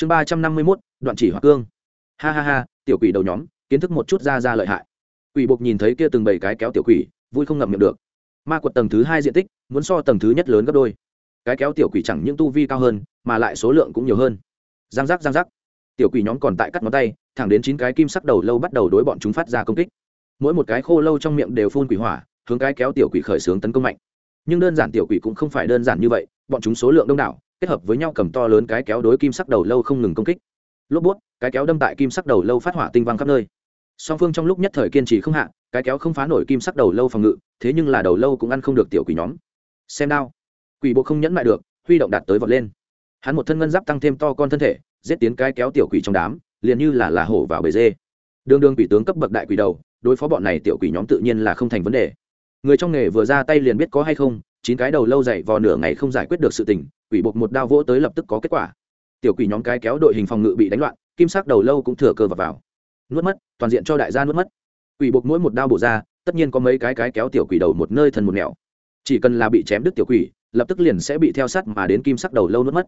chương ba trăm năm mươi mốt, đoạn chỉ hoặc cương. Ha ha ha, tiểu quỷ đầu nhóm, kiến thức một chút ra ra lợi hại. Quỷ buộc nhìn thấy kia từng bảy cái kéo tiểu quỷ, vui không ngậm miệng được. Ma quật tầng thứ hai diện tích, muốn so tầng thứ nhất lớn gấp đôi. Cái kéo tiểu quỷ chẳng những tu vi cao hơn, mà lại số lượng cũng nhiều hơn. Giang giác giang giác. Tiểu quỷ nhóm còn tại cắt ngón tay, thẳng đến chín cái kim sắc đầu lâu bắt đầu đối bọn chúng phát ra công kích. Mỗi một cái khô lâu trong miệng đều phun quỷ hỏa, hướng cái kéo tiểu quỷ khởi xướng tấn công mạnh nhưng đơn giản tiểu quỷ cũng không phải đơn giản như vậy, bọn chúng số lượng đông đảo, kết hợp với nhau cầm to lớn cái kéo đối kim sắc đầu lâu không ngừng công kích. Lốp bút, cái kéo đâm tại kim sắc đầu lâu phát hỏa tinh văng khắp nơi. Song phương trong lúc nhất thời kiên trì không hạ, cái kéo không phá nổi kim sắc đầu lâu phòng ngự, thế nhưng là đầu lâu cũng ăn không được tiểu quỷ nhóm. Xem đao quỷ bộ không nhẫn lại được, huy động đạt tới vọt lên. Hắn một thân ngân giáp tăng thêm to con thân thể, giết tiến cái kéo tiểu quỷ trong đám, liền như là là hổ vào bề dê. Đương đương quỷ tướng cấp bậc đại quỷ đầu, đối phó bọn này tiểu quỷ nhóm tự nhiên là không thành vấn đề người trong nghề vừa ra tay liền biết có hay không chín cái đầu lâu dậy vò nửa ngày không giải quyết được sự tình quỷ buộc một đao vỗ tới lập tức có kết quả. Tiểu quỷ nhóm cái kéo đội hình phòng ngự bị đánh loạn kim sắc đầu lâu cũng thừa cơ vào, vào. nuốt mất toàn diện cho đại gia nuốt mất. Quỷ buộc mỗi một đao bổ ra tất nhiên có mấy cái cái kéo tiểu quỷ đầu một nơi thần một nẻo. Chỉ cần là bị chém đứt tiểu quỷ lập tức liền sẽ bị theo sát mà đến kim sắc đầu lâu nuốt mất.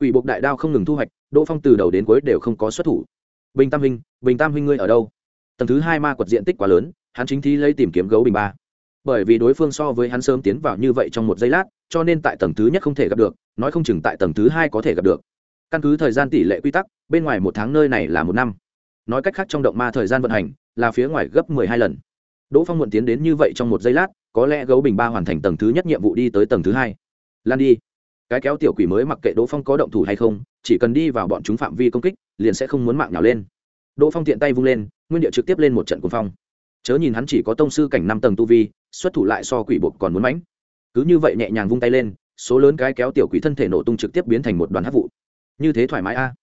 Quỷ buộc đại đao không ngừng thu hoạch đỗ phong từ đầu đến cuối đều không có xuất thủ. Bình tam huynh bình tam huynh ngươi ở đâu? Tầng thứ hai ma quật diện tích quá lớn hắn chính thi lấy tìm kiếm gấu bình ba bởi vì đối phương so với hắn sớm tiến vào như vậy trong một giây lát, cho nên tại tầng thứ nhất không thể gặp được, nói không chừng tại tầng thứ hai có thể gặp được. Căn cứ thời gian tỷ lệ quy tắc, bên ngoài một tháng nơi này là một năm. Nói cách khác trong động ma thời gian vận hành, là phía ngoài gấp mười hai lần. Đỗ phong muộn tiến đến như vậy trong một giây lát, có lẽ gấu bình ba hoàn thành tầng thứ nhất nhiệm vụ đi tới tầng thứ hai. Lan đi. Cái kéo tiểu quỷ mới mặc kệ đỗ phong có động thủ hay không, chỉ cần đi vào bọn chúng phạm vi công kích, liền sẽ không muốn mạng nhào lên. Đỗ phong tiện tay vung lên, nguyên địa trực tiếp lên một trận cuồng phong chớ nhìn hắn chỉ có tông sư cảnh năm tầng tu vi, xuất thủ lại so quỷ buộc còn muốn mãnh. Cứ như vậy nhẹ nhàng vung tay lên, số lớn cái kéo tiểu quỷ thân thể nổ tung trực tiếp biến thành một đoàn hát vụ. Như thế thoải mái a.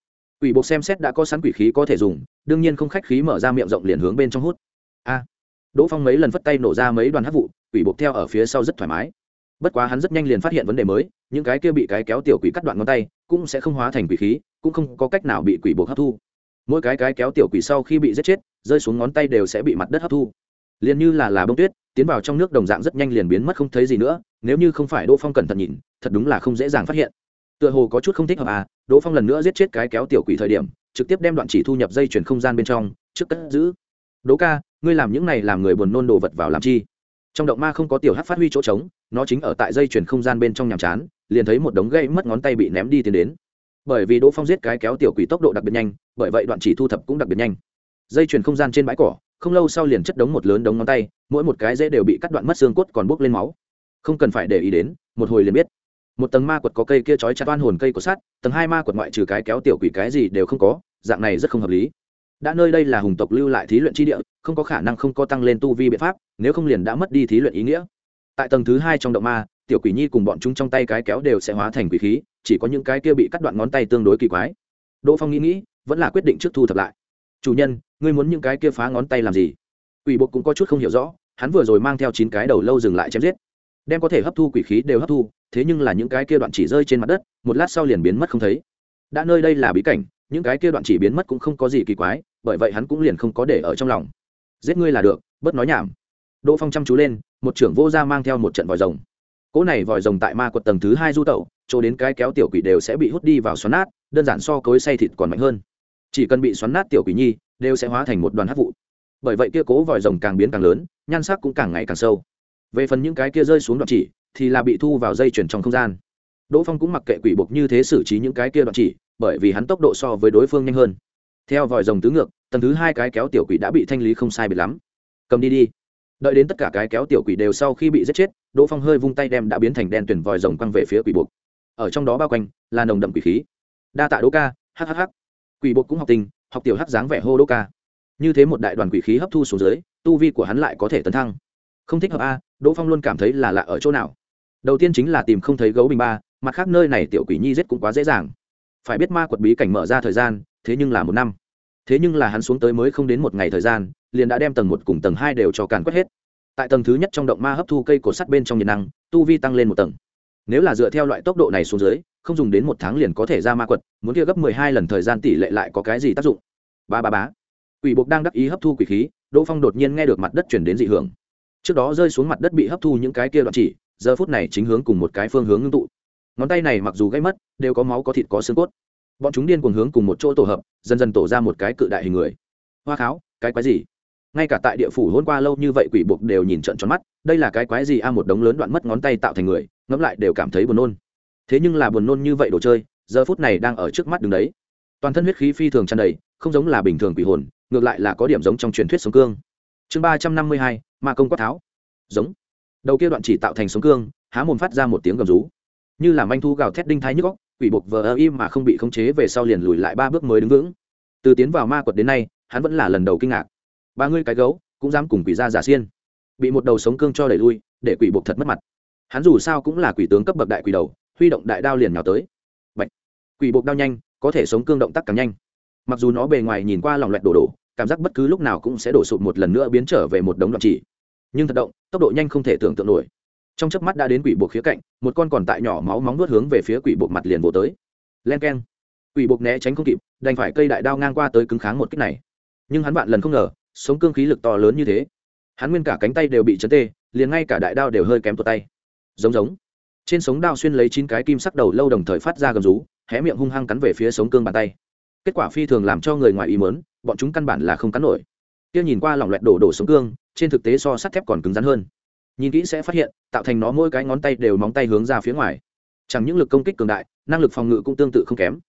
Quỷ buộc xem xét đã có sẵn quỷ khí có thể dùng, đương nhiên không khách khí mở ra miệng rộng liền hướng bên trong hút. A. Đỗ phong mấy lần phất tay nổ ra mấy đoàn hát vụ, quỷ buộc theo ở phía sau rất thoải mái. Bất quá hắn rất nhanh liền phát hiện vấn đề mới, những cái kia bị cái kéo tiểu quỷ cắt đoạn ngón tay, cũng sẽ không hóa thành quỷ khí, cũng không có cách nào bị quỷ buộc hấp thu mỗi cái cái kéo tiểu quỷ sau khi bị giết chết, rơi xuống ngón tay đều sẽ bị mặt đất hấp thu. Liền như là là bông tuyết, tiến vào trong nước đồng dạng rất nhanh liền biến mất không thấy gì nữa, nếu như không phải đỗ phong cẩn thận nhìn, thật đúng là không dễ dàng phát hiện. Tựa hồ có chút không thích hợp à đỗ phong lần nữa giết chết cái kéo tiểu quỷ thời điểm, trực tiếp đem đoạn chỉ thu nhập dây chuyển không gian bên trong, trước cất giữ. Đỗ ca, ngươi làm những này làm người buồn nôn đồ vật vào làm chi? Trong động ma không có tiểu hát phát huy chỗ trống, nó chính ở tại dây chuyển không gian bên trong nhàm chán, liền thấy một đống gây mất ngón tay bị ném đi tiến đến bởi vì đỗ phong giết cái kéo tiểu quỷ tốc độ đặc biệt nhanh bởi vậy đoạn chỉ thu thập cũng đặc biệt nhanh. Dây chuyền không gian trên bãi cỏ không lâu sau liền chất đống một lớn đống ngón tay mỗi một cái dễ đều bị cắt đoạn mất xương cốt còn bốc lên máu. Không cần phải để ý đến một hồi liền biết. Một tầng ma quật có cây kia trói chặt oan hồn cây của sát, tầng hai ma quật ngoại trừ cái kéo tiểu quỷ cái gì đều không có dạng này rất không hợp lý. Đã nơi đây là hùng tộc lưu lại thí luyện tri địa không có khả năng không có tăng lên tu vi biện pháp nếu không liền đã mất đi thí luyện ý nghĩa. Tại tầng thứ hai trong động ma tiểu quỷ nhi cùng bọn chúng trong tay cái kéo đều sẽ hóa thành quỷ khí chỉ có những cái kia bị cắt đoạn ngón tay tương đối kỳ quái. Đỗ phong nghĩ nghĩ, vẫn là quyết định trước thu thập lại. Chủ nhân, ngươi muốn những cái kia phá ngón tay làm gì? Quỷ bộ cũng có chút không hiểu rõ, hắn vừa rồi mang theo chín cái đầu lâu dừng lại chém giết. Đem có thể hấp thu quỷ khí đều hấp thu, thế nhưng là những cái kia đoạn chỉ rơi trên mặt đất, một lát sau liền biến mất không thấy. Đã nơi đây là bí cảnh, những cái kia đoạn chỉ biến mất cũng không có gì kỳ quái, bởi vậy hắn cũng liền không có để ở trong lòng. Giết ngươi là được, bớt nói nhảm. Đỗ phong chăm chú lên, một trưởng vô gia mang theo một trận vòi rồng cỗ này vòi rồng tại ma quật tầng thứ hai du tẩu, chỗ đến cái kéo tiểu quỷ đều sẽ bị hút đi vào xoắn nát, đơn giản so cối say thịt còn mạnh hơn. Chỉ cần bị xoắn nát tiểu quỷ nhi, đều sẽ hóa thành một đoàn hát vụ. Bởi vậy kia cố vòi rồng càng biến càng lớn, nhan sắc cũng càng ngày càng sâu. Về phần những cái kia rơi xuống đoạn chỉ, thì là bị thu vào dây chuyển trong không gian. Đỗ phong cũng mặc kệ quỷ buộc như thế xử trí những cái kia đoạn chỉ, bởi vì hắn tốc độ so với đối phương nhanh hơn. Theo vòi rồng tứ ngược, tầng thứ hai cái kéo tiểu quỷ đã bị thanh lý không sai biệt lắm. Cầm đi đi. Đợi đến tất cả cái kéo tiểu quỷ đều sau khi bị giết chết đỗ phong hơi vung tay đem đã biến thành đen tuyển vòi rồng quăng về phía quỷ buộc. Ở trong đó bao quanh, là nồng đậm quỷ khí. Đa tạ đỗ ca hhh quỷ buộc cũng học tình, học tiểu hắc dáng vẻ hô đỗ ca. Như thế một đại đoàn quỷ khí hấp thu xuống dưới, tu vi của hắn lại có thể tấn thăng. Không thích hợp a, đỗ phong luôn cảm thấy là lạ ở chỗ nào. Đầu tiên chính là tìm không thấy gấu bình ba, mặt khác nơi này tiểu quỷ nhi giết cũng quá dễ dàng. Phải biết ma quật bí cảnh mở ra thời gian, thế nhưng là một năm. Thế nhưng là hắn xuống tới mới không đến một ngày thời gian, liền đã đem tầng một cùng tầng hai đều cho càn quét hết tại tầng thứ nhất trong động ma hấp thu cây cột sắt bên trong nhiệt năng, tu vi tăng lên một tầng. Nếu là dựa theo loại tốc độ này xuống dưới, không dùng đến một tháng liền có thể ra ma quật, muốn kia gấp mười hai lần thời gian tỷ lệ lại có cái gì tác dụng? Ba ba bá quỷ buộc đang đắc ý hấp thu quỷ khí, đỗ phong đột nhiên nghe được mặt đất chuyển đến dị hưởng. Trước đó rơi xuống mặt đất bị hấp thu những cái kia đoạn chỉ, giờ phút này chính hướng cùng một cái phương hướng ngưng tụ. Ngón tay này mặc dù gây mất, đều có máu có thịt có xương cốt. Bọn chúng điên cuồng hướng cùng một chỗ tổ hợp, dần dần tổ ra một cái cự đại hình người. Hoa kháo, cái quái gì? Ngay cả tại địa phủ hôn qua lâu như vậy quỷ buộc đều nhìn trận tròn mắt, đây là cái quái gì a, một đống lớn đoạn mất ngón tay tạo thành người, ngẫm lại đều cảm thấy buồn nôn. Thế nhưng là buồn nôn như vậy đồ chơi, giờ phút này đang ở trước mắt đứng đấy. Toàn thân huyết khí phi thường tràn đầy, không giống là bình thường quỷ hồn, ngược lại là có điểm giống trong truyền thuyết sống cương. Chương ba trăm năm mươi hai, ma công quát tháo. Giống. Đầu kia đoạn chỉ tạo thành sống cương, há mồm phát ra một tiếng gầm rú. Như là manh thu gào thét đinh thái nhức góc quỷ buộc vờ ơ im mà không bị khống chế về sau liền lùi lại ba bước mới đứng vững. Từ tiến vào ma quật đến nay, hắn vẫn là lần đầu kinh ngạc ba ngươi cái gấu, cũng dám cùng quỷ ra giả xiên. Bị một đầu sống cương cho đẩy lui, để quỷ buộc thật mất mặt. Hắn dù sao cũng là quỷ tướng cấp bậc đại quỷ đầu, huy động đại đao liền nhào tới. Bạch. quỷ buộc đao nhanh, có thể sống cương động tác càng nhanh. Mặc dù nó bề ngoài nhìn qua lòng loẹt đổ đổ, cảm giác bất cứ lúc nào cũng sẽ đổ sụp một lần nữa biến trở về một đống đoạn chỉ. Nhưng thật động, tốc độ nhanh không thể tưởng tượng nổi. Trong chớp mắt đã đến quỷ buộc khía cạnh, một con còn tại nhỏ máu móng nuốt hướng về phía quỷ buộc mặt liền vỗ tới. Len keng. Quỷ buộc né tránh không kịp, đành phải cây đại đao ngang qua tới cứng kháng một kích này. Nhưng hắn bạn lần không ngờ sống cương khí lực to lớn như thế. Hắn nguyên cả cánh tay đều bị chấn tê, liền ngay cả đại đao đều hơi kém tuột tay. Giống giống. Trên sống đao xuyên lấy chín cái kim sắc đầu lâu đồng thời phát ra gầm rú, hé miệng hung hăng cắn về phía sống cương bàn tay. Kết quả phi thường làm cho người ngoài ý mớn bọn chúng căn bản là không cắn nổi. Kia nhìn qua lỏng loẹt đổ đổ sống cương, trên thực tế so sắt thép còn cứng rắn hơn. Nhìn kỹ sẽ phát hiện, tạo thành nó mỗi cái ngón tay đều móng tay hướng ra phía ngoài. Chẳng những lực công kích cường đại, năng lực phòng ngự cũng tương tự không kém.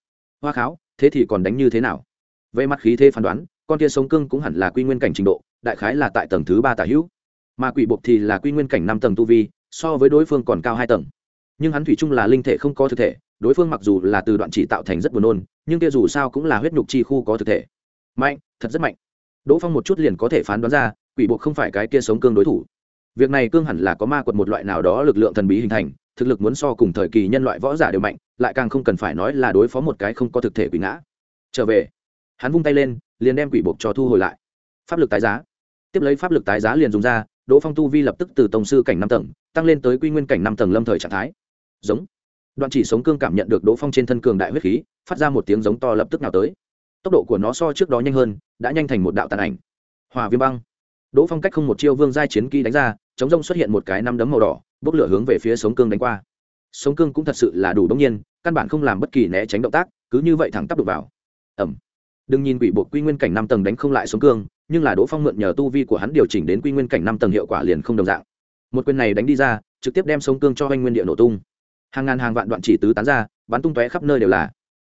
Hoa kháo, thế thì còn đánh như thế nào? Về mặt khí thế phán đoán con kia sống cương cũng hẳn là quy nguyên cảnh trình độ, đại khái là tại tầng thứ ba tả hữu. Mà quỷ buộc thì là quy nguyên cảnh năm tầng tu vi, so với đối phương còn cao hai tầng. Nhưng hắn thủy chung là linh thể không có thực thể, đối phương mặc dù là từ đoạn chỉ tạo thành rất buồn nôn, nhưng kia dù sao cũng là huyết nhục chi khu có thực thể. Mạnh, thật rất mạnh. Đỗ phong một chút liền có thể phán đoán ra, quỷ buộc không phải cái kia sống cương đối thủ. Việc này cương hẳn là có ma quật một loại nào đó lực lượng thần bí hình thành, thực lực muốn so cùng thời kỳ nhân loại võ giả đều mạnh, lại càng không cần phải nói là đối phó một cái không có thực thể quỷ ngã. Trở về. Hắn vung tay lên liền đem quỷ buộc cho thu hồi lại. Pháp lực tái giá. Tiếp lấy pháp lực tái giá liền dùng ra, đỗ phong tu vi lập tức từ tổng sư cảnh năm tầng, tăng lên tới quy nguyên cảnh năm tầng lâm thời trạng thái. Giống. Đoạn chỉ sống cương cảm nhận được đỗ phong trên thân cường đại huyết khí, phát ra một tiếng giống to lập tức nào tới. Tốc độ của nó so trước đó nhanh hơn, đã nhanh thành một đạo tàn ảnh. Hòa viêm băng. Đỗ phong cách không một chiêu vương giai chiến kỹ đánh ra, chống rông xuất hiện một cái năm đấm màu đỏ, bốc lửa hướng về phía sống cương đánh qua. Sống cương cũng thật sự là đủ đông nhiên, căn bản không làm bất kỳ né tránh động tác, cứ như vậy thẳng tắp đục vào. Ẩm đừng nhìn quỷ buộc quy nguyên cảnh năm tầng đánh không lại sống cương, nhưng là đỗ phong mượn nhờ tu vi của hắn điều chỉnh đến quy nguyên cảnh năm tầng hiệu quả liền không đồng dạng. Một quyền này đánh đi ra, trực tiếp đem sống cương cho anh nguyên địa nổ tung. Hàng ngàn hàng vạn đoạn chỉ tứ tán ra, bắn tung tóe khắp nơi đều là.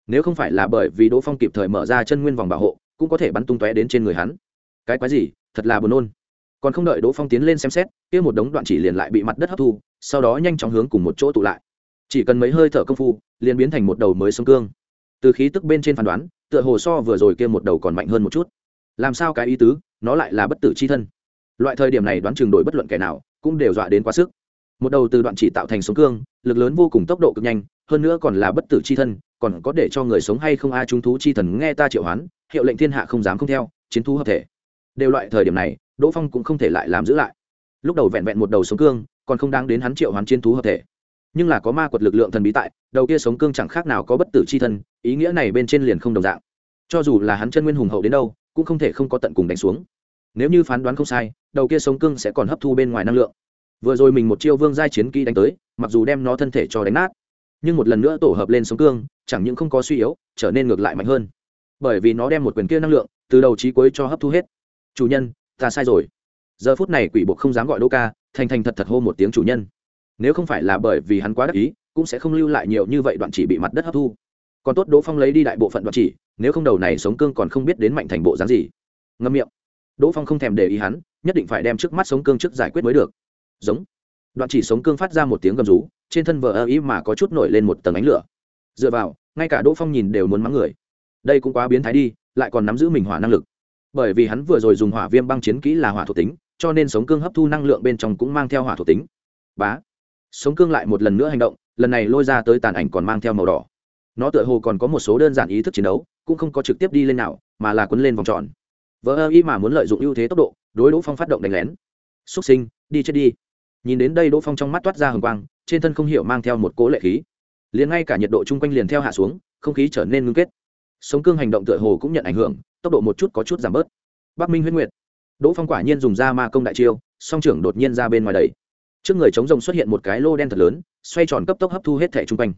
Nếu không phải là bởi vì đỗ phong kịp thời mở ra chân nguyên vòng bảo hộ, cũng có thể bắn tung tóe đến trên người hắn. Cái quái gì? Thật là buồn nôn. Còn không đợi đỗ phong tiến lên xem xét, kia một đống đoạn chỉ liền lại bị mặt đất hấp thu, sau đó nhanh chóng hướng cùng một chỗ tụ lại. Chỉ cần mấy hơi thở công phu, liền biến thành một đầu mới sông cương. Từ khí tức bên trên phán đoán tựa hồ so vừa rồi kia một đầu còn mạnh hơn một chút. Làm sao cái ý tứ? Nó lại là bất tử c h i thân. Loại thời điểm này đoán chừng đổi bất luận kẻ nào, cũng đều dọa đến quá sức. Một đầu từ đoạn chỉ tạo thành sống cương, lực lớn vô cùng tốc độ cực nhanh, hơn nữa còn là bất tử c h i thân, còn có để cho người sống hay không ai à, chúng thú chi thần nghe ta triệu hoán, hiệu lệnh thiên hạ không dám không theo, chiến thú hợp thể. Đều loại thời điểm này, đỗ phong cũng không thể lại làm giữ lại. Lúc đầu vẹn vẹn một đầu sống cương, còn không đáng đến hắn triệu hoán chiến thú hợp thể nhưng là có ma quật lực lượng thần bí tại, đầu kia sống cương chẳng khác nào có bất tử c h i thân, ý nghĩa này bên trên liền không đồng dạng. Cho dù là hắn chân nguyên hùng hậu đến đâu, cũng không thể không có tận cùng đánh xuống. Nếu như phán đoán không sai, đầu kia sống cương sẽ còn hấp thu bên ngoài năng lượng. Vừa rồi mình một chiêu vương giai chiến kỹ đánh tới, mặc dù đem nó thân thể cho đánh nát, nhưng một lần nữa tổ hợp lên sống cương, chẳng những không có suy yếu, trở nên ngược lại mạnh hơn. Bởi vì nó đem một quyền kia năng lượng, từ đầu trí cuối cho hấp thu hết. Chủ nhân, ta sai rồi. Giờ phút này quỷ buộc không dám gọi đỗ ca, thành thành thật thật hô một tiếng chủ nhân nếu không phải là bởi vì hắn quá đắc ý, cũng sẽ không lưu lại nhiều như vậy đoạn chỉ bị mặt đất hấp thu. Còn tốt đỗ phong lấy đi đại bộ phận đoạn chỉ, nếu không đầu này sống cương còn không biết đến mạnh thành bộ dáng gì. Ngâm miệng. Đỗ phong không thèm để ý hắn, nhất định phải đem trước mắt sống cương trước giải quyết mới được. Giống. Đoạn chỉ sống cương phát ra một tiếng gầm rú, trên thân vờ ơ ý mà có chút nổi lên một tầng ánh lửa. Dựa vào, ngay cả đỗ phong nhìn đều muốn mắng người. Đây cũng quá biến thái đi, lại còn nắm giữ mình hỏa năng lực. Bởi vì hắn vừa rồi dùng hỏa viêm băng chiến kỹ là hỏa thuộc tính, cho nên sống cương hấp thu năng lượng bên trong cũng mang theo hỏa thuộc tính. Bá sống cương lại một lần nữa hành động, lần này lôi ra tới tàn ảnh còn mang theo màu đỏ. Nó tựa hồ còn có một số đơn giản ý thức chiến đấu, cũng không có trực tiếp đi lên nào, mà là quấn lên vòng tròn. Vỡ ơ y mà muốn lợi dụng ưu thế tốc độ, đối đỗ phong phát động đánh lén. Xúc sinh, đi chết đi. Nhìn đến đây đỗ phong trong mắt toát ra hừng quang, trên thân không hiểu mang theo một cố lệ khí. Liền ngay cả nhiệt độ chung quanh liền theo hạ xuống, không khí trở nên ngưng kết. Sống cương hành động tựa hồ cũng nhận ảnh hưởng, tốc độ một chút có chút giảm bớt. Bắc minh huyết nguyệt. Đỗ phong quả nhiên dùng ra ma công đại chiêu, song trưởng đột nhiên ra bên ngoài đầy trước người chống rồng xuất hiện một cái lô đen thật lớn xoay tròn cấp tốc hấp thu hết thẻ chung quanh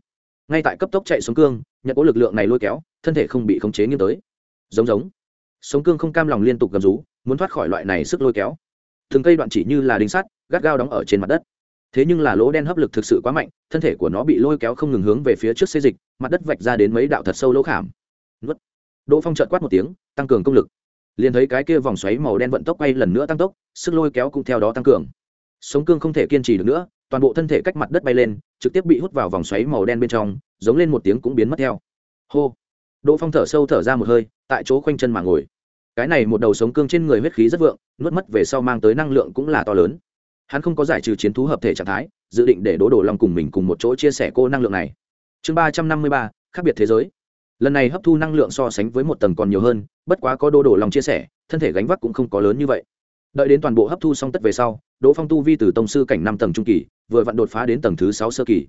ngay tại cấp tốc chạy xuống cương nhận có lực lượng này lôi kéo thân thể không bị khống chế nghiêng tới giống giống sống cương không cam lòng liên tục gầm rú muốn thoát khỏi loại này sức lôi kéo từng cây đoạn chỉ như là đinh sắt gắt gao đóng ở trên mặt đất thế nhưng là lỗ đen hấp lực thực sự quá mạnh thân thể của nó bị lôi kéo không ngừng hướng về phía trước xây dịch mặt đất vạch ra đến mấy đạo thật sâu lỗ khảm nuốt đỗ phong trợt quát một tiếng tăng cường công lực liền thấy cái kia vòng xoáy màu đen vận tốc quay lần nữa tăng tốc sức lôi kéo cũng theo đó tăng cường sống cương không thể kiên trì được nữa, toàn bộ thân thể cách mặt đất bay lên, trực tiếp bị hút vào vòng xoáy màu đen bên trong, giống lên một tiếng cũng biến mất theo. Hô. Đỗ phong thở sâu thở ra một hơi, tại chỗ khoanh chân mà ngồi. Cái này một đầu sống cương trên người huyết khí rất vượng, nuốt mất về sau mang tới năng lượng cũng là to lớn. Hắn không có giải trừ chiến thú hợp thể trạng thái, dự định để đỗ đồ long cùng mình cùng một chỗ chia sẻ cô năng lượng này. Chương ba trăm năm mươi ba, khác biệt thế giới. Lần này hấp thu năng lượng so sánh với một tầng còn nhiều hơn, bất quá có đỗ đồ long chia sẻ, thân thể gánh vác cũng không có lớn như vậy đợi đến toàn bộ hấp thu xong tất về sau, đỗ phong tu vi từ tông sư cảnh năm tầng trung kỳ, vừa vặn đột phá đến tầng thứ sáu sơ kỳ.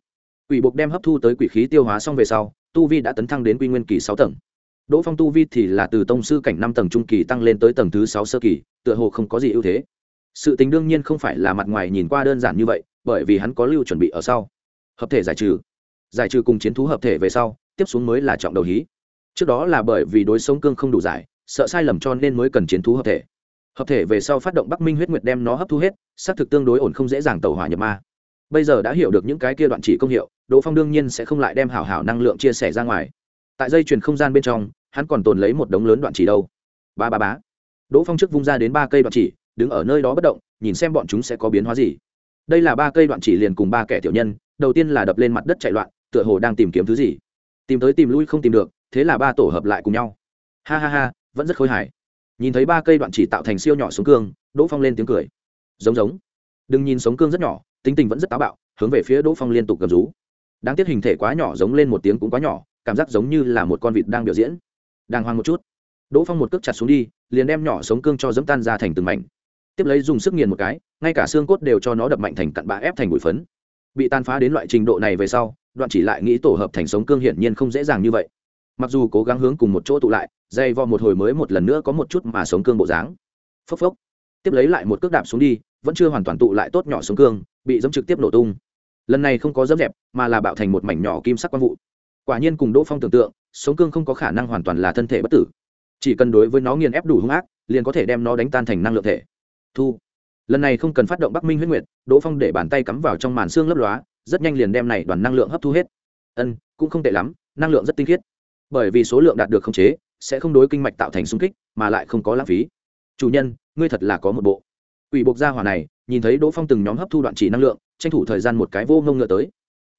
Quỷ buộc đem hấp thu tới quỷ khí tiêu hóa xong về sau, tu vi đã tấn thăng đến quy nguyên kỳ sáu tầng. Đỗ phong tu vi thì là từ tông sư cảnh năm tầng trung kỳ tăng lên tới tầng thứ sáu sơ kỳ, tựa hồ không có gì ưu thế. Sự tính đương nhiên không phải là mặt ngoài nhìn qua đơn giản như vậy, bởi vì hắn có lưu chuẩn bị ở sau. Hợp thể giải trừ. Giải trừ cùng chiến thú hợp thể về sau, tiếp xuống mới là trọng đầu hí. Trước đó là bởi vì đối sống cương không đủ giải, sợ sai lầm cho nên mới cần chiến thú hợp thể hợp thể về sau phát động bắc minh huyết nguyệt đem nó hấp thu hết, xác thực tương đối ổn không dễ dàng tẩu hỏa nhập ma. Bây giờ đã hiểu được những cái kia đoạn chỉ công hiệu, đỗ phong đương nhiên sẽ không lại đem hảo hảo năng lượng chia sẻ ra ngoài. Tại dây chuyền không gian bên trong, hắn còn tồn lấy một đống lớn đoạn chỉ đâu. Ba ba bá đỗ phong trước vung ra đến ba cây đoạn chỉ, đứng ở nơi đó bất động, nhìn xem bọn chúng sẽ có biến hóa gì. Đây là ba cây đoạn chỉ liền cùng ba kẻ tiểu nhân, đầu tiên là đập lên mặt đất chạy loạn, tựa hồ đang tìm kiếm thứ gì. Tìm tới tìm lui không tìm được, thế là ba tổ hợp lại cùng nhau. Ha ha ha, vẫn rất khôi hài nhìn thấy ba cây đoạn chỉ tạo thành siêu nhỏ sống cương, đỗ phong lên tiếng cười. Giống giống. Đừng nhìn sống cương rất nhỏ, tính tình vẫn rất táo bạo, hướng về phía đỗ phong liên tục gầm rú. Đáng tiếc hình thể quá nhỏ giống lên một tiếng cũng quá nhỏ, cảm giác giống như là một con vịt đang biểu diễn. Đàng hoàng một chút. Đỗ phong một cước chặt xuống đi, liền đem nhỏ sống cương cho dẫm tan ra thành từng mảnh. Tiếp lấy dùng sức nghiền một cái, ngay cả xương cốt đều cho nó đập mạnh thành cặn bã ép thành bụi phấn. Bị tan phá đến loại trình độ này về sau, đoạn chỉ lại nghĩ tổ hợp thành sống cương hiển nhiên không dễ dàng như vậy mặc dù cố gắng hướng cùng một chỗ tụ lại, dây vo một hồi mới một lần nữa có một chút mà sống cương bộ dáng. Phốc phốc. Tiếp lấy lại một cước đạp xuống đi, vẫn chưa hoàn toàn tụ lại tốt nhỏ sống cương, bị dẫm trực tiếp nổ tung. Lần này không có dẫm dẹp, mà là bạo thành một mảnh nhỏ kim sắc quang vụ. Quả nhiên cùng đỗ phong tưởng tượng, sống cương không có khả năng hoàn toàn là thân thể bất tử. Chỉ cần đối với nó nghiền ép đủ hung ác, liền có thể đem nó đánh tan thành năng lượng thể. Thu. Lần này không cần phát động bắc minh huyết nguyệt, đỗ phong để bàn tay cắm vào trong màn xương lấp lóa, rất nhanh liền đem này đoàn năng lượng hấp thu hết. Ân, cũng không tệ lắm, năng lượng rất tinh khiết bởi vì số lượng đạt được khống chế, sẽ không đối kinh mạch tạo thành sung kích, mà lại không có lãng phí. Chủ nhân, ngươi thật là có một bộ. Ủy buộc gia hỏa này, nhìn thấy đỗ phong từng nhóm hấp thu đoạn chỉ năng lượng, tranh thủ thời gian một cái vô ngông ngựa tới.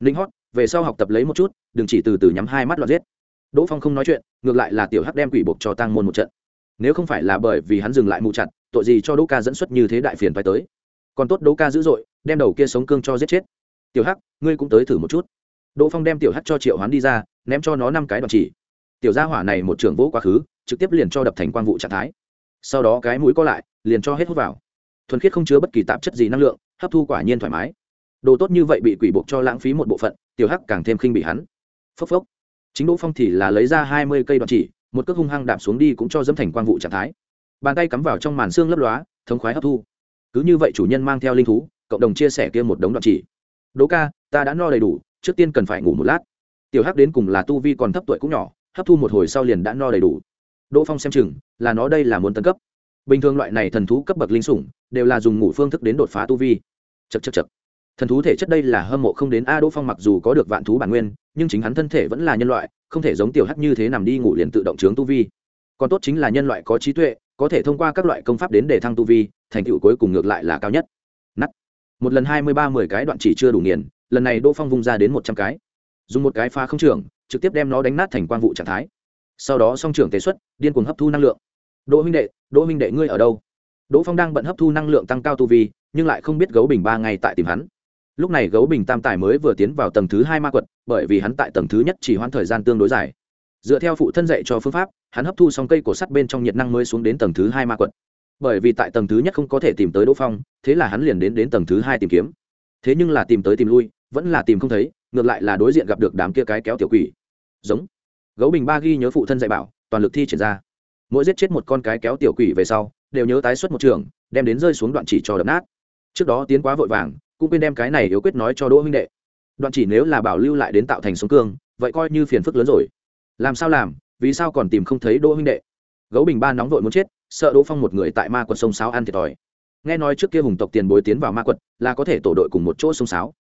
Ninh hót, về sau học tập lấy một chút, đừng chỉ từ từ nhắm hai mắt loạt giết. Đỗ phong không nói chuyện, ngược lại là tiểu hắc đem quỷ buộc cho tăng môn một trận. Nếu không phải là bởi vì hắn dừng lại mụ chặt, tội gì cho đỗ ca dẫn xuất như thế đại phiền phải tới. Còn tốt đỗ ca dữ dội, đem đầu kia sống cương cho giết chết. Tiểu hắc, ngươi cũng tới thử một chút. Đỗ phong đem tiểu hắc cho triệu hoán đi ra, ném cho nó năm cái đoạn chỉ tiểu gia hỏa này một trưởng vỗ quá khứ, trực tiếp liền cho đập thành quang vụ trạng thái. Sau đó cái mũi co lại, liền cho hết hút vào. Thuần khiết không chứa bất kỳ tạp chất gì năng lượng, hấp thu quả nhiên thoải mái. Đồ tốt như vậy bị quỷ buộc cho lãng phí một bộ phận, tiểu hắc càng thêm khinh bị hắn. Phốc phốc. Chính đỗ phong thì là lấy ra hai mươi cây đoạn chỉ, một cước hung hăng đạp xuống đi cũng cho dẫm thành quang vụ trạng thái. Bàn tay cắm vào trong màn xương lấp lóa, thống khoái hấp thu. Cứ như vậy chủ nhân mang theo linh thú, cộng đồng chia sẻ kia một đống đoạn chỉ. Đỗ ca, ta đã no đầy đủ, trước tiên cần phải ngủ một lát. Tiểu hắc đến cùng là tu vi còn thấp tuổi cũng nhỏ hấp thu một hồi sau liền đã no đầy đủ. Đỗ phong xem chừng, là nó đây là muốn tấn cấp. Bình thường loại này thần thú cấp bậc linh sủng, đều là dùng ngủ phương thức đến đột phá tu vi. Chật chật chật thần thú thể chất đây là hâm mộ không đến a đỗ phong mặc dù có được vạn thú bản nguyên, nhưng chính hắn thân thể vẫn là nhân loại, không thể giống tiểu hắc như thế nằm đi ngủ liền tự động trướng tu vi. Còn tốt chính là nhân loại có trí tuệ, có thể thông qua các loại công pháp đến để thăng tu vi, thành tựu cuối cùng ngược lại là cao nhất. Nắt một lần hai mươi ba mười cái đoạn chỉ chưa đủ nghiền, lần này đỗ phong vung ra đến một trăm cái. Dùng một cái pha không trưởng trực tiếp đem nó đánh nát thành quang vụ trạng thái. Sau đó song trưởng tế xuất, điên cuồng hấp thu năng lượng. Đỗ Minh đệ, đỗ Minh đệ ngươi ở đâu? Đỗ phong đang bận hấp thu năng lượng tăng cao tu vi, nhưng lại không biết gấu bình ba ngày tại tìm hắn. Lúc này gấu bình tam tài mới vừa tiến vào tầng thứ hai ma quật, bởi vì hắn tại tầng thứ nhất chỉ hoãn thời gian tương đối dài. Dựa theo phụ thân dạy cho phương pháp, hắn hấp thu xong cây cổ sắt bên trong nhiệt năng mới xuống đến tầng thứ hai ma quật. Bởi vì tại tầng thứ nhất không có thể tìm tới đỗ phong, thế là hắn liền đến đến tầng thứ hai tìm kiếm. Thế nhưng là tìm tới tìm lui, vẫn là tìm không thấy ngược lại là đối diện gặp được đám kia cái kéo tiểu quỷ. Giống. Gấu bình ba ghi nhớ phụ thân dạy bảo, toàn lực thi triển ra. Mỗi giết chết một con cái kéo tiểu quỷ về sau, đều nhớ tái xuất một trường, đem đến rơi xuống đoạn chỉ cho đập nát. Trước đó tiến quá vội vàng, cũng quên đem cái này yếu quyết nói cho đỗ huynh đệ. Đoạn chỉ nếu là bảo lưu lại đến tạo thành sống cương, vậy coi như phiền phức lớn rồi. Làm sao làm, vì sao còn tìm không thấy đỗ huynh đệ? Gấu bình ba nóng vội muốn chết, sợ đỗ phong một người tại ma quật sông sáo ăn thiệt thòi. Nghe nói trước kia hùng tộc tiền bối tiến vào ma quật, là có thể tổ đội cùng một chỗ sông sáo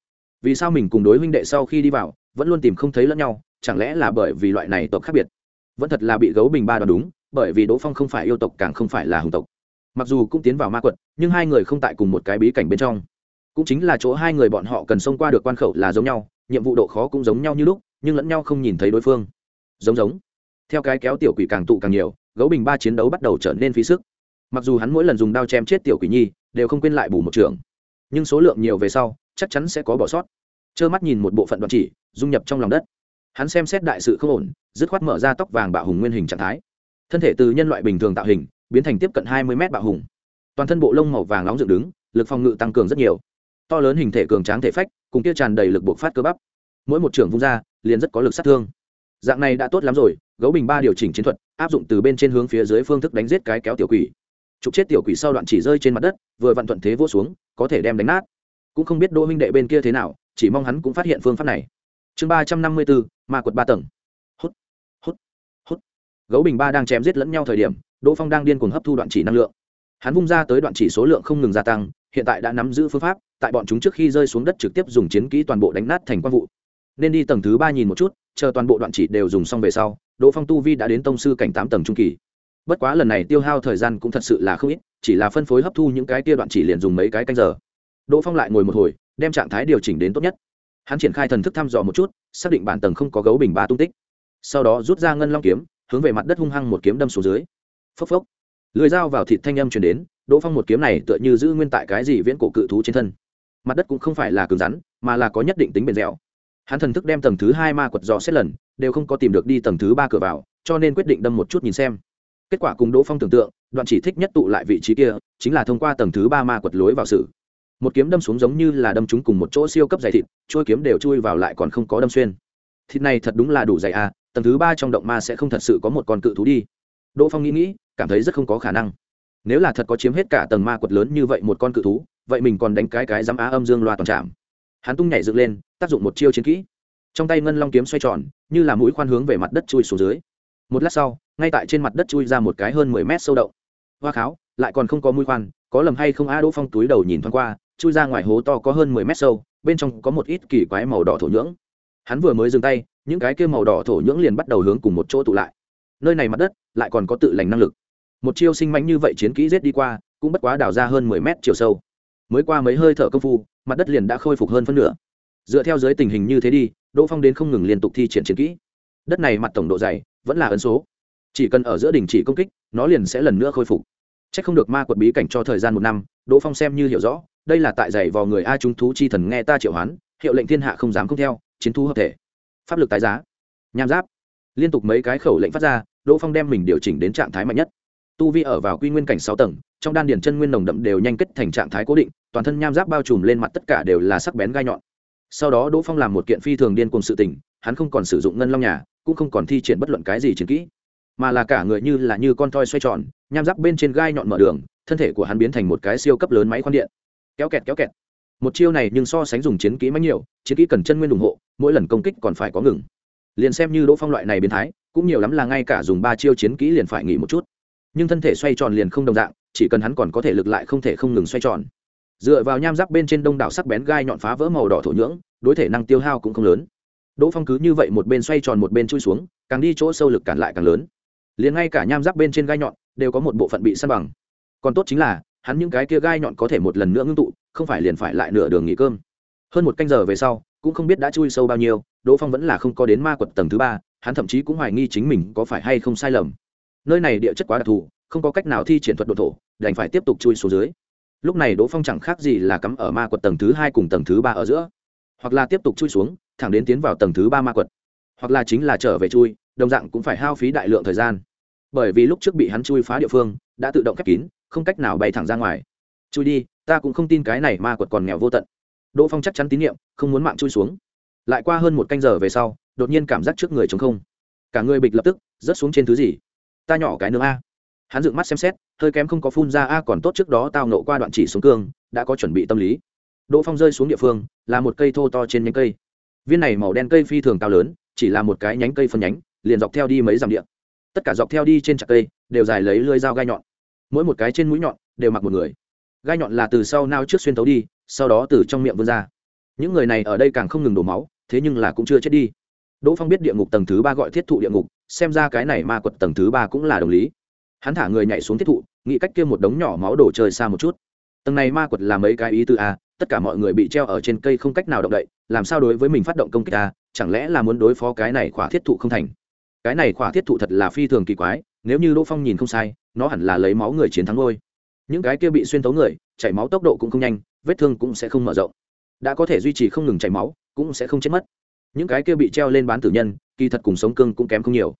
vì sao mình cùng đối huynh đệ sau khi đi vào, vẫn luôn tìm không thấy lẫn nhau, chẳng lẽ là bởi vì loại này tộc khác biệt? Vẫn thật là bị gấu bình ba đoán đúng, bởi vì đỗ phong không phải yêu tộc càng không phải là hùng tộc. Mặc dù cũng tiến vào ma quật, nhưng hai người không tại cùng một cái bí cảnh bên trong. Cũng chính là chỗ hai người bọn họ cần xông qua được quan khẩu là giống nhau, nhiệm vụ độ khó cũng giống nhau như lúc, nhưng lẫn nhau không nhìn thấy đối phương. Giống giống. Theo cái kéo tiểu quỷ càng tụ càng nhiều, gấu bình ba chiến đấu bắt đầu trở nên phí sức. Mặc dù hắn mỗi lần dùng đao chém chết tiểu quỷ nhi, đều không quên lại bù một trường. Nhưng số lượng nhiều về sau chắc chắn sẽ có bỏ sót. Trơ mắt nhìn một bộ phận đoạn chỉ, dung nhập trong lòng đất. Hắn xem xét đại sự không ổn, dứt khoát mở ra tóc vàng bạo hùng nguyên hình trạng thái. Thân thể từ nhân loại bình thường tạo hình, biến thành tiếp cận hai mươi mét bạo hùng. Toàn thân bộ lông màu vàng nóng dựng đứng, lực phòng ngự tăng cường rất nhiều. To lớn hình thể cường tráng thể phách, cùng kia tràn đầy lực buộc phát cơ bắp. Mỗi một trưởng vung ra, liền rất có lực sát thương. Dạng này đã tốt lắm rồi, gấu bình ba điều chỉnh chiến thuật, áp dụng từ bên trên hướng phía dưới phương thức đánh giết cái kéo tiểu quỷ. Trục chết tiểu quỷ sau đoạn chỉ rơi trên mặt đất, vừa vặn thuận thế vỗ xuống, có thể đem đánh nát cũng không biết đỗ minh đệ bên kia thế nào, chỉ mong hắn cũng phát hiện phương pháp này. Chương ba trăm năm mươi bốn, ma quật ba tầng. Hút hút hút. Gấu bình ba đang chém giết lẫn nhau thời điểm, đỗ phong đang điên cuồng hấp thu đoạn chỉ năng lượng. Hắn vung ra tới đoạn chỉ số lượng không ngừng gia tăng, hiện tại đã nắm giữ phương pháp, tại bọn chúng trước khi rơi xuống đất trực tiếp dùng chiến kỹ toàn bộ đánh nát thành quang vụ. Nên đi tầng thứ ba nhìn một chút, chờ toàn bộ đoạn chỉ đều dùng xong về sau, đỗ phong tu vi đã đến tông sư cảnh tám tầng trung kỳ. Bất quá lần này tiêu hao thời gian cũng thật sự là không ít, chỉ là phân phối hấp thu những cái kia đoạn chỉ liền dùng mấy cái canh giờ đỗ phong lại ngồi một hồi, đem trạng thái điều chỉnh đến tốt nhất. Hắn triển khai thần thức thăm dò một chút, xác định bản tầng không có gấu bình ba tung tích. Sau đó rút ra ngân long kiếm, hướng về mặt đất hung hăng một kiếm đâm xuống dưới. Phốc phốc. Lưới dao vào thịt thanh âm chuyển đến, đỗ phong một kiếm này tựa như giữ nguyên tại cái gì viễn cổ cự thú trên thân. Mặt đất cũng không phải là cứng rắn, mà là có nhất định tính bền dẻo. Hắn thần thức đem tầng thứ hai ma quật dò xét lần, đều không có tìm được đi tầng thứ ba cửa vào, cho nên quyết định đâm một chút nhìn xem. Kết quả cùng đỗ phong tưởng tượng, đoạn chỉ thích nhất tụ lại vị trí kia, chính là thông qua tầng thứ ba ma quật lối vào sự một kiếm đâm xuống giống như là đâm chúng cùng một chỗ siêu cấp dày thịt trôi kiếm đều chui vào lại còn không có đâm xuyên. Thịt này thật đúng là đủ dày à tầng thứ ba trong động ma sẽ không thật sự có một con cự thú đi. Đỗ phong nghĩ nghĩ, cảm thấy rất không có khả năng. Nếu là thật có chiếm hết cả tầng ma quật lớn như vậy một con cự thú, vậy mình còn đánh cái cái dám á âm dương loa toàn trạm hắn tung nhảy dựng lên, tác dụng một chiêu chiến kỹ. Trong tay ngân long kiếm xoay tròn, như là mũi khoan hướng về mặt đất chui xuống dưới. Một lát sau, ngay tại trên mặt đất chui ra một cái hơn mười mét sâu đậu hoa kháo, lại còn không có mũi khoan, có lầm hay không a đỗ phong túi đầu nhìn thoáng qua chui ra ngoài hố to có hơn mười mét sâu, bên trong có một ít kỳ quái màu đỏ thổ nhưỡng. Hắn vừa mới dừng tay, những cái kia màu đỏ thổ nhưỡng liền bắt đầu hướng cùng một chỗ tụ lại. Nơi này mặt đất lại còn có tự lành năng lực. Một chiêu sinh mánh như vậy chiến kỹ rết đi qua, cũng bất quá đào ra hơn mười mét chiều sâu. Mới qua mấy hơi thở công phu, mặt đất liền đã khôi phục hơn phân nửa. Dựa theo dưới tình hình như thế đi, đỗ phong đến không ngừng liên tục thi triển chiến kỹ. Đất này mặt tổng độ dày, vẫn là ấn số. Chỉ cần ở giữa đình chỉ công kích, nó liền sẽ lần nữa khôi phục. C h ắ c không được ma quật bí cảnh cho thời gian một năm, đỗ phong xem như hiểu rõ đây là tại dạy vò người a chúng thú chi thần nghe ta triệu hoán, hiệu lệnh thiên hạ không dám không theo, chiến thu hợp thể. Pháp lực tái giá. Nham giáp. Liên tục mấy cái khẩu lệnh phát ra, đỗ phong đem mình điều chỉnh đến trạng thái mạnh nhất. Tu vi ở vào quy nguyên cảnh sáu tầng, trong đan điển chân nguyên nồng đậm đều nhanh kết thành trạng thái cố định, toàn thân nham giáp bao trùm lên mặt tất cả đều là sắc bén gai nhọn. Sau đó đỗ phong làm một kiện phi thường điên cùng sự tình, hắn không còn sử dụng ngân long nhà, cũng không còn thi triển bất luận cái gì chiến kỹ, mà là cả người như là như con toi xoay tròn, nham giáp bên trên gai nhọn mở đường, thân thể của hắn biến thành một cái siêu cấp lớn máy khoan điện kéo kẹt kéo kẹt. Một chiêu này nhưng so sánh dùng chiến kỹ mạnh nhiều, chiến kỹ cần chân nguyên ủng hộ, mỗi lần công kích còn phải có ngừng. Liền xem như đỗ phong loại này biến thái, cũng nhiều lắm là ngay cả dùng ba chiêu chiến kỹ liền phải nghỉ một chút. Nhưng thân thể xoay tròn liền không đồng dạng, chỉ cần hắn còn có thể lực lại không thể không ngừng xoay tròn. Dựa vào nham giáp bên trên đông đảo sắc bén gai nhọn phá vỡ màu đỏ thổ nhưỡng, đối thể năng tiêu hao cũng không lớn. Đỗ phong cứ như vậy một bên xoay tròn một bên chui xuống, càng đi chỗ sâu lực cản lại càng lớn. Liền ngay cả nham giáp bên trên gai nhọn, đều có một bộ phận bị săn bằng. Còn tốt chính là hắn những cái kia gai nhọn có thể một lần nữa ngưng tụ, không phải liền phải lại nửa đường nghỉ cơm. Hơn một canh giờ về sau, cũng không biết đã chui sâu bao nhiêu, đỗ phong vẫn là không có đến ma quật tầng thứ ba, hắn thậm chí cũng hoài nghi chính mình có phải hay không sai lầm. Nơi này địa chất quá đặc thù, không có cách nào thi triển thuật độ thổ, đành phải tiếp tục chui xuống dưới. Lúc này đỗ phong chẳng khác gì là cắm ở ma quật tầng thứ hai cùng tầng thứ ba ở giữa, hoặc là tiếp tục chui xuống, thẳng đến tiến vào tầng thứ ba ma quật, hoặc là chính là trở về chui, đồng dạng cũng phải hao phí đại lượng thời gian. Bởi vì lúc trước bị hắn chui phá địa phương, đã tự động khép kín không cách nào bay thẳng ra ngoài. Chui đi, ta cũng không tin cái này ma quật còn nghèo vô tận. Đỗ phong chắc chắn tín nhiệm, không muốn mạng chui xuống. Lại qua hơn một canh giờ về sau, đột nhiên cảm giác trước người chống không. Cả người bịch lập tức, rớt xuống trên thứ gì? Ta nhỏ cái nướng a. Hắn dựng mắt xem xét, hơi kém không có phun ra a còn tốt trước đó tao nộ qua đoạn chỉ xuống cương, đã có chuẩn bị tâm lý. Đỗ phong rơi xuống địa phương, là một cây thô to trên nhánh cây. Viên này màu đen cây phi thường cao lớn, chỉ là một cái nhánh cây phân nhánh, liền dọc theo đi mấy dặm điện tất cả dọc theo đi trên chặt cây, đều dài lấy lưới dao gai nhọn mỗi một cái trên mũi nhọn đều mặc một người. Gai nhọn là từ sau nao trước xuyên tấu đi, sau đó từ trong miệng vươn ra. Những người này ở đây càng không ngừng đổ máu, thế nhưng là cũng chưa chết đi. Đỗ phong biết địa ngục tầng thứ ba gọi thiết thụ địa ngục, xem ra cái này ma quật tầng thứ ba cũng là đồng lý. Hắn thả người nhảy xuống thiết thụ, nghĩ cách kia một đống nhỏ máu đổ trời xa một chút. Tầng này ma quật là mấy cái ý tư a tất cả mọi người bị treo ở trên cây không cách nào động đậy, làm sao đối với mình phát động công kích a chẳng lẽ là muốn đối phó cái này khỏa thiết thụ không thành? Cái này khỏa thiết thụ thật là phi thường kỳ quái, nếu như đỗ phong nhìn không sai nó hẳn là lấy máu người chiến thắng ngôi những cái kia bị xuyên thấu người, chảy máu tốc độ cũng không nhanh, vết thương cũng sẽ không mở rộng. Đã có thể duy trì không ngừng chảy máu, cũng sẽ không chết mất. Những cái kia bị treo lên bán tử nhân, kỳ thật cùng sống cương cũng kém không nhiều.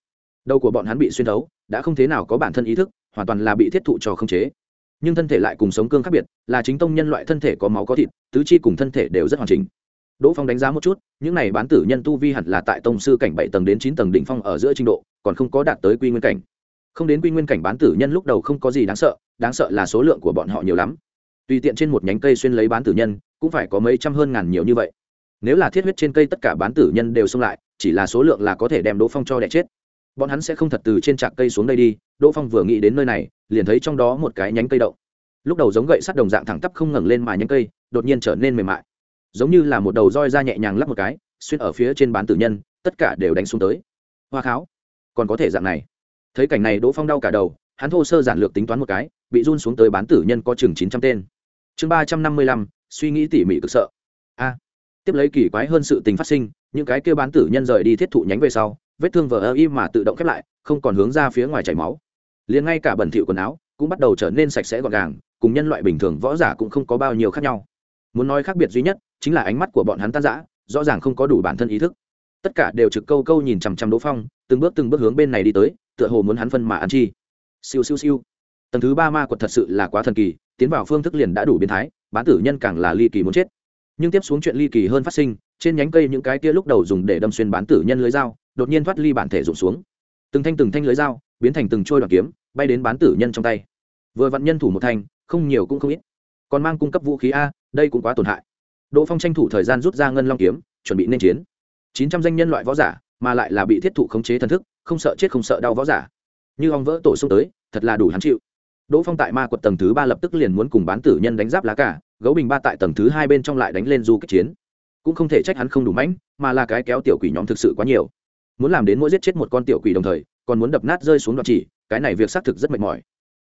Đầu của bọn hắn bị xuyên thấu, đã không thế nào có bản thân ý thức, hoàn toàn là bị thiết thụ cho không chế. Nhưng thân thể lại cùng sống cương khác biệt, là chính tông nhân loại thân thể có máu có thịt, tứ chi cùng thân thể đều rất hoàn chỉnh. Đỗ phong đánh giá một chút, những này bán tử nhân tu vi hẳn là tại tông sư cảnh bảy tầng đến chín tầng đỉnh phong ở giữa trình độ, còn không có đạt tới quy nguyên cảnh không đến quy nguyên cảnh bán tử nhân lúc đầu không có gì đáng sợ đáng sợ là số lượng của bọn họ nhiều lắm. Tùy tiện trên một nhánh cây xuyên lấy bán tử nhân, cũng phải có mấy trăm hơn ngàn nhiều như vậy. Nếu là thiết huyết trên cây tất cả bán tử nhân đều xông lại, chỉ là số lượng là có thể đem đỗ phong cho đẻ chết. Bọn hắn sẽ không thật từ trên trạc cây xuống đây đi, đỗ phong vừa nghĩ đến nơi này, liền thấy trong đó một cái nhánh cây động lúc đầu giống gậy sắt đồng dạng thẳng tắp không ngẩng lên mà nhánh cây, đột nhiên trở nên mềm mại. Giống như là một đầu roi ra nhẹ nhàng lắp một cái, xuyên ở phía trên bán tử nhân, tất cả đều đánh xuống tới. Hoa kháo, còn có thể dạng này thấy cảnh này đỗ phong đau cả đầu hắn thô sơ giản lược tính toán một cái bị run xuống tới bán tử nhân có chừng chín trăm tên chương ba trăm năm mươi lăm suy nghĩ tỉ mỉ cực sợ a à, tiếp lấy kỳ quái hơn sự tình phát sinh những cái kêu bán tử nhân rời đi thiết thụ nhánh về sau vết thương vờ ơ y mà tự động khép lại không còn hướng ra phía ngoài chảy máu liền ngay cả bẩn thỉu quần áo cũng bắt đầu trở nên sạch sẽ gọn gàng cùng nhân loại bình thường võ giả cũng không có bao nhiêu khác nhau muốn nói khác biệt duy nhất chính là ánh mắt của bọn hắn tan rã rõ ràng không có đủ bản thân ý thức tất cả đều trực câu câu nhìn chằm chằm đỗ phong từng bước từng bước hướng bên này đi tới tựa hồ muốn hắn phân mà ăn chi. Siêu siêu siêu. Tầng thứ ba ma quật thật sự là quá thần kỳ, tiến vào phương thức liền đã đủ biến thái, bán tử nhân càng là ly kỳ muốn chết. Nhưng tiếp xuống chuyện ly kỳ hơn phát sinh, trên nhánh cây những cái kia lúc đầu dùng để đâm xuyên bán tử nhân lưới dao, đột nhiên thoát ly bản thể rụng xuống. Từng thanh từng thanh lưới dao, biến thành từng trôi đoạn kiếm, bay đến bán tử nhân trong tay. Vừa vặn nhân thủ một thanh, không nhiều cũng không ít. Còn mang cung cấp vũ khí a, đây cũng quá tổn hại. Đỗ phong tranh thủ thời gian rút ra ngân long kiếm, chuẩn bị nên chiến. Chín trăm danh nhân loại võ giả mà lại là bị thiết thụ khống chế thần thức, không sợ chết không sợ đau võ giả. Như ong vỡ tổ xung tới, thật là đủ hắn chịu. Đỗ phong tại ma quật tầng thứ ba lập tức liền muốn cùng bán tử nhân đánh giáp lá cả gấu bình ba tại tầng thứ hai bên trong lại đánh lên du kích chiến. Cũng không thể trách hắn không đủ mãnh, mà là cái kéo tiểu quỷ nhóm thực sự quá nhiều. Muốn làm đến mỗi giết chết một con tiểu quỷ đồng thời, còn muốn đập nát rơi xuống đoạn chỉ, cái này việc xác thực rất mệt mỏi.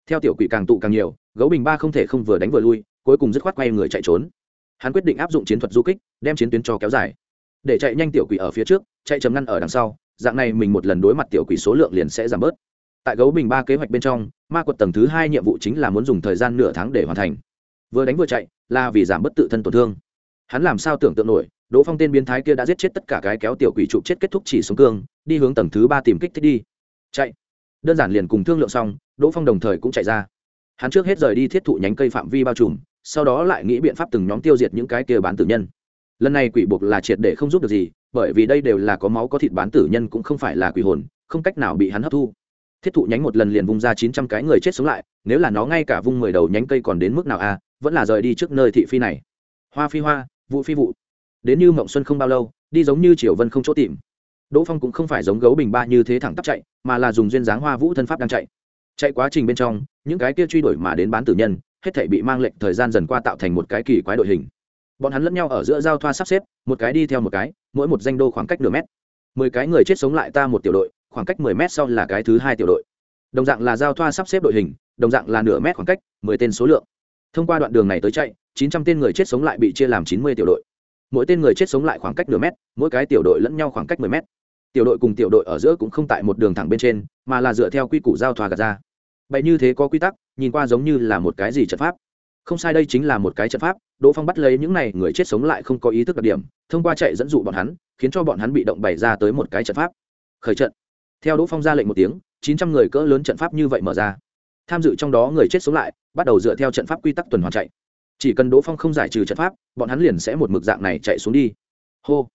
Theo tiểu quỷ càng tụ càng nhiều, gấu bình ba không thể không vừa đánh vừa lui, cuối cùng dứt khoát quay người chạy trốn. Hắn quyết định áp dụng chiến thuật du kích, đem chiến tuyến cho kéo dài để chạy nhanh tiểu quỷ ở phía trước, chạy chấm ngăn ở đằng sau, dạng này mình một lần đối mặt tiểu quỷ số lượng liền sẽ giảm bớt. Tại gấu bình ba kế hoạch bên trong, ma quật tầng thứ hai nhiệm vụ chính là muốn dùng thời gian nửa tháng để hoàn thành. Vừa đánh vừa chạy, là vì giảm bất tự thân tổn thương. Hắn làm sao tưởng tượng nổi, đỗ phong tên biến thái kia đã giết chết tất cả cái kéo tiểu quỷ trụ chết kết thúc chỉ xuống cương, đi hướng tầng thứ ba tìm kích thích đi. Chạy. Đơn giản liền cùng thương lượng xong, đỗ phong đồng thời cũng chạy ra. Hắn trước hết rời đi thiết thụ nhánh cây phạm vi bao trùm, sau đó lại nghĩ biện pháp từng nhóm tiêu diệt những cái kia bán tử nhân lần này quỷ buộc là triệt để không giúp được gì, bởi vì đây đều là có máu có thịt bán tử nhân cũng không phải là quỷ hồn, không cách nào bị hắn hấp thu. Thiết thụ nhánh một lần liền vung ra chín trăm cái người chết sống lại, nếu là nó ngay cả vung mười đầu nhánh cây còn đến mức nào a vẫn là rời đi trước nơi thị phi này. Hoa phi hoa vụ phi vụ. Đến như mộng xuân không bao lâu, đi giống như triều vân không chỗ tìm. Đỗ phong cũng không phải giống gấu bình ba như thế thẳng tắp chạy, mà là dùng duyên dáng hoa vũ thân pháp đang chạy. Chạy quá trình bên trong, những cái kia truy đuổi mà đến bán tử nhân, hết thể bị mang lệnh thời gian dần qua tạo thành một cái kỳ quái đội hình bọn hắn lẫn nhau ở giữa giao thoa sắp xếp, một cái đi theo một cái, mỗi một danh đô khoảng cách nửa mét. Mười cái người chết sống lại ta một tiểu đội, khoảng cách mười mét sau là cái thứ hai tiểu đội. Đồng dạng là giao thoa sắp xếp đội hình, đồng dạng là nửa mét khoảng cách, mười tên số lượng. Thông qua đoạn đường này tới chạy, chín trăm tên người chết sống lại bị chia làm chín mươi tiểu đội. Mỗi tên người chết sống lại khoảng cách nửa mét, mỗi cái tiểu đội lẫn nhau khoảng cách mười mét. Tiểu đội cùng tiểu đội ở giữa cũng không tại một đường thẳng bên trên, mà là dựa theo quy củ giao thoa gạt ra. Vậy như thế có quy tắc, nhìn qua giống như là một cái gì trận pháp không sai đây chính là một cái trận pháp, đỗ phong bắt lấy những này người chết sống lại không có ý thức đặc điểm, thông qua chạy dẫn dụ bọn hắn, khiến cho bọn hắn bị động bày ra tới một cái trận pháp. Khởi trận. Theo đỗ phong ra lệnh một tiếng, chín trăm người cỡ lớn trận pháp như vậy mở ra. Tham dự trong đó người chết sống lại, bắt đầu dựa theo trận pháp quy tắc tuần hoàn chạy. Chỉ cần đỗ phong không giải trừ trận pháp, bọn hắn liền sẽ một mực dạng này chạy xuống đi. Hô.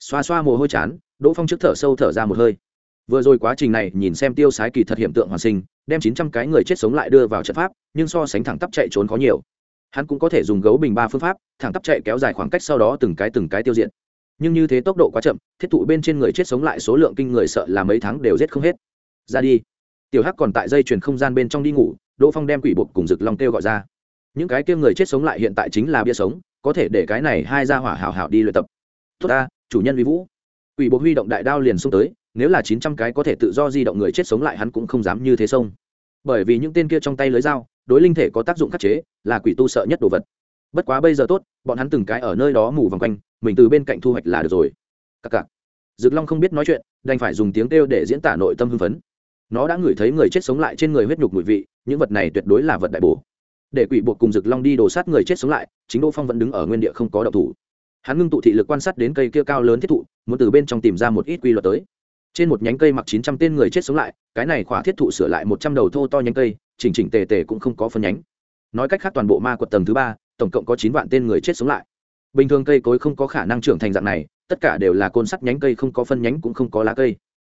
Xoa xoa mồ hôi chán, đỗ phong trước thở sâu thở ra một hơi. Vừa rồi quá trình này, nhìn xem tiêu sái kỳ thật hiện tượng hoàn sinh đem chín trăm cái người chết sống lại đưa vào trận pháp, nhưng so sánh thẳng tắp chạy trốn khó nhiều. Hắn cũng có thể dùng gấu bình ba phương pháp, thẳng tắp chạy kéo dài khoảng cách sau đó từng cái từng cái tiêu diệt. Nhưng như thế tốc độ quá chậm, thiết thụ bên trên người chết sống lại số lượng kinh người sợ là mấy tháng đều giết không hết. Ra đi. Tiểu hắc còn tại dây chuyền không gian bên trong đi ngủ, đỗ phong đem quỷ buộc cùng rực long kêu gọi ra. Những cái kia người chết sống lại hiện tại chính là bia sống, có thể để cái này hai ra hỏa hảo hảo đi luyện tập. Tốt ta, chủ nhân vi vũ. Quỷ buộc huy động đại đao liền xông tới nếu là chín trăm cái có thể tự do di động người chết sống lại hắn cũng không dám như thế xông bởi vì những tên kia trong tay lưới dao, đối linh thể có tác dụng khắc chế, là quỷ tu sợ nhất đồ vật. Bất quá bây giờ tốt, bọn hắn từng cái ở nơi đó mù vòng quanh, mình từ bên cạnh thu hoạch là được rồi. Cặc cặc. Dực long không biết nói chuyện, đành phải dùng tiếng kêu để diễn tả nội tâm hưng phấn. Nó đã ngửi thấy người chết sống lại trên người huyết nhục mùi vị, những vật này tuyệt đối là vật đại bổ. Để quỷ buộc cùng rực long đi đổ sát người chết sống lại, chính đỗ phong vẫn đứng ở nguyên địa không có động thủ. Hắn ngưng tụ thị lực quan sát đến cây kia cao lớn thiết thụ, muốn từ bên trong tìm ra một ít quy luật tới trên một nhánh cây mặc chín trăm tên người chết sống lại, cái này khỏa thiết thụ sửa lại một trăm đầu thô to nhánh cây, chỉnh chỉnh tề tề cũng không có phân nhánh. Nói cách khác toàn bộ ma quật tầng thứ ba, tổng cộng có chín vạn tên người chết sống lại. Bình thường cây cối không có khả năng trưởng thành dạng này, tất cả đều là côn sắt nhánh cây, không có phân nhánh cũng không có lá cây.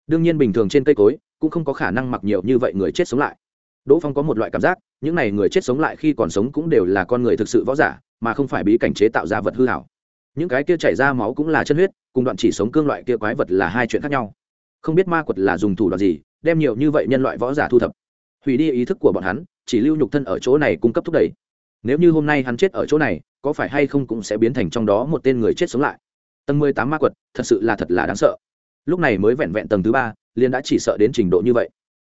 Đương nhiên bình thường trên cây cối cũng không có khả năng mặc nhiều như vậy người chết sống lại. Đỗ phong có một loại cảm giác, những n à y người chết sống lại khi còn sống cũng đều là con người thực sự võ giả, mà không phải bí cảnh chế tạo ra vật hư hảo. Những cái kia chảy ra máu cũng là chân huyết, cùng đoạn chỉ sống cương loại kia quái vật là hai chuyện khác nhau không biết ma quật là dùng thủ đoạn gì, đem nhiều như vậy nhân loại võ giả thu thập. Hủy đi ý thức của bọn hắn, chỉ lưu nhục thân ở chỗ này cung cấp thúc đẩy. Nếu như hôm nay hắn chết ở chỗ này, có phải hay không cũng sẽ biến thành trong đó một tên người chết sống lại. Tầng mười tám ma quật, thật sự là thật là đáng sợ. Lúc này mới vẹn vẹn tầng thứ ba, liền đã chỉ sợ đến trình độ như vậy.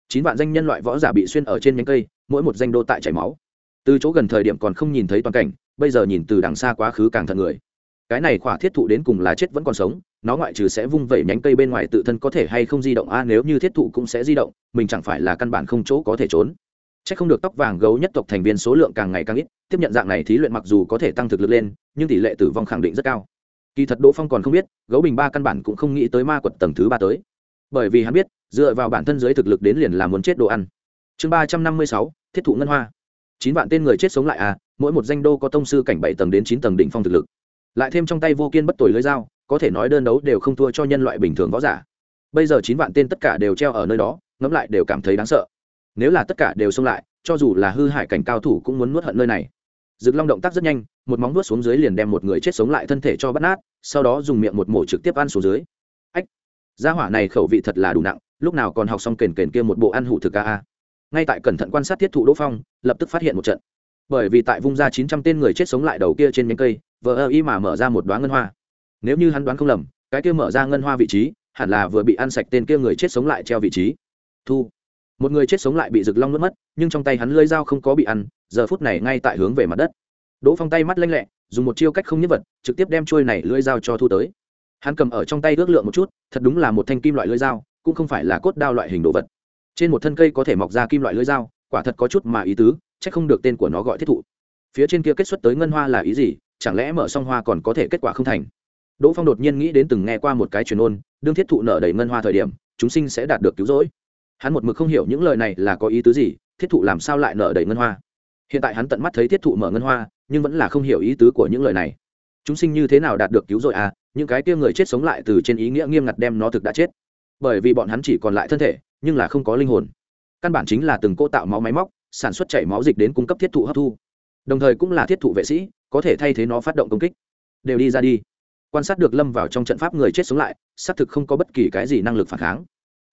Chín vạn danh nhân loại võ giả bị xuyên ở trên nhánh cây, mỗi một danh đô tại chảy máu. Từ chỗ gần thời điểm còn không nhìn thấy toàn cảnh, bây giờ nhìn từ đằng xa quá khứ càng thật người. Cái này khỏa thiết thụ đến cùng là chết vẫn còn sống nó ngoại trừ sẽ vung vẩy nhánh cây bên ngoài tự thân có thể hay không di động. A, nếu như thiết thụ cũng sẽ di động, mình chẳng phải là căn bản không chỗ có thể trốn. C h ắ c không được tóc vàng gấu nhất tộc thành viên số lượng càng ngày càng ít, tiếp nhận dạng này thí luyện mặc dù có thể tăng thực lực lên, nhưng tỷ lệ tử vong khẳng định rất cao. Kỳ thật đỗ phong còn không biết, gấu bình ba căn bản cũng không nghĩ tới ma quật tầng thứ ba tới. Bởi vì hắn biết, dựa vào bản thân dưới thực lực đến liền là muốn chết đồ ăn. Chương ba trăm năm mươi sáu, thiết thụ ngân hoa. Chín vạn tên người chết sống lại à mỗi một danh đô có tông sư cảnh bảy tầng đến chín tầng đỉnh phong thực lực. Lại thêm trong tay vô kiên bất tội lưới dao có thể nói đơn đấu đều không thua cho nhân loại bình thường võ giả bây giờ chín vạn tên tất cả đều treo ở nơi đó ngẫm lại đều cảm thấy đáng sợ nếu là tất cả đều xông lại cho dù là hư hại cảnh cao thủ cũng muốn nuốt hận nơi này Dực Long động tác rất nhanh, một móng vuốt xuống dưới liền đem một người chết sống lại thân thể cho bắt nát, sau đó dùng miệng một mổ trực tiếp ăn xuống dưới. Ách, gia hỏa này khẩu vị thật là đủ nặng, lúc nào còn học xong kền kền kia một bộ ăn hủ thực a a. Ngay tại cẩn thận quan sát thiết thụ Đỗ Phong, lập tức phát hiện một trận. Bởi vì tại vung ra chín trăm tên người chết sống lại đầu kia trên nhánh cây, vờ y mà mở ra một đóa ngân hoa nếu như hắn đoán không lầm, cái kia mở ra ngân hoa vị trí, hẳn là vừa bị ăn sạch tên kia người chết sống lại treo vị trí. Thu. Một người chết sống lại bị rực long nuốt mất, nhưng trong tay hắn lơi dao không có bị ăn, giờ phút này ngay tại hướng về mặt đất. Đỗ phong tay mắt lanh lẹ, dùng một chiêu cách không nhất vật, trực tiếp đem trôi này lưỡi dao cho thu tới. Hắn cầm ở trong tay ước lượng một chút, thật đúng là một thanh kim loại lưỡi dao, cũng không phải là cốt đao loại hình đồ vật. Trên một thân cây có thể mọc ra kim loại lưỡi dao, quả thật có chút mà ý tứ c h ắ c không được tên của nó gọi thiết thụ. Phía trên kia kết xuất tới ngân hoa là ý gì, chẳng lẽ mở xong hoa còn có thể kết quả không thành? Đỗ phong đột nhiên nghĩ đến từng nghe qua một cái truyền ôn, đương thiết thụ nở đầy ngân hoa thời điểm, chúng sinh sẽ đạt được cứu rỗi. Hắn một mực không hiểu những lời này là có ý tứ gì, thiết thụ làm sao lại nở đầy ngân hoa. Hiện tại hắn tận mắt thấy thiết thụ mở ngân hoa, nhưng vẫn là không hiểu ý tứ của những lời này. Chúng sinh như thế nào đạt được cứu rỗi à? Những cái kia người chết sống lại từ trên ý nghĩa nghiêm ngặt đem nó thực đã chết. Bởi vì bọn hắn chỉ còn lại thân thể, nhưng là không có linh hồn. Căn bản chính là từng cô tạo máu máy móc, sản xuất chảy máu dịch đến cung cấp thiết thụ hấp thu. Đồng thời cũng là thiết thụ vệ sĩ, có thể thay thế nó phát động công kích. Đều đi ra đi quan sát được lâm vào trong trận pháp người chết sống lại, xác thực không có bất kỳ cái gì năng lực phản kháng.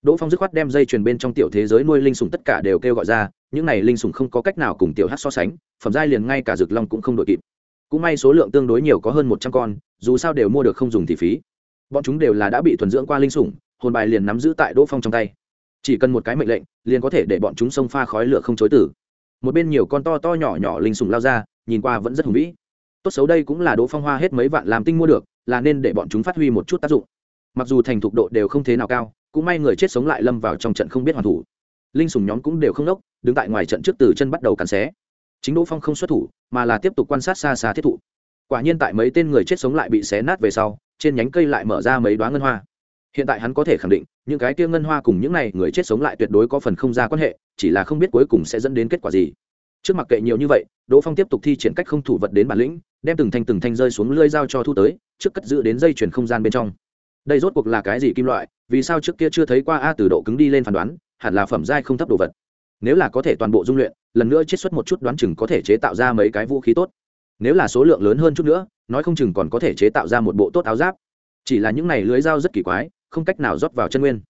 Đỗ phong dứt khoát đem dây chuyền bên trong tiểu thế giới nuôi linh sùng tất cả đều kêu gọi ra, những này linh sùng không có cách nào cùng tiểu hát so sánh, phẩm giai liền ngay cả rực long cũng không đội kịp. Cũng may số lượng tương đối nhiều có hơn một trăm con, dù sao đều mua được không dùng thì phí. Bọn chúng đều là đã bị thuần dưỡng qua linh sủng, hồn bài liền nắm giữ tại đỗ phong trong tay. Chỉ cần một cái mệnh lệnh, liền có thể để bọn chúng xông pha khói lửa không chối tử. Một bên nhiều con to to nhỏ nhỏ linh sùng lao ra, nhìn qua vẫn rất hùng vĩ tốt xấu đây cũng là đỗ phong hoa hết mấy vạn làm tinh mua được, là nên để bọn chúng phát huy một chút tác dụng. Mặc dù thành thục độ đều không thế nào cao, cũng may người chết sống lại lâm vào trong trận không biết hoàn thủ. Linh sùng nhóm cũng đều không đốc đứng tại ngoài trận trước từ chân bắt đầu cắn xé. Chính đỗ phong không xuất thủ, mà là tiếp tục quan sát xa xa thiết thụ. Quả nhiên tại mấy tên người chết sống lại bị xé nát về sau, trên nhánh cây lại mở ra mấy đoá ngân hoa. Hiện tại hắn có thể khẳng định, những cái kia ngân hoa cùng những này người chết sống lại tuyệt đối có phần không ra quan hệ, chỉ là không biết cuối cùng sẽ dẫn đến kết quả gì trước mặt kệ nhiều như vậy, đỗ phong tiếp tục thi triển cách không thủ vật đến bản lĩnh, đem từng thanh từng thanh rơi xuống lưỡi dao cho thu tới, trước cất giữ đến dây chuyển không gian bên trong. Đây rốt cuộc là cái gì kim loại, vì sao trước kia chưa thấy qua a từ độ cứng đi lên phán đoán, hẳn là phẩm giai không thấp đồ vật. Nếu là có thể toàn bộ dung luyện, lần nữa chiết xuất một chút đoán chừng có thể chế tạo ra mấy cái vũ khí tốt. Nếu là số lượng lớn hơn chút nữa, nói không chừng còn có thể chế tạo ra một bộ tốt áo giáp. Chỉ là những này lưới dao rất kỳ quái, không cách nào rót vào chân nguyên.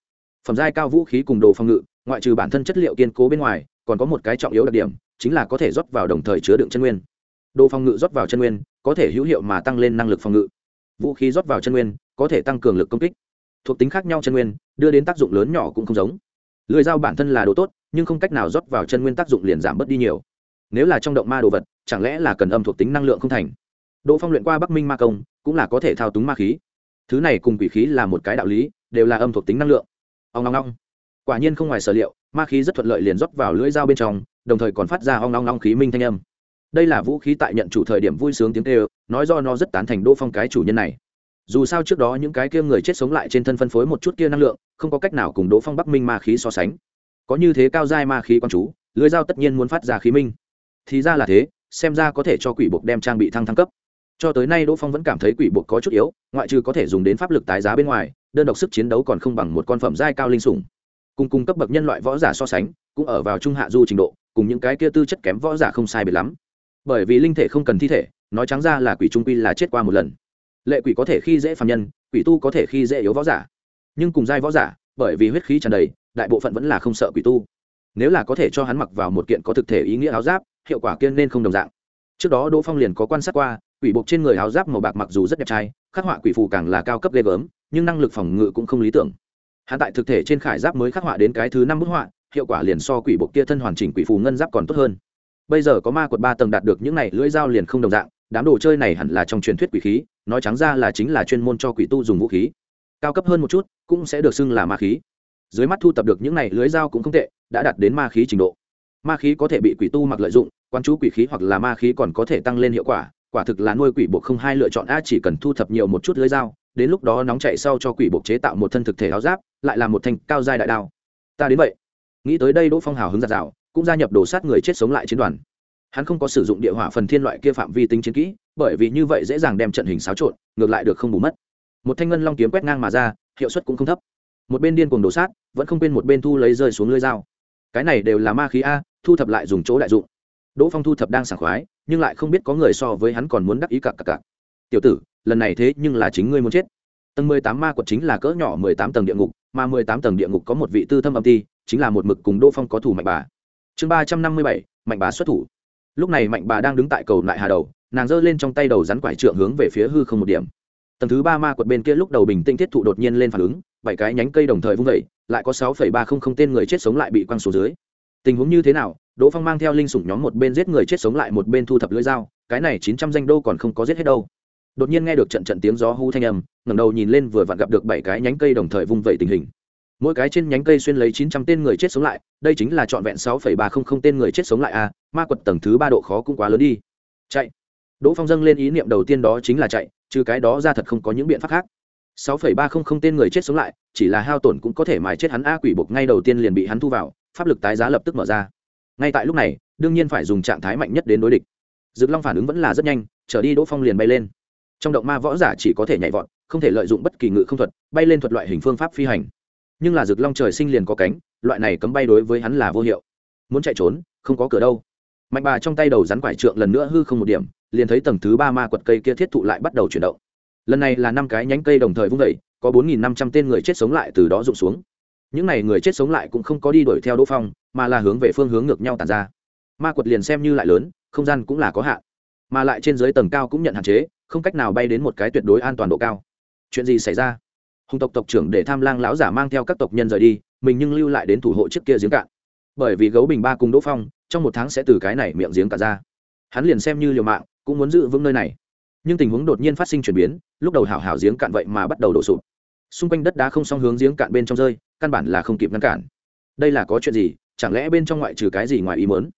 Phẩm giai cao vũ khí cùng đồ phòng ngự, ngoại trừ bản thân chất liệu kiên cố bên ngoài, còn có một cái trọng yếu đặc điểm chính là có thể rót vào đồng thời chứa đựng chân nguyên. Đồ phòng ngự rót vào chân nguyên, có thể hữu hiệu mà tăng lên năng lực phòng ngự. Vũ khí rót vào chân nguyên, có thể tăng cường lực công kích. Thuộc tính khác nhau chân nguyên, đưa đến tác dụng lớn nhỏ cũng không giống. Lưỡi dao bản thân là đồ tốt, nhưng không cách nào rót vào chân nguyên tác dụng liền giảm bớt đi nhiều. Nếu là trong động ma đồ vật, chẳng lẽ là cần âm thuộc tính năng lượng không thành? Đỗ phong luyện qua bắc minh ma công, cũng là có thể thao túng ma khí. Thứ này cùng quỷ khí là một cái đạo lý, đều là âm thuộc tính năng lượng. Ông ngong ngong quả nhiên không ngoài sở liệu, ma khí rất thuận lợi liền rót vào lưỡi dao bên trong đồng thời còn phát ra ong long long khí minh thanh âm. Đây là vũ khí tại nhận chủ thời điểm vui sướng tiếng kêu, nói do nó rất tán thành đỗ phong cái chủ nhân này. Dù sao trước đó những cái kia người chết sống lại trên thân phân phối một chút kia năng lượng, không có cách nào cùng đỗ phong bắc minh ma khí so sánh. Có như thế cao giai ma khí quan chú, lưới dao tất nhiên muốn phát ra khí minh. Thì ra là thế, xem ra có thể cho quỷ buộc đem trang bị thăng thăng cấp. Cho tới nay đỗ phong vẫn cảm thấy quỷ buộc có chút yếu, ngoại trừ có thể dùng đến pháp lực tái giá bên ngoài, đơn độc sức chiến đấu còn không bằng một con phẩm giai cao linh sủng. Cùng cung cấp bậc nhân loại võ giả so sánh, cũng ở vào trung hạ du trình độ cùng những cái kia tư chất kém võ giả không sai biệt lắm. Bởi vì linh thể không cần thi thể, nói trắng ra là quỷ trung quy là chết qua một lần. Lệ quỷ có thể khi dễ phạm nhân, quỷ tu có thể khi dễ yếu võ giả. Nhưng cùng giai võ giả, bởi vì huyết khí tràn đầy, đại bộ phận vẫn là không sợ quỷ tu. Nếu là có thể cho hắn mặc vào một kiện có thực thể ý nghĩa áo giáp, hiệu quả kiên nên không đồng dạng. Trước đó đỗ phong liền có quan sát qua, quỷ buộc trên người áo giáp màu bạc mặc dù rất đẹp trai, khắc họa quỷ phù càng là cao cấp ghê gớm, nhưng năng lực phòng ngự cũng không lý tưởng. Hắn tại thực thể trên khải giáp mới khắc họa đến cái thứ năm bức họa hiệu quả liền so quỷ bộ kia thân hoàn chỉnh quỷ phù ngân giáp còn tốt hơn. Bây giờ có ma quật ba tầng đạt được những này, lưỡi dao liền không đồng dạng, đám đồ chơi này hẳn là trong truyền thuyết quỷ khí, nói trắng ra là chính là chuyên môn cho quỷ tu dùng vũ khí. Cao cấp hơn một chút, cũng sẽ được xưng là ma khí. Dưới mắt thu tập được những này lưới dao cũng không tệ, đã đạt đến ma khí trình độ. Ma khí có thể bị quỷ tu mặc lợi dụng, quan chú quỷ khí hoặc là ma khí còn có thể tăng lên hiệu quả quả thực là nuôi quỷ buộc không hai lựa chọn a, chỉ cần thu thập nhiều một chút lưới dao, đến lúc đó nóng chạy sau cho quỷ buộc chế tạo một thân thực thể áo giáp, lại là một thanh cao giai đại đao. Ta đến vậy nghĩ tới đây đỗ phong hào hứng giặt rào cũng gia nhập đồ sát người chết sống lại chiến đoàn. Hắn không có sử dụng địa hỏa phần thiên loại kia phạm vi tính chiến kỹ, bởi vì như vậy dễ dàng đem trận hình xáo trộn, ngược lại được không bù mất. Một thanh ngân long kiếm quét ngang mà ra, hiệu suất cũng không thấp. Một bên điên cuồng đổ sát, vẫn không quên một bên thu lấy rơi xuống lưới dao. Cái này đều là ma khí a, thu thập lại dùng chỗ đại dụng. Đỗ phong thu thập đang sảng khoái, nhưng lại không biết có người so với hắn còn muốn đắc ý cặp cặp cặp tiểu tử, lần này thế nhưng là chính ngươi muốn chết. Tầng mười tám ma quật chính là cỡ nhỏ mười tám tầng địa ngục, mà mười tám tầng địa ngục có một vị tư thâm âm ti chính là một mực cùng đỗ phong có thủ mạnh bà. Chương ba trăm năm mươi bảy, mạnh bà xuất thủ. Lúc này mạnh bà đang đứng tại cầu lại hà đầu, nàng giơ lên trong tay đầu rắn quải trượng hướng về phía hư không một điểm. Tầng thứ ba ma quật bên kia lúc đầu bình tĩnh thiết thụ đột nhiên lên phản ứng, bảy cái nhánh cây đồng thời vung vẩy lại có sáu phẩy ba không không tên người chết sống lại bị quăng xuống dưới. Tình huống như thế nào? Đỗ phong mang theo linh sủng nhóm một bên giết người chết sống lại một bên thu thập lưỡi dao, cái này chín trăm danh đô còn không có giết hết đâu. Đột nhiên nghe được trận trận tiếng gió hú thanh âm, ngẩng đầu nhìn lên vừa vặn gặp được bảy cái nhánh cây đồng thời vung vẩy tình hình mỗi cái trên nhánh cây xuyên lấy chín trăm tên người chết sống lại đây chính là trọn vẹn sáu phẩy ba không không tên người chết sống lại à, ma quật tầng thứ ba độ khó cũng quá lớn đi. Chạy. Đỗ phong dâng lên ý niệm đầu tiên đó chính là chạy trừ cái đó ra thật không có những biện pháp khác. Sáu phẩy ba không không tên người chết sống lại chỉ là hao tổn cũng có thể mài chết hắn a quỷ buộc ngay đầu tiên liền bị hắn thu vào pháp lực tái giá lập tức mở ra. Ngay tại lúc này đương nhiên phải dùng trạng thái mạnh nhất đến đối địch. Dực long phản ứng vẫn là rất nhanh trở đi đỗ phong liền bay lên. Trong động ma võ giả chỉ có thể nhảy vọt không thể lợi dụng bất kỳ ngự không thuật bay lên thuật loại hình phương pháp phi hành nhưng là rực long trời sinh liền có cánh, loại này cấm bay đối với hắn là vô hiệu. Muốn chạy trốn, không có cửa đâu. Mạnh bà trong tay đầu rắn quải trượng lần nữa hư không một điểm, liền thấy tầng thứ ba ma quật cây kia thiết thụ lại bắt đầu chuyển động. Lần này là năm cái nhánh cây đồng thời vung vẩy có bốn nghìn năm trăm tên người chết sống lại từ đó rụng xuống. Những n à y người chết sống lại cũng không có đi đuổi theo đỗ phong, mà là hướng về phương hướng ngược nhau tàn ra. Ma quật liền xem như lại lớn, không gian cũng là có hạn. Mà lại trên dưới tầng cao cũng nhận hạn chế, không cách nào bay đến một cái tuyệt đối an toàn độ cao. Chuyện gì xảy ra? Hùng tộc tộc trưởng để tham lang lão giả mang theo các tộc nhân rời đi, mình nhưng lưu lại đến thủ hộ trước kia giếng cạn. Bởi vì gấu bình ba cùng đỗ phong, trong một tháng sẽ từ cái này miệng giếng cả ra. Hắn liền xem như liều mạng, cũng muốn giữ vững nơi này. Nhưng tình huống đột nhiên phát sinh chuyển biến, lúc đầu hảo hảo giếng cạn vậy mà bắt đầu đổ sụp. Xung quanh đất đá không song hướng giếng cạn bên trong rơi, căn bản là không kịp ngăn cản. Đây là có chuyện gì? Chẳng lẽ bên trong ngoại trừ cái gì ngoài ý mớn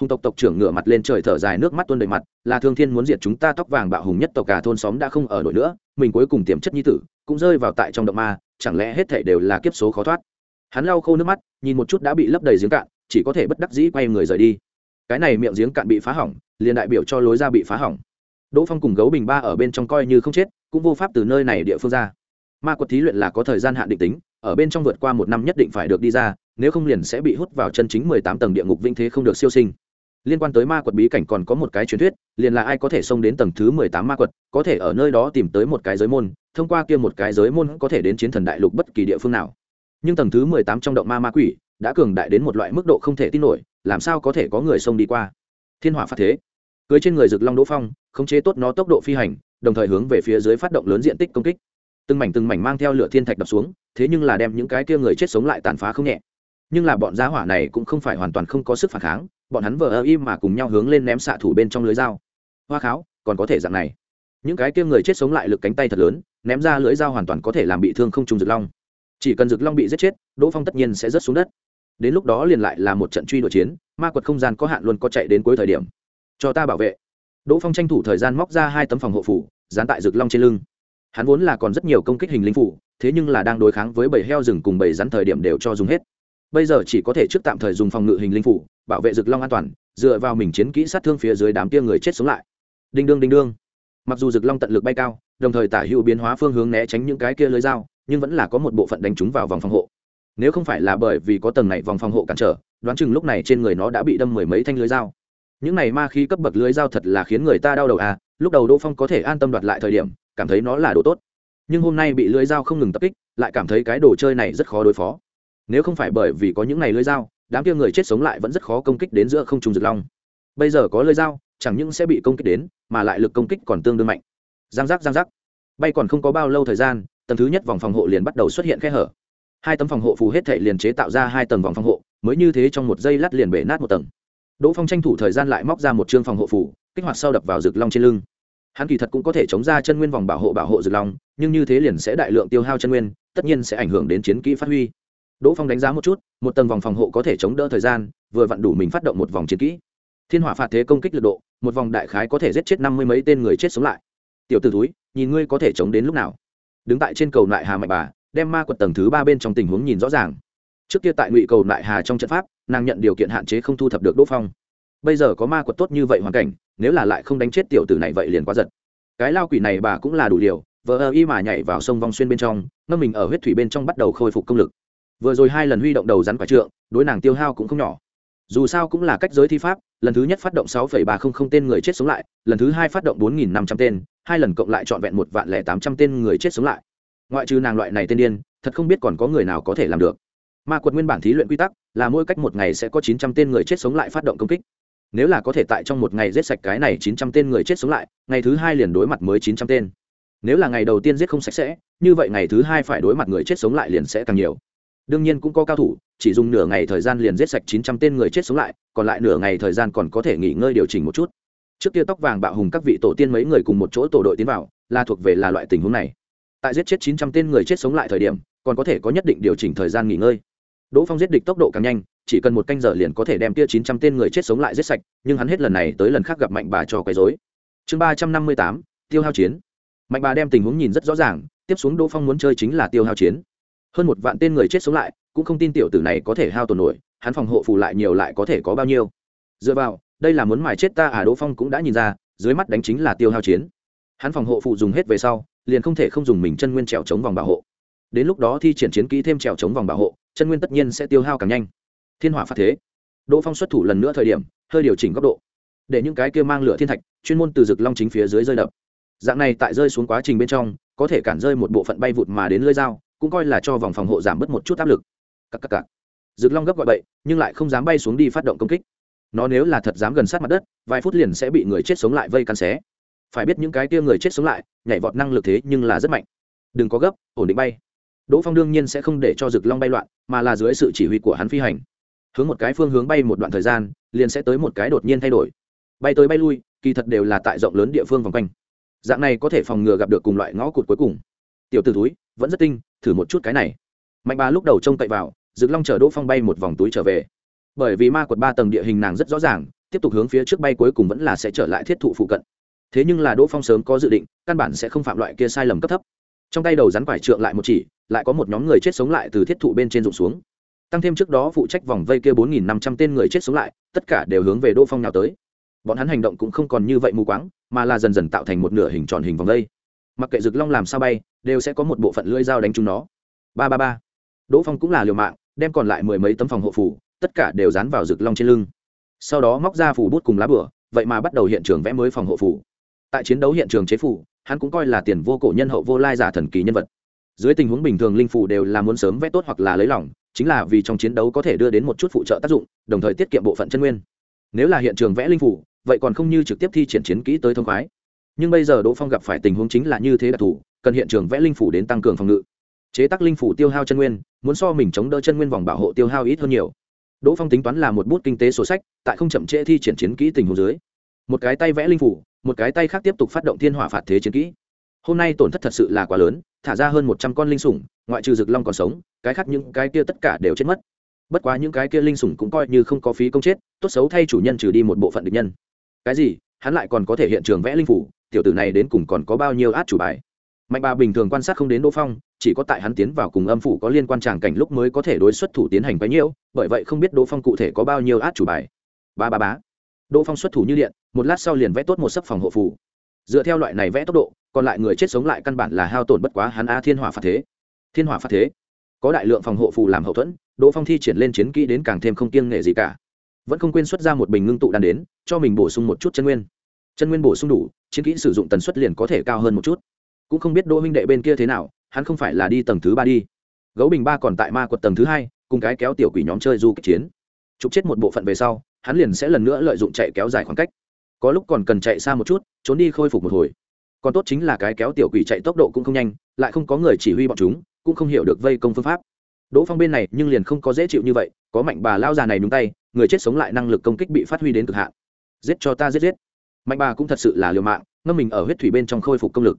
hùng tộc tộc trưởng ngửa mặt lên trời thở dài nước mắt tuôn đầy mặt, là thương thiên muốn diệt chúng ta tóc vàng bạo hùng nhất tộc cả thôn xóm đã không ở nổi nữa, mình cuối cùng tiềm chất nhi tử, cũng rơi vào tại trong động ma, chẳng lẽ hết thảy đều là kiếp số khó thoát? Hắn lau khô nước mắt, nhìn một chút đã bị lấp đầy giếng cạn, chỉ có thể bất đắc dĩ quay người rời đi. Cái này miệng giếng cạn bị phá hỏng, liền đại biểu cho lối ra bị phá hỏng. Đỗ phong cùng gấu bình ba ở bên trong coi như không chết, cũng vô pháp từ nơi này địa phương ra. Ma quật thí luyện là có thời gian hạn định tính, ở bên trong vượt qua một năm nhất định phải được đi ra, nếu không liền sẽ bị hút vào chân chính mười tám tầng địa ngục vinh thế không được siêu sinh liên quan tới ma quật bí cảnh còn có một cái truyền thuyết, liền là ai có thể xông đến tầng thứ mười tám ma quật, có thể ở nơi đó tìm tới một cái giới môn, thông qua kia một cái giới môn có thể đến chiến thần đại lục bất kỳ địa phương nào. Nhưng tầng thứ mười tám trong động ma ma quỷ, đã cường đại đến một loại mức độ không thể tin nổi, làm sao có thể có người xông đi qua? Thiên hỏa phát thế. Cưới trên người rực long đỗ phong, khống chế tốt nó tốc độ phi hành, đồng thời hướng về phía dưới phát động lớn diện tích công kích. Từng mảnh từng mảnh mang theo lửa thiên thạch đập xuống, thế nhưng là đem những cái kia người chết sống lại tàn phá không nhẹ nhưng là bọn giá hỏa này cũng không phải hoàn toàn không có sức phản kháng, bọn hắn vờ ơ im mà cùng nhau hướng lên ném xạ thủ bên trong lưới dao. Hoa kháo, còn có thể dạng này. Những cái kia người chết sống lại lực cánh tay thật lớn, ném ra lưới dao hoàn toàn có thể làm bị thương không trùng rực long. Chỉ cần rực long bị giết chết, đỗ phong tất nhiên sẽ rớt xuống đất. Đến lúc đó liền lại là một trận truy đuổi chiến, ma quật không gian có hạn luôn có chạy đến cuối thời điểm. Cho ta bảo vệ. Đỗ phong tranh thủ thời gian móc ra hai tấm phòng hộ phủ, dán tại rực long trên lưng. Hắn vốn là còn rất nhiều công kích hình linh phủ, thế nhưng là đang đối kháng với bầy heo rừng cùng bầy rắn thời điểm đều cho dùng hết bây giờ chỉ có thể trước tạm thời dùng phòng ngự hình linh phủ, bảo vệ rực long an toàn, dựa vào mình chiến kỹ sát thương phía dưới đám kia người chết sống lại. Đinh đương đinh đương. Mặc dù rực long tận lực bay cao, đồng thời tả hữu biến hóa phương hướng né tránh những cái kia lưới dao, nhưng vẫn là có một bộ phận đánh trúng vào vòng phòng hộ. Nếu không phải là bởi vì có tầng này vòng phòng hộ cản trở, đoán chừng lúc này trên người nó đã bị đâm mười mấy thanh lưới dao. Những này ma khí cấp bậc lưới dao thật là khiến người ta đau đầu à lúc đầu đỗ phong có thể an tâm đoạt lại thời điểm, cảm thấy nó là đồ tốt. Nhưng hôm nay bị lưới dao không ngừng tập kích, lại cảm thấy cái đồ chơi này rất khó đối phó nếu không phải bởi vì có những này lưới dao, đám kia người chết sống lại vẫn rất khó công kích đến giữa không trùng rực long. Bây giờ có lưới dao, chẳng những sẽ bị công kích đến, mà lại lực công kích còn tương đương mạnh. Giang giác giang giác. Bay còn không có bao lâu thời gian, tầng thứ nhất vòng phòng hộ liền bắt đầu xuất hiện khe hở. Hai tấm phòng hộ phù hết thể liền chế tạo ra hai tầng vòng phòng hộ, mới như thế trong một giây lát liền bể nát một tầng. Đỗ phong tranh thủ thời gian lại móc ra một chương phòng hộ phù, kích hoạt sau đập vào rực long trên lưng. Hắn kỳ thật cũng có thể chống ra chân nguyên vòng bảo hộ bảo hộ rực long, nhưng như thế liền sẽ đại lượng tiêu hao chân nguyên, tất nhiên sẽ ảnh hưởng đến chiến kỹ phát huy đỗ phong đánh giá một chút, một tầng vòng phòng hộ có thể chống đỡ thời gian, vừa vặn đủ mình phát động một vòng chiến kỹ. Thiên hỏa phạt thế công kích lực độ, một vòng đại khái có thể giết chết năm mươi mấy tên người chết sống lại. Tiểu t ử túi nhìn ngươi có thể chống đến lúc nào. Đứng tại trên cầu nại hà mạnh bà, đem ma quật tầng thứ ba bên trong tình huống nhìn rõ ràng. Trước kia tại ngụy cầu nại hà trong trận pháp, nàng nhận điều kiện hạn chế không thu thập được đỗ phong. Bây giờ có ma quật tốt như vậy hoàn cảnh, nếu là lại không đánh chết tiểu tử này vậy liền quá giật. Cái lao quỷ này bà cũng là đủ liều vờ ơ y mà nhảy vào sông vong xuyên bên trong, ngâm mình ở huyết thủy bên trong bắt đầu khôi phục công lực vừa rồi hai lần huy động đầu rắn quả trượng, đối nàng tiêu hao cũng không nhỏ. Dù sao cũng là cách giới thi pháp, lần thứ nhất phát động sáu ba trăm linh tên người chết sống lại, lần thứ hai phát động bốn năm trăm tên, hai lần cộng lại trọn vẹn một vạn lẻ tám trăm tên người chết sống lại. Ngoại trừ nàng loại này tên điên, thật không biết còn có người nào có thể làm được. Ma quật nguyên bản thí luyện quy tắc là mỗi cách một ngày sẽ có chín trăm tên người chết sống lại phát động công kích. Nếu là có thể tại trong một ngày giết sạch cái này chín trăm tên người chết sống lại, ngày thứ hai liền đối mặt mới chín trăm tên. Nếu là ngày đầu tiên giết không sạch sẽ, như vậy ngày thứ hai phải đối mặt người chết sống lại liền sẽ càng nhiều đương nhiên cũng có cao thủ, chỉ dùng nửa ngày thời gian liền giết sạch chín trăm tên người chết sống lại, còn lại nửa ngày thời gian còn có thể nghỉ ngơi điều chỉnh một chút. Trước kia tóc vàng bạo hùng các vị tổ tiên mấy người cùng một chỗ tổ đội tiến vào, là thuộc về là loại tình huống này. Tại giết chết chín trăm tên người chết sống lại thời điểm, còn có thể có nhất định điều chỉnh thời gian nghỉ ngơi. Đỗ phong giết địch tốc độ càng nhanh, chỉ cần một canh giờ liền có thể đem kia chín trăm tên người chết sống lại giết sạch, nhưng hắn hết lần này tới lần khác gặp mạnh bà cho quấy dối chương ba trăm năm mươi tám, tiêu hao chiến. Mạnh bà đem tình huống nhìn rất rõ ràng, tiếp xuống đỗ phong muốn chơi chính là tiêu hao chiến hơn một vạn tên người chết sống lại, cũng không tin tiểu tử này có thể hao tổn nổi, hắn phòng hộ phù lại nhiều lại có thể có bao nhiêu. Dựa vào, đây là muốn mài chết ta à đỗ phong cũng đã nhìn ra, dưới mắt đánh chính là tiêu hao chiến. Hắn phòng hộ phụ dùng hết về sau, liền không thể không dùng mình chân nguyên trèo chống vòng bảo hộ. Đến lúc đó thi triển chiến kỹ thêm trèo chống vòng bảo hộ, chân nguyên tất nhiên sẽ tiêu hao càng nhanh. Thiên hỏa phát thế. Đỗ phong xuất thủ lần nữa thời điểm, hơi điều chỉnh góc độ. Để những cái kia mang lửa thiên thạch, chuyên môn từ rực long chính phía dưới rơi đập. Dạng này tại rơi xuống quá trình bên trong, có thể cản rơi một bộ phận bay vụt mà đến lơi dao cũng coi là cho vòng phòng hộ giảm bớt một chút áp lực. Cặp cặp cặp rực long gấp gọi bậy, nhưng lại không dám bay xuống đi phát động công kích. Nó nếu là thật dám gần sát mặt đất, vài phút liền sẽ bị người chết sống lại vây căn xé. Phải biết những cái tia người chết sống lại, nhảy vọt năng lực thế nhưng là rất mạnh. Đừng có gấp, ổn định bay. Đỗ phong đương nhiên sẽ không để cho rực long bay loạn, mà là dưới sự chỉ huy của hắn phi hành. Hướng một cái phương hướng bay một đoạn thời gian, liền sẽ tới một cái đột nhiên thay đổi. Bay tới bay lui, kỳ thật đều là tại rộng lớn địa phương vòng quanh. Dạng này có thể phòng ngừa gặp được cùng loại ngõ cụt cuối cùng. Tiểu t ử túi vẫn rất tinh thử một chút cái này. Mạnh bà lúc đầu trông cậy vào rực long chở đỗ phong bay một vòng túi trở về. Bởi vì ma quật ba tầng địa hình nàng rất rõ ràng, tiếp tục hướng phía trước bay cuối cùng vẫn là sẽ trở lại thiết thụ phụ cận. Thế nhưng là đỗ phong sớm có dự định, căn bản sẽ không phạm loại kia sai lầm cấp thấp. Trong tay đầu rắn quải trượng lại một chỉ, lại có một nhóm người chết sống lại từ thiết thụ bên trên rụng xuống. Tăng thêm trước đó phụ trách vòng vây kia bốn nghìn năm trăm tên người chết sống lại, tất cả đều hướng về đỗ phong nào tới. Bọn hắn hành động cũng không còn như vậy mù quáng, mà là dần dần tạo thành một nửa hình tròn hình vòng vây mặc kệ rực long làm sao bay, đều sẽ có một bộ phận lưỡi dao đánh chúng nó. Ba ba ba. Đỗ phong cũng là liều mạng, đem còn lại mười mấy tấm phòng hộ phủ, tất cả đều dán vào rực long trên lưng. Sau đó móc ra phủ bút cùng lá bửa, vậy mà bắt đầu hiện trường vẽ mới phòng hộ phủ. Tại chiến đấu hiện trường chế phủ, hắn cũng coi là tiền vô cổ nhân hậu vô lai giả thần kỳ nhân vật. Dưới tình huống bình thường linh phủ đều là muốn sớm vẽ tốt hoặc là lấy lỏng, chính là vì trong chiến đấu có thể đưa đến một chút phụ trợ tác dụng, đồng thời tiết kiệm bộ phận chân nguyên. Nếu là hiện trường vẽ linh phủ, vậy còn không như trực tiếp thi triển chiến kỹ tới thông khoái nhưng bây giờ đỗ phong gặp phải tình huống chính là như thế đặc thù, cần hiện trường vẽ linh phủ đến tăng cường phòng ngự. Chế tác linh phủ tiêu hao chân nguyên, muốn so mình chống đỡ chân nguyên vòng bảo hộ tiêu hao ít hơn nhiều. Đỗ phong tính toán là một bút kinh tế sổ sách, tại không chậm trễ thi triển chiến kỹ tình huống dưới. Một cái tay vẽ linh phủ, một cái tay khác tiếp tục phát động thiên hỏa phạt thế chiến kỹ. Hôm nay tổn thất thật sự là quá lớn, thả ra hơn một trăm con linh sủng, ngoại trừ rực long còn sống, cái khác những cái kia tất cả đều chết mất. Bất quá những cái kia linh sủng cũng coi như không có phí công chết, tốt xấu thay chủ nhân trừ đi một bộ phận địch nhân. Cái gì? Hắn lại còn có thể hiện trường vẽ linh phủ tiểu tử này đến cùng còn có bao nhiêu át chủ bài. Mạnh bà bình thường quan sát không đến đỗ phong, chỉ có tại hắn tiến vào cùng âm phủ có liên quan tràng cảnh lúc mới có thể đối xuất thủ tiến hành bấy nhiêu, bởi vậy không biết đỗ phong cụ thể có bao nhiêu át chủ bài. Ba ba bá đỗ phong xuất thủ như điện, một lát sau liền vẽ tốt một sấp phòng hộ phủ dựa theo loại này vẽ tốc độ, còn lại người chết sống lại căn bản là hao tổn bất quá hắn a thiên hỏa phạt thế. Thiên hỏa phạt thế. Có đại lượng phòng hộ phù làm hậu thuẫn, đỗ phong thi triển lên chiến kỹ đến càng thêm không kiêng nghệ gì cả. Vẫn không quên xuất ra một bình ngưng tụ đan đến, cho mình bổ sung một chút chân nguyên chân nguyên bổ sung đủ, chiến kỹ sử dụng tần suất liền có thể cao hơn một chút. Cũng không biết đỗ minh đệ bên kia thế nào, hắn không phải là đi tầng thứ ba đi. Gấu bình ba còn tại ma quật tầng thứ hai, cùng cái kéo tiểu quỷ nhóm chơi du kích chiến. Trục chết một bộ phận về sau, hắn liền sẽ lần nữa lợi dụng chạy kéo dài khoảng cách. Có lúc còn cần chạy xa một chút, trốn đi khôi phục một hồi. Còn tốt chính là cái kéo tiểu quỷ chạy tốc độ cũng không nhanh, lại không có người chỉ huy bọn chúng, cũng không hiểu được vây công phương pháp. Đỗ phong bên này nhưng liền không có dễ chịu như vậy, có mạnh bà lao già này đúng tay, người chết sống lại năng lực công kích bị phát huy đến cực hạn. Giết cho ta, giết giết mạnh bà cũng thật sự là liều mạng, ngâm mình ở huyết thủy bên trong khôi phục công lực.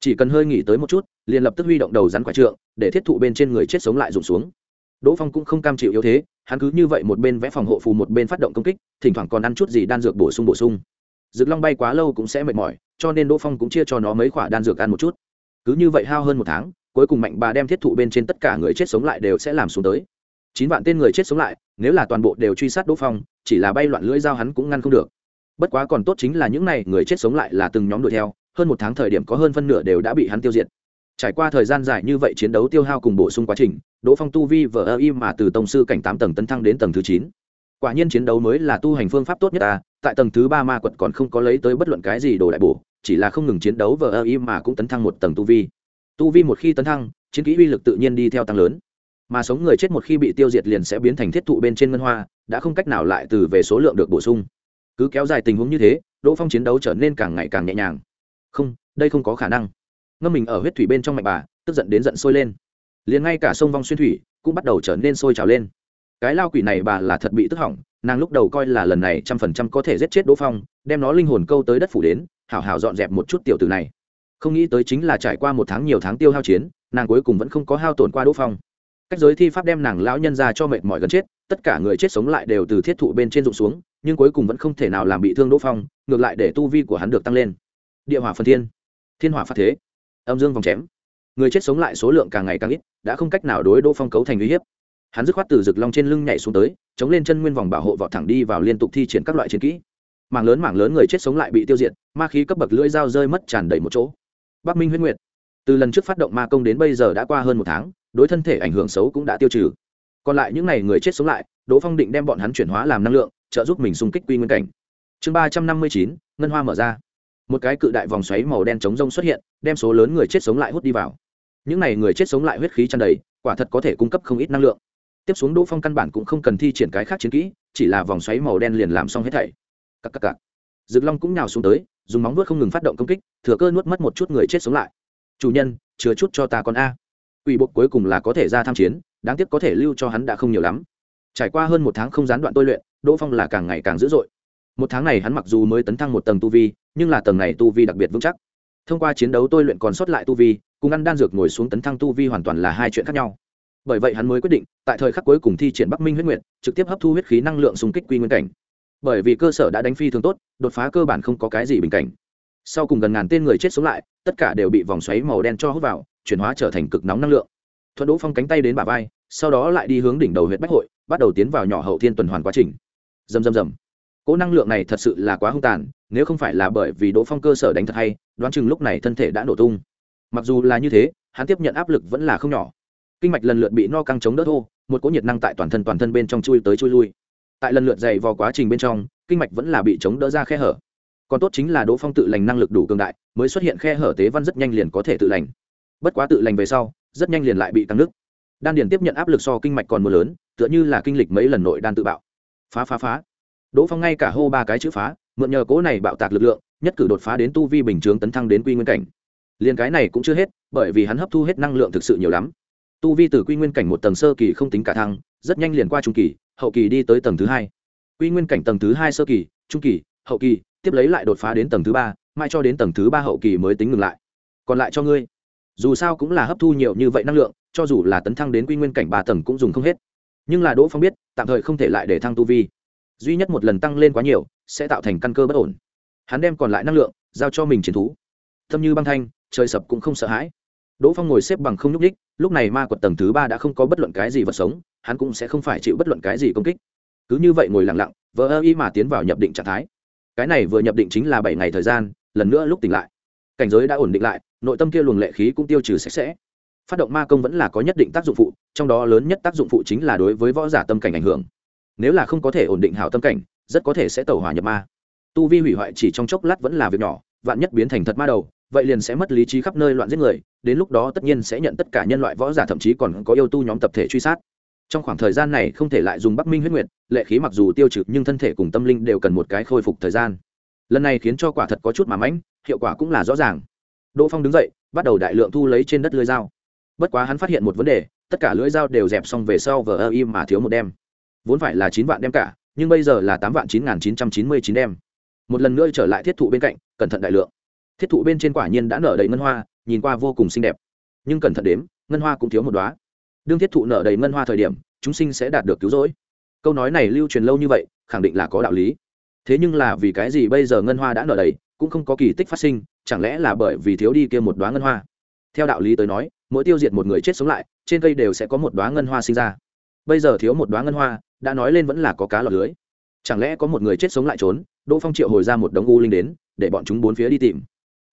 Chỉ cần hơi nghỉ tới một chút, liền lập tức huy động đầu rắn quả trượng, để thiết thụ bên trên người chết sống lại rụng xuống. Đỗ phong cũng không cam chịu yếu thế, hắn cứ như vậy một bên vẽ phòng hộ phù một bên phát động công kích, thỉnh thoảng còn ăn chút gì đan dược bổ sung bổ sung. Rực long bay quá lâu cũng sẽ mệt mỏi, cho nên đỗ phong cũng chia cho nó mấy khoả đan dược ăn một chút. Cứ như vậy hao hơn một tháng, cuối cùng mạnh bà đem thiết thụ bên trên tất cả người chết sống lại đều sẽ làm xuống tới. Chín vạn tên người chết sống lại, nếu là toàn bộ đều truy sát đỗ phong, chỉ là bay loạn lưỡi dao hắn cũng ngăn không được bất quá còn tốt chính là những n à y người chết sống lại là từng nhóm đuổi theo, hơn một tháng thời điểm có hơn phân nửa đều đã bị hắn tiêu diệt. Trải qua thời gian dài như vậy chiến đấu tiêu hao cùng bổ sung quá trình, đỗ phong tu vi vờ ơ im mà từ tổng sư cảnh tám tầng tấn thăng đến tầng thứ chín. Quả nhiên chiến đấu mới là tu hành phương pháp tốt nhất ta, tại tầng thứ ba ma quật còn không có lấy tới bất luận cái gì đồ đại bổ, chỉ là không ngừng chiến đấu vờ ơ im mà cũng tấn thăng một tầng tu vi. Tu vi một khi tấn thăng, chiến kỹ uy lực tự nhiên đi theo tăng lớn. Mà sống người chết một khi bị tiêu diệt liền sẽ biến thành thiết thụ bên trên ngân hoa, đã không cách nào lại từ về số lượng được bổ sung cứ kéo dài tình huống như thế, đỗ phong chiến đấu trở nên càng ngày càng nhẹ nhàng. Không, đây không có khả năng. Ngâm mình ở huyết thủy bên trong mạch bà, tức giận đến giận sôi lên. Liền ngay cả sông vong xuyên thủy cũng bắt đầu trở nên sôi trào lên. Cái lao quỷ này bà là thật bị tức hỏng, nàng lúc đầu coi là lần này trăm phần trăm có thể giết chết đỗ phong, đem nó linh hồn câu tới đất phủ đến, hảo hảo dọn dẹp một chút tiểu từ này. Không nghĩ tới chính là trải qua một tháng nhiều tháng tiêu hao chiến, nàng cuối cùng vẫn không có hao tổn qua đỗ phong. Cách giới thi pháp đem nàng lão nhân ra cho mệt mỏi gần chết, tất cả người chết sống lại đều từ thiết thụ bên trên rụng xuống nhưng cuối cùng vẫn không thể nào làm bị thương đỗ phong, ngược lại để tu vi của hắn được tăng lên. Địa hỏa phần thiên. Thiên hỏa phát thế. Âm dương vòng chém. Người chết sống lại số lượng càng ngày càng ít, đã không cách nào đối đỗ phong cấu thành uy hiếp. Hắn dứt khoát từ rực long trên lưng nhảy xuống tới, chống lên chân nguyên vòng bảo hộ vọt thẳng đi vào liên tục thi triển các loại chiến kỹ. Mảng lớn mảng lớn người chết sống lại bị tiêu diệt, ma khí cấp bậc lưỡi dao rơi mất tràn đầy một chỗ. Bắc minh huyết nguyệt. Từ lần trước phát động ma công đến bây giờ đã qua hơn một tháng, đối thân thể ảnh hưởng xấu cũng đã tiêu trừ. Còn lại những n à y người chết sống lại, đỗ phong định đem bọn hắn chuyển hóa làm năng lượng trợ giúp mình xung kích quy nguyên cảnh chương ba trăm năm mươi chín ngân hoa mở ra một cái cự đại vòng xoáy màu đen chống rông xuất hiện đem số lớn người chết sống lại hút đi vào những n à y người chết sống lại huyết khí tràn đầy quả thật có thể cung cấp không ít năng lượng tiếp xuống đỗ phong căn bản cũng không cần thi triển cái khác chiến kỹ chỉ là vòng xoáy màu đen liền làm xong hết thảy cắc cắc cắc. Dực Long cũng nhào xuống tới, dùng móng vuốt không ngừng phát động công kích, thừa cơ nuốt mất một chút người chết sống lại. "Chủ nhân, chứa chút cho ta con a." Quỷ bộ cuối cùng là có thể ra tham chiến, đáng tiếc có thể lưu cho hắn đã không nhiều lắm. Trải qua hơn một tháng không gián đoạn tôi luyện, Đỗ Phong là càng ngày càng dữ dội. Một tháng này hắn mặc dù mới tấn thăng một tầng tu vi, nhưng là tầng này tu vi đặc biệt vững chắc. Thông qua chiến đấu tôi luyện còn sót lại tu vi, cùng ăn đan dược ngồi xuống tấn thăng tu vi hoàn toàn là hai chuyện khác nhau. Bởi vậy hắn mới quyết định, tại thời khắc cuối cùng thi triển Bắc Minh huyết nguyệt, trực tiếp hấp thu huyết khí năng lượng xung kích quy nguyên cảnh bởi vì cơ sở đã đánh phi thường tốt đột phá cơ bản không có cái gì bình cảnh sau cùng gần ngàn tên người chết sống lại tất cả đều bị vòng xoáy màu đen cho hút vào chuyển hóa trở thành cực nóng năng lượng thuận đỗ phong cánh tay đến bả vai sau đó lại đi hướng đỉnh đầu huyện bách hội, bắt đầu tiến vào nhỏ hậu thiên tuần hoàn quá trình. Dầm dầm dầm cỗ năng lượng này thật sự là quá hung tàn, nếu không phải là bởi vì đỗ phong cơ sở đánh thật hay, đoán chừng lúc này thân thể đã nổ tung. Mặc dù là như thế, hắn tiếp nhận áp lực vẫn là không nhỏ. Kinh mạch lần lượt bị no căng chống đỡ thô, một cỗ nhiệt năng tại toàn thân toàn thân bên trong chui tới chui lui. Tại lần lượt dày vào quá trình bên trong, kinh mạch vẫn là bị chống đỡ ra khe hở. Còn tốt chính là đỗ phong tự lành năng lực đủ cường đại, mới xuất hiện khe hở tế văn rất nhanh liền có thể tự lành. Bất quá tự lành về sau, rất nhanh liền lại bị tăng nước đan điền tiếp nhận áp lực so kinh mạch còn mưa lớn, tựa như là kinh lịch mấy lần nội đan tự bạo. Phá phá phá. Đỗ phong ngay cả hô ba cái chữ phá, mượn nhờ cố này bạo tạc lực lượng, nhất cử đột phá đến tu vi bình chướng tấn thăng đến quy nguyên cảnh. Liền cái này cũng chưa hết, bởi vì hắn hấp thu hết năng lượng thực sự nhiều lắm. Tu vi từ quy nguyên cảnh một tầng sơ kỳ không tính cả thăng, rất nhanh liền qua trung kỳ, hậu kỳ đi tới tầng thứ hai. Quy nguyên cảnh tầng thứ hai sơ kỳ, trung kỳ, hậu kỳ, tiếp lấy lại đột phá đến tầng thứ ba mai cho đến tầng thứ ba hậu kỳ mới tính ngừng lại. Còn lại cho ngươi. Dù sao cũng là hấp thu nhiều như vậy năng lượng cho dù là tấn thăng đến quy nguyên cảnh ba tầng cũng dùng không hết. Nhưng là đỗ phong biết, tạm thời không thể lại để thăng tu vi. Duy nhất một lần tăng lên quá nhiều, sẽ tạo thành căn cơ bất ổn. Hắn đem còn lại năng lượng, giao cho mình chiến thú. Thâm như băng thanh, trời sập cũng không sợ hãi. Đỗ phong ngồi xếp bằng không nhúc ních lúc này ma quật tầng thứ ba đã không có bất luận cái gì vật sống, hắn cũng sẽ không phải chịu bất luận cái gì công kích. Cứ như vậy ngồi lặng lặng, vờ ơ y mà tiến vào nhập định trạng thái. Cái này vừa nhập định chính là bảy ngày thời gian, lần nữa lúc tỉnh lại. Cảnh giới đã ổn định lại, nội tâm kia luồng lệ khí cũng tiêu trừ sạch sẽ phát động ma công vẫn là có nhất định tác dụng phụ, trong đó lớn nhất tác dụng phụ chính là đối với võ giả tâm cảnh ảnh hưởng. Nếu là không có thể ổn định hảo tâm cảnh, rất có thể sẽ tẩu hỏa nhập ma. Tu vi hủy hoại chỉ trong chốc lát vẫn là việc nhỏ, vạn nhất biến thành thật ma đầu, vậy liền sẽ mất lý trí khắp nơi loạn giết người, đến lúc đó tất nhiên sẽ nhận tất cả nhân loại võ giả thậm chí còn có yêu tu nhóm tập thể truy sát. Trong khoảng thời gian này không thể lại dùng bắc minh huyết nguyệt, lệ khí mặc dù tiêu trực nhưng thân thể cùng tâm linh đều cần một cái khôi phục thời gian. Lần này khiến cho quả thật có chút mà mãnh, hiệu quả cũng là rõ ràng. Đỗ phong đứng dậy, bắt đầu đại lượng thu lấy trên đất lưới dao bất quá hắn phát hiện một vấn đề, tất cả lưỡi dao đều dẹp xong về sau vờ ơ im mà thiếu một đem. Vốn phải là chín vạn đem cả, nhưng bây giờ là tám vạn chín nghìn chín trăm chín mươi chín đem. Một lần nữa trở lại thiết thụ bên cạnh, cẩn thận đại lượng. Thiết thụ bên trên quả nhiên đã nở đầy ngân hoa, nhìn qua vô cùng xinh đẹp. Nhưng cẩn thận đếm, ngân hoa cũng thiếu một đoá đương thiết thụ nở đầy ngân hoa thời điểm, chúng sinh sẽ đạt được cứu rỗi. Câu nói này lưu truyền lâu như vậy, khẳng định là có đạo lý. Thế nhưng là vì cái gì bây giờ ngân hoa đã nở đầy, cũng không có kỳ tích phát sinh, chẳng lẽ là bởi vì thiếu đi kia một đoá ngân hoa? Theo đạo lý tới nói mỗi tiêu diệt một người chết sống lại, trên cây đều sẽ có một đoá ngân hoa sinh ra. Bây giờ thiếu một đoá ngân hoa, đã nói lên vẫn là có cá lọc lưới. Chẳng lẽ có một người chết sống lại trốn, đỗ phong triệu hồi ra một đống u linh đến, để bọn chúng bốn phía đi tìm.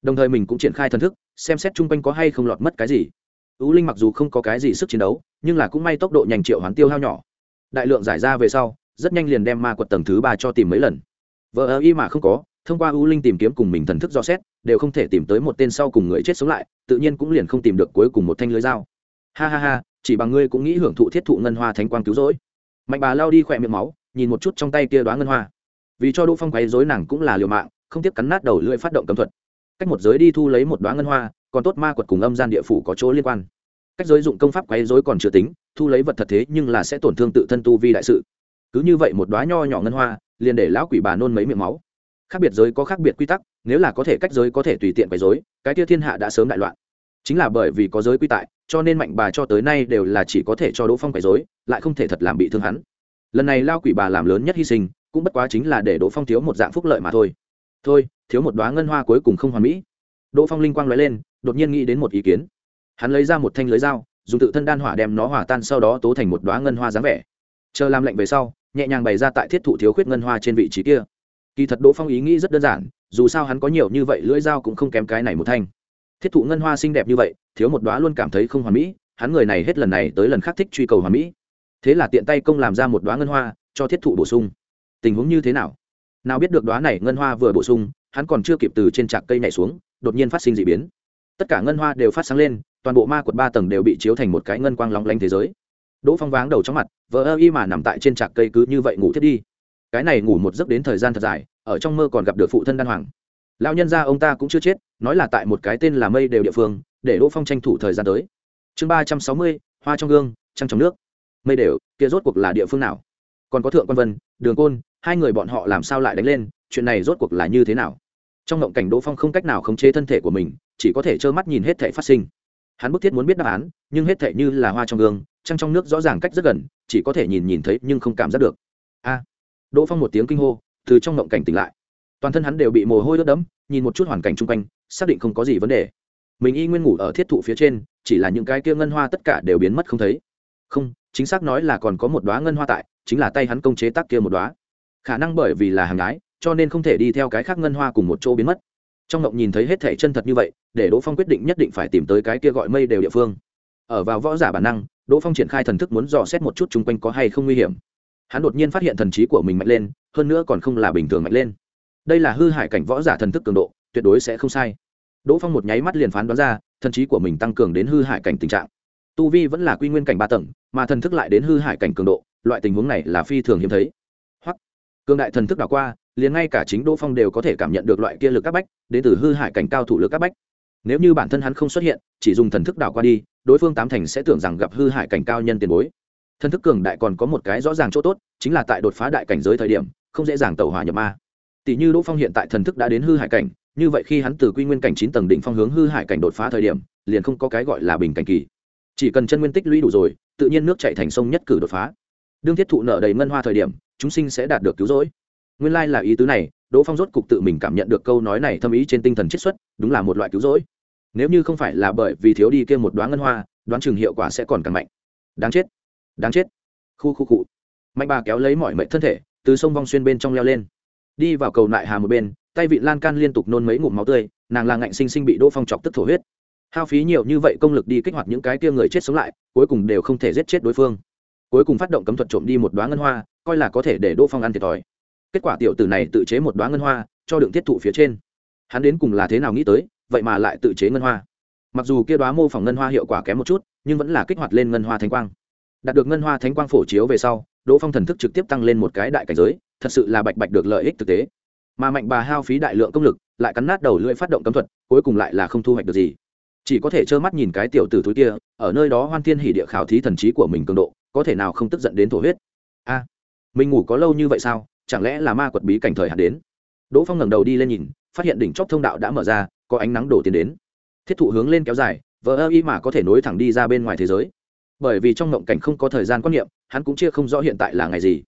Đồng thời mình cũng triển khai thần thức, xem xét chung quanh có hay không lọt mất cái gì. U linh mặc dù không có cái gì sức chiến đấu, nhưng là cũng may tốc độ nhanh triệu hoán tiêu hao nhỏ. Đại lượng giải ra về sau, rất nhanh liền đem ma quật tầng thứ ba cho tìm mấy lần. Vợ ơ y mà không có thông qua u linh tìm kiếm cùng mình thần thức do xét, đều không thể tìm tới một tên sau cùng người chết sống lại, tự nhiên cũng liền không tìm được cuối cùng một thanh lưới dao. Ha ha ha, chỉ bằng ngươi cũng nghĩ hưởng thụ thiết thụ ngân hoa thánh quang cứu rỗi. Mạnh bà lao đi khỏe miệng máu, nhìn một chút trong tay kia đoá ngân hoa. Vì cho đỗ phong quấy dối nàng cũng là liều mạng, không tiếp cắn nát đầu lưỡi phát động cấm thuật. Cách một giới đi thu lấy một đoá ngân hoa, còn tốt ma quật cùng âm gian địa phủ có chỗ liên quan. Cách giới dụng công pháp quấy dối còn chưa tính, thu lấy vật thật thế nhưng là sẽ tổn thương tự thân tu vi đại sự. Cứ như vậy một đoá nho nhỏ ngân hoa, liền để lão quỷ bà nôn mấy miệng máu khác biệt giới có khác biệt quy tắc, nếu là có thể cách giới có thể tùy tiện quấy dối cái tia thiên hạ đã sớm đại loạn. Chính là bởi vì có giới quy tại, cho nên mạnh bà cho tới nay đều là chỉ có thể cho đỗ phong quấy dối lại không thể thật làm bị thương hắn. Lần này lao quỷ bà làm lớn nhất hy sinh, cũng bất quá chính là để đỗ phong thiếu một dạng phúc lợi mà thôi. Thôi, thiếu một đoá ngân hoa cuối cùng không hoàn mỹ. Đỗ phong linh quang nói lên, đột nhiên nghĩ đến một ý kiến. Hắn lấy ra một thanh lưới dao, dùng tự thân đan hỏa đem nó hỏa tan sau đó tố thành một đoá ngân hoa dáng vẻ. Chờ làm lạnh về sau, nhẹ nhàng bày ra tại thiết thụ thiếu khuyết ngân hoa trên vị trí kia kỳ thật đỗ phong ý nghĩ rất đơn giản, dù sao hắn có nhiều như vậy lưỡi dao cũng không kém cái này một thanh. Thiết thụ ngân hoa xinh đẹp như vậy, thiếu một đoá luôn cảm thấy không hoàn mỹ, hắn người này hết lần này tới lần khác thích truy cầu hoàn mỹ. Thế là tiện tay công làm ra một đoá ngân hoa, cho thiết thụ bổ sung. Tình huống như thế nào? Nào biết được đoá này ngân hoa vừa bổ sung, hắn còn chưa kịp từ trên trạc cây này xuống, đột nhiên phát sinh d ị biến. Tất cả ngân hoa đều phát sáng lên, toàn bộ ma quật ba tầng đều bị chiếu thành một cái ngân quang lóng lanh thế giới. Đỗ phong váng đầu trong mặt vỡ ơ y mà nằm tại trên trạc cây cứ như vậy ngủ thiết đi cái này ngủ một giấc đến thời gian thật dài, ở trong mơ còn gặp được phụ thân đan hoàng. Lão nhân gia ông ta cũng chưa chết, nói là tại một cái tên là mây đều địa phương, để đỗ phong tranh thủ thời gian tới. Chương ba trăm sáu mươi, hoa trong gương, trăng trong nước. Mây đều, kia rốt cuộc là địa phương nào? Còn có thượng quan vân, đường côn, hai người bọn họ làm sao lại đánh lên, chuyện này rốt cuộc là như thế nào? Trong ngộng cảnh đỗ phong không cách nào khống chế thân thể của mình, chỉ có thể trơ mắt nhìn hết thể phát sinh. Hắn bức thiết muốn biết đáp án, nhưng hết thể như là hoa trong gương, trăng trong nước rõ ràng cách rất gần, chỉ có thể nhìn nhìn thấy nhưng không cảm giác được. A đỗ phong một tiếng kinh hô, từ trong ngộng cảnh tỉnh lại. Toàn thân hắn đều bị mồ hôi ướt đẫm, nhìn một chút hoàn cảnh chung quanh, xác định không có gì vấn đề. Mình y nguyên ngủ ở thiết thụ phía trên, chỉ là những cái kia ngân hoa tất cả đều biến mất không thấy. Không, chính xác nói là còn có một đoá ngân hoa tại, chính là tay hắn công chế tác kia một đoá khả năng bởi vì là hàng ái cho nên không thể đi theo cái khác ngân hoa cùng một chỗ biến mất. Trong ngộng nhìn thấy hết thể chân thật như vậy, để đỗ phong quyết định nhất định phải tìm tới cái kia gọi mây đều địa phương. Ở vào võ giả bản năng, đỗ phong triển khai thần thức muốn dò xét một chút chung quanh có hay không nguy hiểm hắn đột nhiên phát hiện thần trí của mình mạnh lên, hơn nữa còn không là bình thường mạnh lên. Đây là hư hại cảnh võ giả thần thức cường độ, tuyệt đối sẽ không sai. Đỗ phong một nháy mắt liền phán đoán ra, thần trí của mình tăng cường đến hư hại cảnh tình trạng. Tu vi vẫn là quy nguyên cảnh ba tầng, mà thần thức lại đến hư hại cảnh cường độ, loại tình huống này là phi thường hiếm thấy. Hoặc, cường đại thần thức đảo qua, liền ngay cả chính đỗ phong đều có thể cảm nhận được loại kia lực các bách, đến từ hư hại cảnh cao thủ lực các bách. Nếu như bản thân hắn không xuất hiện, chỉ dùng thần thức đảo qua đi, đối phương tám thành sẽ tưởng rằng gặp hư hại cảnh cao nhân tiền bối thần thức cường đại còn có một cái rõ ràng chỗ tốt, chính là tại đột phá đại cảnh giới thời điểm, không dễ dàng tẩu hỏa nhập ma. Tỷ như đỗ phong hiện tại thần thức đã đến hư hải cảnh, như vậy khi hắn từ quy nguyên cảnh chín tầng đỉnh phong hướng hư hải cảnh đột phá thời điểm, liền không có cái gọi là bình cảnh kỳ. Chỉ cần chân nguyên tích lũy đủ rồi, tự nhiên nước chạy thành sông nhất cử đột phá. Đương thiết thụ nợ đầy ngân hoa thời điểm, chúng sinh sẽ đạt được cứu rỗi. Nguyên lai là ý tứ này, đỗ phong rốt cục tự mình cảm nhận được câu nói này thâm ý trên tinh thần chiết xuất, đúng là một loại cứu rỗi. Nếu như không phải là bởi vì thiếu đi kia một đoán ngân hoa, đoán chừng hiệu quả sẽ còn càng mạnh. Đáng chết đáng chết. Khu khu cụ mạnh bà kéo lấy mọi mệnh thân thể, từ sông vong xuyên bên trong leo lên. Đi vào cầu nại hà một bên, tay vị lan can liên tục nôn mấy ngụm máu tươi, nàng là ngạnh sinh sinh bị đỗ phong chọc tức thổ huyết. Hao phí nhiều như vậy công lực đi kích hoạt những cái tia người chết sống lại, cuối cùng đều không thể giết chết đối phương. Cuối cùng phát động cấm thuật trộm đi một đoá ngân hoa, coi là có thể để đỗ phong ăn thiệt thòi. Kết quả tiểu tử này tự chế một đoá ngân hoa, cho đựng thiết thụ phía trên. Hắn đến cùng là thế nào nghĩ tới, vậy mà lại tự chế ngân hoa. Mặc dù kia đoá mô phỏng ngân hoa hiệu quả kém một chút, nhưng vẫn là kích hoạt lên ngân hoa thánh quang đạt được ngân hoa thánh quang phổ chiếu về sau, đỗ phong thần thức trực tiếp tăng lên một cái đại cảnh giới, thật sự là bạch bạch được lợi ích thực tế. Mà mạnh bà hao phí đại lượng công lực, lại cắn nát đầu lưỡi phát động cấm thuật, cuối cùng lại là không thu hoạch được gì. Chỉ có thể trơ mắt nhìn cái tiểu tử thúi kia, ở nơi đó hoan thiên hỉ địa khảo thí thần trí của mình cường độ, có thể nào không tức giận đến thổ huyết. A, mình ngủ có lâu như vậy sao? Chẳng lẽ là ma quật bí cảnh thời hạn đến? Đỗ phong ngẩng đầu đi lên nhìn, phát hiện đỉnh chóp thông đạo đã mở ra, có ánh nắng đổ tiến đến. Thiết thụ hướng lên kéo dài vỡ ơ y mà có thể nối thẳng đi ra bên ngoài thế giới bởi vì trong ngộng cảnh không có thời gian quan niệm, hắn cũng chia không rõ hiện tại là ngày gì.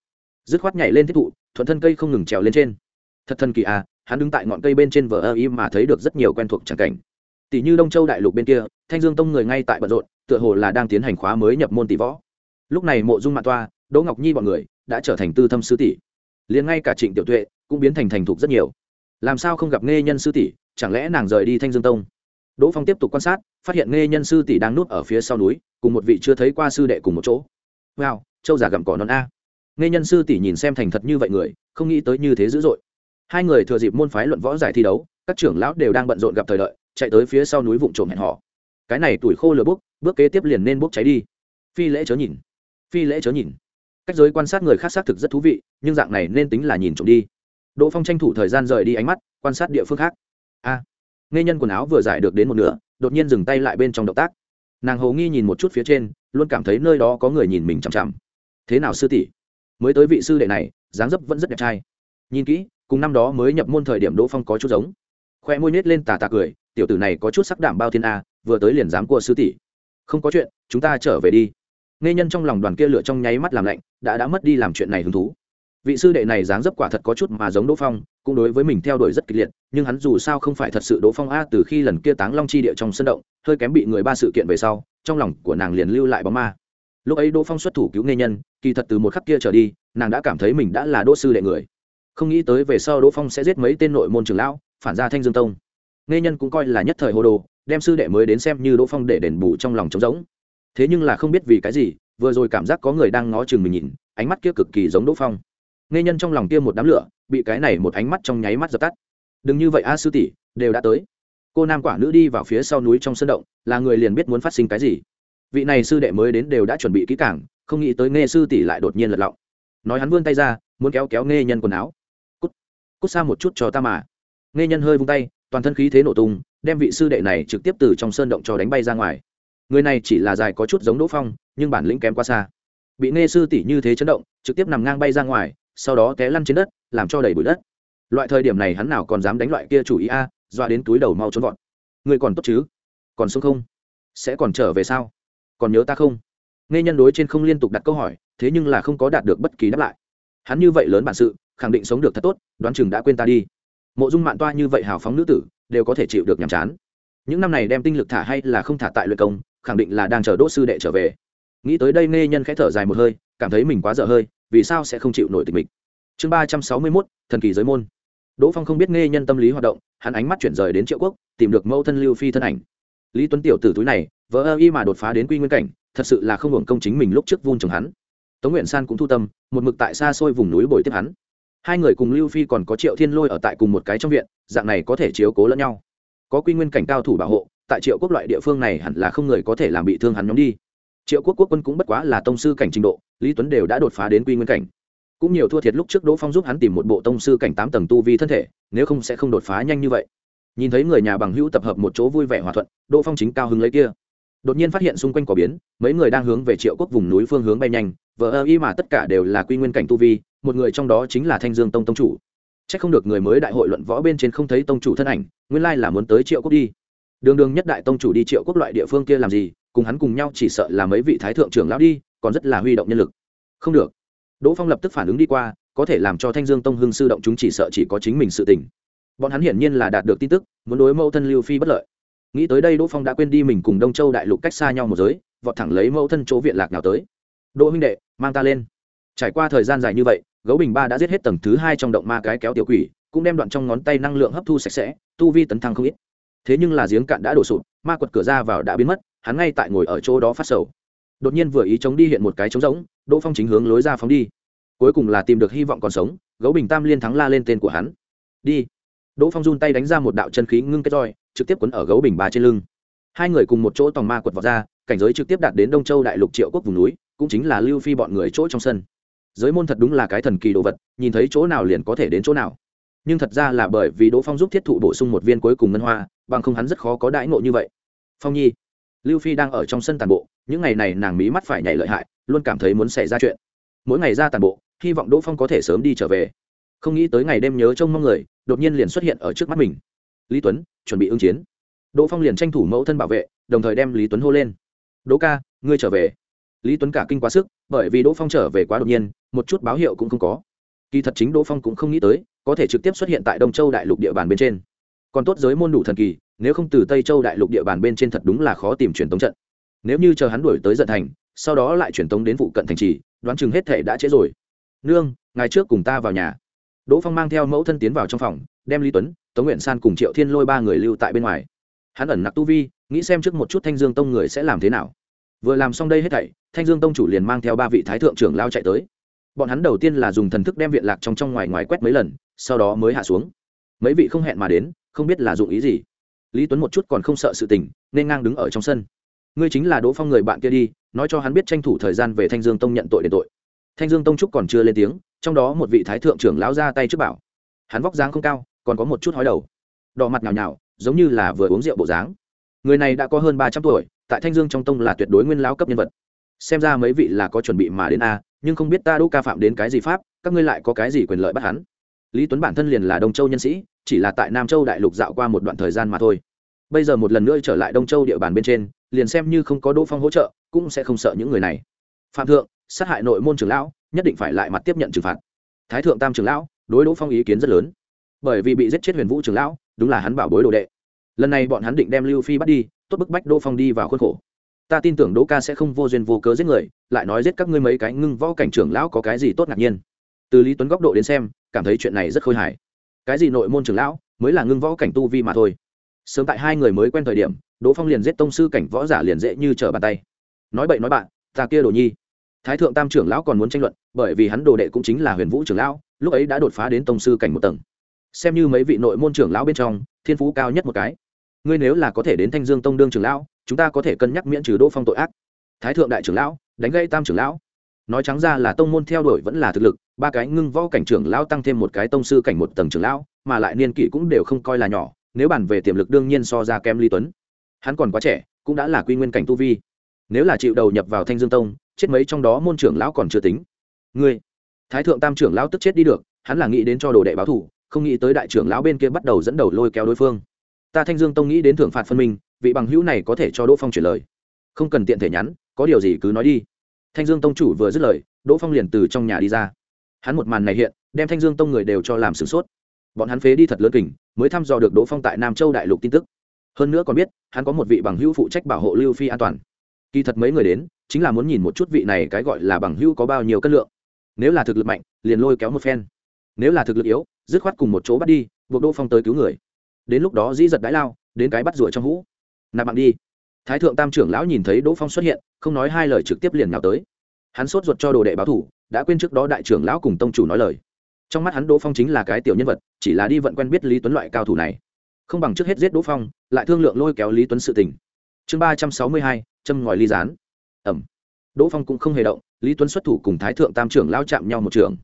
Dứt khoát nhảy lên thiết thụ, thuận thân cây không ngừng trèo lên trên. Thật thần kỳ à hắn đứng tại ngọn cây bên trên vờ ơ y mà thấy được rất nhiều quen thuộc tràng cảnh. Tỷ như đông châu đại lục bên kia, thanh dương tông người ngay tại bận rộn, tựa hồ là đang tiến hành khóa mới nhập môn tỷ võ. Lúc này mộ dung mạ toa, đỗ ngọc nhi bọn người đã trở thành tư thâm sư tỷ. Liền ngay cả trịnh tiểu tuệ cũng biến thành thành thục rất nhiều. Làm sao không gặp nghe nhân sư tỷ, chẳng lẽ nàng rời đi thanh dương tông? Đỗ phong tiếp tục quan sát phát hiện nghe nhân sư tỷ đang núp ở phía sau núi cùng một vị chưa thấy qua sư đệ cùng một chỗ. Wow châu già gặm cỏ non a. Nghe nhân sư tỷ nhìn xem thành thật như vậy người không nghĩ tới như thế dữ dội. Hai người thừa dịp môn phái luận võ giải thi đấu các trưởng lão đều đang bận rộn gặp thời đợi chạy tới phía sau núi vụn trộm hẹn họ cái này tuổi khô lửa bốc bước kế tiếp liền nên bốc cháy đi. Phi lễ chớ nhìn. Phi lễ chớ nhìn. Cách giới quan sát người khác xác thực rất thú vị nhưng dạng này nên tính là nhìn trộm đi. Đỗ phong tranh thủ thời gian rời đi ánh mắt quan sát địa phương khác. A à, nghe nhân quần áo vừa giải được đến một nửa, đột nhiên dừng tay lại bên trong động tác. Nàng hầu nghi nhìn một chút phía trên, luôn cảm thấy nơi đó có người nhìn mình chằm chằm. Thế nào sư tỷ? Mới tới vị sư đệ này, dáng dấp vẫn rất đẹp trai. Nhìn kỹ, cùng năm đó mới nhập môn thời điểm đỗ phong có chút giống. Khoe môi nết lên tà tà cười, tiểu tử này có chút sắc đảm bao thiên a, vừa tới liền dám của sư tỷ. Không có chuyện, chúng ta trở về đi. Nghe nhân trong lòng đoàn kia lựa trong nháy mắt làm lạnh, đã đã mất đi làm chuyện này hứng thú vị sư đệ này dáng dấp quả thật có chút mà giống đỗ phong, cũng đối với mình theo đuổi rất kịch liệt, nhưng hắn dù sao không phải thật sự đỗ phong a, từ khi lần kia táng long chi địa trong sân động, hơi kém bị người ba sự kiện về sau, trong lòng của nàng liền lưu lại bóng ma. Lúc ấy đỗ phong xuất thủ cứu nghệ nhân, kỳ thật từ một khắc kia trở đi, nàng đã cảm thấy mình đã là đỗ sư đệ người. Không nghĩ tới về sau đỗ phong sẽ giết mấy tên nội môn trường lão, phản ra thanh dương tông. Nghệ nhân cũng coi là nhất thời hồ đồ, đem sư đệ mới đến xem như đỗ phong để đền bù trong lòng trống rỗng. Thế nhưng là không biết vì cái gì, vừa rồi cảm giác có người đang ngó chừng mình nhìn, ánh mắt kia cực kỳ giống đỗ phong nghe nhân trong lòng kia một đám lửa bị cái này một ánh mắt trong nháy mắt dập tắt. Đừng như vậy a sư tỷ đều đã tới. Cô nam quả nữ đi vào phía sau núi trong sân động là người liền biết muốn phát sinh cái gì. Vị này sư đệ mới đến đều đã chuẩn bị kỹ càng, không nghĩ tới nghe sư tỷ lại đột nhiên lật lọng. Nói hắn vươn tay ra muốn kéo kéo nghe nhân quần áo. Cút cút xa một chút cho ta mà. Nghe nhân hơi vung tay toàn thân khí thế nổ tung đem vị sư đệ này trực tiếp từ trong sơn động cho đánh bay ra ngoài. Người này chỉ là dài có chút giống đỗ phong nhưng bản lĩnh kém quá xa. Bị nghe sư tỷ như thế chấn động trực tiếp nằm ngang bay ra ngoài sau đó té lăn trên đất, làm cho đầy bụi đất. Loại thời điểm này hắn nào còn dám đánh loại kia chủ ý a, dọa đến túi đầu mau trốn gọn người còn tốt chứ? Còn sống không? Sẽ còn trở về sao? Còn nhớ ta không? Nghe nhân đối trên không liên tục đặt câu hỏi, thế nhưng là không có đạt được bất kỳ đáp lại. Hắn như vậy lớn bản sự, khẳng định sống được thật tốt, đoán chừng đã quên ta đi. Mộ dung mạn toa như vậy hào phóng nữ tử, đều có thể chịu được nhàm chán. Những năm này đem tinh lực thả hay là không thả tại luyện công, khẳng định là đang chờ đỗ sư đệ trở về. Nghĩ tới đây nghe nhân khẽ thở dài một hơi, cảm thấy mình quá dở hơi vì sao sẽ không chịu nổi tình mình chương ba trăm sáu mươi mốt, thần kỳ giới môn. Đỗ phong không biết nghe nhân tâm lý hoạt động, hắn ánh mắt chuyển rời đến triệu quốc, tìm được mẫu thân lưu phi thân ảnh. Lý tuấn tiểu tử túi này vỡ ơ y mà đột phá đến quy nguyên cảnh, thật sự là không hưởng công chính mình lúc trước vun trồng hắn. Tống nguyện san cũng thu tâm, một mực tại xa xôi vùng núi bồi tiếp hắn. Hai người cùng lưu phi còn có triệu thiên lôi ở tại cùng một cái trong viện, dạng này có thể chiếu cố lẫn nhau. Có quy nguyên cảnh cao thủ bảo hộ, tại triệu quốc loại địa phương này hẳn là không người có thể làm bị thương hắn nhóm đi triệu quốc quốc quân cũng bất quá là tông sư cảnh trình độ, lý tuấn đều đã đột phá đến quy nguyên cảnh. Cũng nhiều thua thiệt lúc trước đỗ phong giúp hắn tìm một bộ tông sư cảnh tám tầng tu vi thân thể, nếu không sẽ không đột phá nhanh như vậy. Nhìn thấy người nhà bằng hữu tập hợp một chỗ vui vẻ hòa thuận, đỗ phong chính cao hứng lấy kia. Đột nhiên phát hiện xung quanh có biến, mấy người đang hướng về triệu quốc vùng núi phương hướng bay nhanh vợ ơ y mà tất cả đều là quy nguyên cảnh tu vi, một người trong đó chính là thanh dương tông tông chủ. C h ắ c không được người mới đại hội luận võ bên trên không thấy tông chủ thân ảnh, nguyên lai là muốn tới triệu quốc đi. Đường đường nhất đại tông chủ đi triệu quốc loại địa phương kia làm gì cùng hắn cùng nhau chỉ sợ là mấy vị thái thượng trưởng lão đi, còn rất là huy động nhân lực. Không được. Đỗ phong lập tức phản ứng đi qua, có thể làm cho thanh dương tông hưng sư động chúng chỉ sợ chỉ có chính mình sự tình. Bọn hắn hiển nhiên là đạt được tin tức, muốn đối mẫu thân lưu phi bất lợi. Nghĩ tới đây đỗ phong đã quên đi mình cùng đông châu đại lục cách xa nhau một giới, vọt thẳng lấy mẫu thân chỗ viện lạc nào tới. Đỗ huynh đệ, mang ta lên. Trải qua thời gian dài như vậy, gấu bình ba đã giết hết tầng thứ hai trong động ma cái kéo tiểu quỷ, cũng đem đoạn trong ngón tay năng lượng hấp thu sạch sẽ, tu vi tấn thăng không ít. Thế nhưng là giếng cạn đã đổ sụp, ma quật cửa ra vào đã biến mất hắn ngay tại ngồi ở chỗ đó phát sầu. Đột nhiên vừa ý chống đi hiện một cái trống rỗng, đỗ phong chính hướng lối ra phóng đi. Cuối cùng là tìm được hy vọng còn sống, gấu bình tam liên thắng la lên tên của hắn. Đi. Đỗ phong run tay đánh ra một đạo chân khí ngưng kết roi, trực tiếp quấn ở gấu bình ba trên lưng. Hai người cùng một chỗ tòng ma quật vào ra, cảnh giới trực tiếp đạt đến đông châu đại lục triệu quốc vùng núi, cũng chính là lưu phi bọn người chỗ trong sân. Giới môn thật đúng là cái thần kỳ đồ vật, nhìn thấy chỗ nào liền có thể đến chỗ nào. Nhưng thật ra là bởi vì đỗ phong giúp thiết thụ bổ sung một viên cuối cùng ngân hoa, bằng không hắn rất khó có đãi ngộ như vậy. Phong nhi lưu phi đang ở trong sân tàn bộ, những ngày này nàng mí mắt phải nhảy lợi hại, luôn cảm thấy muốn xảy ra chuyện. Mỗi ngày ra tàn bộ, hy vọng đỗ phong có thể sớm đi trở về. Không nghĩ tới ngày đêm nhớ trông mong người, đột nhiên liền xuất hiện ở trước mắt mình. Lý tuấn, chuẩn bị ứng chiến. Đỗ phong liền tranh thủ mẫu thân bảo vệ, đồng thời đem lý tuấn hô lên. Đỗ ca, ngươi trở về. Lý tuấn cả kinh quá sức, bởi vì đỗ phong trở về quá đột nhiên, một chút báo hiệu cũng không có. Kỳ thật chính đỗ phong cũng không nghĩ tới, có thể trực tiếp xuất hiện tại đông châu đại lục địa bàn bên trên. Còn tốt giới môn đủ thần kỳ nếu không từ tây châu đại lục địa bàn bên trên thật đúng là khó tìm truyền tống trận. Nếu như chờ hắn đuổi tới giận thành, sau đó lại truyền tống đến vụ cận thành trì, đoán chừng hết thể đã trễ rồi. Nương, ngày trước cùng ta vào nhà. Đỗ phong mang theo mẫu thân tiến vào trong phòng, đem lý tuấn, tống nguyện san cùng triệu thiên lôi ba người lưu tại bên ngoài. Hắn ẩn nặc tu vi, nghĩ xem trước một chút thanh dương tông người sẽ làm thế nào. Vừa làm xong đây hết thảy, thanh dương tông chủ liền mang theo ba vị thái thượng trưởng lao chạy tới. Bọn hắn đầu tiên là dùng thần thức đem viện lạc trong trong ngoài ngoài quét mấy lần, sau đó mới hạ xuống. Mấy vị không hẹn mà đến, không biết là dụng ý gì lý tuấn một chút còn không sợ sự tình, nên ngang đứng ở trong sân. Ngươi chính là đỗ phong người bạn kia đi, nói cho hắn biết tranh thủ thời gian về thanh dương tông nhận tội đền tội. Thanh dương tông trúc còn chưa lên tiếng, trong đó một vị thái thượng trưởng lão ra tay trước bảo. Hắn vóc dáng không cao, còn có một chút hói đầu. Đỏ mặt nhào nhào, giống như là vừa uống rượu bộ dáng. Người này đã có hơn ba trăm tuổi, tại thanh dương trong tông là tuyệt đối nguyên lão cấp nhân vật. Xem ra mấy vị là có chuẩn bị mà đến a, nhưng không biết ta đỗ ca phạm đến cái gì pháp, các ngươi lại có cái gì quyền lợi bắt hắn. Lý tuấn bản thân liền là đông châu nhân sĩ chỉ là tại nam châu đại lục dạo qua một đoạn thời gian mà thôi. Bây giờ một lần nữa trở lại đông châu địa bàn bên trên, liền xem như không có đỗ phong hỗ trợ, cũng sẽ không sợ những người này. Phạm thượng, sát hại nội môn trưởng lão, nhất định phải lại mặt tiếp nhận trừng phạt. Thái thượng tam trưởng lão, đối đỗ phong ý kiến rất lớn. Bởi vì bị giết chết huyền vũ trưởng lão, đúng là hắn bảo bối đồ đệ. Lần này bọn hắn định đem lưu phi bắt đi, tốt bức bách đỗ phong đi vào khuôn khổ. Ta tin tưởng đỗ ca sẽ không vô duyên vô cớ giết người, lại nói giết các ngươi mấy cái ngưng võ cảnh trưởng lão có cái gì tốt ngạc nhiên. Từ lý tuấn góc độ đến xem, cảm thấy chuyện này rất khôi hài cái gì nội môn trưởng lão mới là ngưng võ cảnh tu vi mà thôi. Sớm tại hai người mới quen thời điểm, đỗ phong liền giết tông sư cảnh võ giả liền dễ như trở bàn tay. Nói bậy nói bạn, ta kia đồ nhi. Thái thượng tam trưởng lão còn muốn tranh luận, bởi vì hắn đồ đệ cũng chính là huyền vũ trưởng lão, lúc ấy đã đột phá đến tông sư cảnh một tầng. Xem như mấy vị nội môn trưởng lão bên trong, thiên phú cao nhất một cái. Ngươi nếu là có thể đến thanh dương tông đương trưởng lão, chúng ta có thể cân nhắc miễn trừ đỗ phong tội ác. Thái thượng đại trưởng lão, đánh gây tam trưởng lão nói trắng ra là tông môn theo đuổi vẫn là thực lực, ba cái ngưng võ cảnh trưởng lão tăng thêm một cái tông sư cảnh một tầng trưởng lão, mà lại niên kỷ cũng đều không coi là nhỏ, nếu bàn về tiềm lực đương nhiên so ra kém lý tuấn. Hắn còn quá trẻ, cũng đã là quy nguyên cảnh tu vi. Nếu là chịu đầu nhập vào thanh dương tông, chết mấy trong đó môn trưởng lão còn chưa tính. Ngươi, thái thượng tam trưởng lão tức chết đi được, hắn là nghĩ đến cho đồ đệ báo thủ không nghĩ tới đại trưởng lão bên kia bắt đầu dẫn đầu lôi kéo đối phương. Ta thanh dương tông nghĩ đến thưởng phạt phân minh, vị bằng hữu này có thể cho đỗ phong chuyển lời. Không cần tiện thể nhắn, có điều gì cứ nói đi thanh dương tông chủ vừa dứt lời, đỗ phong liền từ trong nhà đi ra. Hắn một màn này hiện, đem thanh dương tông người đều cho làm sửng sốt. Bọn hắn phế đi thật lớn kình, mới thăm dò được đỗ phong tại nam châu đại lục tin tức. Hơn nữa còn biết, hắn có một vị bằng hữu phụ trách bảo hộ lưu phi an toàn. Kỳ thật mấy người đến, chính là muốn nhìn một chút vị này cái gọi là bằng hữu có bao nhiêu cân lượng. Nếu là thực lực mạnh, liền lôi kéo một phen. Nếu là thực lực yếu, dứt khoát cùng một chỗ bắt đi, buộc đỗ phong tới cứu người. Đến lúc đó dĩ giật đái lao, đến cái bắt rủa trong hũ. Nạp mạng đi thái thượng tam trưởng lão nhìn thấy đỗ phong xuất hiện, không nói hai lời trực tiếp liền nào tới. Hắn sốt ruột cho đồ đệ báo thủ, đã quên trước đó đại trưởng lão cùng tông chủ nói lời. Trong mắt hắn đỗ phong chính là cái tiểu nhân vật, chỉ là đi vận quen biết lý tuấn loại cao thủ này. Không bằng trước hết giết đỗ phong, lại thương lượng lôi kéo lý tuấn sự tình. Chương ba trăm sáu mươi hai, châm ngòi ly gián. Ẩm. Đỗ phong cũng không hề động, lý tuấn xuất thủ cùng thái thượng tam trưởng lao chạm nhau một trường.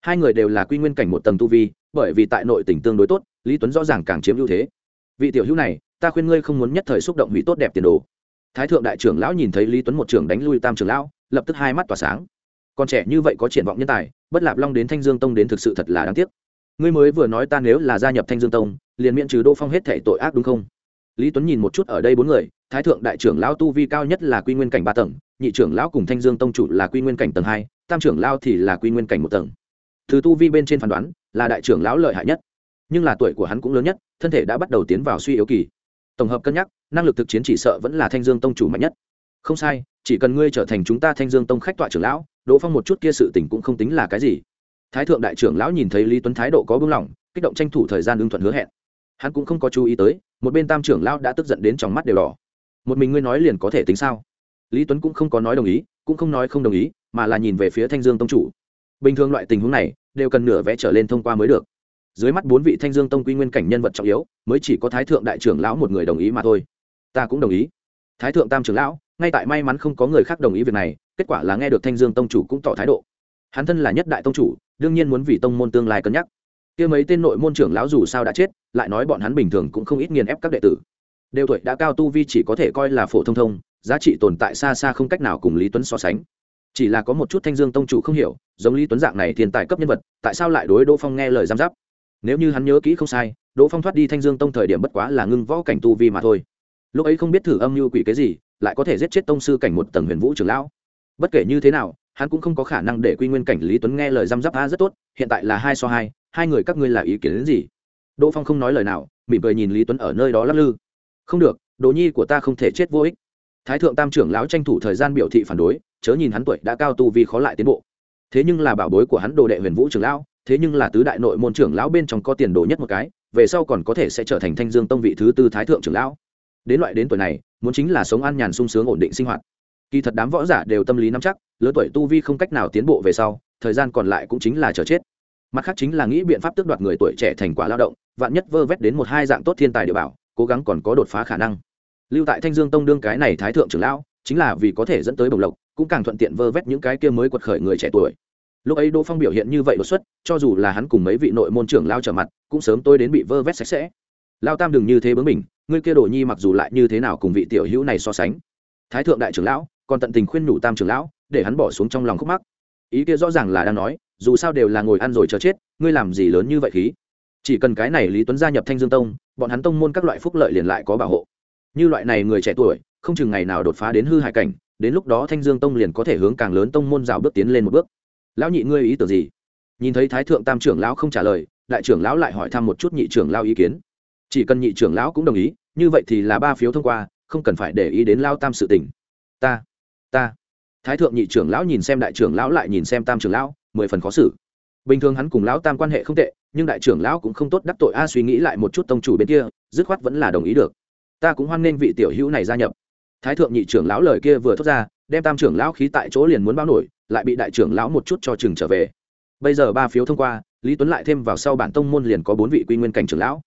Hai người đều là quy nguyên cảnh một tầng tu vi, bởi vì tại nội tỉnh tương đối tốt, lý tuấn rõ ràng càng chiếm ưu thế. Vị tiểu hữu này ta khuyên ngươi không muốn nhất thời xúc động hủy tốt đẹp tiền đồ. Thái thượng đại trưởng lão nhìn thấy lý tuấn một trưởng đánh lui tam trưởng lão, lập tức hai mắt tỏa sáng. Còn trẻ như vậy có triển vọng nhân tài, bất lạp long đến thanh dương tông đến thực sự thật là đáng tiếc. Ngươi mới vừa nói ta nếu là gia nhập thanh dương tông, liền miễn trừ đỗ phong hết thể tội ác đúng không? Lý tuấn nhìn một chút ở đây bốn người, thái thượng đại trưởng lão tu vi cao nhất là quy nguyên cảnh ba tầng, nhị trưởng lão cùng thanh dương tông chủ là quy nguyên cảnh tầng hai, tam trưởng lão thì là quy nguyên cảnh một tầng. Từ tu vi bên trên phán đoán là đại trưởng lão lợi hại nhất. Nhưng là tuổi của hắn cũng lớn nhất, thân thể đã bắt đầu tiến vào suy yếu kỳ tổng hợp cân nhắc, năng lực thực chiến chỉ sợ vẫn là thanh dương tông chủ mạnh nhất. Không sai, chỉ cần ngươi trở thành chúng ta thanh dương tông khách tọa trưởng lão, đỗ phong một chút kia sự tình cũng không tính là cái gì. Thái thượng đại trưởng lão nhìn thấy lý tuấn thái độ có bưng lỏng kích động tranh thủ thời gian ưng thuận hứa hẹn. Hắn cũng không có chú ý tới, một bên tam trưởng lão đã tức giận đến trong mắt đều đỏ. Một mình ngươi nói liền có thể tính sao? Lý tuấn cũng không có nói đồng ý, cũng không nói không đồng ý, mà là nhìn về phía thanh dương tông chủ. Bình thường loại tình huống này, đều cần nửa vẽ trở lên thông qua mới được dưới mắt bốn vị thanh dương tông quy nguyên cảnh nhân vật trọng yếu, mới chỉ có thái thượng đại trưởng lão một người đồng ý mà thôi. Ta cũng đồng ý. Thái thượng tam trưởng lão, ngay tại may mắn không có người khác đồng ý việc này, kết quả là nghe được thanh dương tông chủ cũng tỏ thái độ. Hắn thân là nhất đại tông chủ, đương nhiên muốn vì tông môn tương lai cân nhắc. Kia mấy tên nội môn trưởng lão dù sao đã chết, lại nói bọn hắn bình thường cũng không ít nghiền ép các đệ tử. Đều tuổi đã cao tu vi chỉ có thể coi là phổ thông thông, giá trị tồn tại xa xa không cách nào cùng lý tuấn so sánh. Chỉ là có một chút thanh dương tông chủ không hiểu, giống lý tuấn dạng này thiên tài cấp nhân vật, tại sao lại đối đỗ phong nghe lời giam giáp? Nếu như hắn nhớ kỹ không sai, đỗ phong thoát đi thanh dương tông thời điểm bất quá là ngưng võ cảnh tu vi mà thôi. Lúc ấy không biết thử âm mưu quỷ cái gì, lại có thể giết chết tông sư cảnh một tầng huyền vũ trưởng lão. Bất kể như thế nào, hắn cũng không có khả năng để quy nguyên cảnh lý tuấn nghe lời răm rắp a rất tốt, hiện tại là hai so hai hai người các ngươi là ý kiến đến gì? Đỗ phong không nói lời nào, mỉm cười nhìn lý tuấn ở nơi đó lắc lư. Không được, đồ nhi của ta không thể chết vô ích. Thái thượng tam trưởng lão tranh thủ thời gian biểu thị phản đối, chớ nhìn hắn tuổi đã cao tu vì khó lại tiến bộ. Thế nhưng là bảo bối của hắn đồ đệ huyền vũ trưởng lão thế nhưng là tứ đại nội môn trưởng lão bên trong có tiền đồ nhất một cái, về sau còn có thể sẽ trở thành thanh dương tông vị thứ tư thái thượng trưởng lão. Đến loại đến tuổi này, muốn chính là sống an nhàn sung sướng ổn định sinh hoạt. Kỳ thật đám võ giả đều tâm lý nắm chắc, lứa tuổi tu vi không cách nào tiến bộ về sau, thời gian còn lại cũng chính là chờ chết. Mặt khác chính là nghĩ biện pháp tước đoạt người tuổi trẻ thành quả lao động, vạn nhất vơ vét đến một hai dạng tốt thiên tài địa bảo, cố gắng còn có đột phá khả năng. Lưu tại thanh dương tông đương cái này thái thượng trưởng lão, chính là vì có thể dẫn tới bồng lộc, cũng càng thuận tiện vơ vét những cái kia mới quật khởi người trẻ tuổi lúc ấy đỗ phong biểu hiện như vậy đột xuất, cho dù là hắn cùng mấy vị nội môn trưởng lao trở mặt, cũng sớm tôi đến bị vơ vét sạch sẽ. Lao tam đừng như thế bướng mình ngươi kia đồ nhi mặc dù lại như thế nào cùng vị tiểu hữu này so sánh. Thái thượng đại trưởng lão, còn tận tình khuyên nhủ tam trưởng lão, để hắn bỏ xuống trong lòng khúc mắc. Ý kia rõ ràng là đang nói, dù sao đều là ngồi ăn rồi chờ chết, ngươi làm gì lớn như vậy khí? Chỉ cần cái này lý tuấn gia nhập thanh dương tông, bọn hắn tông môn các loại phúc lợi liền lại có bảo hộ. Như loại này người trẻ tuổi, không chừng ngày nào đột phá đến hư hại cảnh, đến lúc đó thanh dương tông liền có thể hướng càng lớn tông môn rào bước tiến lên một bước lão nhị ngươi ý tưởng gì? Nhìn thấy thái thượng tam trưởng lão không trả lời, đại trưởng lão lại hỏi thăm một chút nhị trưởng lão ý kiến. Chỉ cần nhị trưởng lão cũng đồng ý, như vậy thì là ba phiếu thông qua, không cần phải để ý đến lao tam sự tình. Ta ta. Thái thượng nhị trưởng lão nhìn xem đại trưởng lão lại nhìn xem tam trưởng lão, mười phần khó xử. Bình thường hắn cùng lão tam quan hệ không tệ, nhưng đại trưởng lão cũng không tốt đắc tội a suy nghĩ lại một chút tông chủ bên kia, dứt khoát vẫn là đồng ý được. Ta cũng hoan nghênh vị tiểu hữu này gia nhập. Thái thượng nhị trưởng lão lời kia vừa thốt ra đem tam trưởng lão khí tại chỗ liền muốn báo nổi, lại bị đại trưởng lão một chút cho chừng trở về. Bây giờ ba phiếu thông qua, lý tuấn lại thêm vào sau bản tông môn liền có bốn vị quy nguyên cảnh trưởng lão.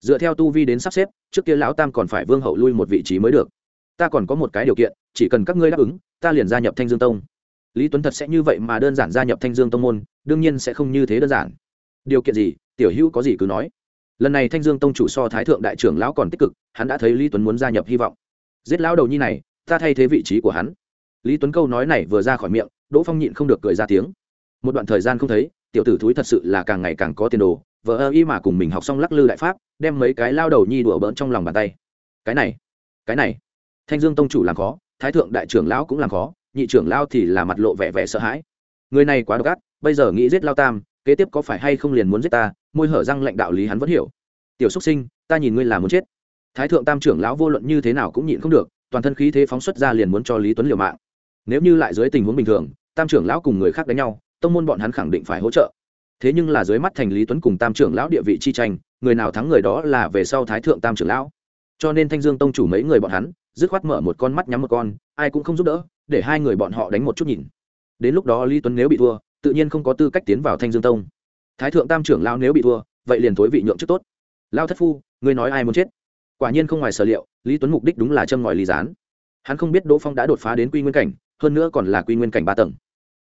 Dựa theo tu vi đến sắp xếp, trước kia lão tam còn phải vương hậu lui một vị trí mới được. Ta còn có một cái điều kiện, chỉ cần các ngươi đáp ứng, ta liền gia nhập thanh dương tông. Lý tuấn thật sẽ như vậy mà đơn giản gia nhập thanh dương tông môn, đương nhiên sẽ không như thế đơn giản. Điều kiện gì? Tiểu hữu có gì cứ nói. Lần này thanh dương tông chủ so thái thượng đại trưởng lão còn tích cực, hắn đã thấy lý tuấn muốn gia nhập hy vọng. Giết lão đầu nhi này, ta thay thế vị trí của hắn lý tuấn câu nói này vừa ra khỏi miệng, đỗ phong nhịn không được cười ra tiếng. Một đoạn thời gian không thấy, tiểu tử thúi thật sự là càng ngày càng có tiền đồ vợ ơ y mà cùng mình học xong lắc lư đại pháp, đem mấy cái lao đầu nhi đùa bỡn trong lòng bàn tay. Cái này cái này. Thanh dương tông chủ làm khó, thái thượng đại trưởng lão cũng làm khó, nhị trưởng lao thì là mặt lộ vẻ vẻ sợ hãi. Người này quá độc ác, bây giờ nghĩ giết lao tam, kế tiếp có phải hay không liền muốn giết ta, môi hở răng lệnh đạo lý hắn vẫn hiểu. Tiểu xúc sinh, ta nhìn ngươi là muốn chết. Thái thượng tam trưởng lão vô luận như thế nào cũng nhịn không được, toàn thân khí thế phóng xuất ra liền muốn cho lý tuấn liều mạng nếu như lại dưới tình huống bình thường, tam trưởng lão cùng người khác đánh nhau, tông môn bọn hắn khẳng định phải hỗ trợ. Thế nhưng là dưới mắt thành lý tuấn cùng tam trưởng lão địa vị chi tranh, người nào thắng người đó là về sau thái thượng tam trưởng lão. Cho nên thanh dương tông chủ mấy người bọn hắn, dứt khoát mở một con mắt nhắm một con, ai cũng không giúp đỡ, để hai người bọn họ đánh một chút nhìn. Đến lúc đó lý tuấn nếu bị thua, tự nhiên không có tư cách tiến vào thanh dương tông. Thái thượng tam trưởng lão nếu bị thua, vậy liền thối vị nhượng trước tốt. Lao thất phu, ngươi nói ai muốn chết? Quả nhiên không ngoài sở liệu, lý tuấn mục đích đúng là châm ngòi lý gián. Hắn không biết đỗ phong đã đột phá đến quy nguyên cảnh hơn nữa còn là quy nguyên cảnh ba tầng.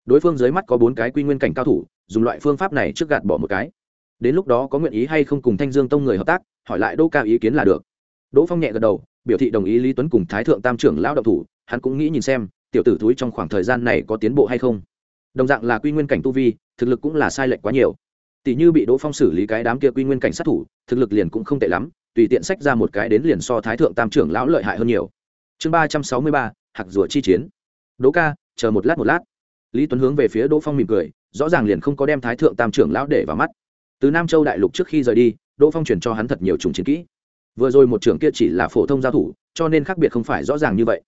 Đối phương dưới mắt có bốn cái quy nguyên cảnh cao thủ, dùng loại phương pháp này trước gạt bỏ một cái. Đến lúc đó có nguyện ý hay không cùng thanh dương tông người hợp tác, hỏi lại đỗ cao ý kiến là được. Đỗ phong nhẹ gật đầu, biểu thị đồng ý lý tuấn cùng thái thượng tam trưởng lao động thủ, hắn cũng nghĩ nhìn xem, tiểu tử thúi trong khoảng thời gian này có tiến bộ hay không. Đồng dạng là quy nguyên cảnh tu vi, thực lực cũng là sai lệch quá nhiều. Tỷ như bị đỗ phong xử lý cái đám kia quy nguyên cảnh sát thủ, thực lực liền cũng không tệ lắm, tùy tiện sách ra một cái đến liền so thái thượng tam trưởng lão lợi hại hơn nhiều. Chương ba trăm sáu mươi ba, hạc rùa chi chiến đỗ ca, chờ một lát một lát. Lý tuấn hướng về phía đỗ phong mỉm cười, rõ ràng liền không có đem thái thượng tam trưởng lão để vào mắt. Từ nam châu đại lục trước khi rời đi, đỗ phong chuyển cho hắn thật nhiều trùng chiến kỹ. Vừa rồi một trưởng kia chỉ là phổ thông giao thủ, cho nên khác biệt không phải rõ ràng như vậy.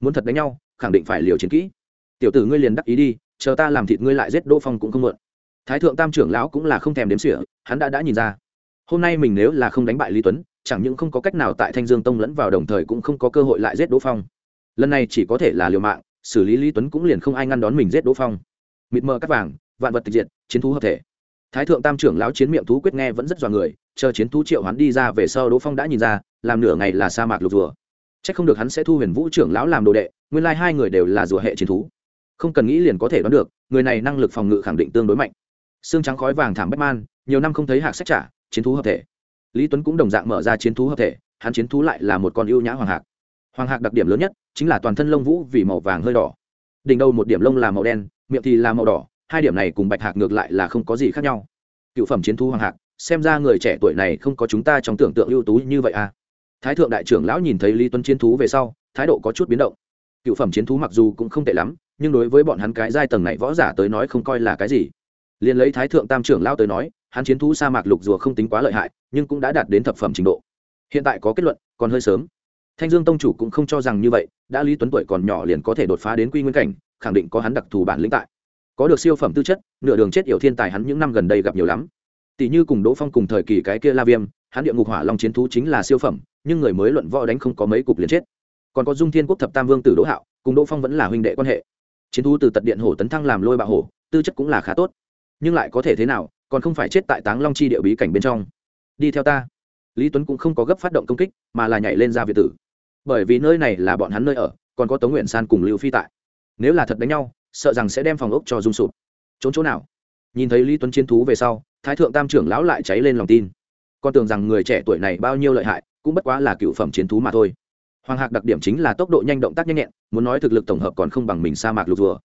Muốn thật đánh nhau, khẳng định phải liều chiến kỹ. Tiểu tử ngươi liền đắc ý đi, chờ ta làm thịt ngươi lại giết đỗ phong cũng không mượn. Thái thượng tam trưởng lão cũng là không thèm đếm sỉa hắn đã đã nhìn ra. Hôm nay mình nếu là không đánh bại lý tuấn, chẳng những không có cách nào tại thanh dương tông lẫn vào đồng thời cũng không có cơ hội lại giết đỗ phong. Lần này chỉ có thể là liều mạng xử lý lý tuấn cũng liền không ai ngăn đón mình giết đỗ phong mịt mờ cắt vàng vạn vật tịch diệt chiến thú hợp thể thái thượng tam trưởng lão chiến miệng thú quyết nghe vẫn rất dọa người chờ chiến thú triệu hắn đi ra về sau đỗ phong đã nhìn ra làm nửa ngày là sa mạc lục rùa c h ắ c không được hắn sẽ thu huyền vũ trưởng lão làm đồ đệ nguyên lai hai người đều là rùa hệ chiến thú không cần nghĩ liền có thể đoán được người này năng lực phòng ngự khẳng định tương đối mạnh xương trắng khói vàng thảm bách man nhiều năm không thấy hạc sách trả chiến thú hợp thể lý tuấn cũng đồng dạng mở ra chiến thú hợp thể hắn chiến thú lại là một con ưu nhã hoàng hạc hoàng hạc đặc điểm lớn nhất chính là toàn thân lông vũ vì màu vàng hơi đỏ. Đỉnh đầu một điểm lông là màu đen, miệng thì là màu đỏ, hai điểm này cùng bạch hạc ngược lại là không có gì khác nhau. Cựu phẩm chiến thú hoàng hạc, xem ra người trẻ tuổi này không có chúng ta trong tưởng tượng ưu tú như vậy à. Thái thượng đại trưởng lão nhìn thấy lý tuấn chiến thú về sau, thái độ có chút biến động. Cựu phẩm chiến thú mặc dù cũng không tệ lắm, nhưng đối với bọn hắn cái giai tầng này võ giả tới nói không coi là cái gì. Liền lấy thái thượng tam trưởng lão tới nói, hắn chiến thú sa mạc lục rùa không tính quá lợi hại, nhưng cũng đã đạt đến thập phẩm trình độ. Hiện tại có kết luận, còn hơi sớm thanh dương tông chủ cũng không cho rằng như vậy, đã lý tuấn tuổi còn nhỏ liền có thể đột phá đến quy nguyên cảnh, khẳng định có hắn đặc thù bản lĩnh tại. Có được siêu phẩm tư chất, nửa đường chết yểu thiên tài hắn những năm gần đây gặp nhiều lắm. Tỷ như cùng đỗ phong cùng thời kỳ cái kia la viêm, hắn địa ngục hỏa long chiến thú chính là siêu phẩm, nhưng người mới luận võ đánh không có mấy cục liền chết. Còn có dung thiên quốc thập tam vương tử đỗ hạo, cùng đỗ phong vẫn là huynh đệ quan hệ. Chiến thú từ tật điện hổ tấn thăng làm lôi bạo hổ, tư chất cũng là khá tốt. Nhưng lại có thể thế nào, còn không phải chết tại táng long chi địa bí cảnh bên trong. Đi theo ta. Lý tuấn cũng không có gấp phát động công kích, mà là nhảy lên ra việt tử bởi vì nơi này là bọn hắn nơi ở, còn có tống nguyện san cùng lưu phi tại. Nếu là thật đánh nhau, sợ rằng sẽ đem phòng ốc cho rung sụp. Trốn chỗ nào? Nhìn thấy lý tuấn chiến thú về sau, thái thượng tam trưởng lão lại cháy lên lòng tin. Con tưởng rằng người trẻ tuổi này bao nhiêu lợi hại, cũng bất quá là cựu phẩm chiến thú mà thôi. Hoàng hạc đặc điểm chính là tốc độ nhanh động tác nhanh nhẹn, muốn nói thực lực tổng hợp còn không bằng mình sa mạc lục rùa.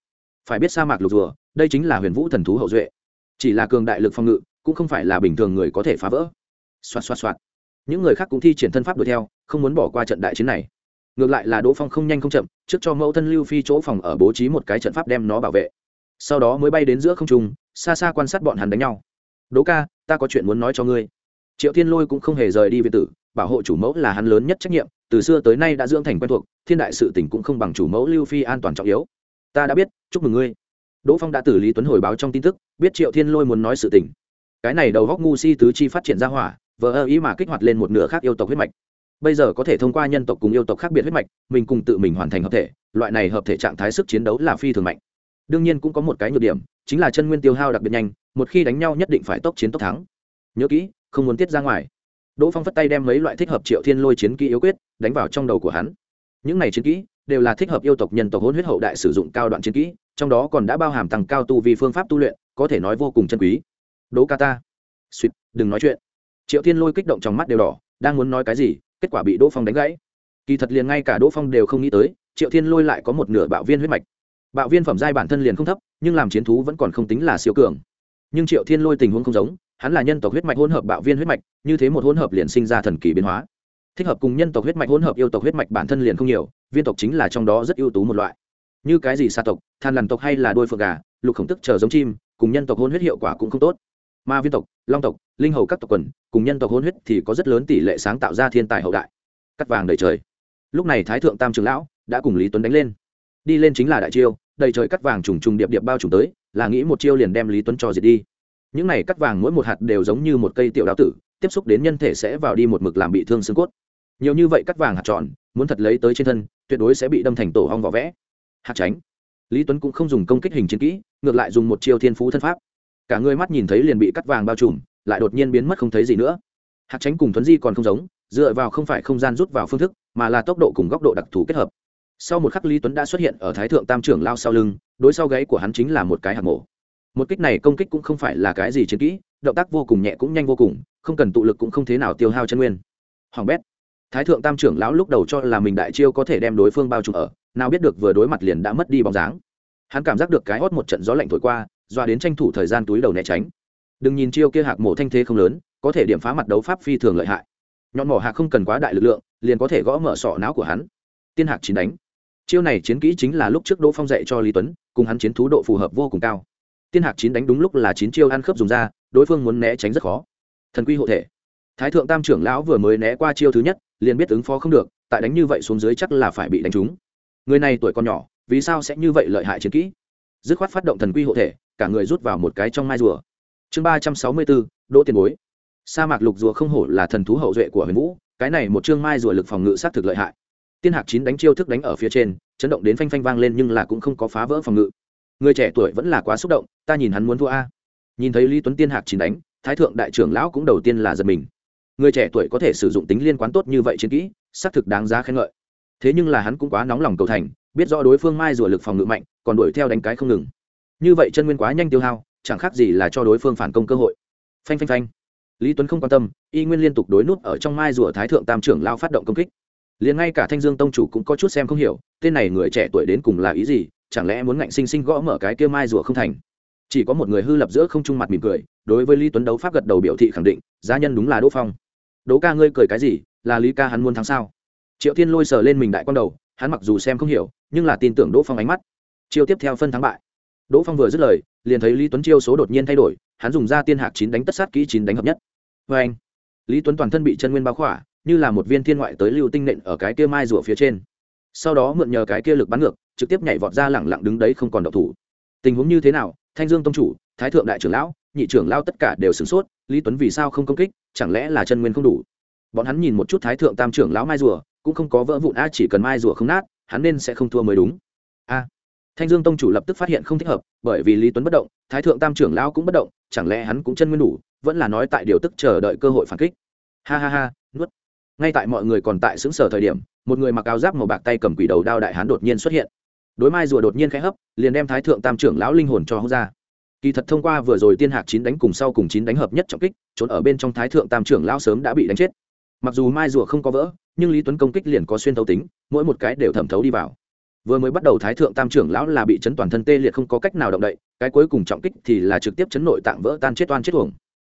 Phải biết sa mạc lục rùa, đây chính là huyền vũ thần thú hậu duệ. Chỉ là cường đại lực phòng ngự, cũng không phải là bình thường người có thể phá vỡ. Xoạt xoạt xoạt những người khác cũng thi triển thân pháp đuổi theo, không muốn bỏ qua trận đại chiến này. Ngược lại là đỗ phong không nhanh không chậm, trước cho mẫu thân lưu phi chỗ phòng ở bố trí một cái trận pháp đem nó bảo vệ. Sau đó mới bay đến giữa không trung, xa xa quan sát bọn hắn đánh nhau. Đỗ ca, ta có chuyện muốn nói cho ngươi. Triệu thiên lôi cũng không hề rời đi về tử, bảo hộ chủ mẫu là hắn lớn nhất trách nhiệm, từ xưa tới nay đã dưỡng thành quen thuộc, thiên đại sự tỉnh cũng không bằng chủ mẫu lưu phi an toàn trọng yếu. Ta đã biết, chúc mừng ngươi. Đỗ phong đã tử lý tuấn hồi báo trong tin tức, biết triệu thiên lôi muốn nói sự tỉnh cái này đầu góc ngu si tứ chi phát triển ra hỏa vờ ơ ý mà kích hoạt lên một nửa khác yêu tộc huyết mạch. Bây giờ có thể thông qua nhân tộc cùng yêu tộc khác biệt huyết mạch, mình cùng tự mình hoàn thành hợp thể, loại này hợp thể trạng thái sức chiến đấu là phi thường mạnh. Đương nhiên cũng có một cái nhược điểm, chính là chân nguyên tiêu hao đặc biệt nhanh, một khi đánh nhau nhất định phải tốc chiến tốc thắng. Nhớ kỹ, không muốn tiết ra ngoài. Đỗ phong phất tay đem mấy loại thích hợp triệu thiên lôi chiến kỹ yếu quyết, đánh vào trong đầu của hắn. Những này chiến kỹ đều là thích hợp yêu tộc nhân tộc hôn huyết hậu đại sử dụng cao đoạn chiến kỹ, trong đó còn đã bao hàm tăng cao tu vì phương pháp tu luyện, có thể nói vô cùng chân quý. Đỗ ca ta. Suýt, đừng nói chuyện triệu thiên lôi kích động trong mắt đều đỏ, đang muốn nói cái gì, kết quả bị đỗ phong đánh gãy. Kỳ thật liền ngay cả đỗ phong đều không nghĩ tới, triệu thiên lôi lại có một nửa bạo viên huyết mạch. Bạo viên phẩm giai bản thân liền không thấp, nhưng làm chiến thú vẫn còn không tính là siêu cường. Nhưng triệu thiên lôi tình huống không giống, hắn là nhân tộc huyết mạch hỗn hợp bạo viên huyết mạch, như thế một hỗn hợp liền sinh ra thần kỳ biến hóa. Thích hợp cùng nhân tộc huyết mạch hỗn hợp yêu tộc huyết mạch bản thân liền không nhiều, viên tộc chính là trong đó rất ưu tú một loại. Như cái gì xa tộc, than lằn tộc hay là đôi phượng gà, lục khổng tức chờ giống chim, cùng nhân tộc hôn huyết hiệu quả cũng không tốt. Ma viên tộc, long tộc, linh hầu các tộc quần, cùng nhân tộc hôn huyết thì có rất lớn tỷ lệ sáng tạo ra thiên tài hậu đại. Cắt vàng đầy trời. Lúc này thái thượng tam trường lão đã cùng lý tuấn đánh lên. Đi lên chính là đại chiêu, đầy trời cắt vàng trùng trùng điệp điệp bao trùm tới, là nghĩ một chiêu liền đem lý tuấn cho diệt đi. Những này cắt vàng mỗi một hạt đều giống như một cây tiểu đao tử, tiếp xúc đến nhân thể sẽ vào đi một mực làm bị thương xương cốt. Nhiều như vậy cắt vàng hạt tròn, muốn thật lấy tới trên thân, tuyệt đối sẽ bị đâm thành tổ hong vỏ vẽ. Hạt tránh. Lý tuấn cũng không dùng công kích hình chiến kỹ, ngược lại dùng một chiêu thiên phú thân pháp cả người mắt nhìn thấy liền bị cắt vàng bao trùm, lại đột nhiên biến mất không thấy gì nữa. Hạc tránh cùng thuấn di còn không giống, dựa vào không phải không gian rút vào phương thức, mà là tốc độ cùng góc độ đặc thù kết hợp. Sau một khắc lý tuấn đã xuất hiện ở thái thượng tam trưởng lao sau lưng, đối sau gáy của hắn chính là một cái hạt mổ một kích này công kích cũng không phải là cái gì chiến kỹ, động tác vô cùng nhẹ cũng nhanh vô cùng, không cần tụ lực cũng không thế nào tiêu hao chân nguyên. Hoàng bét. Thái thượng tam trưởng lão lúc đầu cho là mình đại chiêu có thể đem đối phương bao trùm ở, nào biết được vừa đối mặt liền đã mất đi bóng dáng. Hắn cảm giác được cái hót một trận gió lạnh thổi qua dọa đến tranh thủ thời gian túi đầu né tránh. Đừng nhìn chiêu kia hạc mổ thanh thế không lớn, có thể điểm phá mặt đấu pháp phi thường lợi hại. Nhọn mỏ hạc không cần quá đại lực lượng, liền có thể gõ mở sọ não của hắn. Tiên hạc chín đánh. Chiêu này chiến kỹ chính là lúc trước đỗ phong dạy cho lý tuấn, cùng hắn chiến thú độ phù hợp vô cùng cao. Tiên hạc chín đánh đúng lúc là chín chiêu ăn khớp dùng ra, đối phương muốn né tránh rất khó. Thần quy hộ thể. Thái thượng tam trưởng lão vừa mới né qua chiêu thứ nhất, liền biết ứng phó không được, tại đánh như vậy xuống dưới chắc là phải bị đánh trúng. Người này tuổi còn nhỏ, vì sao sẽ như vậy lợi hại chiến kỹ? Dứt khoát phát động thần quy hộ thể cả người rút vào một cái trong mai rùa. Chương ba trăm sáu mươi bốn, đỗ tiền bối. Sa mạc lục rùa không hổ là thần thú hậu duệ của huyền vũ, cái này một chương mai rùa lực phòng ngự s á t thực lợi hại. Tiên hạc chín đánh chiêu thức đánh ở phía trên, chấn động đến phanh phanh vang lên nhưng là cũng không có phá vỡ phòng ngự. Người trẻ tuổi vẫn là quá xúc động, ta nhìn hắn muốn thua a. Nhìn thấy lý tuấn tiên hạc chín đánh, thái thượng đại trưởng lão cũng đầu tiên là giật mình. Người trẻ tuổi có thể sử dụng tính liên quan tốt như vậy chiến kỹ xác thực đáng giá khen ngợi. Thế nhưng là hắn cũng quá nóng lòng cầu thành, biết rõ đối phương mai rùa lực phòng ngự mạnh, còn đuổi theo đánh cái không ngừng như vậy chân nguyên quá nhanh tiêu hao, chẳng khác gì là cho đối phương phản công cơ hội. Phanh phanh phanh. Lý tuấn không quan tâm, y nguyên liên tục đối nút ở trong mai rùa thái thượng tam trưởng lao phát động công kích. Liền ngay cả thanh dương tông chủ cũng có chút xem không hiểu, tên này người trẻ tuổi đến cùng là ý gì, chẳng lẽ muốn ngạnh sinh sinh gõ mở cái kia mai rùa không thành? Chỉ có một người hư lập giữa không trung mặt mỉm cười, đối với lý tuấn đấu pháp gật đầu biểu thị khẳng định, giá nhân đúng là đỗ phong. Đỗ ca ngươi cười cái gì, là lý ca hắn muốn thắng sao? Triệu thiên lôi sờ lên mình đại con đầu, hắn mặc dù xem không hiểu, nhưng là tin tưởng đỗ phong ánh mắt. Chiêu tiếp theo phân thắng bại đỗ phong vừa dứt lời, liền thấy lý tuấn chiêu số đột nhiên thay đổi, hắn dùng ra tiên hạc chín đánh tất sát kỹ chín đánh hợp nhất. Vê anh, lý tuấn toàn thân bị chân nguyên bao khỏa, như là một viên thiên ngoại tới lưu tinh nện ở cái kia mai rùa phía trên. Sau đó mượn nhờ cái kia lực bắn ngược, trực tiếp nhảy vọt ra lẳng lặng đứng đấy không còn độc thủ. Tình huống như thế nào? Thanh dương tông chủ, thái thượng đại trưởng lão, nhị trưởng lao tất cả đều sửng sốt, lý tuấn vì sao không công kích? Chẳng lẽ là chân nguyên không đủ? Bọn hắn nhìn một chút thái thượng tam trưởng lão mai rùa, cũng không có vỡ vụn a chỉ cần mai rùa không nát, hắn nên sẽ không thua mới đúng. A thanh dương tông chủ lập tức phát hiện không thích hợp, bởi vì lý tuấn bất động, thái thượng tam trưởng lão cũng bất động, chẳng lẽ hắn cũng chân nguyên đủ, vẫn là nói tại điều tức chờ đợi cơ hội phản kích. Ha ha ha, nuốt. Ngay tại mọi người còn tại xứng sở thời điểm, một người mặc áo giáp màu bạc tay cầm quỷ đầu đao đại hán đột nhiên xuất hiện. Đối mai rùa đột nhiên khẽ hấp, liền đem thái thượng tam trưởng lão linh hồn cho hô ra. Kỳ thật thông qua vừa rồi tiên hạc chín đánh cùng sau cùng chín đánh hợp nhất trọng kích, trốn ở bên trong thái thượng tam trưởng lão sớm đã bị đánh chết. Mặc dù mai rùa không có vỡ, nhưng lý tuấn công kích liền có xuyên thấu tính, mỗi một cái đều thẩm thấu đi vào vừa mới bắt đầu thái thượng tam trưởng lão là bị chấn toàn thân tê liệt không có cách nào động đậy, cái cuối cùng trọng kích thì là trực tiếp chấn nội tạng vỡ tan chết toan chết tuồng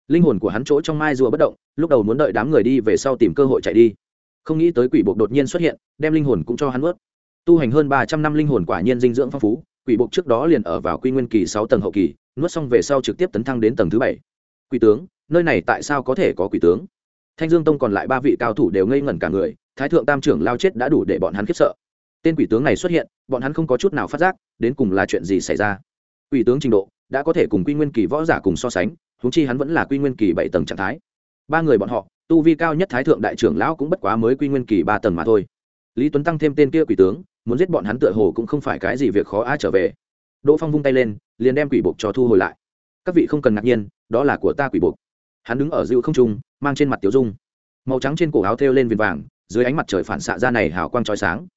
linh hồn của hắn chỗ trong mai rùa bất động, lúc đầu muốn đợi đám người đi về sau tìm cơ hội chạy đi. Không nghĩ tới quỷ buộc đột nhiên xuất hiện, đem linh hồn cũng cho hắn ướt tu hành hơn ba trăm năm linh hồn quả nhiên dinh dưỡng phong phú, quỷ buộc trước đó liền ở vào quy nguyên kỳ sáu tầng hậu kỳ, nuốt xong về sau trực tiếp tấn thăng đến tầng thứ bảy. Quỷ tướng, nơi này tại sao có thể có quỷ tướng? Thanh dương tông còn lại ba vị cao thủ đều ngây ngẩn cả người, thái thượng tam trưởng lao chết đã đủ để bọn hắn khiếp sợ tên quỷ tướng này xuất hiện, bọn hắn không có chút nào phát giác, đến cùng là chuyện gì xảy ra. Quỷ tướng trình độ, đã có thể cùng quy nguyên kỳ võ giả cùng so sánh húng chi hắn vẫn là quy nguyên kỳ bảy tầng trạng thái. Ba người bọn họ, tu vi cao nhất thái thượng đại trưởng lão cũng bất quá mới quy nguyên kỳ ba tầng mà thôi. Lý tuấn tăng thêm tên kia quỷ tướng, muốn giết bọn hắn tựa hồ cũng không phải cái gì việc khó ai trở về. Đỗ phong vung tay lên, liền đem quỷ buộc cho thu hồi lại. Các vị không cần ngạc nhiên, đó là của ta quỷ buộc. Hắn đứng ở dịu không trung, mang trên mặt tiểu dung. Màu trắng trên cổ áo thêu lên viền vàng, dưới ánh mặt trời phản xạ ra này hào quang trói sáng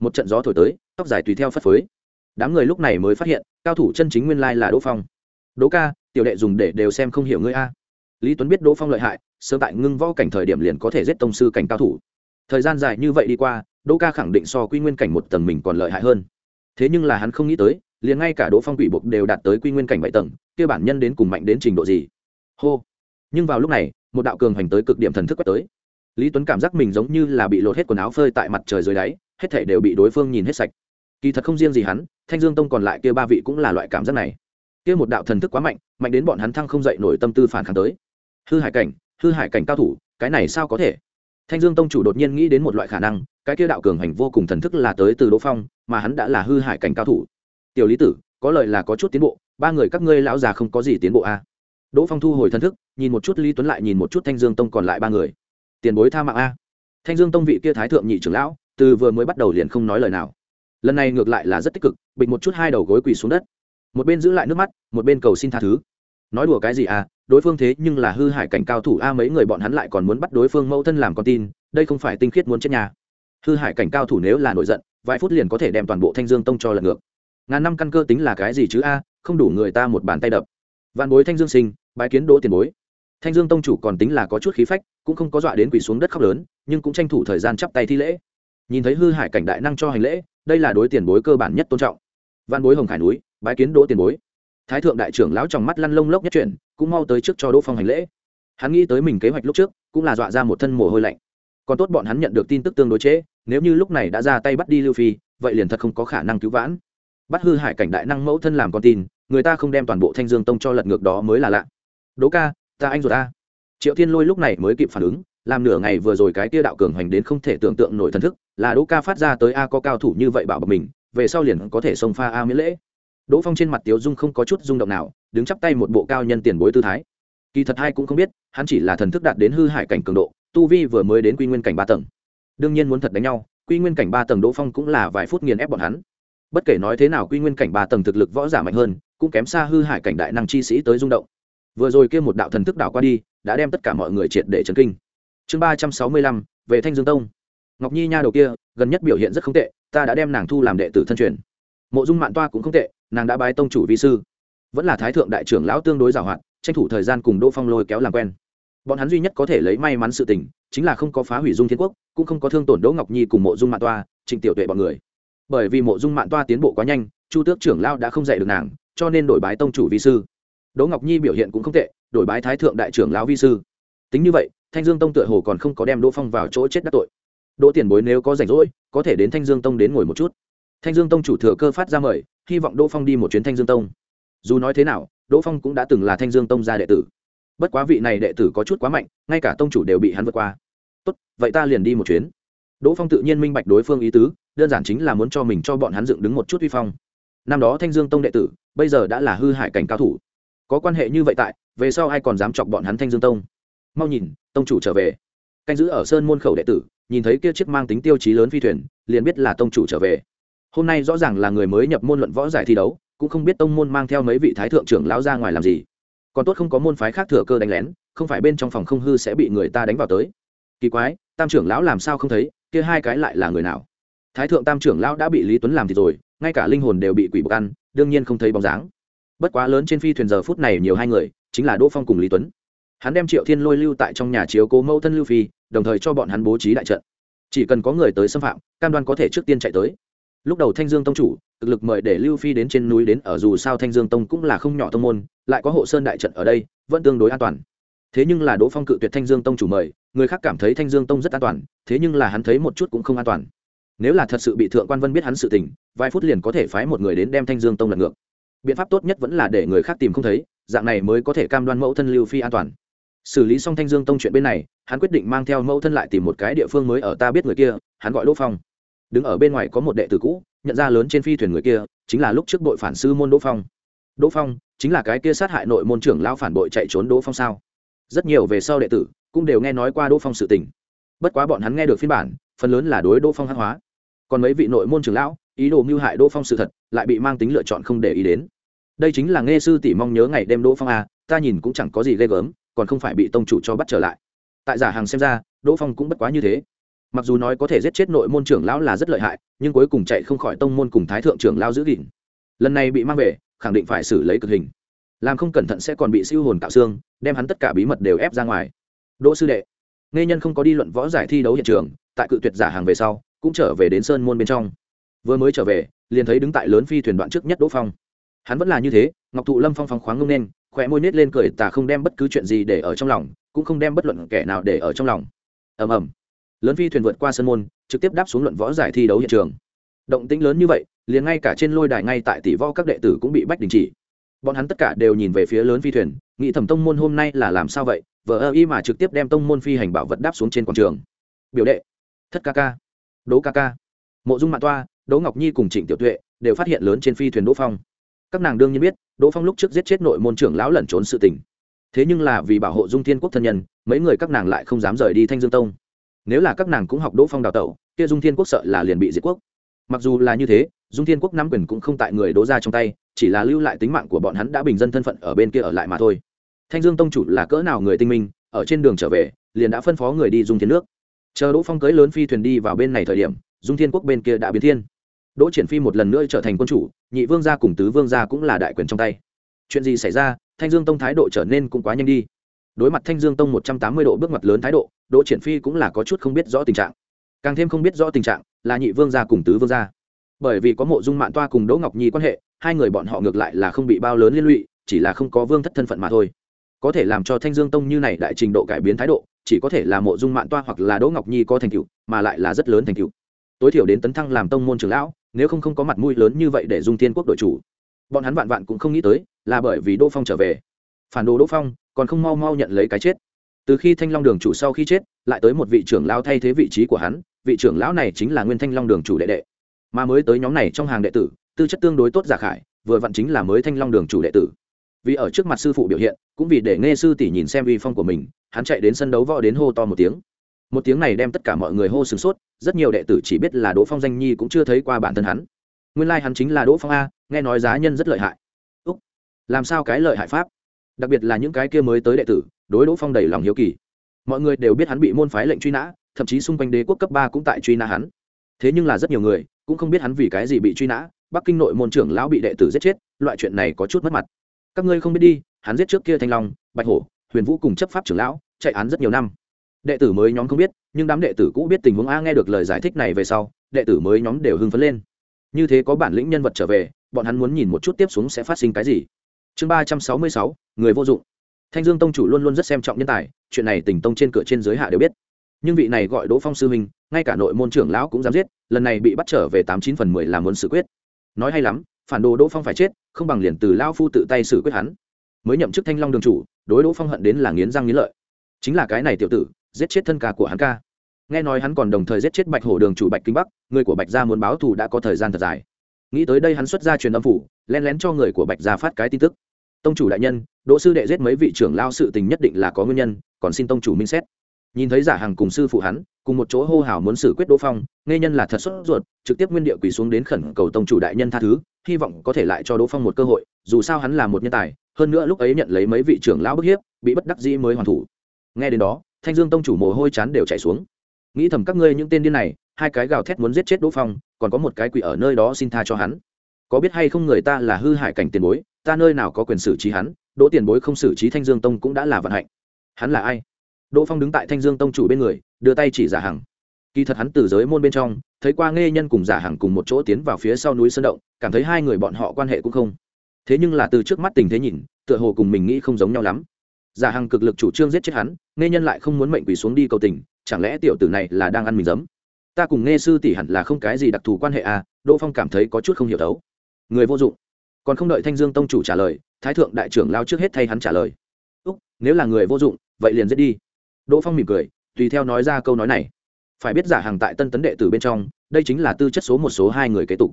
một trận gió thổi tới, tóc dài tùy theo phất phới. Đám người lúc này mới phát hiện, cao thủ chân chính nguyên lai là đỗ phong. Đỗ ca, tiểu đệ dùng để đều xem không hiểu ngươi a. Lý tuấn biết đỗ phong lợi hại sơ tại ngưng võ cảnh thời điểm liền có thể giết tông sư cảnh cao thủ. Thời gian dài như vậy đi qua, đỗ ca khẳng định so quy nguyên cảnh một tầng mình còn lợi hại hơn. Thế nhưng là hắn không nghĩ tới, liền ngay cả đỗ phong quỷ buộc đều đạt tới quy nguyên cảnh bảy tầng, kia bản nhân đến cùng mạnh đến trình độ gì? Hô! Nhưng vào lúc này, một đạo cường hành tới cực điểm thần thức quét tới. Lý tuấn cảm giác mình giống như là bị lột hết quần áo phơi tại mặt trời dưới đáy hết thể đều bị đối phương nhìn hết sạch. Kỳ thật không riêng gì hắn, thanh dương tông còn lại kia ba vị cũng là loại cảm giác này. Kia một đạo thần thức quá mạnh mạnh đến bọn hắn thăng không dậy nổi tâm tư phản kháng tới. Hư hải cảnh, hư hải cảnh cao thủ, cái này sao có thể? Thanh dương tông chủ đột nhiên nghĩ đến một loại khả năng, cái kia đạo cường hành vô cùng thần thức là tới từ đỗ phong, mà hắn đã là hư hải cảnh cao thủ. Tiểu lý tử, có lời là có chút tiến bộ, ba người các ngươi lão già không có gì tiến bộ a à. đỗ phong thu hồi thần thức, nhìn một chút lý tuấn lại nhìn một chút thanh dương tông còn lại ba người. Tiền bối tha mạng a. Thanh dương tông vị kia thái thượng nhị trưởng lão từ vừa mới bắt đầu liền không nói lời nào. Lần này ngược lại là rất tích cực, bịch một chút hai đầu gối quỳ xuống đất. Một bên giữ lại nước mắt, một bên cầu xin tha thứ. Nói đùa cái gì à đối phương thế nhưng là hư hải cảnh cao thủ, a mấy người bọn hắn lại còn muốn bắt đối phương mẫu thân làm con tin, đây không phải tinh khiết muốn chết nhà. Hư hải cảnh cao thủ nếu là nổi giận, vài phút liền có thể đem toàn bộ thanh dương tông cho lần ngược. Ngàn năm căn cơ tính là cái gì chứ a, không đủ người ta một bàn tay đập. Vạn bối thanh dương sinh, bái kiến đỗ tiền bối. Thanh dương tông chủ còn tính là có chút khí phách, cũng không có dọa đến quỳ xuống đất khóc lớn, nhưng cũng tranh thủ thời gian chắp tay thi lễ nhìn thấy hư hải cảnh đại năng cho hành lễ đây là đối tiền bối cơ bản nhất tôn trọng. Văn bối hồng khải núi bái kiến đỗ tiền bối. Thái thượng đại trưởng lão trong mắt lăn lông lốc nhất chuyển cũng mau tới trước cho đỗ phong hành lễ. Hắn nghĩ tới mình kế hoạch lúc trước cũng là dọa ra một thân mồ hôi lạnh. Còn tốt bọn hắn nhận được tin tức tương đối chế, nếu như lúc này đã ra tay bắt đi lưu phi vậy liền thật không có khả năng cứu vãn. Bắt hư hải cảnh đại năng mẫu thân làm con tin người ta không đem toàn bộ thanh dương tông cho lật ngược đó mới là lạ. Đỗ ca ta anh ruột ta. Triệu thiên lôi lúc này mới kịp phản ứng làm nửa ngày vừa rồi cái tia đạo cường hoành đến không thể tưởng tượng nổi thần thức là đỗ ca phát ra tới a có cao thủ như vậy bảo bọc mình, về sau liền có thể xông pha a miễn lễ. Đỗ phong trên mặt tiếu dung không có chút rung động nào, đứng chắp tay một bộ cao nhân tiền bối tư thái. Kỳ thật hai cũng không biết, hắn chỉ là thần thức đạt đến hư hải cảnh cường độ, tu vi vừa mới đến quy nguyên cảnh ba tầng. Đương nhiên muốn thật đánh nhau, quy nguyên cảnh ba tầng đỗ phong cũng là vài phút nghiền ép bọn hắn. Bất kể nói thế nào quy nguyên cảnh ba tầng thực lực võ giả mạnh hơn, cũng kém xa hư hải cảnh đại năng chi sĩ tới rung động. Vừa rồi kia một đạo thần thức đảo qua đi, đã đem tất cả mọi người triệt để chấn kinh. Chương ba trăm sáu mươi lăm, về thanh dương tông ngọc nhi nha đầu kia, gần nhất biểu hiện rất không tệ, ta đã đem nàng thu làm đệ tử thân truyền. Mộ dung mạn toa cũng không tệ, nàng đã bái tông chủ vi sư. Vẫn là thái thượng đại trưởng lão tương đối giàu hoạt tranh thủ thời gian cùng đỗ phong lôi kéo làm quen. Bọn hắn duy nhất có thể lấy may mắn sự tình, chính là không có phá hủy dung thiên quốc, cũng không có thương tổn đỗ ngọc nhi cùng mộ dung mạn toa, trịnh tiểu tuệ bọn người. Bởi vì mộ dung mạn toa tiến bộ quá nhanh, chu tước trưởng lao đã không dạy được nàng, cho nên đổi bái tông chủ vi sư. Đỗ ngọc nhi biểu hiện cũng không tệ, đổi bái thái thượng đại trưởng lão vi sư. Tính như vậy, thanh dương tông tựa hồ còn không có đem đỗ phong vào chỗ chết đắc tội đỗ tiền bối nếu có rảnh rỗi, có thể đến thanh dương tông đến ngồi một chút. Thanh dương tông chủ thừa cơ phát ra mời, hy vọng đỗ phong đi một chuyến thanh dương tông. Dù nói thế nào, đỗ phong cũng đã từng là thanh dương tông gia đệ tử. Bất quá vị này đệ tử có chút quá mạnh, ngay cả tông chủ đều bị hắn vượt qua. Tốt, vậy ta liền đi một chuyến. Đỗ phong tự nhiên minh bạch đối phương ý tứ, đơn giản chính là muốn cho mình cho bọn hắn dựng đứng một chút uy phong. Năm đó thanh dương tông đệ tử, bây giờ đã là hư hại cảnh cao thủ. Có quan hệ như vậy tại, về sau ai còn dám chọc bọn hắn thanh dương tông? Mau nhìn, tông chủ trở về. Canh giữ ở sơn môn khẩu đệ tử nhìn thấy kia chiếc mang tính tiêu chí lớn phi thuyền, liền biết là tông chủ trở về. Hôm nay rõ ràng là người mới nhập môn luận võ giải thi đấu, cũng không biết tông môn mang theo mấy vị thái thượng trưởng lão ra ngoài làm gì. Còn tốt không có môn phái khác thừa cơ đánh lén, không phải bên trong phòng không hư sẽ bị người ta đánh vào tới. Kỳ quái, tam trưởng lão làm sao không thấy, kia hai cái lại là người nào? Thái thượng tam trưởng lão đã bị lý tuấn làm thì rồi, ngay cả linh hồn đều bị quỷ bọc ăn, đương nhiên không thấy bóng dáng. Bất quá lớn trên phi thuyền giờ phút này nhiều hai người, chính là đỗ phong cùng lý tuấn hắn đem triệu thiên lôi lưu tại trong nhà chiếu cố mẫu thân lưu phi, đồng thời cho bọn hắn bố trí đại trận. Chỉ cần có người tới xâm phạm, cam đoan có thể trước tiên chạy tới. Lúc đầu thanh dương tông chủ thực lực mời để lưu phi đến trên núi đến ở dù sao thanh dương tông cũng là không nhỏ tông môn, lại có hộ sơn đại trận ở đây, vẫn tương đối an toàn. Thế nhưng là đỗ phong cự tuyệt thanh dương tông chủ mời, người khác cảm thấy thanh dương tông rất an toàn, thế nhưng là hắn thấy một chút cũng không an toàn. Nếu là thật sự bị thượng quan vân biết hắn sự tình, vài phút liền có thể phái một người đến đem thanh dương tông lật ngược. Biện pháp tốt nhất vẫn là để người khác tìm không thấy, dạng này mới có thể cam đoan mẫu thân lưu phi an toàn xử lý xong thanh dương tông chuyện bên này, hắn quyết định mang theo mẫu thân lại tìm một cái địa phương mới ở ta biết người kia, hắn gọi đỗ phong. Đứng ở bên ngoài có một đệ tử cũ, nhận ra lớn trên phi thuyền người kia, chính là lúc trước đội phản sư môn đỗ phong. Đỗ phong, chính là cái kia sát hại nội môn trưởng lao phản bội chạy trốn đỗ phong sao? Rất nhiều về sau đệ tử cũng đều nghe nói qua đỗ phong sự tình. Bất quá bọn hắn nghe được phiên bản, phần lớn là đối đỗ phong hát hóa. Còn mấy vị nội môn trưởng lão, ý đồ mưu hại đỗ phong sự thật, lại bị mang tính lựa chọn không để ý đến. Đây chính là nghe sư tỷ mong nhớ ngày đêm đỗ phong à ta nhìn cũng chẳng có gì ghê gớm còn không phải bị tông chủ cho bắt trở lại. Tại giả hàng xem ra, đỗ phong cũng bất quá như thế. Mặc dù nói có thể giết chết nội môn trưởng lão là rất lợi hại, nhưng cuối cùng chạy không khỏi tông môn cùng thái thượng trưởng lao giữ gìn. Lần này bị mang về, khẳng định phải xử lấy cực hình. Làm không cẩn thận sẽ còn bị siêu hồn tạo xương, đem hắn tất cả bí mật đều ép ra ngoài. Đỗ sư đệ, nghe nhân không có đi luận võ giải thi đấu hiện trường, tại cự tuyệt giả hàng về sau, cũng trở về đến sơn môn bên trong. Vừa mới trở về, liền thấy đứng tại lớn phi thuyền đoạn trước nhất đỗ phong. Hắn vẫn là như thế, ngọc thụ lâm phong phong khoáng ngông nên khỏe môi nết lên cười, tà không đem bất cứ chuyện gì để ở trong lòng, cũng không đem bất luận kẻ nào để ở trong lòng. Ầm ầm. Lớn phi thuyền vượt qua sân môn, trực tiếp đáp xuống luận võ giải thi đấu hiện trường. Động tĩnh lớn như vậy, liền ngay cả trên lôi đài ngay tại tỷ võ các đệ tử cũng bị bách đình chỉ. Bọn hắn tất cả đều nhìn về phía lớn phi thuyền, nghĩ thẩm tông môn hôm nay là làm sao vậy vợ ơ y mà trực tiếp đem tông môn phi hành bảo vật đáp xuống trên quảng trường. Biểu đệ, thất ca ca đỗ ca ca. Mộ dung mạ toa, đỗ ngọc nhi cùng trịnh tiểu tuệ đều phát hiện lớn trên phi thuyền đỗ phong các nàng đương nhiên biết, đỗ phong lúc trước giết chết nội môn trưởng lão lẩn trốn sự tình. Thế nhưng là vì bảo hộ dung thiên quốc thân nhân, mấy người các nàng lại không dám rời đi thanh dương tông. Nếu là các nàng cũng học đỗ phong đào tẩu, kia dung thiên quốc sợ là liền bị diệt quốc. Mặc dù là như thế, dung thiên quốc nắm quyền cũng không tại người đỗ ra trong tay, chỉ là lưu lại tính mạng của bọn hắn đã bình dân thân phận ở bên kia ở lại mà thôi. Thanh dương tông chủ là cỡ nào người tinh minh, ở trên đường trở về, liền đã phân phó người đi dung thiên nước. Chờ đỗ phong cưới lớn phi thuyền đi vào bên này thời điểm, dung thiên quốc bên kia đã biến thiên đỗ triển phi một lần nữa trở thành quân chủ, nhị vương gia cùng tứ vương gia cũng là đại quyền trong tay. Chuyện gì xảy ra, thanh dương tông thái độ trở nên cũng quá nhanh đi. Đối mặt thanh dương tông một trăm tám mươi độ bước ngoặt lớn thái độ, đỗ triển phi cũng là có chút không biết rõ tình trạng. Càng thêm không biết rõ tình trạng là nhị vương gia cùng tứ vương gia. Bởi vì có mộ dung Mạn toa cùng đỗ ngọc nhi quan hệ, hai người bọn họ ngược lại là không bị bao lớn liên lụy, chỉ là không có vương thất thân phận mà thôi. Có thể làm cho thanh dương tông như này đại trình độ cải biến thái độ, chỉ có thể là mộ dung Mạn toa hoặc là đỗ ngọc nhi có thành tựu, mà lại là rất lớn thành tựu. Tối thiểu đến tấn thăng làm tông môn trưởng lão nếu không không có mặt mũi lớn như vậy để dung thiên quốc đội chủ. Bọn hắn vạn vạn cũng không nghĩ tới, là bởi vì đỗ phong trở về. Phản đồ đỗ phong, còn không mau mau nhận lấy cái chết. Từ khi thanh long đường chủ sau khi chết, lại tới một vị trưởng lão thay thế vị trí của hắn, vị trưởng lão này chính là nguyên thanh long đường chủ đệ đệ. Mà mới tới nhóm này trong hàng đệ tử, tư chất tương đối tốt giả khải, vừa vặn chính là mới thanh long đường chủ đệ tử. Vì ở trước mặt sư phụ biểu hiện, cũng vì để nghe sư tỷ nhìn xem uy phong của mình, hắn chạy đến sân đấu võ đến hô to một tiếng một tiếng này đem tất cả mọi người hô sửng sốt, rất nhiều đệ tử chỉ biết là đỗ phong danh nhi cũng chưa thấy qua bản thân hắn. Nguyên lai、like、hắn chính là đỗ phong a, nghe nói giá nhân rất lợi hại. Úc, làm sao cái lợi hại pháp? Đặc biệt là những cái kia mới tới đệ tử, đối đỗ phong đầy lòng hiếu kỳ. Mọi người đều biết hắn bị môn phái lệnh truy nã, thậm chí xung quanh đế quốc cấp ba cũng tại truy nã hắn. Thế nhưng là rất nhiều người cũng không biết hắn vì cái gì bị truy nã, bắc kinh nội môn trưởng lão bị đệ tử giết chết, loại chuyện này có chút mất mặt. Các ngươi không biết đi, hắn giết trước kia thanh long, bạch hổ, huyền vũ cùng chấp pháp trưởng lão, chạy án rất nhiều năm đệ tử mới nhóm không biết, nhưng đám đệ tử cũ biết tình huống a nghe được lời giải thích này về sau, đệ tử mới nhóm đều hưng phấn lên. Như thế có bản lĩnh nhân vật trở về, bọn hắn muốn nhìn một chút tiếp xuống sẽ phát sinh cái gì. Chương ba trăm sáu mươi sáu, người vô dụng. Thanh dương tông chủ luôn luôn rất xem trọng nhân tài, chuyện này tỉnh tông trên cửa trên giới hạ đều biết. Nhưng vị này gọi đỗ phong sư huynh, ngay cả nội môn trưởng lão cũng dám giết, lần này bị bắt trở về tám chín phần mười là muốn xử quyết. Nói hay lắm, phản đồ đỗ phong phải chết, không bằng liền từ lao phu tự tay xử quyết hắn. Mới nhậm chức thanh long đường chủ, đối đỗ phong hận đến là nghiến răng nghiến lợi. Chính là cái này tiểu tử giết chết thân ca của hắn ca. Nghe nói hắn còn đồng thời giết chết bạch hổ đường chủ bạch kinh bắc, người của bạch gia muốn báo thù đã có thời gian thật dài. Nghĩ tới đây hắn xuất ra truyền âm phủ len lén cho người của bạch gia phát cái tin tức. Tông chủ đại nhân, đỗ sư đệ giết mấy vị trưởng lao sự tình nhất định là có nguyên nhân, còn xin tông chủ minh xét. Nhìn thấy giả hàng cùng sư phụ hắn, cùng một chỗ hô hào muốn xử quyết đỗ phong, nghe nhân là thật sốt ruột, trực tiếp nguyên địa quỳ xuống đến khẩn cầu tông chủ đại nhân tha thứ, hy vọng có thể lại cho đỗ phong một cơ hội, dù sao hắn là một nhân tài, hơn nữa lúc ấy nhận lấy mấy vị trưởng lão bức hiếp, bị bất đắc dĩ mới hoàn thủ. Nghe đến đó thanh dương tông chủ mồ hôi chán đều chảy xuống. Nghĩ thầm các ngươi những tên điên này, hai cái gào thét muốn giết chết đỗ phong, còn có một cái quỷ ở nơi đó xin tha cho hắn. Có biết hay không người ta là hư hại cảnh tiền bối, ta nơi nào có quyền xử trí hắn, đỗ tiền bối không xử trí thanh dương tông cũng đã là vận hạnh. Hắn là ai? Đỗ phong đứng tại thanh dương tông chủ bên người, đưa tay chỉ giả hằng. Kỳ thật hắn từ giới môn bên trong, thấy qua nghe nhân cùng giả hằng cùng một chỗ tiến vào phía sau núi sơn động, cảm thấy hai người bọn họ quan hệ cũng không. Thế nhưng là từ trước mắt tình thế nhìn, tựa hồ cùng mình nghĩ không giống nhau lắm giả hằng cực lực chủ trương giết chết hắn, nghe nhân lại không muốn mệnh quỳ xuống đi cầu tình, chẳng lẽ tiểu tử này là đang ăn mình giấm? Ta cùng nghe sư tỷ hẳn là không cái gì đặc thù quan hệ à đỗ phong cảm thấy có chút không hiểu thấu. Người vô dụng. Còn không đợi thanh dương tông chủ trả lời, thái thượng đại trưởng lao trước hết thay hắn trả lời. Úc, nếu là người vô dụng, vậy liền giết đi. Đỗ phong mỉm cười, tùy theo nói ra câu nói này. Phải biết giả hàng tại tân tấn đệ tử bên trong, đây chính là tư chất số một số hai người kế tục.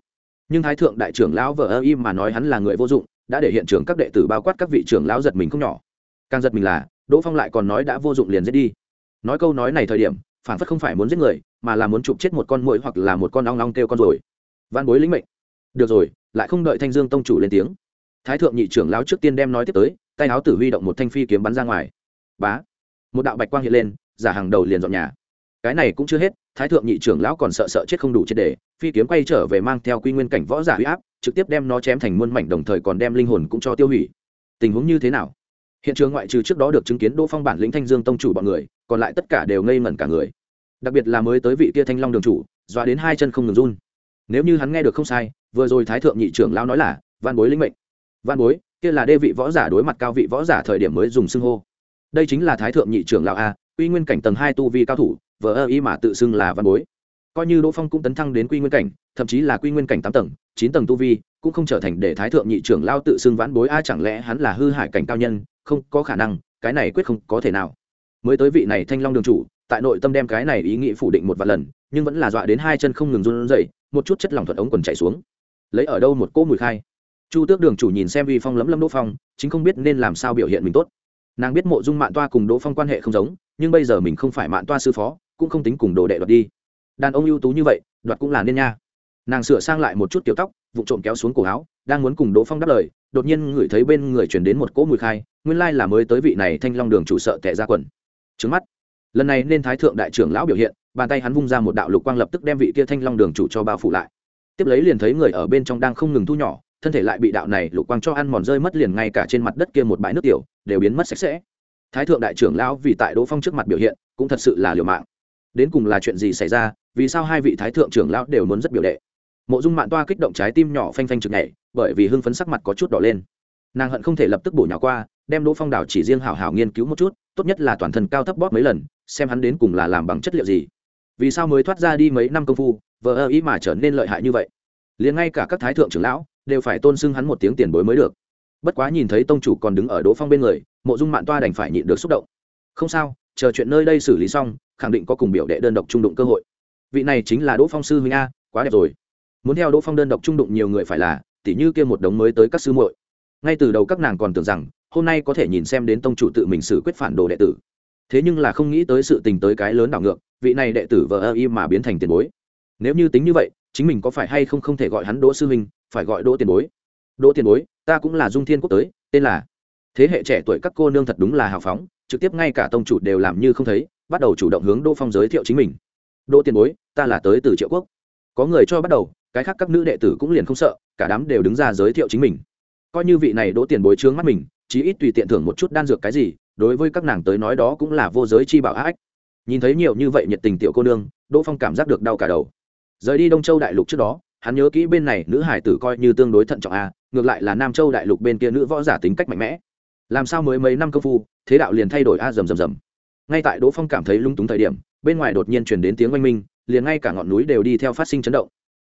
Nhưng thái thượng đại trưởng lão vợ ơ im mà nói hắn là người vô dụng, đã để hiện trường các đệ tử bao quát các vị trưởng lão giật mình không nhỏ càng giật mình là, đỗ phong lại còn nói đã vô dụng liền giết đi. Nói câu nói này thời điểm, phản phất không phải muốn giết người, mà là muốn chụp chết một con mũi hoặc là một con ong ong kêu con rồi. Văn bối lĩnh mệnh. Được rồi, lại không đợi thanh dương tông chủ lên tiếng. Thái thượng nhị trưởng lão trước tiên đem nói tiếp tới, tay áo tử huy động một thanh phi kiếm bắn ra ngoài. Bá. Một đạo bạch quang hiện lên, giả hàng đầu liền dọn nhà. Cái này cũng chưa hết, thái thượng nhị trưởng lão còn sợ sợ chết không đủ chết để, phi kiếm quay trở về mang theo quy nguyên cảnh võ giả huy áp, trực tiếp đem nó chém thành muôn mảnh đồng thời còn đem linh hồn cũng cho tiêu hủy. Tình huống như thế nào? Hiện trường ngoại trừ trước đó được chứng kiến đỗ phong bản lĩnh thanh dương tông chủ bọn người, còn lại tất cả đều ngây ngẩn cả người. Đặc biệt là mới tới vị tia thanh long đường chủ, dọa đến hai chân không ngừng run. Nếu như hắn nghe được không sai, vừa rồi thái thượng nhị trưởng lão nói là, Văn bối linh mệnh. Văn bối, kia là đê vị võ giả đối mặt cao vị võ giả thời điểm mới dùng xưng hô. Đây chính là thái thượng nhị trưởng lão a, quy nguyên cảnh tầng hai tu vi cao thủ, vờ ơ ý mà tự xưng là văn bối. Coi như đỗ phong cũng tấn thăng đến quy nguyên cảnh, thậm chí là quy nguyên cảnh tám tầng, chín tầng tu vi, cũng không trở thành để thái thượng nhị trưởng lao tự xưng vãn bối a, chẳng lẽ hắn là hư hại cảnh cao nhân không có khả năng, cái này quyết không có thể nào. Mới tới vị này thanh long đường chủ, tại nội tâm đem cái này ý nghĩ phủ định một vài lần, nhưng vẫn là dọa đến hai chân không ngừng run rẩy, một chút chất lỏng thuận ống quần chảy xuống. Lấy ở đâu một cỗ mùi khai? Chu tước đường chủ nhìn xem vi phong lấm lấm đỗ phong, chính không biết nên làm sao biểu hiện mình tốt. Nàng biết mộ dung mạn toa cùng đỗ phong quan hệ không giống, nhưng bây giờ mình không phải mạn toa sư phó, cũng không tính cùng đồ đệ đoạt đi. Đàn ông ưu tú như vậy, đoạt cũng là nên nha. Nàng sửa sang lại một chút kiểu tóc, vụ trộm kéo xuống cổ áo, đang muốn cùng đỗ phong đáp lời, đột nhiên ngửi thấy bên người chuyển đến một cỗ mùi khai nguyên lai là mới tới vị này thanh long đường chủ sợ tệ ra quần. Trứng mắt. Lần này nên thái thượng đại trưởng lão biểu hiện, bàn tay hắn vung ra một đạo lục quang lập tức đem vị kia thanh long đường chủ cho bao phủ lại. Tiếp lấy liền thấy người ở bên trong đang không ngừng thu nhỏ, thân thể lại bị đạo này lục quang cho ăn mòn rơi mất liền ngay cả trên mặt đất kia một bãi nước tiểu, đều biến mất sạch sẽ. Thái thượng đại trưởng lão vì tại đỗ phong trước mặt biểu hiện, cũng thật sự là liều mạng. Đến cùng là chuyện gì xảy ra, vì sao hai vị thái thượng trưởng lão đều muốn rất biểu đệ? Mộ dung mạng toa kích động trái tim nhỏ phanh phanh chực nhảy, bởi vì hưng phấn sắc mặt có chút đỏ lên. Nàng hận không thể lập tức bổ nhỏ qua đem đỗ phong đảo chỉ riêng hảo hảo nghiên cứu một chút, tốt nhất là toàn thân cao thấp bóp mấy lần, xem hắn đến cùng là làm bằng chất liệu gì. Vì sao mới thoát ra đi mấy năm công phu, vờ ơ ý mà trở nên lợi hại như vậy? Liền ngay cả các thái thượng trưởng lão đều phải tôn xưng hắn một tiếng tiền bối mới được. Bất quá nhìn thấy tông chủ còn đứng ở đỗ phong bên người, mộ dung mạn toa đành phải nhịn được xúc động. Không sao, chờ chuyện nơi đây xử lý xong, khẳng định có cùng biểu đệ đơn độc trung đụng cơ hội. Vị này chính là đỗ phong sư huynh a, quá đẹp rồi. Muốn theo đỗ phong đơn độc trung đụng nhiều người phải là, tỉ như kia một đống mới tới các sư muội ngay từ đầu các nàng còn tưởng rằng, hôm nay có thể nhìn xem đến tông chủ tự mình xử quyết phản đồ đệ tử. Thế nhưng là không nghĩ tới sự tình tới cái lớn đảo ngược, vị này đệ tử vờ ơ y mà biến thành tiền bối. Nếu như tính như vậy, chính mình có phải hay không không thể gọi hắn đỗ sư huynh phải gọi đỗ tiền bối. Đỗ tiền bối, ta cũng là dung thiên quốc tới, tên là thế hệ trẻ tuổi các cô nương thật đúng là hào phóng, trực tiếp ngay cả tông chủ đều làm như không thấy, bắt đầu chủ động hướng đỗ phong giới thiệu chính mình. Đỗ tiền bối, ta là tới từ triệu quốc. Có người cho bắt đầu, cái khác các nữ đệ tử cũng liền không sợ, cả đám đều đứng ra giới thiệu chính mình coi như vị này đỗ tiền bối trướng mắt mình, chí ít tùy tiện thưởng một chút đan dược cái gì, đối với các nàng tới nói đó cũng là vô giới chi bảo ách nhìn thấy nhiều như vậy nhiệt tình tiểu cô nương, đỗ phong cảm giác được đau cả đầu. Rời đi đông châu đại lục trước đó, hắn nhớ kỹ bên này nữ hải tử coi như tương đối thận trọng a, ngược lại là nam châu đại lục bên kia nữ võ giả tính cách mạnh mẽ. Làm sao mới mấy năm công phu, thế đạo liền thay đổi a rầm rầm rầm. Ngay tại đỗ phong cảm thấy lung túng thời điểm, bên ngoài đột nhiên chuyển đến tiếng oanh minh, liền ngay cả ngọn núi đều đi theo phát sinh chấn động.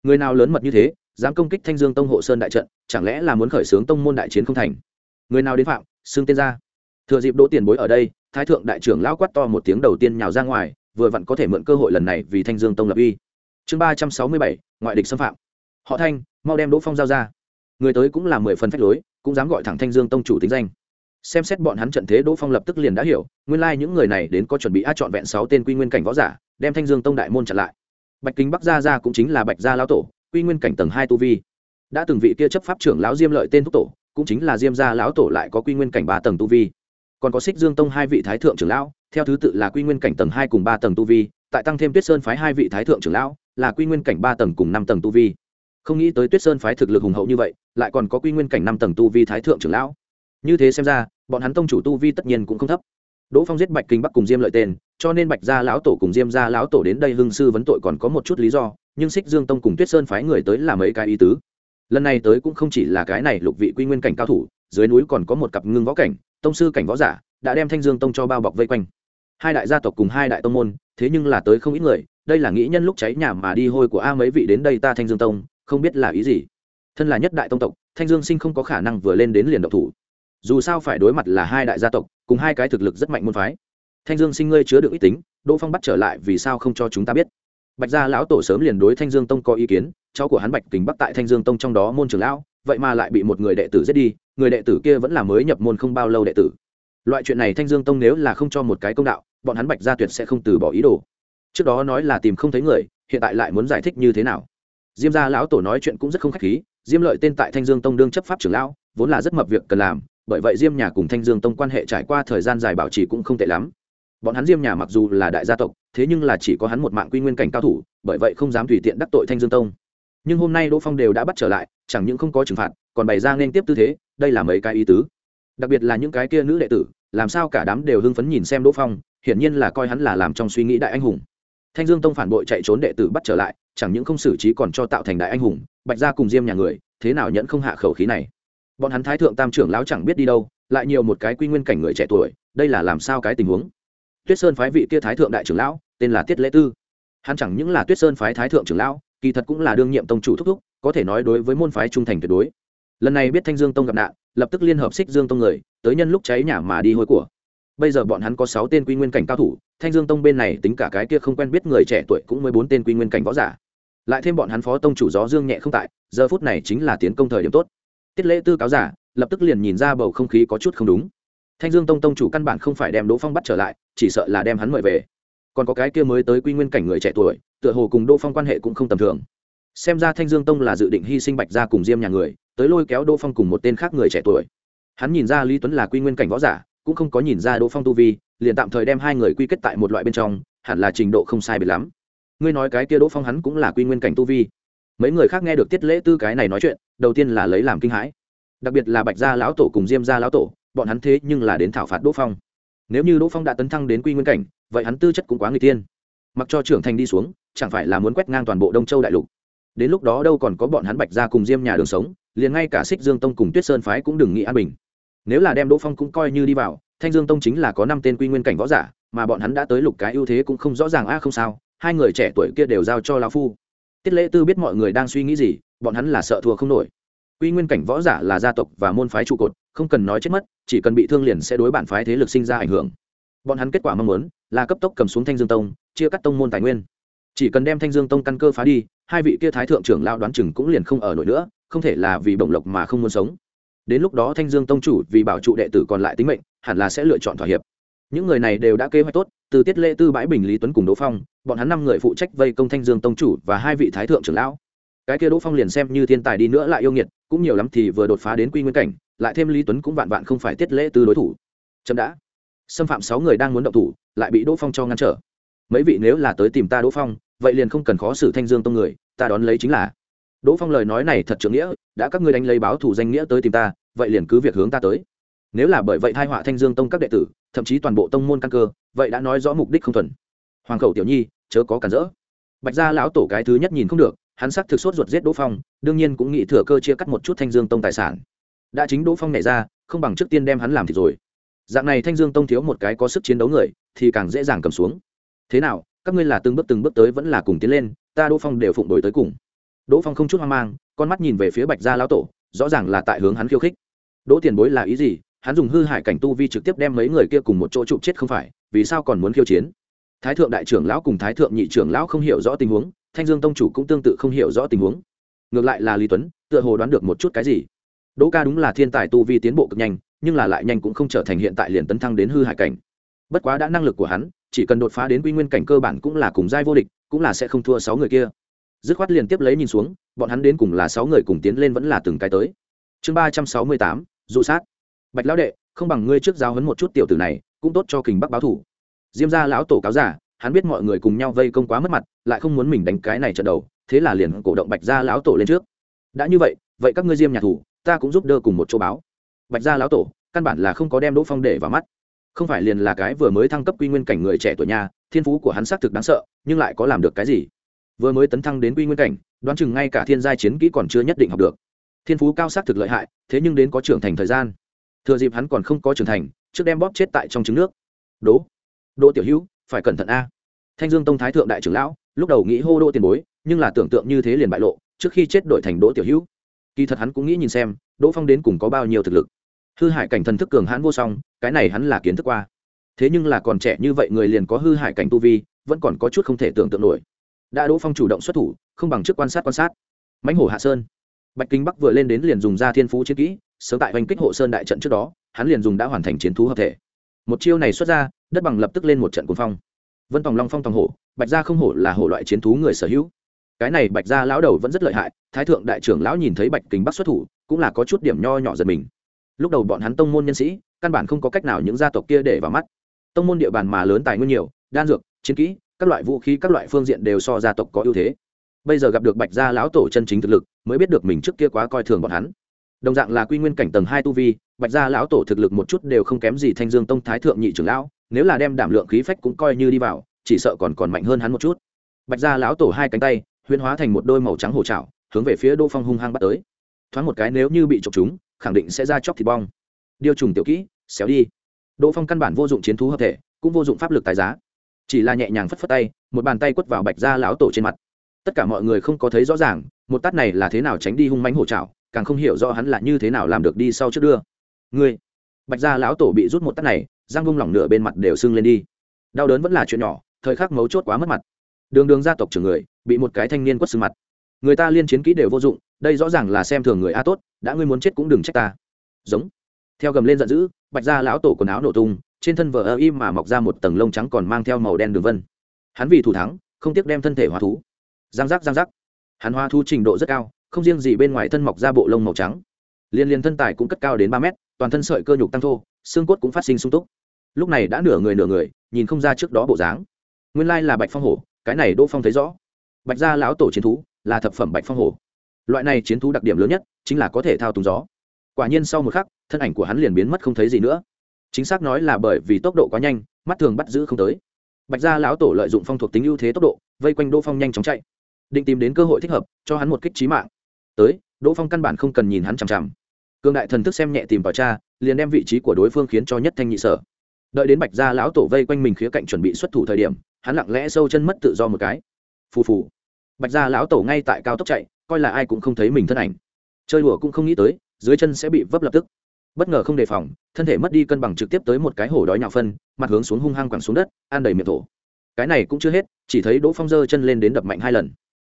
Người nào lớn mật như thế dám công kích thanh dương tông hộ sơn đại trận, chẳng lẽ là muốn khởi xướng tông môn đại chiến không thành? Người nào đến phạm, xưng tên ra. Thừa dịp đỗ tiền bối ở đây, thái thượng đại trưởng lão quát to một tiếng đầu tiên nhào ra ngoài, vừa vặn có thể mượn cơ hội lần này vì thanh dương tông lập uy. Chương ba trăm sáu mươi bảy, ngoại địch xâm phạm. Họ thanh, mau đem đỗ phong giao ra. Người tới cũng là mười phần phách lối, cũng dám gọi thẳng thanh dương tông chủ tính danh. Xem xét bọn hắn trận thế, đỗ phong lập tức liền đã hiểu, nguyên lai、like、những người này đến có chuẩn bị a trọn vẹn sáu tên quy nguyên cảnh võ giả, đem thanh dương tông đại môn chặn lại. Bạch kính bắc gia ra cũng chính là bạch gia lão tổ quy nguyên cảnh tầng hai tu vi. Đã từng vị kia chấp pháp trưởng lão diêm lợi tên thúc tổ, cũng chính là diêm gia lão tổ lại có quy nguyên cảnh ba tầng tu vi. Còn có xích dương tông hai vị thái thượng trưởng lão, theo thứ tự là quy nguyên cảnh tầng hai cùng ba tầng tu vi, tại tăng thêm tuyết sơn phái hai vị thái thượng trưởng lão, là quy nguyên cảnh ba tầng cùng năm tầng tu vi. Không nghĩ tới tuyết sơn phái thực lực hùng hậu như vậy, lại còn có quy nguyên cảnh năm tầng tu vi thái thượng trưởng lão. Như thế xem ra, bọn hắn tông chủ tu vi tất nhiên cũng không thấp. Đỗ phong giết bạch kinh bắc cùng diêm lợi tên, cho nên bạch gia lão tổ cùng diêm gia lão tổ đến đây hưng sư vấn tội còn có một chút lý do nhưng xích dương tông cùng tuyết sơn phái người tới là mấy cái ý tứ. Lần này tới cũng không chỉ là cái này lục vị quy nguyên cảnh cao thủ, dưới núi còn có một cặp ngưng võ cảnh, tông sư cảnh võ giả, đã đem thanh dương tông cho bao bọc vây quanh. Hai đại gia tộc cùng hai đại tông môn, thế nhưng là tới không ít người, đây là nghĩ nhân lúc cháy nhà mà đi hôi của a mấy vị đến đây ta thanh dương tông, không biết là ý gì. Thân là nhất đại tông tộc, thanh dương sinh không có khả năng vừa lên đến liền độc thủ. Dù sao phải đối mặt là hai đại gia tộc, cùng hai cái thực lực rất mạnh môn phái. Thanh dương sinh ngươi chứa được ít tính đỗ phong bắt trở lại vì sao không cho chúng ta biết? Bạch gia lão tổ sớm liền đối thanh dương tông có ý kiến, cháu của hắn bạch kính bắc tại thanh dương tông trong đó môn trưởng lão, vậy mà lại bị một người đệ tử giết đi, người đệ tử kia vẫn là mới nhập môn không bao lâu đệ tử. Loại chuyện này thanh dương tông nếu là không cho một cái công đạo, bọn hắn bạch gia tuyệt sẽ không từ bỏ ý đồ. Trước đó nói là tìm không thấy người, hiện tại lại muốn giải thích như thế nào? Diêm gia lão tổ nói chuyện cũng rất không khách khí, diêm lợi tên tại thanh dương tông đương chấp pháp trưởng lão, vốn là rất mập việc cần làm, bởi vậy diêm nhà cùng thanh dương tông quan hệ trải qua thời gian dài bảo trì cũng không tệ lắm bọn hắn diêm nhà mặc dù là đại gia tộc, thế nhưng là chỉ có hắn một mạng quy nguyên cảnh cao thủ, bởi vậy không dám tùy tiện đắc tội thanh dương tông. Nhưng hôm nay đỗ phong đều đã bắt trở lại, chẳng những không có trừng phạt, còn bày ra nên tiếp tư thế, đây là mấy cái ý tứ. Đặc biệt là những cái kia nữ đệ tử, làm sao cả đám đều hưng phấn nhìn xem đỗ phong, hiển nhiên là coi hắn là làm trong suy nghĩ đại anh hùng. Thanh dương tông phản bội chạy trốn đệ tử bắt trở lại, chẳng những không xử trí còn cho tạo thành đại anh hùng, bạch ra cùng diêm nhà người, thế nào nhẫn không hạ khẩu khí này? Bọn hắn thái thượng tam trưởng lão chẳng biết đi đâu, lại nhiều một cái quy nguyên cảnh người trẻ tuổi, đây là làm sao cái tình huống? Tuyết sơn phái vị kia thái thượng đại trưởng lão, tên là tiết lễ tư. Hắn chẳng những là tuyết sơn phái thái thượng trưởng lão, kỳ thật cũng là đương nhiệm tông chủ thúc thúc, có thể nói đối với môn phái trung thành tuyệt đối. Lần này biết thanh dương tông gặp nạn, lập tức liên hợp xích dương tông người, tới nhân lúc cháy nhà mà đi hôi của. Bây giờ bọn hắn có sáu tên quy nguyên cảnh cao thủ, thanh dương tông bên này tính cả cái kia không quen biết người trẻ tuổi cũng mới bốn tên quy nguyên cảnh võ giả. Lại thêm bọn hắn phó tông chủ gió dương nhẹ không tại, giờ phút này chính là tiến công thời điểm tốt. Tiết lễ tư cáo giả, lập tức liền nhìn ra bầu không khí có chút không đúng thanh dương tông tông chủ căn bản không phải đem đỗ phong bắt trở lại, chỉ sợ là đem hắn mời về. Còn có cái kia mới tới quy nguyên cảnh người trẻ tuổi, tựa hồ cùng đỗ phong quan hệ cũng không tầm thường. Xem ra thanh dương tông là dự định hy sinh bạch ra cùng diêm nhà người, tới lôi kéo đỗ phong cùng một tên khác người trẻ tuổi. Hắn nhìn ra lý tuấn là quy nguyên cảnh võ giả, cũng không có nhìn ra đỗ phong tu vi, liền tạm thời đem hai người quy kết tại một loại bên trong, hẳn là trình độ không sai biệt lắm. Ngươi nói cái kia đỗ phong hắn cũng là quy nguyên cảnh tu vi. Mấy người khác nghe được tiết lễ tư cái này nói chuyện, đầu tiên là lấy làm kinh hãi. Đặc biệt là bạch gia lão tổ cùng diêm gia lão tổ bọn hắn thế nhưng là đến thảo phạt đỗ phong. Nếu như đỗ phong đã tấn thăng đến quy nguyên cảnh, vậy hắn tư chất cũng quá người tiên mặc cho trưởng thành đi xuống, chẳng phải là muốn quét ngang toàn bộ đông châu đại lục. Đến lúc đó đâu còn có bọn hắn bạch gia cùng diêm nhà đường sống, liền ngay cả xích dương tông cùng tuyết sơn phái cũng đừng nghĩ an bình. Nếu là đem đỗ phong cũng coi như đi vào, thanh dương tông chính là có năm tên quy nguyên cảnh võ giả, mà bọn hắn đã tới lục cái ưu thế cũng không rõ ràng a à không sao, hai người trẻ tuổi kia đều giao cho lão phu. Tiết lễ tư biết mọi người đang suy nghĩ gì, bọn hắn là sợ thua không nổi. Quy nguyên cảnh võ giả là gia tộc và môn phái trụ cột không cần nói chết mất, chỉ cần bị thương liền sẽ đối bản phái thế lực sinh ra ảnh hưởng. Bọn hắn kết quả mong muốn là cấp tốc cầm xuống thanh dương tông, chia cắt tông môn tài nguyên. Chỉ cần đem thanh dương tông căn cơ phá đi, hai vị kia thái thượng trưởng lao đoán chừng cũng liền không ở nổi nữa, không thể là vì bổng lộc mà không muốn sống. Đến lúc đó thanh dương tông chủ vì bảo trụ đệ tử còn lại tính mệnh, hẳn là sẽ lựa chọn thỏa hiệp. Những người này đều đã kế hoạch tốt, từ tiết lễ tư bãi bình lý tuấn cùng đỗ phong, bọn hắn năm người phụ trách vây công thanh dương tông chủ và hai vị thái thượng trưởng lão. Cái kia đỗ phong liền xem như thiên tài đi nữa lại yêu nghiệt, cũng nhiều lắm thì vừa đột phá đến quy nguyên cảnh lại thêm lý tuấn cũng vạn vạn không phải tiết lễ tư đối thủ. Chậm đã. Xâm phạm sáu người đang muốn động thủ, lại bị đỗ phong cho ngăn trở. Mấy vị nếu là tới tìm ta đỗ phong, vậy liền không cần khó xử thanh dương tông người, ta đón lấy chính là. Đỗ phong lời nói này thật trưởng nghĩa, đã các ngươi đánh lấy báo thủ danh nghĩa tới tìm ta, vậy liền cứ việc hướng ta tới. Nếu là bởi vậy thai họa thanh dương tông các đệ tử, thậm chí toàn bộ tông môn căn cơ, vậy đã nói rõ mục đích không thuần. Hoàng khẩu tiểu nhi, chớ có cản rỡ. Bạch gia lão tổ cái thứ nhất nhìn không được, hắn sắc thực sốt ruột giết đỗ phong, đương nhiên cũng nghĩ thừa cơ chia cắt một chút thanh dương tông tài sản đã chính đỗ phong nảy ra, không bằng trước tiên đem hắn làm thì rồi. Dạng này thanh dương tông thiếu một cái có sức chiến đấu người, thì càng dễ dàng cầm xuống. Thế nào, các ngươi là từng bước từng bước tới vẫn là cùng tiến lên, ta đỗ phong đều phụng đổi tới cùng. Đỗ phong không chút hoang mang, con mắt nhìn về phía bạch gia lão tổ, rõ ràng là tại hướng hắn khiêu khích. Đỗ tiền bối là ý gì? Hắn dùng hư hại cảnh tu vi trực tiếp đem mấy người kia cùng một chỗ chụp chết không phải, vì sao còn muốn khiêu chiến? Thái thượng đại trưởng lão cùng thái thượng nhị trưởng lão không hiểu rõ tình huống, thanh dương tông chủ cũng tương tự không hiểu rõ tình huống. Ngược lại là lý tuấn, tựa hồ đoán được một chút cái gì? Đỗ ca đúng là thiên tài tu vi tiến bộ cực nhanh, nhưng là lại nhanh cũng không trở thành hiện tại liền tấn thăng đến hư hại cảnh. Bất quá đã năng lực của hắn, chỉ cần đột phá đến quy nguyên cảnh cơ bản cũng là cùng giai vô địch, cũng là sẽ không thua sáu người kia. Dứt khoát liền tiếp lấy nhìn xuống, bọn hắn đến cùng là sáu người cùng tiến lên vẫn là từng cái tới. Chương ba trăm sáu mươi tám, dụ sát. Bạch lão đệ, không bằng ngươi trước giáo hấn một chút tiểu tử này, cũng tốt cho kình bắc báo thủ. Diêm gia lão tổ cáo giả, hắn biết mọi người cùng nhau vây công quá mất mặt, lại không muốn mình đánh cái này trận đầu, thế là liền cổ động bạch gia lão tổ lên trước. Đã như vậy vậy các ngươi diêm nhà thủ ta cũng giúp đỡ cùng một chỗ báo. Bạch gia lão tổ, căn bản là không có đem đỗ phong để vào mắt. Không phải liền là cái vừa mới thăng cấp quy nguyên cảnh người trẻ tuổi nhà, thiên phú của hắn xác thực đáng sợ, nhưng lại có làm được cái gì? Vừa mới tấn thăng đến quy nguyên cảnh, đoán chừng ngay cả thiên giai chiến kỹ còn chưa nhất định học được. Thiên phú cao xác thực lợi hại, thế nhưng đến có trưởng thành thời gian. Thừa dịp hắn còn không có trưởng thành, trước đem bóp chết tại trong trứng nước. Đỗ đỗ tiểu hữu, phải cẩn thận a. Thanh dương tông thái thượng đại trưởng lão, lúc đầu nghĩ hô đỗ tiền bối, nhưng là tưởng tượng như thế liền bại lộ, trước khi chết đổi thành đỗ tiểu hữu kỳ thật hắn cũng nghĩ nhìn xem, đỗ phong đến cùng có bao nhiêu thực lực. Hư hại cảnh thần thức cường hãn vô song, cái này hắn là kiến thức qua. Thế nhưng là còn trẻ như vậy người liền có hư hại cảnh tu vi, vẫn còn có chút không thể tưởng tượng nổi. Đã đỗ phong chủ động xuất thủ, không bằng trước quan sát quan sát. Mãnh hổ hạ sơn. Bạch kinh bắc vừa lên đến liền dùng ra thiên phú chiến kỹ, sớm tại oanh kích hộ sơn đại trận trước đó, hắn liền dùng đã hoàn thành chiến thú hợp thể. Một chiêu này xuất ra, đất bằng lập tức lên một trận cuồng phong. Vân tòng long phong tòng hổ, bạch gia không hổ là hổ loại chiến thú người sở hữu cái này bạch gia lão đầu vẫn rất lợi hại, thái thượng đại trưởng lão nhìn thấy bạch kính bắc xuất thủ, cũng là có chút điểm nho nhỏ giật mình. Lúc đầu bọn hắn tông môn nhân sĩ, căn bản không có cách nào những gia tộc kia để vào mắt. Tông môn địa bàn mà lớn tài nguyên nhiều, đan dược, chiến kỹ, các loại vũ khí, các loại phương diện đều so gia tộc có ưu thế. Bây giờ gặp được bạch gia lão tổ chân chính thực lực, mới biết được mình trước kia quá coi thường bọn hắn. Đồng dạng là quy nguyên cảnh tầng hai tu vi, bạch gia lão tổ thực lực một chút đều không kém gì thanh dương tông thái thượng nhị trưởng lão, nếu là đem đảm lượng khí phách cũng coi như đi vào, chỉ sợ còn còn mạnh hơn hắn một chút. Bạch gia lão tổ hai cánh tay huyễn hóa thành một đôi màu trắng hổ trảo, hướng về phía đỗ phong hung hăng bắt tới. Thoáng một cái nếu như bị chọc chúng, khẳng định sẽ ra chóc thịt bong. Điêu trùng tiểu kỹ, xéo đi. Đỗ phong căn bản vô dụng chiến thú hợp thể, cũng vô dụng pháp lực tài giá. Chỉ là nhẹ nhàng phất phất tay, một bàn tay quất vào bạch gia lão tổ trên mặt. Tất cả mọi người không có thấy rõ ràng, một tát này là thế nào tránh đi hung mánh hổ trảo, càng không hiểu rõ hắn là như thế nào làm được đi sau trước đưa. Ngươi! Bạch gia lão tổ bị rút một tát này giang vung lỏng nửa bên mặt đều sưng lên đi. Đau đớn vẫn là chuyện nhỏ, thời khắc mấu chốt quá mất mặt. Đường đường gia tộc trưởng người bị một cái thanh niên quất sừng mặt. Người ta liên chiến kỹ đều vô dụng, đây rõ ràng là xem thường người a tốt, đã ngươi muốn chết cũng đừng trách ta. Giống. Theo gầm lên giận dữ, bạch gia lão tổ quần áo nổ tung, trên thân vờ ơ im mà mọc ra một tầng lông trắng còn mang theo màu đen đường vân. Hắn vì thủ thắng, không tiếc đem thân thể hóa thú. Giang giác giang giác. Hắn hóa thú trình độ rất cao, không riêng gì bên ngoài thân mọc ra bộ lông màu trắng. Liên liên thân tài cũng cất cao đến ba mét, toàn thân sợi cơ nhục tăng thô, xương cốt cũng phát sinh sung túc. Lúc này đã nửa người nửa người, nhìn không ra trước đó bộ dáng. Nguyên lai là bạch phong hổ, cái này đỗ phong thấy rõ bạch gia lão tổ chiến thú là thập phẩm bạch phong hồ, loại này chiến thú đặc điểm lớn nhất chính là có thể thao túng gió. Quả nhiên sau một khắc thân ảnh của hắn liền biến mất không thấy gì nữa. Chính xác nói là bởi vì tốc độ quá nhanh mắt thường bắt giữ không tới. Bạch gia lão tổ lợi dụng phong thuộc tính ưu thế tốc độ vây quanh đỗ phong nhanh chóng chạy định tìm đến cơ hội thích hợp cho hắn một kích trí mạng. Tới đỗ phong căn bản không cần nhìn hắn chằm chằm. Cương đại thần thức xem nhẹ tìm vào cha liền đem vị trí của đối phương khiến cho nhất thanh nhị sở. Đợi đến bạch gia lão tổ vây quanh mình khía cạnh chuẩn bị xuất thủ thời điểm hắn lặng lẽ sâu chân mất tự do một cái phù phù. Bạch gia lão tổ ngay tại cao tốc chạy, coi là ai cũng không thấy mình thân ảnh. Chơi đùa cũng không nghĩ tới, dưới chân sẽ bị vấp lập tức. Bất ngờ không đề phòng, thân thể mất đi cân bằng trực tiếp tới một cái hổ đói nhạo phân, mặt hướng xuống hung hăng quẳng xuống đất ăn đầy miệng thổ. Cái này cũng chưa hết, chỉ thấy đỗ phong dơ chân lên đến đập mạnh hai lần.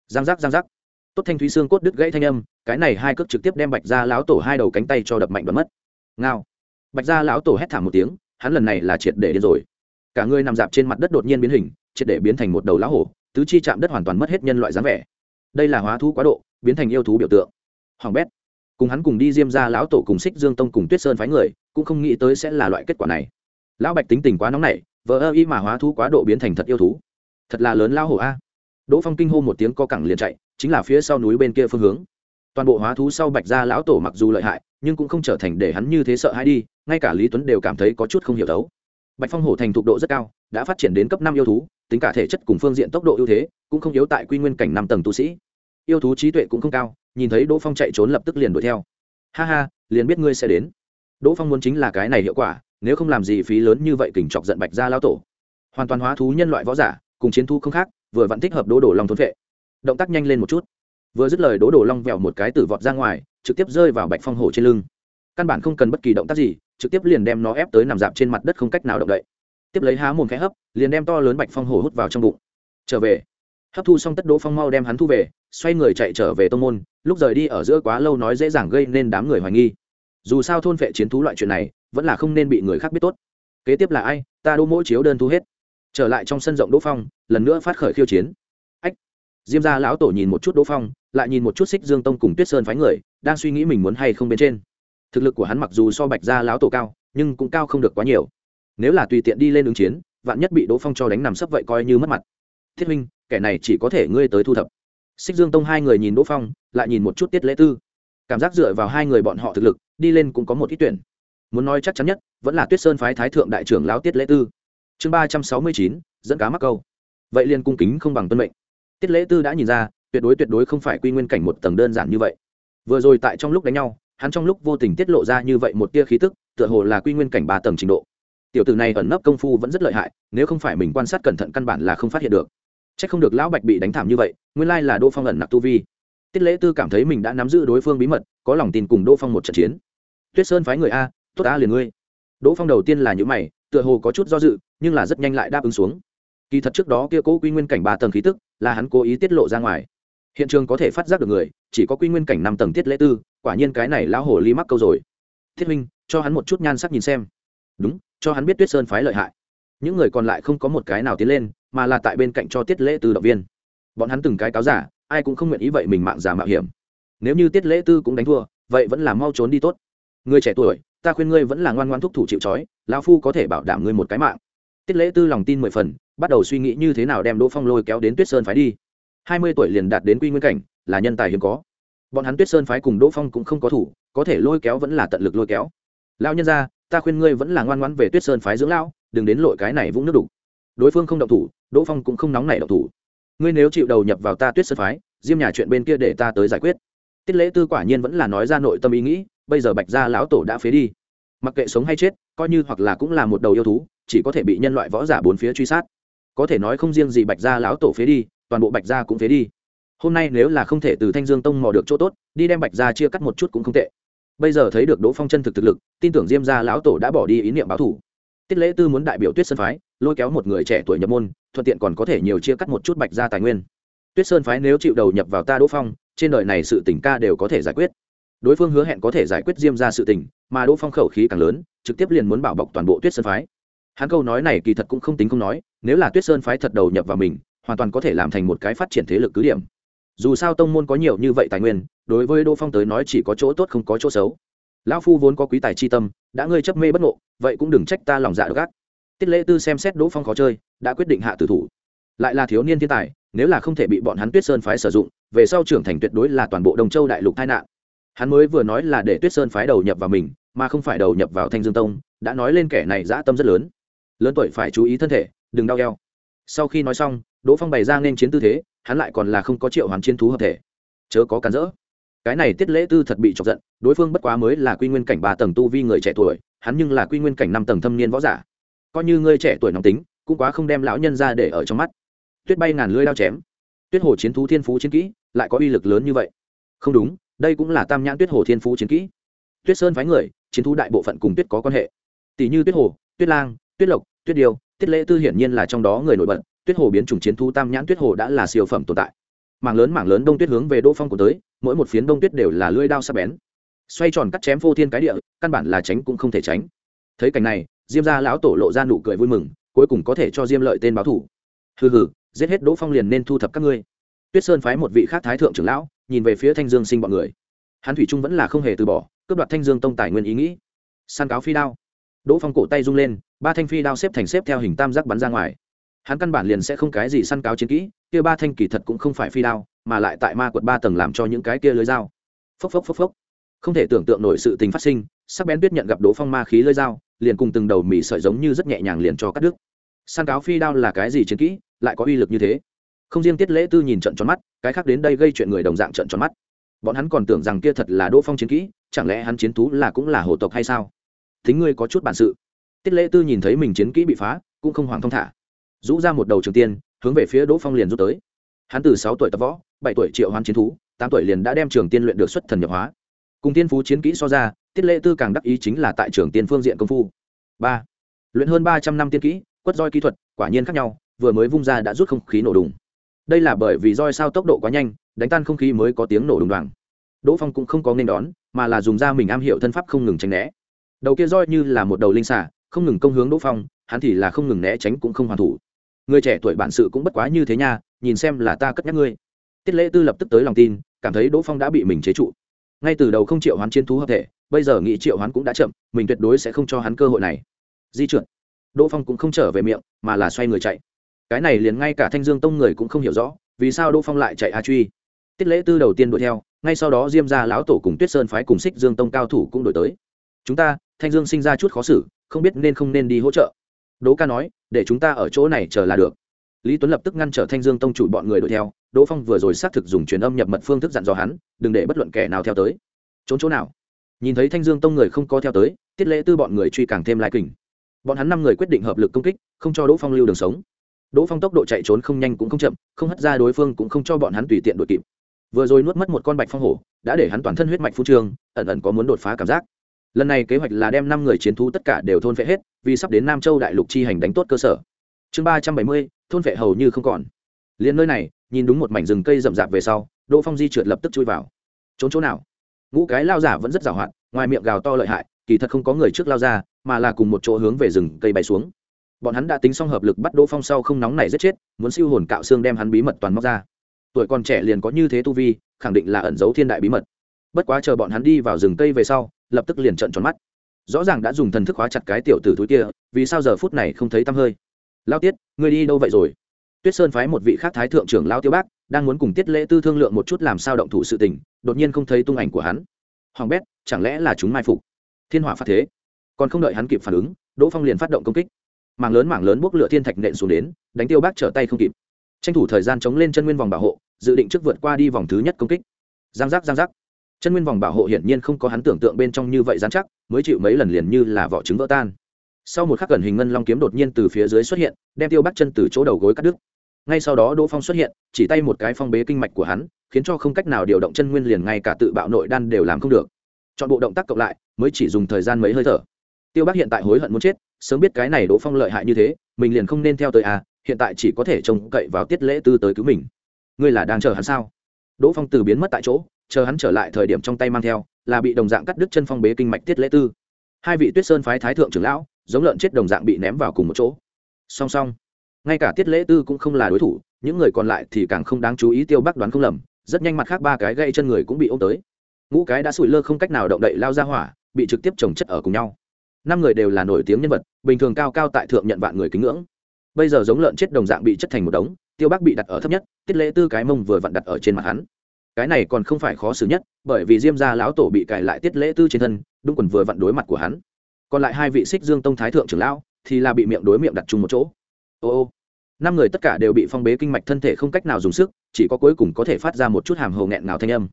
Giang giác giang giác. Tốt thanh thúy xương cốt đứt gãy thanh âm, cái này hai cước trực tiếp đem bạch ra lão tổ hai đầu cánh tay cho đập mạnh bật mất. Ngao. Bạch ra lão tổ hét thảm một tiếng, hắn lần này là triệt để điên rồi. Cả người nằm dạp trên mặt đất đột nhiên biến hình, triệt để biến thành một đầu lão hổ tứ chi chạm đất hoàn toàn mất hết nhân loại dáng vẻ. Đây là hóa thú quá độ, biến thành yêu thú biểu tượng. Hoàng bét, cùng hắn cùng đi diêm ra lão tổ cùng xích dương tông cùng tuyết sơn phái người, cũng không nghĩ tới sẽ là loại kết quả này. Lão bạch tính tình quá nóng nảy vợ ơ y mà hóa thú quá độ biến thành thật yêu thú. Thật là lớn lao hổ a. Đỗ phong kinh hô một tiếng co cẳng liền chạy, chính là phía sau núi bên kia phương hướng. Toàn bộ hóa thú sau bạch gia lão tổ mặc dù lợi hại, nhưng cũng không trở thành để hắn như thế sợ hãi đi, ngay cả lý tuấn đều cảm thấy có chút không hiểu đấu bạch phong hổ thành thục độ rất cao, đã phát triển đến cấp năm yêu thú, tính cả thể chất cùng phương diện tốc độ ưu thế, cũng không yếu tại quy nguyên cảnh năm tầng tu sĩ. Yêu thú trí tuệ cũng không cao, nhìn thấy đỗ phong chạy trốn lập tức liền đuổi theo. Ha ha, liền biết ngươi sẽ đến. Đỗ phong muốn chính là cái này hiệu quả, nếu không làm gì phí lớn như vậy kình chọc giận bạch gia lao tổ. Hoàn toàn hóa thú nhân loại võ giả, cùng chiến thu không khác, vừa vẫn thích hợp đỗ đổ long thốn vệ. Động tác nhanh lên một chút. Vừa dứt lời đỗ đổ long vẹo một cái tử vọt ra ngoài, trực tiếp rơi vào bạch phong hổ trên lưng căn bản không cần bất kỳ động tác gì, trực tiếp liền đem nó ép tới nằm dạp trên mặt đất không cách nào động đậy. Tiếp lấy há mồm khẽ hấp, liền đem to lớn bạch phong hổ hút vào trong bụng. Trở về. Hấp thu xong tất đỗ phong mau đem hắn thu về, xoay người chạy trở về tông môn, lúc rời đi ở giữa quá lâu nói dễ dàng gây nên đám người hoài nghi. Dù sao thôn vệ chiến thú loại chuyện này, vẫn là không nên bị người khác biết tốt. Kế tiếp là ai? Ta đỗ mỗi chiếu đơn thu hết. Trở lại trong sân rộng đỗ phong, lần nữa phát khởi khiêu chiến. Ách! Diêm gia lão tổ nhìn một chút đỗ phong, lại nhìn một chút xích dương tông cùng tuyết sơn phái người, đang suy nghĩ mình muốn hay không bên trên thực lực của hắn mặc dù so bạch gia lão tổ cao, nhưng cũng cao không được quá nhiều. Nếu là tùy tiện đi lên ứng chiến, vạn nhất bị đỗ phong cho đánh nằm sấp vậy coi như mất mặt. Thiết minh kẻ này chỉ có thể ngươi tới thu thập. Xích dương tông hai người nhìn đỗ phong, lại nhìn một chút tiết lễ tư. Cảm giác dựa vào hai người bọn họ thực lực, đi lên cũng có một ít tuyển. Muốn nói chắc chắn nhất, vẫn là tuyết sơn phái thái thượng đại trưởng lão tiết lễ tư. Chương ba trăm sáu mươi chín, dẫn cá mắc câu. Vậy liền cung kính không bằng tuân mệnh. Tiết lễ tư đã nhìn ra, tuyệt đối tuyệt đối không phải quy nguyên cảnh một tầng đơn giản như vậy. Vừa rồi tại trong lúc đánh nhau hắn trong lúc vô tình tiết lộ ra như vậy một tia khí tức, tựa hồ là quy nguyên cảnh ba tầng trình độ. Tiểu tử này ẩn nấp công phu vẫn rất lợi hại, nếu không phải mình quan sát cẩn thận căn bản là không phát hiện được. C h ắ c không được lão bạch bị đánh thảm như vậy, nguyên lai là đỗ phong ẩn nặc tu vi. Tiết lễ tư cảm thấy mình đã nắm giữ đối phương bí mật, có lòng tin cùng đỗ phong một trận chiến. Tuyết sơn phái người a, tốt a liền ngươi. Đỗ phong đầu tiên là những mày, tựa hồ có chút do dự, nhưng là rất nhanh lại đáp ứng xuống. Kỳ thật trước đó kia cố quy nguyên cảnh ba tầng khí tức, là hắn cố ý tiết lộ ra ngoài. Hiện trường có thể phát giác được người, chỉ có quy nguyên cảnh năm tầng tiết lễ tư quả nhiên cái này lão hồ ly mắc câu rồi. Thiết minh cho hắn một chút nhan sắc nhìn xem. Đúng, cho hắn biết tuyết sơn phái lợi hại. Những người còn lại không có một cái nào tiến lên, mà là tại bên cạnh cho tiết lễ tư động viên. Bọn hắn từng cái cáo giả, ai cũng không nguyện ý vậy mình mạng giả mạo hiểm. Nếu như tiết lễ tư cũng đánh thua, vậy vẫn là mau trốn đi tốt. Người trẻ tuổi, ta khuyên ngươi vẫn là ngoan ngoan thúc thủ chịu trói, lão phu có thể bảo đảm ngươi một cái mạng. Tiết lễ tư lòng tin mười phần, bắt đầu suy nghĩ như thế nào đem đỗ phong lôi kéo đến tuyết sơn phái đi. Hai mươi tuổi liền đạt đến quy nguyên cảnh, là nhân tài hiếm có bọn hắn tuyết sơn phái cùng đỗ phong cũng không có thủ, có thể lôi kéo vẫn là tận lực lôi kéo. Lao nhân ra ta khuyên ngươi vẫn là ngoan ngoãn về tuyết sơn phái dưỡng lão, đừng đến lội cái này vũng nước đục. Đối phương không động thủ, đỗ phong cũng không nóng nảy động thủ. Ngươi nếu chịu đầu nhập vào ta tuyết sơn phái, diêm nhà chuyện bên kia để ta tới giải quyết. Tiết lễ tư quả nhiên vẫn là nói ra nội tâm ý nghĩ, bây giờ bạch gia lão tổ đã phế đi. Mặc kệ sống hay chết, coi như hoặc là cũng là một đầu yêu thú, chỉ có thể bị nhân loại võ giả bốn phía truy sát. Có thể nói không riêng gì bạch gia lão tổ phế đi, toàn bộ bạch gia cũng phế đi hôm nay nếu là không thể từ thanh dương tông mò được chỗ tốt, đi đem bạch gia chia cắt một chút cũng không tệ. Bây giờ thấy được đỗ phong chân thực thực lực, tin tưởng diêm gia lão tổ đã bỏ đi ý niệm báo thủ tiết lễ tư muốn đại biểu tuyết sơn phái, lôi kéo một người trẻ tuổi nhập môn, thuận tiện còn có thể nhiều chia cắt một chút bạch gia tài nguyên. Tuyết sơn phái nếu chịu đầu nhập vào ta đỗ phong, trên đời này sự tình ca đều có thể giải quyết. Đối phương hứa hẹn có thể giải quyết diêm ra sự tình, mà đỗ phong khẩu khí càng lớn, trực tiếp liền muốn bảo bọc toàn bộ tuyết sơn phái. Hắn câu nói này kỳ thật cũng không tính không nói, nếu là tuyết sơn phái thật đầu nhập vào mình, hoàn toàn có thể làm thành một cái phát triển thế lực cứ điểm dù sao tông môn có nhiều như vậy tài nguyên, đối với đỗ phong tới nói chỉ có chỗ tốt không có chỗ xấu. Lão phu vốn có quý tài chi tâm, đã ngươi chấp mê bất ngộ, vậy cũng đừng trách ta lòng dạ gác tiết lễ tư xem xét đỗ phong khó chơi, đã quyết định hạ tử thủ. Lại là thiếu niên thiên tài, nếu là không thể bị bọn hắn tuyết sơn phái sử dụng, về sau trưởng thành tuyệt đối là toàn bộ đồng châu đại lục tai nạn. Hắn mới vừa nói là để tuyết sơn phái đầu nhập vào mình, mà không phải đầu nhập vào thanh dương tông, đã nói lên kẻ này dã tâm rất lớn. Lớn tuổi phải chú ý thân thể, đừng đau eo. Sau khi nói xong, đỗ phong bày ra nên chiến tư thế hắn lại còn là không có triệu hoàn chiến thú hợp thể. Chớ có cản rỡ. Cái này tiết lễ tư thật bị chọc giận đối phương bất quá mới là quy nguyên cảnh ba tầng tu vi người trẻ tuổi hắn nhưng là quy nguyên cảnh năm tầng thâm niên võ giả. Coi như ngươi trẻ tuổi nóng tính cũng quá không đem lão nhân ra để ở trong mắt. Tuyết bay ngàn lưỡi đao chém. Tuyết hồ chiến thú thiên phú chiến kỹ lại có uy lực lớn như vậy. Không đúng đây cũng là tam nhãn tuyết hồ thiên phú chiến kỹ. Tuyết sơn phái người chiến thú đại bộ phận cùng tuyết có quan hệ. Tỷ như tuyết hồ tuyết lang tuyết lộc tuyết điều, tiết lễ tư hiển nhiên là trong đó người nổi bật tuyết hồ biến chủng chiến thu tam nhãn tuyết hồ đã là siêu phẩm tồn tại. Mảng lớn mảng lớn đông tuyết hướng về đỗ phong của tới, mỗi một phiến đông tuyết đều là lưỡi đao sắc bén. Xoay tròn cắt chém phô thiên cái địa, căn bản là tránh cũng không thể tránh. Thấy cảnh này, diêm gia lão tổ lộ ra nụ cười vui mừng, cuối cùng có thể cho diêm lợi tên báo thủ. Hừ hừ, giết hết đỗ phong liền nên thu thập các ngươi. Tuyết sơn phái một vị khác thái thượng trưởng lão, nhìn về phía thanh dương sinh bọn người. Hắn thủy trung vẫn là không hề từ bỏ, cướp đoạt thanh dương tông tài nguyên ý nghĩ. Săn cáo phi đao. Đỗ phong cổ tay rung lên, ba thanh phi đao xếp thành xếp theo hình tam giác bắn ra ngoài hắn căn bản liền sẽ không cái gì săn cáo chiến kỹ, kia ba thanh kỳ thật cũng không phải phi đao, mà lại tại ma quật ba tầng làm cho những cái kia lưới dao. Phốc phốc phốc phốc. Không thể tưởng tượng nổi sự tình phát sinh, sắc bén tuyết nhận gặp đỗ phong ma khí lưới dao, liền cùng từng đầu mì sợi giống như rất nhẹ nhàng liền cho cắt đứt. Săn cáo phi đao là cái gì chiến kỹ, lại có uy lực như thế? Không riêng tiết lễ tư nhìn trận tròn mắt, cái khác đến đây gây chuyện người đồng dạng trận tròn mắt. Bọn hắn còn tưởng rằng kia thật là đỗ phong chiến kỹ, chẳng lẽ hắn chiến thú là cũng là hổ tộc hay sao? Thính ngươi có chút bản sự. Tiết lễ tư nhìn thấy mình chiến kỹ bị phá, cũng không hoảng thong thả rũ ra một đầu trường tiên, hướng về phía đỗ phong liền rút tới. Hắn từ sáu tuổi tập võ, bảy tuổi triệu hoán chiến thú, tám tuổi liền đã đem trường tiên luyện được xuất thần nhập hóa. Cùng tiên phú chiến kỹ so ra, tiết lệ tư càng đắc ý chính là tại trường tiên phương diện công phu. Ba. Luyện hơn ba trăm năm tiên kỹ, quất roi kỹ thuật, quả nhiên khác nhau, vừa mới vung ra đã rút không khí nổ đùng. Đây là bởi vì roi sao tốc độ quá nhanh, đánh tan không khí mới có tiếng nổ đùng đoàng. Đỗ phong cũng không có nên đón, mà là dùng ra mình am hiểu thân pháp không ngừng tránh né. Đầu kia roi như là một đầu linh xả không ngừng công hướng đỗ phong, hắn thì là không ngừng né tránh cũng không hoàn thủ người trẻ tuổi bản sự cũng bất quá như thế nha, nhìn xem là ta cất nhắc ngươi. Tiết lễ tư lập tức tới lòng tin, cảm thấy đỗ phong đã bị mình chế trụ. Ngay từ đầu không triệu hoán chiến thú hợp thể, bây giờ nghĩ triệu hoán cũng đã chậm, mình tuyệt đối sẽ không cho hắn cơ hội này. Di chuyển đỗ phong cũng không trở về miệng, mà là xoay người chạy. Cái này liền ngay cả thanh dương tông người cũng không hiểu rõ, vì sao đỗ phong lại chạy a truy. Tiết lễ tư đầu tiên đuổi theo, ngay sau đó diêm ra lão tổ cùng tuyết sơn phái cùng xích dương tông cao thủ cũng đổi tới. Chúng ta, thanh dương sinh ra chút khó xử, không biết nên không nên đi hỗ trợ đỗ ca nói, để chúng ta ở chỗ này chờ là được. Lý tuấn lập tức ngăn trở thanh dương tông chủ bọn người đuổi theo. Đỗ phong vừa rồi xác thực dùng truyền âm nhập mật phương thức dặn dò hắn, đừng để bất luận kẻ nào theo tới. Trốn chỗ nào? Nhìn thấy thanh dương tông người không có theo tới, tiết lễ tư bọn người truy càng thêm lai kình. Bọn hắn năm người quyết định hợp lực công kích, không cho đỗ phong lưu đường sống. Đỗ phong tốc độ chạy trốn không nhanh cũng không chậm, không hất ra đối phương cũng không cho bọn hắn tùy tiện đuổi kịp. Vừa rồi nuốt mất một con bạch phong hổ, đã để hắn toàn thân huyết mạch phu trương, ẩn ẩn có muốn đột phá cảm giác lần này kế hoạch là đem năm người chiến thú tất cả đều thôn phệ hết, vì sắp đến nam châu đại lục chi hành đánh tốt cơ sở. Chương ba trăm bảy mươi, thôn phệ hầu như không còn. Liền nơi này, nhìn đúng một mảnh rừng cây rậm rạp về sau, đỗ phong di trượt lập tức chui vào. Trốn chỗ nào? Ngũ cái lao giả vẫn rất giàu hạn, ngoài miệng gào to lợi hại, kỳ thật không có người trước lao ra, mà là cùng một chỗ hướng về rừng cây bay xuống. Bọn hắn đã tính xong hợp lực bắt đỗ phong sau không nóng này giết chết, muốn siêu hồn cạo xương đem hắn bí mật toàn móc ra. Tuổi còn trẻ liền có như thế tu vi, khẳng định là ẩn giấu thiên đại bí mật. Bất quá chờ bọn hắn đi vào rừng cây về sau lập tức liền trợn tròn mắt. Rõ ràng đã dùng thần thức hóa chặt cái tiểu tử túi kia, vì sao giờ phút này không thấy tăm hơi? Lao tiết, ngươi đi đâu vậy rồi? Tuyết sơn phái một vị khác thái thượng trưởng lao tiêu bác, đang muốn cùng tiết lễ tư thương lượng một chút làm sao động thủ sự tình, đột nhiên không thấy tung ảnh của hắn. Hoàng bét, chẳng lẽ là chúng mai phục? Thiên hỏa phát thế. Còn không đợi hắn kịp phản ứng, đỗ phong liền phát động công kích. Mảng lớn mảng lớn bốc lửa thiên thạch nện xuống đến, đánh tiêu bác trở tay không kịp. Tranh thủ thời gian chống lên chân nguyên vòng bảo hộ, dự định trước vượt qua đi vòng thứ nhất công kích. Giang giác giang giác chân nguyên vòng bảo hộ hiển nhiên không có hắn tưởng tượng bên trong như vậy dán chắc, mới chịu mấy lần liền như là vỏ trứng vỡ tan. Sau một khắc cẩn hình ngân long kiếm đột nhiên từ phía dưới xuất hiện, đem tiêu bắt chân từ chỗ đầu gối cắt đứt. Ngay sau đó đỗ phong xuất hiện, chỉ tay một cái phong bế kinh mạch của hắn, khiến cho không cách nào điều động chân nguyên liền ngay cả tự bạo nội đan đều làm không được. Chọn bộ động tác cộng lại, mới chỉ dùng thời gian mấy hơi thở. Tiêu bác hiện tại hối hận muốn chết, sớm biết cái này đỗ phong lợi hại như thế, mình liền không nên theo tới à hiện tại chỉ có thể trông cậy vào tiết lễ tư tới cứu mình. Ngươi là đang chờ hắn sao? Đỗ phong từ biến mất tại chỗ chờ hắn trở lại thời điểm trong tay mang theo, là bị đồng dạng cắt đứt chân phong bế kinh mạch tiết lễ tư. Hai vị tuyết sơn phái thái thượng trưởng lão, giống lợn chết đồng dạng bị ném vào cùng một chỗ. Song song, ngay cả tiết lễ tư cũng không là đối thủ, những người còn lại thì càng không đáng chú ý tiêu bắc đoán không lầm, rất nhanh mặt khác ba cái gây chân người cũng bị ôm tới. Ngũ cái đã sủi lơ không cách nào động đậy lao ra hỏa, bị trực tiếp trồng chất ở cùng nhau. Năm người đều là nổi tiếng nhân vật, bình thường cao cao tại thượng nhận vạn người kính ngưỡng. Bây giờ giống lợn chết đồng dạng bị chất thành một đống, tiêu bắc bị đặt ở thấp nhất, tiết lễ tư cái mông vừa vặn đặt ở trên mặt hắn cái này còn không phải khó xử nhất, bởi vì diêm gia lão tổ bị cài lại tiết lễ tư trên thân, đúng quần vừa vặn đối mặt của hắn. Còn lại hai vị xích dương tông thái thượng trưởng lão thì là bị miệng đối miệng đặt chung một chỗ. Ô ô, năm người tất cả đều bị phong bế kinh mạch thân thể không cách nào dùng sức, chỉ có cuối cùng có thể phát ra một chút hàm hồ nghẹn ngào thanh âm.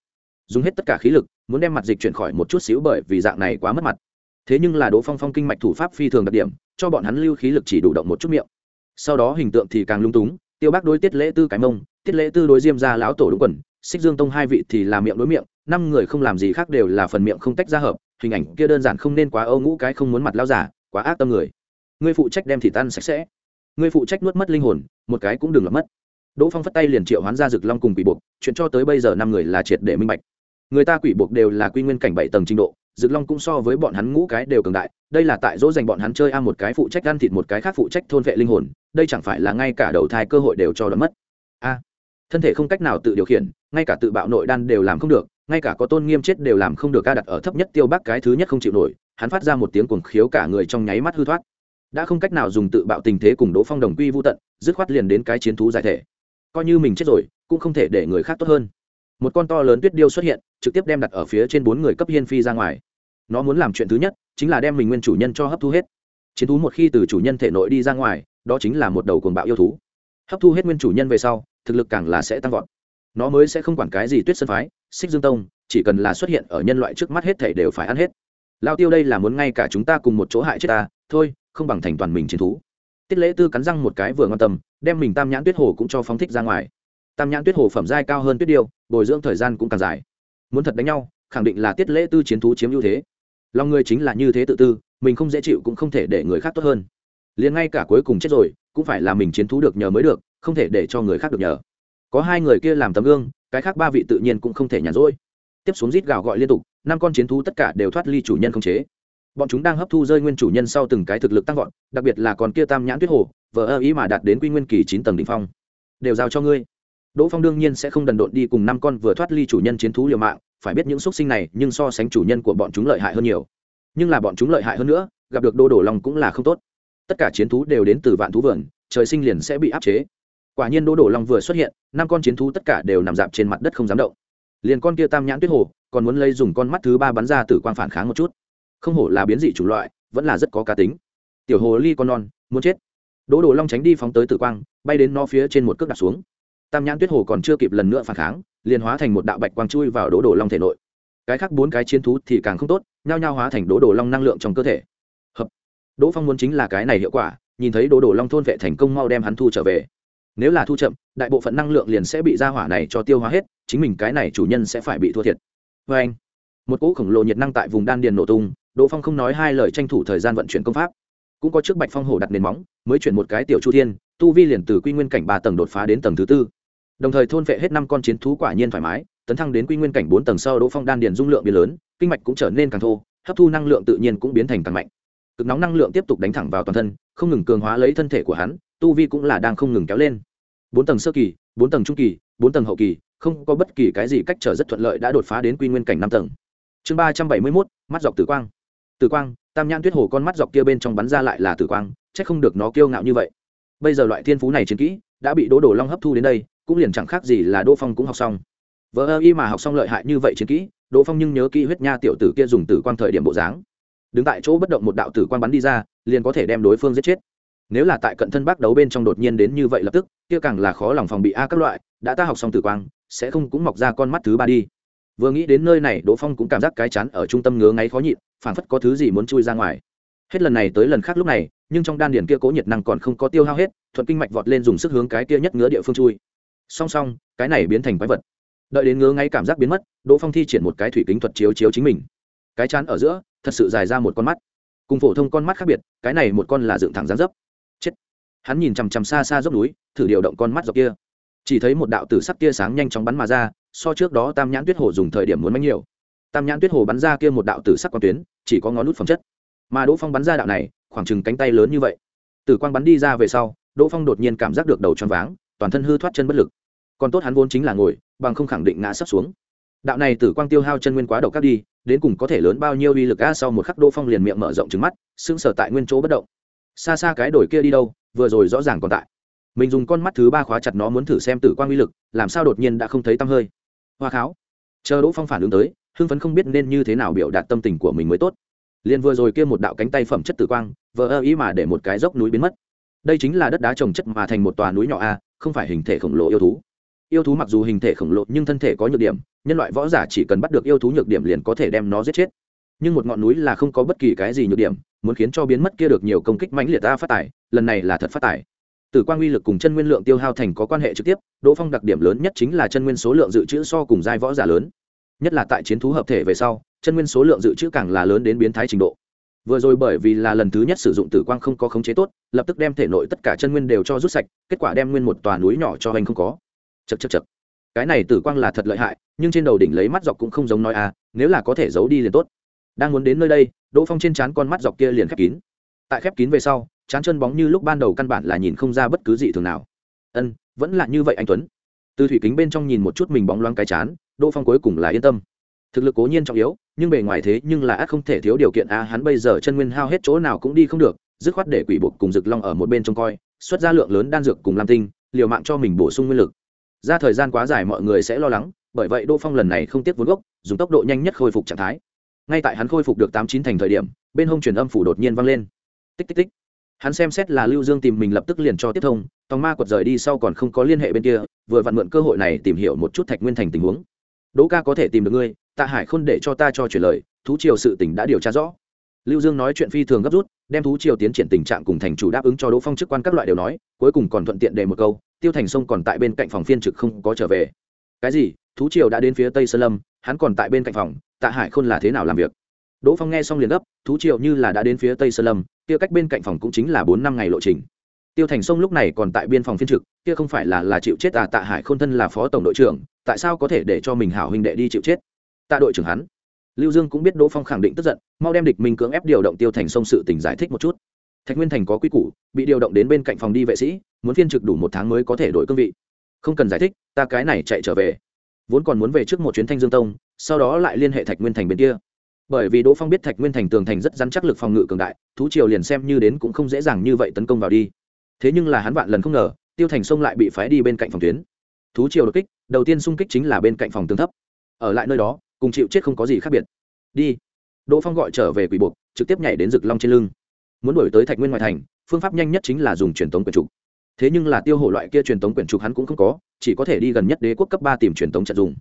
Dùng hết tất cả khí lực, muốn đem mặt dịch chuyển khỏi một chút xíu bởi vì dạng này quá mất mặt. Thế nhưng là đỗ phong phong kinh mạch thủ pháp phi thường đặc điểm, cho bọn hắn lưu khí lực chỉ đủ động một chút miệng. Sau đó hình tượng thì càng lung túng, tiêu bác đối tiết lễ tư cái mông, tiết lễ tư đối diêm ra lão tổ đúng quần xích dương tông hai vị thì là miệng đối miệng, năm người không làm gì khác đều là phần miệng không tách ra hợp, hình ảnh kia đơn giản không nên quá âu ngũ cái không muốn mặt lao giả, quá ác tâm người. Ngươi phụ trách đem thịt tan sạch sẽ. Ngươi phụ trách nuốt mất linh hồn, một cái cũng đừng lập mất. Đỗ phong phất tay liền triệu hoán ra rực long cùng quỷ buộc chuyện cho tới bây giờ năm người là triệt để minh bạch. Người ta quỷ buộc đều là quy nguyên cảnh bảy tầng trình độ rực long cũng so với bọn hắn ngũ cái đều cường đại, đây là tại dỗ dành bọn hắn chơi a một cái phụ trách ăn thịt, một cái khác phụ trách thôn vệ linh hồn, đây chẳng phải là ngay cả đầu thai cơ hội đều cho đ mất thân thể không cách nào tự điều khiển, ngay cả tự bạo nội đan đều làm không được, ngay cả có tôn nghiêm chết đều làm không được ca đặt ở thấp nhất tiêu bác cái thứ nhất không chịu nổi, hắn phát ra một tiếng cuồng khiếu cả người trong nháy mắt hư thoát. Đã không cách nào dùng tự bạo tình thế cùng đỗ phong đồng quy vô tận, dứt khoát liền đến cái chiến thú giải thể. Coi như mình chết rồi, cũng không thể để người khác tốt hơn. Một con to lớn tuyết điêu xuất hiện, trực tiếp đem đặt ở phía trên bốn người cấp hiên phi ra ngoài. Nó muốn làm chuyện thứ nhất, chính là đem mình nguyên chủ nhân cho hấp thu hết. Chiến thú một khi từ chủ nhân thể nội đi ra ngoài, đó chính là một đầu cuồng bạo yêu thú. Hấp thu hết nguyên chủ nhân về sau thực lực càng là sẽ tăng vọt. Nó mới sẽ không quản cái gì tuyết sơn phái, xích dương tông, chỉ cần là xuất hiện ở nhân loại trước mắt hết thể đều phải ăn hết. Lao tiêu đây là muốn ngay cả chúng ta cùng một chỗ hại chết ta, thôi, không bằng thành toàn mình chiến thú. Tiết lễ tư cắn răng một cái vừa ngon tâm, đem mình tam nhãn tuyết hồ cũng cho phóng thích ra ngoài. Tam nhãn tuyết hồ phẩm giai cao hơn tuyết điêu, bồi dưỡng thời gian cũng càng dài. Muốn thật đánh nhau, khẳng định là tiết lễ tư chiến thú chiếm ưu thế. Lòng người chính là như thế tự tư, mình không dễ chịu cũng không thể để người khác tốt hơn. Liền ngay cả cuối cùng chết rồi, cũng phải là mình chiến thú được nhờ mới được không thể để cho người khác được nhờ. Có hai người kia làm tấm gương, cái khác ba vị tự nhiên cũng không thể nhàn rỗi. Tiếp xuống rít gào gọi liên tục, năm con chiến thú tất cả đều thoát ly chủ nhân không chế. Bọn chúng đang hấp thu rơi nguyên chủ nhân sau từng cái thực lực tăng vọt, đặc biệt là còn kia tam nhãn tuyết hồ, vờ ơ ý mà đạt đến quy nguyên kỳ chín tầng đ ỉ n h phong. Đều giao cho ngươi. Đỗ phong đương nhiên sẽ không đần độn đi cùng năm con vừa thoát ly chủ nhân chiến thú liều mạng, phải biết những x u ấ t sinh này nhưng so sánh chủ nhân của bọn chúng lợi hại hơn nhiều. Nhưng là bọn chúng lợi hại hơn nữa, gặp được đô đổ lòng cũng là không tốt. Tất cả chiến thú đều đến từ vạn thú vườn, trời sinh liền sẽ bị áp chế quả nhiên đỗ đổ long vừa xuất hiện, năm con chiến thú tất cả đều nằm dạp trên mặt đất không dám động. Liền con kia tam nhãn tuyết hồ, còn muốn lấy dùng con mắt thứ ba bắn ra từ quang phản kháng một chút. Không hổ là biến dị chủng loại, vẫn là rất có cá tính. Tiểu hồ ly con non, muốn chết. Đỗ đồ long tránh đi phóng tới tử quang, bay đến nó phía trên một cước đặt xuống. Tam nhãn tuyết hồ còn chưa kịp lần nữa phản kháng, liền hóa thành một đạo bạch quang chui vào đỗ đồ long thể nội. Cái khác bốn cái chiến thú thì càng không tốt, nhao nhao hóa thành đỗ đồ long năng lượng trong cơ thể. Hợp. Đỗ phong muốn chính là cái này hiệu quả, nhìn thấy đỗ đồ long thôn vệ thành công mau đem hắn thu trở về nếu là thu chậm, đại bộ phận năng lượng liền sẽ bị ra hỏa này cho tiêu hóa hết, chính mình cái này chủ nhân sẽ phải bị thua thiệt. Vê anh, một cỗ khổng lồ nhiệt năng tại vùng đan điền nổ tung, đỗ phong không nói hai lời tranh thủ thời gian vận chuyển công pháp. Cũng có trước bạch phong hổ đặt nền móng, mới chuyển một cái tiểu chu thiên, tu vi liền từ quy nguyên cảnh ba tầng đột phá đến tầng thứ tư. Đồng thời thôn vệ hết năm con chiến thú quả nhiên thoải mái, tấn thăng đến quy nguyên cảnh bốn tầng sau đỗ phong đan điền dung lượng biến lớn, kinh mạch cũng trở nên càng thô, hấp thu năng lượng tự nhiên cũng biến thành càng mạnh. Cực nóng năng lượng tiếp tục đánh thẳng vào toàn thân, không ngừng cường hóa lấy thân thể của hắn tu vi cũng là đang không ngừng kéo lên. Bốn tầng sơ kỳ, bốn tầng trung kỳ, bốn tầng hậu kỳ, không có bất kỳ cái gì cách trở rất thuận lợi đã đột phá đến quy nguyên cảnh năm tầng. Chương ba trăm bảy mươi mốt, mắt dọc tử quang. Tử quang, tam nhãn tuyết hồ con mắt dọc kia bên trong bắn ra lại là tử quang c h ắ c không được nó kiêu ngạo như vậy. Bây giờ loại thiên phú này chiến kỹ, đã bị đỗ đồ long hấp thu đến đây, cũng liền chẳng khác gì là đỗ phong cũng học xong. Vợ ơ y mà học xong lợi hại như vậy chiến kỹ, đỗ phong nhưng nhớ kỹ huyết nha tiểu tử kia dùng tử quang thời điểm bộ dáng. Đứng tại chỗ bất động một đạo tử quang bắn đi ra, liền có thể đem đối phương giết chết nếu là tại cận thân bác đấu bên trong đột nhiên đến như vậy lập tức, kia càng là khó lòng phòng bị a các loại, đã ta học xong tử quang, sẽ không cũng mọc ra con mắt thứ ba đi. Vừa nghĩ đến nơi này, đỗ phong cũng cảm giác cái chán ở trung tâm ngứa ngáy khó nhịn, phảng phất có thứ gì muốn chui ra ngoài. Hết lần này tới lần khác lúc này, nhưng trong đan điền kia cố nhiệt năng còn không có tiêu hao hết, thuận kinh mạch vọt lên dùng sức hướng cái kia nhất ngứa địa phương chui. Song song, cái này biến thành quái vật. Đợi đến ngứa ngáy cảm giác biến mất, đỗ phong thi triển một cái thủy kính thuật chiếu chiếu chính mình. Cái chán ở giữa, thật sự dài ra một con mắt. Cùng phổ thông con mắt khác biệt, cái này một con là dựng thẳng dáng dấp hắn nhìn chằm chằm xa xa dốc núi, thử điều động con mắt dọc kia. Chỉ thấy một đạo tử sắc tia sáng nhanh chóng bắn mà ra, so trước đó tam nhãn tuyết hồ dùng thời điểm muốn mánh nhiều. Tam nhãn tuyết hồ bắn ra kia một đạo tử sắc quang tuyến, chỉ có ngón nút phẩm chất. Mà đỗ phong bắn ra đạo này, khoảng chừng cánh tay lớn như vậy. Tử quang bắn đi ra về sau, đỗ phong đột nhiên cảm giác được đầu choáng váng, toàn thân hư thoát chân bất lực. Còn tốt hắn vốn chính là ngồi, bằng không khẳng định ngã sắp xuống. Đạo này tử quang tiêu hao chân nguyên quá đầu cắt đi, đến cùng có thể lớn bao nhiêu uy lực a sau một khắc đỗ phong liền miệng mở rộng trứng mắt, sững sờ tại nguyên chỗ bất động. Xa xa cái đổi kia đi đâu vừa rồi rõ ràng còn tại. Mình dùng con mắt thứ ba khóa chặt nó muốn thử xem tử quang uy lực, làm sao đột nhiên đã không thấy tăm hơi. Hoa kháo, chờ đỗ phong phản ứng tới, hưng phấn không biết nên như thế nào biểu đạt tâm tình của mình mới tốt. Liền vừa rồi kia một đạo cánh tay phẩm chất tử quang, vờ ơ ý mà để một cái dốc núi biến mất. Đây chính là đất đá trồng chất mà thành một tòa núi nhỏ a, không phải hình thể khổng lồ yêu thú. Yêu thú mặc dù hình thể khổng lồ nhưng thân thể có nhược điểm, nhân loại võ giả chỉ cần bắt được yêu thú nhược điểm liền có thể đem nó giết chết. Nhưng một ngọn núi là không có bất kỳ cái gì nhược điểm muốn khiến cho biến mất kia được nhiều công kích mãnh liệt ta phát tải, lần này là thật phát tải. tử quang uy lực cùng chân nguyên lượng tiêu hao thành có quan hệ trực tiếp đỗ phong đặc điểm lớn nhất chính là chân nguyên số lượng dự trữ so cùng giai võ giả lớn. Nhất là tại chiến thú hợp thể về sau chân nguyên số lượng dự trữ càng là lớn đến biến thái trình độ. Vừa rồi bởi vì là lần thứ nhất sử dụng tử quang không có khống chế tốt lập tức đem thể nội tất cả chân nguyên đều cho rút sạch kết quả đem nguyên một tòa núi nhỏ cho anh không có. Chật chật chật cái này tử quang là thật lợi hại nhưng trên đầu đỉnh lấy mắt dọc cũng không giống nói à nếu là có thể giấu đi liền tốt. Đang muốn đến nơi đây đỗ phong trên trán con mắt dọc kia liền khép kín. Tại khép kín về sau chán chân bóng như lúc ban đầu căn bản là nhìn không ra bất cứ gì thường nào. Ân, vẫn là như vậy anh tuấn. Từ thủy kính bên trong nhìn một chút mình bóng loáng cái chán, đỗ phong cuối cùng là yên tâm. Thực lực cố nhiên trọng yếu, nhưng bề ngoài thế nhưng là ắt không thể thiếu điều kiện a, hắn bây giờ chân nguyên hao hết chỗ nào cũng đi không được, dứt khoát để quỷ buộc cùng rực long ở một bên trông coi, xuất ra lượng lớn đan dược cùng lam tinh, liều mạng cho mình bổ sung nguyên lực. Ra thời gian quá dài mọi người sẽ lo lắng, bởi vậy đỗ phong lần này không tiếc vốn gốc, dùng tốc độ nhanh nhất khôi phục trạng thái ngay tại hắn khôi phục được tám chín thành thời điểm, bên hông truyền âm phủ đột nhiên vang lên. Tích tích tích. Hắn xem xét là lưu dương tìm mình lập tức liền cho tiếp thông, tòng ma quật rời đi sau còn không có liên hệ bên kia, vừa vặn mượn cơ hội này tìm hiểu một chút thạch nguyên thành tình huống. Đỗ ca có thể tìm được ngươi, tạ hải không để cho ta cho chuyển lời, thú triều sự tỉnh đã điều tra rõ. Lưu dương nói chuyện phi thường gấp rút, đem thú triều tiến triển tình trạng cùng thành chủ đáp ứng cho đỗ phong chức quan các loại đều nói, cuối cùng còn thuận tiện để một câu, tiêu thành sông còn tại bên cạnh phòng phiên trực không có trở về. Cái gì? Thú triều đã đến phía tây sơn lâm hắn còn tại bên cạnh phòng, tạ hải khôn là thế nào làm việc? Đỗ phong nghe xong liền gấp, thú triệu như là đã đến phía tây sơn lâm, kia cách bên cạnh phòng cũng chính là bốn năm ngày lộ trình. Tiêu thành sông lúc này còn tại biên phòng phiên trực, kia không phải là là chịu chết à tạ hải khôn thân là phó tổng đội trưởng, tại sao có thể để cho mình hảo huynh đệ đi chịu chết? Tạ đội trưởng hắn. Lưu dương cũng biết đỗ phong khẳng định tức giận, mau đem địch minh cưỡng ép điều động tiêu thành sông sự tỉnh giải thích một chút. Thạch nguyên thành có quy củ, bị điều động đến bên cạnh phòng đi vệ sĩ, muốn phiên trực đủ một tháng mới có thể đổi cương vị. Không cần giải thích, ta cái này chạy trở về vốn còn muốn về trước một chuyến thanh dương tông, sau đó lại liên hệ thạch nguyên thành bên kia. Bởi vì đỗ phong biết thạch nguyên thành tường thành rất dắn chắc lực phòng ngự cường đại, thú triều liền xem như đến cũng không dễ dàng như vậy tấn công vào đi. Thế nhưng là hắn vạn lần không ngờ, tiêu thành sông lại bị phái đi bên cạnh phòng tuyến. Thú triều đột kích, đầu tiên xung kích chính là bên cạnh phòng tường thấp. Ở lại nơi đó, cùng chịu chết không có gì khác biệt. Đi. Đỗ phong gọi trở về quỷ buộc, trực tiếp nhảy đến rực long trên lưng. Muốn đổi tới thạch nguyên ngoại thành, phương pháp nhanh nhất chính là dùng truyền tống quần trục thế nhưng là tiêu hổ loại kia truyền tống quyển trục hắn cũng không có, chỉ có thể đi gần nhất đế quốc cấp ba tìm truyền tống trận dùng.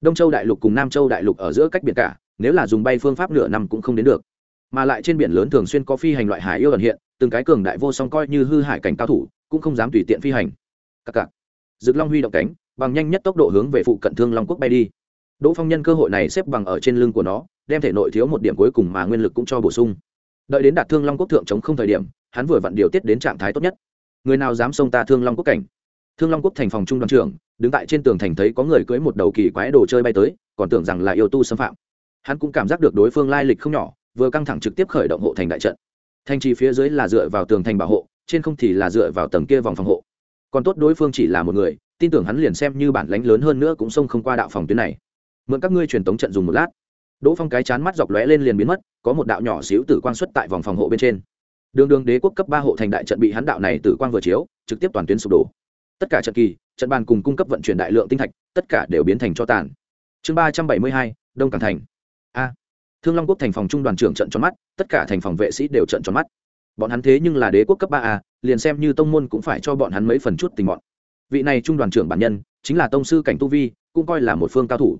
Đông châu đại lục cùng nam châu đại lục ở giữa cách biệt cả, nếu là dùng bay phương pháp nửa năm cũng không đến được. Mà lại trên biển lớn thường xuyên có phi hành loại hải yêu ẩn hiện, từng cái cường đại vô song coi như hư hải cảnh cao thủ, cũng không dám tùy tiện phi hành. Cặc cặc. Dực long huy động cánh, bằng nhanh nhất tốc độ hướng về phụ cận thương long quốc bay đi. Đỗ phong nhân cơ hội này xếp bằng ở trên lưng của nó, đem thể nội thiếu một điểm cuối cùng mà nguyên lực cũng cho bổ sung. Đợi đến đạt thương long quốc thượng chống không thời điểm, hắn vừa vặn điều tiết đến trạng thái tốt nhất người nào dám xông ta thương long quốc cảnh? Thương long quốc thành phòng trung đoàn trưởng, đứng tại trên tường thành thấy có người cưới một đầu kỳ quái đồ chơi bay tới, còn tưởng rằng là yêu tu xâm phạm. Hắn cũng cảm giác được đối phương lai lịch không nhỏ, vừa căng thẳng trực tiếp khởi động hộ thành đại trận. Thành trì phía dưới là dựa vào tường thành bảo hộ, trên không thì là dựa vào tầng kia vòng phòng hộ. Còn tốt đối phương chỉ là một người, tin tưởng hắn liền xem như bản lánh lớn hơn nữa cũng xông không qua đạo phòng tuyến này. Mượn các ngươi truyền tống trận dùng một lát. Đỗ phong cái chán mắt dọc lóe lên liền biến mất, có một đạo nhỏ xíu tử quang xuất tại vòng phòng hộ bên trên đường đường đế quốc cấp ba hộ thành đại trận bị hắn đạo này tử quang vừa chiếu, trực tiếp toàn tuyến sụp đổ. Tất cả trận kỳ, trận bàn cùng cung cấp vận chuyển đại lượng tinh thạch, tất cả đều biến thành cho tàn. Chương ba trăm bảy mươi hai, đông cảng thành. A. Thương long quốc thành phòng trung đoàn trưởng trận tròn mắt, tất cả thành phòng vệ sĩ đều trận tròn mắt. Bọn hắn thế nhưng là đế quốc cấp ba a, liền xem như tông môn cũng phải cho bọn hắn mấy phần chút tình bọn. Vị này trung đoàn trưởng bản nhân, chính là tông sư cảnh tu vi, cũng coi là một phương cao thủ.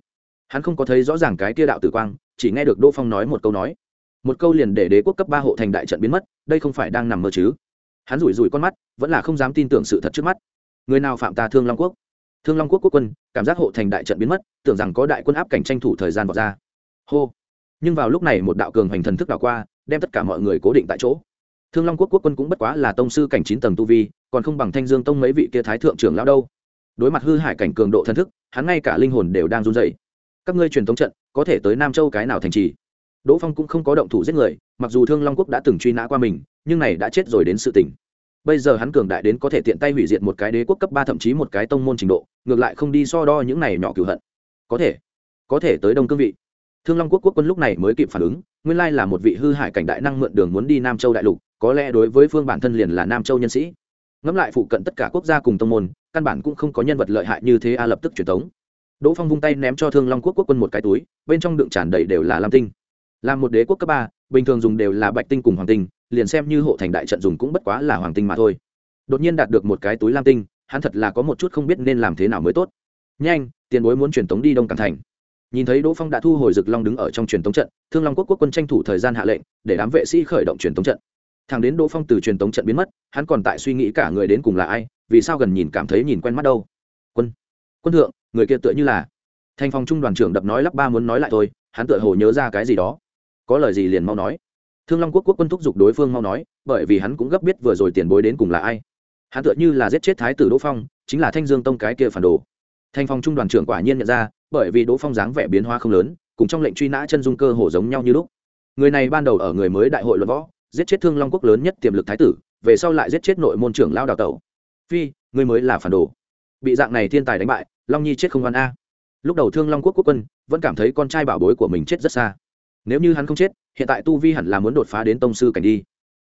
Hắn không có thấy rõ ràng cái tia đạo tử quang, chỉ nghe được đỗ phong nói một câu nói. Một câu liền để đế quốc cấp ba hộ thành đại trận biến mất đây không phải đang nằm mơ chứ? Hắn rủi rủi con mắt, vẫn là không dám tin tưởng sự thật trước mắt. Người nào phạm ta thương long quốc? Thương long quốc quốc quân, cảm giác hộ thành đại trận biến mất, tưởng rằng có đại quân áp cảnh tranh thủ thời gian bỏ ra. Hô! Nhưng vào lúc này một đạo cường hành thần thức đảo qua, đem tất cả mọi người cố định tại chỗ. Thương long quốc quốc quân cũng bất quá là tông sư cảnh chín tầng tu vi, còn không bằng thanh dương tông mấy vị kia thái thượng trưởng lão đâu. Đối mặt hư hải cảnh cường độ thần thức, hắn ngay cả linh hồn đều đang run dày các ngươi truyền thống trận, có thể tới nam châu cái nào thành trì? Đỗ phong cũng không có động thủ giết người mặc dù thương long quốc đã từng truy nã qua mình nhưng này đã chết rồi đến sự tỉnh bây giờ hắn cường đại đến có thể tiện tay hủy diệt một cái đế quốc cấp ba thậm chí một cái tông môn trình độ ngược lại không đi so đo những này nhỏ cửu hận có thể có thể tới đông cương vị thương long quốc quốc quân lúc này mới kịp phản ứng nguyên lai là một vị hư hại cảnh đại năng mượn đường muốn đi nam châu đại lục có lẽ đối với phương bản thân liền là nam châu nhân sĩ ngẫm lại phụ cận tất cả quốc gia cùng tông môn căn bản cũng không có nhân vật lợi hại như thế a à lập tức truyền tống đỗ phong vung tay ném cho thương long quốc quốc quân một cái túi bên trong đựng tràn đầy đều là lam tinh là một đế quốc cấp ba bình thường dùng đều là bạch tinh cùng hoàng tinh, liền xem như hộ thành đại trận dùng cũng bất quá là hoàng tinh mà thôi. Đột nhiên đạt được một cái túi lam tinh, hắn thật là có một chút không biết nên làm thế nào mới tốt. Nhanh, tiền bối muốn truyền tống đi đông cảng thành. Nhìn thấy đỗ phong đã thu hồi rực long đứng ở trong truyền tống trận, thương long quốc quốc quân tranh thủ thời gian hạ lệnh, để đám vệ sĩ khởi động truyền tống trận. Thằng đến đỗ phong từ truyền tống trận biến mất, hắn còn tại suy nghĩ cả người đến cùng là ai, vì sao gần nhìn cảm thấy nhìn quen mắt đâu. Quân quân thượng, người kia tựa như là. Thành phòng trung đoàn trưởng đập nói lắp ba muốn nói lại thôi, hắn tựa hồ nhớ ra cái gì đó có lời gì liền mau nói. Thương long quốc quốc quân thúc giục đối phương mau nói, bởi vì hắn cũng gấp biết vừa rồi tiền bối đến cùng là ai. Hắn tựa như là giết chết thái tử đỗ phong, chính là thanh dương tông cái kia phản đồ. Thành phòng trung đoàn trưởng quả nhiên nhận ra, bởi vì đỗ phong dáng vẻ biến hóa không lớn, cùng trong lệnh truy nã chân dung cơ hồ giống nhau như lúc. Người này ban đầu ở người mới đại hội luận võ, giết chết thương long quốc lớn nhất tiềm lực thái tử, về sau lại giết chết nội môn trưởng lao đào tẩu. Phi, người mới là phản đồ. Bị dạng này thiên tài đánh bại, long nhi chết không oan a. Lúc đầu thương long quốc quốc quân vẫn cảm thấy con trai bảo bối của mình chết rất xa nếu như hắn không chết, hiện tại tu vi hẳn là muốn đột phá đến tông sư cảnh đi.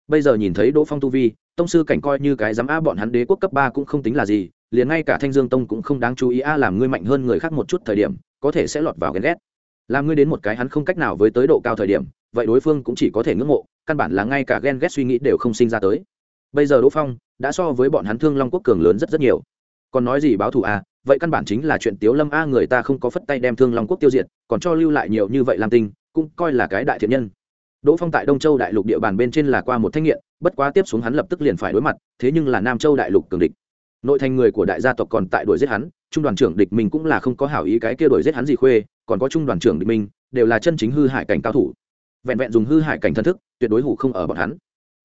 Bây giờ nhìn thấy đỗ phong tu vi, tông sư cảnh coi như cái dám a bọn hắn đế quốc cấp ba cũng không tính là gì, liền ngay cả thanh dương tông cũng không đáng chú ý a làm ngươi mạnh hơn người khác một chút thời điểm, có thể sẽ lọt vào ghen ghét. Làm ngươi đến một cái hắn không cách nào với tới độ cao thời điểm, vậy đối phương cũng chỉ có thể ngưỡng mộ, căn bản là ngay cả ghen ghét suy nghĩ đều không sinh ra tới. Bây giờ đỗ phong đã so với bọn hắn thương long quốc cường lớn rất rất nhiều. Còn nói gì báo thù a, vậy căn bản chính là chuyện tiếu lâm a người ta không có phất tay đem thương long quốc tiêu diệt, còn cho lưu lại nhiều như vậy làm tinh cũng coi là cái đại thiện nhân. Đỗ phong tại đông châu đại lục địa bàn bên trên là qua một thanh nghiện, bất quá tiếp xuống hắn lập tức liền phải đối mặt, thế nhưng là nam châu đại lục cường địch. Nội thành người của đại gia tộc còn tại đuổi giết hắn, trung đoàn trưởng địch mình cũng là không có hảo ý cái kia đuổi giết hắn gì khuê, còn có trung đoàn trưởng địch mình, đều là chân chính hư hải cảnh cao thủ. Vẹn vẹn dùng hư hải cảnh thân thức, tuyệt đối hủ không ở bọn hắn.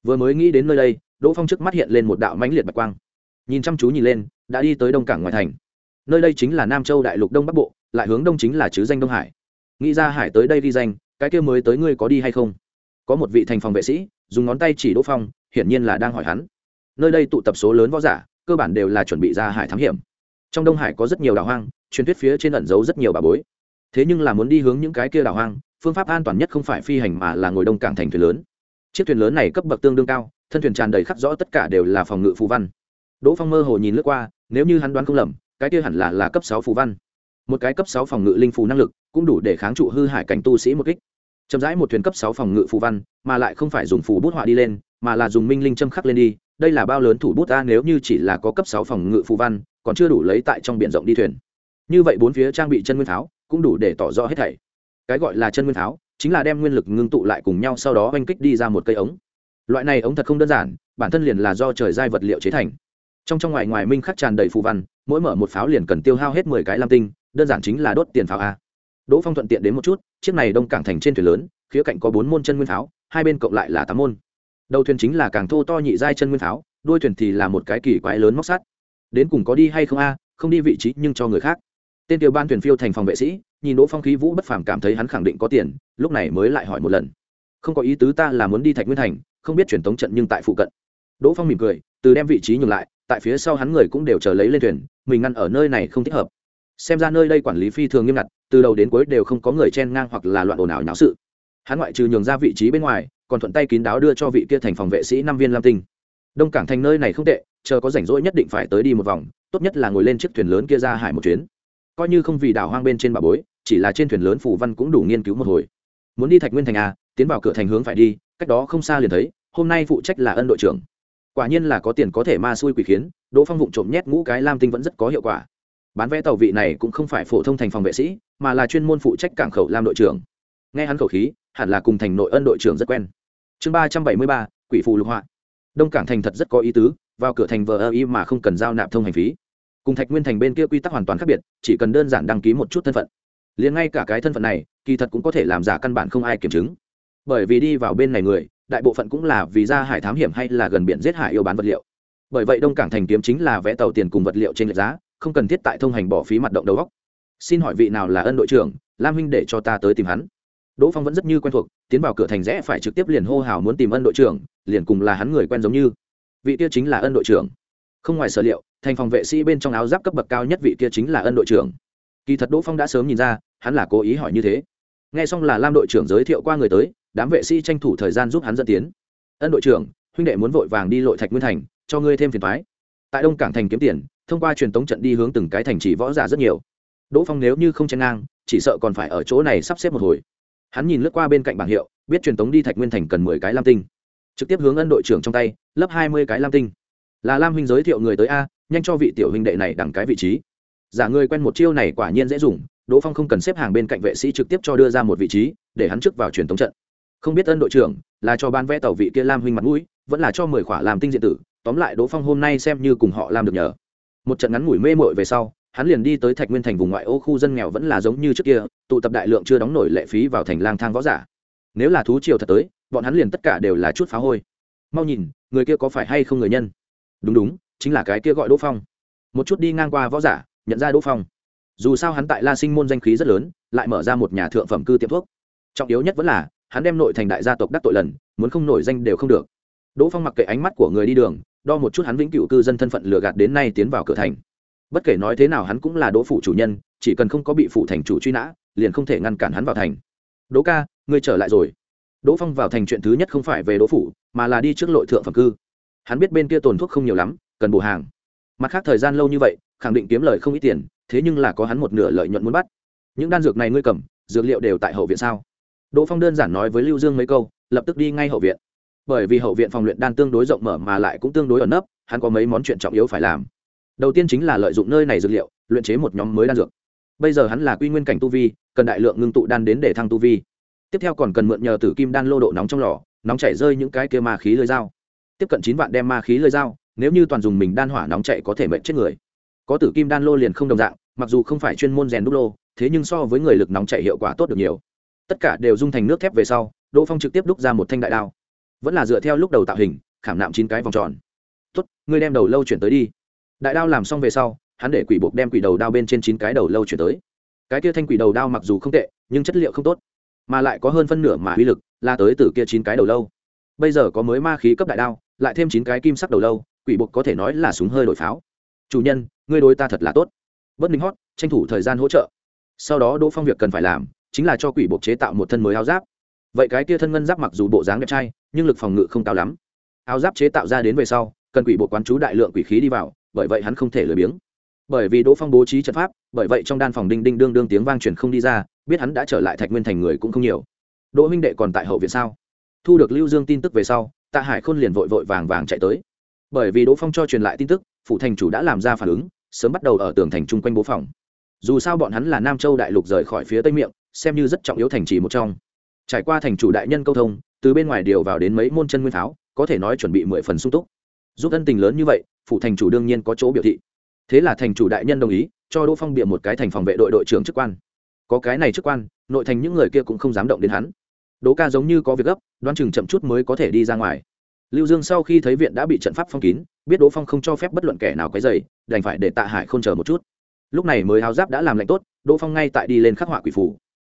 Vừa mới nghĩ đến nơi đây, đỗ phong trước mắt hiện lên một đạo mãnh liệt bạch quang. Nhìn chăm chú nhìn lên, đã đi tới đông cảng ngoài thành. Nơi đây chính là nam châu đại lục đông bắc bộ, lại hướng đông chính là chứ danh đông hải nghĩ ra hải tới đây ghi danh, cái kia mới tới ngươi có đi hay không? Có một vị thành phòng vệ sĩ, dùng ngón tay chỉ đỗ phong, hiển nhiên là đang hỏi hắn. Nơi đây tụ tập số lớn võ giả, cơ bản đều là chuẩn bị ra hải thám hiểm. Trong đông hải có rất nhiều đảo hoang, truyền thuyết phía trên ẩn giấu rất nhiều bà bối. Thế nhưng là muốn đi hướng những cái kia đảo hoang, phương pháp an toàn nhất không phải phi hành mà là ngồi đông cảng thành thuyền lớn. Chiếc thuyền lớn này cấp bậc tương đương cao, thân thuyền tràn đầy khắc rõ tất cả đều là phòng ngự phù văn. Đỗ phong mơ hồ nhìn lướt qua, nếu như hắn đoán không lầm, cái kia hẳn là là cấp sáu phù văn một cái cấp sáu phòng ngự linh phù năng lực, cũng đủ để kháng trụ hư hải cảnh tu sĩ một kích. Chậm rãi một thuyền cấp sáu phòng ngự phù văn, mà lại không phải dùng phù bút họa đi lên, mà là dùng minh linh châm khắc lên đi, đây là bao lớn thủ bút ta nếu như chỉ là có cấp sáu phòng ngự phù văn, còn chưa đủ lấy tại trong biển rộng đi thuyền. Như vậy bốn phía trang bị chân nguyên tháo, cũng đủ để tỏ rõ hết thảy. Cái gọi là chân nguyên tháo, chính là đem nguyên lực ngưng tụ lại cùng nhau sau đó oanh kích đi ra một cây ống. Loại này ống thật không đơn giản, bản thân liền là do trời giai vật liệu chế thành. Trong trong ngoài ngoài minh khắc tràn đầy phù văn, mỗi mở một pháo liền cần tiêu hao hết mười cái lam tinh đơn giản chính là đốt tiền pháo a. Đỗ phong thuận tiện đến một chút, chiếc này đông cảng thành trên thuyền lớn, khía cạnh có bốn môn chân nguyên pháo, hai bên cộng lại là tám môn. Đầu thuyền chính là càng thô to nhị giai chân nguyên pháo, đuôi thuyền thì là một cái kỳ quái lớn móc sắt. Đến cùng có đi hay không a, không đi vị trí nhưng cho người khác. Tên tiểu ban thuyền phiêu thành phòng vệ sĩ, nhìn đỗ phong khí vũ bất phàm cảm thấy hắn khẳng định có tiền, lúc này mới lại hỏi một lần. Không có ý tứ ta là muốn đi thạch nguyên thành, không biết truyền tống trận nhưng tại phụ cận. Đỗ phong mỉm cười, từ đem vị trí nhường lại, tại phía sau hắn người cũng đều chờ lấy lên thuyền, mình ngăn ở nơi này không thích hợp xem ra nơi đây quản lý phi thường nghiêm ngặt, từ đầu đến cuối đều không có người chen ngang hoặc là loạn ồn ào nháo sự. Hắn ngoại trừ nhường ra vị trí bên ngoài, còn thuận tay kín đáo đưa cho vị kia thành phòng vệ sĩ năm viên lam tinh. Đông cảng thành nơi này không tệ, chờ có rảnh rỗi nhất định phải tới đi một vòng, tốt nhất là ngồi lên chiếc thuyền lớn kia ra hải một chuyến. Coi như không vì đảo hoang bên trên bà bối, chỉ là trên thuyền lớn phủ văn cũng đủ nghiên cứu một hồi. Muốn đi thạch nguyên thành a tiến vào cửa thành hướng phải đi, cách đó không xa liền thấy, hôm nay phụ trách là ân đội trưởng. Quả nhiên là có tiền có thể ma xui quỷ khiến, đỗ phong vụng trộm nhét ngũ cái lam tinh vẫn rất có hiệu quả bán vé tàu vị này cũng không phải phổ thông thành phòng vệ sĩ, mà là chuyên môn phụ trách cảng khẩu làm đội trưởng. Nghe hắn khẩu khí, hẳn là cùng thành nội ân đội trưởng rất quen. Chương ba trăm bảy mươi ba, quỷ phù lục họa. Đông cảng thành thật rất có ý tứ, vào cửa thành vờ ơ y mà không cần giao nạp thông hành phí. Cùng thạch nguyên thành bên kia quy tắc hoàn toàn khác biệt, chỉ cần đơn giản đăng ký một chút thân phận. Liền ngay cả cái thân phận này, kỳ thật cũng có thể làm giả căn bản không ai kiểm chứng. Bởi vì đi vào bên này người, đại bộ phận cũng là vì ra hải thám hiểm hay là gần biển giết hải yêu bán vật liệu. Bởi vậy đông cảng thành kiếm chính là vẽ tàu tiền cùng vật liệu trên lệch giá không cần thiết tại thông hành bỏ phí mặt động đầu góc. Xin hỏi vị nào là ân đội trưởng, lam huynh để cho ta tới tìm hắn. Đỗ phong vẫn rất như quen thuộc, tiến vào cửa thành rẽ phải trực tiếp liền hô hào muốn tìm ân đội trưởng, liền cùng là hắn người quen giống như. Vị kia chính là ân đội trưởng. Không ngoài sở liệu, thành phòng vệ sĩ bên trong áo giáp cấp bậc cao nhất vị kia chính là ân đội trưởng. Kỳ thật đỗ phong đã sớm nhìn ra, hắn là cố ý hỏi như thế. N g h e xong là lam đội trưởng giới thiệu qua người tới, đám vệ sĩ tranh thủ thời gian giúp hắn dẫn tiến. Ân đội trưởng, huynh đệ muốn vội vàng đi lội thạch nguyên thành, cho ngươi thêm phiền thoái tại đông cảng thành kiếm tiền thông qua truyền tống trận đi hướng từng cái thành chỉ võ giả rất nhiều. Đỗ phong nếu như không chen ngang, chỉ sợ còn phải ở chỗ này sắp xếp một hồi. Hắn nhìn lướt qua bên cạnh bảng hiệu, biết truyền tống đi thạch nguyên thành cần mười cái lam tinh. Trực tiếp hướng ân đội trưởng trong tay, lấp hai mươi cái lam tinh. Là lam huynh giới thiệu người tới a, nhanh cho vị tiểu huynh đệ này đẳng cái vị trí. Giả người quen một chiêu này quả nhiên dễ dùng, đỗ phong không cần xếp hàng bên cạnh vệ sĩ trực tiếp cho đưa ra một vị trí, để hắn trước vào truyền thống trận. Không biết ân đội trưởng, là cho bán vé tàu vị kia lam huynh mặt mũi, vẫn là cho mười khỏa làm tinh diện tử. Tóm lại đỗ phong hôm nay xem như cùng họ làm được nhờ một trận ngắn ngủi mê mội về sau, hắn liền đi tới thạch nguyên thành vùng ngoại ô khu dân nghèo vẫn là giống như trước kia, tụ tập đại lượng chưa đóng nổi lệ phí vào thành lang thang võ giả. Nếu là thú triều thật tới, bọn hắn liền tất cả đều là chút phá hôi. Mau nhìn, người kia có phải hay không người nhân? Đúng đúng, chính là cái kia gọi đỗ phong. Một chút đi ngang qua võ giả, nhận ra đỗ phong. Dù sao hắn tại la sinh môn danh khí rất lớn, lại mở ra một nhà thượng phẩm cư tiệm thuốc. Trọng yếu nhất vẫn là, hắn đem nội thành đại gia tộc đắc tội lần, muốn không nổi danh đều không được. Đỗ phong mặc kệ ánh mắt của người đi đường đo một chút hắn vĩnh cựu cư dân thân phận lừa gạt đến nay tiến vào cửa thành. Bất kể nói thế nào hắn cũng là đỗ phủ chủ nhân, chỉ cần không có bị phụ thành chủ truy nã, liền không thể ngăn cản hắn vào thành. Đỗ ca, ngươi trở lại rồi. Đỗ phong vào thành chuyện thứ nhất không phải về đỗ phủ, mà là đi trước lội thượng phẩm cư. Hắn biết bên kia tồn thuốc không nhiều lắm, cần bổ hàng. Mặt khác thời gian lâu như vậy, khẳng định kiếm lời không ít tiền, thế nhưng là có hắn một nửa lợi nhuận muốn bắt. Những đan dược này ngươi cầm, dược liệu đều tại hậu viện sao? Đỗ phong đơn giản nói với lưu dương mấy câu, lập tức đi ngay hậu viện bởi vì hậu viện phòng luyện đan tương đối rộng mở mà lại cũng tương đối ẩn nấp, hắn có mấy món chuyện trọng yếu phải làm. Đầu tiên chính là lợi dụng nơi này dược liệu, luyện chế một nhóm mới đan dược. Bây giờ hắn là quy nguyên cảnh tu vi, cần đại lượng ngưng tụ đan đến để thăng tu vi. Tiếp theo còn cần mượn nhờ tử kim đan lô độ nóng trong lò, nóng chảy rơi những cái kia ma khí lơi dao. Tiếp cận chín vạn đem ma khí lơi dao, nếu như toàn dùng mình đan hỏa nóng chạy có thể mệnh chết người. Có tử kim đan lô liền không đồng dạng, mặc dù không phải chuyên môn rèn đúc lô, thế nhưng so với người lực nóng chạy hiệu quả tốt được nhiều. Tất cả đều dung thành nước thép về sau, đỗ phong trực tiếp đúc ra một thanh đại đao vẫn là dựa theo lúc đầu tạo hình, khảm nạm chín cái vòng tròn. Tốt, ngươi đem đầu lâu chuyển tới đi. Đại đao làm xong về sau, hắn để quỷ buộc đem quỷ đầu đao bên trên chín cái đầu lâu chuyển tới. Cái kia thanh quỷ đầu đao mặc dù không tệ, nhưng chất liệu không tốt, mà lại có hơn phân nửa mà uy lực là tới từ kia chín cái đầu lâu. Bây giờ có mới ma khí cấp đại đao, lại thêm chín cái kim sắc đầu lâu, quỷ buộc có thể nói là súng hơi đổi pháo. Chủ nhân, ngươi đối ta thật là tốt. Bất ninh hót, tranh thủ thời gian hỗ trợ. Sau đó đỗ phong việc cần phải làm, chính là cho quỷ buộc chế tạo một thân mới áo giáp vậy cái kia thân ngân giáp mặc dù bộ dáng đẹp trai, nhưng lực phòng ngự không cao lắm. Áo giáp chế tạo ra đến về sau, cần quỷ bộ quán chú đại lượng quỷ khí đi vào, bởi vậy hắn không thể lười biếng. Bởi vì đỗ phong bố trí trận pháp, bởi vậy trong đan phòng đinh đinh đương đương tiếng vang truyền không đi ra, biết hắn đã trở lại thạch nguyên thành người cũng không nhiều. Đỗ huynh đệ còn tại hậu viện sao? Thu được lưu dương tin tức về sau, tạ hải khôn liền vội vội vàng vàng chạy tới. Bởi vì đỗ phong cho truyền lại tin tức phụ thành chủ đã làm ra phản ứng, sớm bắt đầu ở tường thành chung quanh bố phòng. Dù sao bọn hắn là nam châu đại lục rời khỏi phía tây miệng, xem như rất trọng yếu thành trì một trong trải qua thành chủ đại nhân câu thông, từ bên ngoài điều vào đến mấy môn chân nguyên pháo có thể nói chuẩn bị mười phần sung túc. Giúp thân tình lớn như vậy phụ thành chủ đương nhiên có chỗ biểu thị. Thế là thành chủ đại nhân đồng ý, cho đỗ phong bịa một cái thành phòng vệ đội đội trưởng chức quan. Có cái này chức quan, nội thành những người kia cũng không dám động đến hắn. Đỗ ca giống như có việc gấp, đoán chừng chậm chút mới có thể đi ra ngoài. Lưu dương sau khi thấy viện đã bị trận pháp phong kín, biết đỗ phong không cho phép bất luận kẻ nào quấy dày đành phải để tạ hải không chờ một chút. Lúc này mới háo giáp đã làm lạnh tốt, đỗ phong ngay tại đi lên khắc họa quỷ phủ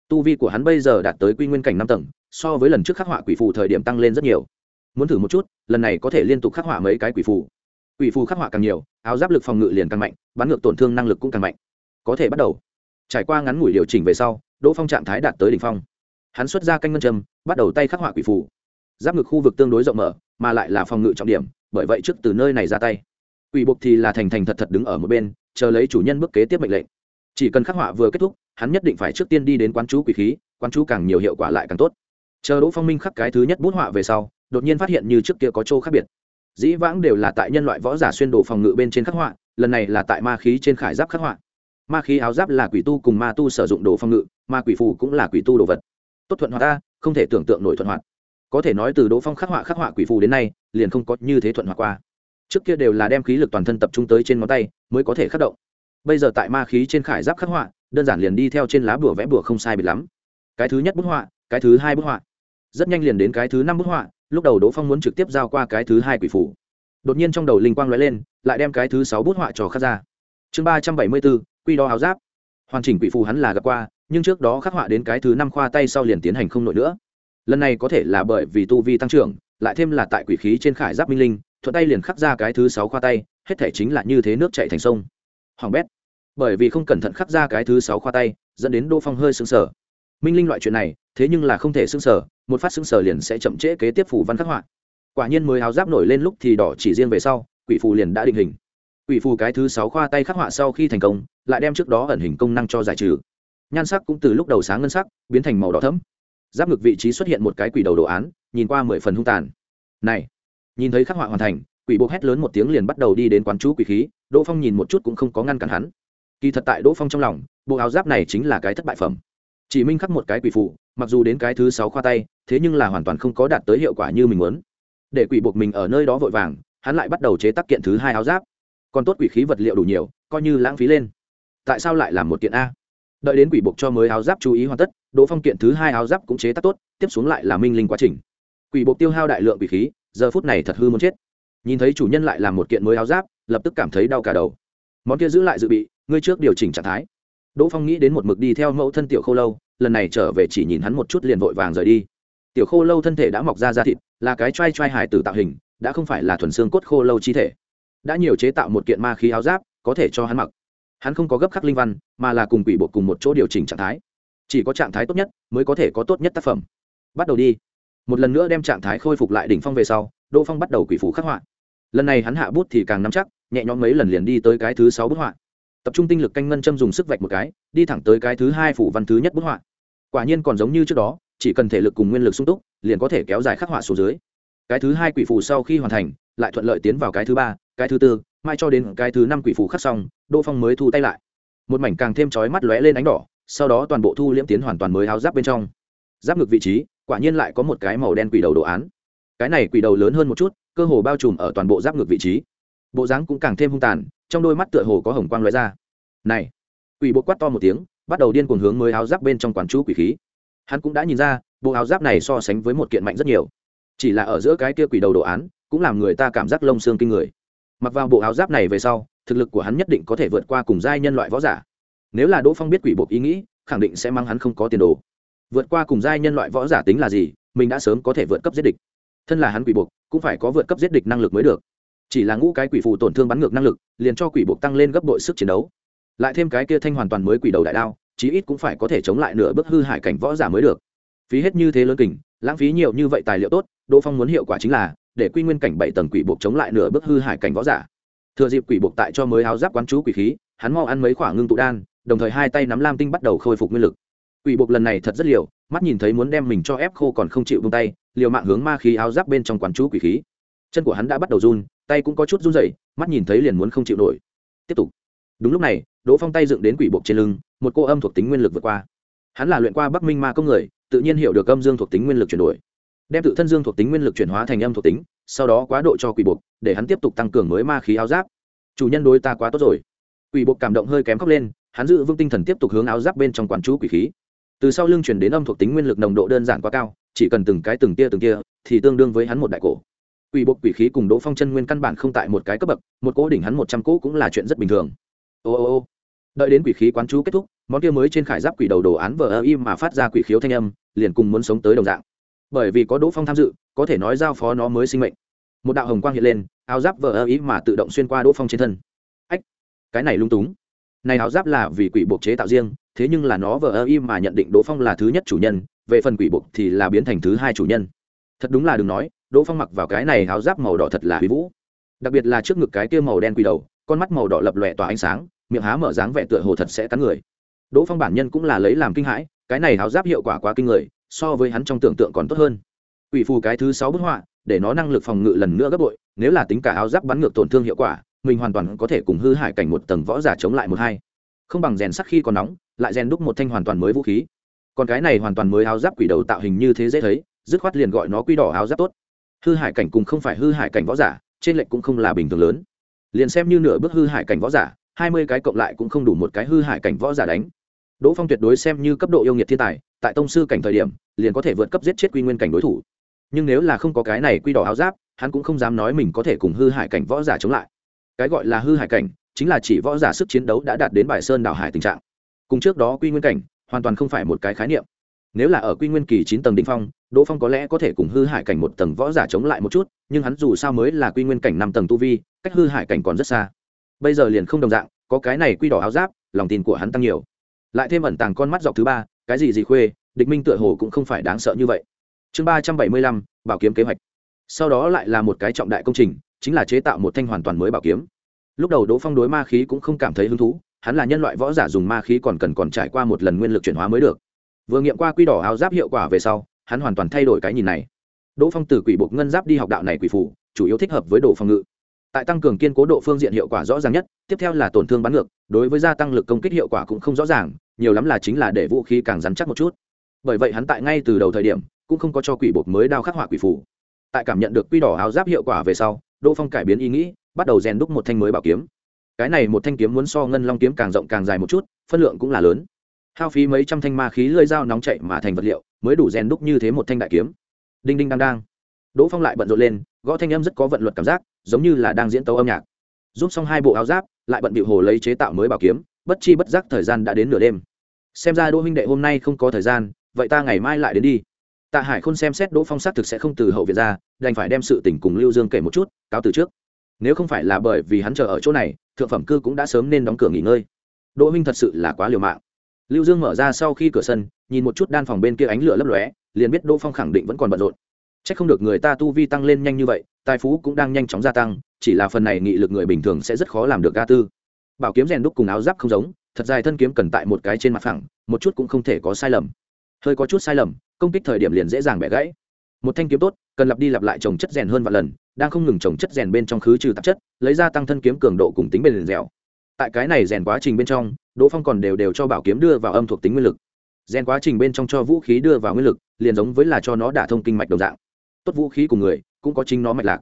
tu vi của hắn bây giờ đạt tới quy nguyên cảnh năm tầng, so với lần trước khắc họa quỷ phù thời điểm tăng lên rất nhiều. Muốn thử một chút, lần này có thể liên tục khắc họa mấy cái quỷ phù. Quỷ phù khắc họa càng nhiều, áo giáp lực phòng ngự liền càng mạnh, bắn ngược tổn thương năng lực cũng càng mạnh. Có thể bắt đầu. Trải qua ngắn ngủi điều chỉnh về sau, đỗ phong trạng thái đạt tới đỉnh phong. Hắn xuất ra canh ngân châm, bắt đầu tay khắc họa quỷ phù. Giáp ngực khu vực tương đối rộng mở, mà lại là phòng ngự trọng điểm, bởi vậy trước từ nơi này ra tay. Quỷ buộc thì là thành thành thật thật đứng ở một bên, chờ lấy chủ nhân bước kế tiếp mệnh lệnh. Chỉ cần khắc họa vừa kết thúc hắn nhất định phải trước tiên đi đến quán chú quỷ khí, quán chú càng nhiều hiệu quả lại càng tốt. Chờ đỗ phong minh khắc cái thứ nhất bút họa về sau, đột nhiên phát hiện như trước kia có chỗ khác biệt. Dĩ vãng đều là tại nhân loại võ giả xuyên đồ phòng ngự bên trên khắc họa, lần này là tại ma khí trên khải giáp khắc họa. Ma khí áo giáp là quỷ tu cùng ma tu sử dụng đồ phòng ngự, ma quỷ phù cũng là quỷ tu đồ vật. Tốt thuận hoạt ta, không thể tưởng tượng nổi thuận hoạt. Có thể nói từ đỗ phong khắc họa khắc họa quỷ phù đến nay, liền không có như thế thuận hoạt qua. Trước kia đều là đem khí lực toàn thân tập trung tới trên ngón tay, mới có thể khắc động. Bây giờ tại ma khí trên khải giáp khắc họa đơn giản liền đi theo trên lá bùa vẽ bùa không sai biệt lắm. Cái thứ nhất bức họa, cái thứ hai bức họa. Rất nhanh liền đến cái thứ năm bức họa, lúc đầu đỗ phong muốn trực tiếp giao qua cái thứ hai quỷ phủ. Đột nhiên trong đầu linh quang lóe lên, lại đem cái thứ sáu bút họa trò khắc ra. Chương ba trăm bảy mươi bốn, quy đo áo giáp. Hoàn chỉnh quỷ phù hắn là gặp qua, nhưng trước đó khắc họa đến cái thứ năm khoa tay sau liền tiến hành không nổi nữa. Lần này có thể là bởi vì tu vi tăng trưởng, lại thêm là tại quỷ khí trên khải giáp minh linh, thuận tay liền khắc ra cái thứ sáu khoa tay, hết thể chính là như thế nước chạy thành sông. Hoàng bét bởi vì không cẩn thận khắc ra cái thứ sáu khoa tay, dẫn đến đỗ phong hơi xứng sở minh linh loại chuyện này, thế nhưng là không thể xứng sở một phát xứng sở liền sẽ chậm trễ kế tiếp phủ văn khắc họa. Quả nhiên mới áo giáp nổi lên lúc thì đỏ chỉ riêng về sau, quỷ phù liền đã định hình. Quỷ phù cái thứ sáu khoa tay khắc họa sau khi thành công, lại đem trước đó ẩn hình công năng cho giải trừ. Nhan sắc cũng từ lúc đầu sáng ngân sắc, biến thành màu đỏ thẫm. Giáp ngực vị trí xuất hiện một cái quỷ đầu đồ án, nhìn qua mười phần hung tàn. Này, nhìn thấy khắc họa hoàn thành, quỷ bộ hét lớn một tiếng liền bắt đầu đi đến quán chú quỷ khí, đỗ phong nhìn một chút cũng không có ngăn cản hắn kỳ thật tại đỗ phong trong lòng, bộ áo giáp này chính là cái thất bại phẩm. Chỉ minh khắc một cái quỷ phụ, mặc dù đến cái thứ sáu khoa tay, thế nhưng là hoàn toàn không có đạt tới hiệu quả như mình muốn. Để quỷ buộc mình ở nơi đó vội vàng, hắn lại bắt đầu chế tác kiện thứ hai áo giáp. Còn tốt quỷ khí vật liệu đủ nhiều, coi như lãng phí lên. Tại sao lại làm một kiện a? Đợi đến quỷ buộc cho mới áo giáp chú ý hoàn tất, đỗ phong kiện thứ hai áo giáp cũng chế tác tốt, tiếp xuống lại là minh linh quá trình. Quỷ buộc tiêu hao đại lượng quỷ khí, giờ phút này thật hư muốn chết. Nhìn thấy chủ nhân lại làm một kiện mới áo giáp, lập tức cảm thấy đau cả đầu. Món kia giữ lại dự bị ngươi trước điều chỉnh trạng thái. Đỗ phong nghĩ đến một mực đi theo mẫu thân tiểu khô lâu, lần này trở về chỉ nhìn hắn một chút liền vội vàng rời đi. Tiểu khô lâu thân thể đã mọc ra da thịt, là cái t r a i t r a i hài tử tạo hình, đã không phải là thuần xương cốt khô lâu chi thể. Đã nhiều chế tạo một kiện ma khí áo giáp, có thể cho hắn mặc. Hắn không có gấp khắc linh văn, mà là cùng quỷ bộ cùng một chỗ điều chỉnh trạng thái. Chỉ có trạng thái tốt nhất mới có thể có tốt nhất tác phẩm. Bắt đầu đi. Một lần nữa đem trạng thái khôi phục lại đỉnh phong về sau, đỗ phong bắt đầu quỷ phủ khắc họa. Lần này hắn hạ bút thì càng nắm chắc, nhẹ nhõm mấy lần liền đi tới cái thứ sáu bức họa tập trung tinh lực canh ngân châm dùng sức vạch một cái, đi thẳng tới cái thứ hai phủ văn thứ nhất bức họa. Quả nhiên còn giống như trước đó, chỉ cần thể lực cùng nguyên lực sung túc, liền có thể kéo dài khắc họa xuống dưới. Cái thứ hai quỷ phù sau khi hoàn thành, lại thuận lợi tiến vào cái thứ ba, cái thứ tư, mai cho đến cái thứ năm quỷ phù khắc xong, đỗ phong mới thu tay lại. Một mảnh càng thêm chói mắt lóe lên ánh đỏ, sau đó toàn bộ thu liễm tiến hoàn toàn mới áo giáp bên trong. Giáp ngực vị trí, quả nhiên lại có một cái màu đen quỷ đầu đồ án. Cái này quỷ đầu lớn hơn một chút, cơ hồ bao trùm ở toàn bộ giáp ngực vị trí bộ dáng cũng càng thêm hung tàn, trong đôi mắt tựa hồ có hồng quang lóe ra. Này, quỷ bộ quát to một tiếng, bắt đầu điên cuồng hướng mới áo giáp bên trong quán chú quỷ khí. Hắn cũng đã nhìn ra, bộ áo giáp này so sánh với một kiện mạnh rất nhiều. Chỉ là ở giữa cái kia quỷ đầu đồ án, cũng làm người ta cảm giác lông xương kinh người. Mặc vào bộ áo giáp này về sau, thực lực của hắn nhất định có thể vượt qua cùng giai nhân loại võ giả. Nếu là đỗ phong biết quỷ bộ ý nghĩ, khẳng định sẽ mang hắn không có tiền đồ. Vượt qua cùng giai nhân loại võ giả tính là gì, mình đã sớm có thể vượt cấp giết địch. Thân là hắn quỷ buộc cũng phải có vượt cấp giết địch năng lực mới được chỉ là ngũ cái quỷ phù tổn thương bắn ngược năng lực, liền cho quỷ buộc tăng lên gấp bội sức chiến đấu. Lại thêm cái kia thanh hoàn toàn mới quỷ đầu đại đao, chí ít cũng phải có thể chống lại nửa bước hư hại cảnh võ giả mới được. Phí hết như thế lớn kình, lãng phí nhiều như vậy tài liệu tốt, đỗ phong muốn hiệu quả chính là, để quy nguyên cảnh bảy tầng quỷ buộc chống lại nửa bước hư hại cảnh võ giả. Thừa dịp quỷ buộc tại cho mới áo giáp quán chú quỷ khí, hắn mau ăn mấy khoảng ngưng tụ đan, đồng thời hai tay nắm lam tinh bắt đầu khôi phục nguyên lực. Quỷ buộc lần này thật rất liều, mắt nhìn thấy muốn đem mình cho ép khô còn không chịu vung tay, liều mạng hướng ma khí áo giáp bên trong quán chú quỷ khí. Chân của hắn đã bắt đầu run tay cũng có chút run rẩy, mắt nhìn thấy liền muốn không chịu nổi. Tiếp tục. Đúng lúc này, đỗ phong tay dựng đến quỷ buộc trên lưng, một cô âm thuộc tính nguyên lực vượt qua. Hắn là luyện qua bắc minh ma công người, tự nhiên hiểu được âm dương thuộc tính nguyên lực chuyển đổi. Đem tự thân dương thuộc tính nguyên lực chuyển hóa thành âm thuộc tính, sau đó quá độ cho quỷ buộc, để hắn tiếp tục tăng cường mới ma khí áo giáp. Chủ nhân đối ta quá tốt rồi. Quỷ buộc cảm động hơi kém khóc lên, hắn giữ vững tinh thần tiếp tục hướng áo giáp bên trong quản chú quỷ khí. Từ sau lưng chuyển đến âm thuộc tính nguyên lực nồng độ đơn giản quá cao, chỉ cần từng cái từng tia từng tia, thì tương đương với hắn một đại cổ quỷ buộc quỷ khí cùng đỗ phong chân nguyên căn bản không tại một cái cấp bậc, một cỗ đỉnh hắn một trăm cỗ cũng là chuyện rất bình thường. Ô ô ô. Đợi đến quỷ khí quán chú kết thúc, món kia mới trên khải giáp quỷ đầu đồ án vờ ơ im mà phát ra quỷ khiếu thanh âm, liền cùng muốn sống tới đồng dạng. Bởi vì có đỗ phong tham dự, có thể nói giao phó nó mới sinh mệnh. Một đạo hồng quang hiện lên, áo giáp vờ ơ ý mà tự động xuyên qua đỗ phong trên thân. Ách, cái này lung túng. Này áo giáp là vì quỷ buộc chế tạo riêng, thế nhưng là nó vờ ơ im mà nhận định đỗ phong là thứ nhất chủ nhân, về phần quỷ buộc thì là biến thành thứ hai chủ nhân. Thật đúng là đừng nói đỗ phong mặc vào cái này áo giáp màu đỏ thật là huy vũ. Đặc biệt là trước ngực cái kia màu đen quy đầu, con mắt màu đỏ lập lòe tỏa ánh sáng, miệng há mở dáng vẻ tựa hồ thật sẽ cắn người. Đỗ phong bản nhân cũng là lấy làm kinh hãi, cái này áo giáp hiệu quả quá kinh người, so với hắn trong tưởng tượng còn tốt hơn. Ủy phù cái thứ sáu bức họa, để nó năng lực phòng ngự lần nữa gấp bội, nếu là tính cả áo giáp bắn ngược tổn thương hiệu quả, mình hoàn toàn có thể cùng hư hại cảnh một tầng võ giả chống lại một hai. Không bằng rèn sắt khi còn nóng, lại rèn đúc một thanh hoàn toàn mới vũ khí. Còn cái này hoàn toàn mới áo giáp quỷ đầu tạo hình như thế dễ thấy, dứt khoát liền gọi nó quy đỏ áo giáp tốt hư Hải cảnh cùng không phải hư Hải cảnh võ giả, trên lệnh cũng không là bình thường lớn. Liền xem như nửa bước hư Hải cảnh võ giả, hai mươi cái cộng lại cũng không đủ một cái hư Hải cảnh võ giả đánh. Đỗ phong tuyệt đối xem như cấp độ yêu nghiệt thiên tài, tại tông sư cảnh thời điểm, liền có thể vượt cấp giết chết quy nguyên cảnh đối thủ. Nhưng nếu là không có cái này quy đỏ áo giáp, hắn cũng không dám nói mình có thể cùng hư Hải cảnh võ giả chống lại. Cái gọi là hư Hải cảnh, chính là chỉ võ giả sức chiến đấu đã đạt đến bài sơn đảo hải tình trạng. Cùng trước đó quy nguyên cảnh, hoàn toàn không phải một cái khái niệm. Nếu là ở quy nguyên kỳ chín tầng đ ỉ n h phong đỗ phong có lẽ có thể cùng hư hải cảnh một tầng võ giả chống lại một chút, nhưng hắn dù sao mới là quy nguyên cảnh năm tầng tu vi, cách hư hải cảnh còn rất xa. Bây giờ liền không đồng dạng, có cái này quy đỏ áo giáp, lòng tin của hắn tăng nhiều. Lại thêm ẩn tàng con mắt dọc thứ ba, cái gì gì khuê, địch minh tựa hồ cũng không phải đáng sợ như vậy. Chương ba trăm bảy mươi lăm, bảo kiếm kế hoạch. Sau đó lại là một cái trọng đại công trình, chính là chế tạo một thanh hoàn toàn mới bảo kiếm. Lúc đầu đỗ phong đối ma khí cũng không cảm thấy hứng thú, hắn là nhân loại võ giả dùng ma khí còn cần còn trải qua một lần nguyên lực chuyển hóa mới được. Vừa nghiệm qua quy đỏ áo giáp hiệu quả về sau hắn hoàn toàn thay đổi cái nhìn này. Đỗ phong từ quỷ buộc ngân giáp đi học đạo này quỷ phủ chủ yếu thích hợp với độ phòng ngự. Tại tăng cường kiên cố độ phương diện hiệu quả rõ ràng nhất, tiếp theo là tổn thương bắn ngược, đối với gia tăng lực công kích hiệu quả cũng không rõ ràng, nhiều lắm là chính là để vũ khí càng rắn chắc một chút. Bởi vậy hắn tại ngay từ đầu thời điểm, cũng không có cho quỷ bột mới đao khắc họa quỷ phủ tại cảm nhận được quy đỏ áo giáp hiệu quả về sau, đỗ phong cải biến ý nghĩ, bắt đầu rèn đúc một thanh mới bảo kiếm. Cái này một thanh kiếm muốn so ngân long kiếm càng rộng càng dài một chút, phân lượng cũng là lớn hao phí mấy trăm thanh ma khí lơi dao nóng chạy mà thành vật liệu, mới đủ rèn đúc như thế một thanh đại kiếm. Đinh đinh đang đang. Đỗ phong lại bận rộn lên, gõ thanh âm rất có vận luật cảm giác, giống như là đang diễn tấu âm nhạc. Giúp xong hai bộ áo giáp, lại bận bịu hồ lấy chế tạo mới bảo kiếm, bất chi bất giác thời gian đã đến nửa đêm. Xem ra đỗ huynh đệ hôm nay không có thời gian, vậy ta ngày mai lại đến đi. Tạ hải khôn xem xét đỗ phong sát thực sẽ không từ hậu viện ra, đành phải đem sự tình cùng lưu dương kể một chút, cáo từ trước. Nếu không phải là bởi vì hắn chờ ở chỗ này, thượng phẩm cư cũng đã sớm nên đóng cửa nghỉ ngơi. Đỗ huynh thật sự là quá liều mạng lưu dương mở ra sau khi cửa sân, nhìn một chút đan phòng bên kia ánh lửa lấp lóe, liền biết đỗ phong khẳng định vẫn còn bận rộn. C h ắ c không được người ta tu vi tăng lên nhanh như vậy, tài phú cũng đang nhanh chóng gia tăng, chỉ là phần này nghị lực người bình thường sẽ rất khó làm được ga tư. Bảo kiếm rèn đúc cùng áo giáp không giống, thật dài thân kiếm cần tại một cái trên mặt phẳng, một chút cũng không thể có sai lầm. Hơi có chút sai lầm, công kích thời điểm liền dễ dàng bẻ gãy. Một thanh kiếm tốt, cần lặp đi lặp lại trồng chất rèn hơn vài lần, đang không ngừng trồng chất rèn bên trong khứ trừ tạp chất, lấy ra tăng thân kiếm cường độ cùng tính bền dẻo tại cái này rèn quá trình bên trong, đỗ phong còn đều đều cho bảo kiếm đưa vào âm thuộc tính nguyên lực. Rèn quá trình bên trong cho vũ khí đưa vào nguyên lực, liền giống với là cho nó đả thông kinh mạch đồng dạng. Tốt vũ khí của người, cũng có chính nó mạch lạc.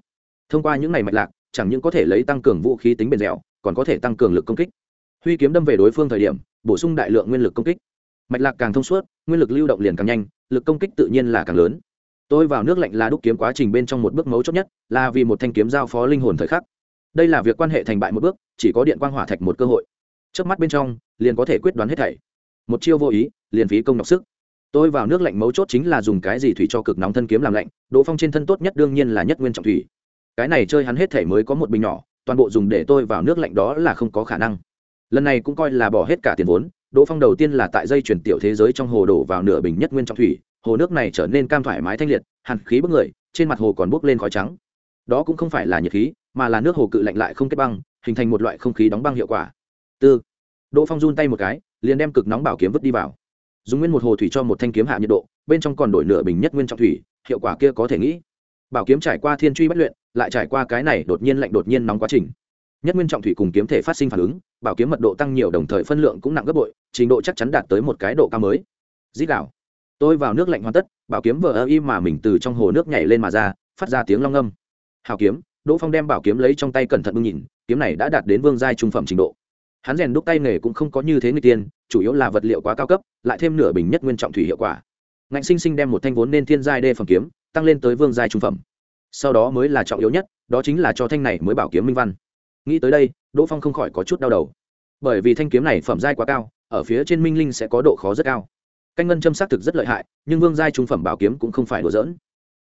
Thông qua những này mạch lạc, chẳng những có thể lấy tăng cường vũ khí tính bền dẻo, còn có thể tăng cường lực công kích. Huy kiếm đâm về đối phương thời điểm, bổ sung đại lượng nguyên lực công kích. Mạch lạc càng thông suốt, nguyên lực lưu động liền càng nhanh, lực công kích tự nhiên là càng lớn. Tôi vào nước lạnh là đúc kiếm quá trình bên trong một bước mấu chốt nhất, là vì một thanh kiếm giao phó linh hồn thời khắc đây là việc quan hệ thành bại một bước, chỉ có điện quang hỏa thạch một cơ hội. Trước mắt bên trong, liền có thể quyết đoán hết thảy. Một chiêu vô ý, liền phí công nhọc sức. Tôi vào nước lạnh mấu chốt chính là dùng cái gì thủy cho cực nóng thân kiếm làm lạnh, đỗ phong trên thân tốt nhất đương nhiên là nhất nguyên trọng thủy. Cái này chơi hắn hết thể mới có một bình nhỏ, toàn bộ dùng để tôi vào nước lạnh đó là không có khả năng. Lần này cũng coi là bỏ hết cả tiền vốn, đỗ phong đầu tiên là tại dây chuyển tiểu thế giới trong hồ đổ vào nửa bình nhất nguyên trọng thủy, hồ nước này trở nên cam thoải mái thanh liệt, hàn khí bức người, trên mặt hồ còn bốc lên khói trắng. Đó cũng không phải là nhiệt khí mà là nước hồ cự lạnh lại không kết băng, hình thành một loại không khí đóng băng hiệu quả. Tư. Đỗ phong run tay một cái, liền đem cực nóng bảo kiếm vứt đi vào. Dùng nguyên một hồ thủy cho một thanh kiếm hạ nhiệt độ, bên trong còn đổi nửa bình nhất nguyên trọng thủy, hiệu quả kia có thể nghĩ. Bảo kiếm trải qua thiên truy bất luyện, lại trải qua cái này đột nhiên lạnh đột nhiên nóng quá trình. Nhất nguyên trọng thủy cùng kiếm thể phát sinh phản ứng, bảo kiếm mật độ tăng nhiều đồng thời phân lượng cũng nặng gấp bội, trình độ chắc chắn đạt tới một cái độ cao mới. Dít đảo tôi vào nước lạnh hoàn tất, bảo kiếm vờ ơ y mà mình từ trong hồ nước nhảy lên mà ra, phát ra tiếng long âm hào kiếm đỗ phong đem bảo kiếm lấy trong tay cẩn thận bưng nhìn, kiếm này đã đạt đến vương giai trung phẩm trình độ. Hắn rèn đúc tay nghề cũng không có như thế người tiên, chủ yếu là vật liệu quá cao cấp, lại thêm nửa bình nhất nguyên trọng thủy hiệu quả. Ngạnh sinh sinh đem một thanh vốn nên thiên giai đê phẩm kiếm, tăng lên tới vương giai trung phẩm. Sau đó mới là trọng yếu nhất, đó chính là cho thanh này mới bảo kiếm minh văn. Nghĩ tới đây, đỗ phong không khỏi có chút đau đầu. Bởi vì thanh kiếm này phẩm giai quá cao, ở phía trên minh linh sẽ có độ khó rất cao. Canh ngân châm xác thực rất lợi hại, nhưng vương giai trung phẩm bảo kiếm cũng không phải đùa dỡn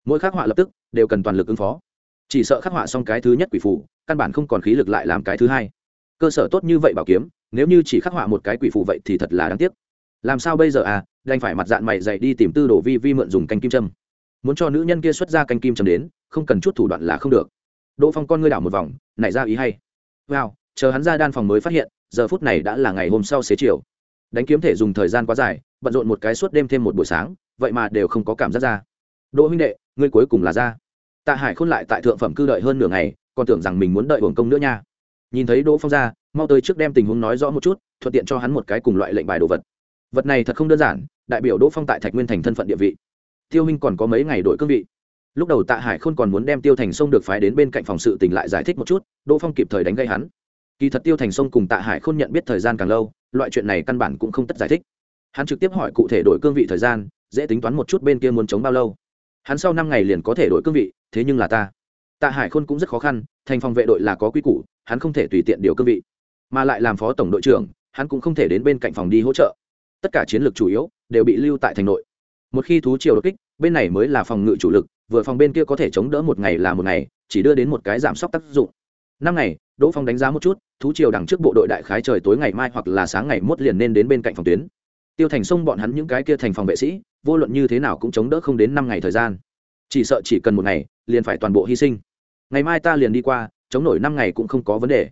mỗi khắc họa lập tức, đều cần toàn lực ứng phó chỉ sợ khắc họa xong cái thứ nhất quỷ phủ căn bản không còn khí lực lại làm cái thứ hai. Cơ sở tốt như vậy bảo kiếm, nếu như chỉ khắc họa một cái quỷ phủ vậy thì thật là đáng tiếc. Làm sao bây giờ à đành phải mặt dạng mày dậy đi tìm tư đồ vi vi mượn dùng canh kim châm. Muốn cho nữ nhân kia xuất ra canh kim châm đến, không cần chút thủ đoạn là không được. Đỗ phong con ngươi đảo một vòng, nảy ra ý hay. Wow, chờ hắn ra đan phòng mới phát hiện, giờ phút này đã là ngày hôm sau xế chiều. Đánh kiếm thể dùng thời gian quá dài, bận rộn một cái suốt đêm thêm một buổi sáng, vậy mà đều không có cảm giác ra. Đỗ huynh đệ, ngươi cuối cùng là ra tạ hải khôn lại tại thượng phẩm cư đợi hơn nửa ngày, còn tưởng rằng mình muốn đợi hưởng công nữa nha. Nhìn thấy đỗ phong ra, mau tới trước đem tình huống nói rõ một chút, thuận tiện cho hắn một cái cùng loại lệnh bài đồ vật. Vật này thật không đơn giản, đại biểu đỗ phong tại thạch nguyên thành thân phận địa vị. Tiêu huynh còn có mấy ngày đổi cương vị. Lúc đầu tạ hải khôn còn muốn đem tiêu thành sông được phái đến bên cạnh phòng sự tỉnh lại giải thích một chút, đỗ phong kịp thời đánh gây hắn. Kỳ thật tiêu thành sông cùng tạ hải khôn nhận biết thời gian càng lâu, loại chuyện này căn bản cũng không tất giải thích. Hắn trực tiếp hỏi cụ thể đổi cương vị thời gian, dễ tính toán một chút bên kia muốn chống bao lâu hắn sau năm ngày liền có thể đổi cương vị, thế nhưng là ta. Tạ hải khôn cũng rất khó khăn, thành phòng vệ đội là có quy củ, hắn không thể tùy tiện điều cương vị. Mà lại làm phó tổng đội trưởng, hắn cũng không thể đến bên cạnh phòng đi hỗ trợ. Tất cả chiến lược chủ yếu, đều bị lưu tại thành nội. Một khi thú triều đột kích, bên này mới là phòng ngự chủ lực, vừa phòng bên kia có thể chống đỡ một ngày là một ngày, chỉ đưa đến một cái giảm sốc tác dụng. Năm ngày, đỗ phong đánh giá một chút, thú triều đằng trước bộ đội đại khái trời tối ngày mai hoặc là sáng ngày mốt liền nên đến bên cạnh phòng tuyến tiêu thành sông bọn hắn những cái kia thành phòng vệ sĩ, vô luận như thế nào cũng chống đỡ không đến năm ngày thời gian. Chỉ sợ chỉ cần một ngày, liền phải toàn bộ hy sinh. Ngày mai ta liền đi qua, chống nổi năm ngày cũng không có vấn đề.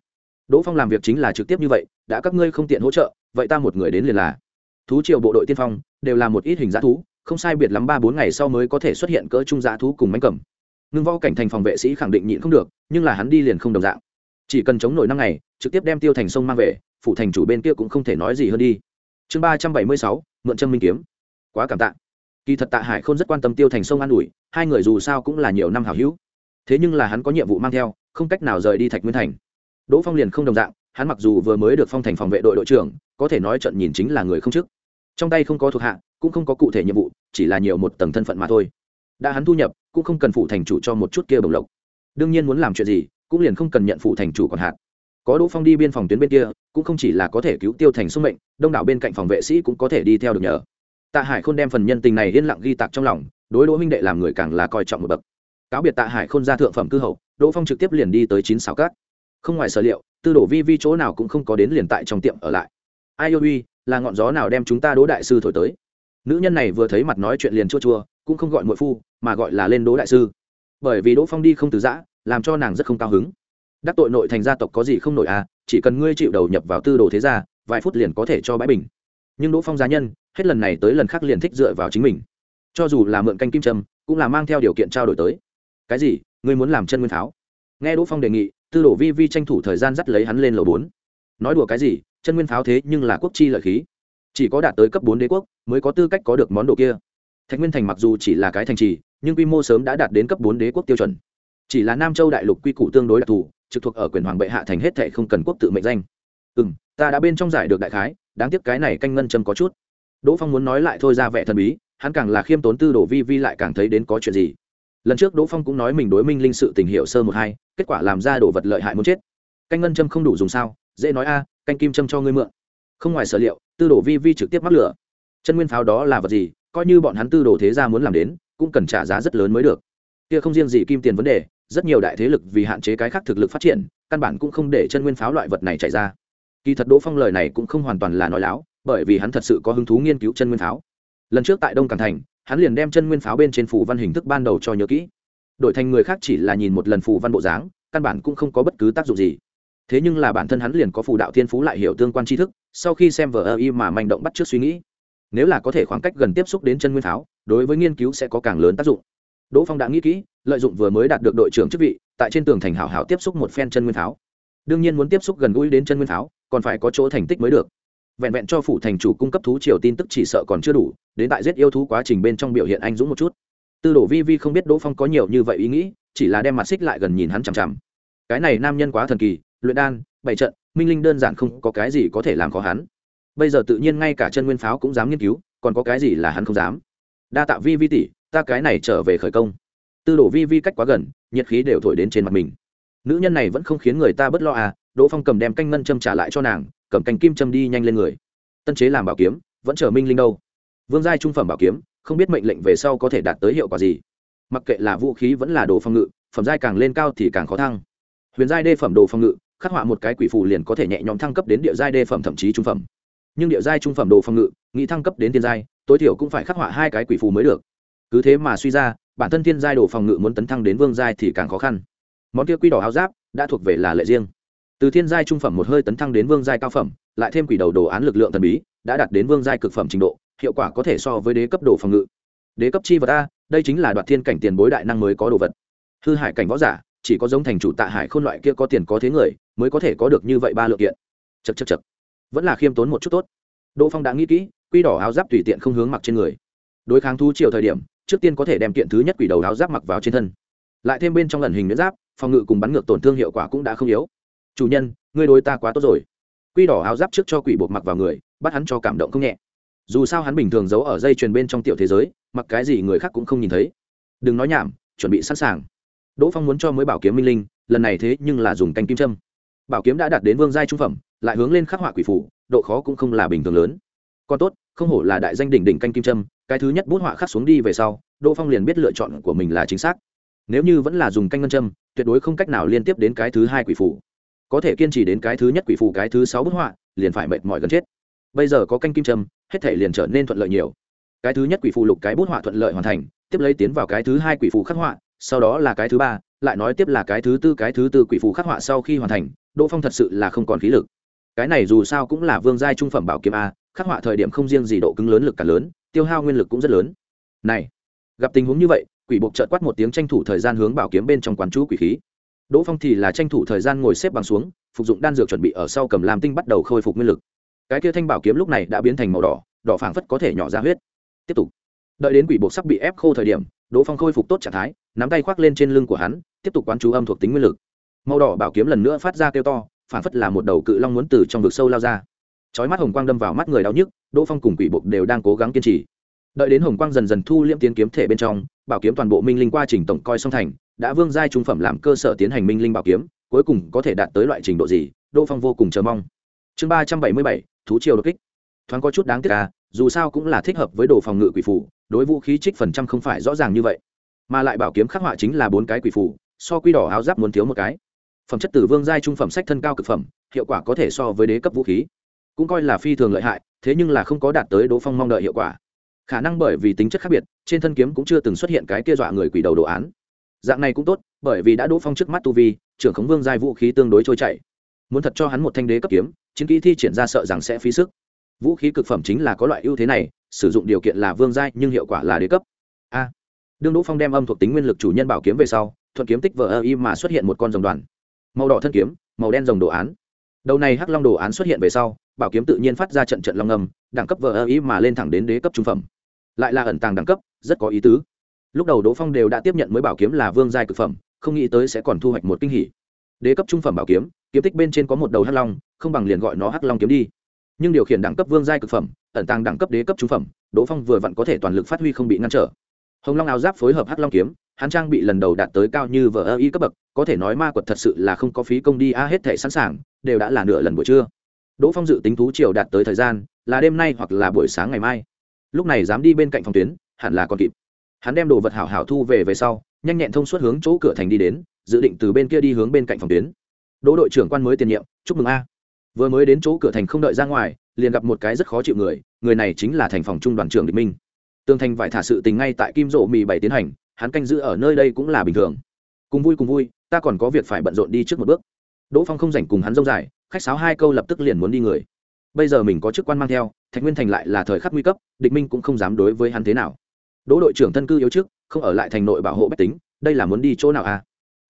Đỗ phong làm việc chính là trực tiếp như vậy, đã các ngươi không tiện hỗ trợ, vậy ta một người đến liền là. Thú triều bộ đội tiên phong, đều là một ít hình giá thú, không sai biệt lắm ba bốn ngày sau mới có thể xuất hiện cỡ trung giá thú cùng mánh cầm. Ngưng võ cảnh thành phòng vệ sĩ khẳng định nhịn không được, nhưng là hắn đi liền không đồng dạng. Chỉ cần chống nổi năm ngày, trực tiếp đem tiêu thành sông mang về, phủ thành chủ bên kia cũng không thể nói gì hơn đi chương ba trăm bảy mươi sáu, mượn chân minh kiếm. Quá cảm tạ. Kỳ thật tạ hải không rất quan tâm tiêu thành sông an ủi, hai người dù sao cũng là nhiều năm hảo hữu. Thế nhưng là hắn có nhiệm vụ mang theo, không cách nào rời đi thạch nguyên thành. Đỗ phong liền không đồng dạng, hắn mặc dù vừa mới được phong thành phòng vệ đội đội trưởng, có thể nói trận nhìn chính là người không chức. Trong tay không có thuộc hạ, cũng không có cụ thể nhiệm vụ, chỉ là nhiều một tầng thân phận mà thôi. Đã hắn thu nhập, cũng không cần phụ thành chủ cho một chút kia bồng lộc. Đương nhiên muốn làm chuyện gì, cũng liền không cần nhận phụ thành chủ còn hạn có đỗ phong đi biên phòng tuyến bên kia, cũng không chỉ là có thể cứu tiêu thành sung mệnh, đông đảo bên cạnh phòng vệ sĩ cũng có thể đi theo được nhờ. Tạ hải khôn đem phần nhân tình này yên lặng ghi tạc trong lòng, đối đỗ minh đệ làm người càng là coi trọng một bậc. Cáo biệt tạ hải khôn ra thượng phẩm cư hậu, đỗ phong trực tiếp liền đi tới chín sáu cát. Không ngoài sở liệu, tư đổ vi vi chỗ nào cũng không có đến liền tại trong tiệm ở lại. Ai ôi uy, là ngọn gió nào đem chúng ta đỗ đại sư thổi tới? Nữ nhân này vừa thấy mặt nói chuyện liền chua chua, cũng không gọi muội phu, mà gọi là lên đỗ đại sư. Bởi vì đỗ phong đi không từ giã, làm cho nàng rất không cao hứng đắc tội nội thành gia tộc có gì không nổi à chỉ cần ngươi chịu đầu nhập vào tư đồ thế gia, vài phút liền có thể cho bãi bình. Nhưng đỗ phong gia nhân, hết lần này tới lần khác liền thích dựa vào chính mình. Cho dù là mượn canh kim trâm cũng là mang theo điều kiện trao đổi tới. Cái gì? Ngươi muốn làm chân nguyên pháo nghe đỗ phong đề nghị, tư đồ vi vi tranh thủ thời gian dắt lấy hắn lên lầu bốn. Nói đùa cái gì, chân nguyên pháo thế nhưng là quốc chi lợi khí. Chỉ có đạt tới cấp bốn đế quốc, mới có tư cách có được món đồ kia. Thạch nguyên thành mặc dù chỉ là cái thành trì, nhưng quy mô sớm đã đạt đến cấp bốn đế quốc tiêu chuẩn. Chỉ là nam châu đại lục quy củ tương đối đặc thù trực thuộc ở quyền hoàng bệ hạ thành hết thệ không cần quốc tự mệnh danh. Ừ m ta đã bên trong giải được đại khái, đáng tiếc cái này canh ngân châm có chút. Đỗ phong muốn nói lại thôi ra vẻ thần bí, hắn càng là khiêm tốn tư đồ vi vi lại càng thấy đến có chuyện gì. Lần trước đỗ phong cũng nói mình đối minh linh sự tình hiệu sơ một hai, kết quả làm ra đồ vật lợi hại muốn chết. Canh ngân châm không đủ dùng sao? Dễ nói a, canh kim châm cho ngươi mượn. Không ngoài sở liệu, tư đồ vi vi trực tiếp mắc lửa. Chân nguyên pháo đó là vật gì? Coi như bọn hắn tư đồ thế gia muốn làm đến, cũng cần trả giá rất lớn mới được. Kia không riêng gì kim tiền vấn đề rất nhiều đại thế lực vì hạn chế cái khác thực lực phát triển, căn bản cũng không để chân nguyên pháo loại vật này chạy ra. Kỳ thật đỗ phong lời này cũng không hoàn toàn là nói láo, bởi vì hắn thật sự có hứng thú nghiên cứu chân nguyên pháo. Lần trước tại đông Càn thành, hắn liền đem chân nguyên pháo bên trên phủ văn hình thức ban đầu cho nhớ kỹ. Đổi thành người khác chỉ là nhìn một lần phù văn bộ dáng, căn bản cũng không có bất cứ tác dụng gì. Thế nhưng là bản thân hắn liền có phù đạo thiên phú lại hiểu tương quan tri thức, sau khi xem vờ ơ y mà manh động bắt trước suy nghĩ. Nếu là có thể khoảng cách gần tiếp xúc đến chân nguyên pháo, đối với nghiên cứu sẽ có càng lớn tác dụng đỗ phong đã nghĩ kỹ, lợi dụng vừa mới đạt được đội trưởng chức vị, tại trên tường thành hảo hảo tiếp xúc một phen chân nguyên pháo. Đương nhiên muốn tiếp xúc gần gũi đến chân nguyên pháo, còn phải có chỗ thành tích mới được. Vẹn vẹn cho phủ thành chủ cung cấp thú triều tin tức chỉ sợ còn chưa đủ, đến tại giết yêu thú quá trình bên trong biểu hiện anh dũng một chút. Tư đồ vi vi không biết đỗ phong có nhiều như vậy ý nghĩ, chỉ là đem mặt xích lại gần nhìn hắn chằm chằm. Cái này nam nhân quá thần kỳ, luyện đan bảy trận, minh linh đơn giản không có cái gì có thể làm khó hắn. Bây giờ tự nhiên ngay cả chân nguyên pháo cũng dám nghiên cứu, còn có cái gì là hắn không dám. Đa tạ vi vi tỷ ta cái này trở về khởi công. Tư đồ vi vi cách quá gần, nhiệt khí đều thổi đến trên mặt mình. Nữ nhân này vẫn không khiến người ta bất lo à đỗ phong cầm đem canh ngân châm trả lại cho nàng, cầm canh kim châm đi nhanh lên người. Tân chế làm bảo kiếm, vẫn chờ minh linh đâu. Vương giai trung phẩm bảo kiếm, không biết mệnh lệnh về sau có thể đạt tới hiệu quả gì. Mặc kệ là vũ khí vẫn là đồ phòng ngự, phẩm giai càng lên cao thì càng khó thăng. Huyền giai đê phẩm đồ phòng ngự, khắc họa một cái quỷ phù liền có thể nhẹ nhõm thăng cấp đến địa giai đê phẩm thậm chí trung phẩm. Nhưng địa giai trung phẩm đồ phòng ngự, nghĩ thăng cấp đến tiền giai, tối thiểu cũng phải khắc họa hai cái quỷ phù mới được cứ thế mà suy ra, bản thân thiên giai đồ phòng ngự muốn tấn thăng đến vương giai thì càng khó khăn. Món kia quy đỏ áo giáp đã thuộc về là lệ riêng. Từ thiên giai trung phẩm một hơi tấn thăng đến vương giai cao phẩm, lại thêm quỷ đầu đồ án lực lượng thần bí, đã đạt đến vương giai cực phẩm trình độ, hiệu quả có thể so với đế cấp đồ phòng ngự. Đế cấp chi vật a, đây chính là đoạt thiên cảnh tiền bối đại năng mới có đồ vật. Hư hải cảnh võ giả, chỉ có giống thành chủ tạ hải khôn loại kia có tiền có thế người, mới có thể có được như vậy ba lượng kiện. Chật chật chật vẫn là khiêm tốn một chút tốt. Đỗ phong đã nghĩ kỹ, quy đỏ áo giáp tùy tiện không hướng mặc trên người. Đối kháng thu chiều thời điểm trước tiên có thể đem kiện thứ nhất quỷ đầu áo giáp mặc vào trên thân. Lại thêm bên trong lần hình miễn giáp, phòng ngự cùng bắn ngược tổn thương hiệu quả cũng đã không yếu. Chủ nhân, ngươi đối ta quá tốt rồi. Quy đỏ áo giáp trước cho quỷ buộc mặc vào người, bắt hắn cho cảm động không nhẹ. Dù sao hắn bình thường giấu ở dây chuyền bên trong tiểu thế giới, mặc cái gì người khác cũng không nhìn thấy. Đừng nói nhảm, chuẩn bị sẵn sàng. Đỗ phong muốn cho mới bảo kiếm minh linh, lần này thế nhưng là dùng canh kim trâm bảo kiếm đã đạt đến vương giai trung phẩm, lại hướng lên khắc họa quỷ phủ, độ khó cũng không là bình thường lớn. Còn tốt, không hổ là đại danh đỉnh đỉnh canh kim trâm cái thứ nhất bút họa khắc xuống đi về sau, đỗ phong liền biết lựa chọn của mình là chính xác. Nếu như vẫn là dùng canh ngân châm, tuyệt đối không cách nào liên tiếp đến cái thứ hai quỷ phủ có thể kiên trì đến cái thứ nhất quỷ phủ cái thứ sáu bức họa, liền phải mệt mỏi gần chết. Bây giờ có canh kim châm, hết thể liền trở nên thuận lợi nhiều. Cái thứ nhất quỷ phù lục cái bút họa thuận lợi hoàn thành, tiếp lấy tiến vào cái thứ hai quỷ phù khắc họa, sau đó là cái thứ ba, lại nói tiếp là cái thứ tư, cái thứ tư quỷ phù khắc họa sau khi hoàn thành, đỗ phong thật sự là không còn khí lực. Cái này dù sao cũng là vương giai trung phẩm bảo kiếm a, khắc họa thời điểm không riêng gì độ cứng lớn lực cả lớn tiêu hao nguyên lực cũng rất lớn. Này, gặp tình huống như vậy, quỷ buộc trợt quát một tiếng tranh thủ thời gian hướng bảo kiếm bên trong quán chú quỷ khí. Đỗ phong thì là tranh thủ thời gian ngồi xếp bằng xuống, phục dụng đan dược chuẩn bị ở sau cầm làm tinh bắt đầu khôi phục nguyên lực. Cái kia thanh bảo kiếm lúc này đã biến thành màu đỏ đỏ phảng phất có thể nhỏ ra huyết. Tiếp tục. Đợi đến quỷ buộc sắp bị ép khô thời điểm, đỗ phong khôi phục tốt trạng thái, nắm tay khoác lên trên lưng của hắn, tiếp tục quán chú âm thuộc tính nguyên lực. Màu đỏ bảo kiếm lần nữa phát ra kêu to, phảng phất là một đầu cự long muốn từ trong vực sâu lao ra chói mắt hồng quang đâm vào mắt người đau nhức, đỗ phong cùng quỷ Bộc đều đang cố gắng kiên trì. Đợi đến hồng quang dần dần thu liễm tiến kiếm thể bên trong, bảo kiếm toàn bộ minh linh qua trình tổng coi song thành, đã vương giai trung phẩm làm cơ sở tiến hành minh linh bảo kiếm, cuối cùng có thể đạt tới loại trình độ gì, đỗ phong vô cùng chờ mong. Chương ba trăm bảy mươi bảy, thú triều đột kích. Thoáng có chút đáng tiếc à dù sao cũng là thích hợp với đồ phòng ngự quỷ phủ đối vũ khí trích phần trăm không phải rõ ràng như vậy. Mà lại bảo kiếm khắc họa chính là bốn cái quỷ phủ so quy đỏ áo giáp muốn thiếu một cái. Phẩm chất từ vương giai trung phẩm sách thân cao cực phẩm, hiệu quả có thể so với đế cấp vũ khí cũng coi là phi thường lợi hại, thế nhưng là không có đạt tới đỗ phong mong đợi hiệu quả. Khả năng bởi vì tính chất khác biệt, trên thân kiếm cũng chưa từng xuất hiện cái kia dọa người quỷ đầu đồ án. Dạng này cũng tốt, bởi vì đã đỗ phong trước mắt tu vi, trưởng khống vương giai vũ khí tương đối trôi chảy. Muốn thật cho hắn một thanh đế cấp kiếm, chiến kỹ thi triển ra sợ rằng sẽ phí sức. Vũ khí cực phẩm chính là có loại ưu thế này, sử dụng điều kiện là vương giai nhưng hiệu quả là đế cấp. A. Đương đỗ phong đem âm thuộc tính nguyên lực chủ nhân bảo kiếm về sau, thuận kiếm tích vờ ơ y mà xuất hiện một con rồng đoàn. Màu đỏ thân kiếm, màu đen rồng đồ án. Đầu này hắc long đồ án xuất hiện về sau bảo kiếm tự nhiên phát ra trận trận long ngầm đẳng cấp vờ ơ ý mà lên thẳng đến đế cấp trung phẩm. Lại là ẩn tàng đẳng cấp, rất có ý tứ. Lúc đầu đỗ phong đều đã tiếp nhận mới bảo kiếm là vương giai cực phẩm, không nghĩ tới sẽ còn thu hoạch một kinh hỉ. Đế cấp trung phẩm bảo kiếm kiếm tích bên trên có một đầu hắc long, không bằng liền gọi nó hắc long kiếm đi. Nhưng điều khiển đẳng cấp vương giai cực phẩm, ẩn tàng đẳng cấp đế cấp trung phẩm, đỗ phong vừa vặn có thể toàn lực phát huy không bị ngăn trở. Hồng long áo giáp phối hợp hắc long kiếm, hắn trang bị lần đầu đạt tới cao như vợ ơ y cấp bậc, có thể nói ma quật thật sự là không có phí công đi, a, hết thể sẵn sàng, đều đã là nửa lần buổi trưa đỗ phong dự tính thú triều đạt tới thời gian là đêm nay hoặc là buổi sáng ngày mai. Lúc này dám đi bên cạnh phòng tuyến, hẳn là còn kịp. Hắn đem đồ vật hảo hảo thu về về sau, nhanh nhẹn thông suốt hướng chỗ cửa thành đi đến, dự định từ bên kia đi hướng bên cạnh phòng tuyến. Đỗ đội trưởng quan mới tiền nhiệm, chúc mừng a. Vừa mới đến chỗ cửa thành không đợi ra ngoài, liền gặp một cái rất khó chịu người người này chính là thành phòng trung đoàn trưởng địch minh. Tương thành vải thả sự tình ngay tại kim rộ mì bảy tiến hành, hắn canh giữ ở nơi đây cũng là bình thường. Cùng vui cùng vui, ta còn có việc phải bận rộn đi trước một bước. Đỗ phong không rảnh cùng hắn rông dài khách sáo hai câu lập tức liền muốn đi người. Bây giờ mình có chức quan mang theo, thạch nguyên thành lại là thời khắc nguy cấp, địch minh cũng không dám đối với hắn thế nào. Đỗ đội trưởng thân cư yếu trước, không ở lại thành nội bảo hộ bách tính, đây là muốn đi chỗ nào à?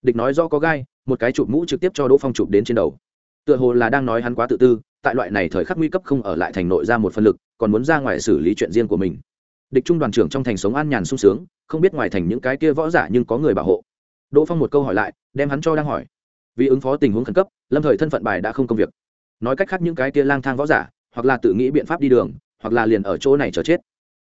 Địch nói do có gai, một cái chụp mũ trực tiếp cho đỗ phong chụp đến trên đầu. Tựa hồ là đang nói hắn quá tự tư, tại loại này thời khắc nguy cấp không ở lại thành nội ra một phân lực, còn muốn ra ngoài xử lý chuyện riêng của mình. Địch trung đoàn trưởng trong thành sống an nhàn sung sướng, không biết ngoài thành những cái kia võ giả nhưng có người bảo hộ. Đỗ phong một câu hỏi lại, đem hắn cho đang hỏi vì ứng phó tình huống khẩn cấp, lâm thời thân phận bài đã không công việc. Nói cách khác những cái kia lang thang võ giả, hoặc là tự nghĩ biện pháp đi đường, hoặc là liền ở chỗ này chờ chết.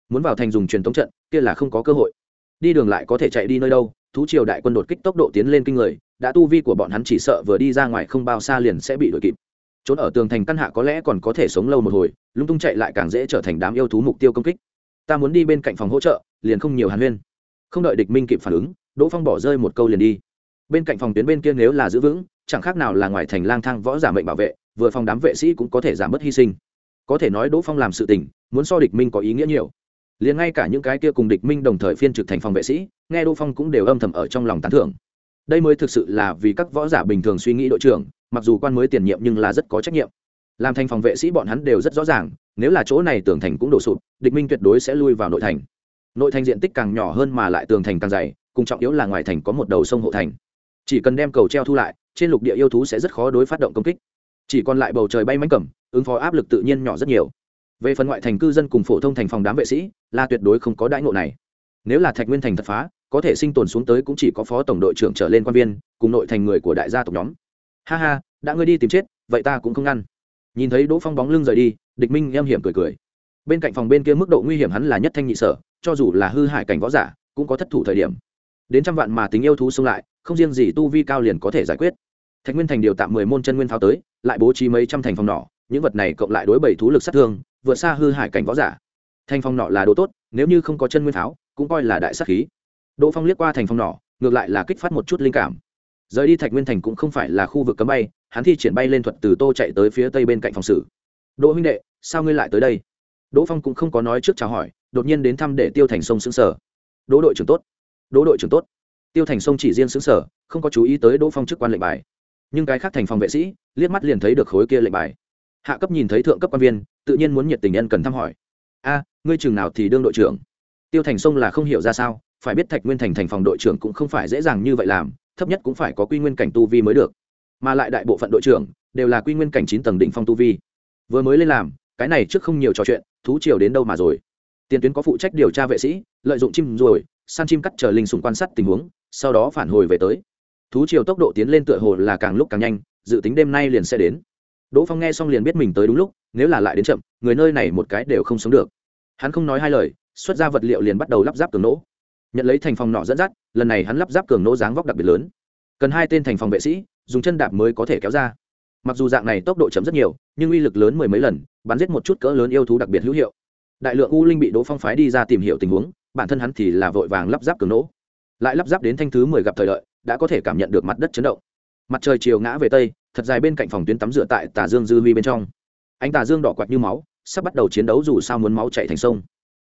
Muốn vào thành dùng truyền thống trận, kia là không có cơ hội. Đi đường lại có thể chạy đi nơi đâu, thú triều đại quân đột kích tốc độ tiến lên kinh người, đã tu vi của bọn hắn chỉ sợ vừa đi ra ngoài không bao xa liền sẽ bị đuổi kịp. Trốn ở tường thành căn hạ có lẽ còn có thể sống lâu một hồi, lung tung chạy lại càng dễ trở thành đám yêu thú mục tiêu công kích. Ta muốn đi bên cạnh phòng hỗ trợ, liền không nhiều hàn huyên. Không đợi địch minh kịp phản ứng, đỗ phong bỏ rơi một câu liền đi bên cạnh phòng tuyến bên kia nếu là giữ vững, chẳng khác nào là ngoài thành lang thang võ giả mệnh bảo vệ, vừa phòng đám vệ sĩ cũng có thể giảm bớt hy sinh. Có thể nói đỗ phong làm sự tình, muốn so địch minh có ý nghĩa nhiều. Liền ngay cả những cái kia cùng địch minh đồng thời phiên trực thành phòng vệ sĩ, nghe đỗ phong cũng đều âm thầm ở trong lòng tán thưởng. Đây mới thực sự là vì các võ giả bình thường suy nghĩ đội trưởng, mặc dù quan mới tiền nhiệm nhưng là rất có trách nhiệm. Làm thành phòng vệ sĩ bọn hắn đều rất rõ ràng, nếu là chỗ này tường thành cũng đổ sụp, địch minh tuyệt đối sẽ lui vào nội thành. Nội thành diện tích càng nhỏ hơn mà lại tường thành càng dày, cùng trọng yếu là ngoài thành có một đầu sông hộ thành chỉ cần đem cầu treo thu lại, trên lục địa yêu thú sẽ rất khó đối phát động công kích. Chỉ còn lại bầu trời bay mánh cầm, ứng phó áp lực tự nhiên nhỏ rất nhiều. Về phần ngoại thành cư dân cùng phổ thông thành phòng đám vệ sĩ, là tuyệt đối không có đãi ngộ này. Nếu là thạch nguyên thành thật phá, có thể sinh tồn xuống tới cũng chỉ có phó tổng đội trưởng trở lên quan viên, cùng nội thành người của đại gia tộc nhóm. Ha ha, đã ngươi đi tìm chết, vậy ta cũng không ngăn. Nhìn thấy đỗ phong bóng lưng rời đi, địch minh em hiểm cười cười. Bên cạnh phòng bên kia mức độ nguy hiểm hắn là nhất thanh nhị sở, cho dù là hư hại cảnh võ giả, cũng có thất thủ thời điểm. Đến trăm vạn mà tính yêu thú xông lại không riêng gì tu vi cao liền có thể giải quyết. Thạch nguyên thành điều tạm mười môn chân nguyên pháo tới, lại bố trí mấy trăm thành phòng nỏ, những vật này cộng lại đối bảy thú lực sát thương, vượt xa hư hải cảnh võ giả. Thành phòng nỏ là đồ tốt, nếu như không có chân nguyên pháo, cũng coi là đại sát khí. Đỗ phong liếc qua thành phòng nỏ, ngược lại là kích phát một chút linh cảm. Rời đi thạch nguyên thành cũng không phải là khu vực cấm bay, hắn thi triển bay lên thuật từ tô chạy tới phía tây bên cạnh phòng xử. Đỗ huynh đệ, sao ngươi lại tới đây? Đỗ phong cũng không có nói trước chào hỏi, đột nhiên đến thăm để tiêu thành sông xứng sở đỗ đội trưởng tốt, đỗ đội trưởng tốt tiêu thành sông chỉ riêng xứng sở, không có chú ý tới đỗ phong chức quan lệnh bài. Nhưng cái khác thành phòng vệ sĩ, liếc mắt liền thấy được khối kia lệnh bài. Hạ cấp nhìn thấy thượng cấp quan viên, tự nhiên muốn nhiệt tình nhân cần thăm hỏi. A, ngươi chừng nào thì đương đội trưởng? Tiêu thành sông là không hiểu ra sao, phải biết thạch nguyên thành thành phòng đội trưởng cũng không phải dễ dàng như vậy làm, thấp nhất cũng phải có quy nguyên cảnh tu vi mới được. Mà lại đại bộ phận đội trưởng đều là quy nguyên cảnh chín tầng đỉnh phong tu vi. Vừa mới lên làm, cái này trước không nhiều trò chuyện, thú chiều đến đâu mà rồi. Tiền tuyến có phụ trách điều tra vệ sĩ, lợi dụng chim rồi, săn chim cắt chờ linh sùng quan sát tình huống sau đó phản hồi về tới. Thú triều tốc độ tiến lên tựa hồ là càng lúc càng nhanh, dự tính đêm nay liền sẽ đến. Đỗ phong nghe xong liền biết mình tới đúng lúc, nếu là lại đến chậm, người nơi này một cái đều không sống được. Hắn không nói hai lời, xuất ra vật liệu liền bắt đầu lắp ráp cường nỗ. Nhận lấy thành phòng nọ dẫn dắt, lần này hắn lắp ráp cường nỗ dáng vóc đặc biệt lớn. Cần hai tên thành phòng vệ sĩ, dùng chân đạp mới có thể kéo ra. Mặc dù dạng này tốc độ chậm rất nhiều, nhưng uy lực lớn mười mấy lần, bắn giết một chút cỡ lớn yêu thú đặc biệt hữu hiệu. Đại lượng u linh bị đỗ phong phái đi ra tìm hiểu tình huống, bản thân hắn thì là vội vàng lắp ráp cường nỗ lại lắp ráp đến thanh thứ mười gặp thời lợi đã có thể cảm nhận được mặt đất chấn động. Mặt trời chiều ngã về tây, thật dài bên cạnh phòng tuyến tắm rửa tại tà dương dư huy bên trong. Anh tà dương đỏ quạt như máu, sắp bắt đầu chiến đấu dù sao muốn máu chạy thành sông.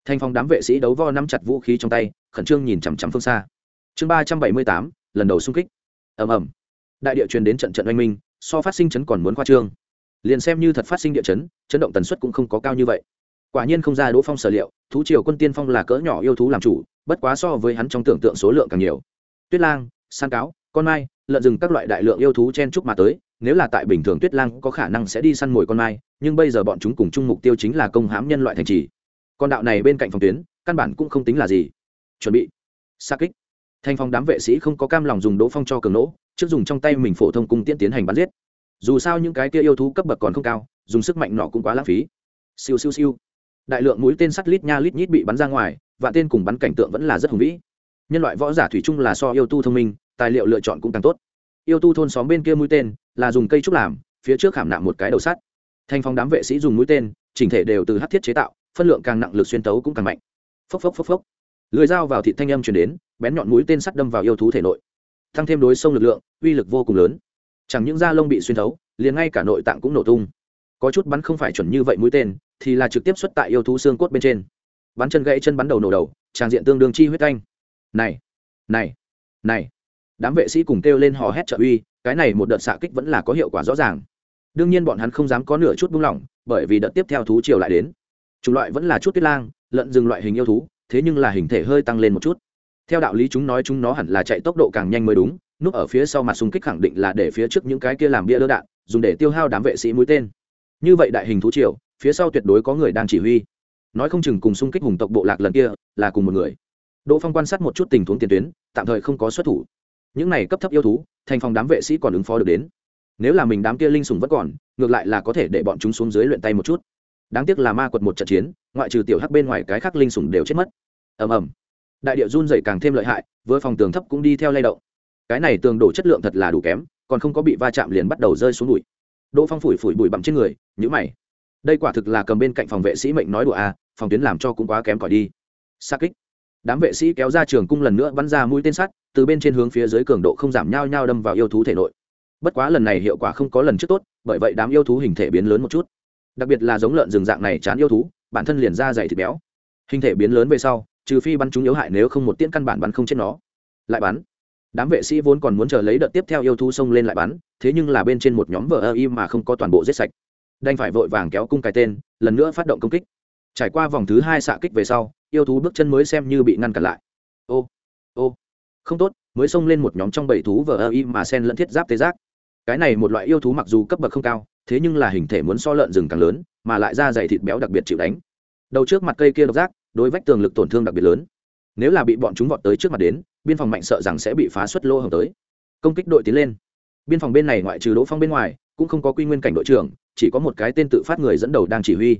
Thanh phong đám vệ sĩ đấu vo nắm chặt vũ khí trong tay, khẩn trương nhìn chằm chằm phương xa. Chương ba trăm bảy mươi tám, lần đầu xung kích. Ầm ầm. Đại địa truyền đến trận trận oanh minh, so phát sinh chấn còn muốn khoa trương. Liền xem như thật phát sinh địa chấn chấn động tần suất cũng không có cao như vậy. Quả nhiên không ra đỗ phong sở liệu, thú triều quân tiên phong là cỡ nhỏ yêu thú làm chủ bất quá so với hắn trong tưởng tượng số lượng càng nhiều. Tuyết lang, san cáo, con mai, lợn rừng các loại đại lượng yêu thú chen chúc mà tới, nếu là tại bình thường tuyết lang có khả năng sẽ đi săn mồi con mai, nhưng bây giờ bọn chúng cùng chung mục tiêu chính là công hãm nhân loại thành trì. Con đạo này bên cạnh phòng tuyến, căn bản cũng không tính là gì. Chuẩn bị. Xa kích. Thành phòng đám vệ sĩ không có cam lòng dùng đỗ phong cho cường nỗ, trước dùng trong tay mình phổ thông cung tiễn tiến hành bắn giết. Dù sao những cái kia yêu thú cấp bậc còn không cao, dùng sức mạnh nọ cũng quá lãng phí. Siêu siêu siêu. Đại lượng mũi tên sắt lít nha lít nhít bị bắn ra ngoài và tên cùng bắn cảnh tượng vẫn là rất hùng vĩ. Nhân loại võ giả thủy chung là so yêu tu thông minh, tài liệu lựa chọn cũng càng tốt. Yêu tu thôn xóm bên kia mũi tên là dùng cây trúc làm, phía trước khảm nạm một cái đầu sắt. Thành phong đám vệ sĩ dùng mũi tên, chỉnh thể đều từ hát thiết chế tạo, phân lượng càng nặng lực xuyên tấu cũng càng mạnh. Phốc phốc phốc phốc. Lưới dao vào thị thanh âm chuyển đến, bén nhọn mũi tên sắt đâm vào yêu thú thể nội. Tăng thêm đối sông lực lượng, uy lực vô cùng lớn. Chẳng những da lông bị xuyên thấu, liền ngay cả nội tạng cũng nổ tung. Có chút bắn không phải chuẩn như vậy mũi tên, thì là trực tiếp xuất tại yêu thú xương cốt bên trên bắn chân gãy chân bắn đầu nổ đầu, tràng diện tương đương chi huyết canh này này này, đám vệ sĩ cùng kêu lên hò hét trợ uy, cái này một đợt xạ kích vẫn là có hiệu quả rõ ràng. Đương nhiên bọn hắn không dám có nửa chút buông lỏng, bởi vì đợt tiếp theo thú chiều lại đến. Chủng loại vẫn là chút tuyết lang, lợn rừng loại hình yêu thú, thế nhưng là hình thể hơi tăng lên một chút. Theo đạo lý chúng nói chúng nó hẳn là chạy tốc độ càng nhanh mới đúng, núp ở phía sau mặt xung kích khẳng định là để phía trước những cái kia làm bia đỡ đạn, dùng để tiêu hao đám vệ sĩ mũi tên. Như vậy đại hình thú triều, phía sau tuyệt đối có người đang chỉ huy nói không chừng cùng xung kích hùng tộc bộ lạc lần kia là cùng một người. Đỗ phong quan sát một chút tình huống tiền tuyến, tạm thời không có xuất thủ. Những này cấp thấp yêu thú, thành phòng đám vệ sĩ còn ứng phó được đến. Nếu là mình đám kia linh sùng vẫn còn, ngược lại là có thể để bọn chúng xuống dưới luyện tay một chút. Đáng tiếc là ma quật một trận chiến, ngoại trừ tiểu hắc bên ngoài cái khác linh sùng đều chết mất. Ầm ầm. Đại địa run dày càng thêm lợi hại với phòng tường thấp cũng đi theo lay động. Cái này tường đổ chất lượng thật là đủ kém, còn không có bị va chạm liền bắt đầu rơi xuống bụi. Đỗ phong phủi phủi bụi bặm trên người nhữ mày đây quả thực là cầm bên cạnh phòng vệ sĩ mệnh nói đùa à phòng tuyến làm cho cũng quá kém cỏi đi. Xa kích. Đám vệ sĩ kéo ra trường cung lần nữa bắn ra mũi tên sắt, từ bên trên hướng phía dưới cường độ không giảm nhau nhau đâm vào yêu thú thể nội. Bất quá lần này hiệu quả không có lần trước tốt, bởi vậy đám yêu thú hình thể biến lớn một chút. Đặc biệt là giống lợn rừng dạng này chán yêu thú, bản thân liền ra dày thịt béo. Hình thể biến lớn về sau, trừ phi bắn chúng yếu hại nếu không một tiễn căn bản bắn không chết nó. Lại bắn. Đám vệ sĩ vốn còn muốn chờ lấy đợt tiếp theo yêu thú xông lên lại bắn, thế nhưng là bên trên một nhóm vờ ơ y mà không có toàn bộ giết sạch đành phải vội vàng kéo cung cái tên, lần nữa phát động công kích. Trải qua vòng thứ hai xạ kích về sau, yêu thú bước chân mới xem như bị ngăn cản lại. Ô ô, không tốt, mới xông lên một nhóm trong bảy thú vờ ơ y mà sen lẫn thiết giáp tê giác. Cái này một loại yêu thú mặc dù cấp bậc không cao, thế nhưng là hình thể muốn so lợn rừng càng lớn, mà lại da dày thịt béo đặc biệt chịu đánh. Đầu trước mặt cây kia độc giác, đối vách tường lực tổn thương đặc biệt lớn. Nếu là bị bọn chúng vọt tới trước mặt đến, biên phòng mạnh sợ rằng sẽ bị phá xuất lô hồng tới. Công kích đội tiến lên. Biên phòng bên này ngoại trừ đỗ phong bên ngoài cũng không có quy nguyên cảnh đội trưởng, chỉ có một cái tên tự phát người dẫn đầu đang chỉ huy.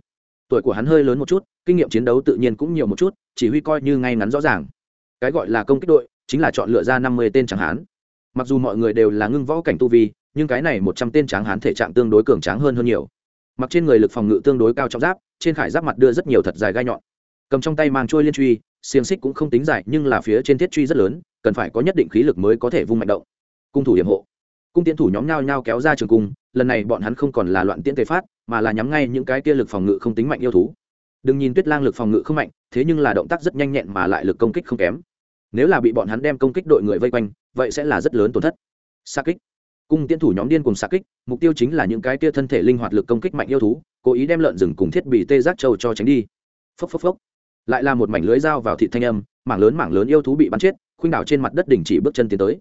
Tuổi của hắn hơi lớn một chút, kinh nghiệm chiến đấu tự nhiên cũng nhiều một chút, chỉ huy coi như ngay ngắn rõ ràng. Cái gọi là công kích đội, chính là chọn lựa ra năm mươi tên chẳng hán. Mặc dù mọi người đều là ngưng võ cảnh tu vi, nhưng cái này một trăm tên tráng hán thể trạng tương đối cường tráng hơn hơn nhiều. Mặc trên người lực phòng ngự tương đối cao trong giáp, trên khải giáp mặt đưa rất nhiều thật dài gai nhọn. Cầm trong tay mang trôi liên truy, xiềng xích cũng không tính dài, nhưng là phía trên thiết truy rất lớn, cần phải có nhất định khí lực mới có thể vung mạnh động. Cung thủ hiểm hộ cung tiến thủ nhóm nhao nhao kéo ra trường cung, lần này bọn hắn không còn là loạn tiễn tề phát, mà là nhắm ngay những cái kia lực phòng ngự không tính mạnh yêu thú. Đừng nhìn tuyết lang lực phòng ngự không mạnh, thế nhưng là động tác rất nhanh nhẹn mà lại lực công kích không kém. Nếu là bị bọn hắn đem công kích đội người vây quanh, vậy sẽ là rất lớn tổn thất. Xa kích. Cung tiến thủ nhóm điên cùng xa kích, mục tiêu chính là những cái kia thân thể linh hoạt lực công kích mạnh yêu thú, cố ý đem lợn rừng cùng thiết bị tê giác trâu cho tránh đi. Phốc phốc phốc. Lại là một mảnh lưới dao vào thị thanh âm, mảng lớn mảng lớn yêu thú bị bắn chết, khuynh đảo trên mặt đất đình chỉ bước chân tiến tới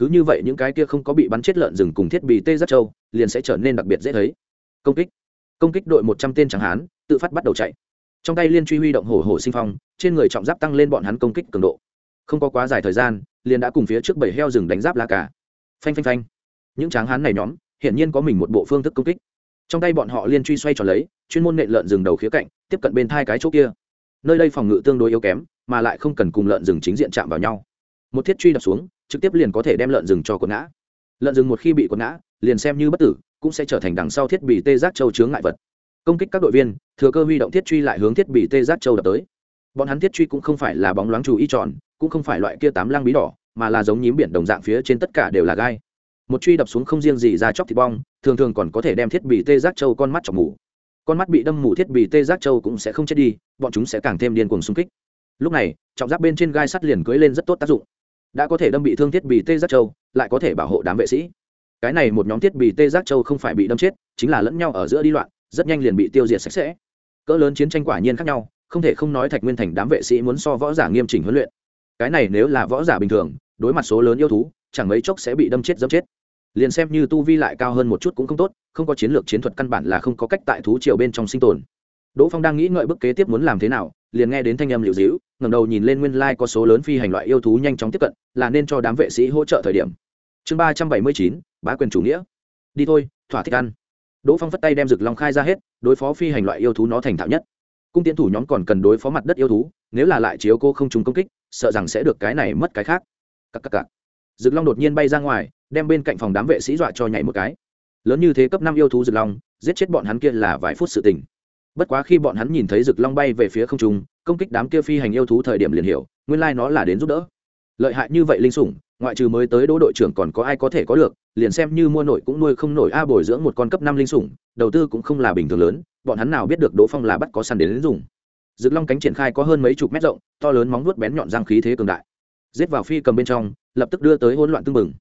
cứ như vậy những cái kia không có bị bắn chết lợn rừng cùng thiết bị tê giác châu liền sẽ trở nên đặc biệt dễ thấy. Công kích. Công kích đội một trăm tên chẳng hán, tự phát bắt đầu chạy. Trong tay liên truy huy động hổ hổ sinh phong, trên người trọng giáp tăng lên bọn hắn công kích cường độ. Không có quá dài thời gian, liền đã cùng phía trước bảy heo rừng đánh giáp la cả phanh phanh phanh. Những tráng hán này nhóm, hiển nhiên có mình một bộ phương thức công kích. Trong tay bọn họ liên truy xoay tròn lấy, chuyên môn nện lợn rừng đầu khía cạnh, tiếp cận bên thai cái chỗ kia. Nơi đây phòng ngự tương đối yếu kém, mà lại không cần cùng lợn rừng chính diện chạm vào nhau. Một thiết truy đập xuống trực tiếp liền có thể đem lợn rừng cho quần ngã. Lợn rừng một khi bị quần ngã, liền xem như bất tử, cũng sẽ trở thành đằng sau thiết bị tê giác châu chướng ngại vật. Công kích các đội viên, thừa cơ huy động thiết truy lại hướng thiết bị tê giác châu đập tới. Bọn hắn thiết truy cũng không phải là bóng loáng chú ý tròn, cũng không phải loại kia tám lăng bí đỏ, mà là giống nhím biển đồng dạng phía trên tất cả đều là gai. Một truy đập xuống không riêng gì ra chóc thịt bong, thường thường còn có thể đem thiết bị tê giác châu con mắt chọc mù. Con mắt bị đâm mù thiết bị tê giác châu cũng sẽ không chết đi, bọn chúng sẽ càng thêm điên cuồng xung kích. Lúc này, trọng giáp bên trên gai sắt liền cưới lên rất tốt tác dụng đã có thể đâm bị thương thiết bị tê giác châu, lại có thể bảo hộ đám vệ sĩ. Cái này một nhóm thiết bị tê giác châu không phải bị đâm chết, chính là lẫn nhau ở giữa đi loạn, rất nhanh liền bị tiêu diệt sạch sẽ. Cỡ lớn chiến tranh quả nhiên khác nhau, không thể không nói thạch nguyên thành đám vệ sĩ muốn so võ giả nghiêm chỉnh huấn luyện. Cái này nếu là võ giả bình thường, đối mặt số lớn yêu thú, chẳng mấy chốc sẽ bị đâm chết dẫm chết. Liền xem như tu vi lại cao hơn một chút cũng không tốt, không có chiến lược chiến thuật căn bản là không có cách tại thú triều bên trong sinh tồn. Đỗ phong đang nghĩ ngợi bức kế tiếp muốn làm thế nào, liền nghe đến thanh âm liệu dĩu ngẩng đầu nhìn lên nguyên lai có số lớn phi hành loại yêu thú nhanh chóng tiếp cận, là nên cho đám vệ sĩ hỗ trợ thời điểm. Chương ba trăm bảy mươi chín, bá quyền chủ nghĩa. Đi thôi, thỏa thích ăn. Đỗ phong phất tay đem rực long khai ra hết, đối phó phi hành loại yêu thú nó thành thạo nhất. Cung tiễn thủ nhóm còn cần đối phó mặt đất yêu thú, nếu là lại chiếu cô không trúng công kích, sợ rằng sẽ được cái này mất cái khác. Các các các. rực long đột nhiên bay ra ngoài, đem bên cạnh phòng đám vệ sĩ dọa cho nhảy một cái. Lớn như thế cấp năm yêu thú rực long, giết chết bọn hắn kia là vài phút sự tình bất quá khi bọn hắn nhìn thấy rực long bay về phía không trung công kích đám kia phi hành yêu thú thời điểm liền hiểu nguyên lai nó là đến giúp đỡ. Lợi hại như vậy linh sủng ngoại trừ mới tới đỗ đội trưởng còn có ai có thể có được liền xem như mua nổi cũng nuôi không nổi a bồi dưỡng một con cấp năm linh sủng đầu tư cũng không là bình thường lớn bọn hắn nào biết được đỗ phong là bắt có săn đến, đến dùng rực long cánh triển khai có hơn mấy chục mét rộng to lớn móng vuốt bén nhọn răng khí thế cường đại. Giết vào phi cầm bên trong lập tức đưa tới hỗn loạn tương mừng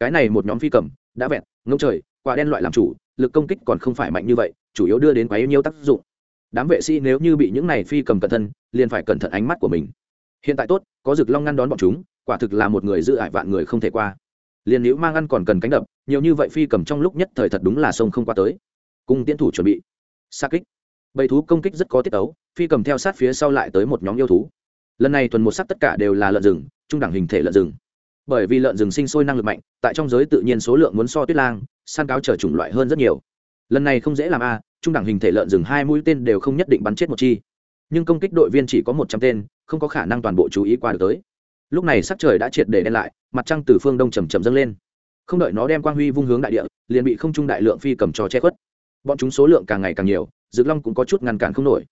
cái này một nhóm phi cầm đã vẹn ngông trời quả đen loại làm chủ lực công kích còn không phải mạnh như vậy chủ yếu đưa đến quá yêu tác dụng đám vệ sĩ nếu như bị những này phi cầm cẩn thân, liền phải cẩn thận ánh mắt của mình. Hiện tại tốt, có rực long ngăn đón bọn chúng, quả thực là một người giữ ải vạn người không thể qua. Liền nếu mang ăn còn cần cánh đập, nhiều như vậy phi cầm trong lúc nhất thời thật đúng là sông không qua tới. Cung tiến thủ chuẩn bị. Xa kích. Bầy thú công kích rất có tiết ấu, phi cầm theo sát phía sau lại tới một nhóm yêu thú. Lần này tuần một sắc tất cả đều là lợn rừng, trung đẳng hình thể lợn rừng. Bởi vì lợn rừng sinh sôi năng lực mạnh, tại trong giới tự nhiên số lượng muốn so tuyết lang san cáo trở chủng loại hơn rất nhiều. Lần này không dễ làm a trung đẳng hình thể lợn rừng hai mũi tên đều không nhất định bắn chết một chi. Nhưng công kích đội viên chỉ có một trăm tên, không có khả năng toàn bộ chú ý qua được tới. Lúc này sắc trời đã triệt để đen lại, mặt trăng từ phương đông chầm chầm dâng lên. Không đợi nó đem quang huy vung hướng đại địa, liền bị không trung đại lượng phi cầm trò che khuất. Bọn chúng số lượng càng ngày càng nhiều dược long cũng có chút ngăn cản không nổi.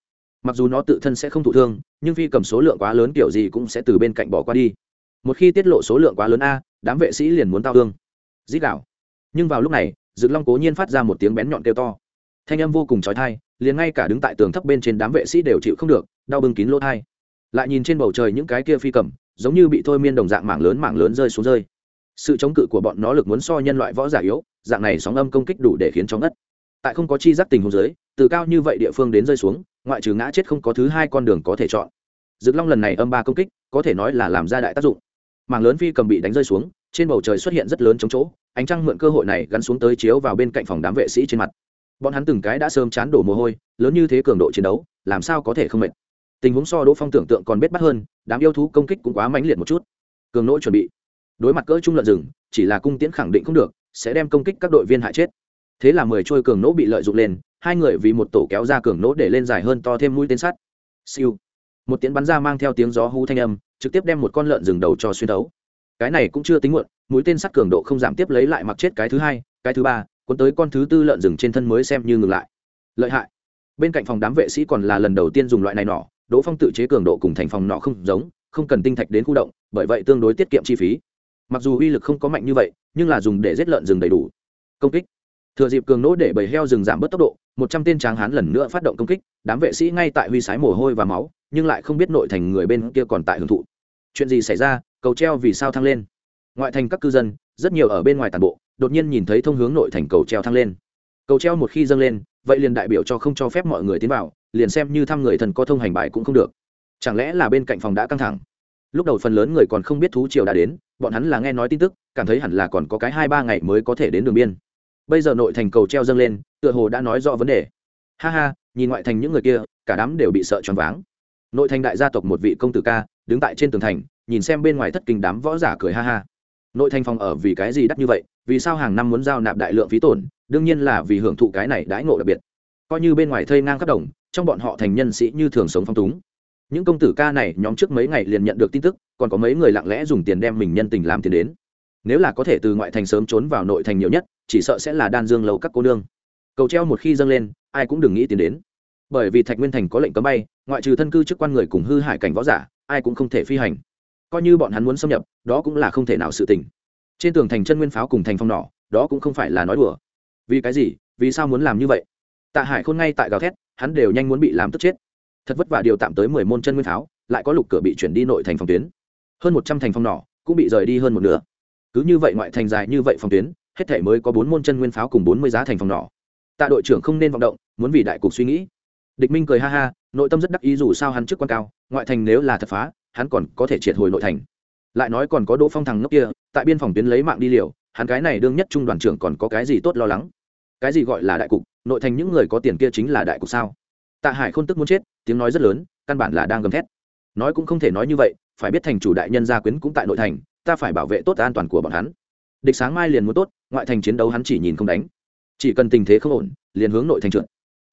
Mặc dù nó tự thân sẽ không thụ thương, nhưng phi cầm số lượng quá lớn kiểu gì cũng sẽ từ bên cạnh bỏ qua đi. Một khi tiết lộ số lượng quá lớn a, đám vệ sĩ liền muốn tao thương. Dít đạo nhưng vào lúc này dược long cố nhiên phát ra một tiếng bén nhọn kêu to thanh âm vô cùng trói thai, liền ngay cả đứng tại tường thấp bên trên đám vệ sĩ đều chịu không được, đau bưng kín lỗ thai. Lại nhìn trên bầu trời những cái kia phi cầm, giống như bị thôi miên đồng dạng mảng lớn mảng lớn rơi xuống rơi. Sự chống cự của bọn nó lực muốn so nhân loại võ giả yếu, dạng này sóng âm công kích đủ để khiến cho ngất. Tại không có chi giác tình huống dưới, từ cao như vậy địa phương đến rơi xuống, ngoại trừ ngã chết không có thứ hai con đường có thể chọn. Dực long lần này âm ba công kích, có thể nói là làm ra đại tác dụng. Mảng lớn phi cầm bị đánh rơi xuống, trên bầu trời xuất hiện rất lớn chống chỗ, ánh trăng mượn cơ hội này gắn xuống tới chiếu vào bên cạnh phòng đám vệ sĩ trên mặt bọn hắn từng cái đã sớm chán đổ mồ hôi, lớn như thế cường độ chiến đấu, làm sao có thể không mệt? Tình huống so đỗ phong tưởng tượng còn bết bắt hơn, đám yêu thú công kích cũng quá mãnh liệt một chút. Cường nỗ chuẩn bị. Đối mặt cỡ trung lợn rừng, chỉ là cung tiễn khẳng định không được, sẽ đem công kích các đội viên hại chết. Thế là mười trôi cường nỗ bị lợi dụng lên, hai người vì một tổ kéo ra cường nỗ để lên dài hơn to thêm mũi tên sắt. Siêu. Một tiễn bắn ra mang theo tiếng gió hú thanh âm, trực tiếp đem một con lợn rừng đầu cho xuyên đấu cái này cũng chưa tính muộn, mũi tên sắt cường độ không giảm tiếp lấy lại mặc chết cái thứ hai, cái thứ ba cuốn tới con thứ tư lợn rừng trên thân mới xem như ngừng lại. Lợi hại. Bên cạnh phòng đám vệ sĩ còn là lần đầu tiên dùng loại này nỏ, đỗ phong tự chế cường độ cùng thành phòng nọ không giống, không cần tinh thạch đến khu động, bởi vậy tương đối tiết kiệm chi phí. Mặc dù uy lực không có mạnh như vậy, nhưng là dùng để giết lợn rừng đầy đủ. Công kích. Thừa dịp cường nỗ để bầy heo rừng giảm bớt tốc độ, một trăm tên tráng hán lần nữa phát động công kích, đám vệ sĩ ngay tại huy sái mồ hôi và máu, nhưng lại không biết nội thành người bên kia còn tại hưởng thụ. Chuyện gì xảy ra? Cầu treo vì sao thăng lên? Ngoại thành các cư dân, rất nhiều ở bên ngoài tàn bộ đột nhiên nhìn thấy thông hướng nội thành cầu treo thăng lên. Cầu treo một khi dâng lên, vậy liền đại biểu cho không cho phép mọi người tiến vào, liền xem như thăm người thần có thông hành bài cũng không được. Chẳng lẽ là bên cạnh phòng đã căng thẳng? Lúc đầu phần lớn người còn không biết thú triều đã đến, bọn hắn là nghe nói tin tức, cảm thấy hẳn là còn có cái hai ba ngày mới có thể đến đường biên. Bây giờ nội thành cầu treo dâng lên, tựa hồ đã nói rõ vấn đề. Ha ha, nhìn ngoại thành những người kia, cả đám đều bị sợ choáng váng. Nội thành đại gia tộc một vị công tử ca, đứng tại trên tường thành, nhìn xem bên ngoài thất kinh đám võ giả cười ha ha. Nội thành phòng ở vì cái gì đắt như vậy vì sao hàng năm muốn giao nạp đại lượng phí tổn, đương nhiên là vì hưởng thụ cái này đãi ngộ đặc biệt. Coi như bên ngoài thây ngang khắp đồng, trong bọn họ thành nhân sĩ như thường sống phong túng. Những công tử ca này nhóm trước mấy ngày liền nhận được tin tức, còn có mấy người lặng lẽ dùng tiền đem mình nhân tình làm tiền đến. Nếu là có thể từ ngoại thành sớm trốn vào nội thành nhiều nhất, chỉ sợ sẽ là đan dương lâu các cô nương. Cầu treo một khi dâng lên, ai cũng đừng nghĩ tiền đến. Bởi vì thạch nguyên thành có lệnh cấm bay, ngoại trừ thân cư chức quan người cùng hư hải cảnh võ giả, ai cũng không thể phi hành. Coi như bọn hắn muốn xâm nhập, đó cũng là không thể nào sự tình trên tường thành chân nguyên pháo cùng thành phong nỏ, đó cũng không phải là nói đùa. Vì cái gì? Vì sao muốn làm như vậy? Tạ hải khôn ngay tại gào thét, hắn đều nhanh muốn bị làm tức chết. Thật vất vả điều tạm tới mười môn chân nguyên pháo, lại có lục cửa bị chuyển đi nội thành phòng tuyến. Hơn một trăm thành phong nỏ cũng bị rời đi hơn một nửa. Cứ như vậy ngoại thành dài như vậy phòng tuyến, hết thể mới có bốn môn chân nguyên pháo cùng bốn mươi giá thành phòng nỏ. Tạ đội trưởng không nên vọng động, muốn vì đại cục suy nghĩ. Địch minh cười ha ha, nội tâm rất đắc ý dù sao hắn trước quan cao, ngoại thành nếu là thật phá, hắn còn có thể triệt hồi nội thành lại nói còn có đỗ phong thằng ngốc kia, tại biên phòng tuyến lấy mạng đi liều, hắn cái này đương nhất trung đoàn trưởng còn có cái gì tốt lo lắng? Cái gì gọi là đại cục? Nội thành những người có tiền kia chính là đại cục sao? Tạ hải khôn tức muốn chết, tiếng nói rất lớn, căn bản là đang gầm thét. Nói cũng không thể nói như vậy, phải biết thành chủ đại nhân gia quyến cũng tại nội thành, ta phải bảo vệ tốt an toàn của bọn hắn. Địch sáng mai liền muốn tốt, ngoại thành chiến đấu hắn chỉ nhìn không đánh. Chỉ cần tình thế không ổn, liền hướng nội thành trượt.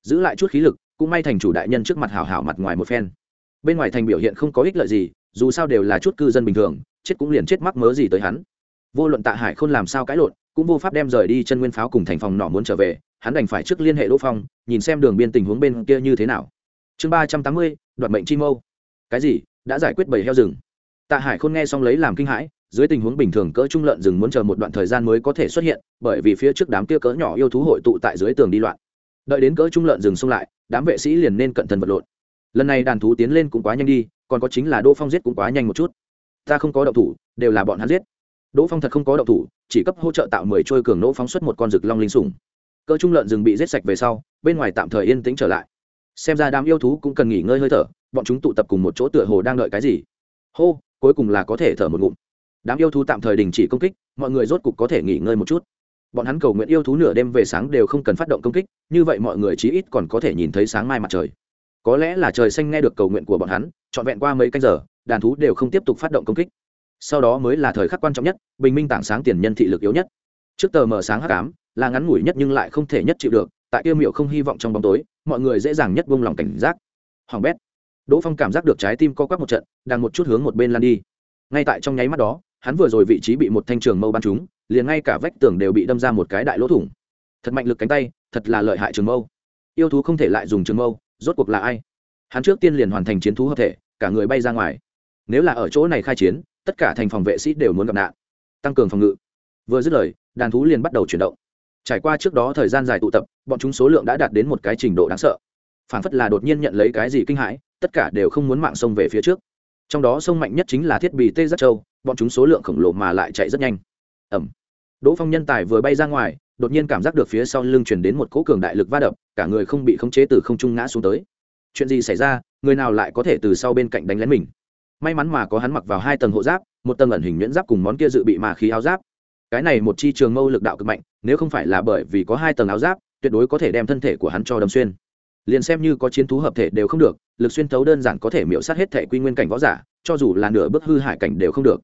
Giữ lại chút khí lực, cũng may thành chủ đại nhân trước mặt hảo hảo mặt ngoài một phen. Bên ngoài thành biểu hiện không có ích lợi gì dù sao đều là chút cư dân bình thường, chết cũng liền chết mắc mớ gì tới hắn. Vô luận tạ hải không làm sao cãi lộn, cũng vô pháp đem rời đi chân nguyên pháo cùng thành phòng nọ muốn trở về, hắn đành phải trước liên hệ đỗ phong, nhìn xem đường biên tình huống bên kia như thế nào. Chương ba trăm tám mươi, đoạt mệnh chi mâu. Cái gì? Đã giải quyết bảy heo rừng. Tạ hải khôn nghe xong lấy làm kinh hãi, dưới tình huống bình thường cỡ trung lợn rừng muốn chờ một đoạn thời gian mới có thể xuất hiện, bởi vì phía trước đám kia cỡ nhỏ yêu thú hội tụ tại dưới tường đi loạn. Đợi đến cỡ trung lợn rừng xông lại, đám vệ sĩ liền nên cận thần vật lộn. Lần này đàn thú tiến lên cũng quá nhanh đi còn có chính là đỗ phong giết cũng quá nhanh một chút. Ta không có động thủ, đều là bọn hắn giết. Đỗ phong thật không có động thủ, chỉ cấp hỗ trợ tạo mười trôi cường nỗ phóng xuất một con rực long linh sủng. Cỡ trung lợn rừng bị giết sạch về sau, bên ngoài tạm thời yên tĩnh trở lại. Xem ra đám yêu thú cũng cần nghỉ ngơi hơi thở, bọn chúng tụ tập cùng một chỗ tựa hồ đang đợi cái gì. Hô, cuối cùng là có thể thở một ngụm. Đám yêu thú tạm thời đình chỉ công kích, mọi người rốt cục có thể nghỉ ngơi một chút. Bọn hắn cầu nguyện yêu thú nửa đêm về sáng đều không cần phát động công kích, như vậy mọi người chí ít còn có thể nhìn thấy sáng mai mặt trời. Có lẽ là trời xanh nghe được cầu nguyện của bọn hắn trọn vẹn qua mấy canh giờ, đàn thú đều không tiếp tục phát động công kích. Sau đó mới là thời khắc quan trọng nhất, bình minh tảng sáng tiền nhân thị lực yếu nhất. Trước tờ mờ sáng hắc ám, là ngắn ngủi nhất nhưng lại không thể nhất chịu được, tại kia miệu không hy vọng trong bóng tối, mọi người dễ dàng nhất buông lòng cảnh giác. Hoàng bét, đỗ phong cảm giác được trái tim co quắp một trận, đang một chút hướng một bên lan đi. Ngay tại trong nháy mắt đó, hắn vừa rồi vị trí bị một thanh trường mâu bắn trúng, liền ngay cả vách tường đều bị đâm ra một cái đại lỗ thủng. Thật mạnh lực cánh tay, thật là lợi hại trường mâu. Yêu thú không thể lại dùng trường mâu, rốt cuộc là ai? Hắn trước tiên liền hoàn thành chiến thú hợp thể, cả người bay ra ngoài. Nếu là ở chỗ này khai chiến, tất cả thành phòng vệ sĩ đều muốn gặp nạn. Tăng cường phòng ngự. Vừa dứt lời, đàn thú liền bắt đầu chuyển động. Trải qua trước đó thời gian dài tụ tập, bọn chúng số lượng đã đạt đến một cái trình độ đáng sợ. Phản phất là đột nhiên nhận lấy cái gì kinh hãi, tất cả đều không muốn mạng sông về phía trước. Trong đó sông mạnh nhất chính là thiết bị tê giác châu, bọn chúng số lượng khổng lồ mà lại chạy rất nhanh. Ẩm đỗ phong nhân tài vừa bay ra ngoài, đột nhiên cảm giác được phía sau lưng chuyển đến một cỗ cường đại lực va đập, cả người không bị khống chế từ không trung ngã xuống tới chuyện gì xảy ra, người nào lại có thể từ sau bên cạnh đánh lén mình? May mắn mà có hắn mặc vào hai tầng hộ giáp, một tầng ẩn hình nhuyễn giáp cùng món kia dự bị mà khí áo giáp. Cái này một chi trường mâu lực đạo cực mạnh, nếu không phải là bởi vì có hai tầng áo giáp, tuyệt đối có thể đem thân thể của hắn cho đâm xuyên. Liền xem như có chiến thú hợp thể đều không được, lực xuyên thấu đơn giản có thể miễu sát hết thể quy nguyên cảnh võ giả, cho dù là nửa bước hư hải cảnh đều không được.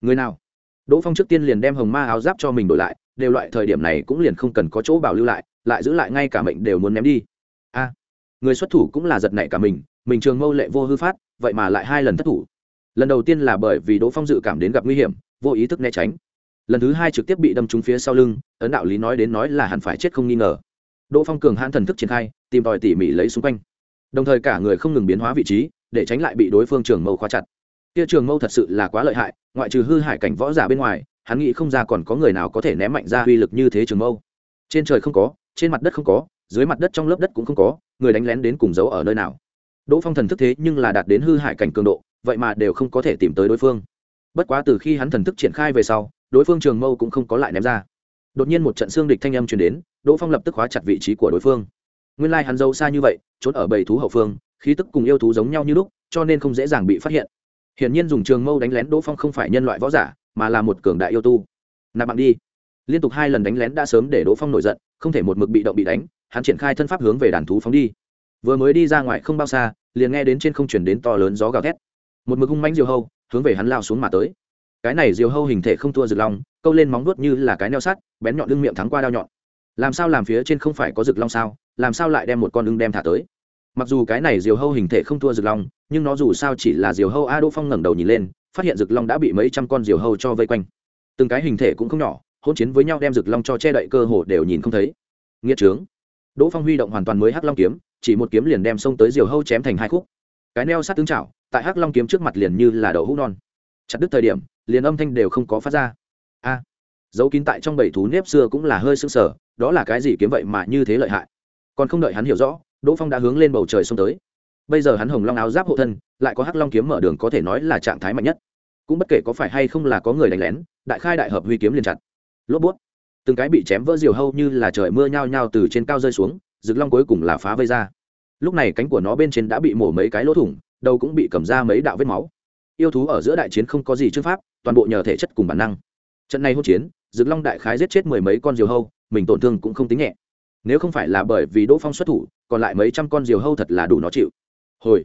Người nào? Đỗ phong trước tiên liền đem hồng ma áo giáp cho mình đổi lại, đều loại thời điểm này cũng liền không cần có chỗ bảo lưu lại lại giữ lại ngay cả mệnh đều muốn ném đi. A! Người xuất thủ cũng là giật nảy cả mình mình trường mâu lệ vô hư phát, vậy mà lại hai lần thất thủ. Lần đầu tiên là bởi vì đỗ phong dự cảm đến gặp nguy hiểm, vô ý thức né tránh. Lần thứ hai trực tiếp bị đâm trúng phía sau lưng, ấn đạo lý nói đến nói là hẳn phải chết không nghi ngờ. Đỗ phong cường hãn thần thức triển khai, tìm tòi tỉ mỉ lấy xung quanh. Đồng thời cả người không ngừng biến hóa vị trí, để tránh lại bị đối phương trường mâu khóa chặt. Kia trường mâu thật sự là quá lợi hại, ngoại trừ hư hải cảnh võ giả bên ngoài, hắn nghĩ không ra còn có người nào có thể ném mạnh ra uy lực như thế trường mâu. Trên trời không có, trên mặt đất không có, dưới mặt đất trong lớp đất cũng không có người đánh lén đến cùng giấu ở nơi nào. Đỗ phong thần thức thế nhưng là đạt đến hư hại cảnh cường độ, vậy mà đều không có thể tìm tới đối phương. Bất quá từ khi hắn thần thức triển khai về sau, đối phương trường mâu cũng không có lại ném ra. Đột nhiên một trận xương địch thanh âm truyền đến, đỗ phong lập tức khóa chặt vị trí của đối phương. Nguyên lai hắn giấu xa như vậy, trốn ở bầy thú hậu phương, khí tức cùng yêu thú giống nhau như lúc, cho nên không dễ dàng bị phát hiện. Hiển nhiên dùng trường mâu đánh lén đỗ phong không phải nhân loại võ giả, mà là một cường đại yêu tu. Nạp bạn đi. Liên tục hai lần đánh lén đã sớm để đỗ phong nổi giận, không thể một mực bị động bị đánh hắn triển khai thân pháp hướng về đàn thú phóng đi. Vừa mới đi ra ngoài không bao xa, liền nghe đến trên không chuyển đến to lớn gió gào thét. Một mực hung mánh diều hâu, hướng về hắn lao xuống mà tới. Cái này diều hâu hình thể không thua rực long, câu lên móng nuốt như là cái neo sắt, bén nhọn lưng miệng thắng qua đao nhọn. Làm sao làm phía trên không phải có rực long sao? Làm sao lại đem một con lưng đem thả tới? Mặc dù cái này diều hâu hình thể không thua rực long, nhưng nó dù sao chỉ là diều hâu a đỗ phong ngẩng đầu nhìn lên, phát hiện rực long đã bị mấy trăm con diều hâu cho vây quanh. Từng cái hình thể cũng không nhỏ, hỗn chiến với nhau đem rực long cho che đậy cơ hồ đều nhìn không thấy. Nghĩa trướng đỗ phong huy động hoàn toàn mới hắc long kiếm, chỉ một kiếm liền đem xông tới diều hâu chém thành hai khúc. Cái neo sát tướng chảo, tại hắc long kiếm trước mặt liền như là đậu hũ non. Chặt đứt thời điểm, liền âm thanh đều không có phát ra. A dấu kín tại trong bảy thú nếp xưa cũng là hơi sưng sở đó là cái gì kiếm vậy mà như thế lợi hại? Còn không đợi hắn hiểu rõ, đỗ phong đã hướng lên bầu trời xông tới. Bây giờ hắn hồng long áo giáp hộ thân, lại có hắc long kiếm mở đường có thể nói là trạng thái mạnh nhất. Cũng bất kể có phải hay không là có người đánh lén, đại khai đại hợp huy kiếm liền chặt. Lốp bút từng cái bị chém vỡ diều hâu như là trời mưa nhao nhao từ trên cao rơi xuống, rực long cuối cùng là phá vây ra. Lúc này cánh của nó bên trên đã bị mổ mấy cái lỗ thủng, đầu cũng bị cầm ra mấy đạo vết máu. Yêu thú ở giữa đại chiến không có gì trước pháp, toàn bộ nhờ thể chất cùng bản năng. Trận này hỗn chiến, rực long đại khái giết chết mười mấy con diều hâu, mình tổn thương cũng không tính nhẹ. Nếu không phải là bởi vì đỗ phong xuất thủ, còn lại mấy trăm con diều hâu thật là đủ nó chịu. Hồi,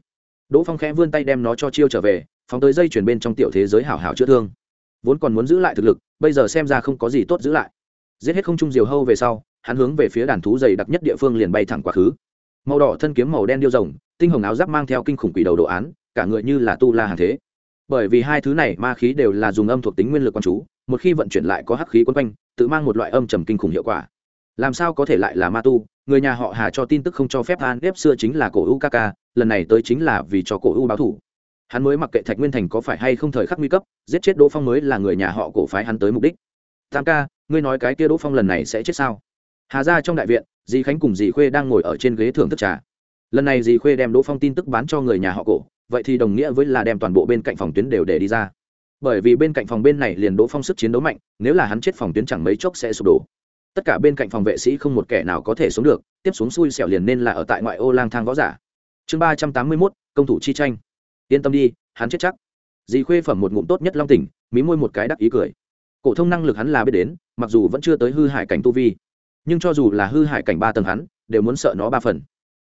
đỗ phong khẽ vươn tay đem nó cho chiêu trở về, phóng tới dây chuyển bên trong tiểu thế giới hảo hảo chữa thương. Vốn còn muốn giữ lại thực lực, bây giờ xem ra không có gì tốt giữ lại giết hết không trung diều hâu về sau, hắn hướng về phía đàn thú dày đặc nhất địa phương liền bay thẳng quá khứ. Màu đỏ thân kiếm màu đen điêu rồng, tinh hồng áo giáp mang theo kinh khủng quỷ đầu đồ án, cả người như là tu la hàng thế. Bởi vì hai thứ này ma khí đều là dùng âm thuộc tính nguyên lực quan chú, một khi vận chuyển lại có hắc khí quân quanh, tự mang một loại âm trầm kinh khủng hiệu quả. Làm sao có thể lại là ma tu? Người nhà họ hà cho tin tức không cho phép an ép xưa chính là cổ u kaka lần này tới chính là vì cho cổ u báo thủ. Hắn mới mặc kệ thạch nguyên thành có phải hay không thời khắc nguy cấp, giết chết đỗ phong mới là người nhà họ cổ phái hắn tới mục đích. Tam ca ngươi nói cái kia đỗ phong lần này sẽ chết sao? Hà ra trong đại viện, dì khánh cùng dì khuê đang ngồi ở trên ghế thưởng thức trà. Lần này dì khuê đem đỗ phong tin tức bán cho người nhà họ cổ, vậy thì đồng nghĩa với là đem toàn bộ bên cạnh phòng tuyến đều để đi ra. Bởi vì bên cạnh phòng bên này liền đỗ phong sức chiến đấu mạnh, nếu là hắn chết phòng tuyến chẳng mấy chốc sẽ sụp đổ. Tất cả bên cạnh phòng vệ sĩ không một kẻ nào có thể xuống được, tiếp xuống xui xẻo liền nên là ở tại ngoại ô lang thang võ giả. Chương ba trăm tám mươi mốt, công thủ chi tranh. Yên tâm đi, hắn chết chắc. Dì khuê phẩm một ngụm tốt nhất long tỉnh, mí môi một cái đắc ý cười. Cổ thông năng lực hắn là biết đến mặc dù vẫn chưa tới hư hải cảnh tu vi, nhưng cho dù là hư hải cảnh ba tầng hắn, đều muốn sợ nó ba phần.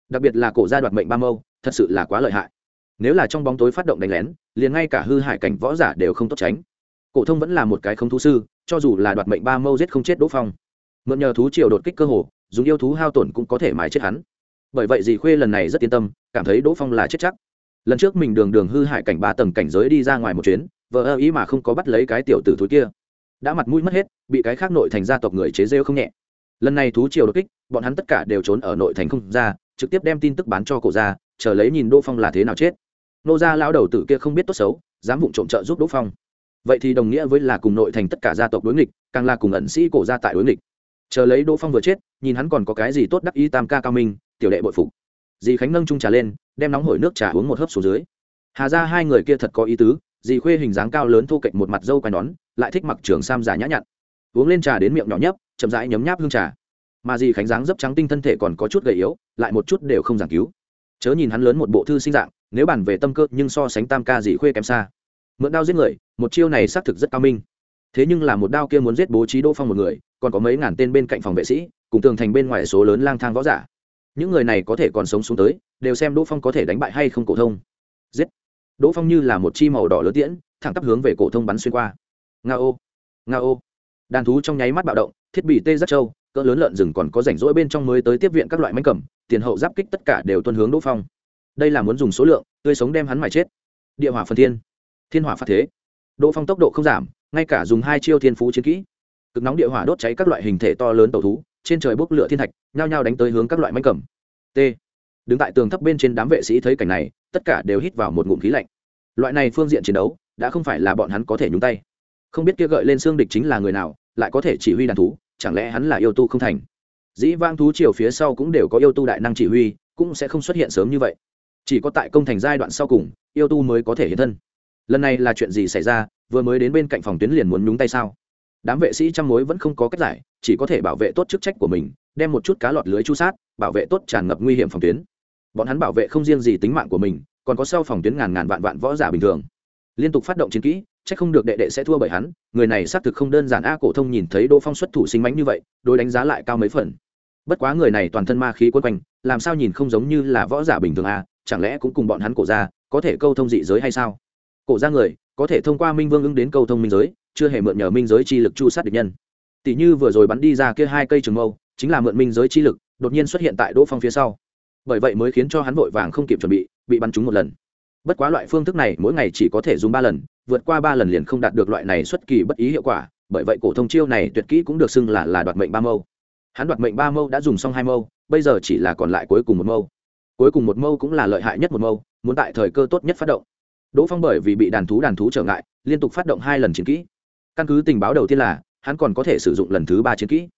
Đặc biệt là cổ gia đoạt mệnh ba mâu, thật sự là quá lợi hại. Nếu là trong bóng tối phát động đánh lén, liền ngay cả hư hải cảnh võ giả đều không tốt tránh. Cổ thông vẫn là một cái không thú sư, cho dù là đoạt mệnh ba mâu giết không chết đỗ phong. Mượn nhờ thú triều đột kích cơ hồ, dùng yêu thú hao tổn cũng có thể mái chết hắn. Bởi vậy dì khuê lần này rất yên tâm, cảm thấy đỗ phong là chết chắc. Lần trước mình đường đường hư hại cảnh ba tầng cảnh giới đi ra ngoài một chuyến vợ ơ ý mà không có bắt lấy cái tiểu tử thú kia đã mặt mũi mất hết, bị cái khác nội thành gia tộc người chế rêu không nhẹ. Lần này thú triều đột kích, bọn hắn tất cả đều trốn ở nội thành không ra, trực tiếp đem tin tức bán cho cổ ra chờ lấy nhìn đỗ phong là thế nào chết. Nô gia lão đầu tử kia không biết tốt xấu, dám vụng trộm trợ giúp đỗ phong. Vậy thì đồng nghĩa với là cùng nội thành tất cả gia tộc đối nghịch, càng là cùng ẩn sĩ cổ gia tại đối nghịch. Chờ lấy đỗ phong vừa chết, nhìn hắn còn có cái gì tốt đắc ý tam ca cao minh, tiểu đệ bội phục. Dì khánh nâng trung trà lên, đem nóng hổi nước trà uống một hớp xuống dưới. Hà ra hai người kia thật có ý tứ dì khuê hình dáng cao lớn thu cạnh một mặt dâu quai nón, lại thích mặc trường sam giả nhã nhặn. Uống lên trà đến miệng nhỏ nhấp, chậm rãi nhấm nháp hương trà. Mà dì khánh dáng dấp trắng tinh thân thể còn có chút gầy yếu, lại một chút đều không giảng cứu. Chớ nhìn hắn lớn một bộ thư sinh dạng, nếu bàn về tâm cơ nhưng so sánh tam ca dì khuê kém xa. Mượn đao giết người, một chiêu này xác thực rất cao minh. Thế nhưng là một đao kia muốn giết bố trí đỗ phong một người, còn có mấy ngàn tên bên cạnh phòng vệ sĩ, cùng tường thành bên ngoài số lớn lang thang võ giả. Những người này có thể còn sống xuống tới, đều xem đỗ phong có thể đánh bại hay không cổ thông. Giết đỗ phong như là một chi màu đỏ lớn tiễn, thẳng tắp hướng về cổ thông bắn xuyên qua. Nga ô nga ô. Đàn thú trong nháy mắt bạo động, thiết bị tê rất trâu, cỡ lớn lợn rừng còn có rảnh rỗi bên trong mới tới tiếp viện các loại máy cầm, tiền hậu giáp kích tất cả đều tuân hướng đỗ phong. Đây là muốn dùng số lượng, tươi sống đem hắn mài chết. Địa hỏa phần thiên. Thiên hỏa phát thế. Đỗ phong tốc độ không giảm, ngay cả dùng hai chiêu thiên phú chiến kỹ. Cực nóng địa hỏa đốt cháy các loại hình thể to lớn tàu thú, trên trời bốc lửa thiên thạch, nhao nhao đánh tới hướng các loại máy cầm. T đứng tại tường thấp bên trên đám vệ sĩ thấy cảnh này, tất cả đều hít vào một ngụm khí lạnh. Loại này phương diện chiến đấu, đã không phải là bọn hắn có thể nhúng tay. Không biết kia gợi lên xương địch chính là người nào, lại có thể chỉ huy đàn thú, chẳng lẽ hắn là yêu tu không thành? Dĩ vang thú chiều phía sau cũng đều có yêu tu đại năng chỉ huy, cũng sẽ không xuất hiện sớm như vậy. Chỉ có tại công thành giai đoạn sau cùng, yêu tu mới có thể hiện thân. Lần này là chuyện gì xảy ra, vừa mới đến bên cạnh phòng tuyến liền muốn nhúng tay sao? Đám vệ sĩ trăm mối vẫn không có cách giải, chỉ có thể bảo vệ tốt chức trách của mình, đem một chút cá lọt lưới chu sát, bảo vệ tốt tràn ngập nguy hiểm phòng tuyến bọn hắn bảo vệ không riêng gì tính mạng của mình, còn có sau phòng tuyến ngàn ngàn vạn vạn võ giả bình thường. Liên tục phát động chiến kỹ c h ắ c không được đệ đệ sẽ thua bởi hắn, người này xác thực không đơn giản a, cổ thông nhìn thấy đỗ phong xuất thủ sinh mánh như vậy đôi đánh giá lại cao mấy phần. Bất quá người này toàn thân ma khí quân quanh, làm sao nhìn không giống như là võ giả bình thường a, chẳng lẽ cũng cùng bọn hắn cổ ra có thể câu thông dị giới hay sao? Cổ ra người, có thể thông qua minh vương ứng đến câu thông minh giới, chưa hề mượn nhờ minh giới chi lực chu sát địch nhân. Tỷ như vừa rồi bắn đi ra kia hai cây trường mâu, chính là mượn minh giới chi lực, đột nhiên xuất hiện tại đỗ phong phía sau bởi vậy mới khiến cho hắn vội vàng không kịp chuẩn bị bị bắn trúng một lần. Bất quá loại phương thức này mỗi ngày chỉ có thể dùng ba lần, vượt qua ba lần liền không đạt được loại này xuất kỳ bất ý hiệu quả, bởi vậy cổ thông chiêu này tuyệt kỹ cũng được xưng là là đoạt mệnh ba mâu. Hắn đoạt mệnh ba mâu đã dùng xong hai mâu, bây giờ chỉ là còn lại cuối cùng một mâu. Cuối cùng một mâu cũng là lợi hại nhất một mâu, muốn tại thời cơ tốt nhất phát động. Đỗ phong bởi vì bị đàn thú đàn thú trở ngại, liên tục phát động hai lần chiến kỹ. Căn cứ tình báo đầu tiên là, hắn còn có thể sử dụng lần thứ ba chiến kỹ.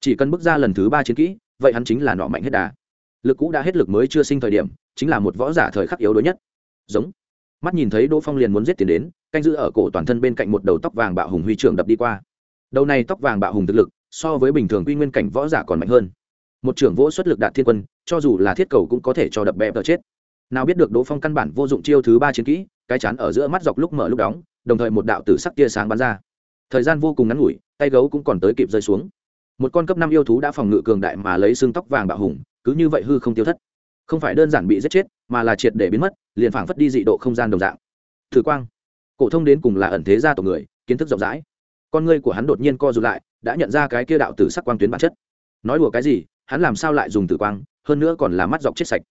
Chỉ cần bước ra lần thứ ba chiến kỹ, vậy hắn chính là nọ mạnh hết đà lực cũ đã hết lực mới chưa sinh thời điểm, chính là một võ giả thời khắc yếu đuối nhất. Giống. Mắt nhìn thấy đỗ phong liền muốn giết tiền đến, canh giữ ở cổ toàn thân bên cạnh một đầu tóc vàng bạo hùng huy trưởng đập đi qua. Đầu này tóc vàng bạo hùng thực lực, so với bình thường quy nguyên cảnh võ giả còn mạnh hơn. Một trưởng vỗ xuất lực đạt thiên quân, cho dù là thiết cầu cũng có thể cho đập bẹp tờ chết. Nào biết được đỗ phong căn bản vô dụng chiêu thứ ba chiến kỹ, cái chán ở giữa mắt dọc lúc mở lúc đóng, đồng thời một đạo tử sắc tia sáng bắn ra. Thời gian vô cùng ngắn ngủi, tay gấu cũng còn tới kịp rơi xuống. Một con cấp năm yêu thú đã phòng ngự cường đại mà lấy xương tóc vàng bạo hùng cứ như vậy hư không tiêu thất. Không phải đơn giản bị giết chết, mà là triệt để biến mất, liền phảng phất đi dị độ không gian đồng dạng. Thử quang. Cổ thông đến cùng là ẩn thế gia tộc người, kiến thức rộng rãi. Con ngươi của hắn đột nhiên co rụt lại, đã nhận ra cái kia đạo tử sắc quang tuyến bản chất. Nói đùa cái gì, hắn làm sao lại dùng tử quang, hơn nữa còn là mắt dọc chết sạch.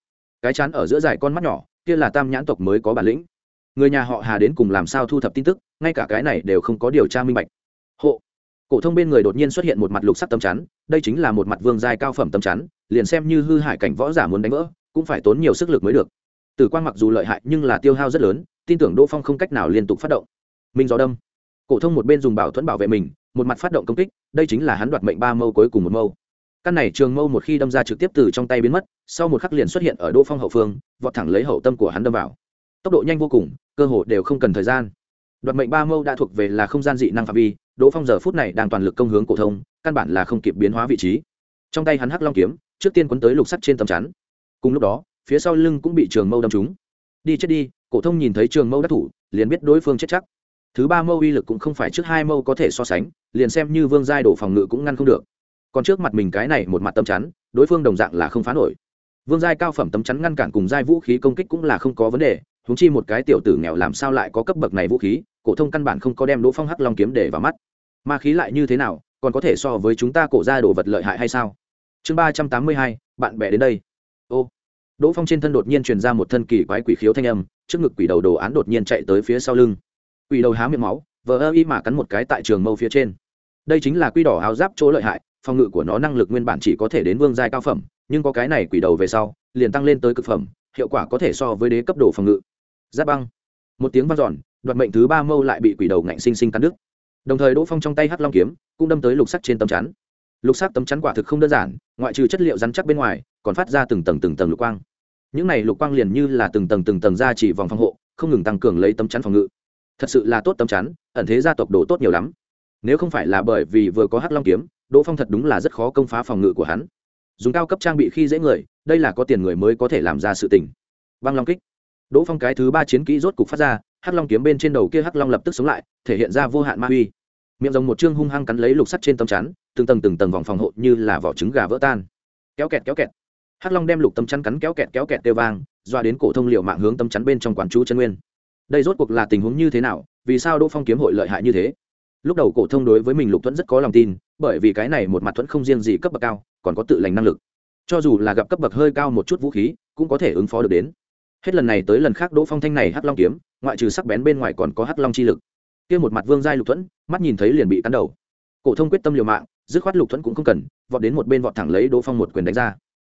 Cái chán ở giữa dài con mắt nhỏ, kia là tam nhãn tộc mới có bản lĩnh. Người nhà họ hà đến cùng làm sao thu thập tin tức, ngay cả cái này đều không có điều tra minh bạch. Hộ cổ thông bên người đột nhiên xuất hiện một mặt lục sắc tấm chắn, đây chính là một mặt vương giai cao phẩm tấm chắn, liền xem như hư hải cảnh võ giả muốn đánh vỡ, cũng phải tốn nhiều sức lực mới được. Tử quang mặc dù lợi hại nhưng là tiêu hao rất lớn, tin tưởng đỗ phong không cách nào liên tục phát động. Minh gió đâm. Cổ thông một bên dùng bảo thuẫn bảo vệ mình, một mặt phát động công kích, đây chính là hắn đoạt mệnh ba mâu cuối cùng một mâu. Căn này trường mâu một khi đâm ra trực tiếp từ trong tay biến mất, sau một khắc liền xuất hiện ở đỗ phong hậu phương, vọt thẳng lấy hậu tâm của hắn đâm vào. Tốc độ nhanh vô cùng, cơ hội đều không cần thời gian. Đoạt mệnh ba mâu đã thuộc về là không gian dị năng phạm vi đỗ phong giờ phút này đang toàn lực công hướng cổ thông, căn bản là không kịp biến hóa vị trí. Trong tay hắn hắc long kiếm, trước tiên quấn tới lục sắt trên tầm chắn. Cùng lúc đó, phía sau lưng cũng bị trường mâu đâm trúng. Đi chết đi, cổ thông nhìn thấy trường mâu đắc thủ, liền biết đối phương chết chắc. Thứ ba mâu uy lực cũng không phải trước hai mâu có thể so sánh, liền xem như vương giai đổ phòng ngự cũng ngăn không được. Còn trước mặt mình cái này một mặt tâm chắn, đối phương đồng dạng là không phá nổi. Vương giai cao phẩm tấm chắn ngăn cản cùng giai vũ khí công kích cũng là không có vấn đề húng chi một cái tiểu tử nghèo làm sao lại có cấp bậc này vũ khí, cổ thông căn bản không có đem đỗ phong hắc long kiếm để vào mắt ma khí lại như thế nào, còn có thể so với chúng ta cổ ra đồ vật lợi hại hay sao? Chương ba trăm tám mươi hai, bạn bè đến đây. Ô, đỗ phong trên thân đột nhiên truyền ra một thân kỳ quái quỷ khiếu thanh âm, trước ngực quỷ đầu đồ án đột nhiên chạy tới phía sau lưng. Quỷ đầu há miệng máu, vờ ơ y mà cắn một cái tại trường mâu phía trên. Đây chính là quy đỏ áo giáp chỗ lợi hại, phòng ngự của nó năng lực nguyên bản chỉ có thể đến vương giai cao phẩm, nhưng có cái này quỷ đầu về sau, liền tăng lên tới cực phẩm, hiệu quả có thể so với đế cấp đồ phòng ngự. Giáp băng. Một tiếng vang dọn, đoạt mệnh thứ ba mâu lại bị quỷ đầu ngạnh sinh sinh cắn đứt đồng thời đỗ phong trong tay hắc long kiếm cũng đâm tới lục sắt trên tấm chắn. Lục sắt tấm chắn quả thực không đơn giản, ngoại trừ chất liệu rắn chắc bên ngoài, còn phát ra từng tầng từng tầng lục quang. Những này lục quang liền như là từng tầng từng tầng ra chỉ vòng phòng hộ, không ngừng tăng cường lấy tấm chắn phòng ngự. Thật sự là tốt tấm chắn, ẩn thế gia tộc đồ tốt nhiều lắm. Nếu không phải là bởi vì vừa có hắc long kiếm, đỗ phong thật đúng là rất khó công phá phòng ngự của hắn. Dùng cao cấp trang bị khi dễ người, đây là có tiền người mới có thể làm ra sự tình. Băng long kích. Đỗ phong cái thứ ba chiến kỹ rốt cục phát ra, hắc long kiếm bên trên đầu kia hắc long lập tức sống lại, thể hiện ra vô hạn ma uy miệng rồng một chương hung hăng cắn lấy lục sắt trên tấm chắn, từng tầng từng tầng vòng phòng hộ như là vỏ trứng gà vỡ tan. Kéo kẹt kéo kẹt. Hắc long đem lục tấm chắn cắn kéo kẹt kéo kẹt tiêu vang, doa đến cổ thông liệu mạng hướng tấm chắn bên trong quán chú chân nguyên. Đây rốt cuộc là tình huống như thế nào, vì sao đỗ phong kiếm hội lợi hại như thế? Lúc đầu cổ thông đối với mình lục thuẫn rất có lòng tin, bởi vì cái này một mặt thuẫn không riêng gì cấp bậc cao, còn có tự lành năng lực. Cho dù là gặp cấp bậc hơi cao một chút vũ khí, cũng có thể ứng phó được đến. Hết lần này tới lần khác đỗ phong thanh này hắc long kiếm, ngoại trừ sắc bén bên ngoài còn có hắc long chi lực kia một mặt vương giai lục thuẫn, mắt nhìn thấy liền bị cắn đầu. Cổ thông quyết tâm liều mạng, dứt khoát lục thuẫn cũng không cần, vọt đến một bên vọt thẳng lấy đỗ phong một quyền đánh ra.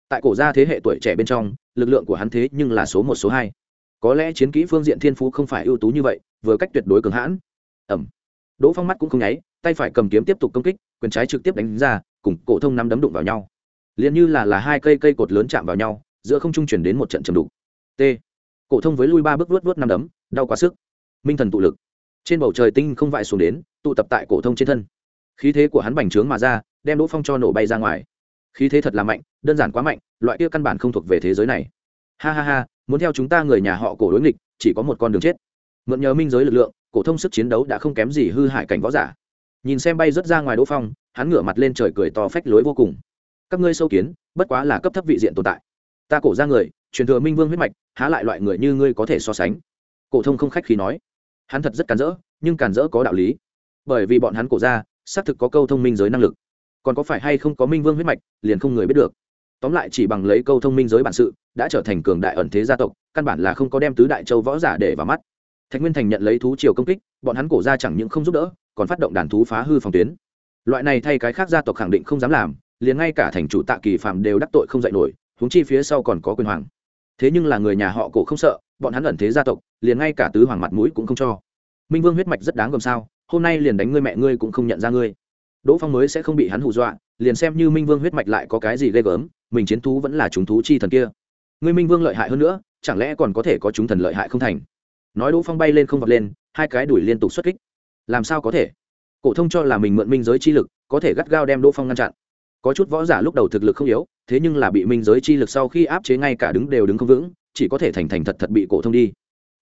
Tại cổ gia thế hệ tuổi trẻ bên trong, lực lượng của hắn thế nhưng là số một, số hai. Có lẽ chiến kỹ phương diện thiên phú không phải ưu tú như vậy, vừa cách tuyệt đối cường hãn. Ẩm đỗ phong mắt cũng không nháy, tay phải cầm kiếm tiếp tục công kích, quyền trái trực tiếp đánh ra, cùng cổ thông nắm đấm đụng vào nhau. Liền như là là hai cây cây cột lớn chạm vào nhau, giữa không trung chuyển đến một trận trầm đục. T. Cổ thông với lui ba bước vuốt vuốt năm đấm, đau quá sức. Minh thần tụ lực trên bầu trời tinh không vại xuống đến, tụ tập tại cổ thông trên thân. Khí thế của hắn bành trướng mà ra, đem đỗ phong cho nổ bay ra ngoài. Khí thế thật là mạnh, đơn giản quá mạnh, loại kia căn bản không thuộc về thế giới này. Ha ha ha, muốn theo chúng ta người nhà họ cổ đối nghịch, chỉ có một con đường chết. Mượn nhờ minh giới lực lượng, cổ thông sức chiến đấu đã không kém gì hư hại cảnh võ giả. Nhìn xem bay rớt ra ngoài đỗ phong, hắn ngửa mặt lên trời cười to phách lối vô cùng. Các ngươi sâu kiến, bất quá là cấp thấp vị diện tồn tại. Ta cổ ra người, truyền thừa minh vương huyết mạch, há lại loại người như ngươi có thể so sánh. Cổ thông không khách khí nói hắn thật rất cản rỡ, nhưng cản rỡ có đạo lý. Bởi vì bọn hắn cổ ra xác thực có câu thông minh giới năng lực. Còn có phải hay không có minh vương huyết mạch, liền không người biết được. Tóm lại chỉ bằng lấy câu thông minh giới bản sự, đã trở thành cường đại ẩn thế gia tộc, căn bản là không có đem tứ đại châu võ giả để vào mắt. Thạch nguyên thành nhận lấy thú triều công kích, bọn hắn cổ ra chẳng những không giúp đỡ, còn phát động đàn thú phá hư phòng tuyến. Loại này thay cái khác gia tộc khẳng định không dám làm, liền ngay cả thành chủ tạ kỳ phạm đều đắc tội không dạy nổi, huống chi phía sau còn có quyền hoàng. Thế nhưng là người nhà họ cổ không sợ bọn hắn ẩn thế gia tộc, liền ngay cả tứ hoàng mặt mũi cũng không cho. Minh vương huyết mạch rất đáng gồm sao, hôm nay liền đánh ngươi mẹ ngươi cũng không nhận ra ngươi. Đỗ phong mới sẽ không bị hắn hù dọa, liền xem như minh vương huyết mạch lại có cái gì ghê gớm, mình chiến thú vẫn là chúng thú chi thần kia. Ngươi minh vương lợi hại hơn nữa, chẳng lẽ còn có thể có chúng thần lợi hại không thành? Nói đỗ phong bay lên không vọt lên, hai cái đuổi liên tục xuất kích. Làm sao có thể? Cổ thông cho là mình mượn minh giới chi lực, có thể gắt gao đem đỗ phong ngăn chặn. Có chút võ giả lúc đầu thực lực không yếu, thế nhưng là bị minh giới chi lực sau khi áp chế ngay cả đứng đều đứng không vững chỉ có thể thành thành thật thật bị cổ thông đi.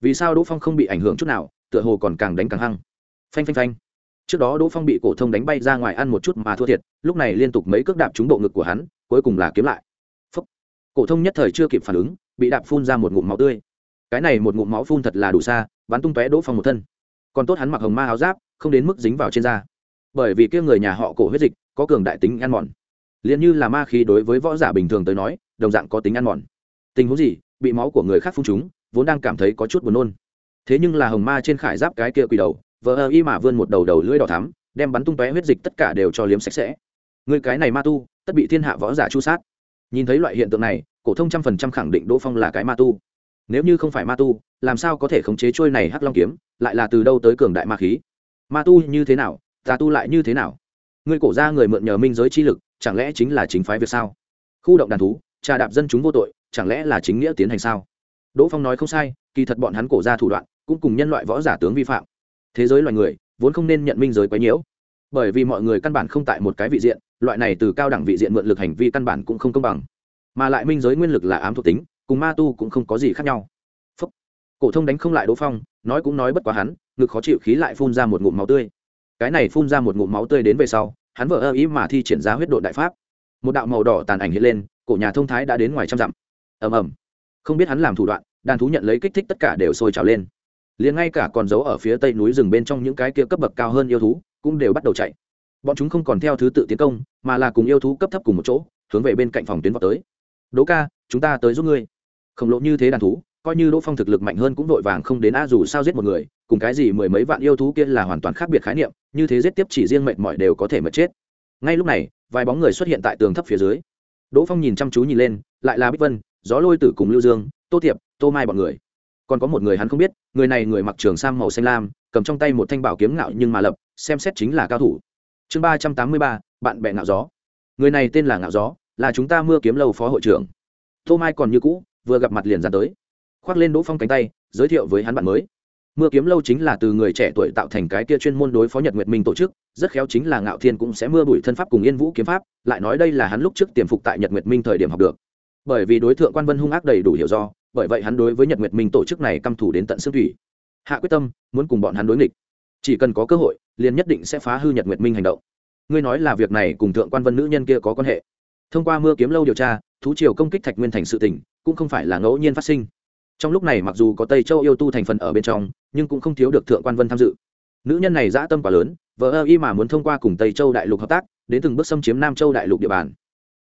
Vì sao đỗ phong không bị ảnh hưởng chút nào, tựa hồ còn càng đánh càng hăng. Phanh phanh phanh. Trước đó đỗ phong bị cổ thông đánh bay ra ngoài ăn một chút mà thua thiệt, lúc này liên tục mấy cước đạp trúng bộ ngực của hắn, cuối cùng là kiếm lại. Phúc. cổ thông nhất thời chưa kịp phản ứng, bị đạp phun ra một ngụm máu tươi. Cái này một ngụm máu phun thật là đủ xa, bắn tung tóe đỗ phong một thân. Còn tốt hắn mặc hồng ma áo giáp, không đến mức dính vào trên da. Bởi vì kia người nhà họ cổ huyết dịch, có cường đại tính ăn mòn. Liền như là ma khí đối với võ giả bình thường tới nói, đồng dạng có tính ăn mòn. Tình huống gì bị máu của người khác phun trúng vốn đang cảm thấy có chút buồn nôn. Thế nhưng là hồng ma trên khải giáp cái kia quỳ đầu vợ ơ y mà vươn một đầu đầu lưỡi đỏ thắm, đem bắn tung tóe huyết dịch tất cả đều cho liếm sạch sẽ. Người cái này ma tu, tất bị thiên hạ võ giả chu sát. Nhìn thấy loại hiện tượng này, cổ thông trăm phần trăm khẳng định đỗ phong là cái ma tu. Nếu như không phải ma tu, làm sao có thể khống chế trôi này hắc long kiếm, lại là từ đâu tới cường đại ma khí? Ma tu như thế nào ta tu lại như thế nào? Người cổ ra người mượn nhờ minh giới chi lực, chẳng lẽ chính là chính phái việc sao? Khu động đàn thú trà đạp dân chúng vô tội, chẳng lẽ là chính nghĩa tiến hành sao? Đỗ phong nói không sai, kỳ thật bọn hắn cổ ra thủ đoạn, cũng cùng nhân loại võ giả tướng vi phạm. Thế giới loài người, vốn không nên nhận minh giới quấy nhiễu. Bởi vì mọi người căn bản không tại một cái vị diện, loại này từ cao đẳng vị diện mượn lực hành vi căn bản cũng không công bằng. Mà lại minh giới nguyên lực là ám thuộc tính, cùng ma tu cũng không có gì khác nhau. Phúc. cổ thông đánh không lại đỗ phong, nói cũng nói bất quá hắn, ngực khó chịu khí lại phun ra một ngụm máu tươi. Cái này phun ra một ngụm máu tươi đến về sau, hắn vỡ ơ ý mà thi triển ra huyết độ đại pháp. Một đạo màu đỏ tàn ảnh hiện lên cổ nhà thông thái đã đến ngoài trăm dặm. Ầm ầm. Không biết hắn làm thủ đoạn, đàn thú nhận lấy kích thích tất cả đều sôi trào lên. Liền ngay cả còn giấu ở phía tây núi rừng bên trong những cái kia cấp bậc cao hơn yêu thú, cũng đều bắt đầu chạy. Bọn chúng không còn theo thứ tự tiến công, mà là cùng yêu thú cấp thấp cùng một chỗ, hướng về bên cạnh phòng tuyến vào tới. Đỗ ca, chúng ta tới giúp ngươi. Khổng lộ như thế đàn thú, coi như đỗ phong thực lực mạnh hơn cũng vội vàng không đến a, dù sao giết một người, cùng cái gì mười mấy vạn yêu thú kia là hoàn toàn khác biệt khái niệm, như thế giết tiếp chỉ riêng mệnh mọi đều có thể mất chết. Ngay lúc này, vài bóng người xuất hiện tại tường thấp phía dưới đỗ phong nhìn chăm chú nhìn lên, lại là bích vân, gió lôi tử cùng lưu dương, tô tiệp tô mai bọn người. Còn có một người hắn không biết, người này người mặc trường sam màu xanh lam, cầm trong tay một thanh bảo kiếm ngạo nhưng mà lập, xem xét chính là cao thủ. Chương ba trăm tám mươi ba, bạn bè ngạo gió. Người này tên là ngạo gió, là chúng ta mưa kiếm lâu phó hội trưởng. Tô mai còn như cũ, vừa gặp mặt liền ra tới. Khoác lên đỗ phong cánh tay, giới thiệu với hắn bạn mới mưa kiếm lâu chính là từ người trẻ tuổi tạo thành cái kia chuyên môn đối phó nhật nguyệt minh tổ chức, rất khéo chính là ngạo thiên cũng sẽ mưa bụi thân pháp cùng yên vũ kiếm pháp, lại nói đây là hắn lúc trước tiềm phục tại nhật nguyệt minh thời điểm học được. Bởi vì đối tượng quan vân hung ác đầy đủ hiểu do, bởi vậy hắn đối với nhật nguyệt minh tổ chức này căm thủ đến tận xương thủy. Hạ quyết tâm, muốn cùng bọn hắn đối nghịch. Chỉ cần có cơ hội, liền nhất định sẽ phá hư nhật nguyệt minh hành động. Ngươi nói là việc này cùng thượng quan vân nữ nhân kia có quan hệ. Thông qua mưa kiếm lâu điều tra, thú triều công kích thạch nguyên thành sự tỉnh cũng không phải là ngẫu nhiên phát sinh trong lúc này mặc dù có tây châu yêu tu thành phần ở bên trong, nhưng cũng không thiếu được thượng quan vân tham dự. Nữ nhân này dã tâm quá lớn vợ ơ y mà muốn thông qua cùng tây châu đại lục hợp tác, đến từng bước xâm chiếm nam châu đại lục địa bàn.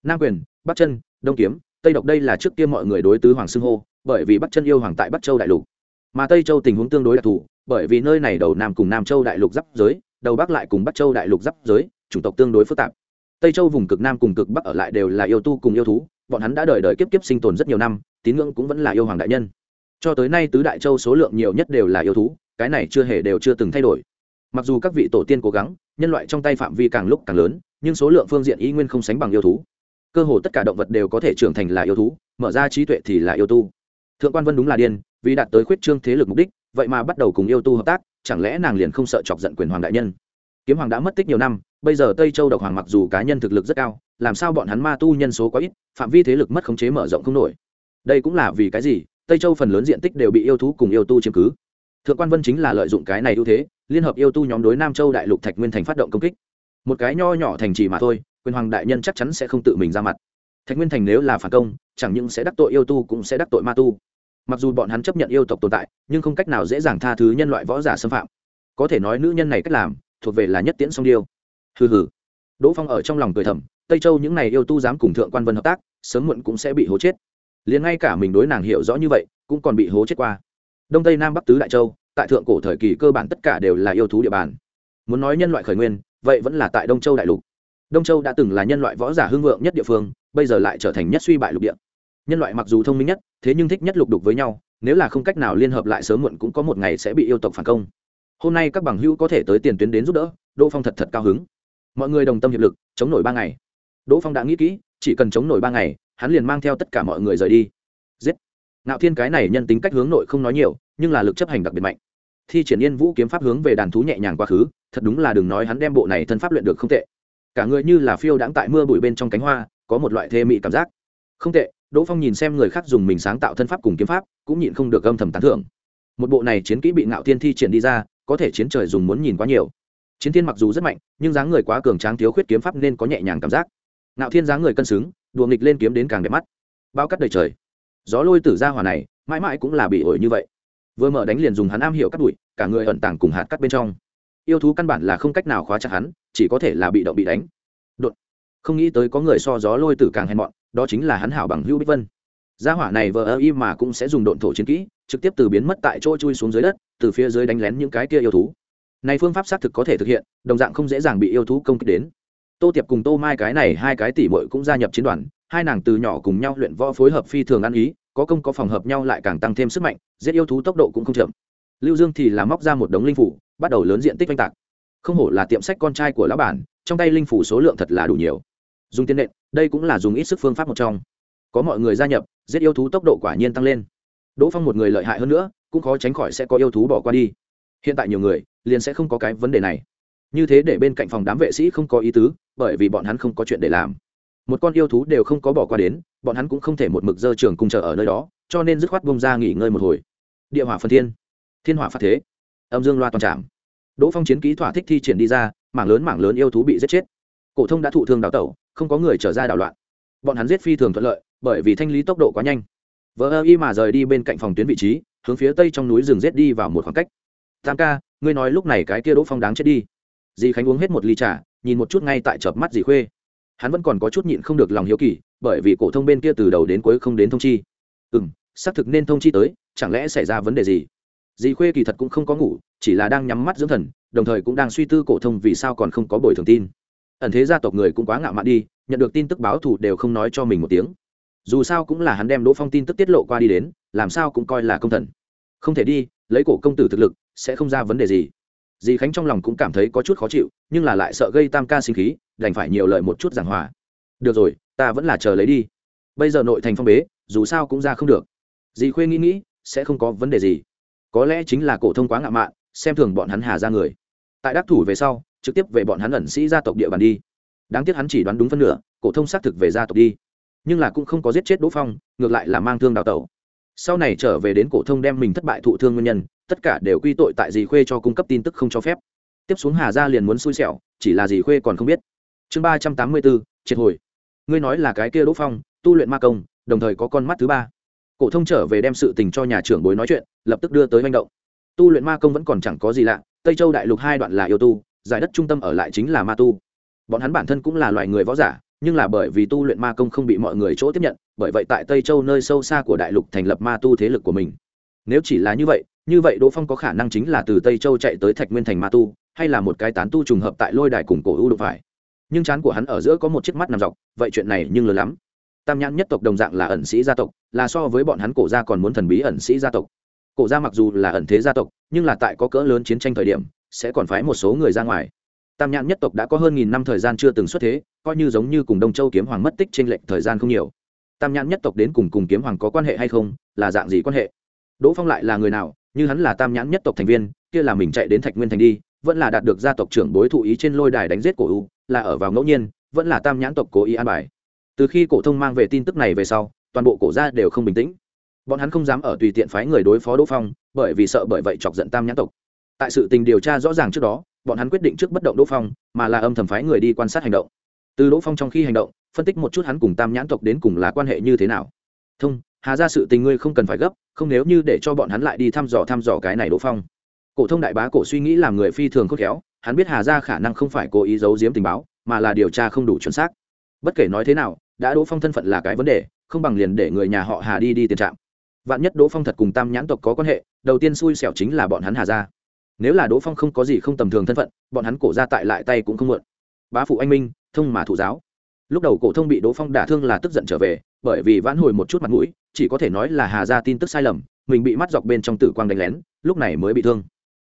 Nam quyền, bắc chân, đông kiếm, tây độc đây là trước kia mọi người đối tứ hoàng xưng hô, bởi vì bắc chân yêu hoàng tại bắc châu đại lục. Mà tây châu tình huống tương đối đặc thù, bởi vì nơi này đầu nam cùng nam châu đại lục giáp giới, đầu bắc lại cùng bắc châu đại lục giáp giới chủng tộc tương đối phức tạp. Tây châu vùng cực nam cùng cực bắc ở lại đều là yêu tu cùng yêu thú, bọn hắn đã đời đời kiếp kiếp sinh tồn rất nhiều năm, tín ngưỡng cũng vẫn là yêu hoàng đại nhân cho tới nay tứ đại châu số lượng nhiều nhất đều là yêu thú, cái này chưa hề đều chưa từng thay đổi. Mặc dù các vị tổ tiên cố gắng, nhân loại trong tay phạm vi càng lúc càng lớn, nhưng số lượng phương diện y nguyên không sánh bằng yêu thú. Cơ hồ tất cả động vật đều có thể trưởng thành là yêu thú, mở ra trí tuệ thì là yêu tu. Thượng quan vân đúng là điên, vì đạt tới khuyết trương thế lực mục đích, vậy mà bắt đầu cùng yêu tu hợp tác, chẳng lẽ nàng liền không sợ chọc giận quyền hoàng đại nhân? Kiếm hoàng đã mất tích nhiều năm, bây giờ tây châu độc hoàng mặc dù cá nhân thực lực rất cao, làm sao bọn hắn ma tu nhân số quá ít, phạm vi thế lực mất khống chế mở rộng không nổi. Đây cũng là vì cái gì? Tây châu phần lớn diện tích đều bị yêu thú cùng yêu tu chiếm cứ. Thượng quan vân chính là lợi dụng cái này ưu thế, liên hợp yêu tu nhóm đối nam châu đại lục thạch nguyên thành phát động công kích. Một cái nho nhỏ thành trì mà thôi, quyền hoàng đại nhân chắc chắn sẽ không tự mình ra mặt. Thạch nguyên thành nếu là phản công, chẳng những sẽ đắc tội yêu tu cũng sẽ đắc tội ma tu. Mặc dù bọn hắn chấp nhận yêu tộc tồn tại, nhưng không cách nào dễ dàng tha thứ nhân loại võ giả xâm phạm. Có thể nói nữ nhân này cách làm, thuộc về là nhất tiễn song điêu. Hừ hừ. Đỗ phong ở trong lòng cười thầm, tây châu những n à y yêu tu dám cùng thượng quan vân hợp tác, sớm muộn cũng sẽ bị hố chết liền ngay cả mình đối nàng hiểu rõ như vậy, cũng còn bị hố chết qua. Đông tây nam bắc tứ đại châu, tại thượng cổ thời kỳ cơ bản tất cả đều là yêu thú địa bàn. Muốn nói nhân loại khởi nguyên, vậy vẫn là tại đông châu đại lục. Đông châu đã từng là nhân loại võ giả hưng vượng nhất địa phương, bây giờ lại trở thành nhất suy bại lục địa. Nhân loại mặc dù thông minh nhất, thế nhưng thích nhất lục đục với nhau, nếu là không cách nào liên hợp lại sớm muộn cũng có một ngày sẽ bị yêu tộc phản công. Hôm nay các bằng hữu có thể tới tiền tuyến đến giúp đỡ, đỗ phong thật thật cao hứng. Mọi người đồng tâm hiệp lực, chống nổi ba ngày. Đỗ phong đã nghĩ kỹ, chỉ cần chống nổi ba ngày hắn liền mang theo tất cả mọi người rời đi. Giết. Ngạo thiên cái này nhân tính cách hướng nội không nói nhiều, nhưng là lực chấp hành đặc biệt mạnh. Thi triển yên vũ kiếm pháp hướng về đàn thú nhẹ nhàng quá khứ, thật đúng là đừng nói hắn đem bộ này thân pháp luyện được không tệ. Cả người như là phiêu đãng tại mưa bụi bên trong cánh hoa, có một loại thê mị cảm giác. Không tệ, đỗ phong nhìn xem người khác dùng mình sáng tạo thân pháp cùng kiếm pháp, cũng nhịn không được âm thầm tán thưởng. Một bộ này chiến kỹ bị ngạo thiên thi triển đi ra, có thể chiến trời dùng muốn nhìn quá nhiều. Chiến thiên mặc dù rất mạnh, nhưng dáng người quá cường tráng thiếu khuyết kiếm pháp nên có nhẹ nhàng cảm giác. Nạo thiên dáng người cân xứng, đùa nghịch lên kiếm đến càng đẹp mắt. Bao cắt đầy trời. Gió lôi tử ra hỏa này, mãi mãi cũng là bị ổi như vậy. Vừa mở đánh liền dùng hắn am hiểu cắt đuổi cả người ẩn tàng cùng hạt cắt bên trong. Yêu thú căn bản là không cách nào khóa chặt hắn, chỉ có thể là bị động bị đánh. Đột. Không nghĩ tới có người so gió lôi tử càng hèn mọn, đó chính là hắn hảo bằng hữu bích vân. Gia hỏa này vờ ơ y mà cũng sẽ dùng độn thổ chiến kỹ, trực tiếp từ biến mất tại chỗ chui xuống dưới đất, từ phía dưới đánh lén những cái kia yêu thú. Này phương pháp xác thực có thể thực hiện, đồng dạng không dễ dàng bị yêu thú công kích đến tô tiệp cùng tô mai cái này hai cái tỷ mội cũng gia nhập chiến đoàn, hai nàng từ nhỏ cùng nhau luyện võ phối hợp phi thường ăn ý, có công có phòng hợp nhau lại càng tăng thêm sức mạnh, giết yêu thú tốc độ cũng không chậm. Lưu dương thì là móc ra một đống linh phủ, bắt đầu lớn diện tích oanh tạc. Không hổ là tiệm sách con trai của lão bản, trong tay linh phủ số lượng thật là đủ nhiều. Dùng tiền nện, đây cũng là dùng ít sức phương pháp một trong. Có mọi người gia nhập, giết yêu thú tốc độ quả nhiên tăng lên. Đỗ phong một người lợi hại hơn nữa, cũng khó tránh khỏi sẽ có yêu thú bỏ qua đi. Hiện tại nhiều người, liền sẽ không có cái vấn đề này như thế để bên cạnh phòng đám vệ sĩ không có ý tứ, bởi vì bọn hắn không có chuyện để làm. Một con yêu thú đều không có bỏ qua đến, bọn hắn cũng không thể một mực dơ trường cùng chờ ở nơi đó, cho nên dứt khoát bông ra nghỉ ngơi một hồi. Địa hỏa phân thiên. Thiên hỏa phát thế. Âm dương loa toàn trạm đỗ phong chiến ký thỏa thích thi triển đi ra, mảng lớn mảng lớn yêu thú bị giết chết. Cổ thông đã thụ thương đào tẩu, không có người trở ra đảo loạn. Bọn hắn giết phi thường thuận lợi, bởi vì thanh lý tốc độ quá nhanh. Vỡ ơ y mà rời đi bên cạnh phòng tuyến vị trí, hướng phía tây trong núi rừng giết đi vào một khoảng cách. Tam ca, ngươi nói lúc này cái kia đỗ phong đáng chết đi dì khánh uống hết một ly trà, nhìn một chút ngay tại chợp mắt dì khuê. Hắn vẫn còn có chút nhịn không được lòng hiếu kỳ, bởi vì cổ thông bên kia từ đầu đến cuối không đến thông chi. Ừ m xác thực nên thông chi tới, chẳng lẽ xảy ra vấn đề gì? Dì khuê kỳ thật cũng không có ngủ, chỉ là đang nhắm mắt dưỡng thần, đồng thời cũng đang suy tư cổ thông vì sao còn không có bồi thường tin. Ẩn thế gia tộc người cũng quá ngạo mạn đi, nhận được tin tức báo thù đều không nói cho mình một tiếng. Dù sao cũng là hắn đem đỗ phong tin tức tiết lộ qua đi đến, làm sao cũng coi là công thần. Không thể đi, lấy cổ công tử thực lực, sẽ không ra vấn đề gì dì khánh trong lòng cũng cảm thấy có chút khó chịu, nhưng là lại sợ gây tam ca sinh khí, đành phải nhiều lời một chút giảng hòa. Được rồi, ta vẫn là chờ lấy đi. Bây giờ nội thành phong bế, dù sao cũng ra không được. Dì khuê nghĩ nghĩ, sẽ không có vấn đề gì. Có lẽ chính là cổ thông quá ngạo mạn, xem thường bọn hắn hà ra người. Tại đắc thủ về sau, trực tiếp về bọn hắn ẩn sĩ gia tộc địa bàn đi. Đáng tiếc hắn chỉ đoán đúng phân nửa, cổ thông xác thực về gia tộc đi. Nhưng là cũng không có giết chết đỗ phong, ngược lại là mang thương đào tẩu sau này trở về đến cổ thông đem mình thất bại thụ thương nguyên nhân, tất cả đều quy tội tại dì khuê cho cung cấp tin tức không cho phép. Tiếp xuống hà gia liền muốn xui xẻo, chỉ là dì khuê còn không biết. Chương ba trăm tám mươi bốn, triệt hồi. Ngươi nói là cái kia đỗ phong, tu luyện ma công, đồng thời có con mắt thứ ba. Cổ thông trở về đem sự tình cho nhà trưởng bối nói chuyện, lập tức đưa tới manh động. Tu luyện ma công vẫn còn chẳng có gì lạ, tây châu đại lục hai đoạn là yêu tu, giải đất trung tâm ở lại chính là ma tu. Bọn hắn bản thân cũng là loài người võ giả nhưng là bởi vì tu luyện ma công không bị mọi người chỗ tiếp nhận, bởi vậy tại tây châu nơi sâu xa của đại lục thành lập ma tu thế lực của mình. Nếu chỉ là như vậy như vậy đỗ phong có khả năng chính là từ tây châu chạy tới thạch nguyên thành ma tu, hay là một cái tán tu trùng hợp tại lôi đài cùng cổ u đục phải. Nhưng chán của hắn ở giữa có một chiếc mắt nằm dọc, vậy chuyện này nhưng lớn lắm. Tam nhãn nhất tộc đồng dạng là ẩn sĩ gia tộc, là so với bọn hắn cổ gia còn muốn thần bí ẩn sĩ gia tộc. Cổ gia mặc dù là ẩn thế gia tộc, nhưng là tại có cỡ lớn chiến tranh thời điểm, sẽ còn phái một số người ra ngoài tam nhãn nhất tộc đã có hơn nghìn năm thời gian chưa từng xuất thế, coi như giống như cùng đông châu kiếm hoàng mất tích trên lệch thời gian không nhiều. Tam nhãn nhất tộc đến cùng cùng kiếm hoàng có quan hệ hay không, là dạng gì quan hệ? Đỗ phong lại là người nào, như hắn là tam nhãn nhất tộc thành viên, kia là mình chạy đến thạch nguyên thành đi, vẫn là đạt được gia tộc trưởng bối thụ ý trên lôi đài đánh giết cổ u, là ở vào ngẫu nhiên, vẫn là tam nhãn tộc cố ý an bài. Từ khi cổ thông mang về tin tức này về sau, toàn bộ cổ gia đều không bình tĩnh. Bọn hắn không dám ở tùy tiện phái người đối phó đỗ phong, bởi vì sợ bởi vậy chọc giận tam nhãn tộc. Tại sự tình điều tra rõ ràng trước đó bọn hắn quyết định trước bất động đỗ phong, mà là âm thầm phái người đi quan sát hành động. Từ đỗ phong trong khi hành động, phân tích một chút hắn cùng tam nhãn tộc đến cùng là quan hệ như thế nào. Thông, hà ra sự tình ngươi không cần phải gấp, không nếu như để cho bọn hắn lại đi thăm dò thăm dò cái này đỗ phong. Cổ thông đại bá cổ suy nghĩ làm người phi thường khôn khéo, hắn biết hà ra khả năng không phải cố ý giấu giếm tình báo, mà là điều tra không đủ chuẩn xác. Bất kể nói thế nào, đã đỗ phong thân phận là cái vấn đề, không bằng liền để người nhà họ hà đi đi tiền trạm. Vạn nhất đỗ phong thật cùng tam nhãn tộc có quan hệ, đầu tiên xui xẻo chính là bọn hắn hà ra nếu là đỗ phong không có gì không tầm thường thân phận, bọn hắn cổ ra tại lại tay cũng không mượn. Bá phụ anh minh, thông mà thủ giáo. Lúc đầu cổ thông bị đỗ phong đả thương là tức giận trở về, bởi vì vãn hồi một chút mặt mũi, chỉ có thể nói là hà ra tin tức sai lầm, mình bị mắt dọc bên trong tử quang đánh lén, lúc này mới bị thương.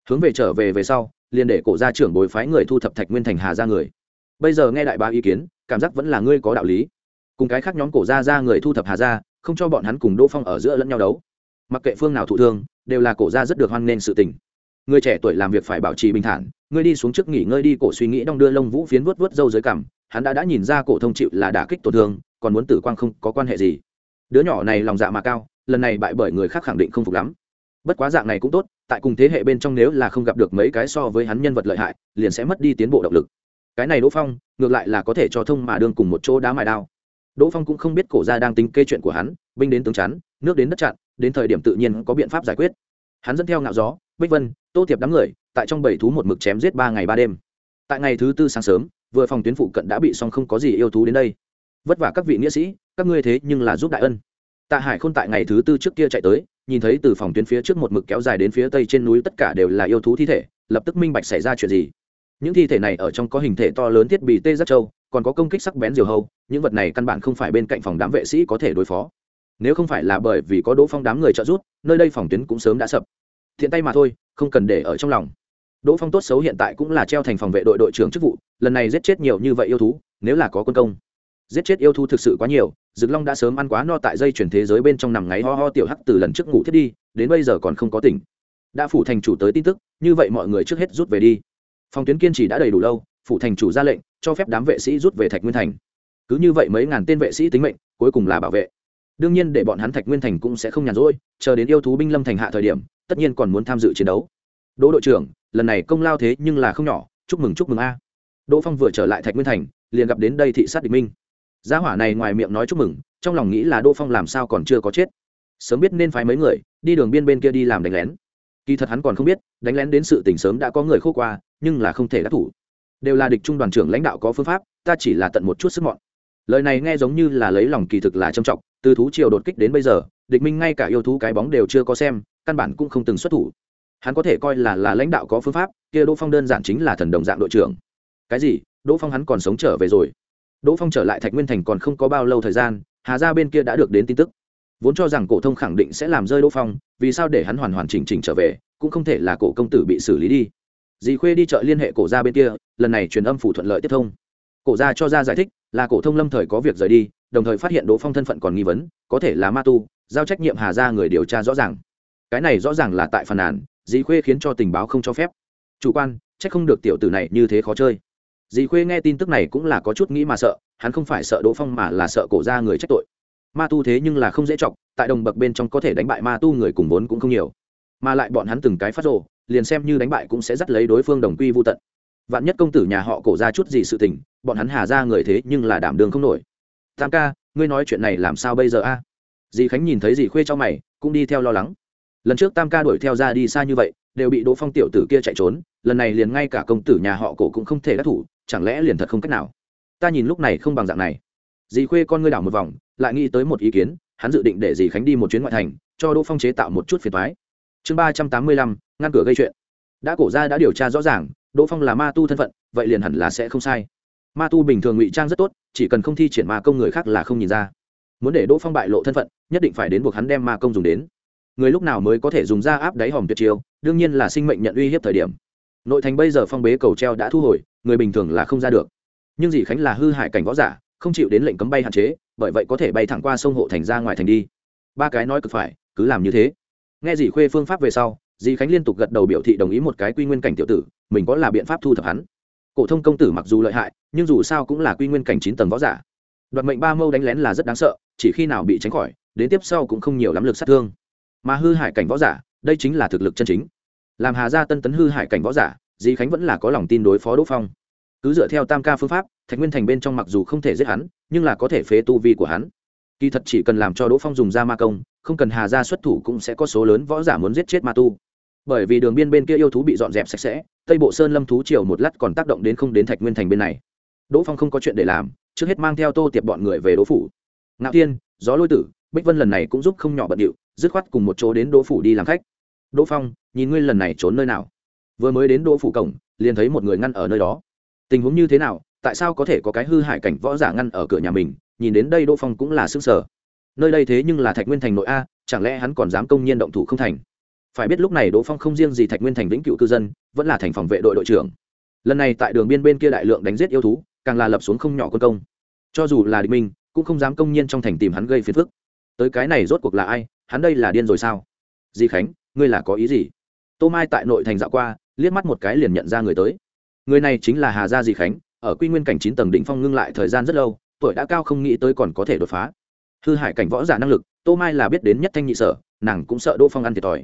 Hướng về trở về về sau, liền để cổ gia trưởng bồi phái người thu thập thạch nguyên thành hà ra người. Bây giờ nghe đại ba ý kiến, cảm giác vẫn là ngươi có đạo lý. Cùng cái khác nhóm cổ gia ra người thu thập hà ra không cho bọn hắn cùng đỗ phong ở giữa lẫn nhau đấu. Mặc kệ phương nào thụ thương, đều là cổ gia rất được hoan nghênh sự tình người trẻ tuổi làm việc phải bảo trì bình thản ngươi đi xuống trước nghỉ ngơi đi, cổ suy nghĩ đong đưa lông vũ phiến vớt vớt râu dưới cằm, hắn đã đã nhìn ra cổ thông chịu là đả kích tổn thương, còn muốn tử quang không có quan hệ gì. Đứa nhỏ này lòng dạ mà cao, lần này bại bởi người khác khẳng định không phục lắm. Bất quá dạng này cũng tốt, tại cùng thế hệ bên trong nếu là không gặp được mấy cái so với hắn nhân vật lợi hại, liền sẽ mất đi tiến bộ động lực. Cái này đỗ phong, ngược lại là có thể cho thông mà đương cùng một chỗ đá mài đao. Đỗ phong cũng không biết cổ gia đang tính kê chuyện của hắn, binh đến tướng chắn, nước đến đất chặn, đến thời điểm tự nhiên có biện pháp giải quyết hắn dẫn theo ngạo gió bích vân tô tiệp đám người tại trong bảy thú một mực chém giết ba ngày ba đêm. Tại ngày thứ tư sáng sớm vừa phòng tuyến phụ cận đã bị xong không có gì yêu thú đến đây. Vất vả các vị nghĩa sĩ các ngươi thế nhưng là giúp đại ân. Tạ hải khôn tại ngày thứ tư trước kia chạy tới nhìn thấy từ phòng tuyến phía trước một mực kéo dài đến phía tây trên núi tất cả đều là yêu thú thi thể lập tức minh bạch xảy ra chuyện gì. Những thi thể này ở trong có hình thể to lớn thiết bị tê giác châu, còn có công kích sắc bén diều hâu những vật này căn bản không phải bên cạnh phòng đám vệ sĩ có thể đối phó nếu không phải là bởi vì có đỗ phong đám người trợ giúp, nơi đây phòng tuyến cũng sớm đã sập. Thiện tay mà thôi, không cần để ở trong lòng. Đỗ phong tốt xấu hiện tại cũng là treo thành phòng vệ đội đội trưởng chức vụ, lần này giết chết nhiều như vậy yêu thú, nếu là có quân công. Giết chết yêu thú thực sự quá nhiều, dực long đã sớm ăn quá no tại dây chuyển thế giới bên trong nằm ngáy ho ho tiểu hắc từ lần trước ngủ thiết đi, đến bây giờ còn không có tỉnh. Đã phủ thành chủ tới tin tức, như vậy mọi người trước hết rút về đi. Phòng tuyến kiên trì đã đầy đủ lâu, phủ thành chủ ra lệnh, cho phép đám vệ sĩ rút về thạch nguyên thành. Cứ như vậy mấy ngàn tên vệ sĩ tính mệnh, cuối cùng là bảo vệ đương nhiên để bọn hắn thạch nguyên thành cũng sẽ không nhàn rỗi, chờ đến yêu thú binh lâm thành hạ thời điểm, tất nhiên còn muốn tham dự chiến đấu. Đỗ đội trưởng, lần này công lao thế nhưng là không nhỏ, chúc mừng chúc mừng a. Đỗ phong vừa trở lại thạch nguyên thành, liền gặp đến đây thị sát địch minh. Gia hỏa này ngoài miệng nói chúc mừng, trong lòng nghĩ là đỗ phong làm sao còn chưa có chết. Sớm biết nên phái mấy người, đi đường biên bên kia đi làm đánh lén. Kỳ thật hắn còn không biết, đánh lén đến sự tình sớm đã có người khô qua, nhưng là không thể đắc thủ. Đều là địch trung đoàn trưởng lãnh đạo có phương pháp, ta chỉ là tận một chút sức mọn. Lời này nghe giống như là lấy lòng kỳ thực là trầm trọng từ thú triều đột kích đến bây giờ, địch minh ngay cả yêu thú cái bóng đều chưa có xem, căn bản cũng không từng xuất thủ. Hắn có thể coi là là lãnh đạo có phương pháp, kia đỗ phong đơn giản chính là thần đồng dạng đội trưởng. Cái gì? Đỗ phong hắn còn sống trở về rồi. Đỗ phong trở lại thạch nguyên thành còn không có bao lâu thời gian, hà ra bên kia đã được đến tin tức. Vốn cho rằng cổ thông khẳng định sẽ làm rơi đỗ phong, vì sao để hắn hoàn hoàn chỉnh chỉnh trở về, cũng không thể là cổ công tử bị xử lý đi. Dì khuê đi chợ liên hệ cổ ra bên kia, lần này truyền âm phủ thuận lợi tiếp thông. Cổ ra cho ra giải thích là cổ thông lâm thời có việc rời đi, đồng thời phát hiện đỗ phong thân phận còn nghi vấn, có thể là ma tu, giao trách nhiệm hà ra người điều tra rõ ràng. Cái này rõ ràng là tại phàn nàn dì khuê khiến cho tình báo không cho phép. Chủ quan trách không được tiểu tử này như thế khó chơi. Dì khuê nghe tin tức này cũng là có chút nghĩ mà sợ, hắn không phải sợ đỗ phong mà là sợ cổ ra người trách tội. Ma tu thế nhưng là không dễ chọc, tại đồng bậc bên trong có thể đánh bại ma tu người cùng vốn cũng không nhiều. Mà lại bọn hắn từng cái phát rồ, liền xem như đánh bại cũng sẽ dắt lấy đối phương đồng quy vô tận. Vạn nhất công tử nhà họ cổ ra chút gì sự tình bọn hắn hà ra người thế nhưng là đảm đường không nổi. Tam ca, ngươi nói chuyện này làm sao bây giờ a? Dì khánh nhìn thấy dì khuê cho mày, cũng đi theo lo lắng. Lần trước tam ca đuổi theo ra đi xa như vậy, đều bị đỗ phong tiểu tử kia chạy trốn, lần này liền ngay cả công tử nhà họ cổ cũng không thể đắc thủ, chẳng lẽ liền thật không cách nào? Ta nhìn lúc này không bằng dạng này. Dì khuê con ngươi đảo một vòng, lại nghĩ tới một ý kiến, hắn dự định để dì khánh đi một chuyến ngoại thành, cho đỗ phong chế tạo một chút phiền thoái chương ba trăm tám mươi lăm, ngăn cửa gây chuyện. Đã cổ ra đã điều tra rõ ràng, đỗ phong là ma tu thân phận, vậy liền hẳn là sẽ không sai ma tu bình thường ngụy trang rất tốt, chỉ cần không thi triển ma công người khác là không nhìn ra. Muốn để đỗ phong bại lộ thân phận, nhất định phải đến buộc hắn đem ma công dùng đến. Người lúc nào mới có thể dùng ra áp đáy hòm tuyệt chiêu, đương nhiên là sinh mệnh nhận uy hiếp thời điểm. Nội thành bây giờ phong bế cầu treo đã thu hồi, người bình thường là không ra được. Nhưng dì khánh là hư hại cảnh võ giả, không chịu đến lệnh cấm bay hạn chế, bởi vậy có thể bay thẳng qua sông hộ thành ra ngoài thành đi. Ba cái nói cực phải, cứ làm như thế. Nghe dì khuê phương pháp về sau dì khánh liên tục gật đầu biểu thị đồng ý một cái quy nguyên cảnh tiểu tử, mình có là biện pháp thu thập hắn cổ thông công tử mặc dù lợi hại, nhưng dù sao cũng là quy nguyên cảnh chín tầng võ giả. Đoạt mệnh ba mâu đánh lén là rất đáng sợ, chỉ khi nào bị tránh khỏi, đến tiếp sau cũng không nhiều lắm lực sát thương. Mà hư hại cảnh võ giả, đây chính là thực lực chân chính. Làm hà gia tân tấn hư hại cảnh võ giả Di khánh vẫn là có lòng tin đối phó đỗ phong. Cứ dựa theo tam ca phương pháp, thạch nguyên thành bên trong mặc dù không thể giết hắn, nhưng là có thể phế tu vi của hắn. Kỳ thật chỉ cần làm cho đỗ phong dùng ra ma công, không cần hà gia xuất thủ cũng sẽ có số lớn võ giả muốn giết chết ma tu. Bởi vì đường biên bên kia yêu thú bị dọn dẹp sạch sẽ tây bộ sơn lâm thú triều một lát còn tác động đến không đến thạch nguyên thành bên này. Đỗ phong không có chuyện để làm, trước hết mang theo tô tiệp bọn người về đỗ phủ. Ngạo thiên, gió lôi tử, bích vân lần này cũng giúp không nhỏ bận điệu, dứt khoát cùng một chỗ đến đỗ phủ đi làm khách. Đỗ phong, nhìn ngươi lần này trốn nơi nào? Vừa mới đến đỗ phủ cổng, liền thấy một người ngăn ở nơi đó. Tình huống như thế nào? Tại sao có thể có cái hư hại cảnh võ giả ngăn ở cửa nhà mình? Nhìn đến đây đỗ phong cũng là xương sở nơi đây thế nhưng là thạch nguyên thành nội a, chẳng lẽ hắn còn dám công nhiên động thủ không thành? Phải biết lúc này đỗ phong không riêng gì thạch nguyên thành vĩnh cựu cư dân, vẫn là thành phòng vệ đội đội trưởng. Lần này tại đường biên bên kia đại lượng đánh giết yêu thú, càng là lập xuống không nhỏ quân công. Cho dù là địch minh, cũng không dám công nhiên trong thành tìm hắn gây phiền phức. Tới cái này rốt cuộc là ai, hắn đây là điên rồi sao? Di khánh, ngươi là có ý gì? Tô mai tại nội thành dạo qua, liếc mắt một cái liền nhận ra người tới. Người này chính là hà gia di khánh, ở quy nguyên cảnh chín tầng đỉnh phong ngưng lại thời gian rất lâu, tuổi đã cao không nghĩ tới còn có thể đột phá. Hư hại cảnh võ giả năng lực, tô mai là biết đến nhất thanh nhị sở, nàng cũng sợ đỗ phong ăn thiệt thòi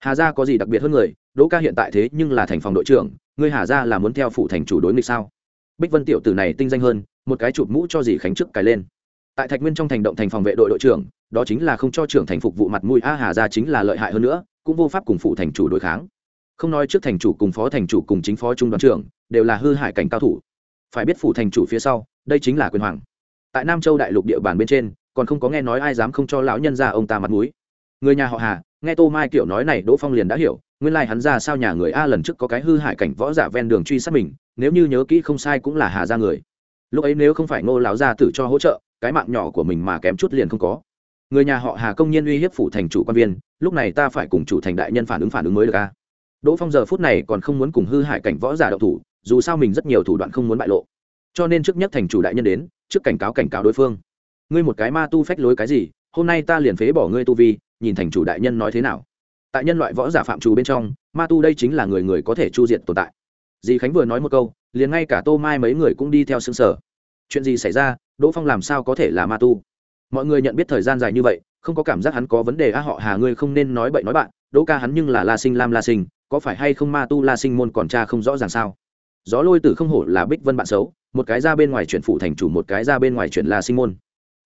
hà gia có gì đặc biệt hơn người? Đỗ ca hiện tại thế nhưng là thành phòng đội trưởng, ngươi hà gia là muốn theo phụ thành chủ đối nghịch sao? Bích vân tiểu tử này tinh danh hơn, một cái chụp mũ cho dì khánh trước cài lên. Tại thạch nguyên trong thành động thành phòng vệ đội đội trưởng, đó chính là không cho trưởng thành phục vụ mặt mũi, a, hà gia chính là lợi hại hơn nữa, cũng vô pháp cùng phụ thành chủ đối kháng. Không nói trước thành chủ cùng phó thành chủ cùng chính phó trung đoàn trưởng, đều là hư hại cảnh cao thủ. Phải biết phụ thành chủ phía sau, đây chính là quyền hoàng. Tại nam châu đại lục địa bàn bên trên, còn không có nghe nói ai dám không cho lão nhân ra ông ta mặt mũi. Người nhà họ hà nghe tô mai kiểu nói này, đỗ phong liền đã hiểu, nguyên lai、like、hắn ra sao nhà người a lần trước có cái hư hại cảnh võ giả ven đường truy sát mình, nếu như nhớ kỹ không sai cũng là hà ra người. Lúc ấy nếu không phải ngô lão gia tử cho hỗ trợ, cái mạng nhỏ của mình mà kém chút liền không có. Người nhà họ hà công nhiên uy hiếp phủ thành chủ quan viên, lúc này ta phải cùng chủ thành đại nhân phản ứng phản ứng mới được a. Đỗ phong giờ phút này còn không muốn cùng hư hại cảnh võ giả đậu thủ, dù sao mình rất nhiều thủ đoạn không muốn bại lộ. Cho nên trước nhất thành chủ đại nhân đến, trước cảnh cáo cảnh cáo đối phương. Ngươi một cái ma tu phách lối cái gì, hôm nay ta liền phế bỏ ngươi tu vi nhìn thành chủ đại nhân nói thế nào. Tại nhân loại võ giả phạm trù bên trong, ma tu đây chính là người người có thể chu diệt tồn tại. Dì khánh vừa nói một câu, liền ngay cả tô mai mấy người cũng đi theo xương sở chuyện gì xảy ra? Đỗ phong làm sao có thể là ma tu? Mọi người nhận biết thời gian dài như vậy, không có cảm giác hắn có vấn đề a họ hà ngươi không nên nói bậy nói bạn, đỗ ca hắn nhưng là la sinh lam la sinh, có phải hay không ma tu la sinh môn còn cha không rõ ràng sao? Gió lôi tử không hổ là bích vân bạn xấu, một cái ra bên ngoài chuyển phụ thành chủ, một cái ra bên ngoài chuyển la sinh môn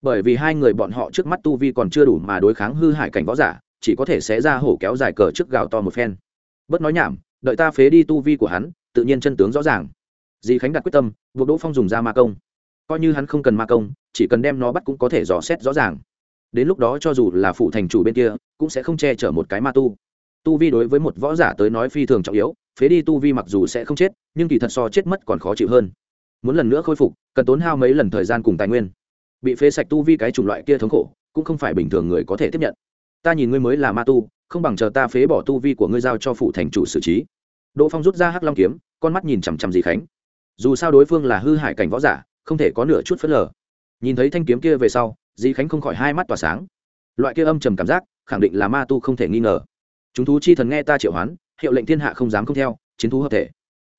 bởi vì hai người bọn họ trước mắt tu vi còn chưa đủ mà đối kháng hư hại cảnh võ giả, chỉ có thể sẽ ra hổ kéo dài cờ trước gào to một phen. Bớt nói nhảm, đợi ta phế đi tu vi của hắn, tự nhiên chân tướng rõ ràng. Dì khánh đặt quyết tâm, buộc đỗ phong dùng ra ma công. Coi như hắn không cần ma công, chỉ cần đem nó bắt cũng có thể dò xét rõ ràng. Đến lúc đó cho dù là phụ thành chủ bên kia, cũng sẽ không che chở một cái ma tu. Tu vi đối với một võ giả tới nói phi thường trọng yếu, phế đi tu vi mặc dù sẽ không chết, nhưng kỳ thật so chết mất còn khó chịu hơn. Muốn lần nữa khôi phục, cần tốn hao mấy lần thời gian cùng tài nguyên bị phế sạch tu vi cái chủng loại kia thống khổ, cũng không phải bình thường người có thể tiếp nhận. Ta nhìn ngươi mới là ma tu, không bằng chờ ta phế bỏ tu vi của ngươi giao cho phụ thành chủ xử trí. Đỗ phong rút ra hắc long kiếm, con mắt nhìn chằm chằm dì khánh. Dù sao đối phương là hư hại cảnh võ giả, không thể có nửa chút phớt lờ. Nhìn thấy thanh kiếm kia về sau dì khánh không khỏi hai mắt tỏa sáng. Loại kia âm trầm cảm giác, khẳng định là ma tu không thể nghi ngờ. Chúng thú chi thần nghe ta triệu hoán, hiệu lệnh thiên hạ không dám không theo, chiến thú hợp thể.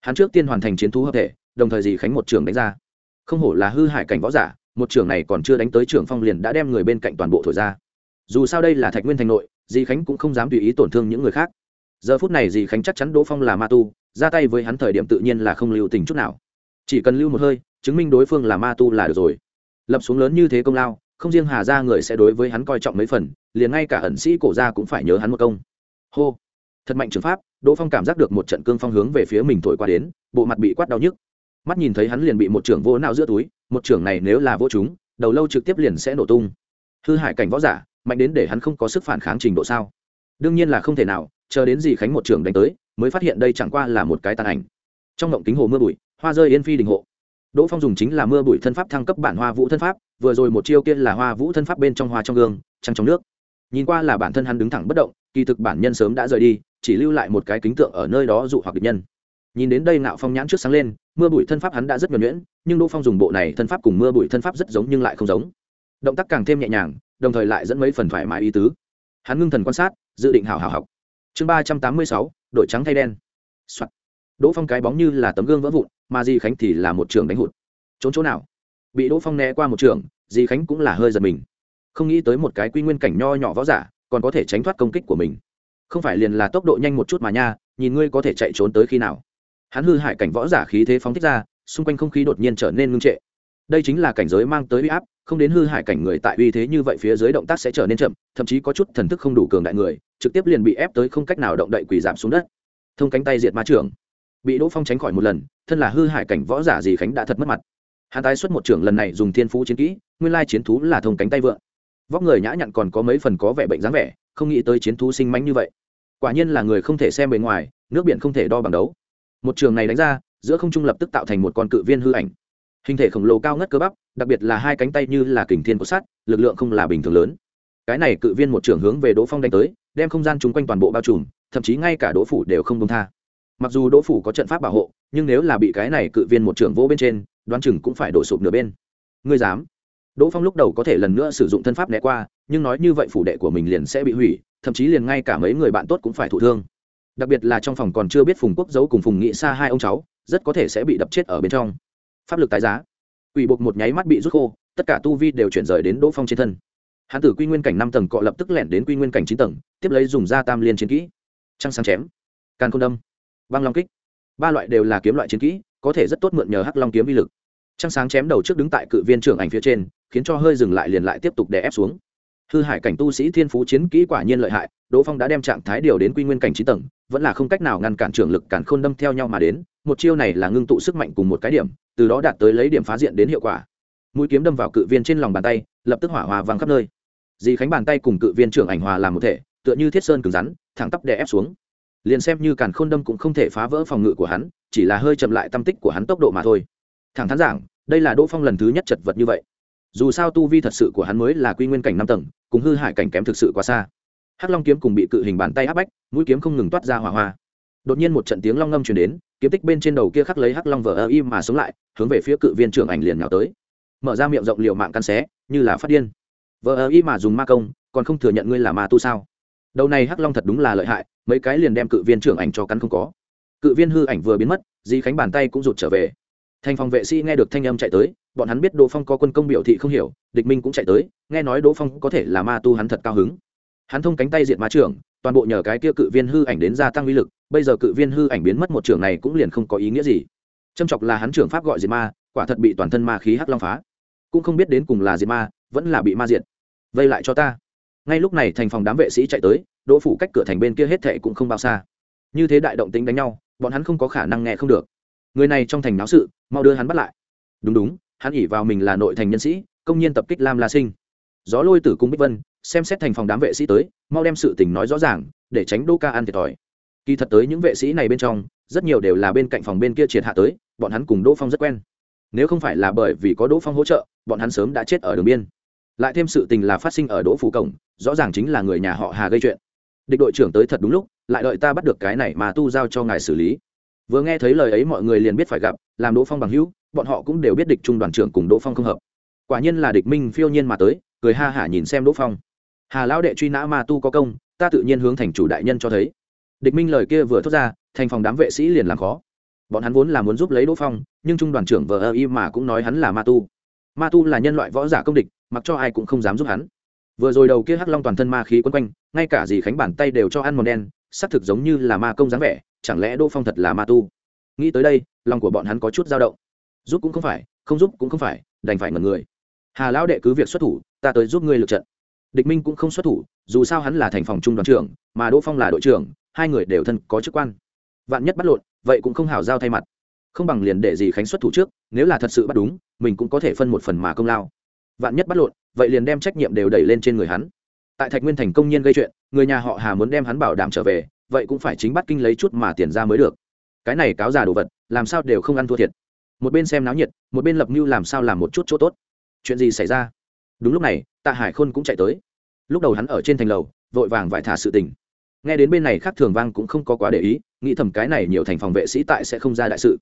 Hắn trước tiên hoàn thành chiến thú hợp thể, đồng thời dì khánh một trường đánh ra. Không hổ là hư hại cảnh võ giả một trưởng này còn chưa đánh tới trưởng phong liền đã đem người bên cạnh toàn bộ thổi ra. Dù sao đây là thạch nguyên thành nội di khánh cũng không dám tùy ý tổn thương những người khác. Giờ phút này di khánh chắc chắn đỗ phong là ma tu, ra tay với hắn thời điểm tự nhiên là không lưu tình chút nào. Chỉ cần lưu một hơi, chứng minh đối phương là ma tu là được rồi. Lập xuống lớn như thế công lao, không riêng hà ra người sẽ đối với hắn coi trọng mấy phần, liền ngay cả ẩn sĩ cổ ra cũng phải nhớ hắn một công. Hô! Thật mạnh trường pháp, đỗ phong cảm giác được một trận cương phong hướng về phía mình thổi qua đến, bộ mặt bị quát đau nhức mắt nhìn thấy hắn liền bị một trưởng vô não giữa túi, một trưởng này nếu là vô chúng, đầu lâu trực tiếp liền sẽ nổ tung. Hư hại cảnh võ giả, mạnh đến để hắn không có sức phản kháng trình độ sao? Đương nhiên là không thể nào, chờ đến gì khánh một trưởng đánh tới, mới phát hiện đây chẳng qua là một cái tàn ảnh. Trong ngộng kính hồ mưa bụi, hoa rơi yên phi đình hộ. Đỗ phong dùng chính là mưa bụi thân pháp thăng cấp bản hoa vũ thân pháp, vừa rồi một chiêu kia là hoa vũ thân pháp bên trong hoa trong gương, trăng trong nước. Nhìn qua là bản thân hắn đứng thẳng bất động, kỳ thực bản nhân sớm đã rời đi, chỉ lưu lại một cái kính tượng ở nơi đó dụ hoặc địch nhân. Nhìn đến đây nạo phong nhãn trước sáng lên mưa bụi thân pháp hắn đã rất nhuần nhuyễn, nhưng đỗ phong dùng bộ này thân pháp cùng mưa bụi thân pháp rất giống nhưng lại không giống. Động tác càng thêm nhẹ nhàng, đồng thời lại dẫn mấy phần thoải mái ý tứ. Hắn ngưng thần quan sát, dự định hào hào học. Chương ba trăm tám mươi sáu, đội trắng thay đen、Soạn. đỗ phong cái bóng như là tấm gương vỡ vụn, mà di khánh thì là một trường đánh hụt. Trốn chỗ nào? Bị đỗ phong né qua một trường, di khánh cũng là hơi giật mình. Không nghĩ tới một cái quy nguyên cảnh nho nhỏ võ giả, còn có thể tránh thoát công kích của mình. Không phải liền là tốc độ nhanh một chút mà nha, nhìn ngươi có thể chạy trốn tới khi nào hắn hư hại cảnh võ giả khí thế phóng thích ra, xung quanh không khí đột nhiên trở nên ngưng trệ. Đây chính là cảnh giới mang tới uy áp, không đến hư hại cảnh người tại uy thế như vậy phía dưới động tác sẽ trở nên chậm, thậm chí có chút thần thức không đủ cường đại người, trực tiếp liền bị ép tới không cách nào động đậy quỳ giảm xuống đất. Thông cánh tay diệt ma trưởng. Bị đỗ phong tránh khỏi một lần, thân là hư hại cảnh võ giả gì khánh đã thật mất mặt. Hắn tái xuất một trưởng lần này dùng thiên phú chiến kỹ, nguyên lai chiến thú là thông cánh tay vượng. Vóc người nhã nhặn còn có mấy phần có vẻ bệnh dáng vẻ, không nghĩ tới chiến thú sinh mánh như vậy. Quả nhiên là người không thể xem bề ngoài, nước biển không thể đo bằng đấu một trường này đánh ra, giữa không trung lập tức tạo thành một con cự viên hư ảnh. Hình thể khổng lồ cao ngất cơ bắp, đặc biệt là hai cánh tay như là kình thiên của sắt, lực lượng không là bình thường lớn. Cái này cự viên một trường hướng về đỗ phong đánh tới, đem không gian chung quanh toàn bộ bao trùm, thậm chí ngay cả đỗ phủ đều không đông tha. Mặc dù đỗ phủ có trận pháp bảo hộ, nhưng nếu là bị cái này cự viên một trường vỗ bên trên, đoán chừng cũng phải đổ sụp nửa bên. Ngươi dám? Đỗ phong lúc đầu có thể lần nữa sử dụng thân pháp né qua, nhưng nói như vậy phủ đệ của mình liền sẽ bị hủy, thậm chí liền ngay cả mấy người bạn tốt cũng phải thụ thương đặc biệt là trong phòng còn chưa biết phùng quốc giấu cùng phùng nghị xa hai ông cháu, rất có thể sẽ bị đập chết ở bên trong. Pháp lực tái giá. Ủy buộc một nháy mắt bị rút khô, tất cả tu vi đều chuyển rời đến đỗ phong trên thân. Hán tử quy nguyên cảnh năm tầng cọ lập tức lẻn đến quy nguyên cảnh chín tầng, tiếp lấy dùng da tam liên chiến kỹ. Trăng sáng chém. Càn k đâm. Băng long kích. Ba loại đều là kiếm loại chiến kỹ, có thể rất tốt mượn nhờ hắc long kiếm vi lực. Trăng sáng chém đầu trước đứng tại cự viên trưởng ảnh phía trên, khiến cho hơi dừng lại liền lại tiếp tục đè ép xuống. Hư hải cảnh tu sĩ thiên phú chiến kỹ quả nhiên lợi hại, đỗ phong đã đem trạng thái điều đến quy nguyên cảnh trí tầng vẫn là không cách nào ngăn cản trưởng lực cản khôn đâm theo nhau mà đến, một chiêu này là ngưng tụ sức mạnh cùng một cái điểm, từ đó đạt tới lấy điểm phá diện đến hiệu quả. Mũi kiếm đâm vào cự viên trên lòng bàn tay, lập tức hỏa hòa văng khắp nơi. Dì khánh bàn tay cùng cự viên trưởng ảnh hòa làm một thể, tựa như thiết sơn cứng rắn, thẳng tắp đè ép xuống. Liền xem như càn khôn đâm cũng không thể phá vỡ phòng ngự của hắn, chỉ là hơi chậm lại tâm tích của hắn tốc độ mà thôi. Thẳng thắn giảng, đây là đỗ phong lần thứ nhất chật vật như vậy. Dù sao tu vi thật sự của hắn mới là quy nguyên cảnh năm tầng, cùng hư hại cảnh kém thực sự quá xa hắc long kiếm cùng bị cự hình bàn tay áp bách, mũi kiếm không ngừng toát ra hỏa hoa. Đột nhiên một trận tiếng long ngâm chuyển đến, kiếm tích bên trên đầu kia khắc lấy hắc long vờ ơ im mà sống lại, hướng về phía cự viên trưởng ảnh liền nhào tới. Mở ra miệng rộng liều mạng căn xé, như là phát điên. Vờ ơ im mà dùng ma công, còn không thừa nhận ngươi là ma tu sao? Đầu này hắc long thật đúng là lợi hại, mấy cái liền đem cự viên trưởng ảnh cho cắn không có. Cự viên hư ảnh vừa biến mất, di khánh bàn tay cũng rụt trở về. Thành phòng vệ sĩ nghe được thanh âm chạy tới, bọn hắn biết đỗ phong có quân công biểu thị không hiểu, địch minh cũng chạy tới, nghe nói đỗ phong có thể là ma tu hắn thật cao hứng hắn thông cánh tay diện ma trưởng, toàn bộ nhờ cái kia cự viên hư ảnh đến gia tăng uy lực, bây giờ cự viên hư ảnh biến mất một trưởng này cũng liền không có ý nghĩa gì. Trâm chọc là hắn trưởng pháp gọi diệt ma, quả thật bị toàn thân ma khí hắc long phá. Cũng không biết đến cùng là diệt ma, vẫn là bị ma diệt. Vây lại cho ta. Ngay lúc này thành phòng đám vệ sĩ chạy tới, đỗ phủ cách cửa thành bên kia hết thệ cũng không bao xa. Như thế đại động tính đánh nhau, bọn hắn không có khả năng nghe không được. Người này trong thành náo sự, mau đưa hắn bắt lại. Đúng đúng, hắn ỉ vào mình là nội thành nhân sĩ, công nhiên tập kích lam la sinh. Gió lôi tử cung bích vân xem xét thành phòng đám vệ sĩ tới, mau đem sự tình nói rõ ràng, để tránh đô ca ăn thiệt thòi. Kỳ thật tới những vệ sĩ này bên trong, rất nhiều đều là bên cạnh phòng bên kia triệt hạ tới, bọn hắn cùng đỗ phong rất quen. Nếu không phải là bởi vì có đỗ phong hỗ trợ, bọn hắn sớm đã chết ở đường biên. Lại thêm sự tình là phát sinh ở đỗ phủ cổng, rõ ràng chính là người nhà họ hà gây chuyện. Địch đội trưởng tới thật đúng lúc, lại đợi ta bắt được cái này mà tu giao cho ngài xử lý. Vừa nghe thấy lời ấy mọi người liền biết phải gặp, làm đỗ phong bằng hữu, bọn họ cũng đều biết địch trung đoàn trưởng cùng đỗ phong không hợp. Quả nhiên là địch minh phiêu nhiên mà tới, cười ha hả nhìn xem đỗ phong hà lão đệ truy nã ma tu có công, ta tự nhiên hướng thành chủ đại nhân cho thấy. Địch minh lời kia vừa thốt ra, thành phòng đám vệ sĩ liền làm khó. Bọn hắn vốn là muốn giúp lấy đỗ phong, nhưng trung đoàn trưởng vờ ơ y mà cũng nói hắn là ma tu. Ma tu là nhân loại võ giả công địch, mặc cho ai cũng không dám giúp hắn. Vừa rồi đầu kia hắc long toàn thân ma khí quấn quanh, ngay cả dì khánh bản tay đều cho ăn mòn đen, xác thực giống như là ma công dáng vẻ, chẳng lẽ đỗ phong thật là ma tu? Nghĩ tới đây, lòng của bọn hắn có chút dao động. Giúp cũng không phải, không giúp cũng không phải, đành phải ngần người. Hà lão đệ cứ việc xuất thủ, ta tới giúp ngươi lượt trận địch minh cũng không xuất thủ, dù sao hắn là thành phòng trung đoàn trưởng, mà đỗ phong là đội trưởng, hai người đều thân có chức quan. Vạn nhất bắt lộn, vậy cũng không hảo giao thay mặt. Không bằng liền để gì khánh xuất thủ trước, nếu là thật sự bắt đúng, mình cũng có thể phân một phần mà công lao. Vạn nhất bắt lộn, vậy liền đem trách nhiệm đều đẩy lên trên người hắn. Tại thạch nguyên thành công nhiên gây chuyện, người nhà họ hà muốn đem hắn bảo đảm trở về, vậy cũng phải chính bắt kinh lấy chút mà tiền ra mới được. Cái này cáo già đồ vật, làm sao đều không ăn thua thiệt. Một bên xem náo nhiệt, một bên lập mưu làm sao làm một chút chỗ tốt. Chuyện gì xảy ra? Đúng lúc này, tạ hải khôn cũng chạy tới. Lúc đầu hắn ở trên thành lầu, vội vàng vải thả sự tình. Nghe đến bên này khác thường vang cũng không có quá để ý, nghĩ thầm cái này nhiều thành phòng vệ sĩ tại sẽ không ra đại sự.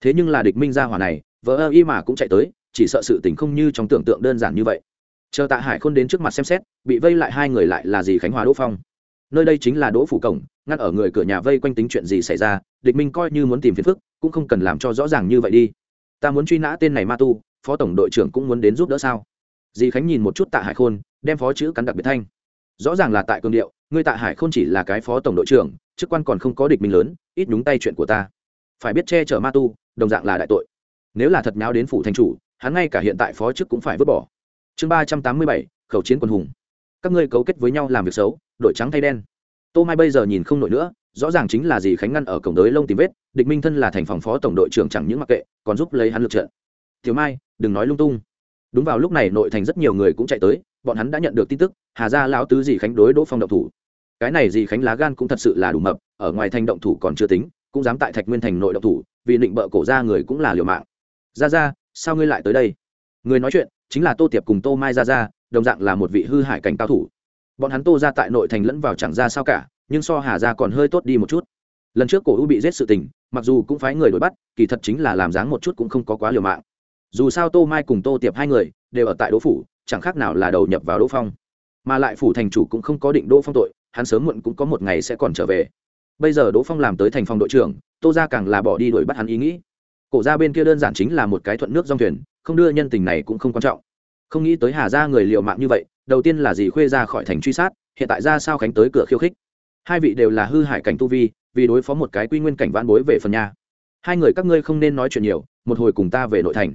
Thế nhưng là địch minh ra hỏa này vợ ơ y mà cũng chạy tới, chỉ sợ sự tình không như trong tưởng tượng đơn giản như vậy. Chờ tạ hải khôn đến trước mặt xem xét, bị vây lại hai người lại là gì khánh hòa đỗ phong. Nơi đây chính là đỗ phủ cổng, ngăn ở người cửa nhà vây quanh tính chuyện gì xảy ra, địch minh coi như muốn tìm phiền phức, cũng không cần làm cho rõ ràng như vậy đi. Ta muốn truy nã tên này ma tu, phó tổng đội trưởng cũng muốn đến giúp đỡ sao? Dì khánh nhìn một chút tạ hải khôn, đem phó chữ cắn đặc biệt thanh. Rõ ràng là tại cương điệu ngươi tạ hải khôn chỉ là cái phó tổng đội trưởng, chức quan còn không có địch minh lớn, ít nhúng tay chuyện của ta. Phải biết che chở ma tu, đồng dạng là đại tội. Nếu là thật nháo đến phủ thành chủ, hắn ngay cả hiện tại phó chức cũng phải vứt bỏ. Chương ba trăm tám mươi bảy, khẩu chiến quân hùng. Các ngươi cấu kết với nhau làm việc xấu, đội trắng thay đen. Tô mai bây giờ nhìn không nổi nữa, rõ ràng chính là gì khánh ngăn ở cổng đới lông tìm vết, địch minh thân là thành phòng phó tổng đội trưởng chẳng những mặc kệ, còn giúp lấy hắn lực trận. Thiếu mai, đừng nói lung tung đúng vào lúc này nội thành rất nhiều người cũng chạy tới, bọn hắn đã nhận được tin tức, hà gia lão tứ dì khánh đối đỗ phong động thủ. Cái này dì khánh lá gan cũng thật sự là đủ mập, ở ngoài thành động thủ còn chưa tính, cũng dám tại thạch nguyên thành nội động thủ, vì định bợ cổ ra người cũng là liều mạng. Ra ra sao ngươi lại tới đây? Người nói chuyện, chính là tô tiệp cùng tô mai ra ra đồng dạng là một vị hư hải cảnh cao thủ. Bọn hắn tô ra tại nội thành lẫn vào chẳng ra sao cả, nhưng so hà ra còn hơi tốt đi một chút. Lần trước cổ u bị giết sự tình, mặc dù cũng phái người đuổi bắt, kỳ thật chính là làm dáng một chút cũng không có quá liều mạng dù sao tô mai cùng tô tiệp hai người đều ở tại đỗ phủ, chẳng khác nào là đầu nhập vào đỗ phong. Mà lại phủ thành chủ cũng không có định đỗ phong tội, hắn sớm muộn cũng có một ngày sẽ còn trở về. Bây giờ đỗ phong làm tới thành phòng đội trưởng, tô ra càng là bỏ đi đuổi bắt hắn ý nghĩ. Cổ ra bên kia đơn giản chính là một cái thuận nước dòng thuyền, không đưa nhân tình này cũng không quan trọng. Không nghĩ tới hà ra người liệu mạng như vậy, đầu tiên là gì khuê ra khỏi thành truy sát, hiện tại ra sao khánh tới cửa khiêu khích. Hai vị đều là hư hải cảnh tu vi, vì đối phó một cái quy nguyên cảnh vãn bối về phần nhà. Hai người các ngươi không nên nói chuyện nhiều, một hồi cùng ta về nội thành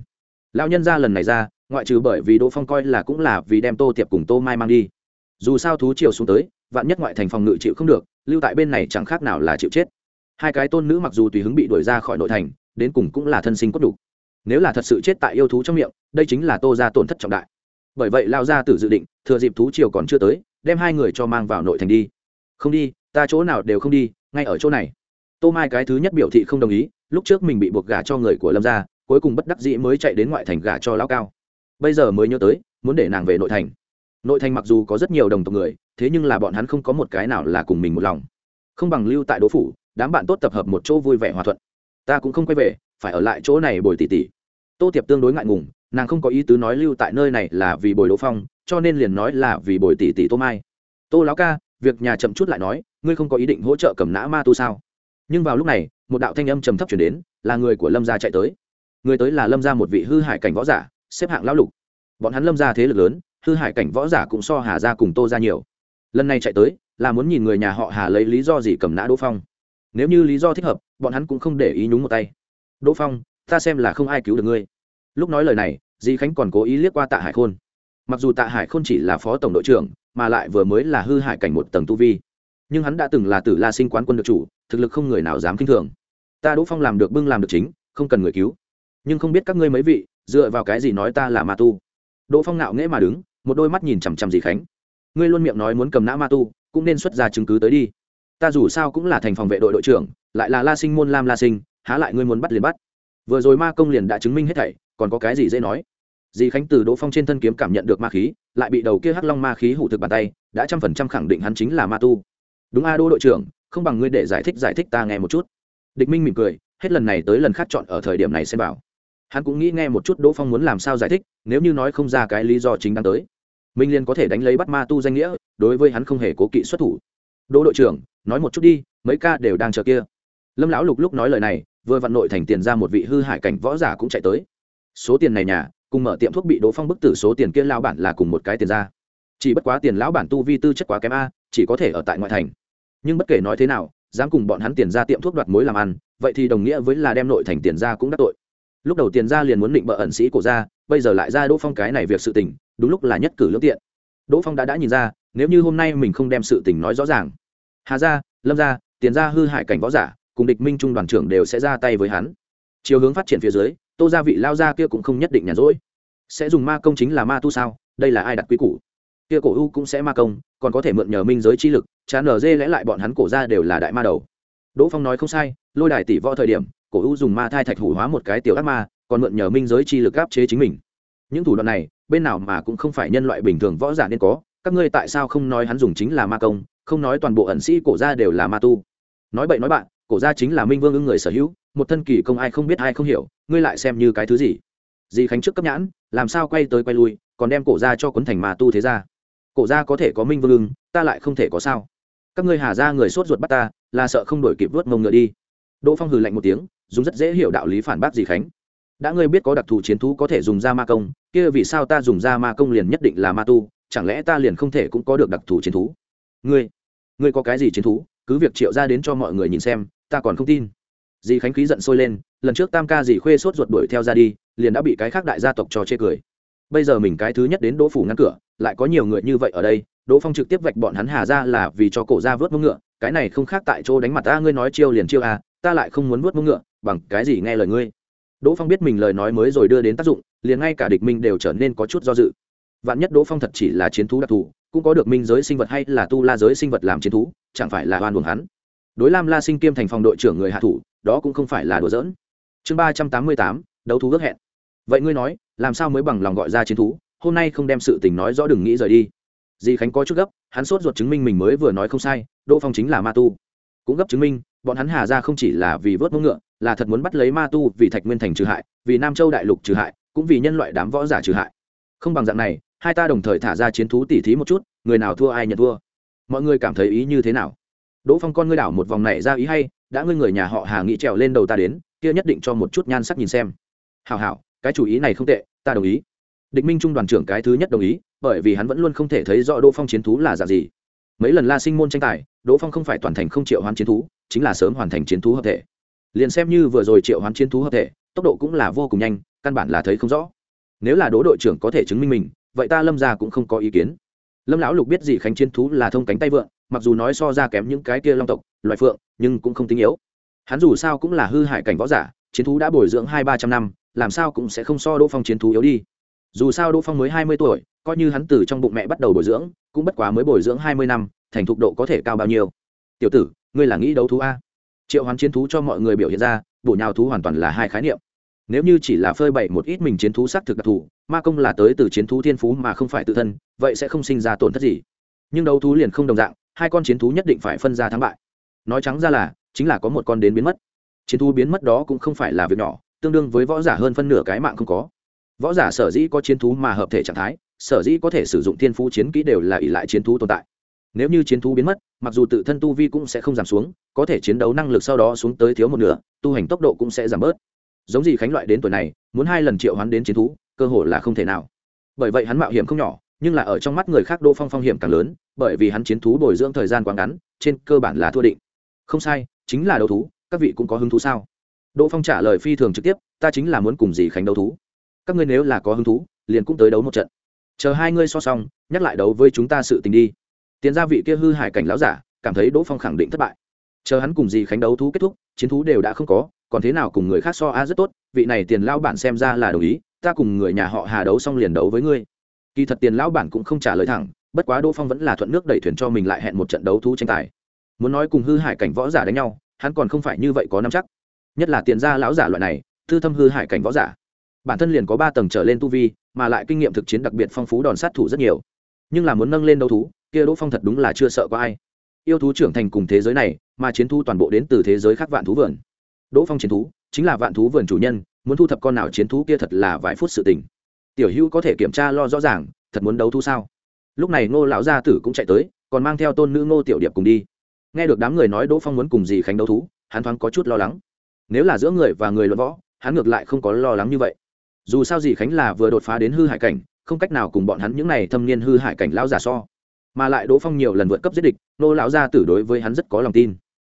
lão nhân ra lần này ra, ngoại trừ bởi vì đỗ phong coi là cũng là vì đem tô tiệp cùng tô mai mang đi. Dù sao thú chiều xuống tới, vạn nhất ngoại thành phòng ngự chịu không được, lưu tại bên này chẳng khác nào là chịu chết. Hai cái tôn nữ mặc dù tùy hứng bị đuổi ra khỏi nội thành, đến cùng cũng là thân sinh cốt đủ. Nếu là thật sự chết tại yêu thú trong miệng, đây chính là tô ra tổn thất trọng đại. Bởi vậy lao ra tử dự định, thừa dịp thú chiều còn chưa tới, đem hai người cho mang vào nội thành đi. Không đi, ta chỗ nào đều không đi, ngay ở chỗ này. Tô mai cái thứ nhất biểu thị không đồng ý, lúc trước mình bị buộc gả cho người của lâm gia cuối cùng bất đắc dĩ mới chạy đến ngoại thành gả cho lão cao. Bây giờ mới nhớ tới, muốn để nàng về nội thành. Nội thành mặc dù có rất nhiều đồng tộc người, thế nhưng là bọn hắn không có một cái nào là cùng mình một lòng. Không bằng lưu tại đỗ phủ, đám bạn tốt tập hợp một chỗ vui vẻ hòa thuận. Ta cũng không quay về, phải ở lại chỗ này bồi tỷ tỷ. Tô tiệp tương đối ngại ngùng, nàng không có ý tứ nói lưu tại nơi này là vì bồi đỗ phong, cho nên liền nói là vì bồi tỷ tỷ tô mai. Tô lão ca, việc nhà chậm chút lại nói, ngươi không có ý định hỗ trợ cầm nã ma tu sao? Nhưng vào lúc này, một đạo thanh âm trầm thấp chuyển đến, là người của lâm gia chạy tới người tới là lâm gia một vị hư hải cảnh võ giả, xếp hạng lão lục. Bọn hắn lâm gia thế lực lớn, hư hải cảnh võ giả cũng so hà gia cùng tô ra nhiều. Lần này chạy tới, là muốn nhìn người nhà họ hà lấy lý do gì cầm nã đỗ phong. Nếu như lý do thích hợp, bọn hắn cũng không để ý nhúng một tay. Đỗ phong, ta xem là không ai cứu được ngươi. Lúc nói lời này, di khánh còn cố ý liếc qua tạ hải khôn. Mặc dù tạ hải khôn chỉ là phó tổng đội trưởng, mà lại vừa mới là hư hải cảnh một tầng tu vi. Nhưng hắn đã từng là tử la sinh quán quân được chủ, thực lực không người nào dám k i n h thường. Ta đỗ phong làm được bưng làm được chính, không cần người cứu nhưng không biết các ngươi mấy vị, dựa vào cái gì nói ta là ma tu? Đỗ phong nạo nghễ mà đứng, một đôi mắt nhìn chằm chằm dì khánh. Ngươi luôn miệng nói muốn cầm nã ma tu, cũng nên xuất ra chứng cứ tới đi. Ta dù sao cũng là thành phòng vệ đội đội trưởng, lại là la sinh môn lam la sinh, há lại ngươi muốn bắt liền bắt. Vừa rồi ma công liền đã chứng minh hết thảy, còn có cái gì dễ nói? Dì khánh từ đỗ phong trên thân kiếm cảm nhận được ma khí, lại bị đầu kia hắc long ma khí hủ thực bàn tay, đã trăm phần trăm khẳng định hắn chính là ma tu. Đúng a đô đội trưởng, không bằng ngươi để giải thích giải thích ta nghe một chút. Địch minh mỉm cười, hết lần này tới lần khác chọn ở thời điểm này xem bảo hắn cũng nghĩ nghe một chút đỗ phong muốn làm sao giải thích, nếu như nói không ra cái lý do chính đang tới minh liên có thể đánh lấy bắt ma tu danh nghĩa, đối với hắn không hề cố kỵ xuất thủ. Đỗ đội trưởng, nói một chút đi, mấy ca đều đang chờ kia. Lâm lão lục lúc nói lời này, vừa vặn nội thành tiền ra một vị hư hải cảnh võ giả cũng chạy tới. Số tiền này nhà, cùng mở tiệm thuốc bị đỗ phong bức tử số tiền kia lao bản là cùng một cái tiền ra. Chỉ bất quá tiền lão bản tu vi tư chất quá kém a, chỉ có thể ở tại ngoại thành. Nhưng bất kể nói thế nào, dám cùng bọn hắn tiền ra tiệm thuốc đoạt mối làm ăn, vậy thì đồng nghĩa với là đem nội thành tiền ra cũng đắc tội lúc đầu tiền ra liền muốn định bợ ẩn sĩ cổ ra bây giờ lại ra đỗ phong cái này việc sự tình, đúng lúc là nhất cử lương tiện. Đỗ phong đã đã nhìn ra, nếu như hôm nay mình không đem sự tình nói rõ ràng. Hà gia, lâm gia, tiền gia hư hại cảnh võ giả, cùng địch minh trung đoàn trưởng đều sẽ ra tay với hắn. Chiều hướng phát triển phía dưới, tô gia vị lao gia kia cũng không nhất định nhàn rỗi. Sẽ dùng ma công chính là ma tu sao? Đây là ai đặt quy củ? Kia cổ u cũng sẽ ma công, còn có thể mượn nhờ minh giới chi lực, chán nở dê lẽ lại bọn hắn cổ ra đều là đại ma đầu. Đỗ phong nói không sai, lôi đài tỷ võ thời điểm cổ u dùng ma thai thạch hủ hóa một cái tiểu ác ma, còn mượn nhờ minh giới chi lực áp chế chính mình. Những thủ đoạn này, bên nào mà cũng không phải nhân loại bình thường võ giả nên có, các ngươi tại sao không nói hắn dùng chính là ma công, không nói toàn bộ ẩn sĩ cổ gia đều là ma tu? Nói bậy nói bạn, cổ gia chính là minh vương ưng người sở hữu, một thân kỳ công ai không biết ai không hiểu, ngươi lại xem như cái thứ gì? Di khánh trước cấp nhãn, làm sao quay tới quay lui, còn đem cổ gia cho quấn thành ma tu thế ra cổ gia có thể có minh vương ưng ta lại không thể có sao? Các ngươi hà ra người sốt ruột bắt ta, là sợ không đổi kịp vớt mông ngựa đi. Đỗ phong hừ lạnh một tiếng dùng rất dễ hiểu đạo lý phản bác Dì khánh. Đã ngươi biết có đặc thù chiến thú có thể dùng ra ma công, kia vì sao ta dùng ra ma công liền nhất định là ma tu, chẳng lẽ ta liền không thể cũng có được đặc thù chiến thú? Ngươi ngươi có cái gì chiến thú? Cứ việc triệu ra đến cho mọi người nhìn xem, ta còn không tin. Dì khánh khí giận sôi lên, lần trước tam ca dì khuê sốt ruột đuổi theo ra đi, liền đã bị cái khác đại gia tộc trò chê cười. Bây giờ mình cái thứ nhất đến đỗ phủ ngăn cửa, lại có nhiều người như vậy ở đây, đỗ phong trực tiếp vạch bọn hắn hà ra là vì cho cổ ra vớt mông ngựa, cái này không khác tại chỗ đánh mặt ta, ngươi nói chiêu liền chiêu à ta lại không muốn vớt mông ngựa bằng cái gì nghe lời ngươi? Đỗ phong biết mình lời nói mới rồi đưa đến tác dụng, liền ngay cả địch minh đều trở nên có chút do dự. Vạn nhất đỗ phong thật chỉ là chiến thú đặc thù, cũng có được minh giới sinh vật hay là tu la giới sinh vật làm chiến thú, chẳng phải là oan buồng hắn? Đối lam la sinh kiêm thành phòng đội trưởng người hạ thủ, đó cũng không phải là đùa giỡn. Chương ba trăm tám mươi tám, đấu thú ước hẹn. Vậy ngươi nói, làm sao mới bằng lòng gọi ra chiến thú? Hôm nay không đem sự tình nói rõ đừng nghĩ rời đi. Di khánh có chút gấp, hắn sốt ruột chứng minh mình mới vừa nói không sai, đỗ phong chính là ma tu. Cũng gấp chứng minh bọn hắn hà ra không chỉ là vì vớt mông ngựa, là thật muốn bắt lấy ma tu vì thạch nguyên thành trừ hại, vì nam châu đại lục trừ hại, cũng vì nhân loại đám võ giả trừ hại. Không bằng dạng này, hai ta đồng thời thả ra chiến thú tỉ thí một chút, người nào thua ai nhận thua. Mọi người cảm thấy ý như thế nào? Đỗ phong con ngươi đảo một vòng này ra ý hay, đã ngươi người nhà họ hà nghĩ trèo lên đầu ta đến, kia nhất định cho một chút nhan sắc nhìn xem. Hào hào cái chủ ý này không tệ, ta đồng ý. Địch minh trung đoàn trưởng cái thứ nhất đồng ý, bởi vì hắn vẫn luôn không thể thấy rõ đỗ phong chiến thú là dạng gì. Mấy lần la sinh môn tranh tài, đỗ phong không phải toàn thành không triệu hoán chiến thú chính là sớm hoàn thành chiến thú hợp thể. Liền xem như vừa rồi triệu hoán chiến thú hợp thể, tốc độ cũng là vô cùng nhanh, căn bản là thấy không rõ. Nếu là đỗ đội trưởng có thể chứng minh mình, vậy ta lâm ra cũng không có ý kiến. Lâm lão lục biết gì khánh chiến thú là thông cánh tay vượng, mặc dù nói so ra kém những cái kia long tộc loại phượng, nhưng cũng không tính yếu. Hắn dù sao cũng là hư hại cảnh võ giả, chiến thú đã bồi dưỡng hai ba trăm năm, làm sao cũng sẽ không so đỗ phong chiến thú yếu đi. Dù sao đỗ phong mới hai mươi tuổi, coi như hắn từ trong bụng mẹ bắt đầu bồi dưỡng, cũng bất quá mới bồi dưỡng hai mươi năm, thành thục độ có thể cao bao nhiêu. Tiểu tử ngươi là nghĩ đấu thú a? Triệu hoán chiến thú cho mọi người biểu hiện ra, bổ nhào thú hoàn toàn là hai khái niệm. Nếu như chỉ là phơi bày một ít mình chiến thú xác thực đặc thù, ma công là tới từ chiến thú thiên phú mà không phải tự thân, vậy sẽ không sinh ra tổn thất gì. Nhưng đấu thú liền không đồng dạng, hai con chiến thú nhất định phải phân ra thắng bại. Nói trắng ra là, chính là có một con đến biến mất. Chiến thú biến mất đó cũng không phải là việc nhỏ, tương đương với võ giả hơn phân nửa cái mạng không có. Võ giả sở dĩ có chiến thú mà hợp thể trạng thái, sở dĩ có thể sử dụng thiên phú chiến kỹ đều là ỷ lại chiến thú tồn tại nếu như chiến thú biến mất, mặc dù tự thân tu vi cũng sẽ không giảm xuống, có thể chiến đấu năng lực sau đó xuống tới thiếu một nửa, tu hành tốc độ cũng sẽ giảm bớt. Giống gì khánh loại đến tuổi này, muốn hai lần triệu hắn đến chiến thú, cơ hội là không thể nào. Bởi vậy hắn mạo hiểm không nhỏ, nhưng là ở trong mắt người khác đỗ phong phong hiểm càng lớn, bởi vì hắn chiến thú bồi dưỡng thời gian quá ngắn, trên cơ bản là thua định. Không sai, chính là đấu thú, các vị cũng có hứng thú sao? Đỗ phong trả lời phi thường trực tiếp, ta chính là muốn cùng dì khánh đấu thú. Các ngươi nếu là có hứng thú, liền cũng tới đấu một trận. Chờ hai ngươi so xong, nhắc lại đấu với chúng ta sự tình đi tiền gia vị kia hư hải cảnh láo giả, cảm thấy đỗ phong khẳng định thất bại. Chờ hắn cùng gì khánh đấu thú kết thúc, chiến thú đều đã không có, còn thế nào cùng người khác so a rất tốt, vị này tiền lao bản xem ra là đồng ý, ta cùng người nhà họ hà đấu xong liền đấu với ngươi. Kỳ thật tiền lão bản cũng không trả lời thẳng, bất quá đỗ phong vẫn là thuận nước đẩy thuyền cho mình lại hẹn một trận đấu thú tranh tài. Muốn nói cùng hư hải cảnh võ giả đánh nhau, hắn còn không phải như vậy có năm chắc. Nhất là tiền gia lão giả loại này, thư thâm hư hải cảnh võ giả. Bản thân liền có ba tầng trở lên tu vi, mà lại kinh nghiệm thực chiến đặc biệt phong phú đòn sát thủ rất nhiều. Nhưng là muốn nâng lên đấu thú kia đỗ phong thật đúng là chưa sợ có ai. Yêu thú trưởng thành cùng thế giới này, mà chiến thu toàn bộ đến từ thế giới khác vạn thú vườn. Đỗ phong chiến thú, chính là vạn thú vườn chủ nhân, muốn thu thập con nào chiến thú kia thật là vài phút sự tình. Tiểu hữu có thể kiểm tra lo rõ ràng, thật muốn đấu thu sao? Lúc này ngô lão gia tử cũng chạy tới, còn mang theo tôn nữ ngô tiểu điệp cùng đi. Nghe được đám người nói đỗ phong muốn cùng gì khánh đấu thú, hắn thoáng có chút lo lắng. Nếu là giữa người và người luận võ, hắn ngược lại không có lo lắng như vậy. Dù sao gì khánh là vừa đột phá đến hư hại cảnh, không cách nào cùng bọn hắn những n à y thâm niên hư hại cảnh lão giả so mà lại đỗ phong nhiều lần vượt cấp giết địch, nô lão gia tử đối với hắn rất có lòng tin.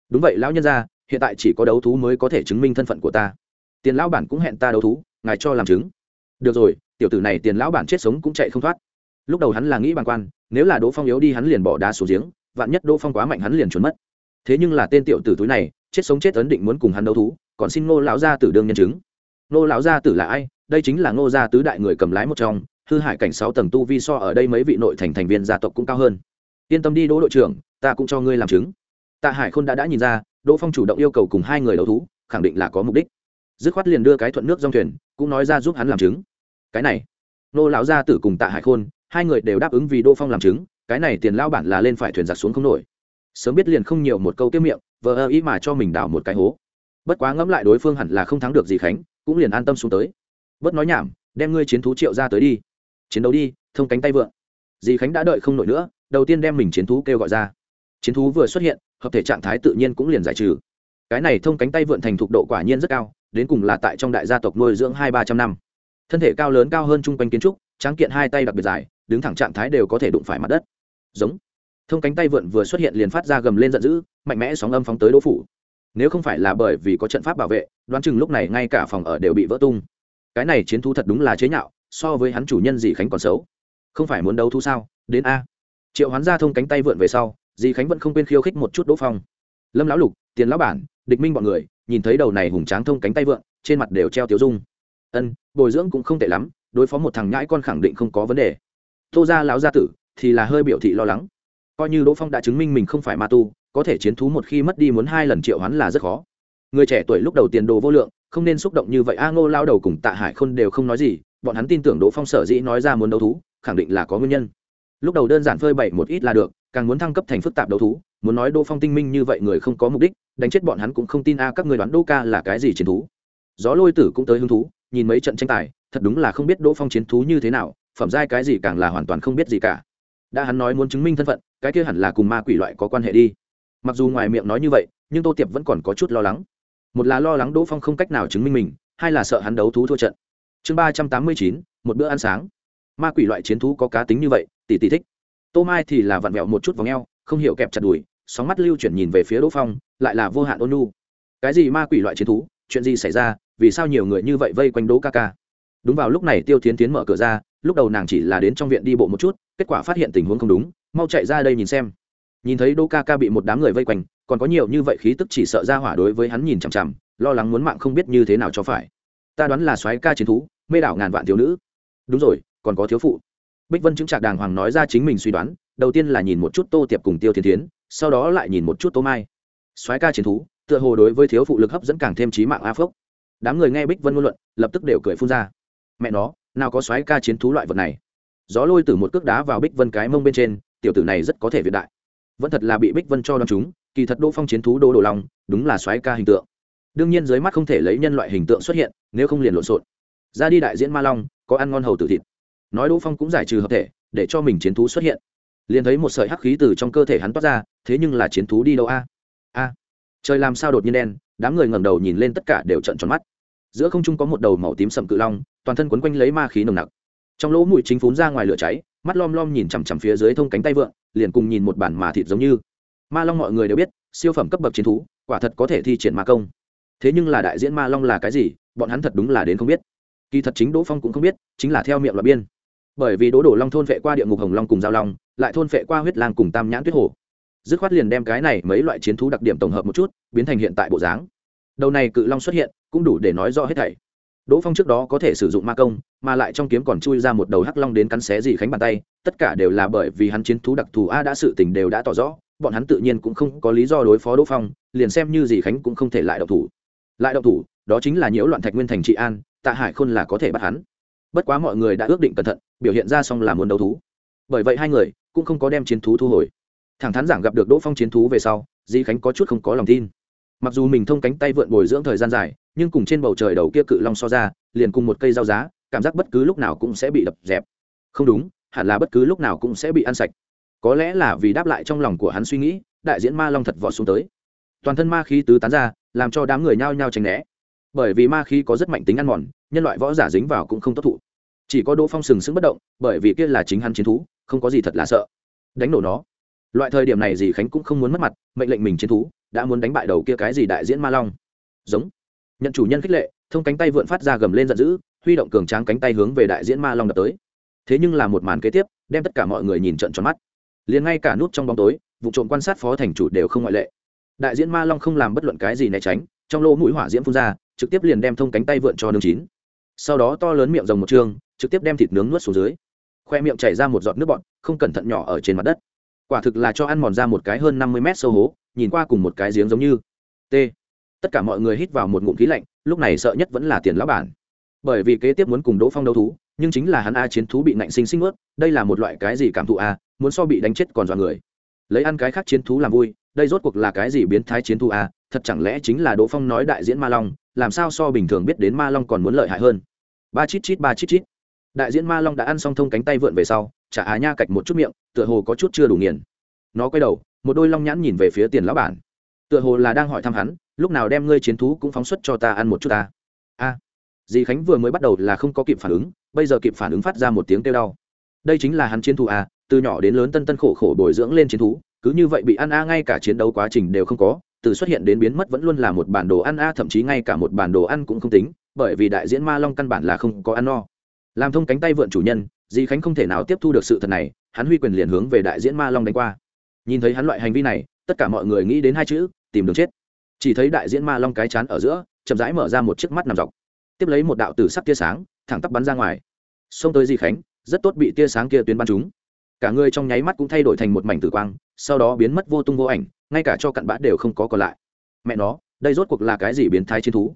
Đúng vậy, lão nhân gia, hiện tại chỉ có đấu thú mới có thể chứng minh thân phận của ta. Tiền lão bản cũng hẹn ta đấu thú, ngài cho làm chứng. Được rồi, tiểu tử này tiền lão bản chết sống cũng chạy không thoát. Lúc đầu hắn là nghĩ bàng quan, nếu là đỗ phong yếu đi hắn liền bỏ đá xuống giếng, vạn nhất đỗ phong quá mạnh hắn liền trốn mất. Thế nhưng là tên tiểu tử túi này, chết sống chết ấn định muốn cùng hắn đấu thú, còn xin ngô lão gia tử đương nhân chứng. Ngô lão gia tử là ai? Đây chính là ngô gia tứ đại người cầm lái một trong hư hại cảnh sáu tầng tu vi so ở đây mấy vị nội thành thành viên gia tộc cũng cao hơn. Yên tâm đi, đỗ đội trưởng, ta cũng cho ngươi làm chứng. Tạ hải khôn đã đã nhìn ra, đỗ phong chủ động yêu cầu cùng hai người đấu thú, khẳng định là có mục đích. Dứt khoát liền đưa cái thuận nước dòng thuyền, cũng nói ra giúp hắn làm chứng. Cái này, nô lão gia tử cùng tạ hải khôn, hai người đều đáp ứng vì đỗ phong làm chứng, cái này tiền lao bản là lên phải thuyền giặc xuống không nổi. Sớm biết liền không nhiều một câu tiếp miệng, vờ ơ ý mà cho mình đào một cái hố. Bất quá ngẫm lại đối phương hẳn là không thắng được gì khánh, cũng liền an tâm xuống tới. Bớt nói nhảm, đem ngươi chiến thú triệu ra tới đi chiến đấu đi thông cánh tay vượn, dì khánh đã đợi không nổi nữa đầu tiên đem mình chiến thú kêu gọi ra. Chiến thú vừa xuất hiện hợp thể trạng thái tự nhiên cũng liền giải trừ. Cái này thông cánh tay vượn thành thục độ quả nhiên rất cao đến cùng là tại trong đại gia tộc nuôi dưỡng hai ba trăm năm. Thân thể cao lớn cao hơn chung quanh kiến trúc tráng kiện hai tay đặc biệt dài đứng thẳng trạng thái đều có thể đụng phải mặt đất. Giống. Thông cánh tay vượn vừa xuất hiện liền phát ra gầm lên giận dữ mạnh mẽ sóng âm phóng tới đỗ phủ. Nếu không phải là bởi vì có trận pháp bảo vệ đoán chừng lúc này ngay cả phòng ở đều bị vỡ tung. Cái này chiến thú thật đúng là chế nhạo so với hắn chủ nhân dì khánh còn xấu. Không phải muốn đấu thú sao? Đến a. Triệu hoán ra thông cánh tay vượn về sau, dì khánh vẫn không quên khiêu khích một chút đỗ phong. Lâm lão lục, tiền lão bản, địch minh bọn người, nhìn thấy đầu này hùng tráng thông cánh tay vượn, trên mặt đều treo tiểu dung. Ân, bồi dưỡng cũng không tệ lắm, đối phó một thằng nhãi con khẳng định không có vấn đề. Tô ra lão gia tử thì là hơi biểu thị lo lắng. Coi như đỗ phong đã chứng minh mình không phải ma tu, có thể chiến thú một khi mất đi muốn hai lần triệu hoán là rất khó. Người trẻ tuổi lúc đầu tiền đồ vô lượng, không nên xúc động như vậy. A ngô lao đầu cùng tạ hải khôn đều không nói gì bọn hắn tin tưởng đỗ phong sở dĩ nói ra muốn đấu thú, khẳng định là có nguyên nhân. Lúc đầu đơn giản phơi bày một ít là được, càng muốn thăng cấp thành phức tạp đấu thú, muốn nói đỗ phong tinh minh như vậy người không có mục đích, đánh chết bọn hắn cũng không tin a, các người đoán đỗ ca là cái gì chiến thú. Gió lôi tử cũng tới hứng thú, nhìn mấy trận tranh tài, thật đúng là không biết đỗ phong chiến thú như thế nào, phẩm giai cái gì càng là hoàn toàn không biết gì cả. Đã hắn nói muốn chứng minh thân phận, cái kia hẳn là cùng ma quỷ loại có quan hệ đi. Mặc dù ngoài miệng nói như vậy, nhưng tô tiệp vẫn còn có chút lo lắng. Một là lo lắng đỗ phong không cách nào chứng minh mình, hai là sợ hắn đấu thú thua trận chương ba trăm tám mươi chín, một bữa ăn sáng. Ma quỷ loại chiến thú có cá tính như vậy, tỷ tỷ thích. Tô mai thì là vặn vẹo một chút v ò n g e o không hiểu kẹp chặt đùi, sóng mắt lưu chuyển nhìn về phía đỗ phong, lại là vô hạn ôn nu cái gì ma quỷ loại chiến thú? Chuyện gì xảy ra? Vì sao nhiều người như vậy vây quanh đỗ ca ca? Đúng vào lúc này tiêu tiến tiến mở cửa ra, lúc đầu nàng chỉ là đến trong viện đi bộ một chút, kết quả phát hiện tình huống không đúng, mau chạy ra đây nhìn xem. Nhìn thấy đỗ ca ca bị một đám người vây quanh, còn có nhiều như vậy khí tức chỉ sợ ra hỏa đối với hắn nhìn chằm chằm, lo lắng muốn mạng không biết như thế nào cho phải ta đoán là soái ca chiến thú, mê đảo ngàn vạn thiếu nữ. Đúng rồi, còn có thiếu phụ. Bích vân chứng trạc đàng hoàng nói ra chính mình suy đoán, đầu tiên là nhìn một chút tô tiệp cùng tiêu thiên tiến sau đó lại nhìn một chút tô mai. Soái ca chiến thú, tựa hồ đối với thiếu phụ lực hấp dẫn càng thêm trí mạng a phốc đám người nghe bích vân ngôn luận, lập tức đều cười phun ra. Mẹ nó, nào có soái ca chiến thú loại vật này. Gió lôi từ một cước đá vào bích vân cái mông bên trên, tiểu tử này rất có thể việt đại. Vẫn thật là bị bích vân cho đ o chúng, kỳ thật đỗ phong chiến thú đô đồ lòng đúng là soái ca hình tượng đương nhiên dưới mắt không thể lấy nhân loại hình tượng xuất hiện, nếu không liền lộn xộn. Ra đi đại diễn ma long, có ăn ngon hầu tử thịt. Nói đỗ phong cũng giải trừ hợp thể, để cho mình chiến thú xuất hiện. Liền thấy một sợi hắc khí từ trong cơ thể hắn toát ra, thế nhưng là chiến thú đi đâu a? A. Trời làm sao đột nhiên đen, đám người ngẩng đầu nhìn lên tất cả đều trận tròn mắt. Giữa không trung có một đầu màu tím sậm cự long, toàn thân quấn quanh lấy ma khí nồng nặc. Trong lỗ mũi chính phún ra ngoài lửa cháy, mắt lom lom nhìn chằm chằm phía dưới thông cánh tay vượng, liền cùng nhìn một bản mà thịt giống như. Ma long mọi người đều biết, siêu phẩm cấp bậc chiến thú, quả thật có thể thi triển ma công thế nhưng là đại diễn ma long là cái gì bọn hắn thật đúng là đến không biết. Kỳ thật chính đỗ phong cũng không biết chính là theo miệng loại biên. Bởi vì đỗ đổ long thôn vệ qua địa ngục hồng long cùng giao long lại thôn vệ qua huyết lang cùng tam nhãn tuyết hồ, dứt khoát liền đem cái này mấy loại chiến thú đặc điểm tổng hợp một chút biến thành hiện tại bộ dáng. Đầu này cự long xuất hiện cũng đủ để nói rõ hết thảy. Đỗ phong trước đó có thể sử dụng ma công mà lại trong kiếm còn chui ra một đầu hắc long đến cắn xé gì khánh bàn tay tất cả đều là bởi vì hắn chiến thú đặc thù a đã sự tình đều đã tỏ rõ bọn hắn tự nhiên cũng không có lý do đối phó đỗ phong liền xem như gì khánh cũng không thể lại độc thủ lại động thủ, đó chính là nhiễu loạn thạch nguyên thành trị an, tạ hải khôn là có thể bắt hắn. Bất quá mọi người đã ước định cẩn thận, biểu hiện ra xong là muốn đấu thú. Bởi vậy hai người cũng không có đem chiến thú thu hồi. Thẳng thắn giảng gặp được đỗ phong chiến thú về sau di khánh có chút không có lòng tin. Mặc dù mình thông cánh tay vượn bồi dưỡng thời gian dài, nhưng cùng trên bầu trời đầu kia cự long so ra, liền cùng một cây dao giá, cảm giác bất cứ lúc nào cũng sẽ bị đập dẹp. Không đúng, hẳn là bất cứ lúc nào cũng sẽ bị ăn sạch. Có lẽ là vì đáp lại trong lòng của hắn suy nghĩ, đại diễn ma long thật vọt xuống tới toàn thân ma khí tứ tán ra, làm cho đám người nhao nhao tránh né. Bởi vì ma khí có rất mạnh tính ăn mòn, nhân loại võ giả dính vào cũng không tốt thụ. Chỉ có đỗ phong sừng sững bất động, bởi vì kia là chính hắn chiến thú, không có gì thật là sợ. Đánh nổ nó. Loại thời điểm này dì khánh cũng không muốn mất mặt, mệnh lệnh mình chiến thú, đã muốn đánh bại đầu kia cái gì đại diễn ma long. Giống. Nhận chủ nhân khích lệ, thông cánh tay vượn phát ra gầm lên giận dữ, huy động cường tráng cánh tay hướng về đại diễn ma long đập tới. Thế nhưng là một màn kế tiếp, đem tất cả mọi người nhìn trận tròn mắt. Liền ngay cả nút trong bóng tối, vụ trộm quan sát phó thành chủ đều không ngoại lệ đại diễn ma long không làm bất luận cái gì né tránh, trong lỗ mũi hỏa diễm phun ra, trực tiếp liền đem thông cánh tay vượn cho nương chín. Sau đó to lớn miệng rồng một chương trực tiếp đem thịt nướng nuốt xuống dưới. Khoe miệng chảy ra một giọt nước bọt, không cẩn thận nhỏ ở trên mặt đất. Quả thực là cho ăn mòn ra một cái hơn năm mươi mét sâu hố, nhìn qua cùng một cái giếng giống như. T. Tất cả mọi người hít vào một ngụm khí lạnh, lúc này sợ nhất vẫn là tiền lão bản. Bởi vì kế tiếp muốn cùng đỗ phong đấu thú, nhưng chính là hắn a chiến thú bị nạnh sinh sinh ướt đây là một loại cái gì cảm thụ a, muốn so bị đánh chết còn dọa người. Lấy ăn cái khác chiến thú làm vui đây rốt cuộc là cái gì biến thái chiến thu à, thật chẳng lẽ chính là đỗ phong nói đại diễn ma long làm sao so bình thường biết đến ma long còn muốn lợi hại hơn? Ba chít chít ba chít chít. Đại diễn ma long đã ăn xong thông cánh tay vượn về sau chả á nha cạch một chút miệng tựa hồ có chút chưa đủ nghiền. Nó quay đầu một đôi long nhãn nhìn về phía tiền lão bản. Tựa hồ là đang hỏi thăm hắn lúc nào đem ngươi chiến thú cũng phóng xuất cho ta ăn một chút ta. A. Dì khánh vừa mới bắt đầu là không có kịp phản ứng bây giờ kịp phản ứng phát ra một tiếng kêu đau. Đây chính là hắn chiến thú à? từ nhỏ đến lớn tân tân khổ khổ bồi dưỡng lên chiến thú cứ như vậy bị ăn a ngay cả chiến đấu quá trình đều không có, từ xuất hiện đến biến mất vẫn luôn là một bản đồ ăn a thậm chí ngay cả một bản đồ ăn cũng không tính, bởi vì đại diễn ma long căn bản là không có ăn no. Làm thông cánh tay vượn chủ nhân, di khánh không thể nào tiếp thu được sự thật này, hắn huy quyền liền hướng về đại diễn ma long đánh qua. Nhìn thấy hắn loại hành vi này, tất cả mọi người nghĩ đến hai chữ, tìm đường chết. Chỉ thấy đại diễn ma long cái chán ở giữa, chậm rãi mở ra một chiếc mắt nằm dọc. Tiếp lấy một đạo tử sắc tia sáng, thẳng tắp bắn ra ngoài. Xông tới di khánh, rất tốt bị tia sáng kia tuyến bắn chúng cả người trong nháy mắt cũng thay đổi thành một mảnh tử quang, sau đó biến mất vô tung vô ảnh, ngay cả cho cặn bã đều không có còn lại. Mẹ nó, đây rốt cuộc là cái gì biến thái chiến thú?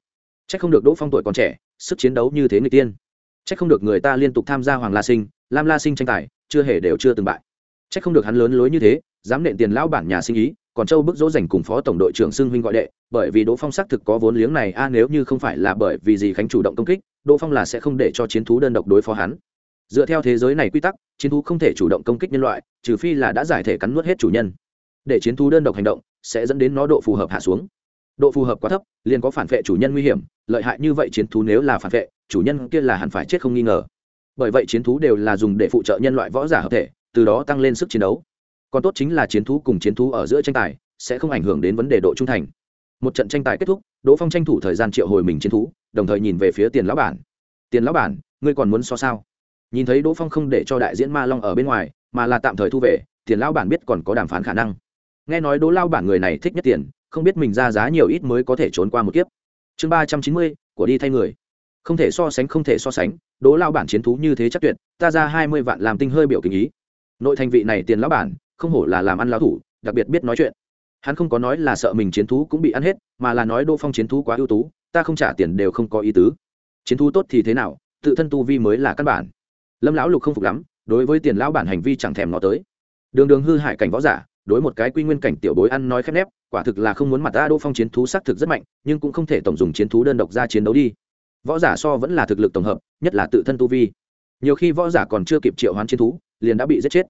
C h ắ c không được đỗ phong tuổi còn trẻ, sức chiến đấu như thế người tiên. C h ắ c không được người ta liên tục tham gia hoàng la sinh, lam la sinh tranh tài, chưa hề đều chưa từng bại. C h ắ c không được hắn lớn lối như thế, dám nện tiền lão bản nhà sinh ý, còn châu bức dỗ dành cùng phó tổng đội trưởng xưng huynh gọi đệ, bởi vì đỗ phong xác thực có vốn liếng này, a, nếu như không phải là bởi vì gì khánh chủ động công kích, đỗ phong là sẽ không để cho chiến thú đơn độc đối phó hắn. Dựa theo thế giới này quy tắc chiến thú không thể chủ động công kích nhân loại, trừ phi là đã giải thể cắn nuốt hết chủ nhân. Để chiến thú đơn độc hành động, sẽ dẫn đến nó độ phù hợp hạ xuống. Độ phù hợp quá thấp, liền có phản vệ chủ nhân nguy hiểm, lợi hại như vậy chiến thú nếu là phản vệ, chủ nhân kia là hẳn phải chết không nghi ngờ. Bởi vậy chiến thú đều là dùng để phụ trợ nhân loại võ giả hợp thể, từ đó tăng lên sức chiến đấu. Còn tốt chính là chiến thú cùng chiến thú ở giữa tranh tài, sẽ không ảnh hưởng đến vấn đề độ trung thành. Một trận tranh tài kết thúc, đỗ phong tranh thủ thời gian triệu hồi mình chiến thú, đồng thời nhìn về phía tiền lão bản. Tiền lão bản, ngươi còn muốn so sao? Nhìn thấy đỗ phong không để cho đại diễn ma long ở bên ngoài, mà là tạm thời thu về, tiền lão bản biết còn có đàm phán khả năng. Nghe nói đỗ lao bản người này thích nhất tiền, không biết mình ra giá nhiều ít mới có thể trốn qua một kiếp. Chương ba trăm chín mươi, của đi thay người. Không thể so sánh, không thể so sánh, đỗ lao bản chiến thú như thế chắc tuyệt, ta ra hai mươi vạn làm tinh hơi biểu kinh ý. Nội thành vị này tiền lão bản, không hổ là làm ăn lao thủ, đặc biệt biết nói chuyện. Hắn không có nói là sợ mình chiến thú cũng bị ăn hết, mà là nói đỗ phong chiến thú quá ưu tú, ta không trả tiền đều không có ý tứ. Chiến thú tốt thì thế nào, tự thân tu vi mới là căn bản lâm lão lục không phục lắm, đối với tiền lão bản hành vi chẳng thèm nó tới. Đường đường hư hại cảnh võ giả, đối một cái quy nguyên cảnh tiểu bối ăn nói khép nép, quả thực là không muốn mặt ta đỗ phong chiến thú xác thực rất mạnh, nhưng cũng không thể tổng dùng chiến thú đơn độc ra chiến đấu đi. Võ giả so vẫn là thực lực tổng hợp, nhất là tự thân tu vi. Nhiều khi võ giả còn chưa kịp triệu hoán chiến thú, liền đã bị giết chết.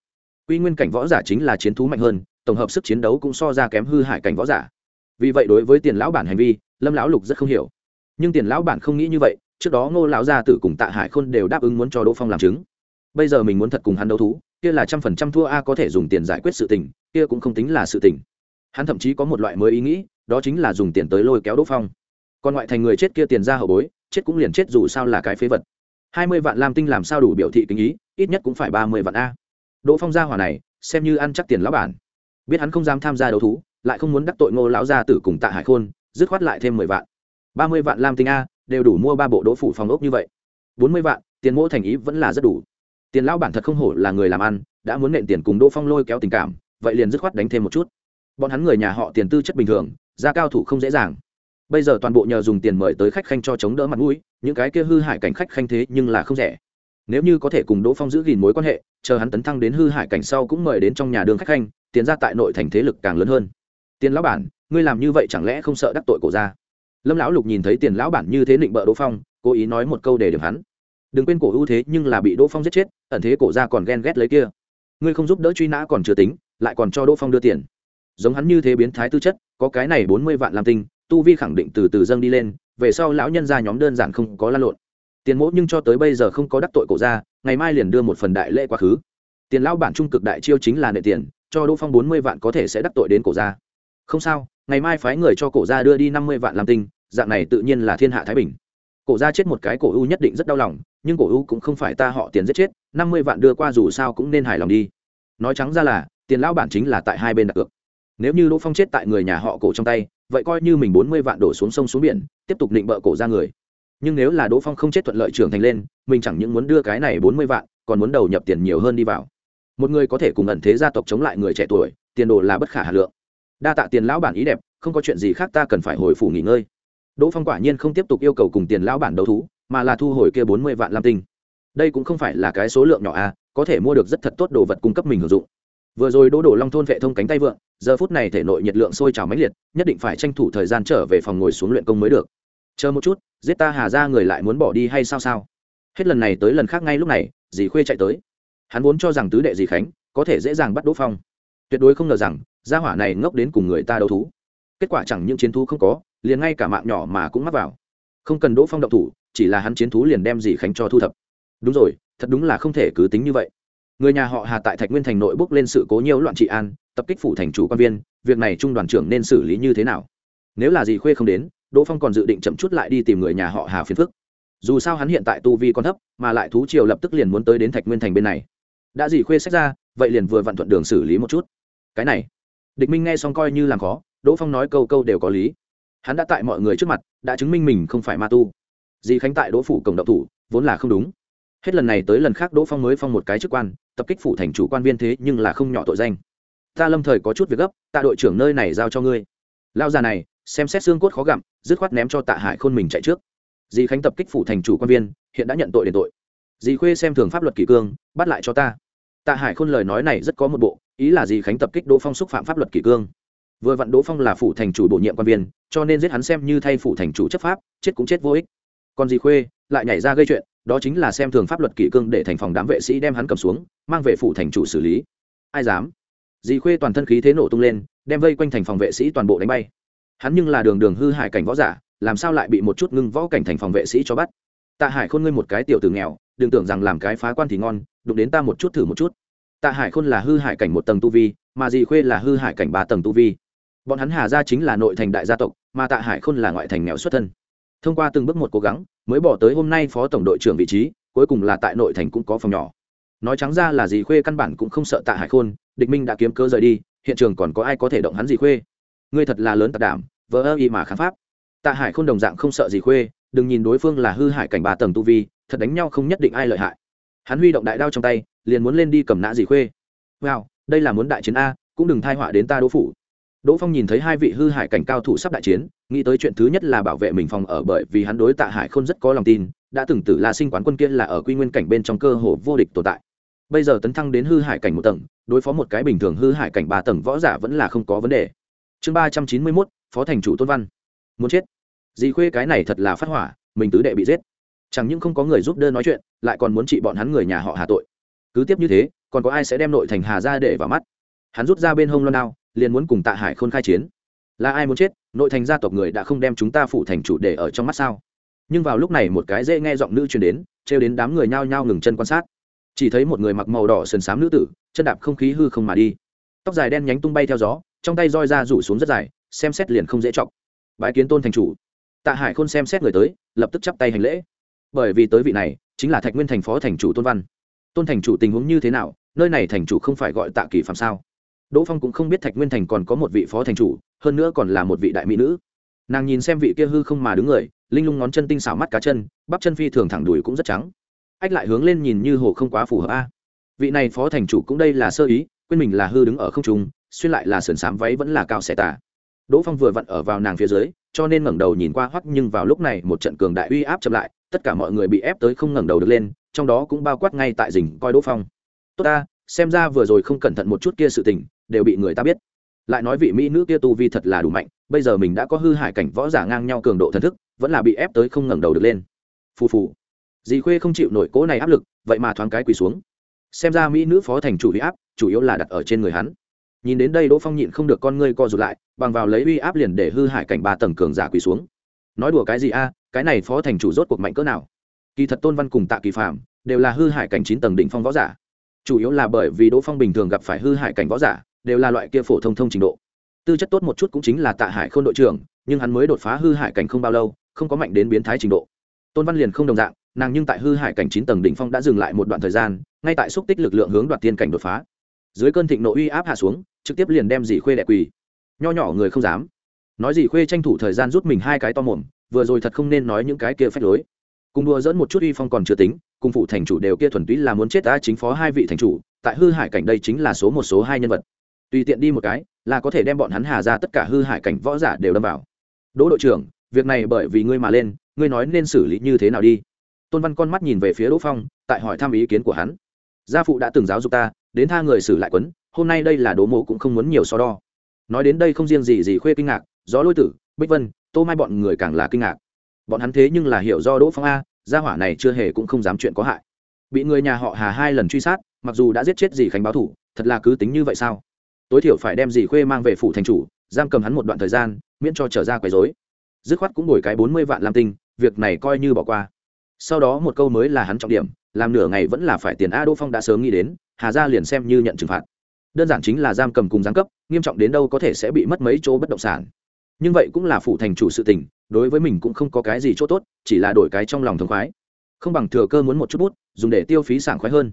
Quy nguyên cảnh võ giả chính là chiến thú mạnh hơn, tổng hợp sức chiến đấu cũng so ra kém hư hại cảnh võ giả. Vì vậy đối với tiền lão bản hành vi, lâm lão lục rất không hiểu. Nhưng tiền lão bản không nghĩ như vậy trước đó ngô lão gia tử cùng tạ hải khôn đều đáp ứng muốn cho đỗ phong làm chứng. Bây giờ mình muốn thật cùng hắn đấu thú, kia là trăm phần trăm thua a, có thể dùng tiền giải quyết sự tình, kia cũng không tính là sự tình. Hắn thậm chí có một loại mới ý nghĩ, đó chính là dùng tiền tới lôi kéo đỗ phong. Còn ngoại thành người chết kia tiền ra hậu bối, chết cũng liền chết dù sao là cái phế vật. Hai mươi vạn lam tinh làm sao đủ biểu thị kinh ý, ít nhất cũng phải ba mươi vạn a. Đỗ phong gia hỏa này, xem như ăn chắc tiền lão bản. Biết hắn không dám tham gia đấu thú, lại không muốn đắc tội ngô lão gia tử cùng tạ hải khôn, dứt khoát lại thêm mười vạn. Ba mươi vạn lam tinh a đều đủ mua ba bộ đỗ phủ phòng ốc như vậy. Bốn mươi vạn, tiền mỗ thành ý vẫn là rất đủ. Tiền lão bản thật không hổ là người làm ăn, đã muốn nện tiền cùng đỗ phong lôi kéo tình cảm, vậy liền dứt khoát đánh thêm một chút. Bọn hắn người nhà họ tiền tư chất bình thường ra cao thủ không dễ dàng. Bây giờ toàn bộ nhờ dùng tiền mời tới khách khanh cho chống đỡ mặt mũi, những cái kia hư hại cảnh khách khanh thế nhưng là không rẻ. Nếu như có thể cùng đỗ phong giữ gìn mối quan hệ, chờ hắn tấn thăng đến hư hại cảnh sau cũng mời đến trong nhà đường khách khanh, tiền ra tại nội thành thế lực càng lớn hơn. Tiền lão bản, ngươi làm như vậy chẳng lẽ không sợ đắc tội cổ ra lâm lão lục nhìn thấy tiền lão bản như thế định bợ đỗ phong, cố ý nói một câu để điểm hắn. Đừng quên cổ ưu thế, nhưng là bị đỗ phong giết chết, ẩn thế cổ ra còn ghen ghét lấy kia. Ngươi không giúp đỡ truy nã còn chưa tính, lại còn cho đỗ phong đưa tiền. Giống hắn như thế biến thái tư chất, có cái này bốn mươi vạn làm tinh, tu vi khẳng định từ từ dâng đi lên, về sau lão nhân ra nhóm đơn giản không có lan lộn. Tiền mỗ nhưng cho tới bây giờ không có đắc tội cổ ra ngày mai liền đưa một phần đại lễ quá khứ. Tiền lão bản trung cực đại chiêu chính là nệ tiền, cho đỗ phong bốn mươi vạn có thể sẽ đắc tội đến cổ ra không sao, ngày mai phái người cho cổ ra đưa đi năm mươi vạn làm tinh dạng này tự nhiên là thiên hạ thái bình. Cổ ra chết một cái cổ u nhất định rất đau lòng, nhưng cổ u cũng không phải ta họ tiền giết chết, năm mươi vạn đưa qua dù sao cũng nên hài lòng đi. Nói trắng ra là, tiền lão bản chính là tại hai bên đặt cược. Nếu như lỗ phong chết tại người nhà họ cổ trong tay, vậy coi như mình bốn mươi vạn đổ xuống sông xuống biển, tiếp tục định bợ cổ ra người. Nhưng nếu là đỗ phong không chết thuận lợi trưởng thành lên, mình chẳng những muốn đưa cái này bốn mươi vạn, còn muốn đầu nhập tiền nhiều hơn đi vào. Một người có thể cùng ẩn thế gia tộc chống lại người trẻ tuổi, tiền đồ là bất khả hà lượng. Đa tạ tiền lão bản ý đẹp, không có chuyện gì khác ta cần phải hồi phủ nghỉ ngơi đỗ phong quả nhiên không tiếp tục yêu cầu cùng tiền lão bản đấu thú, mà là thu hồi kia bốn mươi vạn lam tinh. Đây cũng không phải là cái số lượng nhỏ a có thể mua được rất thật tốt đồ vật cung cấp mình hưởng dụng. Vừa rồi đỗ đổ long thôn vệ thông cánh tay vượng, giờ phút này thể nội nhiệt lượng sôi trào mãnh liệt, nhất định phải tranh thủ thời gian trở về phòng ngồi xuống luyện công mới được. Chờ một chút, giết ta hà ra người lại muốn bỏ đi hay sao sao? Hết lần này tới lần khác ngay lúc này, dì khuê chạy tới. Hắn vốn cho rằng tứ đệ dì khánh có thể dễ dàng bắt đỗ phong. Tuyệt đối không ngờ rằng, gia hỏa này ngốc đến cùng người ta đấu thú. Kết quả chẳng những chiến thú không có liền ngay cả mạng nhỏ mà cũng mắc vào. Không cần đỗ phong động thủ, chỉ là hắn chiến thú liền đem dì khánh cho thu thập. Đúng rồi, thật đúng là không thể cứ tính như vậy. Người nhà họ hà tại thạch nguyên thành nội bước lên sự cố nhiễu loạn trị an, tập kích phủ thành chủ quan viên, việc này trung đoàn trưởng nên xử lý như thế nào? Nếu là Dì khuê không đến, đỗ phong còn dự định chậm chút lại đi tìm người nhà họ hà phiền phức. Dù sao hắn hiện tại tu vi còn thấp, mà lại thú triều lập tức liền muốn tới đến thạch nguyên thành bên này. Đã Dì khuê sách ra, vậy liền vừa vặn thuận đường xử lý một chút. Cái này, địch minh nghe xong coi như làm khó, đỗ phong nói câu câu đều có lý hắn đã tại mọi người trước mặt, đã chứng minh mình không phải ma tu. Di khánh tại đỗ phủ cổng đậu thủ, vốn là không đúng. Hết lần này tới lần khác đỗ phong mới phong một cái chức quan, tập kích phủ thành chủ quan viên thế nhưng là không nhỏ tội danh. Ta lâm thời có chút việc gấp tạ đội trưởng nơi này giao cho ngươi. Lao già này, xem xét xương cốt khó gặm, dứt khoát ném cho tạ hải khôn mình chạy trước. Di khánh tập kích phủ thành chủ quan viên, hiện đã nhận tội đền tội. Di khuê xem thường pháp luật kỷ cương, bắt lại cho ta. Tạ hải khôn lời nói này rất có một bộ, ý là Di khánh tập kích đỗ phong xúc phạm pháp luật kỷ cương vừa vặn đỗ phong là phủ thành chủ bổ nhiệm quan viên, cho nên giết hắn xem như thay phủ thành chủ chấp pháp, chết cũng chết vô ích. Còn gì khuê, lại nhảy ra gây chuyện, đó chính là xem thường pháp luật kỷ cương để thành phòng đám vệ sĩ đem hắn cầm xuống, mang về phủ thành chủ xử lý. Ai dám? Dì khuê toàn thân khí thế nổ tung lên, đem vây quanh thành phòng vệ sĩ toàn bộ đánh bay. Hắn nhưng là đường đường hư hại cảnh võ giả, làm sao lại bị một chút ngưng võ cảnh thành phòng vệ sĩ cho bắt? Tạ hải khôn ngươi một cái tiểu tử nghèo, đừng tưởng rằng làm cái phá quan thì ngon, đụng đến ta một chút thử một chút. Tạ hải khôn là hư hại cảnh một tầng tu vi, mà dì khuê là hư hại cảnh ba tầng tu vi bọn hắn hà gia chính là nội thành đại gia tộc, mà tạ hải khôn là ngoại thành nghèo xuất thân. Thông qua từng bước một cố gắng, mới bỏ tới hôm nay phó tổng đội trưởng vị trí, cuối cùng là tại nội thành cũng có phòng nhỏ. Nói trắng ra là dì khuê căn bản cũng không sợ tạ hải khôn, địch minh đã kiếm cơ rời đi, hiện trường còn có ai có thể động hắn dì khuê? Ngươi thật là lớn tạc đảm vỡ ơ y mà kháng pháp. Tạ hải khôn đồng dạng không sợ dì khuê, đừng nhìn đối phương là hư hại cảnh bà tầng tu vi, thật đánh nhau không nhất định ai lợi hại. Hắn huy động đại đao trong tay, liền muốn lên đi cầm nã dì khuê. Wow, đây là muốn đại chiến a, cũng đừng thai họa đến ta đỗ phủ đỗ phong nhìn thấy hai vị hư hải cảnh cao thủ sắp đại chiến, nghĩ tới chuyện thứ nhất là bảo vệ mình phòng ở bởi vì hắn đối tạ hải khôn rất có lòng tin, đã từng tử là sinh quán quân kia là ở quy nguyên cảnh bên trong cơ hồ vô địch tồn tại. Bây giờ tấn thăng đến hư hải cảnh một tầng, đối phó một cái bình thường hư hải cảnh ba tầng võ giả vẫn là không có vấn đề. Chương ba trăm chín mươi mốt, phó thành chủ tôn văn. Muốn chết. Dì khuê cái này thật là phát hỏa, mình tứ đệ bị giết. Chẳng những không có người giúp đỡ nói chuyện, lại còn muốn trị bọn hắn người nhà họ hà tội. Cứ tiếp như thế, còn có ai sẽ đem nội thành hà ra để vào mắt? Hắn rút ra bên hông loan đao liền muốn cùng tạ hải khôn khai chiến. Là ai muốn chết, nội thành gia tộc người đã không đem chúng ta phụ thành chủ để ở trong mắt sao? Nhưng vào lúc này một cái dễ nghe giọng nữ truyền đến, trêu đến đám người nhao nhao ngừng chân quan sát. Chỉ thấy một người mặc màu đỏ sần xám nữ tử, chân đạp không khí hư không mà đi. Tóc dài đen nhánh tung bay theo gió, trong tay roi ra rủ xuống rất dài, xem xét liền không dễ chọc. Bái kiến tôn thành chủ. Tạ hải khôn xem xét người tới, lập tức chắp tay hành lễ. Bởi vì tới vị này, chính là thạch nguyên thành phó thành chủ tôn văn. Tôn thành chủ tình huống như thế nào, nơi này thành chủ không phải gọi tạ kỳ phạm sao? Đỗ phong cũng không biết thạch nguyên thành còn có một vị phó thành chủ, hơn nữa còn là một vị đại mỹ nữ. Nàng nhìn xem vị kia hư không mà đứng người, linh lung ngón chân tinh xảo mắt cá chân, bắp chân phi thường thẳng đùi cũng rất trắng. Ách lại hướng lên nhìn như hồ không quá phù hợp a. Vị này phó thành chủ cũng đây là sơ ý, quên mình là hư đứng ở không trung, xuyên lại là sườn xám váy vẫn là cao xẻ tà. Đỗ phong vừa vặn ở vào nàng phía dưới, cho nên ngẩng đầu nhìn qua hoắc nhưng vào lúc này một trận cường đại uy áp chậm lại, tất cả mọi người bị ép tới không ngẩng đầu được lên, trong đó cũng bao quát ngay tại rình coi đỗ phong. Tốt ta xem ra vừa rồi không cẩn thận một chút kia sự tình, đều bị người ta biết. Lại nói vị mỹ nữ kia tu vi thật là đủ mạnh, bây giờ mình đã có hư hại cảnh võ giả ngang nhau cường độ thần thức, vẫn là bị ép tới không ngẩng đầu được lên. Phù phù. Dì khuê không chịu nổi cố này áp lực, vậy mà thoáng cái quỳ xuống. Xem ra mỹ nữ phó thành chủ huy áp, chủ yếu là đặt ở trên người hắn. Nhìn đến đây đỗ phong nhịn không được con ngươi co rụt lại, bằng vào lấy uy áp liền để hư hại cảnh ba tầng cường giả quỳ xuống. Nói đùa cái gì a, cái này phó thành chủ rốt cuộc mạnh cỡ nào? Kỳ thật tôn văn cùng tạ kỳ phạm đều là hư hại cảnh chín tầng đỉnh phong võ giả chủ yếu là bởi vì đỗ phong bình thường gặp phải hư hại cảnh võ giả, đều là loại kia phổ thông thông trình độ. Tư chất tốt một chút cũng chính là tạ hải k h ô n đội trưởng, nhưng hắn mới đột phá hư hại cảnh không bao lâu, không có mạnh đến biến thái trình độ. Tôn văn liền không đồng dạng, nàng nhưng tại hư hại cảnh chín tầng đỉnh phong đã dừng lại một đoạn thời gian, ngay tại xúc tích lực lượng hướng đoạt tiên cảnh đột phá. Dưới cơn thịnh nộ uy áp hạ xuống, trực tiếp liền đem dì khuê đẹ quỳ. Nho nhỏ người không dám. Nói dì khuê tranh thủ thời gian rút mình hai cái to mồm, vừa rồi thật không nên nói những cái kia phép lối. Cùng đùa dẫn một chút uy phong còn chưa tính cùng phụ thành chủ đều kia thuần túy là muốn chết ta chính phó hai vị thành chủ, tại hư hải cảnh đây chính là số một số hai nhân vật. Tùy tiện đi một cái, là có thể đem bọn hắn hà ra tất cả hư hải cảnh võ giả đều đâm vào. Đỗ đội trưởng, việc này bởi vì ngươi mà lên, ngươi nói nên xử lý như thế nào đi? Tôn văn con mắt nhìn về phía đỗ phong, tại hỏi thăm ý kiến của hắn. Gia phụ đã từng giáo dục ta, đến tha người xử lại quấn, hôm nay đây là đố mộ cũng không muốn nhiều so đo. Nói đến đây không riêng gì gì khuê kinh ngạc, gió lôi tử, bích vân, tô mai bọn người càng là kinh ngạc. Bọn hắn thế nhưng là hiểu do đỗ phong a gia hỏa này chưa hề cũng không dám chuyện có hại. Bị người nhà họ hà hai lần truy sát, mặc dù đã giết chết dì khánh báo thủ, thật là cứ tính như vậy sao? Tối thiểu phải đem dì khuê mang về phủ thành chủ, giam cầm hắn một đoạn thời gian, miễn cho trở ra quấy dối dứt khoát cũng đổi cái bốn mươi vạn lam tinh việc này coi như bỏ qua. Sau đó một câu mới là hắn trọng điểm, làm nửa ngày vẫn là phải tiền a đỗ phong đã sớm nghĩ đến, hà gia liền xem như nhận trừng phạt. Đơn giản chính là giam cầm cùng giáng cấp, nghiêm trọng đến đâu có thể sẽ bị mất mấy chỗ bất động sản nhưng vậy cũng là phụ thành chủ sự tình, đối với mình cũng không có cái gì chỗ tốt, chỉ là đổi cái trong lòng thống khoái. Không bằng thừa cơ muốn một chút bút, dùng để tiêu phí sảng khoái hơn.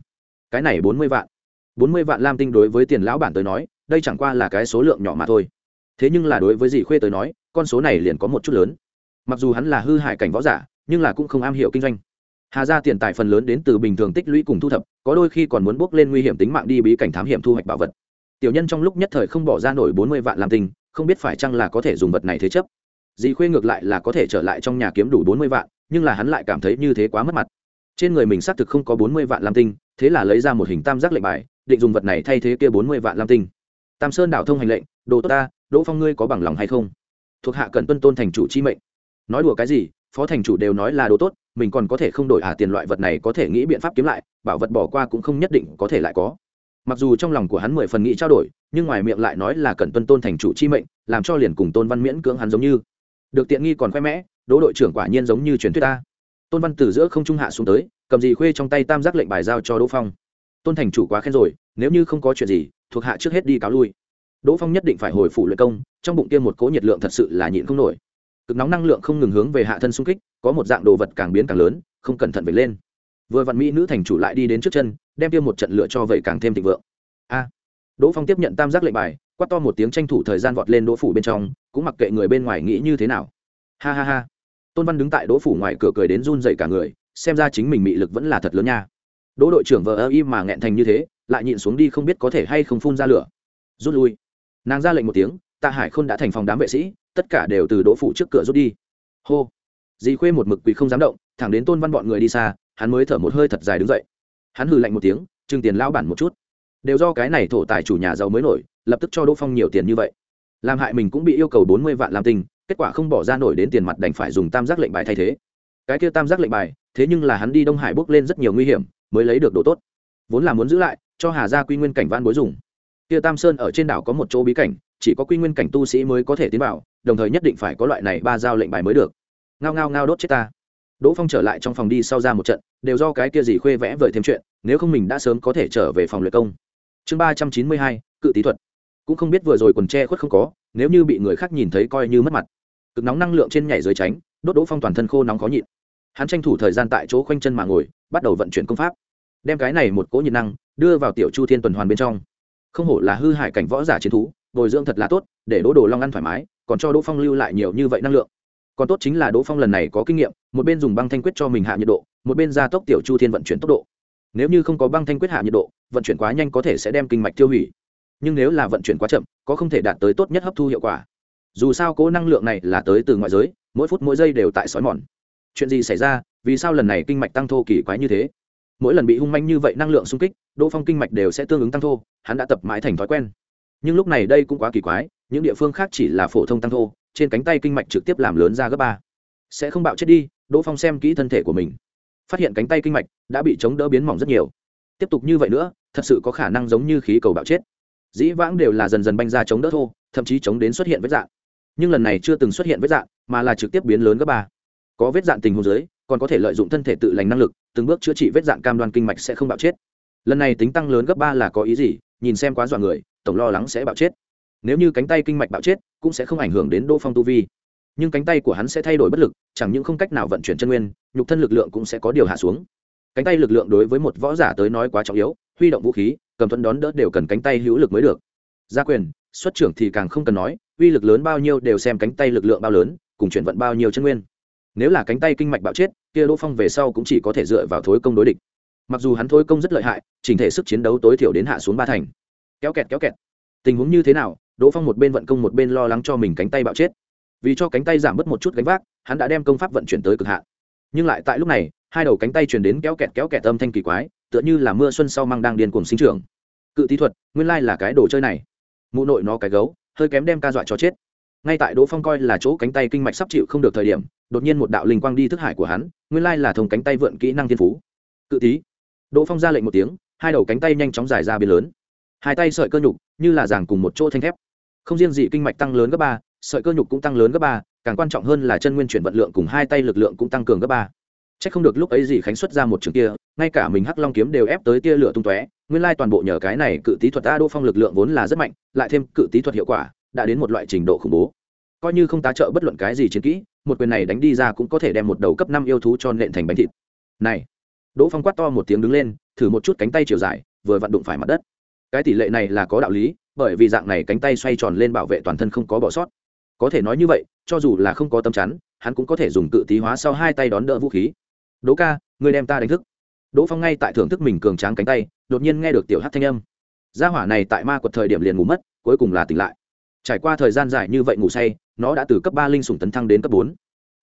Cái này bốn mươi vạn. Bốn mươi vạn lam tinh đối với tiền lão bản tới nói, đây chẳng qua là cái số lượng nhỏ mà thôi. Thế nhưng là đối với dì khuê tới nói, con số này liền có một chút lớn. Mặc dù hắn là hư hại cảnh võ giả, nhưng là cũng không am hiểu kinh doanh. Hà ra tiền tài phần lớn đến từ bình thường tích lũy cùng thu thập, có đôi khi còn muốn bước lên nguy hiểm tính mạng đi bí cảnh thám hiểm thu hoạch bảo vật. Tiểu nhân trong lúc nhất thời không bỏ ra nổi bốn mươi vạn lam tinh không biết phải chăng là có thể dùng vật này thế chấp. Dì khuê ngược lại là có thể trở lại trong nhà kiếm đủ bốn mươi vạn, nhưng là hắn lại cảm thấy như thế quá mất mặt. Trên người mình xác thực không có bốn mươi vạn lam tinh, thế là lấy ra một hình tam giác lệnh bài, định dùng vật này thay thế kia bốn mươi vạn lam tinh. Tam sơn đảo thông hành lệnh, đồ tốt ta, đỗ phong ngươi có bằng lòng hay không? Thuộc hạ cần tuân tôn thành chủ chi mệnh. Nói đùa cái gì, phó thành chủ đều nói là đồ tốt, mình còn có thể không đổi à tiền loại vật này có thể nghĩ biện pháp kiếm lại, bảo vật bỏ qua cũng không nhất định có thể lại có mặc dù trong lòng của hắn mười phần nghĩ trao đổi, nhưng ngoài miệng lại nói là cần tuân tôn thành chủ chi mệnh, làm cho liền cùng tôn văn miễn cưỡng hắn giống như. Được tiện nghi còn khoe mẽ, đỗ đội trưởng quả nhiên giống như truyền thuyết ta. Tôn văn từ giữa không trung hạ xuống tới, cầm gì khuê trong tay tam giác lệnh bài giao cho đỗ phong. Tôn thành chủ quá khen rồi, nếu như không có chuyện gì, thuộc hạ trước hết đi cáo lui. Đỗ phong nhất định phải hồi phủ luyện công, trong bụng kia một cố nhiệt lượng thật sự là nhịn không nổi. Cực nóng năng lượng không ngừng hướng về hạ thân xung kích, có một dạng đồ vật càng biến càng lớn, không cẩn thận về lên. Vừa vặn mỹ nữ thành chủ lại đi đến trước chân đem tiêu một trận lựa cho vậy càng thêm thịnh vượng. A. Đỗ phong tiếp nhận tam giác lệnh bài, quát to một tiếng tranh thủ thời gian vọt lên đỗ phủ bên trong, cũng mặc kệ người bên ngoài nghĩ như thế nào. Ha ha ha. Tôn văn đứng tại đỗ phủ ngoài cửa cười đến run dậy cả người, xem ra chính mình mị lực vẫn là thật lớn nha. Đỗ đội trưởng vợ ơ y mà nghẹn thành như thế, lại nhịn xuống đi không biết có thể hay không phun ra lửa. Rút lui. Nàng ra lệnh một tiếng, tạ hải khôn đã thành phòng đám vệ sĩ, tất cả đều từ đỗ phủ trước cửa rút đi. Hô. Dì khuê một mực quỳ không dám động, thẳng đến tôn văn bọn người đi xa, hắn mới thở một hơi thật dài đứng dậy hắn hừ lạnh một tiếng trừng tiền lao bản một chút. Đều do cái này thổ tài chủ nhà giàu mới nổi, lập tức cho đỗ phong nhiều tiền như vậy. Làm hại mình cũng bị yêu cầu bốn mươi vạn làm tinh kết quả không bỏ ra nổi đến tiền mặt đành phải dùng tam giác lệnh bài thay thế. Cái kia tam giác lệnh bài, thế nhưng là hắn đi đông hải bước lên rất nhiều nguy hiểm, mới lấy được đồ tốt. Vốn là muốn giữ lại, cho hà gia quy nguyên cảnh van bối dùng. Kia tam sơn ở trên đảo có một chỗ bí cảnh, chỉ có quy nguyên cảnh tu sĩ mới có thể tiến vào, đồng thời nhất định phải có loại này ba giao lệnh bài mới được. Ngao ngao ngao đốt chết ta đỗ phong trở lại trong phòng đi sau ra một trận, đều do cái kia gì khuê vẽ vời thêm chuyện, nếu không mình đã sớm có thể trở về phòng luyện công. Chương ba trăm chín mươi hai, cự tí thuật. Cũng không biết vừa rồi quần tre khuất không có, nếu như bị người khác nhìn thấy coi như mất mặt. Cực nóng năng lượng trên nhảy dưới tránh, đốt đỗ phong toàn thân khô nóng khó nhịn. Hắn tranh thủ thời gian tại chỗ khoanh chân mà ngồi, bắt đầu vận chuyển công pháp. Đem cái này một cỗ nhiệt năng, đưa vào tiểu chu thiên tuần hoàn bên trong. Không hổ là hư hại cảnh võ giả chiến thú, bồi dưỡng thật là tốt, để đỗ đồ long ăn thoải mái, còn cho đỗ phong lưu lại nhiều như vậy năng lượng còn tốt chính là đỗ phong lần này có kinh nghiệm, một bên dùng băng thanh quyết cho mình hạ nhiệt độ, một bên gia tốc tiểu chu thiên vận chuyển tốc độ. Nếu như không có băng thanh quyết hạ nhiệt độ, vận chuyển quá nhanh có thể sẽ đem kinh mạch tiêu hủy. Nhưng nếu là vận chuyển quá chậm, có không thể đạt tới tốt nhất hấp thu hiệu quả. Dù sao cố năng lượng này là tới từ ngoại giới, mỗi phút mỗi giây đều tại sói mòn. Chuyện gì xảy ra? Vì sao lần này kinh mạch tăng thô kỳ quái như thế? Mỗi lần bị hung manh như vậy năng lượng xung kích, đỗ phong kinh mạch đều sẽ tương ứng tăng thô, hắn đã tập mãi thành thói quen. Nhưng lúc này đây cũng quá kỳ quái, những địa phương khác chỉ là phổ thông tăng thô trên cánh tay kinh mạch trực tiếp làm lớn ra gấp ba. Sẽ không bạo chết đi, đỗ phong xem kỹ thân thể của mình. Phát hiện cánh tay kinh mạch đã bị chống đỡ biến mỏng rất nhiều. Tiếp tục như vậy nữa, thật sự có khả năng giống như khí cầu bạo chết. Dĩ vãng đều là dần dần banh ra chống đỡ thô, thậm chí chống đến xuất hiện vết dạng nhưng lần này chưa từng xuất hiện vết dạng mà là trực tiếp biến lớn gấp ba. Có vết dạng tình huống dưới, còn có thể lợi dụng thân thể tự lành năng lực, từng bước chữa trị vết dạng cam đoan kinh mạch sẽ không bạo chết. Lần này tính tăng lớn gấp ba là có ý gì? Nhìn xem quá dọa người, tổng lo lắng sẽ bạo chết nếu như cánh tay kinh mạch bạo chết, cũng sẽ không ảnh hưởng đến đỗ phong tu vi. Nhưng cánh tay của hắn sẽ thay đổi bất lực, chẳng những không cách nào vận chuyển chân nguyên, nhục thân lực lượng cũng sẽ có điều hạ xuống. Cánh tay lực lượng đối với một võ giả tới nói quá trọng yếu, huy động vũ khí, cầm thuẫn đón đỡ đều cần cánh tay hữu lực mới được. Gia quyền, xuất trưởng thì càng không cần nói, uy lực lớn bao nhiêu đều xem cánh tay lực lượng bao lớn, cùng chuyển vận bao nhiêu chân nguyên. Nếu là cánh tay kinh mạch bạo chết, kia đỗ phong về sau cũng chỉ có thể dựa vào thối công đối địch. Mặc dù hắn thối công rất lợi hại, chỉnh thể sức chiến đấu tối thiểu đến hạ xuống ba thành. Kéo kẹt kéo kẹt. Tình huống như thế nào đỗ phong một bên vận công một bên lo lắng cho mình cánh tay bạo chết. Vì cho cánh tay giảm bớt một chút gánh vác, hắn đã đem công pháp vận chuyển tới cực hạn. Nhưng lại tại lúc này, hai đầu cánh tay truyền đến kéo kẹt kéo kẹt âm thanh kỳ quái, tựa như là mưa xuân sau mang đang điên cuồng sinh trưởng. Cự tí thuật, nguyên lai là cái đồ chơi này. Mụ nội nó cái gấu, hơi kém đem ca dọa cho chết. Ngay tại đỗ phong coi là chỗ cánh tay kinh mạch sắp chịu không được thời điểm, đột nhiên một đạo linh quang đi thức hải của hắn, nguyên lai là thông cánh tay vượn kỹ năng thiên phú. Cự tí đỗ phong ra lệnh một tiếng, hai đầu cánh tay nhanh chóng dài ra biến lớn. Hai tay sợi cơ nhục, như là giằng cùng một chỗ thanh thép không riêng gì kinh mạch tăng lớn gấp ba, sợi cơ nhục cũng tăng lớn gấp ba, càng quan trọng hơn là chân nguyên chuyển vận lượng cùng hai tay lực lượng cũng tăng cường gấp ba. C h ắ c không được lúc ấy gì khánh xuất ra một trường kia, ngay cả mình hắc long kiếm đều ép tới tia lửa tung tóe, nguyên lai toàn bộ nhờ cái này cự tí thuật a đỗ phong lực lượng vốn là rất mạnh, lại thêm cự tí thuật hiệu quả, đã đến một loại trình độ khủng bố. Coi như không tá trợ bất luận cái gì chiến kỹ, một quyền này đánh đi ra cũng có thể đem một đầu cấp năm yêu thú cho nện thành bánh thịt. Này! Đỗ phong quát to một tiếng đứng lên, thử một chút cánh tay chiều dài, vừa vặn đụng phải mặt đất. Cái tỷ lệ này là có đạo lý bởi vì dạng này cánh tay xoay tròn lên bảo vệ toàn thân không có bỏ sót. Có thể nói như vậy, cho dù là không có tâm chắn, hắn cũng có thể dùng cự tí hóa sau hai tay đón đỡ vũ khí. Đỗ ca người đem ta đánh thức. Đỗ phong ngay tại thưởng thức mình cường tráng cánh tay, đột nhiên nghe được tiểu hát thanh âm. Gia hỏa này tại ma quật thời điểm liền ngủ mất, cuối cùng là tỉnh lại. Trải qua thời gian dài như vậy ngủ say, nó đã từ cấp ba linh sủng tấn thăng đến cấp bốn.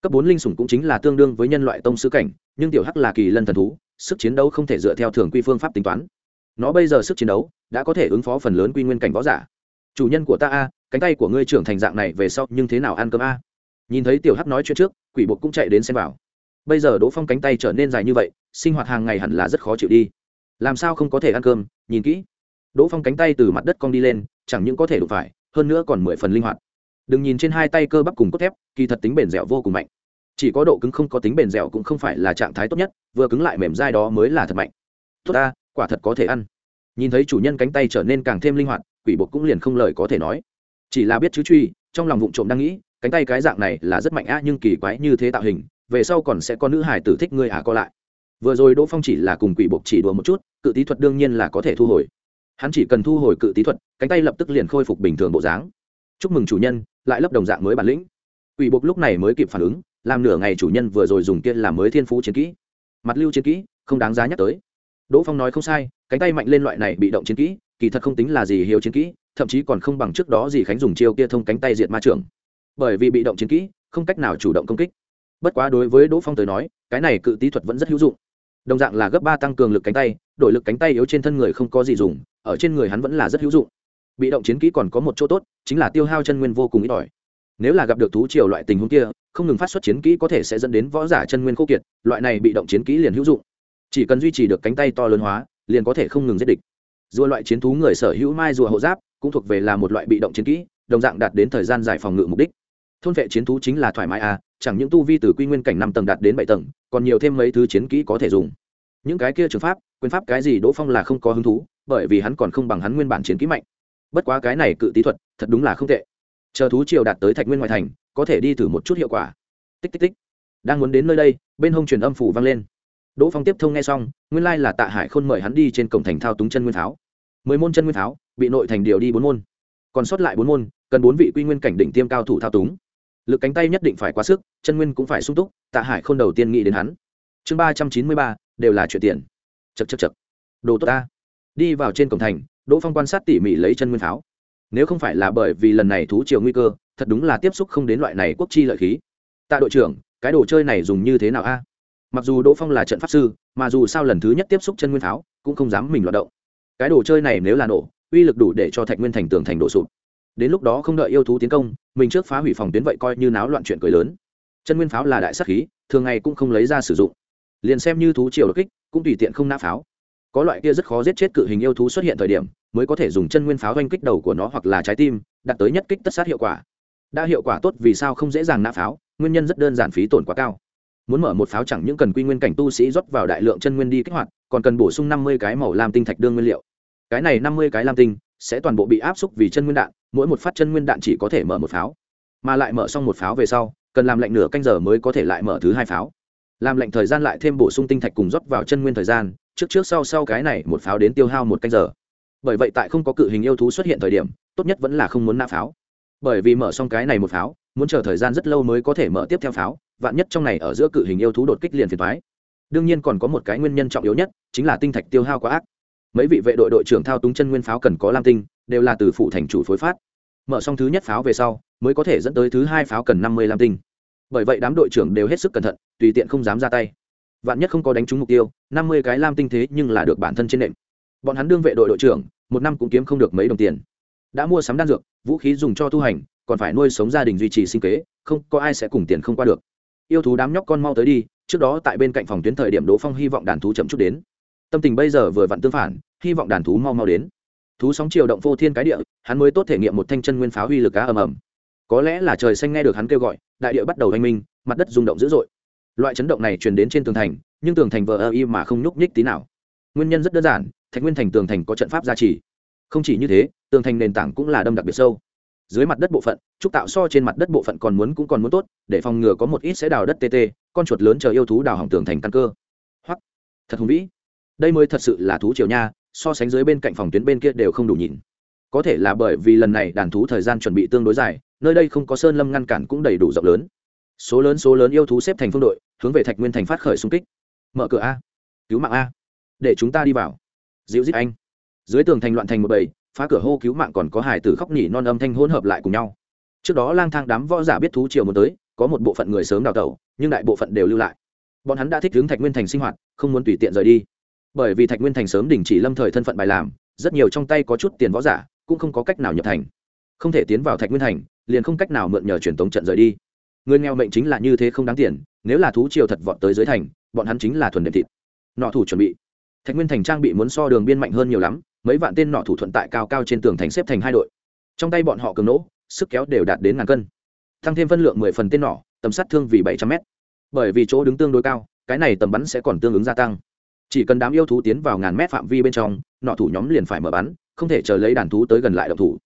Cấp bốn linh sủng cũng chính là tương đương với nhân loại tông sư cảnh, nhưng tiểu hắc là kỳ lân thần thú, sức chiến đấu không thể dựa theo thường quy phương pháp tính toán nó bây giờ sức chiến đấu đã có thể ứng phó phần lớn quy nguyên cảnh võ giả. Chủ nhân của ta a, cánh tay của ngươi trưởng thành dạng này về sau nhưng thế nào ăn cơm a? Nhìn thấy tiểu hắc nói chuyện trước, quỷ bột cũng chạy đến xem vào. Bây giờ đỗ phong cánh tay trở nên dài như vậy, sinh hoạt hàng ngày hẳn là rất khó chịu đi. Làm sao không có thể ăn cơm, nhìn kỹ. Đỗ phong cánh tay từ mặt đất cong đi lên, chẳng những có thể đụng phải, hơn nữa còn mười phần linh hoạt. Đừng nhìn trên hai tay cơ bắp cùng cốt thép, kỳ thật tính bền dẻo vô cùng mạnh. Chỉ có độ cứng không có tính bền dẻo cũng không phải là trạng thái tốt nhất, vừa cứng lại mềm dai đó mới là thật mạnh. Tốt ta quả thật có thể ăn. Nhìn thấy chủ nhân cánh tay trở nên càng thêm linh hoạt, quỷ bột cũng liền không lời có thể nói. Chỉ là biết chứ truy, trong lòng vụ trộm đang nghĩ, cánh tay cái dạng này là rất mạnh á, nhưng kỳ quái như thế tạo hình, về sau còn sẽ có nữ hải tử thích ngươi à co lại. Vừa rồi đỗ phong chỉ là cùng quỷ bột chỉ đùa một chút, cự tí thuật đương nhiên là có thể thu hồi. Hắn chỉ cần thu hồi cự tí thuật, cánh tay lập tức liền khôi phục bình thường bộ dáng. Chúc mừng chủ nhân, lại lấp đồng dạng mới bản lĩnh. Quỷ bột lúc này mới kịp phản ứng, làm nửa ngày chủ nhân vừa rồi dùng kia làm mới thiên phú chiến kỹ. Mặt lưu chiến kỹ, không đáng giá nhắc tới đỗ phong nói không sai, cánh tay mạnh lên loại này bị động chiến kỹ, kỳ thật không tính là gì hiếu chiến kỹ, thậm chí còn không bằng trước đó gì khánh dùng chiêu kia thông cánh tay diệt ma trưởng. Bởi vì bị động chiến kỹ, không cách nào chủ động công kích. Bất quá đối với đỗ phong tới nói, cái này cự tí thuật vẫn rất hữu dụng. Đồng dạng là gấp ba tăng cường lực cánh tay, đổi lực cánh tay yếu trên thân người không có gì dùng, ở trên người hắn vẫn là rất hữu dụng. Bị động chiến kỹ còn có một chỗ tốt, chính là tiêu hao chân nguyên vô cùng ít ỏi. Nếu là gặp được thú triều loại tình huống kia, không ngừng phát xuất chiến kỹ có thể sẽ dẫn đến võ giả chân nguyên khô kiệt, loại này bị động chiến kỹ liền hữu dụng chỉ cần duy trì được cánh tay to lớn hóa, liền có thể không ngừng giết địch. Rùa loại chiến thú người sở hữu mai rùa hộ giáp, cũng thuộc về là một loại bị động chiến kỹ, đồng dạng đạt đến thời gian giải phòng ngự mục đích. Thôn vệ chiến thú chính là thoải mái à chẳng những tu vi từ quy nguyên cảnh năm tầng đạt đến bảy tầng, còn nhiều thêm mấy thứ chiến kỹ có thể dùng. Những cái kia trường pháp, quyền pháp cái gì đỗ phong là không có hứng thú, bởi vì hắn còn không bằng hắn nguyên bản chiến kỹ mạnh. Bất quá cái này cự tí thuật, thật đúng là không tệ. Chờ thú triều đạt tới thạch nguyên ngoại thành, có thể đi thử một chút hiệu quả. Tích tích tích. Đang muốn đến nơi đây, bên hông truyền âm phủ vang lên đỗ phong tiếp thông nghe xong, nguyên lai là tạ hải khôn mời hắn đi trên cổng thành thao túng chân nguyên pháo. Mười môn chân nguyên pháo, bị nội thành điều đi bốn môn. Còn sót lại bốn môn, cần bốn vị quy nguyên cảnh đỉnh tiêm cao thủ thao túng. Lực cánh tay nhất định phải quá sức, chân nguyên cũng phải sung túc, tạ hải khôn đầu tiên nghĩ đến hắn. Chương ba trăm chín mươi ba, đều là chuyện tiền chật chật chật đồ tốt ta. Đi vào trên cổng thành, đỗ phong quan sát tỉ mỉ lấy chân nguyên pháo. Nếu không phải là bởi vì lần này thú chiều nguy cơ, thật đúng là tiếp xúc không đến loại này quốc chi lợi khí. Tạ đội trưởng, cái đồ chơi này dùng như thế nào a? Mặc dù đỗ phong là trận pháp sư, mà dù sao lần thứ nhất tiếp xúc chân nguyên pháo, cũng không dám mình loạt động. Cái đồ chơi này nếu là nổ, uy lực đủ để cho thạch nguyên thành tường thành đổ sụp. Đến lúc đó không đợi yêu thú tiến công, mình trước phá hủy phòng tuyến vậy coi như náo loạn chuyện cười lớn. Chân nguyên pháo là đại sắc khí, thường ngày cũng không lấy ra sử dụng. Liền xem như thú triều đột kích, cũng tùy tiện không nã pháo. Có loại kia rất khó giết chết cự hình yêu thú xuất hiện thời điểm, mới có thể dùng chân nguyên pháo oanh kích đầu của nó hoặc là trái tim, đạt tới nhất kích tất sát hiệu quả. Đã hiệu quả tốt vì sao không dễ dàng nã pháo, nguyên nhân rất đơn giản phí tổn quá cao muốn mở một pháo chẳng những cần quy nguyên cảnh tu sĩ rót vào đại lượng chân nguyên đi kích hoạt, còn cần bổ sung năm mươi cái màu lam tinh thạch đương nguyên liệu. Cái này năm mươi cái lam tinh sẽ toàn bộ bị áp xúc vì chân nguyên đạn, mỗi một phát chân nguyên đạn chỉ có thể mở một pháo. Mà lại mở xong một pháo về sau, cần làm lạnh nửa canh giờ mới có thể lại mở thứ hai pháo. Làm lạnh thời gian lại thêm bổ sung tinh thạch cùng rót vào chân nguyên thời gian, trước trước sau sau cái này một pháo đến tiêu hao một canh giờ. Bởi vậy tại không có cự hình yêu thú xuất hiện thời điểm, tốt nhất vẫn là không muốn nã pháo. Bởi vì mở xong cái này một pháo, muốn chờ thời gian rất lâu mới có thể mở tiếp theo pháo vạn nhất trong này ở giữa cự hình yêu thú đột kích liền phiền thoái. Đương nhiên còn có một cái nguyên nhân trọng yếu nhất, chính là tinh thạch tiêu hao quá ác. Mấy vị vệ đội đội trưởng thao túng chân nguyên pháo cần có lam tinh, đều là từ phụ thành chủ phối phát. Mở xong thứ nhất pháo về sau, mới có thể dẫn tới thứ hai pháo cần năm mươi lam tinh. Bởi vậy đám đội trưởng đều hết sức cẩn thận, tùy tiện không dám ra tay. Vạn nhất không có đánh trúng mục tiêu, năm mươi cái lam tinh thế nhưng là được bản thân trên nệm. Bọn hắn đương vệ đội đội trưởng, một năm cũng kiếm không được mấy đồng tiền. Đã mua sắm đan dược, vũ khí dùng cho tu hành, còn phải nuôi sống gia đình duy trì sinh kế, không có ai sẽ cùng tiền không qua được yêu thú đám nhóc con mau tới đi, trước đó tại bên cạnh phòng tuyến thời điểm đỗ phong hy vọng đàn thú chậm chút đến. Tâm tình bây giờ vừa vặn tương phản, hy vọng đàn thú mau mau đến. Thú sóng chiều động vô thiên cái địa, hắn mới tốt thể nghiệm một thanh chân nguyên pháo huy lực cá ầm ầm. Có lẽ là trời xanh nghe được hắn kêu gọi, đại địa bắt đầu hành minh, mặt đất rung động dữ dội. Loại chấn động này truyền đến trên tường thành, nhưng tường thành vờ ơ y mà không nhúc nhích tí nào. Nguyên nhân rất đơn giản, thạch nguyên thành tường thành có trận pháp gia trì. Không chỉ như thế, tường thành nền tảng cũng là đâm đặc biệt sâu dưới mặt đất bộ phận, trúc tạo so trên mặt đất bộ phận còn muốn cũng còn muốn tốt, để phòng ngừa có một ít sẽ đào đất tê tê, con chuột lớn chờ yêu thú đào hỏng tường thành căn cơ. Hoặc thật hùng vĩ. Đây mới thật sự là thú triều nha, so sánh dưới bên cạnh phòng tuyến bên kia đều không đủ nhìn. Có thể là bởi vì lần này đàn thú thời gian chuẩn bị tương đối dài, nơi đây không có sơn lâm ngăn cản cũng đầy đủ rộng lớn. Số lớn số lớn yêu thú xếp thành phương đội, hướng về thạch nguyên thành phát khởi xung kích. Mở cửa a. Cứu mạng a. Để chúng ta đi vào. Dịu dít anh. Dưới tường thành loạn thành một bầy phá cửa hô cứu mạng còn có hải tử khóc nhỉ non âm thanh hỗn hợp lại cùng nhau. Trước đó lang thang đám võ giả biết thú triều muốn tới, có một bộ phận người sớm đào tẩu, nhưng đại bộ phận đều lưu lại. Bọn hắn đã thích hướng thạch nguyên thành sinh hoạt, không muốn tùy tiện rời đi. Bởi vì thạch nguyên thành sớm đình chỉ lâm thời thân phận bài làm, rất nhiều trong tay có chút tiền võ giả cũng không có cách nào nhập thành. Không thể tiến vào thạch nguyên thành, liền không cách nào mượn nhờ truyền tống trận rời đi. Người nghèo mệnh chính là như thế không đáng tiền, nếu là thú triều thật vọt tới dưới thành, bọn hắn chính là thuần đệm thịt. Nọ thủ chuẩn bị. Thạch nguyên thành trang bị muốn so đường biên mạnh hơn nhiều lắm mấy vạn tên nọ thủ thuận tại cao cao trên tường thành xếp thành hai đội. Trong tay bọn họ cường nỗ, sức kéo đều đạt đến ngàn cân. Tăng thêm phân lượng mười phần tên nỏ tầm sát thương vì bảy trăm mét. Bởi vì chỗ đứng tương đối cao, cái này tầm bắn sẽ còn tương ứng gia tăng. Chỉ cần đám yêu thú tiến vào ngàn mét phạm vi bên trong, nọ thủ nhóm liền phải mở bắn, không thể chờ lấy đàn thú tới gần lại động thủ.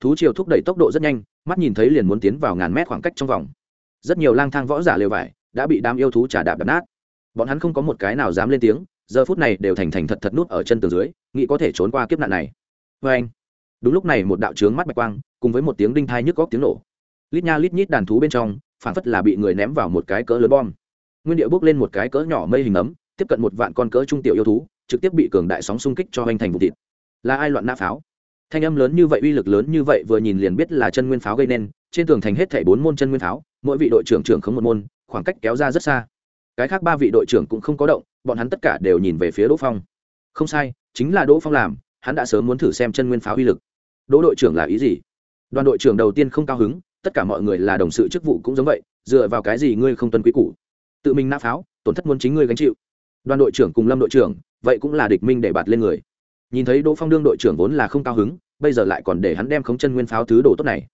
Thú chiều thúc đẩy tốc độ rất nhanh, mắt nhìn thấy liền muốn tiến vào ngàn mét khoảng cách trong vòng. Rất nhiều lang thang võ giả lều vải đã bị đám yêu thú trả đạp đập nát. Bọn hắn không có một cái nào dám lên tiếng, giờ phút này đều thành thành thật thật nút ở chân tường dưới nghĩ có thể trốn qua kiếp nạn này. Vê anh. Đúng lúc này một đạo trướng mắt bạch quang, cùng với một tiếng đinh thai nhức góc tiếng nổ. Lít nha lít nhít đàn thú bên trong phản phất là bị người ném vào một cái cỡ lớn bom. Nguyên điệu bước lên một cái cỡ nhỏ mây hình ấm, tiếp cận một vạn con cỡ trung tiểu yêu thú, trực tiếp bị cường đại sóng xung kích cho hoành thành vụ thịt. Là ai loạn nã pháo? Thanh âm lớn như vậy, uy lực lớn như vậy vừa nhìn liền biết là chân nguyên pháo gây nên, trên tường thành hết thảy bốn môn chân nguyên pháo, mỗi vị đội trưởng trưởng không một môn, khoảng cách kéo ra rất xa. Cái khác ba vị đội trưởng cũng không có động, bọn hắn tất cả đều nhìn về phía đỗ phong. Không sai chính là đỗ phong làm, hắn đã sớm muốn thử xem chân nguyên pháo uy lực. Đỗ đội trưởng là ý gì? Đoàn đội trưởng đầu tiên không cao hứng, tất cả mọi người là đồng sự chức vụ cũng giống vậy, dựa vào cái gì ngươi không tuân quý cũ tự mình nã pháo, tổn thất muốn chính ngươi gánh chịu. Đoàn đội trưởng cùng lâm đội trưởng, vậy cũng là địch minh để bạt lên người. Nhìn thấy đỗ phong đương đội trưởng vốn là không cao hứng, bây giờ lại còn để hắn đem khống chân nguyên pháo thứ đồ tốt này.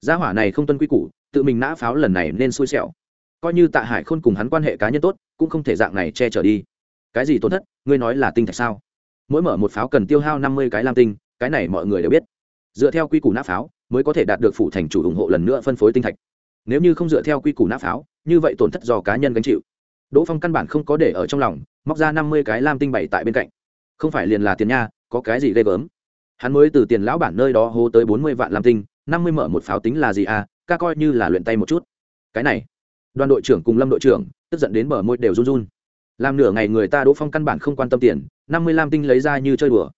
Gia hỏa này không tuân quy củ, tự mình nã pháo lần này nên xui xẻo. Coi như tạ hải khôn cùng hắn quan hệ cá nhân tốt, cũng không thể dạng này che chở đi. Cái gì tổn thất, ngươi nói là tinh thạch sao? Mỗi mở một pháo cần tiêu hao năm mươi cái lam tinh, cái này mọi người đều biết. Dựa theo quy củ nã pháo, mới có thể đạt được phủ thành chủ ủng hộ lần nữa phân phối tinh thạch. Nếu như không dựa theo quy củ nã pháo, như vậy tổn thất do cá nhân gánh chịu. Đỗ phong căn bản không có để ở trong lòng, móc ra năm mươi cái lam tinh bảy tại bên cạnh. Không phải liền là tiền nha, có cái gì ghê gớm. Hắn mới từ tiền lão bản nơi đó hô tới bốn mươi vạn lam tinh, năm mươi mở một pháo tính là gì à ca coi như là luyện tay một chút. Cái này, đoàn đội trưởng cùng lâm đội trưởng, tức giận đến bờ môi đều run run. Làm nửa ngày người ta đỗ phong căn bản không quan tâm tiền năm mươi lam tinh lấy ra như chơi đùa.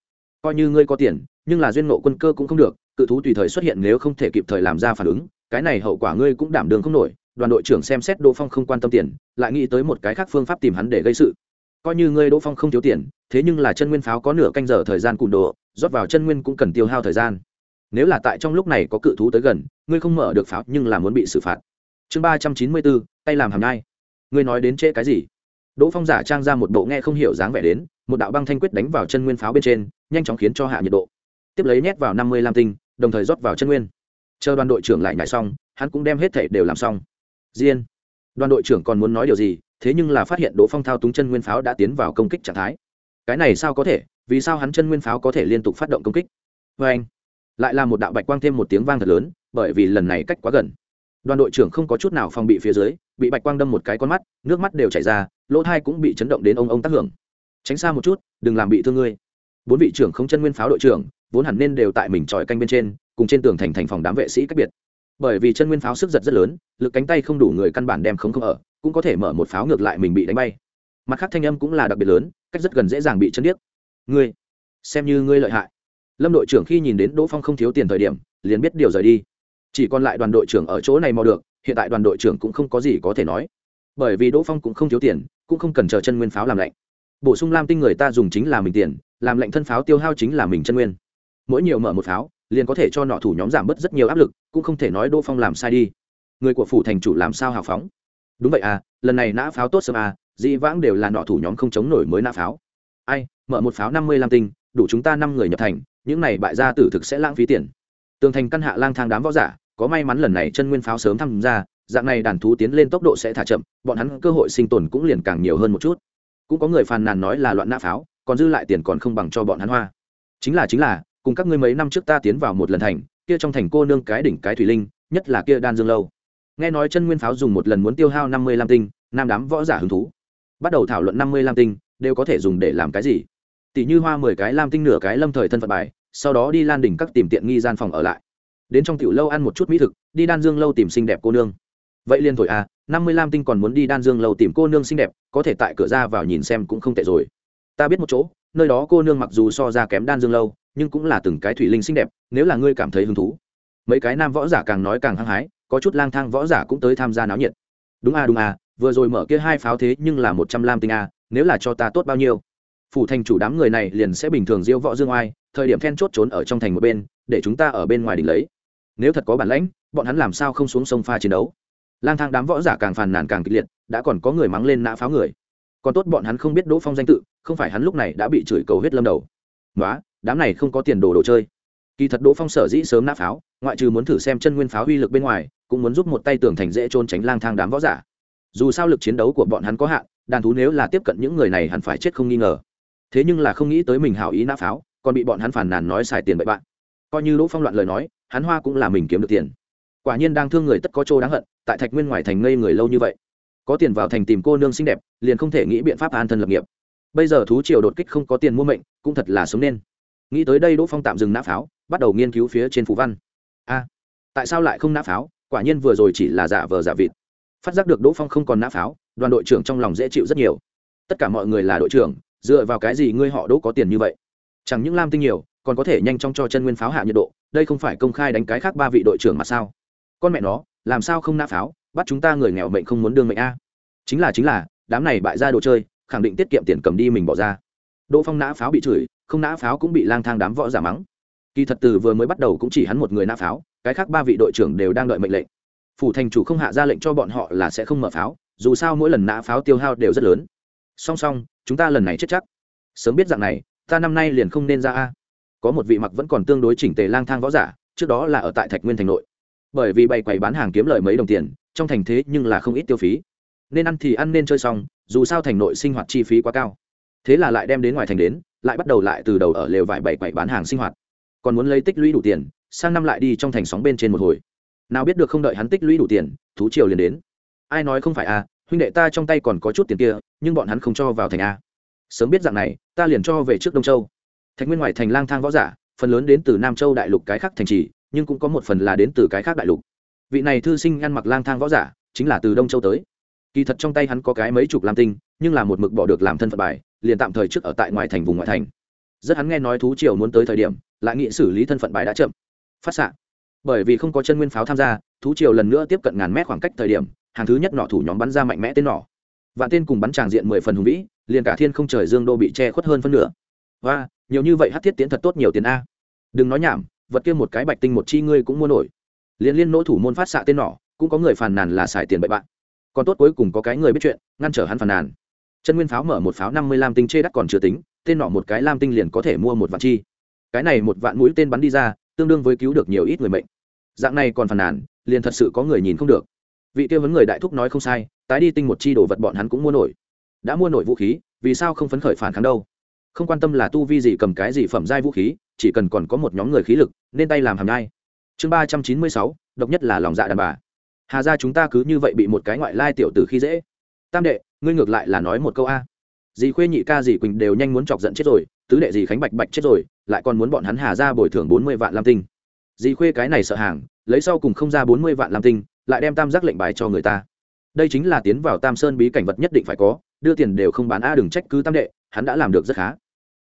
Coi như ngươi có tiền, nhưng là duyên nộ quân cơ cũng không được, cự thú tùy thời xuất hiện nếu không thể kịp thời làm ra phản ứng, cái này hậu quả ngươi cũng đảm đường không nổi, đoàn đội trưởng xem xét đỗ phong không quan tâm tiền, lại nghĩ tới một cái khác phương pháp tìm hắn để gây sự. Coi như ngươi đỗ phong không thiếu tiền, thế nhưng là chân nguyên pháo có nửa canh giờ thời gian cụm đồ, rót vào chân nguyên cũng cần tiêu hao thời gian. Nếu là tại trong lúc này có cự thú tới gần, ngươi không mở được pháo nhưng là muốn bị xử phạt. Chương ba trăm chín mươi bốn, tay làm hàm nhai. Ngươi nói đến trễ cái gì? Đỗ phong giả trang ra một bộ nghe không hiểu dáng vẻ đến một đạo băng thanh quyết đánh vào chân nguyên pháo bên trên, nhanh chóng khiến cho hạ nhiệt độ. Tiếp lấy nhét vào năm mươi lam tinh, đồng thời rót vào chân nguyên. Chờ đoàn đội trưởng lại nhảy xong, hắn cũng đem hết thể đều làm xong. Diên, đoàn đội trưởng còn muốn nói điều gì, thế nhưng là phát hiện đỗ phong thao túng chân nguyên pháo đã tiến vào công kích trạng thái. Cái này sao có thể, vì sao hắn chân nguyên pháo có thể liên tục phát động công kích? Vê anh, lại là một đạo bạch quang thêm một tiếng vang thật lớn, bởi vì lần này cách quá gần. Đoàn đội trưởng không có chút nào phòng bị phía dưới, bị bạch quang đâm một cái con mắt, nước mắt đều chảy ra, lỗ thai cũng bị chấn động đến ông ông tác hưởng tránh xa một chút, đừng làm bị thương ngươi. Bốn vị trưởng không chân nguyên pháo đội trưởng, vốn hẳn nên đều tại mình tròi canh bên trên, cùng trên tường thành thành phòng đám vệ sĩ cách biệt. Bởi vì chân nguyên pháo sức giật rất lớn, lực cánh tay không đủ người căn bản đem không không ở, cũng có thể mở một pháo ngược lại mình bị đánh bay. Mặt khác thanh âm cũng là đặc biệt lớn, cách rất gần dễ dàng bị chân điếc. Ngươi, xem như ngươi lợi hại. Lâm đội trưởng khi nhìn đến đỗ phong không thiếu tiền thời điểm, liền biết điều rời đi. Chỉ còn lại đoàn đội trưởng ở chỗ này mò được, hiện tại đoàn đội trưởng cũng không có gì có thể nói. Bởi vì đỗ phong cũng không thiếu tiền, cũng không cần chờ chân nguyên pháo làm lạnh bổ sung lam tinh người ta dùng chính là mình tiền, làm lệnh thân pháo tiêu hao chính là mình chân nguyên. Mỗi nhiều mở một pháo, liền có thể cho nọ thủ nhóm giảm bớt rất nhiều áp lực, cũng không thể nói đỗ phong làm sai đi. Người của phủ thành chủ làm sao hào phóng? Đúng vậy à lần này nã pháo tốt sớm à dĩ vãng đều là nọ thủ nhóm không chống nổi mới nã pháo. Ai, mở một pháo năm mươi lam tinh, đủ chúng ta năm người nhập thành, những này bại gia tử thực sẽ lãng phí tiền. Tường thành căn hạ lang thang đám võ giả, có may mắn lần này chân nguyên pháo sớm tham gia, dạng này đàn thú tiến lên tốc độ sẽ thả chậm, bọn hắn cơ hội sinh tồn cũng liền càng nhiều hơn một chút cũng có người phàn nàn nói là loạn nã pháo, còn dư lại tiền còn không bằng cho bọn hắn hoa. Chính là chính là, cùng các ngươi mấy năm trước ta tiến vào một lần thành, kia trong thành cô nương cái đỉnh cái thủy linh, nhất là kia đan dương lâu. Nghe nói chân nguyên pháo dùng một lần muốn tiêu hao năm mươi lam tinh, nam đám võ giả hứng thú. Bắt đầu thảo luận năm mươi lam tinh, đều có thể dùng để làm cái gì. Tỷ như hoa mười cái lam tinh nửa cái lâm thời thân phận bài, sau đó đi lan đỉnh các tìm tiện nghi gian phòng ở lại. Đến trong tiểu lâu ăn một chút mỹ thực, đi đan dương lâu tìm xinh đẹp cô nương vậy liên thổi à năm mươi lam tinh còn muốn đi đan dương lâu tìm cô nương xinh đẹp, có thể tại cửa ra vào nhìn xem cũng không tệ rồi. Ta biết một chỗ, nơi đó cô nương mặc dù so ra kém đan dương lâu, nhưng cũng là từng cái thủy linh xinh đẹp, nếu là ngươi cảm thấy hứng thú. Mấy cái nam võ giả càng nói càng hăng hái, có chút lang thang võ giả cũng tới tham gia náo nhiệt. Đúng à đúng à vừa rồi mở kia hai pháo thế nhưng là một trăm lam tinh à nếu là cho ta tốt bao nhiêu? Phủ thành chủ đám người này liền sẽ bình thường diêu võ dương oai, thời điểm then chốt trốn ở trong thành một bên, để chúng ta ở bên ngoài đỉnh lấy. Nếu thật có bản lãnh, bọn hắn làm sao không xuống sông pha chiến đấu? Lang thang đám võ giả càng phàn nàn càng kịch liệt, đã còn có người mắng lên nã pháo người. Còn tốt bọn hắn không biết đỗ phong danh tự, không phải hắn lúc này đã bị chửi cầu huyết lâm đầu. Nói đám này không có tiền đồ đồ chơi. Kỳ thật đỗ phong sở dĩ sớm nã pháo, ngoại trừ muốn thử xem chân nguyên pháo uy lực bên ngoài, cũng muốn giúp một tay tường thành dễ trôn tránh lang thang đám võ giả. Dù sao lực chiến đấu của bọn hắn có hạn, đàn thú nếu là tiếp cận những người này hẳn phải chết không nghi ngờ. Thế nhưng là không nghĩ tới mình hảo ý nã pháo, còn bị bọn hắn phản nàn nói xài tiền bậy bạn. Coi như đỗ phong loạn lời nói, hắn hoa cũng là mình kiếm được tiền quả nhiên đang thương người tất có chỗ đáng hận, tại thạch nguyên ngoài thành ngây người lâu như vậy. Có tiền vào thành tìm cô nương xinh đẹp, liền không thể nghĩ biện pháp an thân lập nghiệp. Bây giờ thú triều đột kích không có tiền mua mệnh, cũng thật là sống nên. Nghĩ tới đây đỗ phong tạm dừng nã pháo, bắt đầu nghiên cứu phía trên phú văn. A, tại sao lại không nã pháo? Quả nhiên vừa rồi chỉ là giả vờ giả vịt. Phát giác được đỗ phong không còn nã pháo, đoàn đội trưởng trong lòng dễ chịu rất nhiều. Tất cả mọi người là đội trưởng, dựa vào cái gì ngươi họ đỗ có tiền như vậy? Chẳng những lam tinh nhiều, còn có thể nhanh chóng cho chân nguyên pháo hạ nhiệt độ, đây không phải công khai đánh cái khác ba vị đội trưởng mà sao? Con mẹ nó, làm sao không nã pháo, bắt chúng ta người nghèo mệnh không muốn đương mệnh a. Chính là chính là, đám này bại ra đồ chơi, khẳng định tiết kiệm tiền cầm đi mình bỏ ra. Đỗ phong nã pháo bị chửi, không nã pháo cũng bị lang thang đám võ giả mắng. Kỳ thật từ vừa mới bắt đầu cũng chỉ hắn một người nã pháo, cái khác ba vị đội trưởng đều đang đợi mệnh lệnh. Phủ thành chủ không hạ ra lệnh cho bọn họ là sẽ không mở pháo, dù sao mỗi lần nã pháo tiêu hao đều rất lớn. Song song, chúng ta lần này chết chắc. Sớm biết dạng này, ta năm nay liền không nên ra a. Có một vị mặc vẫn còn tương đối chỉnh tề lang thang võ giả, trước đó là ở tại thạch nguyên thành nội bởi vì bày quầy bán hàng kiếm lời mấy đồng tiền, trong thành thế nhưng là không ít tiêu phí. Nên ăn thì ăn nên chơi xong, dù sao thành nội sinh hoạt chi phí quá cao. Thế là lại đem đến ngoài thành đến, lại bắt đầu lại từ đầu ở lều vải bày quầy bán hàng sinh hoạt. Còn muốn lấy tích lũy đủ tiền, sang năm lại đi trong thành sóng bên trên một hồi. Nào biết được không đợi hắn tích lũy đủ tiền, thú triều liền đến. Ai nói không phải à huynh đệ ta trong tay còn có chút tiền kia, nhưng bọn hắn không cho vào thành a. Sớm biết dạng này, ta liền cho về trước đông châu. Thạch nguyên ngoài thành lang thang võ giả, phần lớn đến từ nam châu đại lục cái khác thành trì nhưng cũng có một phần là đến từ cái khác đại lục. Vị này thư sinh ăn mặc lang thang võ giả, chính là từ đông châu tới. Kỳ thật trong tay hắn có cái mấy chục lam tinh, nhưng là một mực bỏ được làm thân phận bài, liền tạm thời trước ở tại ngoài thành vùng ngoại thành. Rất hắn nghe nói thú triều muốn tới thời điểm, lại nghị xử lý thân phận bài đã chậm. Phát xạ. Bởi vì không có chân nguyên pháo tham gia, thú triều lần nữa tiếp cận ngàn mét khoảng cách thời điểm, hàng thứ nhất nọ thủ nhóm bắn ra mạnh mẽ tên nỏ. Vạn tên cùng bắn tràng diện mười phần hùng vĩ, liền cả thiên không trời dương đô bị che khuất hơn phân nửa. Và nhiều như vậy hát thiết tiến thật tốt nhiều tiền a. Đừng nói nhảm vật kia một cái bạch tinh một chi ngươi cũng mua nổi. Liên liên nỗ thủ môn phát xạ tên nỏ, cũng có người phàn nàn là xài tiền bậy bạn. Còn tốt cuối cùng có cái người biết chuyện, ngăn trở hắn phàn nàn. Chân nguyên pháo mở một pháo năm mươi lam tinh chê đắt còn chưa tính, tên nỏ một cái lam tinh liền có thể mua một vạn chi. Cái này một vạn mũi tên bắn đi ra, tương đương với cứu được nhiều ít người mệnh. Dạng này còn phàn nàn, liền thật sự có người nhìn không được. Vị kia vấn người đại thúc nói không sai, tái đi tinh một chi đồ vật bọn hắn cũng mua nổi. Đã mua nổi vũ khí, vì sao không phấn khởi phản kháng đâu? Không quan tâm là tu vi gì cầm cái gì phẩm giai vũ khí chỉ cần còn có một nhóm người khí lực, nên tay làm hàm nhai. Chương ba trăm chín mươi sáu, độc nhất là lòng dạ đàn bà. Hà ra chúng ta cứ như vậy bị một cái ngoại lai tiểu tử khi dễ. Tam đệ, ngươi ngược lại là nói một câu a. Dì khuê nhị ca dì quỳnh đều nhanh muốn chọc giận chết rồi, tứ đệ dì khánh bạch bạch chết rồi, lại còn muốn bọn hắn hà ra bồi thường bốn mươi vạn lam tinh. Dì khuê cái này sợ hàng, lấy sau cùng không ra bốn mươi vạn lam tinh, lại đem tam giác lệnh bài cho người ta. Đây chính là tiến vào tam sơn bí cảnh vật nhất định phải có, đưa tiền đều không bán a, đừng trách cứ tam đệ, hắn đã làm được rất khá.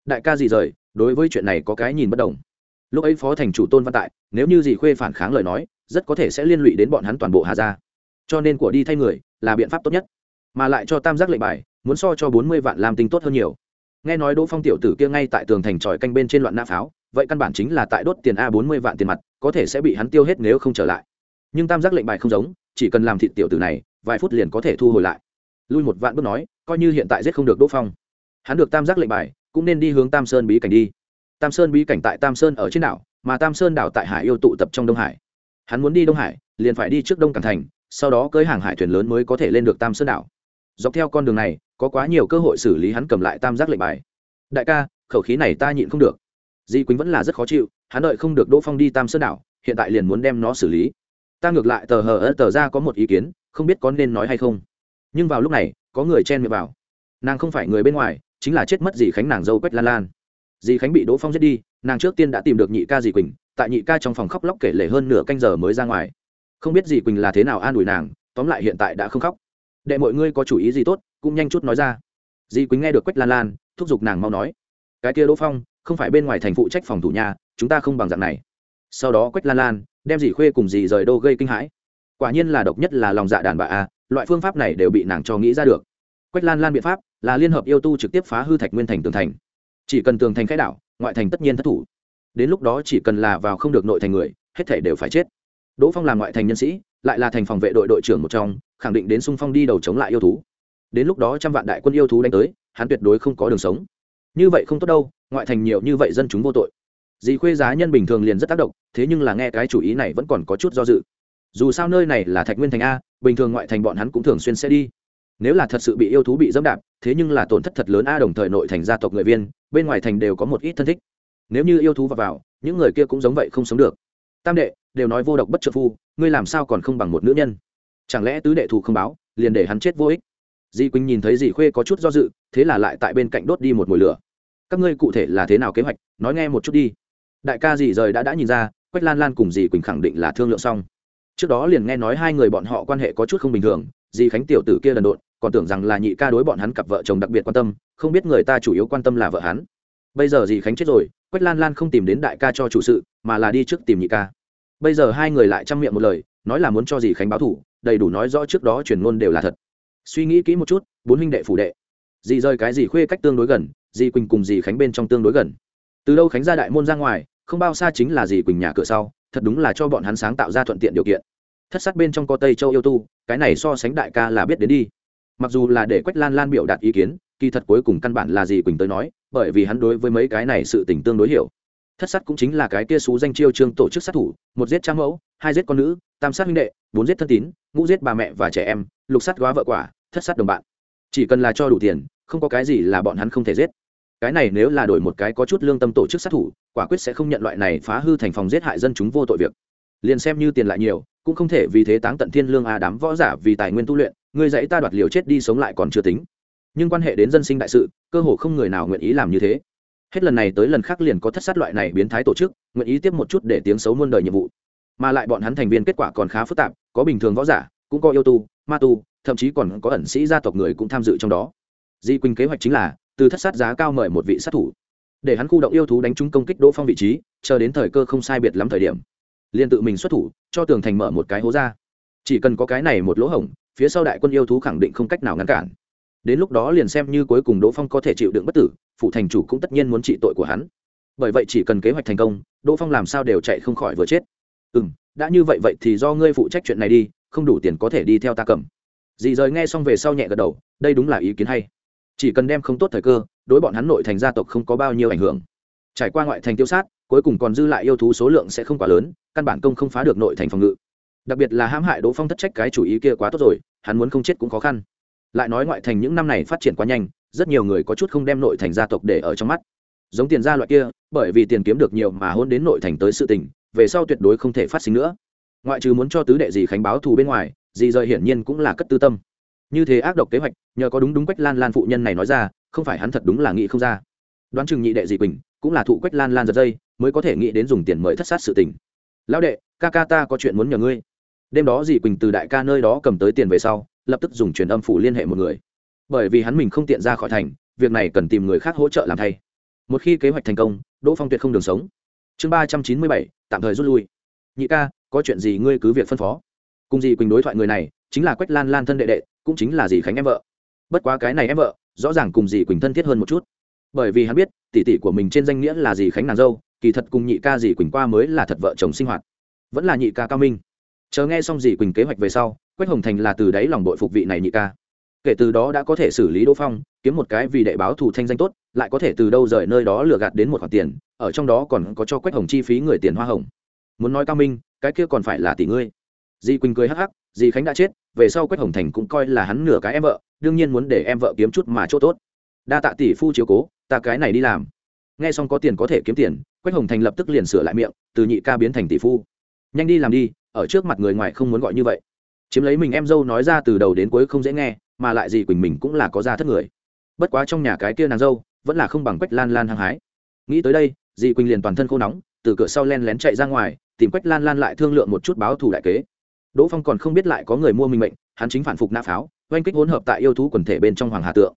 Đại ca gì rời đối với chuyện này có cái nhìn bất đồng. Lúc ấy phó thành chủ tôn văn tại, nếu như dì khuê phản kháng lời nói, rất có thể sẽ liên lụy đến bọn hắn toàn bộ hà gia. Cho nên của đi thay người là biện pháp tốt nhất. Mà lại cho tam giác lệnh bài, muốn so cho bốn mươi vạn lam tinh tốt hơn nhiều. Nghe nói đỗ phong tiểu tử kia ngay tại tường thành tròi canh bên trên loạn nã pháo, vậy căn bản chính là tại đốt tiền a bốn mươi vạn tiền mặt, có thể sẽ bị hắn tiêu hết nếu không trở lại. Nhưng tam giác lệnh bài không giống, chỉ cần làm thịt tiểu tử này, vài phút liền có thể thu hồi lại. Lui một vạn bước nói, coi như hiện tại giết không được đỗ phong. Hắn được tam giác lệnh bài cũng nên đi hướng tam sơn bí cảnh đi. Tam sơn bí cảnh tại tam sơn ở trên đảo, mà tam sơn đảo tại hải yêu tụ tập trong đông hải. Hắn muốn đi đông hải, liền phải đi trước đông cảng thành, sau đó cưới hàng hải thuyền lớn mới có thể lên được tam sơn đảo. Dọc theo con đường này, có quá nhiều cơ hội xử lý hắn cầm lại tam giác lệnh bài. Đại ca, khẩu khí này ta nhịn không được. Di quýnh vẫn là rất khó chịu, hắn đợi không được đỗ phong đi tam sơn đảo, hiện tại liền muốn đem nó xử lý. Ta ngược lại tờ hờ ớt tờ ra có một ý kiến, không biết có nên nói hay không. Nhưng vào lúc này, có người chen miệng vào. Nàng không phải người bên ngoài chính là chết mất dì khánh nàng dâu quách lan lan. Dì khánh bị đỗ phong giết đi, nàng trước tiên đã tìm được nhị ca dì quỳnh, tại nhị ca trong phòng khóc lóc kể lể hơn nửa canh giờ mới ra ngoài. Không biết dì quỳnh là thế nào an ủi nàng, tóm lại hiện tại đã không khóc. Đệ mọi ngươi có chủ ý gì tốt, cũng nhanh chút nói ra. Dì quỳnh nghe được quách lan lan, thúc giục nàng mau nói. Cái kia đỗ phong, không phải bên ngoài thành phụ trách phòng thủ nhà, chúng ta không bằng dạng này. Sau đó quách lan lan đem dì khuê cùng dì rời đô gây kinh hãi. Quả nhiên là độc nhất là lòng dạ đàn bà a, loại phương pháp này đều bị nàng cho nghĩ ra được quách lan lan biện pháp là liên hợp yêu tu trực tiếp phá hư thạch nguyên thành tường thành. Chỉ cần tường thành khai đảo, ngoại thành tất nhiên thất thủ. Đến lúc đó chỉ cần là vào không được nội thành người, hết thể đều phải chết. Đỗ phong là ngoại thành nhân sĩ, lại là thành phòng vệ đội đội trưởng một trong, khẳng định đến xung phong đi đầu chống lại yêu thú. Đến lúc đó trăm vạn đại quân yêu thú đánh tới, hắn tuyệt đối không có đường sống. Như vậy không tốt đâu, ngoại thành nhiều như vậy dân chúng vô tội. Dì khuê giá nhân bình thường liền rất tác động, thế nhưng là nghe cái chủ ý này vẫn còn có chút do dự. Dù sao nơi này là thạch nguyên thành a, bình thường ngoại thành bọn hắn cũng thường xuyên sẽ đi nếu là thật sự bị yêu thú bị dẫm đạp thế nhưng là tổn thất thật lớn a đồng thời nội thành gia tộc người viên bên ngoài thành đều có một ít thân thích. Nếu như yêu thú vào, vào những người kia cũng giống vậy không sống được. Tam đệ đều nói vô độc bất trợ phu ngươi làm sao còn không bằng một nữ nhân? Chẳng lẽ tứ đệ thù không báo liền để hắn chết vô ích? Di quỳnh nhìn thấy dì khuê có chút do dự thế là lại tại bên cạnh đốt đi một mùi lửa. Các ngươi cụ thể là thế nào kế hoạch? Nói nghe một chút đi. Đại ca dì rời đã đã nhìn ra quách lan lan cùng dì quỳnh khẳng định là thương lượng xong. Trước đó liền nghe nói hai người bọn họ quan hệ có chút không bình thường dì khánh tiểu tử kia lần độn, còn tưởng rằng là nhị ca đối bọn hắn cặp vợ chồng đặc biệt quan tâm, không biết người ta chủ yếu quan tâm là vợ hắn. Bây giờ dì khánh chết rồi, quách lan lan không tìm đến đại ca cho chủ sự, mà là đi trước tìm nhị ca. Bây giờ hai người lại chăm miệng một lời, nói là muốn cho dì khánh báo thủ, đầy đủ nói rõ trước đó truyền ngôn đều là thật. Suy nghĩ kỹ một chút, bốn huynh đệ phủ đệ. Dì rơi cái gì khuê cách tương đối gần dì quỳnh cùng dì khánh bên trong tương đối gần. Từ đâu khánh ra đại môn ra ngoài, không bao xa chính là dì quỳnh nhà cửa sau, thật đúng là cho bọn hắn sáng tạo ra thuận tiện điều kiện thất sát bên trong có tây châu yêu tu, cái này so sánh đại ca là biết đến đi. Mặc dù là để quách lan lan biểu đạt ý kiến, kỳ thật cuối cùng căn bản là gì quỳnh tới nói, bởi vì hắn đối với mấy cái này sự tình tương đối hiểu. Thất sát cũng chính là cái kia xú danh chiêu trương tổ chức sát thủ, một giết cha mẫu, hai giết con nữ, tam sát huynh đệ, bốn giết thân tín, ngũ giết bà mẹ và trẻ em, lục sát góa vợ quả, thất sát đồng bạn. Chỉ cần là cho đủ tiền, không có cái gì là bọn hắn không thể giết. Cái này nếu là đổi một cái có chút lương tâm tổ chức sát thủ, quả quyết sẽ không nhận loại này phá hư thành phòng giết hại dân chúng vô tội việc. Liền xem như tiền lại nhiều cũng không thể vì thế táng tận thiên lương a đám võ giả vì tài nguyên tu luyện người dãy ta đoạt liều chết đi sống lại còn chưa tính. Nhưng quan hệ đến dân sinh đại sự, cơ hồ không người nào nguyện ý làm như thế. Hết lần này tới lần khác liền có thất sát loại này biến thái tổ chức, nguyện ý tiếp một chút để tiếng xấu muôn đời nhiệm vụ. Mà lại bọn hắn thành viên kết quả còn khá phức tạp, có bình thường võ giả, cũng có yêu tu, ma tu, thậm chí còn có ẩn sĩ gia tộc người cũng tham dự trong đó. Di quỳnh kế hoạch chính là, từ thất sát giá cao mời một vị sát thủ, để hắn khu động yêu thú đánh trúng công kích đỗ phong vị trí, chờ đến thời cơ không sai biệt lắm thời điểm liền tự mình xuất thủ, cho tường thành mở một cái hố ra. Chỉ cần có cái này một lỗ hổng, phía sau đại quân yêu thú khẳng định không cách nào ngăn cản. Đến lúc đó liền xem như cuối cùng đỗ phong có thể chịu đựng bất tử, phụ thành chủ cũng tất nhiên muốn trị tội của hắn. Bởi vậy chỉ cần kế hoạch thành công, đỗ phong làm sao đều chạy không khỏi vừa chết. Ừ m đã như vậy vậy thì do ngươi phụ trách chuyện này đi, không đủ tiền có thể đi theo ta cầm. Dì rời nghe xong về sau nhẹ gật đầu, đây đúng là ý kiến hay. Chỉ cần đem không tốt thời cơ, đối bọn hắn nội thành gia tộc không có bao nhiêu ảnh hưởng. Trải qua ngoại thành tiêu sát cuối cùng còn dư lại yêu thú số lượng sẽ không quá lớn, căn bản công không phá được nội thành phòng ngự. Đặc biệt là hãm hại đỗ phong thất trách cái chủ ý kia quá tốt rồi, hắn muốn không chết cũng khó khăn. Lại nói ngoại thành những năm này phát triển quá nhanh, rất nhiều người có chút không đem nội thành gia tộc để ở trong mắt. Giống tiền gia loại kia, bởi vì tiền kiếm được nhiều mà hôn đến nội thành tới sự tình, về sau tuyệt đối không thể phát sinh nữa. Ngoại trừ muốn cho tứ đệ gì khánh báo thù bên ngoài gì rời hiển nhiên cũng là cất tư tâm. Như thế ác độc kế hoạch, nhờ có đúng đúng quách lan lan phụ nhân này nói ra, không phải hắn thật đúng là nghĩ không ra. Đoán chừng nhị đệ dị quỳnh, cũng là thụ quách lan lan giật dây mới có thể nghĩ đến dùng tiền mời thất sát sự tình. Lão đệ, ca ca ta có chuyện muốn nhờ ngươi. Đêm đó dị quỳnh từ đại ca nơi đó cầm tới tiền về sau, lập tức dùng truyền âm phủ liên hệ một người. Bởi vì hắn mình không tiện ra khỏi thành, việc này cần tìm người khác hỗ trợ làm thay. Một khi kế hoạch thành công, đỗ phong tuyệt không đường sống. Chương ba trăm chín mươi bảy, tạm thời rút lui. Nhị ca, có chuyện gì ngươi cứ việc phân phó. Cùng dì quỳnh đối thoại người này, chính là quách lan lan thân đệ đệ, cũng chính là dì khánh em vợ. Bất quá cái này em vợ, rõ ràng cùng dì quỳnh thân thiết hơn một chút. Bởi vì hắn biết, tỷ tỷ của mình trên danh nghĩa là dì khánh nàng dâu kỳ thật cùng nhị ca dì quỳnh qua mới là thật vợ chồng sinh hoạt. Vẫn là nhị ca cao minh. Chờ nghe xong dì quỳnh kế hoạch về sau, quách hồng thành là từ đáy lòng đội phục vị này nhị ca. Kể từ đó đã có thể xử lý đỗ phong, kiếm một cái vì đệ báo thù thanh danh tốt, lại có thể từ đâu rời nơi đó lừa gạt đến một khoản tiền, ở trong đó còn có cho quách hồng chi phí người tiền hoa hồng. Muốn nói cao minh, cái kia còn phải là tỷ ngươi. Di quỳnh cười hắc hắc di khánh đã chết, về sau quách hồng thành cũng coi là hắn nửa cái em vợ, đương nhiên muốn để em vợ kiếm chút mà chỗ tốt. Đa tạ tỷ phu chiếu cố, ta cái này đi làm. Nghe xong có tiền có thể kiếm tiền quách hồng thành lập tức liền sửa lại miệng, từ nhị ca biến thành tỷ phu. Nhanh đi làm đi, ở trước mặt người ngoài không muốn gọi như vậy. Chiếm lấy mình em dâu nói ra từ đầu đến cuối không dễ nghe, mà lại gì quỳnh mình cũng là có ra thất người. Bất quá trong nhà cái kia nàng dâu, vẫn là không bằng quách lan lan hăng hái. Nghĩ tới đây, dì quỳnh liền toàn thân khô nóng, từ cửa sau len lén chạy ra ngoài, tìm quách lan lan lại thương lượng một chút báo thù đại kế. Đỗ phong còn không biết lại có người mua mình mệnh, hắn chính phản phục nã pháo, oanh kích hỗn hợp tại yêu thú quần thể bên trong hoàng hà tượng.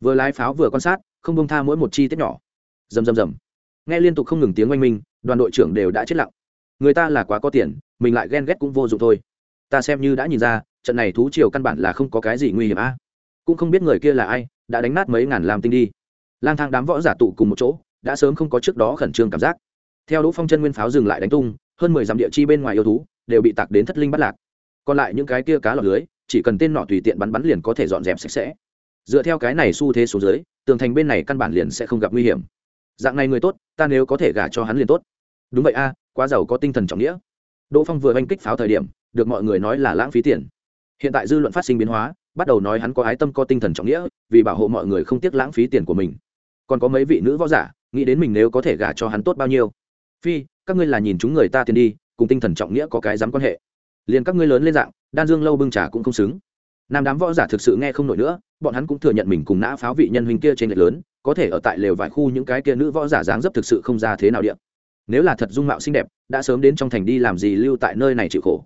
Vừa lái pháo vừa quan sát, không bông tha mỗi một chi tiết nhỏ. Rầm rầm rầm nghe liên tục không ngừng tiếng oanh minh, đoàn đội trưởng đều đã chết lặng. Người ta là quá có tiền, mình lại ghen ghét cũng vô dụng thôi. Ta xem như đã nhìn ra, trận này thú triều căn bản là không có cái gì nguy hiểm a. Cũng không biết người kia là ai, đã đánh nát mấy ngàn làm tinh đi. Lang thang đám võ giả tụ cùng một chỗ, đã sớm không có trước đó khẩn trương cảm giác. Theo đỗ phong chân nguyên pháo dừng lại đánh tung, hơn mười dặm địa chi bên ngoài yêu thú đều bị tạc đến thất linh bắt lạc. Còn lại những cái kia cá lọc lưới, chỉ cần tên nọ tùy tiện bắn bắn liền có thể dọn dẹp sạch sẽ. Dựa theo cái này xu thế số dưới, tường thành bên này căn bản liền sẽ không gặp nguy hiểm dạng này người tốt, ta nếu có thể gả cho hắn liền tốt. Đúng vậy a, quá giàu có tinh thần trọng nghĩa. Đỗ phong vừa oanh kích pháo thời điểm, được mọi người nói là lãng phí tiền. Hiện tại dư luận phát sinh biến hóa, bắt đầu nói hắn có ái tâm có tinh thần trọng nghĩa, vì bảo hộ mọi người không tiếc lãng phí tiền của mình. Còn có mấy vị nữ võ giả, nghĩ đến mình nếu có thể gả cho hắn tốt bao nhiêu. Phi, các ngươi là nhìn chúng người ta tiền đi, cùng tinh thần trọng nghĩa có cái dám quan hệ. Liền các ngươi lớn lên dạng, đan dương lâu bưng trà cũng không xứng. Nam đám võ giả thực sự nghe không nổi nữa, bọn hắn cũng thừa nhận mình cùng nã pháo vị nhân huynh kia trên lệch lớn có thể ở tại lều vài khu những cái kia nữ võ giả dáng dấp thực sự không ra thế nào điện nếu là thật dung mạo xinh đẹp, đã sớm đến trong thành đi làm gì lưu tại nơi này chịu khổ.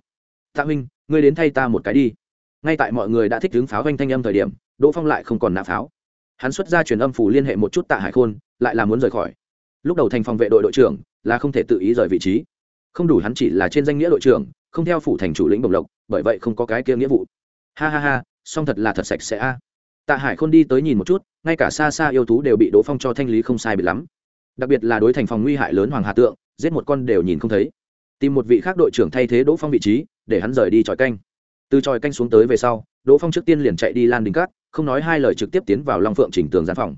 Tạ huynh, ngươi đến thay ta một cái đi. Ngay tại mọi người đã thích đứng pháo vanh thanh âm thời điểm, đỗ phong lại không còn nạ pháo. Hắn xuất ra truyền âm phủ liên hệ một chút tạ hải khôn, lại là muốn rời khỏi. Lúc đầu thành phòng vệ đội đội trưởng là không thể tự ý rời vị trí. Không đủ hắn chỉ là trên danh nghĩa đội trưởng, không theo phủ thành chủ lĩnh bồng lộc, bởi vậy không có cái kia nghĩa vụ. Ha ha ha, song thật là thật sạch sẽ a tạ hải khôn đi tới nhìn một chút, ngay cả xa xa yêu thú đều bị đỗ phong cho thanh lý không sai bị lắm. Đặc biệt là đối thành phòng nguy hại lớn hoàng hà tượng, giết một con đều nhìn không thấy. Tìm một vị khác đội trưởng thay thế đỗ phong vị trí, để hắn rời đi tròi canh. Từ tròi canh xuống tới về sau, đỗ phong trước tiên liền chạy đi lan đình cát, không nói hai lời trực tiếp tiến vào long phượng chỉnh tường gian phòng.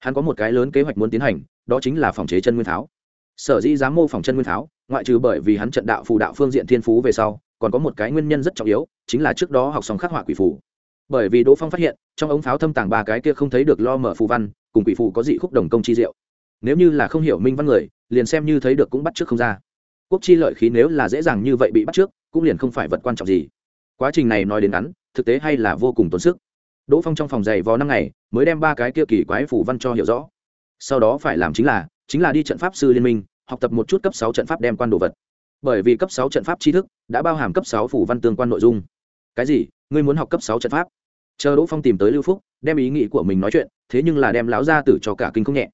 Hắn có một cái lớn kế hoạch muốn tiến hành, đó chính là phòng chế chân nguyên tháo. Sở dĩ dám mô phòng chân nguyên tháo, ngoại trừ bởi vì hắn trận đạo phù đạo phương diện thiên phú về sau, còn có một cái nguyên nhân rất trọng yếu, chính là trước đó học xong khắc họa quỷ phù bởi vì đỗ phong phát hiện, trong ống pháo thâm tàng ba cái kia không thấy được lo mở phù văn, cùng quỷ phù có dị khúc đồng công chi diệu. Nếu như là không hiểu minh văn người, liền xem như thấy được cũng bắt trước không ra. Quốc chi lợi khí nếu là dễ dàng như vậy bị bắt trước cũng liền không phải vật quan trọng gì. Quá trình này nói đến ngắn, thực tế hay là vô cùng tốn sức. Đỗ phong trong phòng giày vò năm ngày, mới đem ba cái kia kỳ quái phủ văn cho hiểu rõ. Sau đó phải làm chính là chính là đi trận pháp sư liên minh, học tập một chút cấp sáu trận pháp đem quan đồ vật. Bởi vì cấp sáu trận pháp tri thức, đã bao hàm cấp sáu phủ văn tương quan nội dung. Cái gì? Ngươi muốn học cấp sáu trận pháp? Chờ đỗ phong tìm tới lưu phúc, đem ý nghĩ của mình nói chuyện, thế nhưng là đem lão gia tử cho cả kinh không nhẹ.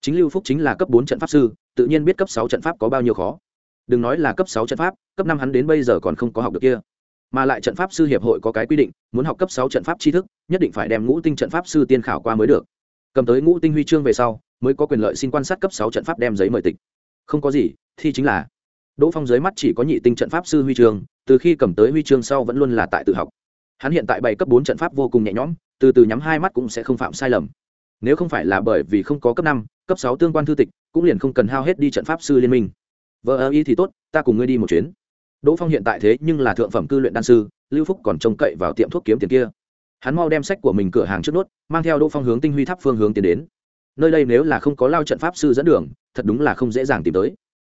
Chính lưu phúc chính là cấp bốn trận pháp sư, tự nhiên biết cấp sáu trận pháp có bao nhiêu khó. Đừng nói là cấp sáu trận pháp, cấp năm hắn đến bây giờ còn không có học được kia. Mà lại trận pháp sư hiệp hội có cái quy định, muốn học cấp sáu trận pháp tri thức, nhất định phải đem ngũ tinh trận pháp sư tiên khảo qua mới được. Cầm tới ngũ tinh huy chương về sau, mới có quyền lợi xin quan sát cấp sáu trận pháp đem giấy mời tịch. Không có gì, thi chính là. Đỗ phong dưới mắt chỉ có nhị tinh trận pháp sư huy chương, từ khi cầm tới huy chương sau vẫn luôn là tại tự học hắn hiện tại bảy cấp bốn trận pháp vô cùng nhẹ nhõm, từ từ nhắm hai mắt cũng sẽ không phạm sai lầm. Nếu không phải là bởi vì không có cấp năm, cấp sáu tương quan thư tịch, cũng liền không cần hao hết đi trận pháp sư liên minh. Vợ ơ y thì tốt, ta cùng ngươi đi một chuyến. Đỗ phong hiện tại thế nhưng là thượng phẩm cư luyện đan sư, lưu phúc còn trông cậy vào tiệm thuốc kiếm tiền kia. Hắn mau đem sách của mình cửa hàng trước nốt, mang theo đỗ phong hướng tinh huy tháp phương hướng tiến đến. Nơi đây nếu là không có lao trận pháp sư dẫn đường, thật đúng là không dễ dàng tìm tới.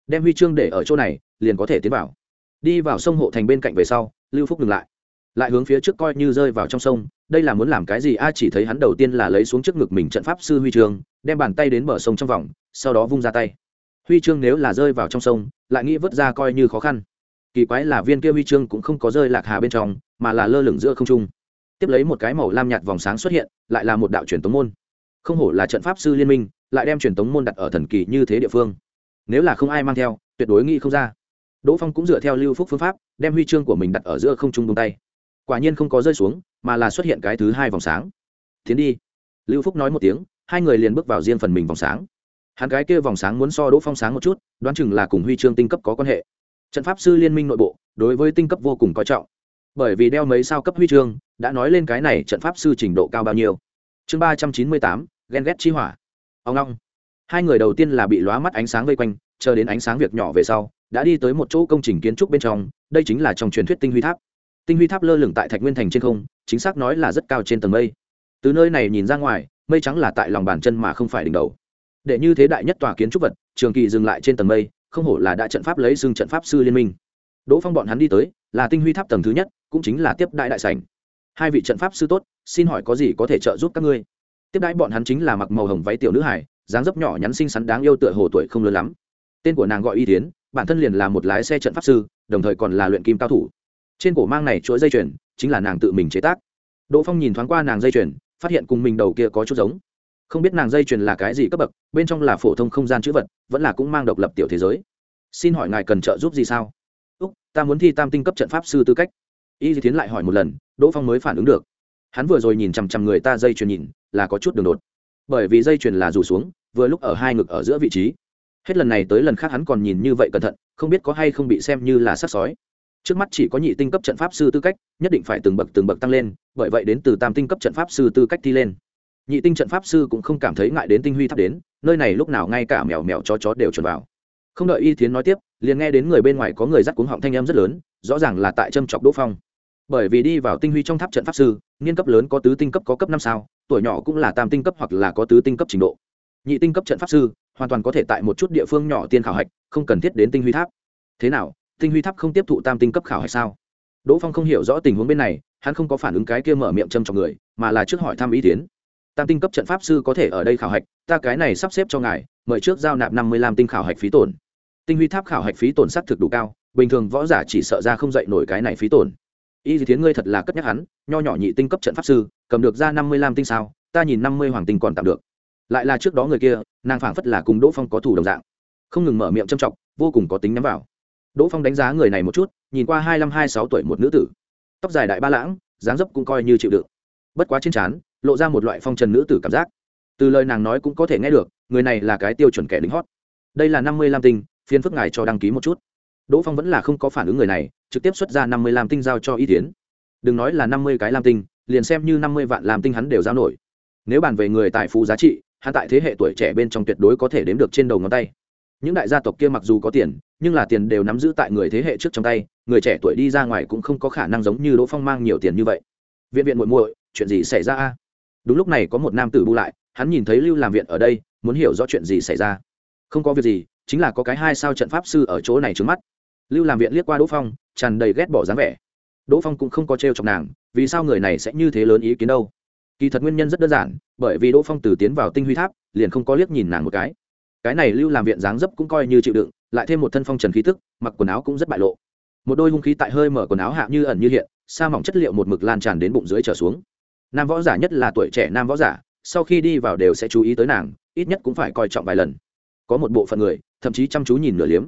Đem huy chương để ở chỗ này, liền có thể tiến vào. Đi vào sông hộ thành bên cạnh về sau, lưu phúc dừng lại lại hướng phía trước coi như rơi vào trong sông, đây là muốn làm cái gì? A chỉ thấy hắn đầu tiên là lấy xuống trước ngực mình trận pháp sư huy chương đem bàn tay đến bờ sông trong vòng, sau đó vung ra tay. Huy chương nếu là rơi vào trong sông, lại nghĩ vớt ra coi như khó khăn. Kỳ quái là viên kia huy chương cũng không có rơi lạc hà bên trong, mà là lơ lửng giữa không trung. Tiếp lấy một cái màu lam nhạt vòng sáng xuất hiện, lại là một đạo truyền tống môn. Không hổ là trận pháp sư liên minh, lại đem truyền tống môn đặt ở thần kỳ như thế địa phương. Nếu là không ai mang theo, tuyệt đối nghĩ không ra. Đỗ phong cũng dựa theo lưu phúc phương pháp, đem huy chương của mình đặt ở giữa không trung bông tay quả nhiên không có rơi xuống, mà là xuất hiện cái thứ hai vòng sáng. Tiến đi. Lưu phúc nói một tiếng, hai người liền bước vào riêng phần mình vòng sáng. Hắn cái kia vòng sáng muốn so đỗ phong sáng một chút, đoán chừng là cùng huy chương tinh cấp có quan hệ. Trận pháp sư liên minh nội bộ, đối với tinh cấp vô cùng coi trọng. Bởi vì đeo mấy sao cấp huy chương, đã nói lên cái này trận pháp sư trình độ cao bao nhiêu. Chương ba trăm chín mươi tám, ghen ghét chi hỏa. Ông long. Hai người đầu tiên là bị lóa mắt ánh sáng vây quanh, chờ đến ánh sáng việc nhỏ về sau, đã đi tới một chỗ công trình kiến trúc bên trong, đây chính là trong truyền thuyết tinh huy tháp tinh huy tháp lơ lửng tại thạch nguyên thành trên không, chính xác nói là rất cao trên tầng mây. Từ nơi này nhìn ra ngoài, mây trắng là tại lòng bàn chân mà không phải đỉnh đầu. Để như thế đại nhất tòa kiến trúc vật, trường kỳ dừng lại trên tầng mây, không hổ là đã trận pháp lấy xưng trận pháp sư liên minh. Đỗ phong bọn hắn đi tới, là tinh huy tháp tầng thứ nhất, cũng chính là tiếp đại đại sảnh. Hai vị trận pháp sư tốt, xin hỏi có gì có thể trợ giúp các ngươi? Tiếp đãi bọn hắn chính là mặc màu hồng váy tiểu nữ hải, dáng dấp nhỏ nhắn xinh xắn đáng yêu tựa hồ tuổi không lớn lắm. Tên của nàng gọi y tiến, bản thân liền là một lái xe trận pháp sư, đồng thời còn là luyện kim cao thủ trên cổ mang này chuỗi dây chuyền, chính là nàng tự mình chế tác. Đỗ phong nhìn thoáng qua nàng dây chuyền, phát hiện cùng mình đầu kia có chút giống. Không biết nàng dây chuyền là cái gì cấp bậc, bên trong là phổ thông không gian chữ vật, vẫn là cũng mang độc lập tiểu thế giới. Xin hỏi ngài cần trợ giúp gì sao? Úc, ta muốn thi tam tinh cấp trận pháp sư tư cách. Y di tiến lại hỏi một lần, đỗ phong mới phản ứng được. Hắn vừa rồi nhìn chằm chằm người ta dây chuyền nhìn, là có chút đường đột. Bởi vì dây chuyền là rủ xuống, vừa lúc ở hai ngực ở giữa vị trí. Hết lần này tới lần khác hắn còn nhìn như vậy cẩn thận, không biết có hay không bị xem như là sắc sói trước mắt chỉ có nhị tinh cấp trận pháp sư tư cách, nhất định phải từng bậc từng bậc tăng lên, bởi vậy đến từ tam tinh cấp trận pháp sư tư cách thi lên. Nhị tinh trận pháp sư cũng không cảm thấy ngại đến tinh huy tháp đến, nơi này lúc nào ngay cả mèo mèo chó chó đều chuẩn vào. Không đợi y thiến nói tiếp, liền nghe đến người bên ngoài có người dắt cuống họng thanh em rất lớn, rõ ràng là tại châm chọc đỗ phong. Bởi vì đi vào tinh huy trong tháp trận pháp sư, niên cấp lớn có tứ tinh cấp có cấp năm sao, tuổi nhỏ cũng là tam tinh cấp hoặc là có tứ tinh cấp trình độ. Nhị tinh cấp trận pháp sư, hoàn toàn có thể tại một chút địa phương nhỏ tiên khảo hạch, không cần thiết đến tinh huy tháp. Thế nào tinh huy tháp không tiếp thụ tam tinh cấp khảo hay sao? Đỗ phong không hiểu rõ tình huống bên này hắn không có phản ứng cái kia mở miệng châm cho người mà là trước hỏi thăm ý kiến. Tam tinh cấp trận pháp sư có thể ở đây khảo hạch ta cái này sắp xếp cho ngài mời trước giao nạp năm mươi lăm tinh khảo hạch phí tổn. Tinh huy tháp khảo hạch phí tổn xác thực đủ cao bình thường võ giả chỉ sợ ra không dạy nổi cái này phí tổn. Y di tiến ngươi thật là cất nhắc hắn nho nhỏ nhị tinh cấp trận pháp sư cầm được ra năm mươi lăm tinh sao ta nhìn năm mươi hoàng tinh còn tạm được. Lại là trước đó người kia nàng phảng phất là cùng đỗ phong có thủ đồng dạng. Không ngừng mở miệng châm chọc, vô cùng có tính nhắm vào đỗ phong đánh giá người này một chút, nhìn qua hai mươi hai sáu tuổi một nữ tử. Tóc dài đại ba lãng, dáng dấp cũng coi như chịu đựng. Bất quá trên trán, lộ ra một loại phong trần nữ tử cảm giác. Từ lời nàng nói cũng có thể nghe được, người này là cái tiêu chuẩn kẻ lính hót. Đây là năm mươi lam tinh phiên phức ngài cho đăng ký một chút. Đỗ phong vẫn là không có phản ứng người này, trực tiếp xuất ra năm mươi lam tinh giao cho y tiến đừng nói là năm mươi cái lam tinh, liền xem như năm mươi vạn lam tinh hắn đều giao nổi. Nếu bàn về người tài phú giá trị, hắn tại thế hệ tuổi trẻ bên trong tuyệt đối có thể đếm được trên đầu ngón tay những đại gia tộc kia mặc dù có tiền, nhưng là tiền đều nắm giữ tại người thế hệ trước trong tay, người trẻ tuổi đi ra ngoài cũng không có khả năng giống như đỗ phong mang nhiều tiền như vậy. Viện viện muội muội, chuyện gì xảy ra a? Đúng lúc này có một nam tử bu lại, hắn nhìn thấy lưu làm viện ở đây, muốn hiểu rõ chuyện gì xảy ra. Không có việc gì, chính là có cái hai sao trận pháp sư ở chỗ này trước mắt. Lưu làm viện liếc qua đỗ phong, tràn đầy ghét bỏ dáng vẻ. Đỗ phong cũng không có t r chọc nàng, vì sao người này sẽ như thế lớn ý kiến đâu? Kỳ thật nguyên nhân rất đơn giản, bởi vì đỗ phong từ tiến vào tinh huy tháp, liền không có liếc nhìn nàng một cái cái này lưu làm viện dáng dấp cũng coi như chịu đựng, lại thêm một thân phong trần khí tức, mặc quần áo cũng rất bại lộ. Một đôi hung khí tại hơi mở quần áo hạ như ẩn như hiện, sa mỏng chất liệu một mực lan tràn đến bụng dưới trở xuống. Nam võ giả nhất là tuổi trẻ nam võ giả, sau khi đi vào đều sẽ chú ý tới nàng, ít nhất cũng phải coi trọng vài lần. Có một bộ phận người, thậm chí chăm chú nhìn nửa liếm.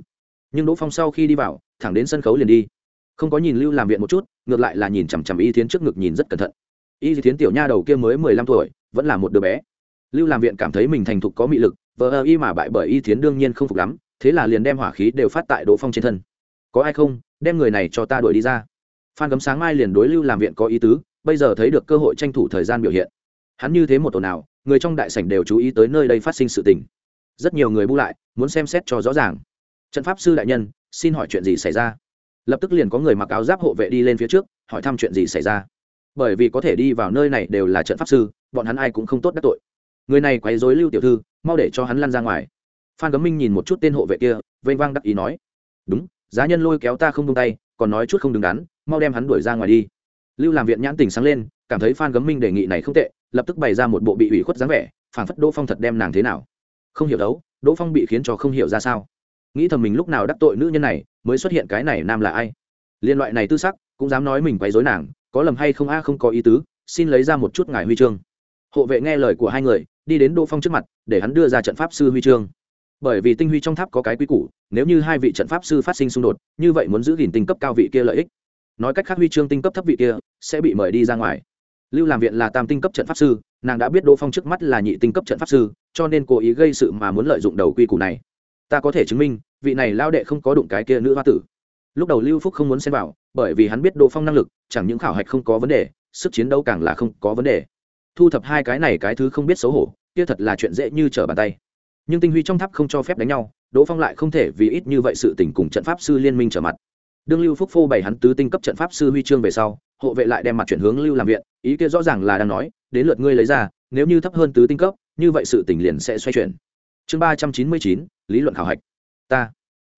Nhưng đỗ phong sau khi đi vào, thẳng đến sân khấu liền đi. Không có nhìn lưu làm viện một chút, ngược lại là nhìn chằm chằm y tiến trước ngực nhìn rất cẩn thận. Y tiến tiểu nha đầu kia mới mười lăm tuổi, vẫn là một đứa bé. Lưu làm viện cảm thấy mình thành thục có mị lực vờ ơ y mà bại bởi y thiến đương nhiên không phục lắm, thế là liền đem hỏa khí đều phát tại đỗ phong trên thân. Có ai không, đem người này cho ta đuổi đi ra. Phan cấm sáng mai liền đối lưu làm viện có ý tứ, bây giờ thấy được cơ hội tranh thủ thời gian biểu hiện. Hắn như thế một tổ nào người trong đại sảnh đều chú ý tới nơi đây phát sinh sự tình. Rất nhiều người bu lại, muốn xem xét cho rõ ràng. Trận pháp sư đại nhân, xin hỏi chuyện gì xảy ra? Lập tức liền có người mặc áo giáp hộ vệ đi lên phía trước, hỏi thăm chuyện gì xảy ra. Bởi vì có thể đi vào nơi này đều là trận pháp sư, bọn hắn ai cũng không tốt đắc tội người này quấy dối lưu tiểu thư, mau để cho hắn lăn ra ngoài. Phan cấm minh nhìn một chút tên hộ vệ kia, vênh vang đắc ý nói. Đúng, giá nhân lôi kéo ta không tung tay, còn nói chút không đứng đắn, mau đem hắn đuổi ra ngoài đi. Lưu làm viện nhãn tình sáng lên, cảm thấy phan cấm minh đề nghị này không tệ, lập tức bày ra một bộ bị ủy khuất dáng vẻ phản phất đỗ phong thật đem nàng thế nào. Không hiểu đấu, đỗ phong bị khiến cho không hiểu ra sao. Nghĩ thầm mình lúc nào đắc tội nữ nhân này, mới xuất hiện cái này nam là ai. Liên loại này tư sắc, cũng dám nói mình quấy dối nàng, có lầm hay không a, không có ý tứ, xin lấy ra một chút ngài huy chương. Hộ vệ nghe lời của hai người đi đến đỗ phong trước mặt, để hắn đưa ra trận pháp sư huy chương. Bởi vì tinh huy trong tháp có cái quy củ, nếu như hai vị trận pháp sư phát sinh xung đột, như vậy muốn giữ gìn tinh cấp cao vị kia lợi ích. Nói cách khác huy chương tinh cấp thấp vị kia sẽ bị mời đi ra ngoài. Lưu làm viện là tam tinh cấp trận pháp sư, nàng đã biết đỗ phong trước mắt là nhị tinh cấp trận pháp sư, cho nên cố ý gây sự mà muốn lợi dụng đầu quy củ này. Ta có thể chứng minh, vị này lao đệ không có đụng cái kia nữ hoa tử. Lúc đầu lưu phúc không muốn xem vào, bởi vì hắn biết đỗ phong năng lực, chẳng những khảo hạch không có vấn đề, sức chiến đấu càng là không có vấn đề thu thập hai cái này cái thứ không biết xấu hổ, kia thật là chuyện dễ như trở bàn tay. Nhưng tinh huy trong tháp không cho phép đánh nhau, đỗ phong lại không thể vì ít như vậy sự tình cùng trận pháp sư liên minh trở mặt. Đương lưu phúc phô bày hắn tứ tinh cấp trận pháp sư huy chương về sau, hộ vệ lại đem mặt chuyển hướng lưu làm viện, ý kia rõ ràng là đang nói, đến lượt ngươi lấy ra, nếu như thấp hơn tứ tinh cấp, như vậy sự tình liền sẽ xoay chuyển. Chương ba trăm chín mươi chín, lý luận khảo hạch. Ta.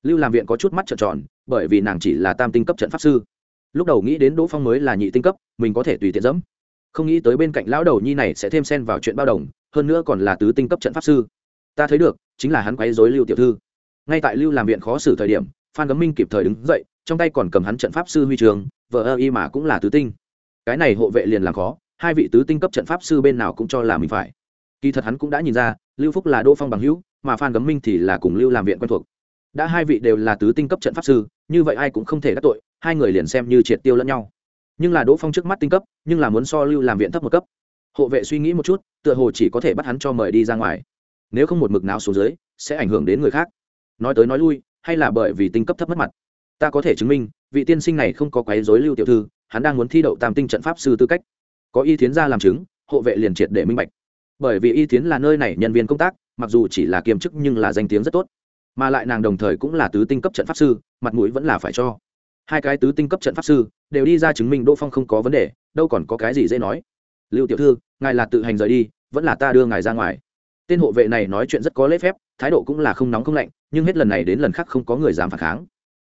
Lưu làm viện có chút mắt trợn tròn, bởi vì nàng chỉ là tam tinh cấp trận pháp sư. Lúc đầu nghĩ đến đỗ phong mới là nhị tinh cấp, mình có thể tùy tiện dẫm không nghĩ tới bên cạnh lão đầu nhi này sẽ thêm xen vào chuyện bao đồng, hơn nữa còn là tứ tinh cấp trận pháp sư. Ta thấy được, chính là hắn quấy dối lưu tiểu thư. Ngay tại lưu làm viện khó xử thời điểm, phan gấm minh kịp thời đứng dậy, trong tay còn cầm hắn trận pháp sư huy trường, vợ ơ y mà cũng là tứ tinh. Cái này hộ vệ liền làm khó, hai vị tứ tinh cấp trận pháp sư bên nào cũng cho là mình phải. Kỳ thật hắn cũng đã nhìn ra, lưu phúc là đỗ phong bằng hữu, mà phan gấm minh thì là cùng lưu làm viện quen thuộc. Đã hai vị đều là tứ tinh cấp trận pháp sư, như vậy ai cũng không thể đắc tội, hai người liền xem như triệt tiêu lẫn nhau nhưng là đỗ phong trước mắt tinh cấp, nhưng là muốn so lưu làm viện thấp một cấp. Hộ vệ suy nghĩ một chút, tựa hồ chỉ có thể bắt hắn cho mời đi ra ngoài. Nếu không một mực nào xuống dưới, sẽ ảnh hưởng đến người khác. Nói tới nói lui, hay là bởi vì tinh cấp thấp mất mặt. Ta có thể chứng minh, vị tiên sinh này không có quấy dối lưu tiểu thư, hắn đang muốn thi đậu tam tinh trận pháp sư tư cách. Có y tiến ra làm chứng, hộ vệ liền triệt để minh bạch. Bởi vì y tiến là nơi này nhân viên công tác, mặc dù chỉ là kiêm chức nhưng là danh tiếng rất tốt. Mà lại nàng đồng thời cũng là tứ tinh cấp trận pháp sư, mặt mũi vẫn là phải cho. Hai cái tứ tinh cấp trận pháp sư đều đi ra chứng minh đỗ phong không có vấn đề, đâu còn có cái gì dễ nói. Lưu tiểu thư, ngài là tự hành rời đi, vẫn là ta đưa ngài ra ngoài. Tên hộ vệ này nói chuyện rất có lễ phép, thái độ cũng là không nóng không lạnh, nhưng hết lần này đến lần khác không có người dám phản kháng.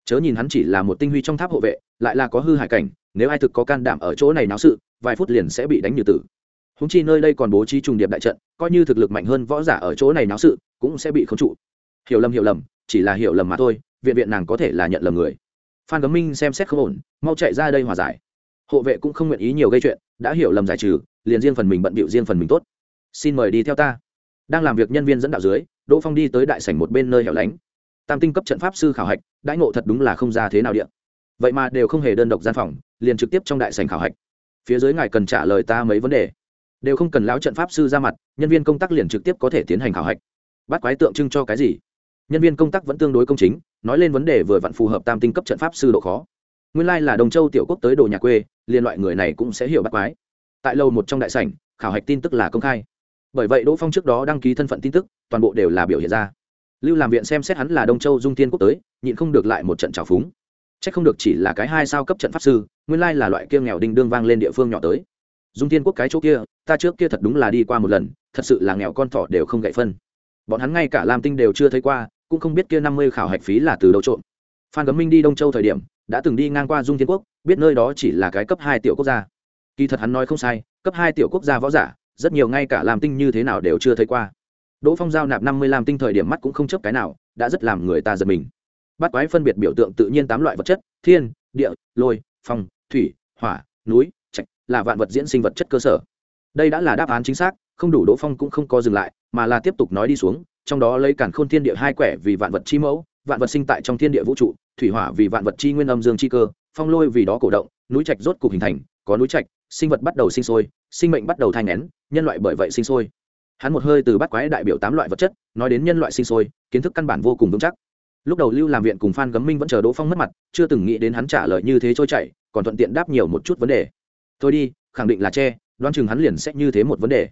Chớ nhìn hắn chỉ là một tinh huy trong tháp hộ vệ, lại là có hư hại cảnh, nếu ai thực có can đảm ở chỗ này náo sự, vài phút liền sẽ bị đánh như tử. Húng chi nơi đây còn bố trí trùng điệp đại trận, coi như thực lực mạnh hơn võ giả ở chỗ này náo sự, cũng sẽ bị khống trụ. Hiểu lầm hiểu lầm, chỉ là hiểu lầm mà thôi, viện viện nàng có thể là nhận lầm người phan cấm minh xem xét không ổn, mau chạy ra đây hòa giải. Hộ vệ cũng không nguyện ý nhiều gây chuyện, đã hiểu lầm giải trừ, liền riêng phần mình bận bịu riêng phần mình tốt. Xin mời đi theo ta. Đang làm việc nhân viên dẫn đạo dưới, đỗ phong đi tới đại sảnh một bên nơi hẻo lánh. Tam tinh cấp trận pháp sư khảo hạch, đãi ngộ thật đúng là không ra thế nào điện. Vậy mà đều không hề đơn độc gian phòng, liền trực tiếp trong đại sảnh khảo hạch. Phía dưới ngài cần trả lời ta mấy vấn đề. Đều không cần lão trận pháp sư ra mặt, nhân viên công tác liền trực tiếp có thể tiến hành khảo hạch. Bắt quái tượng trưng cho cái gì? Nhân viên công tác vẫn tương đối công chính nói lên vấn đề vừa vặn phù hợp tam tinh cấp trận pháp sư độ khó. Nguyên lai là đồng châu tiểu quốc tới đồ nhà quê liên loại người này cũng sẽ hiểu bắt quái. Tại lâu một trong đại sảnh, khảo hạch tin tức là công khai. Bởi vậy đỗ phong trước đó đăng ký thân phận tin tức, toàn bộ đều là biểu hiện ra. Lưu làm viện xem xét hắn là đông châu dung tiên quốc tới, nhịn không được lại một trận trào phúng. C h ắ c không được chỉ là cái hai sao cấp trận pháp sư, nguyên lai là loại kia nghèo đinh đương vang lên địa phương nhỏ tới. Dung tiên quốc cái chỗ kia, ta trước kia thật đúng là đi qua một lần, thật sự là nghèo con thỏ đều không gậy phân. Bọn hắn ngay cả lam tinh đều chưa thấy qua cũng không biết kia năm mươi khảo hạch phí là từ đâu trộm. Phan Cẩm minh đi đông châu thời điểm, đã từng đi ngang qua dung thiên quốc, biết nơi đó chỉ là cái cấp hai tiểu quốc gia. Kỳ thật hắn nói không sai, cấp hai tiểu quốc gia võ giả, rất nhiều ngay cả làm tinh như thế nào đều chưa thấy qua. Đỗ phong giao nạp năm mươi làm tinh thời điểm mắt cũng không chấp cái nào, đã rất làm người ta giật mình. Bắt quái phân biệt biểu tượng tự nhiên tám loại vật chất, thiên, địa, lôi, phong, thủy, hỏa, núi, trạch, là vạn vật diễn sinh vật chất cơ sở. Đây đã là đáp án chính xác, không đủ đỗ phong cũng không có dừng lại, mà là tiếp tục nói đi xuống trong đó lấy cản khôn thiên địa hai quẻ vì vạn vật chi mẫu, vạn vật sinh tại trong thiên địa vũ trụ, thủy hỏa vì vạn vật chi nguyên âm dương chi cơ, phong lôi vì đó cổ động, núi trạch rốt cục hình thành, có núi trạch, sinh vật bắt đầu sinh sôi, sinh mệnh bắt đầu thai ngén nhân loại bởi vậy sinh sôi. Hắn một hơi từ bắt quái đại biểu tám loại vật chất, nói đến nhân loại sinh sôi, kiến thức căn bản vô cùng vững chắc. Lúc đầu lưu làm viện cùng phan gấm minh vẫn chờ đỗ phong mất mặt, chưa từng nghĩ đến hắn trả lời như thế trôi chảy, còn thuận tiện đáp nhiều một chút vấn đề. Thôi đi, khẳng định là che, đoán chừng hắn liền sẽ như thế một vấn đề.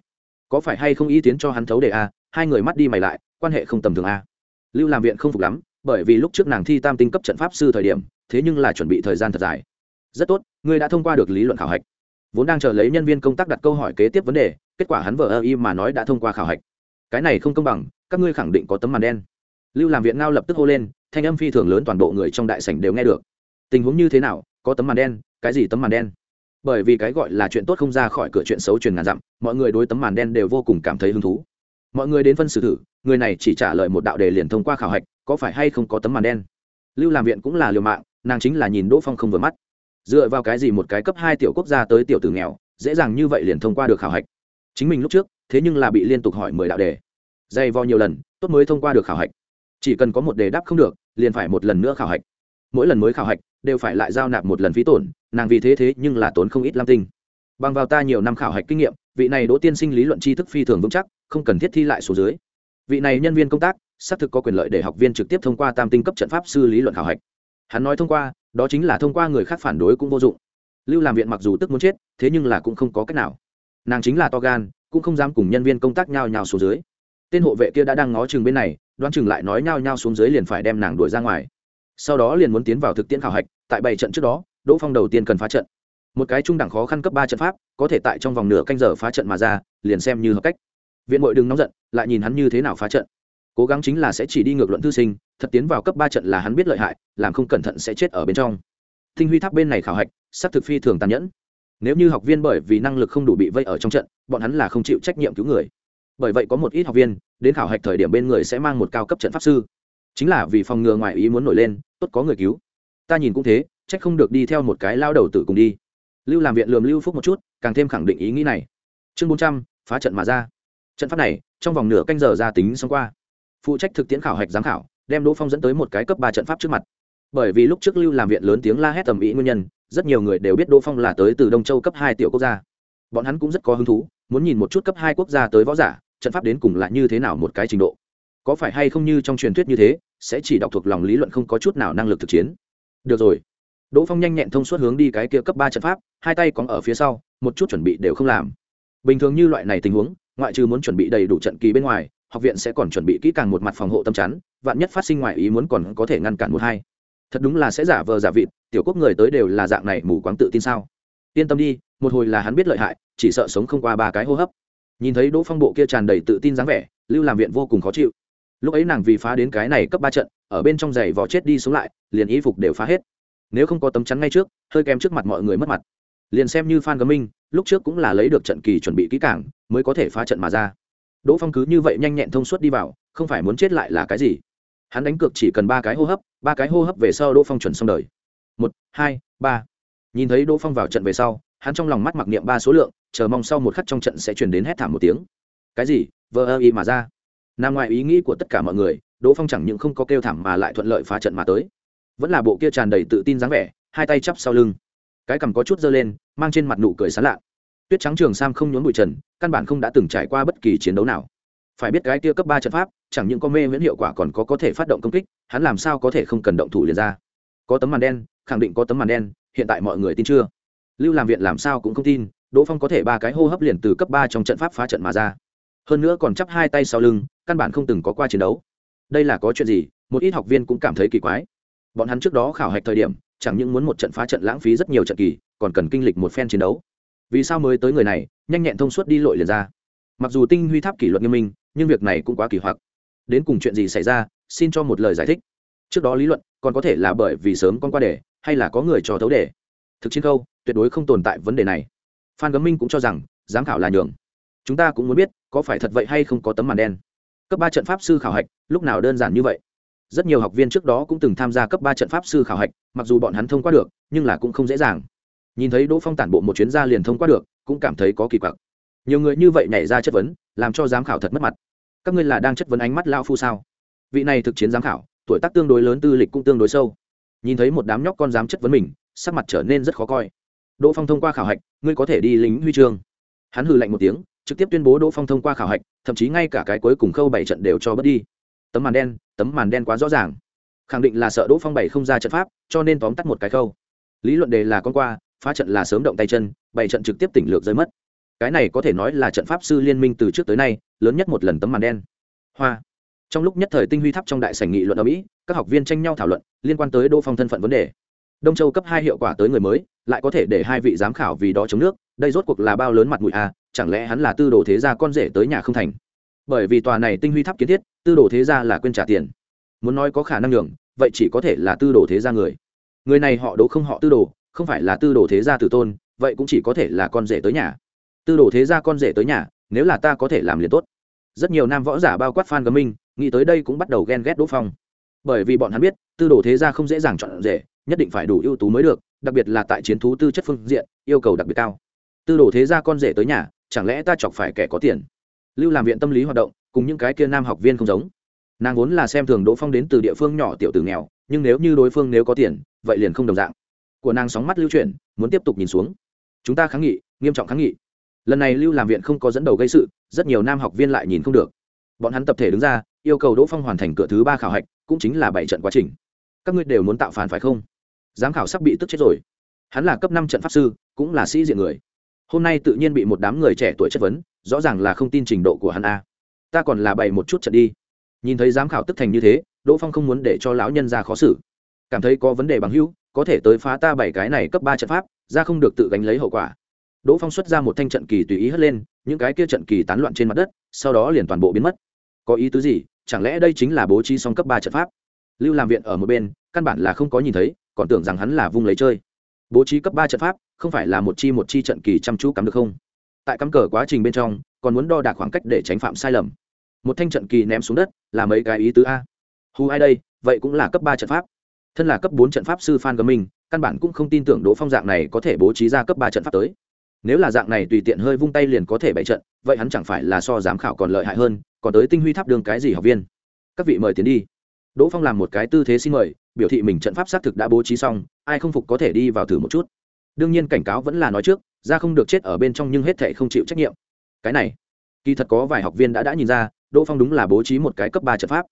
Có phải hay không ý tiến cho hắn thấu đề à? hai người mắt đi mày lại quan hệ không tầm thường a. Lưu làm viện không phục lắm, bởi vì lúc trước nàng thi tam tinh cấp trận pháp sư thời điểm, thế nhưng là chuẩn bị thời gian thật dài. Rất tốt, ngươi đã thông qua được lý luận khảo hạch. Vốn đang chờ lấy nhân viên công tác đặt câu hỏi kế tiếp vấn đề, kết quả hắn vờ ơ y mà nói đã thông qua khảo hạch. Cái này không công bằng, các ngươi khẳng định có tấm màn đen. Lưu làm viện ngao lập tức hô lên, thanh âm phi thường lớn toàn bộ người trong đại sảnh đều nghe được. Tình huống như thế nào, có tấm màn đen, cái gì tấm màn đen? Bởi vì cái gọi là chuyện tốt không ra khỏi cửa chuyện xấu truyền ngàn dặm, mọi người đối tấm màn đen đều vô cùng cảm thấy hứng thú mọi người đến phân xử thử, người này chỉ trả lời một đạo đề liền thông qua khảo hạch, có phải hay không có tấm màn đen? Lưu làm viện cũng là liều mạng, nàng chính là nhìn đỗ phong không vừa mắt. Dựa vào cái gì một cái cấp hai tiểu quốc gia tới tiểu tử nghèo, dễ dàng như vậy liền thông qua được khảo hạch? Chính mình lúc trước, thế nhưng là bị liên tục hỏi mười đạo đề. Dày vò nhiều lần, tốt mới thông qua được khảo hạch. Chỉ cần có một đề đáp không được, liền phải một lần nữa khảo hạch. Mỗi lần mới khảo hạch, đều phải lại giao nạp một lần phí tổn, nàng vì thế thế nhưng là tốn không ít lam tinh. Bằng vào ta nhiều năm khảo hạch kinh nghiệm, vị này đỗ tiên sinh lý luận tri thức phi thường vững chắc không cần thiết thi lại số dưới. Vị này nhân viên công tác, xác thực có quyền lợi để học viên trực tiếp thông qua tam tinh cấp trận pháp sư lý luận khảo hạch. Hắn nói thông qua, đó chính là thông qua người khác phản đối cũng vô dụng. Lưu làm viện mặc dù tức muốn chết, thế nhưng là cũng không có cách nào. Nàng chính là to gan, cũng không dám cùng nhân viên công tác nhao nhao xuống dưới. Tên hộ vệ kia đã đang ngó chừng bên này, đoán chừng lại nói nhao nhao xuống dưới liền phải đem nàng đuổi ra ngoài. Sau đó liền muốn tiến vào thực tiễn khảo hạch, tại bảy trận trước đó, đỗ phong đầu tiên cần phá trận. Một cái trung đẳng khó khăn cấp ba trận pháp, có thể tại trong vòng nửa canh giờ phá trận mà ra, liền xem như hợp cách viện mội đừng nóng giận, lại nhìn hắn như thế nào phá trận. Cố gắng chính là sẽ chỉ đi ngược luận thư sinh, thật tiến vào cấp ba trận là hắn biết lợi hại, làm không cẩn thận sẽ chết ở bên trong. Tinh huy tháp bên này khảo hạch s thực phi thường tàn nhẫn. Nếu như học viên bởi vì năng lực không đủ bị vây ở trong trận, bọn hắn là không chịu trách nhiệm cứu người. Bởi vậy có một ít học viên, đến khảo hạch thời điểm bên người sẽ mang một cao cấp trận pháp sư. Chính là vì phòng ngừa ngoài ý muốn nổi lên, tốt có người cứu. Ta nhìn cũng thế trách không được đi theo một cái lao đầu tử cùng đi. Lưu làm viện lườm lưu phúc một chút, càng thêm khẳng định ý nghĩ này. Chương bốn trăm, phá trận mà ra trận pháp này, trong vòng nửa canh giờ ra tính xong qua. Phụ trách thực tiễn khảo hạch giám khảo, đem đỗ phong dẫn tới một cái cấp ba trận pháp trước mặt. Bởi vì lúc trước lưu làm viện lớn tiếng la hét tầm ý nguyên nhân, rất nhiều người đều biết đỗ phong là tới từ đông châu cấp hai tiểu quốc gia. Bọn hắn cũng rất có hứng thú, muốn nhìn một chút cấp hai quốc gia tới võ giả, trận pháp đến cùng là như thế nào một cái trình độ. Có phải hay không như trong truyền thuyết như thế, sẽ chỉ đọc thuộc lòng lý luận không có chút nào năng lực thực chiến. Được rồi. Đỗ phong nhanh nhẹn thông suốt hướng đi cái kia cấp ba trận pháp, hai tay còn ở phía sau, một chút chuẩn bị đều không làm. Bình thường như loại này tình huống ngoại trừ muốn chuẩn bị đầy đủ trận kỳ bên ngoài, học viện sẽ còn chuẩn bị kỹ càng một mặt phòng hộ tâm chắn, vạn nhất phát sinh ngoài ý muốn còn có thể ngăn cản một hai. Thật đúng là sẽ giả vờ giả vịt, tiểu quốc người tới đều là dạng này mù quáng tự tin sao? Yên tâm đi, một hồi là hắn biết lợi hại, chỉ sợ sống không qua ba cái hô hấp. Nhìn thấy đỗ phong bộ kia tràn đầy tự tin dáng vẻ, lưu làm viện vô cùng khó chịu. Lúc ấy nàng vì phá đến cái này cấp ba trận, ở bên trong giày vò chết đi xuống lại, liền y phục đều phá hết. Nếu không có tấm chắn ngay trước, hơi kém trước mặt mọi người mất mặt. Liền xem như phan gấm minh lúc trước cũng là lấy được trận kỳ chuẩn bị kỹ càng, mới có thể phá trận mà ra. Đỗ phong cứ như vậy nhanh nhẹn thông suốt đi vào, không phải muốn chết lại là cái gì? Hắn đánh cược chỉ cần ba cái hô hấp, ba cái hô hấp về sau đỗ phong chuẩn xong đời. Một, hai, ba. Nhìn thấy đỗ phong vào trận về sau, hắn trong lòng mắt mặc niệm ba số lượng, chờ mong sau một khắc trong trận sẽ chuyển đến hét thảm một tiếng. Cái gì? Vờ ơ y mà ra. Nằm ngoài ý nghĩ của tất cả mọi người, đỗ phong chẳng những không có kêu thảm mà lại thuận lợi phá trận mà tới. Vẫn là bộ kia tràn đầy tự tin dáng vẻ, hai tay chắp sau lưng cái cằm có chút dơ lên, mang trên mặt nụ cười sán lạ. Tuyết trắng trường sam không nhốn bụi trần, căn bản không đã từng trải qua bất kỳ chiến đấu nào. Phải biết cái tia cấp ba trận pháp, chẳng những có mê miễn hiệu quả còn có có thể phát động công kích, hắn làm sao có thể không cần động thủ liền ra. Có tấm màn đen, khẳng định có tấm màn đen, hiện tại mọi người tin chưa? Lưu làm viện làm sao cũng không tin, đỗ phong có thể ba cái hô hấp liền từ cấp ba trong trận pháp phá trận mà ra. Hơn nữa còn chắp hai tay sau lưng, căn bản không từng có qua chiến đấu. Đây là có chuyện gì? Một ít học viên cũng cảm thấy kỳ quái bọn hắn trước đó khảo hạch thời điểm, chẳng những muốn một trận phá trận lãng phí rất nhiều trận kỳ, còn cần kinh lịch một phen chiến đấu. Vì sao mới tới người này, nhanh nhẹn thông suốt đi lội liền ra. Mặc dù tinh huy tháp kỷ luật nghiêm minh, nhưng việc này cũng quá kỳ hoặc. Đến cùng chuyện gì xảy ra, xin cho một lời giải thích. Trước đó lý luận, còn có thể là bởi vì sớm con qua đề, hay là có người cho thấu đề. Thực chiến câu, tuyệt đối không tồn tại vấn đề này. Phan gấm minh cũng cho rằng, giám khảo là nhường. Chúng ta cũng muốn biết, có phải thật vậy hay không có tấm màn đen. Cấp ba trận pháp sư khảo hạch, lúc nào đơn giản như vậy? Rất nhiều học viên trước đó cũng từng tham gia cấp ba trận pháp sư khảo hạch, mặc dù bọn hắn thông qua được, nhưng là cũng không dễ dàng. Nhìn thấy đỗ phong tản bộ một chuyến ra liền thông qua được, cũng cảm thấy có kỳ quặc. Nhiều người như vậy nhảy ra chất vấn, làm cho giám khảo thật mất mặt. Các ngươi là đang chất vấn ánh mắt lao phu sao? Vị này thực chiến giám khảo, tuổi tác tương đối lớn, tư lịch cũng tương đối sâu. Nhìn thấy một đám nhóc con dám chất vấn mình, sắc mặt trở nên rất khó coi. Đỗ phong thông qua khảo hạch, ngươi có thể đi lính huy chương. Hắn hừ lạnh một tiếng, trực tiếp tuyên bố đỗ phong thông qua khảo hạch, thậm chí ngay cả cái cuối cùng khâu bảy trận đều cho bớt đi tấm màn đen tấm màn đen quá rõ ràng. Khẳng định là sợ đỗ phong bảy không ra trận pháp cho nên tóm tắt một cái khâu. Lý luận đề là con qua phá trận là sớm động tay chân bảy trận trực tiếp tỉnh lược rơi mất. Cái này có thể nói là trận pháp sư liên minh từ trước tới nay lớn nhất một lần tấm màn đen. Hoa. Trong lúc nhất thời tinh huy tháp trong đại sảnh nghị luận ở mỹ các học viên tranh nhau thảo luận liên quan tới đỗ phong thân phận vấn đề. Đông châu cấp hai hiệu quả tới người mới lại có thể để hai vị giám khảo vì đó chống nước đây rốt cuộc là bao lớn mặt mũi a à, chẳng lẽ hắn là tư đồ thế gia con rể tới nhà không thành? Bởi vì tòa này tinh huy tháp kiến thiết, tư đồ thế gia là quên trả tiền. Muốn nói có khả năng nhường, vậy chỉ có thể là tư đồ thế gia người. Người này họ đỗ không họ tư đồ, không phải là tư đồ thế gia tử tôn, vậy cũng chỉ có thể là con rể tới nhà. Tư đồ thế gia con rể tới nhà, nếu là ta có thể làm liền tốt. Rất nhiều nam võ giả bao quát phan gấm minh nghĩ tới đây cũng bắt đầu ghen ghét đỗ phong. Bởi vì bọn hắn biết, tư đồ thế gia không dễ dàng chọn rể, nhất định phải đủ ưu tú mới được, đặc biệt là tại chiến thú tư chất phương diện, yêu cầu đặc biệt cao. Tư đồ thế gia con rể tới nhà, chẳng lẽ ta chọc phải kẻ có tiền? Lưu làm viện tâm lý hoạt động, cùng những cái kia nam học viên không giống. Nàng vốn là xem thường đỗ phong đến từ địa phương nhỏ tiểu tử nghèo, nhưng nếu như đối phương nếu có tiền, vậy liền không đồng dạng. Của nàng sóng mắt lưu chuyển, muốn tiếp tục nhìn xuống. Chúng ta kháng nghị, nghiêm trọng kháng nghị. Lần này lưu làm viện không có dẫn đầu gây sự, rất nhiều nam học viên lại nhìn không được. Bọn hắn tập thể đứng ra, yêu cầu đỗ phong hoàn thành cửa thứ ba khảo hạch, cũng chính là bảy trận quá trình. Các ngươi đều muốn tạo phản phải không? Giám khảo sắp bị tức chết rồi. Hắn là cấp năm trận pháp sư, cũng là sĩ diện người. Hôm nay tự nhiên bị một đám người trẻ tuổi chất vấn rõ ràng là không tin trình độ của hắn a. Ta còn là bày một chút trận đi. Nhìn thấy giám khảo tức thành như thế, đỗ phong không muốn để cho lão nhân ra khó xử. Cảm thấy có vấn đề bằng hữu, có thể tới phá ta bảy cái này cấp ba trận pháp, ra không được tự gánh lấy hậu quả. Đỗ phong xuất ra một thanh trận kỳ tùy ý hất lên, những cái kia trận kỳ tán loạn trên mặt đất, sau đó liền toàn bộ biến mất. Có ý tứ gì? Chẳng lẽ đây chính là bố trí xong cấp ba trận pháp? Lưu làm viện ở một bên, căn bản là không có nhìn thấy, còn tưởng rằng hắn là vung lấy chơi. Bố trí cấp ba trận pháp, không phải là một chi một chi trận kỳ chăm chú cắm được không? Tại cắm cờ quá trình bên trong, còn muốn đo đạc khoảng cách để tránh phạm sai lầm. Một thanh trận kỳ ném xuống đất là mấy cái ý tứ a. Hù ai đây, vậy cũng là cấp ba trận pháp. Thân là cấp bốn trận pháp sư phan gấm minh, căn bản cũng không tin tưởng đỗ phong dạng này có thể bố trí ra cấp ba trận pháp tới. Nếu là dạng này tùy tiện hơi vung tay liền có thể bày trận, vậy hắn chẳng phải là so giám khảo còn lợi hại hơn, còn tới tinh huy tháp đường cái gì học viên? Các vị mời tiến đi. Đỗ phong làm một cái tư thế xin mời, biểu thị mình trận pháp xác thực đã bố trí xong, ai không phục có thể đi vào thử một chút. Đương nhiên cảnh cáo vẫn là nói trước ra không được chết ở bên trong nhưng hết thệ không chịu trách nhiệm. Cái này, kỳ thật có vài học viên đã đã nhìn ra, đỗ phong đúng là bố trí một cái cấp ba trận pháp.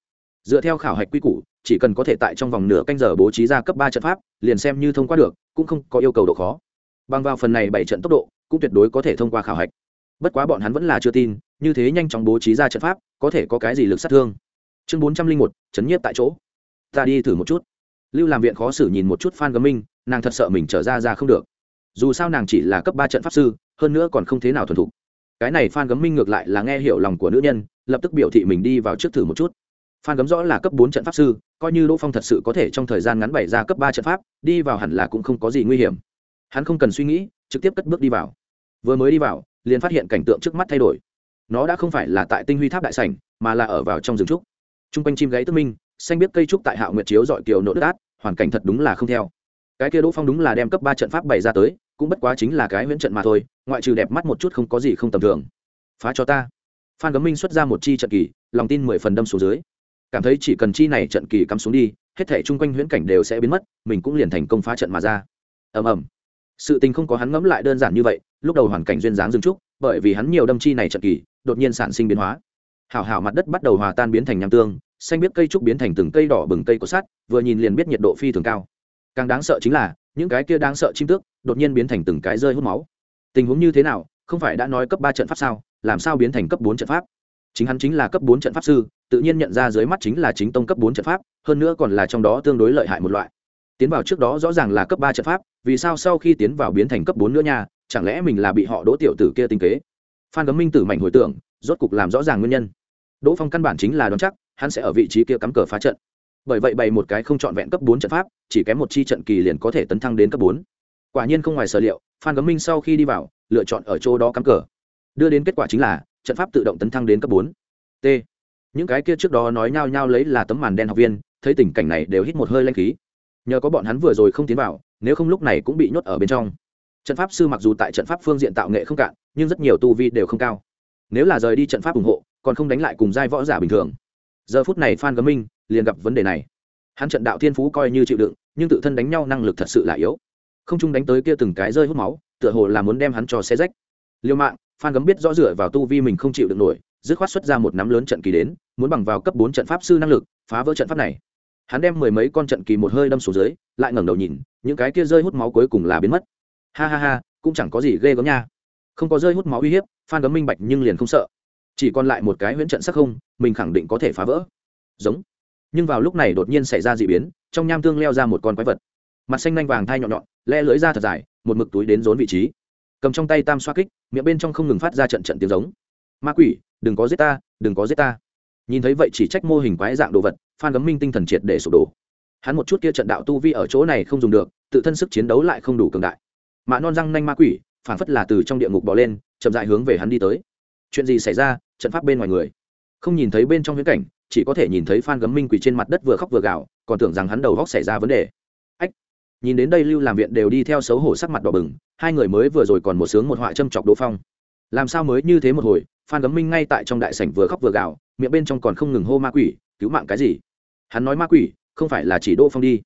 Dựa theo khảo hạch quy củ, chỉ cần có thể tại trong vòng nửa canh giờ bố trí ra cấp ba trận pháp, liền xem như thông qua được, cũng không có yêu cầu độ khó. Bằng vào phần này bảy trận tốc độ, cũng tuyệt đối có thể thông qua khảo hạch. Bất quá bọn hắn vẫn là chưa tin, như thế nhanh chóng bố trí ra trận pháp, có thể có cái gì lực sát thương. Chương bốn trăm linh một, chấn nhiếp tại chỗ. Ta đi thử một chút. Lưu làm viện khó xử nhìn một chút phan gấm minh, nàng thật sợ mình trở ra ra không được dù sao nàng chỉ là cấp ba trận pháp sư, hơn nữa còn không thế nào thuần thục. Cái này phan gấm minh ngược lại là nghe hiểu lòng của nữ nhân, lập tức biểu thị mình đi vào trước thử một chút. Phan gấm rõ là cấp bốn trận pháp sư, coi như đỗ phong thật sự có thể trong thời gian ngắn bày ra cấp ba trận pháp, đi vào hẳn là cũng không có gì nguy hiểm. Hắn không cần suy nghĩ, trực tiếp cất bước đi vào. Vừa mới đi vào, liền phát hiện cảnh tượng trước mắt thay đổi. Nó đã không phải là tại tinh huy tháp đại sảnh, mà là ở vào trong rừng trúc. T r u n g quanh chim gáy tức minh, xanh biết cây trúc tại hạo nguyệt chiếu dọi kiều nỗ đất át hoàn cảnh thật đúng là không theo. Cái kia đỗ phong đúng là đem cấp ba trận pháp bày ra tới cũng bất quá chính là cái huyễn trận mà thôi, ngoại trừ đẹp mắt một chút không có gì không tầm thường. Phá cho ta. Phan gấm minh xuất ra một chi trận kỳ, lòng tin mười phần đâm xuống dưới. Cảm thấy chỉ cần chi này trận kỳ cắm xuống đi, hết thể chung quanh huyễn cảnh đều sẽ biến mất, mình cũng liền thành công phá trận mà ra. Ầm ầm. Sự tình không có hắn ngẫm lại đơn giản như vậy, lúc đầu hoàn cảnh duyên dáng dừng trúc bởi vì hắn nhiều đâm chi này trận kỳ, đột nhiên sản sinh biến hóa. Hảo hảo mặt đất bắt đầu hòa tan biến thành nham tương, xanh biết cây trúc biến thành từng cây đỏ bừng cây có sắt, vừa nhìn liền biết nhiệt độ phi thường cao. Càng đáng sợ chính là những cái kia đáng sợ chim tước đột nhiên biến thành từng cái rơi hút máu. Tình huống như thế nào, không phải đã nói cấp ba trận pháp sao, làm sao biến thành cấp bốn trận pháp? Chính hắn chính là cấp bốn trận pháp sư, tự nhiên nhận ra dưới mắt chính là chính tông cấp bốn trận pháp, hơn nữa còn là trong đó tương đối lợi hại một loại. Tiến vào trước đó rõ ràng là cấp ba trận pháp, vì sao sau khi tiến vào biến thành cấp bốn nữa nha, chẳng lẽ mình là bị họ đỗ tiểu tử kia tinh kế? Phan cấm minh tử mạnh hồi tưởng, rốt cục làm rõ ràng nguyên nhân. Đỗ phong căn bản chính là đoán chắc, hắn sẽ ở vị trí kia cắm cờ phá trận bởi vậy bày một cái không trọn vẹn cấp bốn trận pháp, chỉ kém một chi trận kỳ liền có thể tấn thăng đến cấp bốn. Quả nhiên không ngoài sở liệu, phan cấm minh sau khi đi vào, lựa chọn ở chỗ đó cắm cờ. Đưa đến kết quả chính là, trận pháp tự động tấn thăng đến cấp bốn. T. Những cái kia trước đó nói nhao nhao lấy là tấm màn đen học viên, thấy tình cảnh này đều hít một hơi lanh khí. Nhờ có bọn hắn vừa rồi không tiến vào, nếu không lúc này cũng bị nhốt ở bên trong. Trận pháp sư mặc dù tại trận pháp phương diện tạo nghệ không cạn, nhưng rất nhiều tu vi đều không cao. Nếu là rời đi trận pháp ủng hộ, còn không đánh lại cùng giai võ giả bình thường. Giờ phút này phan gấm minh liền gặp vấn đề này. Hắn trận đạo thiên phú coi như chịu đựng, nhưng tự thân đánh nhau năng lực thật sự là yếu. Không chung đánh tới kia từng cái rơi hút máu, tựa hồ là muốn đem hắn cho xe rách. Liêu mạng, phan gấm biết rõ rửa vào tu vi mình không chịu được nổi, dứt khoát xuất ra một nắm lớn trận kỳ đến, muốn bằng vào cấp bốn trận pháp sư năng lực, phá vỡ trận pháp này. Hắn đem mười mấy con trận kỳ một hơi đâm xuống dưới, lại ngẩng đầu nhìn, những cái kia rơi hút máu cuối cùng là biến mất. Ha ha ha, cũng chẳng có gì ghê gớm nha. Không có rơi hút máu uy hiếp, phan gấm minh bạch nhưng liền không sợ. Chỉ còn lại một cái huyễn trận sắc không, mình khẳng định có thể phá vỡ. Giống nhưng vào lúc này đột nhiên xảy ra d ị biến, trong nham tương leo ra một con quái vật. Mặt xanh nanh vàng thai nhọn nhọn, le lưỡi ra thật dài, một mực túi đến rốn vị trí. Cầm trong tay tam xoa kích, miệng bên trong không ngừng phát ra trận trận tiếng giống. Ma quỷ, đừng có giết ta, đừng có giết ta. Nhìn thấy vậy chỉ trách mô hình quái dạng đồ vật, phan gấm minh tinh thần triệt để sụp đổ. Hắn một chút kia trận đạo tu vi ở chỗ này không dùng được, tự thân sức chiến đấu lại không đủ cường đại. Mạ non răng nanh ma quỷ, phản phất là từ trong địa ngục bỏ lên, chậm dại hướng về hắn đi tới. Chuyện gì xảy ra? Trận pháp bên ngoài người. Không nhìn thấy bên trong viễn cảnh chỉ có thể nhìn thấy phan gấm minh quỷ trên mặt đất vừa khóc vừa gào, còn tưởng rằng hắn đầu góc xảy ra vấn đề. Ách, nhìn đến đây lưu làm viện đều đi theo xấu hổ sắc mặt đỏ bừng, hai người mới vừa rồi còn một sướng một họa châm chọc đỗ phong. Làm sao mới như thế một hồi, phan gấm minh ngay tại trong đại sảnh vừa khóc vừa gào, miệng bên trong còn không ngừng hô ma quỷ, cứu mạng cái gì? Hắn nói ma quỷ, không phải là chỉ đỗ phong đi.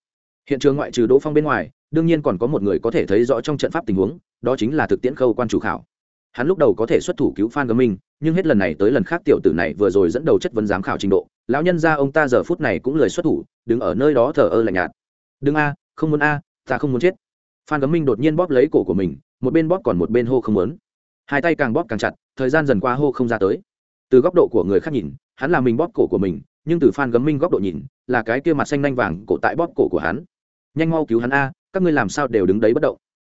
Hiện trường ngoại trừ đỗ phong bên ngoài, đương nhiên còn có một người có thể thấy rõ trong trận pháp tình huống, đó chính là thực tiễn khâu quan chủ khảo hắn lúc đầu có thể xuất thủ cứu phan gấm minh, nhưng hết lần này tới lần khác tiểu tử này vừa rồi dẫn đầu chất vấn giám khảo trình độ. Lão nhân ra ông ta giờ phút này cũng lười xuất thủ, đứng ở nơi đó thờ ơ lạnh nhạt. Đừng a, không muốn a, ta không muốn chết. Phan gấm minh đột nhiên bóp lấy cổ của mình, một bên bóp còn một bên hô không muốn. Hai tay càng bóp càng chặt, thời gian dần qua hô không ra tới. Từ góc độ của người khác nhìn, hắn là mình bóp cổ của mình, nhưng từ phan gấm minh góc độ nhìn, là cái kia mặt xanh nanh vàng cổ tại bóp cổ của hắn. Nhanh mau cứu hắn a, các ngươi làm sao đều đứng đấy bất động.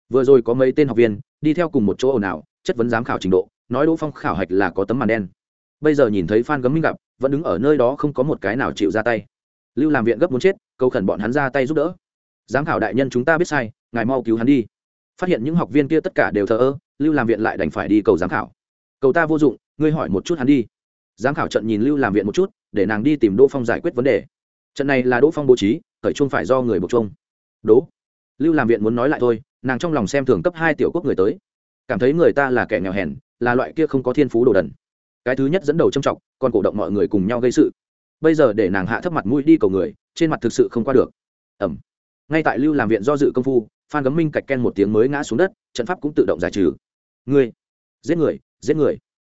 Vừa rồi có mấy tên học viên, đi theo cùng một chỗ ồn ào chất vấn giám khảo trình độ, nói đỗ phong khảo hạch là có tấm màn đen. Bây giờ nhìn thấy phan gấm minh gặp, vẫn đứng ở nơi đó không có một cái nào chịu ra tay. Lưu làm viện gấp muốn chết, cầu khẩn bọn hắn ra tay giúp đỡ. Giám khảo đại nhân chúng ta biết sai, ngài mau cứu hắn đi. Phát hiện những học viên kia tất cả đều thờ ơ, lưu làm viện lại đành phải đi cầu giám khảo. Cầu ta vô dụng, ngươi hỏi một chút hắn đi. Giám khảo trận nhìn lưu làm viện một chút, để nàng đi tìm đỗ phong giải quyết vấn đề. Trận này là đỗ phong bố trí, khởi chung phải do người buộc chung đỗ, lưu làm viện muốn nói lại thôi, nàng trong lòng xem thường cấp hai tiểu quốc người tới cảm thấy người ta là kẻ nghèo hèn, là loại kia không có thiên phú đồ đần. Cái thứ nhất dẫn đầu trâm trọng còn cổ động mọi người cùng nhau gây sự. Bây giờ để nàng hạ thấp mặt mũi đi cầu người, trên mặt thực sự không qua được. Ẩm ngay tại lưu làm viện do dự công phu, phan gấm minh cạch ken một tiếng mới ngã xuống đất, trận pháp cũng tự động giải trừ. Người. Giết người giết người.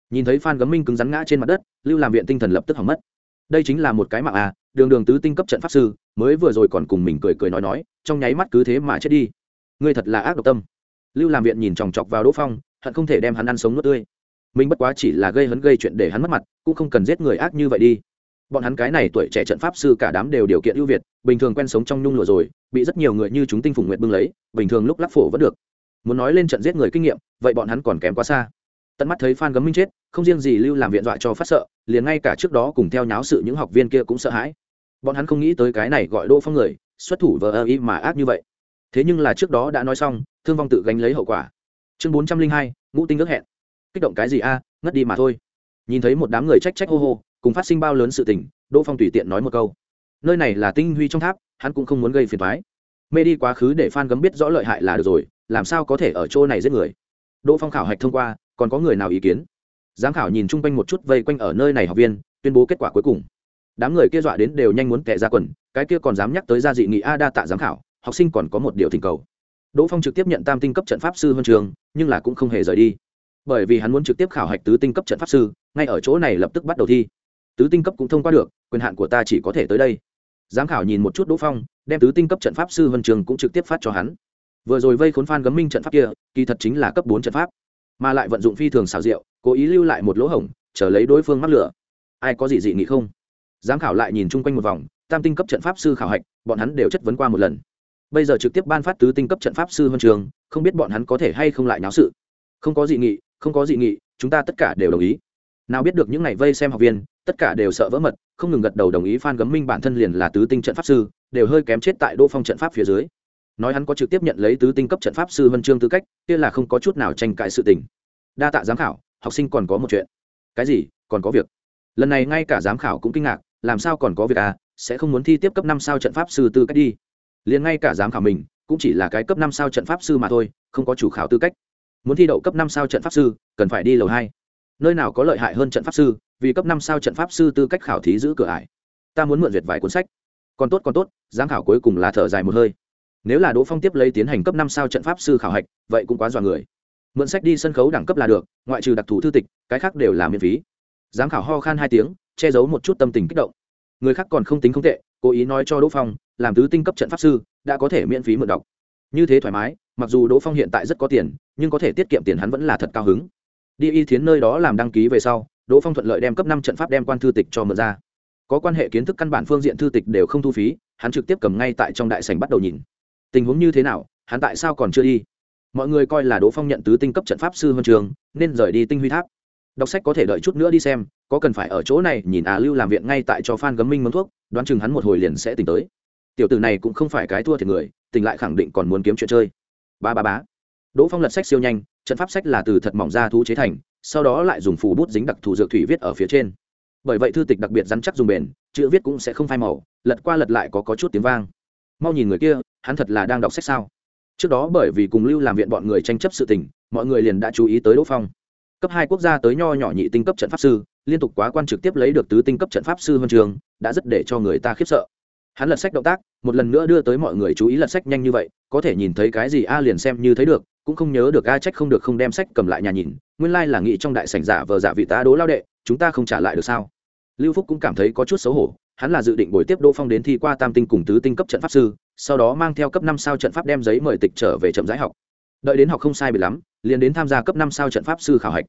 Nhìn thấy phan gấm minh cứng rắn ngã trên mặt đất, lưu làm viện tinh thần lập tức hỏng mất. Đây chính là một cái mạng à đường đường tứ tinh cấp trận pháp sư, mới vừa rồi còn cùng mình cười cười nói nói, trong nháy mắt cứ thế mà chết đi. Ngươi thật là ác độc tâm lưu làm viện nhìn chòng chọc vào đỗ phong, hận không thể đem hắn ăn sống nuốt tươi. Mình bất quá chỉ là gây hấn gây chuyện để hắn mất mặt, cũng không cần giết người ác như vậy đi. Bọn hắn cái này tuổi trẻ trận pháp sư cả đám đều điều kiện ưu việt, bình thường quen sống trong nhung lụa rồi, bị rất nhiều người như chúng tinh phùng nguyện bưng lấy, bình thường lúc lắc phổ vẫn được. Muốn nói lên trận giết người kinh nghiệm, vậy bọn hắn còn kém quá xa. Tận mắt thấy phan gấm minh chết, không riêng gì lưu làm viện dọa cho phát sợ, liền ngay cả trước đó cùng theo nháo sự những học viên kia cũng sợ hãi. Bọn hắn không nghĩ tới cái này gọi đỗ phong người, xuất thủ vờ ơ y mà ác như vậy thế nhưng là trước đó đã nói xong, thương vong tự gánh lấy hậu quả. Chương bốn trăm linh hai, ngũ tinh ước hẹn. Kích động cái gì a? À, ngất đi mà thôi. Nhìn thấy một đám người trách trách hô hô, cùng phát sinh bao lớn sự tình, đỗ phong tùy tiện nói một câu. Nơi này là tinh huy trong tháp, hắn cũng không muốn gây phiền thoái mê đi quá khứ để phan gấm biết rõ lợi hại là được rồi, làm sao có thể ở chỗ này giết người? Đỗ phong khảo hạch thông qua, còn có người nào ý kiến? Giám khảo nhìn chung quanh một chút vây quanh ở nơi này học viên, tuyên bố kết quả cuối cùng. Đám người kia dọa đến đều nhanh muốn tệ ra quần, cái kia còn dám nhắc tới gia dị nghị a đa tạ giám khảo học sinh còn có một điều thỉnh cầu. Đỗ phong trực tiếp nhận tam tinh cấp trận pháp sư huân trường, nhưng là cũng không hề rời đi. Bởi vì hắn muốn trực tiếp khảo hạch tứ tinh cấp trận pháp sư, ngay ở chỗ này lập tức bắt đầu thi. Tứ tinh cấp cũng thông qua được, quyền hạn của ta chỉ có thể tới đây. Giám khảo nhìn một chút đỗ phong, đem tứ tinh cấp trận pháp sư huân trường cũng trực tiếp phát cho hắn. Vừa rồi vây khốn phan gấm minh trận pháp kia, kỳ thật chính là cấp bốn trận pháp, mà lại vận dụng phi thường xào rượu cố ý lưu lại một lỗ hổng, chờ lấy đối phương mắc lửa. Ai có gì dị nghị không? Giám khảo lại nhìn chung quanh một vòng, tam tinh cấp trận pháp sư khảo hạch, bọn hắn đều chất vấn qua một lần bây giờ trực tiếp ban phát tứ tinh cấp trận pháp sư huân trường, không biết bọn hắn có thể hay không lại náo sự. Không có dị nghị, không có dị nghị, chúng ta tất cả đều đồng ý. Nào biết được những ngày vây xem học viên, tất cả đều sợ vỡ mật, không ngừng gật đầu đồng ý phan gấm minh bản thân liền là tứ tinh trận pháp sư, đều hơi kém chết tại đô phong trận pháp phía dưới. Nói hắn có trực tiếp nhận lấy tứ tinh cấp trận pháp sư huân chương tư cách, kia là không có chút nào tranh cãi sự tình. Đa tạ giám khảo, học sinh còn có một chuyện. Cái gì? Còn có việc. Lần này ngay cả giám khảo cũng kinh ngạc, làm sao còn có việc à? Sẽ không muốn thi tiếp cấp năm sao trận pháp sư tư cách đi liền ngay cả giám khảo mình cũng chỉ là cái cấp năm sao trận pháp sư mà thôi, không có chủ khảo tư cách. Muốn thi đậu cấp năm sao trận pháp sư, cần phải đi lầu hai. Nơi nào có lợi hại hơn trận pháp sư, vì cấp năm sao trận pháp sư tư cách khảo thí giữ cửa ải. Ta muốn mượn duyệt vài cuốn sách. Còn tốt còn tốt, giám khảo cuối cùng là thở dài một hơi. Nếu là đỗ phong tiếp lấy tiến hành cấp năm sao trận pháp sư khảo hạch, vậy cũng quá dọa người. Mượn sách đi sân khấu đẳng cấp là được, ngoại trừ đặc thù thư tịch, cái khác đều là miễn phí. Giám khảo ho khan hai tiếng, che giấu một chút tâm tình kích động. Người khác còn không tính không tệ cố ý nói cho đỗ phong, làm tứ tinh cấp trận pháp sư, đã có thể miễn phí mượn đọc. Như thế thoải mái, mặc dù đỗ phong hiện tại rất có tiền, nhưng có thể tiết kiệm tiền hắn vẫn là thật cao hứng. Đi y thiến nơi đó làm đăng ký về sau, đỗ phong thuận lợi đem cấp năm trận pháp đem quan thư tịch cho mượn ra. Có quan hệ kiến thức căn bản phương diện thư tịch đều không thu phí, hắn trực tiếp cầm ngay tại trong đại sành bắt đầu nhìn. Tình huống như thế nào, hắn tại sao còn chưa đi? Mọi người coi là đỗ phong nhận tứ tinh cấp trận pháp sư huân trường, nên rời đi tinh huy tháp đọc sách có thể đợi chút nữa đi xem có cần phải ở chỗ này nhìn à lưu làm viện ngay tại cho phan gấm minh mướn thuốc đoán chừng hắn một hồi liền sẽ tỉnh tới. Tiểu tử này cũng không phải cái thua thiệt người tỉnh lại khẳng định còn muốn kiếm chuyện chơi. Ba ba bá đỗ phong lật sách siêu nhanh trận pháp sách là từ thật mỏng ra thú chế thành sau đó lại dùng phù bút dính đặc thù dược thủy viết ở phía trên. Bởi vậy thư tịch đặc biệt rắn chắc dùng bền chữ viết cũng sẽ không phai màu lật qua lật lại có, có chút tiếng vang. Mau nhìn người kia hắn thật là đang đọc sách sao? Trước đó bởi vì cùng lưu làm viện bọn người tranh chấp sự tình mọi người liền đã chú ý tới đỗ phong cấp hai quốc gia tới nho nhỏ nhị tinh cấp trận pháp sư, liên tục quá quan trực tiếp lấy được tứ tinh cấp trận pháp sư huân trường, đã rất để cho người ta khiếp sợ. Hắn lật sách động tác, một lần nữa đưa tới mọi người chú ý lật sách nhanh như vậy, có thể nhìn thấy cái gì a liền xem như thấy được, cũng không nhớ được a trách không được không đem sách cầm lại nhà nhìn, nguyên lai là nghĩ trong đại sảnh giả vờ giả vị ta đố lao đệ, chúng ta không trả lại được sao? Lưu phúc cũng cảm thấy có chút xấu hổ, hắn là dự định buổi tiếp đỗ phong đến thi qua tam tinh cùng tứ tinh cấp trận pháp sư, sau đó mang theo cấp năm sao trận pháp đem giấy mời tịch trở về chậm rãi học đợi đến học không sai bị lắm, liền đến tham gia cấp năm sao trận pháp sư khảo hạch.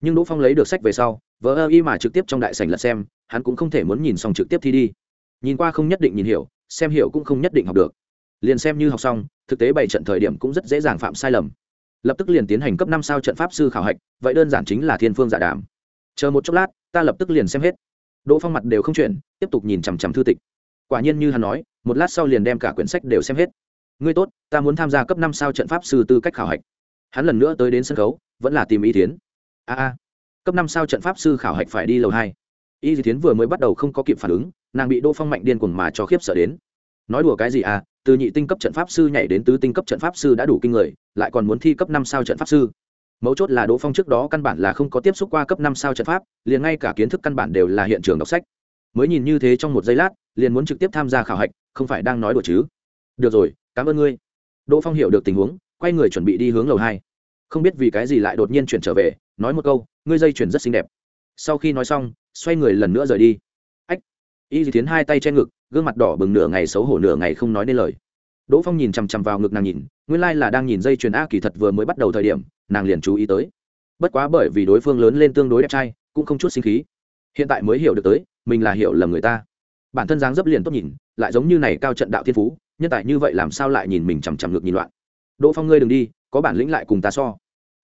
Nhưng đỗ phong lấy được sách về sau vỡ ơ y mà trực tiếp trong đại sảnh lật xem, hắn cũng không thể muốn nhìn xong trực tiếp thi đi. Nhìn qua không nhất định nhìn hiểu, xem hiểu cũng không nhất định học được. Liền xem như học xong, thực tế bảy trận thời điểm cũng rất dễ dàng phạm sai lầm. Lập tức liền tiến hành cấp năm sao trận pháp sư khảo hạch, vậy đơn giản chính là thiên phương giả đàm. Chờ một chốc lát, ta lập tức liền xem hết. Đỗ phong mặt đều không chuyển, tiếp tục nhìn chằm chằm thư tịch. Quả nhiên như hắn nói, một lát sau liền đem cả quyển sách đều xem hết ngươi tốt, ta muốn tham gia cấp năm sao trận pháp sư tư cách khảo hạch. Hắn lần nữa tới đến sân khấu, vẫn là tìm ý tiến a a. Cấp năm sao trận pháp sư khảo hạch phải đi lầu hai. Y di tiến vừa mới bắt đầu không có kịp phản ứng, nàng bị đỗ phong mạnh điên cuồng mà cho khiếp sợ đến. Nói đùa cái gì à từ nhị tinh cấp trận pháp sư nhảy đến tứ tinh cấp trận pháp sư đã đủ kinh người, lại còn muốn thi cấp năm sao trận pháp sư. Mấu chốt là đỗ phong trước đó căn bản là không có tiếp xúc qua cấp năm sao trận pháp, liền ngay cả kiến thức căn bản đều là hiện trường đọc sách. Mới nhìn như thế trong một giây lát, liền muốn trực tiếp tham gia khảo hạch, không phải đang nói đùa chứ. Được rồi cảm ơn ngươi. Đỗ phong hiểu được tình huống, quay người chuẩn bị đi hướng lầu hai. Không biết vì cái gì lại đột nhiên chuyển trở về, nói một câu, ngươi dây chuyển rất xinh đẹp. Sau khi nói xong, xoay người lần nữa rời đi. Ách. Y dì tiến hai tay che ngực, gương mặt đỏ bừng nửa ngày xấu hổ nửa ngày không nói nên lời. Đỗ phong nhìn chằm chằm vào ngực nàng nhìn, nguyên lai là đang nhìn dây chuyền a kỳ thật vừa mới bắt đầu thời điểm, nàng liền chú ý tới. Bất quá bởi vì đối phương lớn lên tương đối đẹp trai, cũng không chút sinh khí. Hiện tại mới hiểu được tới, mình là hiểu lầm người ta. Bản thân dáng dấp liền tốt nhìn, lại giống như này cao trận đạo thiên phú nhân tài như vậy làm sao lại nhìn mình chằm chằm ngược nhìn loạn? Đỗ phong ngươi đừng đi, có bản lĩnh lại cùng ta so.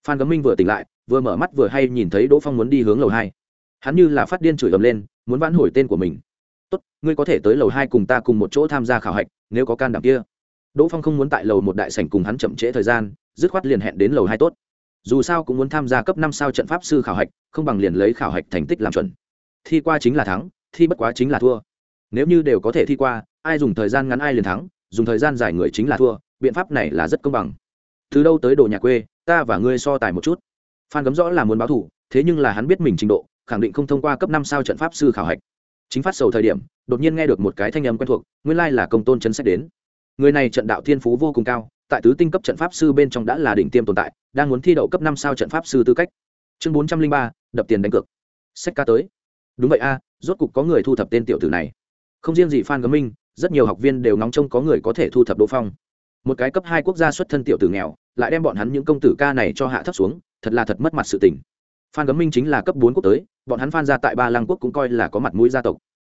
Phan cấm minh vừa tỉnh lại, vừa mở mắt vừa hay nhìn thấy đỗ phong muốn đi hướng lầu hai. Hắn như là phát điên chửi ầm lên, muốn vãn hồi tên của mình. Tốt, ngươi có thể tới lầu hai cùng ta cùng một chỗ tham gia khảo hạch, nếu có can đảm kia. Đỗ phong không muốn tại lầu một đại sảnh cùng hắn chậm trễ thời gian, dứt khoát liền hẹn đến lầu hai tốt. Dù sao cũng muốn tham gia cấp năm sao trận pháp sư khảo hạch, không bằng liền lấy khảo hạch thành tích làm chuẩn. Thi qua chính là thắng, thi bất quá chính là thua. Nếu như đều có thể thi qua, ai dùng thời gian ngắn ai liền thắng dùng thời gian dài người chính là thua, biện pháp này là rất công bằng. Từ đâu tới đồ nhà quê, ta và ngươi so tài một chút. Phan cấm rõ là muốn báo thủ thế nhưng là hắn biết mình trình độ, khẳng định không thông qua cấp năm sao trận pháp sư khảo hạch. Chính phát sầu thời điểm, đột nhiên nghe được một cái thanh âm quen thuộc, nguyên lai là công tôn chấn sách đến. Người này trận đạo thiên phú vô cùng cao, tại tứ tinh cấp trận pháp sư bên trong đã là đỉnh tiêm tồn tại, đang muốn thi đậu cấp năm sao trận pháp sư tư cách. Chương bốn trăm linh ba, đập tiền đánh cược. Sách ca tới. Đúng vậy a, rốt cục có người thu thập tên tiểu tử này. Không riêng gì phan gấm minh rất nhiều học viên đều ngóng trông có người có thể thu thập đỗ phong. Một cái cấp hai quốc gia xuất thân tiểu tử nghèo, lại đem bọn hắn những công tử ca này cho hạ thấp xuống, thật là thật mất mặt sự tình. Phan cấm minh chính là cấp bốn quốc tới, bọn hắn phan ra tại ba lăng quốc cũng coi là có mặt mũi gia tộc.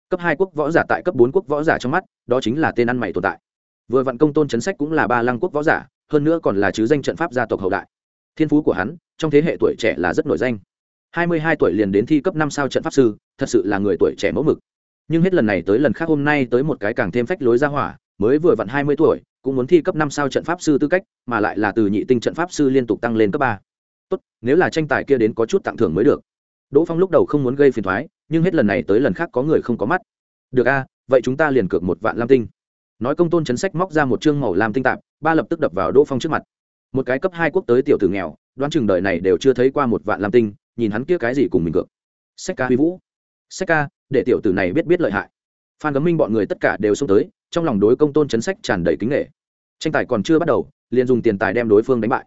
Cấp hai quốc võ giả tại cấp bốn quốc võ giả trong mắt, đó chính là tên ăn mày tồn tại. Vừa vạn công tôn chấn sách cũng là ba lăng quốc võ giả, hơn nữa còn là chứ danh trận pháp gia tộc hậu đại. Thiên phú của hắn, trong thế hệ tuổi trẻ là rất nổi danh. Hai mươi hai tuổi liền đến thi cấp năm sao trận pháp sư, thật sự là người tuổi trẻ mẫu mực nhưng hết lần này tới lần khác hôm nay tới một cái càng thêm phách lối ra hỏa, mới vừa vặn hai mươi tuổi, cũng muốn thi cấp năm sao trận pháp sư tư cách, mà lại là từ nhị tinh trận pháp sư liên tục tăng lên cấp ba. Tốt, nếu là tranh tài kia đến có chút tặng thưởng mới được. Đỗ phong lúc đầu không muốn gây phiền thoái, nhưng hết lần này tới lần khác có người không có mắt. Được a, vậy chúng ta liền cược một vạn lam tinh. Nói công tôn chấn sách móc ra một chương màu lam tinh tạp, ba lập tức đập vào đỗ phong trước mặt. Một cái cấp hai quốc tới tiểu tử nghèo, đoán chừng đời này đều chưa thấy qua một vạn lam tinh, nhìn hắn kia cái gì cùng mình cược. Sách ca huy vũ. Sách ca để tiểu tử này biết biết lợi hại. Phan cấm minh bọn người tất cả đều xông tới, trong lòng đối công tôn chấn sách tràn đầy kính nghệ tranh tài còn chưa bắt đầu, liền dùng tiền tài đem đối phương đánh bại.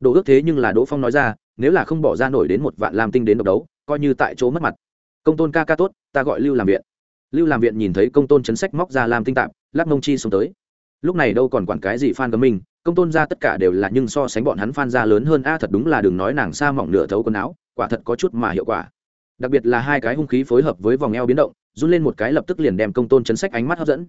Đồ ước thế nhưng là đỗ phong nói ra, nếu là không bỏ ra nổi đến một vạn lam tinh đến độc đấu, coi như tại chỗ mất mặt. Công tôn ca ca tốt, ta gọi lưu làm viện. Lưu làm viện nhìn thấy công tôn chấn sách móc ra lam tinh tạp lắc mông chi xuống tới. Lúc này đâu còn quản cái gì phan cấm minh, công tôn ra tất cả đều là nhưng so sánh bọn hắn phan ra lớn hơn, a, thật đúng là đừng nói nàng xa mỏng nửa thấu quần áo, quả thật có chút mà hiệu quả đặc biệt là hai cái hung khí phối hợp với vòng eo biến động, run lên một cái lập tức liền đem công tôn chấn sách ánh mắt hấp dẫn.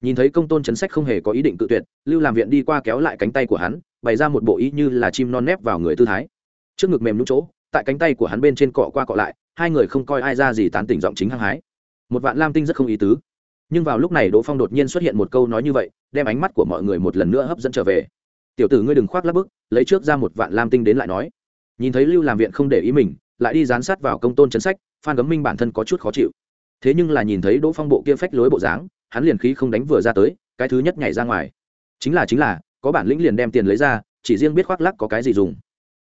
Nhìn thấy công tôn chấn sách không hề có ý định tự tuyệt, lưu làm viện đi qua kéo lại cánh tay của hắn, bày ra một bộ ý như là chim non nép vào người tư thái. Trước ngực mềm nhũ chỗ, tại cánh tay của hắn bên trên cọ qua cọ lại, hai người không coi ai ra gì tán tỉnh giọng chính hăng hái. Một vạn lam tinh rất không ý tứ. Nhưng vào lúc này đỗ phong đột nhiên xuất hiện một câu nói như vậy, đem ánh mắt của mọi người một lần nữa hấp dẫn trở về. Tiểu tử ngươi đừng khoác lắp bức, lấy trước ra một vạn lam tinh đến lại nói. Nhìn thấy lưu làm viện không để ý mình lại đi dán sát vào công tôn chấn sách, phan gấm minh bản thân có chút khó chịu. Thế nhưng là nhìn thấy đỗ phong bộ kia phách lối bộ dáng, hắn liền khí không đánh vừa ra tới, cái thứ nhất nhảy ra ngoài. Chính là chính là, có bản lĩnh liền đem tiền lấy ra, chỉ riêng biết khoác lắc có cái gì dùng.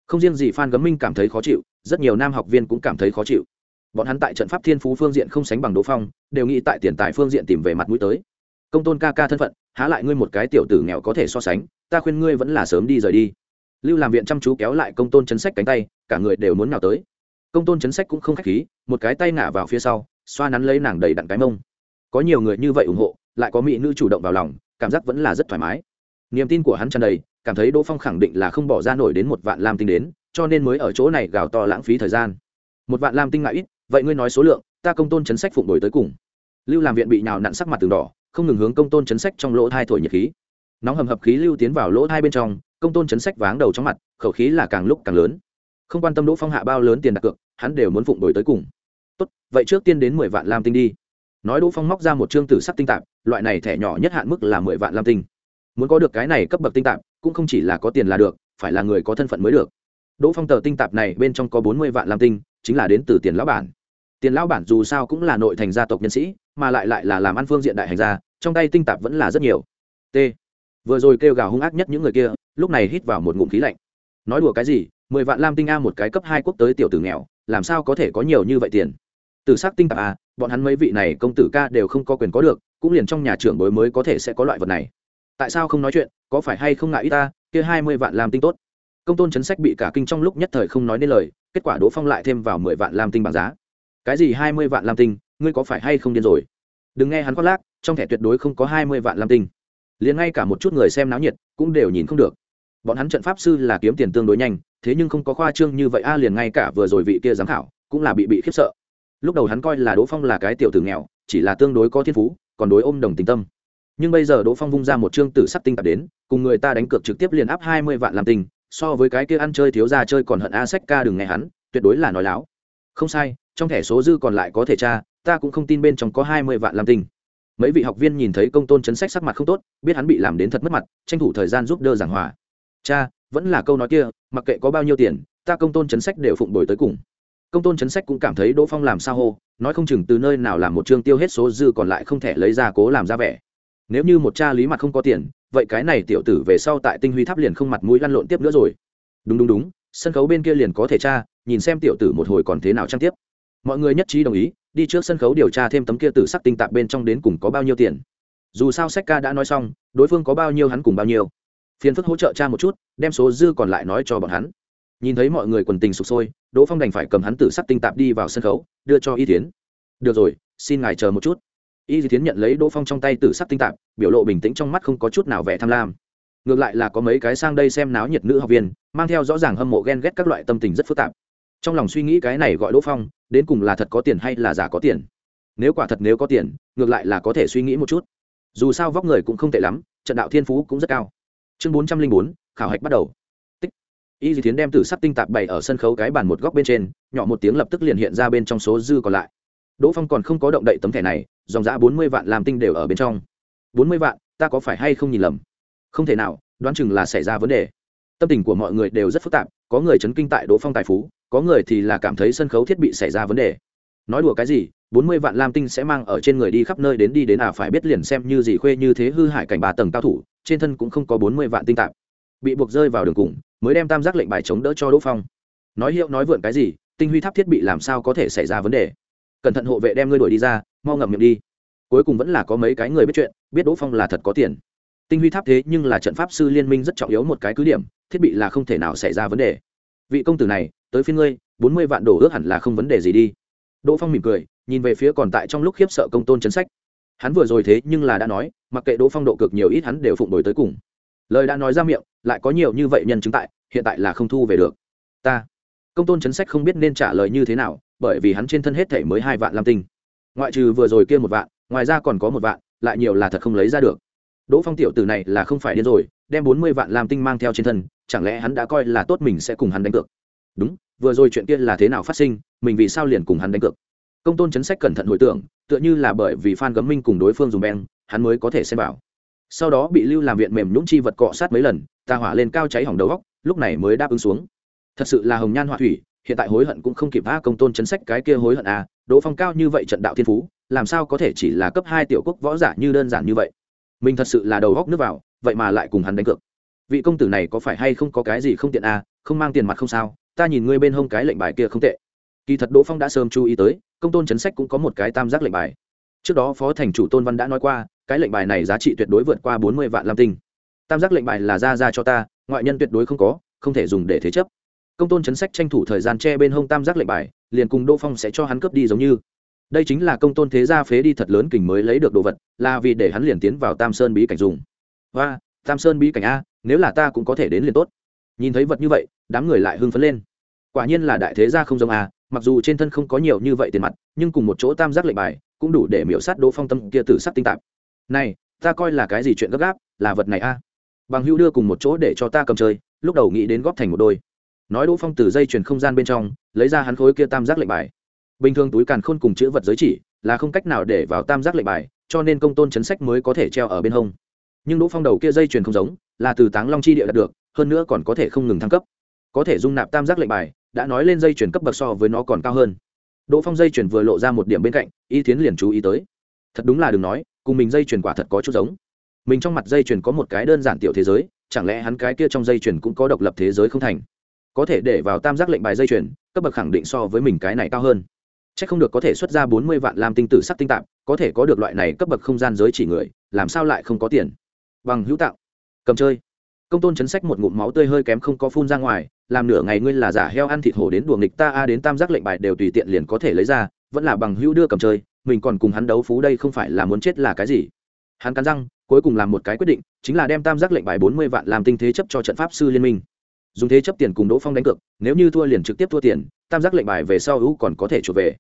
Không riêng gì phan gấm minh cảm thấy khó chịu, rất nhiều nam học viên cũng cảm thấy khó chịu. Bọn hắn tại trận pháp thiên phú phương diện không sánh bằng đỗ phong, đều nghĩ tại tiền tài phương diện tìm về mặt mũi tới. Công tôn ca ca thân phận, há lại ngươi một cái tiểu tử nghèo có thể so sánh, ta khuyên ngươi vẫn là sớm đi rời đi. Lưu làm viện chăm chú kéo lại công tôn chân sách cánh tay, cả người đều muốn nào tới công tôn chấn sách cũng không k h á c h khí, một cái tay ngả vào phía sau, xoa nắn lấy nàng đầy đặn cái mông. Có nhiều người như vậy ủng hộ, lại có mỹ nữ chủ động vào lòng, cảm giác vẫn là rất thoải mái. Niềm tin của hắn tràn đầy, cảm thấy đỗ phong khẳng định là không bỏ ra nổi đến một vạn lam tinh đến, cho nên mới ở chỗ này gào to lãng phí thời gian. Một vạn lam tinh ngại ít, vậy ngươi nói số lượng, ta công tôn chấn sách phụng đổi tới cùng. Lưu làm viện bị nhào nặn sắc mặt từng đỏ, không ngừng hướng công tôn chấn sách trong lỗ thai thổi nhiệt khí. Nóng hầm hập khí lưu tiến vào lỗ thai bên trong, công tôn chấn sách váng đầu trong mặt, khẩu khí là càng lúc càng lớn không quan tâm đỗ phong hạ bao lớn tiền đặt cược, hắn đều muốn phụng đổi tới cùng. Tốt, vậy trước tiên đến mười vạn lam tinh đi. Nói đỗ phong móc ra một chương tử sắc tinh tạp, loại này thẻ nhỏ nhất hạn mức là mười vạn lam tinh. Muốn có được cái này cấp bậc tinh tạp, cũng không chỉ là có tiền là được, phải là người có thân phận mới được. Đỗ phong tờ tinh tạp này bên trong có bốn mươi vạn lam tinh, chính là đến từ tiền lão bản. Tiền lão bản dù sao cũng là nội thành gia tộc nhân sĩ, mà lại lại là làm ăn phương diện đại hành gia, trong tay tinh tạp vẫn là rất nhiều. T. Vừa rồi kêu gào hung ác nhất những người kia, lúc này hít vào một ngụm khí lạnh. Nói đùa cái gì mười vạn lam tinh a một cái cấp hai quốc tới tiểu tử nghèo, làm sao có thể có nhiều như vậy tiền? Từ s ắ c tinh tạp a, bọn hắn mấy vị này công tử ca đều không có quyền có được, cũng liền trong nhà trưởng bối mới có thể sẽ có loại vật này. Tại sao không nói chuyện, có phải hay không ngại ít ta, kia hai mươi vạn lam tinh tốt. Công tôn chấn sách bị cả kinh trong lúc nhất thời không nói nên lời, kết quả đỗ phong lại thêm vào mười vạn lam tinh bằng giá. Cái gì hai mươi vạn lam tinh, ngươi có phải hay không điên rồi? Đừng nghe hắn khoác lác, trong thẻ tuyệt đối không có hai mươi vạn lam tinh. Liền ngay cả một chút người xem náo nhiệt, cũng đều nhìn không được. Bọn hắn trận pháp sư là kiếm tiền tương đối nhanh thế nhưng không có khoa trương như vậy a, liền ngay cả vừa rồi vị kia giám khảo cũng là bị bị khiếp sợ. Lúc đầu hắn coi là đỗ phong là cái tiểu tử nghèo, chỉ là tương đối có thiên phú, còn đối ôm đồng tình tâm. Nhưng bây giờ đỗ phong vung ra một chương tử sắc tinh tạp đến, cùng người ta đánh cược trực tiếp liền áp hai mươi vạn làm tình, so với cái kia ăn chơi thiếu ra chơi còn hận a sách ca đừng nghe hắn, tuyệt đối là nói láo. Không sai, trong thẻ số dư còn lại có thể tra, ta cũng không tin bên trong có hai mươi vạn làm tình. Mấy vị học viên nhìn thấy công tôn chấn sách sắc mặt không tốt, biết hắn bị làm đến thật mất mặt, tranh thủ thời gian giúp đỡ giảng hòa. Cha vẫn là câu nói kia, mặc kệ có bao nhiêu tiền, ta công tôn chấn sách đều phụng đổi tới cùng. Công tôn chấn sách cũng cảm thấy đỗ phong làm sao hô, nói không chừng từ nơi nào làm một chương tiêu hết số dư còn lại không thể lấy ra cố làm ra vẻ. Nếu như một cha lý mặt không có tiền, vậy cái này tiểu tử về sau tại tinh huy tháp liền không mặt mũi lăn lộn tiếp nữa rồi. Đúng đúng đúng, sân khấu bên kia liền có thể cha nhìn xem tiểu tử một hồi còn thế nào trang tiếp. Mọi người nhất trí đồng ý, đi trước sân khấu điều tra thêm tấm kia tử sắc tinh tạp bên trong đến cùng có bao nhiêu tiền. Dù sao sách ca đã nói xong, đối phương có bao nhiêu hắn cùng bao nhiêu phiền phức hỗ trợ cha một chút, đem số dư còn lại nói cho bọn hắn. Nhìn thấy mọi người quần tình sụp sôi, đỗ phong đành phải cầm hắn tử sắc tinh tạp đi vào sân khấu, đưa cho y tiến được rồi, xin ngài chờ một chút. Y tiến nhận lấy đỗ phong trong tay tử sắc tinh tạp, biểu lộ bình tĩnh trong mắt không có chút nào vẻ tham lam. Ngược lại là có mấy cái sang đây xem náo nhiệt nữ học viên, mang theo rõ ràng hâm mộ ghen ghét các loại tâm tình rất phức tạp. Trong lòng suy nghĩ cái này gọi đỗ phong, đến cùng là thật có tiền hay là giả có tiền? Nếu quả thật nếu có tiền, ngược lại là có thể suy nghĩ một chút. Dù sao vóc người cũng không tệ lắm, trận đạo thiên phú cũng rất cao chương bốn trăm linh bốn, khảo hạch bắt đầu. Tích. Y di tiến đem tử sắc tinh tạp bày ở sân khấu cái bàn một góc bên trên, nhỏ một tiếng lập tức liền hiện ra bên trong số dư còn lại. Đỗ phong còn không có động đậy tấm thẻ này, dòng giã bốn mươi vạn làm tinh đều ở bên trong. Bốn mươi vạn, ta có phải hay không nhìn lầm? Không thể nào, đoán chừng là xảy ra vấn đề. Tâm tình của mọi người đều rất phức tạp, có người chấn kinh tại đỗ phong tài phú, có người thì là cảm thấy sân khấu thiết bị xảy ra vấn đề nói đùa cái gì, bốn mươi vạn lam tinh sẽ mang ở trên người đi khắp nơi đến đi đến à phải biết liền xem như gì khuê như thế hư hại cảnh ba tầng cao thủ, trên thân cũng không có bốn mươi vạn tinh tạp. Bị buộc rơi vào đường cùng, mới đem tam giác lệnh bài chống đỡ cho đỗ phong. Nói hiệu nói vượn cái gì, tinh huy tháp thiết bị làm sao có thể xảy ra vấn đề? Cẩn thận hộ vệ đem ngươi đuổi đi ra, mau ngậm miệng đi. Cuối cùng vẫn là có mấy cái người biết chuyện, biết đỗ phong là thật có tiền. Tinh huy tháp thế nhưng là trận pháp sư liên minh rất trọng yếu một cái cứ điểm, thiết bị là không thể nào xảy ra vấn đề. Vị công tử này, tới phiên ngươi, bốn mươi vạn đổ ước hẳn là không vấn đề gì đi đỗ phong mỉm cười, nhìn về phía còn tại trong lúc khiếp sợ công tôn chấn sách. Hắn vừa rồi thế nhưng là đã nói, mặc kệ đỗ phong độ cực nhiều ít hắn đều phụng đổi tới cùng. Lời đã nói ra miệng, lại có nhiều như vậy nhân chứng tại, hiện tại là không thu về được. Ta, công tôn chấn sách không biết nên trả lời như thế nào, bởi vì hắn trên thân hết thể mới hai vạn lam tinh. Ngoại trừ vừa rồi kia một vạn, ngoài ra còn có một vạn, lại nhiều là thật không lấy ra được. Đỗ phong tiểu tử này là không phải điên rồi, đem bốn mươi vạn lam tinh mang theo trên thân, chẳng lẽ hắn đã coi là tốt mình sẽ cùng hắn đánh cược? Đúng vừa rồi chuyện kia là thế nào phát sinh, mình vì sao liền cùng hắn đánh cược? Công tôn chấn sách cẩn thận hồi tưởng, tựa như là bởi vì phan gấm minh cùng đối phương dùng beng, hắn mới có thể xem bảo sau đó bị lưu làm viện mềm nhũng chi vật cọ sát mấy lần ta hỏa lên cao cháy hỏng đầu góc lúc này mới đáp ứng xuống. Thật sự là hồng nhan họa thủy, hiện tại hối hận cũng không kịp a công tôn chấn sách cái kia hối hận à đỗ phong cao như vậy trận đạo thiên phú, làm sao có thể chỉ là cấp hai tiểu quốc võ giả như đơn giản như vậy? Mình thật sự là đầu góc nước vào, vậy mà lại cùng hắn đánh cược. Vị công tử này có phải hay không có cái gì không tiện à không mang tiền mặt không sao, ta nhìn ngươi bên hông cái lệnh bài kia không tệ. Kỳ thật đỗ phong đã sớm chú ý tới, công tôn chấn sách cũng có một cái tam giác lệnh bài. Trước đó phó thành chủ tôn văn đã nói qua, cái lệnh bài này giá trị tuyệt đối vượt qua bốn mươi vạn lam tinh. Tam giác lệnh bài là ra ra cho ta, ngoại nhân tuyệt đối không có, không thể dùng để thế chấp. Công tôn chấn sách tranh thủ thời gian che bên hông tam giác lệnh bài, liền cùng đỗ phong sẽ cho hắn cướp đi giống như. Đây chính là công tôn thế gia phế đi thật lớn kình mới lấy được đồ vật, là vì để hắn liền tiến vào tam sơn bí cảnh dùng. Và tam sơn bí cảnh a, nếu là ta cũng có thể đến liền tốt nhìn thấy vật như vậy, đám người lại hưng phấn lên. Quả nhiên là đại thế gia không giống à? mặc dù trên thân không có nhiều như vậy tiền mặt, nhưng cùng một chỗ tam giác lệnh bài, cũng đủ để miễu sát đỗ phong tâm kia tử sắc tinh tạp. Này, ta coi là cái gì chuyện gấp gáp, là vật này a bằng hữu đưa cùng một chỗ để cho ta cầm chơi, lúc đầu nghĩ đến góp thành một đôi. Nói đỗ phong từ dây chuyền không gian bên trong, lấy ra hắn khối kia tam giác lệnh bài. Bình thường túi càn khôn cùng chữ vật giới chỉ, là không cách nào để vào tam giác lệnh bài, cho nên công tôn chấn sách mới có thể treo ở bên hông. Nhưng đỗ phong đầu kia dây chuyền không giống, là từ táng long chi địa đạt được hơn nữa còn có thể không ngừng thăng cấp. Có thể dung nạp tam giác lệnh bài đã nói lên dây chuyển cấp bậc so với nó còn cao hơn. Đỗ phong dây chuyển vừa lộ ra một điểm bên cạnh y tiến liền chú ý tới. Thật đúng là đừng nói cùng mình dây chuyển quả thật có chút giống. Mình trong mặt dây chuyển có một cái đơn giản tiểu thế giới chẳng lẽ hắn cái kia trong dây chuyển cũng có độc lập thế giới không thành? Có thể để vào tam giác lệnh bài dây chuyển, cấp bậc khẳng định so với mình cái này cao hơn. C h ắ c không được có thể xuất ra bốn mươi vạn lam tinh tử sắc tinh tạp có thể có được loại này cấp bậc không gian giới chỉ người làm sao lại không có tiền? Bằng hữu tạo cầm chơi công tôn chấn sách một ngụm máu tươi hơi kém không có phun ra ngoài, làm nửa ngày ngươi là giả heo ăn thịt hổ đến đùa nghịch ta, a, đến tam giác lệnh bài đều tùy tiện liền có thể lấy ra, vẫn là bằng hữu đưa cầm chơi, mình còn cùng hắn đấu phú đây không phải là muốn chết là cái gì? Hắn cắn răng, cuối cùng làm một cái quyết định, chính là đem tam giác lệnh bài bốn mươi vạn làm tinh thế chấp cho trận pháp sư liên minh. Dùng thế chấp tiền cùng đỗ phong đánh cược, nếu như thua liền trực tiếp thua tiền, tam giác lệnh bài về sau hữu còn có thể chuộc về.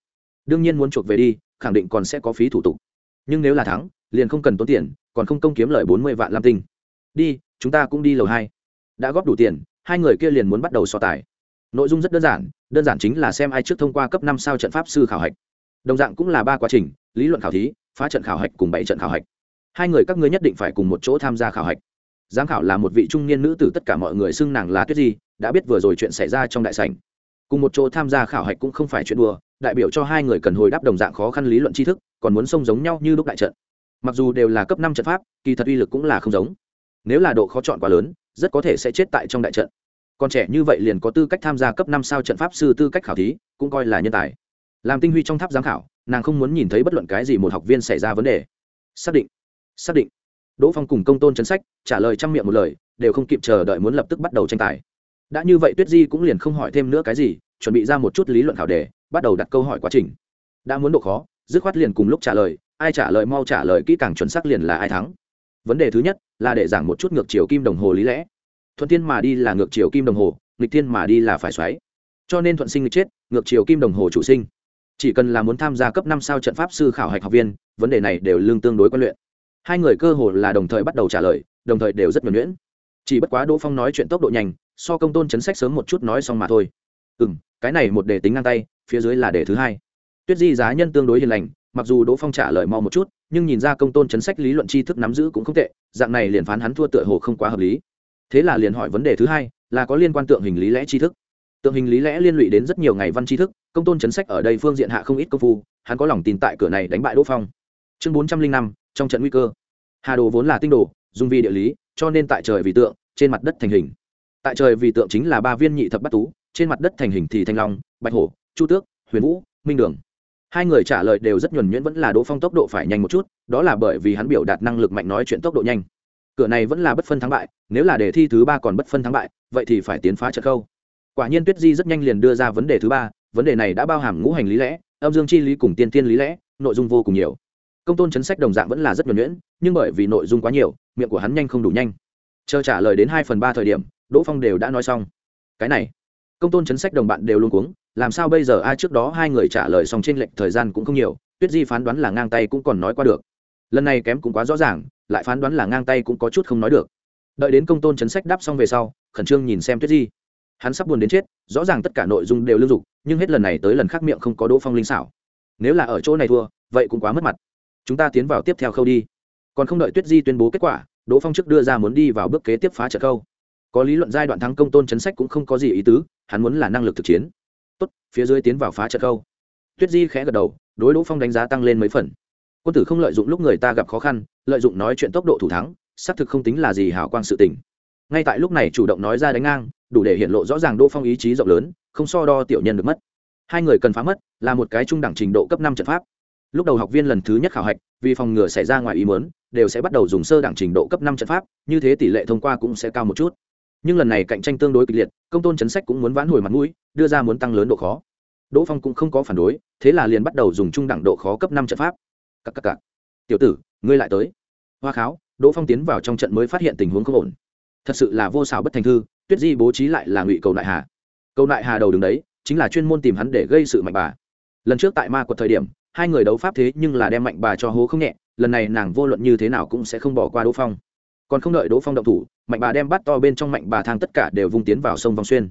Đương nhiên muốn chuộc về đi, khẳng định còn sẽ có phí thủ tục. Nhưng nếu là thắng, liền không cần tốn tiền, còn không công kiếm lời bốn mươi vạn lam tinh đi, chúng ta cũng đi lầu hai. Đã góp đủ tiền, hai người kia liền muốn bắt đầu so tài. Nội dung rất đơn giản đơn giản chính là xem ai trước thông qua cấp năm sao trận pháp sư khảo hạch. Đồng dạng cũng là ba quá trình, lý luận khảo thí, phá trận khảo hạch cùng bảy trận khảo hạch. Hai người các ngươi nhất định phải cùng một chỗ tham gia khảo hạch. Giám khảo là một vị trung niên nữ tử, tất cả mọi người xưng nàng là tuyết di, đã biết vừa rồi chuyện xảy ra trong đại sảnh. Cùng một chỗ tham gia khảo hạch cũng không phải chuyện đùa, đại biểu cho hai người cần hồi đáp đồng dạng khó khăn lý luận tri thức, còn muốn xông giống nhau như lúc đại trận. Mặc dù đều là cấp năm trận pháp, kỳ thật uy lực cũng là không giống nếu là độ khó chọn quá lớn, rất có thể sẽ chết tại trong đại trận. Còn trẻ như vậy liền có tư cách tham gia cấp năm sao trận pháp sư tư cách khảo thí, cũng coi là nhân tài. Làm tinh huy trong tháp giám khảo, nàng không muốn nhìn thấy bất luận cái gì một học viên xảy ra vấn đề. Xác định. Xác định. Đỗ phong cùng công tôn chấn sách, trả lời trang miệng một lời, đều không kịp chờ đợi muốn lập tức bắt đầu tranh tài. Đã như vậy tuyết di cũng liền không hỏi thêm nữa cái gì, chuẩn bị ra một chút lý luận khảo đề, bắt đầu đặt câu hỏi quá trình. Đã muốn độ khó, dứt khoát liền cùng lúc trả lời, ai trả lời mau trả lời kỹ càng chuẩn xác liền là ai thắng vấn đề thứ nhất là để giảng một chút ngược chiều kim đồng hồ lý lẽ. Thuận tiên mà đi là ngược chiều kim đồng hồ, nghịch tiên mà đi là phải xoáy. Cho nên thuận sinh nghịch chết, ngược chiều kim đồng hồ chủ sinh. Chỉ cần là muốn tham gia cấp năm sao trận pháp sư khảo hạch học viên, vấn đề này đều lương tương đối quan luyện. Hai người cơ hồ là đồng thời bắt đầu trả lời, đồng thời đều rất nhuẩn nhuyễn. Chỉ bất quá đỗ phong nói chuyện tốc độ nhanh, so công tôn chấn sách sớm một chút nói xong mà thôi. Ừ m cái này một đề tính ngang tay, phía dưới là đề thứ hai. Tuyết di giá nhân tương đối hiền lành mặc dù đỗ phong trả lời mau một chút, nhưng nhìn ra công tôn chấn sách lý luận tri thức nắm giữ cũng không tệ, dạng này liền phán hắn thua tựa hồ không quá hợp lý. Thế là liền hỏi vấn đề thứ hai, là có liên quan tượng hình lý lẽ tri thức. Tượng hình lý lẽ liên lụy đến rất nhiều ngày văn tri thức, công tôn chấn sách ở đây phương diện hạ không ít công phu, hắn có lòng tin tại cửa này đánh bại đỗ phong. Chương bốn trăm linh năm, trong trận nguy cơ. Hà đồ vốn là tinh đồ dung vi địa lý, cho nên tại trời vì tượng, trên mặt đất thành hình. Tại trời vì tượng chính là ba viên nhị thập bát tú, trên mặt đất thành hình thì thanh long, bạch hổ, chu tước, huyền vũ, minh đường hai người trả lời đều rất nhuần nhuyễn vẫn là đỗ phong tốc độ phải nhanh một chút, đó là bởi vì hắn biểu đạt năng lực mạnh nói chuyện tốc độ nhanh. Cửa này vẫn là bất phân thắng bại, nếu là đề thi thứ ba còn bất phân thắng bại, vậy thì phải tiến phá trận khâu. Quả nhiên tuyết di rất nhanh liền đưa ra vấn đề thứ ba, vấn đề này đã bao hàm ngũ hành lý lẽ, âm dương chi lý cùng tiên tiên lý lẽ, nội dung vô cùng nhiều. Công tôn chấn sách đồng dạng vẫn là rất nhuẩn nhuyễn, nhưng bởi vì nội dung quá nhiều, miệng của hắn nhanh không đủ nhanh. Chờ trả lời đến hai phần ba thời điểm, đỗ phong đều đã nói xong. Cái này, công tôn chấn sách đồng bạn đều luôn cuống làm sao bây giờ? Ai trước đó hai người trả lời xong trên lệnh thời gian cũng không nhiều, tuyết di phán đoán là ngang tay cũng còn nói qua được. Lần này kém cũng quá rõ ràng, lại phán đoán là ngang tay cũng có chút không nói được. Đợi đến công tôn chấn sách đáp xong về sau, khẩn trương nhìn xem tuyết di. Hắn sắp buồn đến chết, rõ ràng tất cả nội dung đều lưu dục, nhưng hết lần này tới lần khác miệng không có đỗ phong linh xảo. Nếu là ở chỗ này thua, vậy cũng quá mất mặt. Chúng ta tiến vào tiếp theo khâu đi. Còn không đợi tuyết di tuyên bố kết quả, đỗ phong trước đưa ra muốn đi vào bước kế tiếp phá trợ khâu. Có lý luận giai đoạn thắng công tôn chấn sách cũng không có gì ý tứ, hắn muốn là năng lực thực chiến tốt, phía dưới tiến vào phá trận khâu. Tuyết di khẽ gật đầu, đối đỗ phong đánh giá tăng lên mấy phần. Quân tử không lợi dụng lúc người ta gặp khó khăn, lợi dụng nói chuyện tốc độ thủ thắng, xác thực không tính là gì hào quang sự tình. Ngay tại lúc này chủ động nói ra đánh ngang, đủ để hiện lộ rõ ràng đỗ phong ý chí rộng lớn, không so đo tiểu nhân được mất. Hai người cần phá mất, là một cái trung đẳng trình độ cấp năm trận pháp. Lúc đầu học viên lần thứ nhất khảo hạch, vì phòng ngừa xảy ra ngoài ý muốn, đều sẽ bắt đầu dùng sơ đẳng trình độ cấp năm trận pháp, như thế tỷ lệ thông qua cũng sẽ cao một chút. Nhưng lần này cạnh tranh tương đối kịch liệt, công tôn chấn sách cũng muốn vãn hồi mặt mũi đưa ra muốn tăng lớn độ khó. Đỗ phong cũng không có phản đối, thế là liền bắt đầu dùng trung đẳng độ khó cấp năm trận pháp. Cặp cặp cặp tiểu tử, ngươi lại tới. Hoa kháo, đỗ phong tiến vào trong trận mới phát hiện tình huống không ổn. Thật sự là vô xảo bất thành thư, tuyết di bố trí lại là ngụy cầu đại hà. Cầu đại hà đầu đứng đấy, chính là chuyên môn tìm hắn để gây sự mạnh bà. Lần trước tại ma quật thời điểm, hai người đấu pháp thế nhưng là đem mạnh bà cho hố không nhẹ, lần này nàng vô luận như thế nào cũng sẽ không bỏ qua đỗ phong. Còn không đợi đỗ phong động thủ, mạnh bà đem bắt to bên trong mạnh bà thang tất cả đều vung tiến vào sông vòng xuyên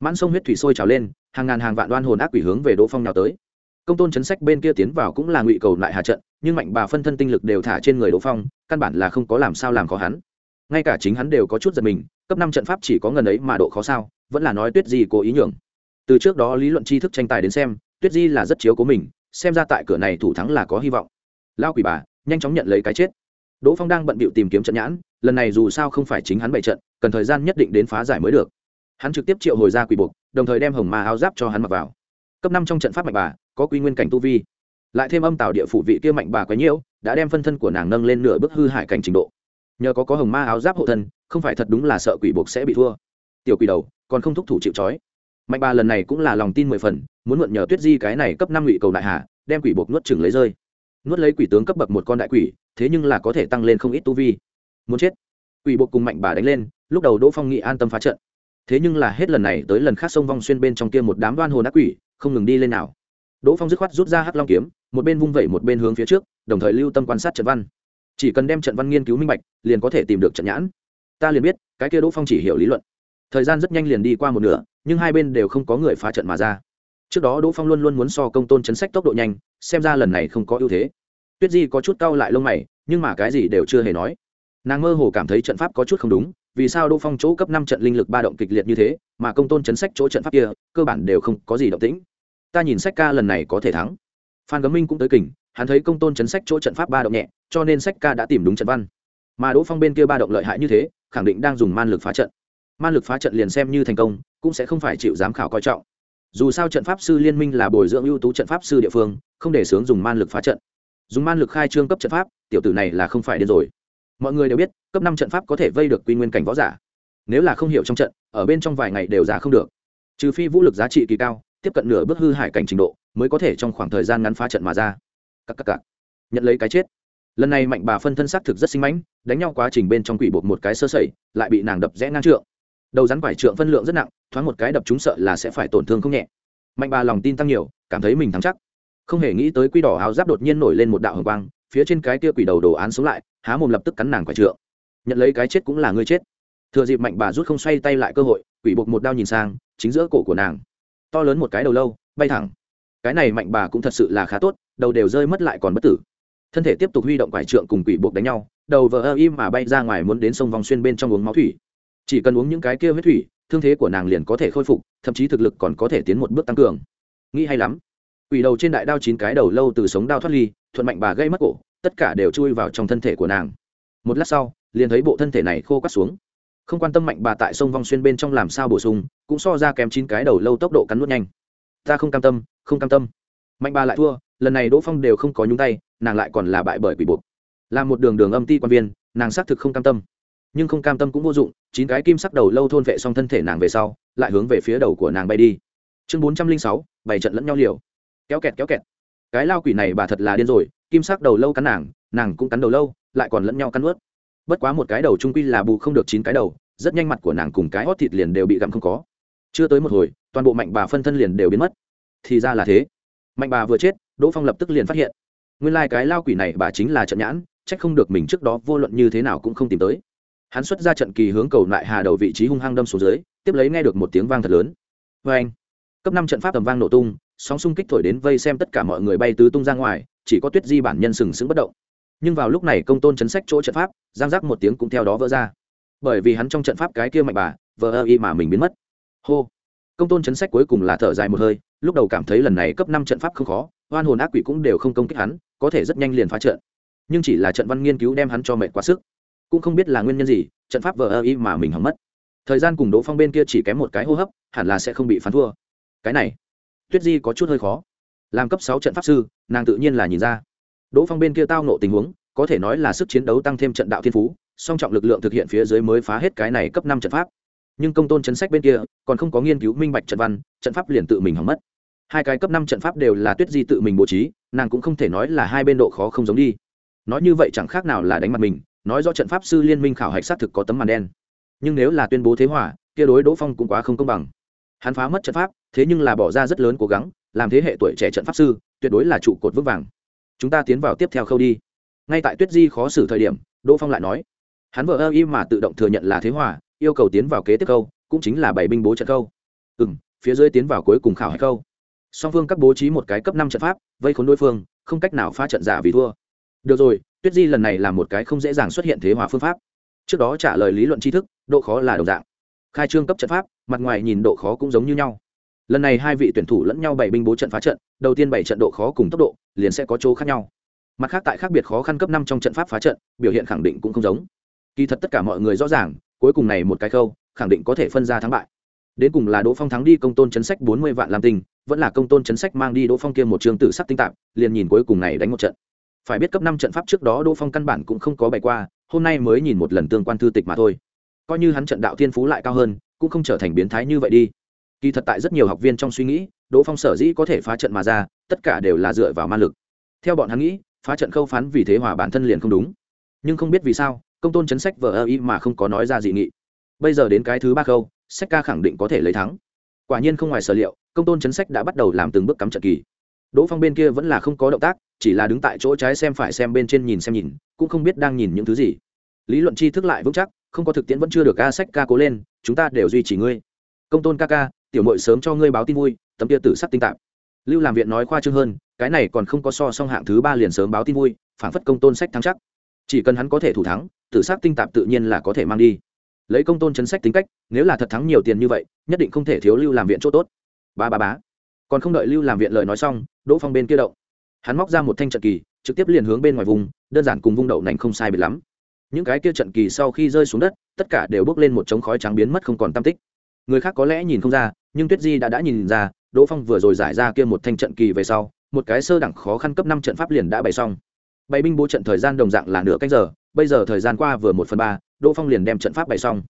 mãn sông huyết thủy sôi trào lên, hàng ngàn hàng vạn đoan hồn ác quỷ hướng về đỗ phong nào tới. Công tôn chấn sách bên kia tiến vào cũng là ngụy cầu lại hạ trận, nhưng mạnh bà phân thân tinh lực đều thả trên người đỗ phong, căn bản là không có làm sao làm khó hắn. Ngay cả chính hắn đều có chút giật mình, cấp năm trận pháp chỉ có ngần ấy mà độ khó sao, vẫn là nói tuyết di cố ý nhường. Từ trước đó lý luận tri thức tranh tài đến xem, tuyết di là rất chiếu cố mình, xem ra tại cửa này thủ thắng là có hy vọng. Lao quỷ bà, nhanh chóng nhận lấy cái chết. Đỗ phong đang bận bịu tìm kiếm trận nhãn, lần này dù sao không phải chính hắn bày trận, cần thời gian nhất định đến phá giải mới được hắn trực tiếp triệu hồi ra quỷ buộc, đồng thời đem hồng ma áo giáp cho hắn mặc vào. Cấp năm trong trận pháp mạnh bà, có quy nguyên cảnh tu vi. Lại thêm âm tạo địa phủ vị kia mạnh bà quấy nhiễu, đã đem phân thân của nàng nâng lên nửa bước hư hại cảnh trình độ. Nhờ có có hồng ma áo giáp hộ thân, không phải thật đúng là sợ quỷ buộc sẽ bị thua. Tiểu quỷ đầu, còn không thúc thủ chịu trói. Mạnh bà lần này cũng là lòng tin mười phần, muốn mượn nhờ tuyết di cái này cấp năm ngụy cầu đại hà đem quỷ buộc nuốt chừng lấy rơi. Nuốt lấy quỷ tướng cấp bậc một con đại quỷ, thế nhưng là có thể tăng lên không ít tu vi. Muốn chết. Quỷ buộc cùng mạnh bà đánh lên, lúc đầu đỗ phong nghị an tâm phá trận thế nhưng là hết lần này tới lần khác sông vong xuyên bên trong kia một đám đoan hồn ác quỷ, không ngừng đi lên nào. Đỗ phong dứt khoát rút ra hắc long kiếm, một bên vung vẩy một bên hướng phía trước, đồng thời lưu tâm quan sát trận văn. Chỉ cần đem trận văn nghiên cứu minh bạch, liền có thể tìm được trận nhãn. Ta liền biết, cái kia đỗ phong chỉ hiểu lý luận. Thời gian rất nhanh liền đi qua một nửa, nhưng hai bên đều không có người phá trận mà ra. Trước đó đỗ phong luôn luôn muốn so công tôn chấn sách tốc độ nhanh, xem ra lần này không có ưu thế. Tuyết di có chút cau lại lông mày, nhưng mà cái gì đều chưa hề nói. Nàng mơ hồ cảm thấy trận pháp có chút không đúng vì sao đỗ phong chỗ cấp năm trận linh lực ba động kịch liệt như thế, mà công tôn chấn sách chỗ trận pháp kia, cơ bản đều không có gì động tĩnh. Ta nhìn sách ca lần này có thể thắng. Phan gấm minh cũng tới kình, hắn thấy công tôn chấn sách chỗ trận pháp ba động nhẹ, cho nên sách ca đã tìm đúng trận văn. Mà đỗ phong bên kia ba động lợi hại như thế, khẳng định đang dùng man lực phá trận. Man lực phá trận liền xem như thành công, cũng sẽ không phải chịu giám khảo coi trọng. Dù sao trận pháp sư liên minh là bồi dưỡng ưu tú trận pháp sư địa phương, không để sướng dùng man lực phá trận. Dùng man lực khai trương cấp trận pháp, tiểu tử này là không phải điên rồi mọi người đều biết, cấp năm trận pháp có thể vây được quy nguyên cảnh võ giả. Nếu là không hiểu trong trận, ở bên trong vài ngày đều giả không được. Trừ phi vũ lực giá trị kỳ cao, tiếp cận nửa bước hư hải cảnh trình độ, mới có thể trong khoảng thời gian ngắn phá trận mà ra. Cắc cắc cắc. nhận lấy cái chết. Lần này mạnh bà phân thân xác thực rất sinh mãnh, đánh nhau quá trình bên trong quỷ buộc một cái sơ sẩy, lại bị nàng đập rẽ ngang trượng. Đầu rắn quải trượng phân lượng rất nặng, thoáng một cái đập chúng sợ là sẽ phải tổn thương không nhẹ. Mạnh bà lòng tin tăng nhiều, cảm thấy mình thắng chắc. Không hề nghĩ tới quy đỏ áo giáp đột nhiên nổi lên một đạo hồng quang, phía trên cái kia quỷ đầu đồ án sống lại há mồm lập tức cắn nàng quả trượng. Nhận lấy cái chết cũng là ngươi chết. Thừa dịp mạnh bà rút không xoay tay lại cơ hội, quỷ buộc một đao nhìn sang, chính giữa cổ của nàng. To lớn một cái đầu lâu, bay thẳng. Cái này mạnh bà cũng thật sự là khá tốt, đầu đều rơi mất lại còn bất tử. Thân thể tiếp tục huy động quải trượng cùng quỷ buộc đánh nhau, đầu vờ ơ im mà bay ra ngoài muốn đến sông vòng xuyên bên trong uống máu thủy. Chỉ cần uống những cái kia huyết thủy, thương thế của nàng liền có thể khôi phục, thậm chí thực lực còn có thể tiến một bước tăng cường. Nghĩ hay lắm. Quỷ đầu trên đại đao chín cái đầu lâu từ sống đao thoát ly, thuận mạnh bà gây mất cổ tất cả đều chui vào trong thân thể của nàng. Một lát sau, liền thấy bộ thân thể này khô cắt xuống. Không quan tâm mạnh bà tại sông vong xuyên bên trong làm sao bổ sung, cũng so ra kém chín cái đầu lâu tốc độ cắn nuốt nhanh. Ta không cam tâm, không cam tâm. Mạnh bà lại thua, lần này đỗ phong đều không có nhúng tay, nàng lại còn là bại bởi quỷ buộc. Là một đường đường âm ti quan viên, nàng xác thực không cam tâm. Nhưng không cam tâm cũng vô dụng, chín cái kim sắc đầu lâu thôn vệ xong thân thể nàng về sau, lại hướng về phía đầu của nàng bay đi. Chương bốn trăm linh sáu bảy trận lẫn nhau liều. Kéo kẹt kéo kẹt. Cái lao quỷ này bà thật là điên rồi kim sắc đầu lâu cắn nàng nàng cũng cắn đầu lâu, lại còn lẫn nhau cắn ướt bất quá một cái đầu trung quy là bù không được chín cái đầu, rất nhanh mặt của nàng cùng cái hót thịt liền đều bị gặm không có. Chưa tới một hồi, toàn bộ mạnh bà phân thân liền đều biến mất. Thì ra là thế. Mạnh bà vừa chết, đỗ phong lập tức liền phát hiện. Nguyên lai、like、cái lao quỷ này bà chính là trận nhãn c h ắ c không được mình trước đó vô luận như thế nào cũng không tìm tới. Hắn xuất ra trận kỳ hướng cầu lại hà đầu vị trí hung hăng đâm xuống dưới, tiếp lấy nghe được một tiếng vang thật lớn. Vê anh cấp năm trận pháp tầm vang nổ tung, sóng xung kích thổi đến vây xem tất cả mọi người bay tứ tung ra ngoài chỉ có tuyết di bản nhân sừng sững bất động. Nhưng vào lúc này công tôn chấn sách chỗ trận pháp, giang giác một tiếng cũng theo đó vỡ ra. Bởi vì hắn trong trận pháp cái kia mạnh bà, vờ ơ y mà mình biến mất. Hô! Công tôn chấn sách cuối cùng là thở dài một hơi, lúc đầu cảm thấy lần này cấp năm trận pháp không khó, oan hồn ác quỷ cũng đều không công kích hắn, có thể rất nhanh liền phá trận. Nhưng chỉ là trận văn nghiên cứu đem hắn cho mệt quá sức. Cũng không biết là nguyên nhân gì, trận pháp vờ ơ y mà mình hỏng mất. Thời gian cùng đỗ phong bên kia chỉ kém một cái hô hấp, hẳn là sẽ không bị phán thua. Cái này, tuyết di có chút hơi khó làm cấp sáu trận pháp sư, nàng tự nhiên là nhìn ra. Đỗ phong bên kia tao nộ tình huống, có thể nói là sức chiến đấu tăng thêm trận đạo thiên phú, song trọng lực lượng thực hiện phía dưới mới phá hết cái này cấp năm trận pháp. Nhưng công tôn chấn sách bên kia, còn không có nghiên cứu minh bạch trận văn, trận pháp liền tự mình hỏng mất. Hai cái cấp năm trận pháp đều là tuyết di tự mình bố trí, nàng cũng không thể nói là hai bên độ khó không giống đi. Nói như vậy chẳng khác nào là đánh mặt mình, nói do trận pháp sư liên minh khảo hạch xác thực có tấm màn đen. Nhưng nếu là tuyên bố thế hỏa kia đối đỗ phong cũng quá không công bằng. Hắn phá mất trận pháp, thế nhưng là bỏ ra rất lớn cố gắng làm thế hệ tuổi trẻ trận pháp sư, tuyệt đối là trụ cột vững vàng. Chúng ta tiến vào tiếp theo khâu đi. Ngay tại tuyết di khó xử thời điểm, đỗ phong lại nói, hắn vợ ơ y mà tự động thừa nhận là thế hòa, yêu cầu tiến vào kế tiếp khâu cũng chính là bảy binh bố trận khâu ừ m phía dưới tiến vào cuối cùng khảo hạch khâu song phương các bố trí một cái cấp năm trận pháp, vây khốn đối phương, không cách nào phá trận giả vì thua. Được rồi, tuyết di lần này là một cái không dễ dàng xuất hiện thế hòa phương pháp. Trước đó trả lời lý luận tri thức, độ khó là đồng dạng. Khai trương cấp trận pháp, mặt ngoài nhìn độ khó cũng giống như nhau lần này hai vị tuyển thủ lẫn nhau bảy binh bố trận phá trận, đầu tiên bảy trận độ khó cùng tốc độ, liền sẽ có chỗ khác nhau. Mặt khác tại khác biệt khó khăn cấp năm trong trận pháp phá trận, biểu hiện khẳng định cũng không giống. Kỳ thật tất cả mọi người rõ ràng, cuối cùng này một cái khâu, khẳng định có thể phân ra thắng bại. Đến cùng là đỗ phong thắng đi công tôn chấn sách bốn mươi vạn làm tình, vẫn là công tôn chấn sách mang đi đỗ phong kia một trường tử sắc tinh tạp, liền nhìn cuối cùng này đánh một trận. Phải biết cấp năm trận pháp trước đó đỗ phong căn bản cũng không có bày qua, hôm nay mới nhìn một lần tương quan thư tịch mà thôi. Coi như hắn trận đạo thiên phú lại cao hơn, cũng không trở thành biến thái như vậy đi kỳ thật tại rất nhiều học viên trong suy nghĩ, đỗ phong sở dĩ có thể phá trận mà ra, tất cả đều là dựa vào ma lực. Theo bọn hắn nghĩ, phá trận khâu phán vì thế hòa bản thân liền không đúng. Nhưng không biết vì sao, công tôn chấn sách vờ ơ y mà không có nói ra dị nghị. Bây giờ đến cái thứ ba khâu, sách ca khẳng định có thể lấy thắng. Quả nhiên không ngoài sở liệu, công tôn chấn sách đã bắt đầu làm từng bước cắm trận kỳ. Đỗ phong bên kia vẫn là không có động tác, chỉ là đứng tại chỗ trái xem phải xem bên trên nhìn xem nhìn, cũng không biết đang nhìn những thứ gì. Lý luận tri thức lại vững chắc, không có thực tiễn vẫn chưa được ca sách ca cố lên, chúng ta đều duy trì ngươi. Công tôn ca ca tiểu mội sớm cho ngươi báo tin vui, tấm tia tử sắc tinh tạp. Lưu làm viện nói khoa trương hơn, cái này còn không có so song hạng thứ ba liền sớm báo tin vui, phản phất công tôn sách thắng chắc. Chỉ cần hắn có thể thủ thắng, tử sắc tinh tạp tự nhiên là có thể mang đi. Lấy công tôn chấn sách tính cách, nếu là thật thắng nhiều tiền như vậy, nhất định không thể thiếu lưu làm viện chỗ tốt. Ba ba bá còn không đợi lưu làm viện lời nói xong, đỗ phong bên kia động. Hắn móc ra một thanh trận kỳ, trực tiếp liền hướng bên ngoài vùng, đơn giản cùng vung đậu nành không sai biệt lắm. Những cái kia trận kỳ sau khi rơi xuống đất, tất cả đều bốc lên một trống khói trắng biến mất không còn tam tích người khác có lẽ nhìn không ra, nhưng tuyết di đã đã nhìn ra, đỗ phong vừa rồi giải ra kia một thanh trận kỳ về sau, một cái sơ đẳng khó khăn cấp năm trận pháp liền đã bày xong. Bày binh bố trận thời gian đồng dạng là nửa canh giờ, bây giờ thời gian qua vừa một phần ba, đỗ phong liền đem trận pháp bày xong.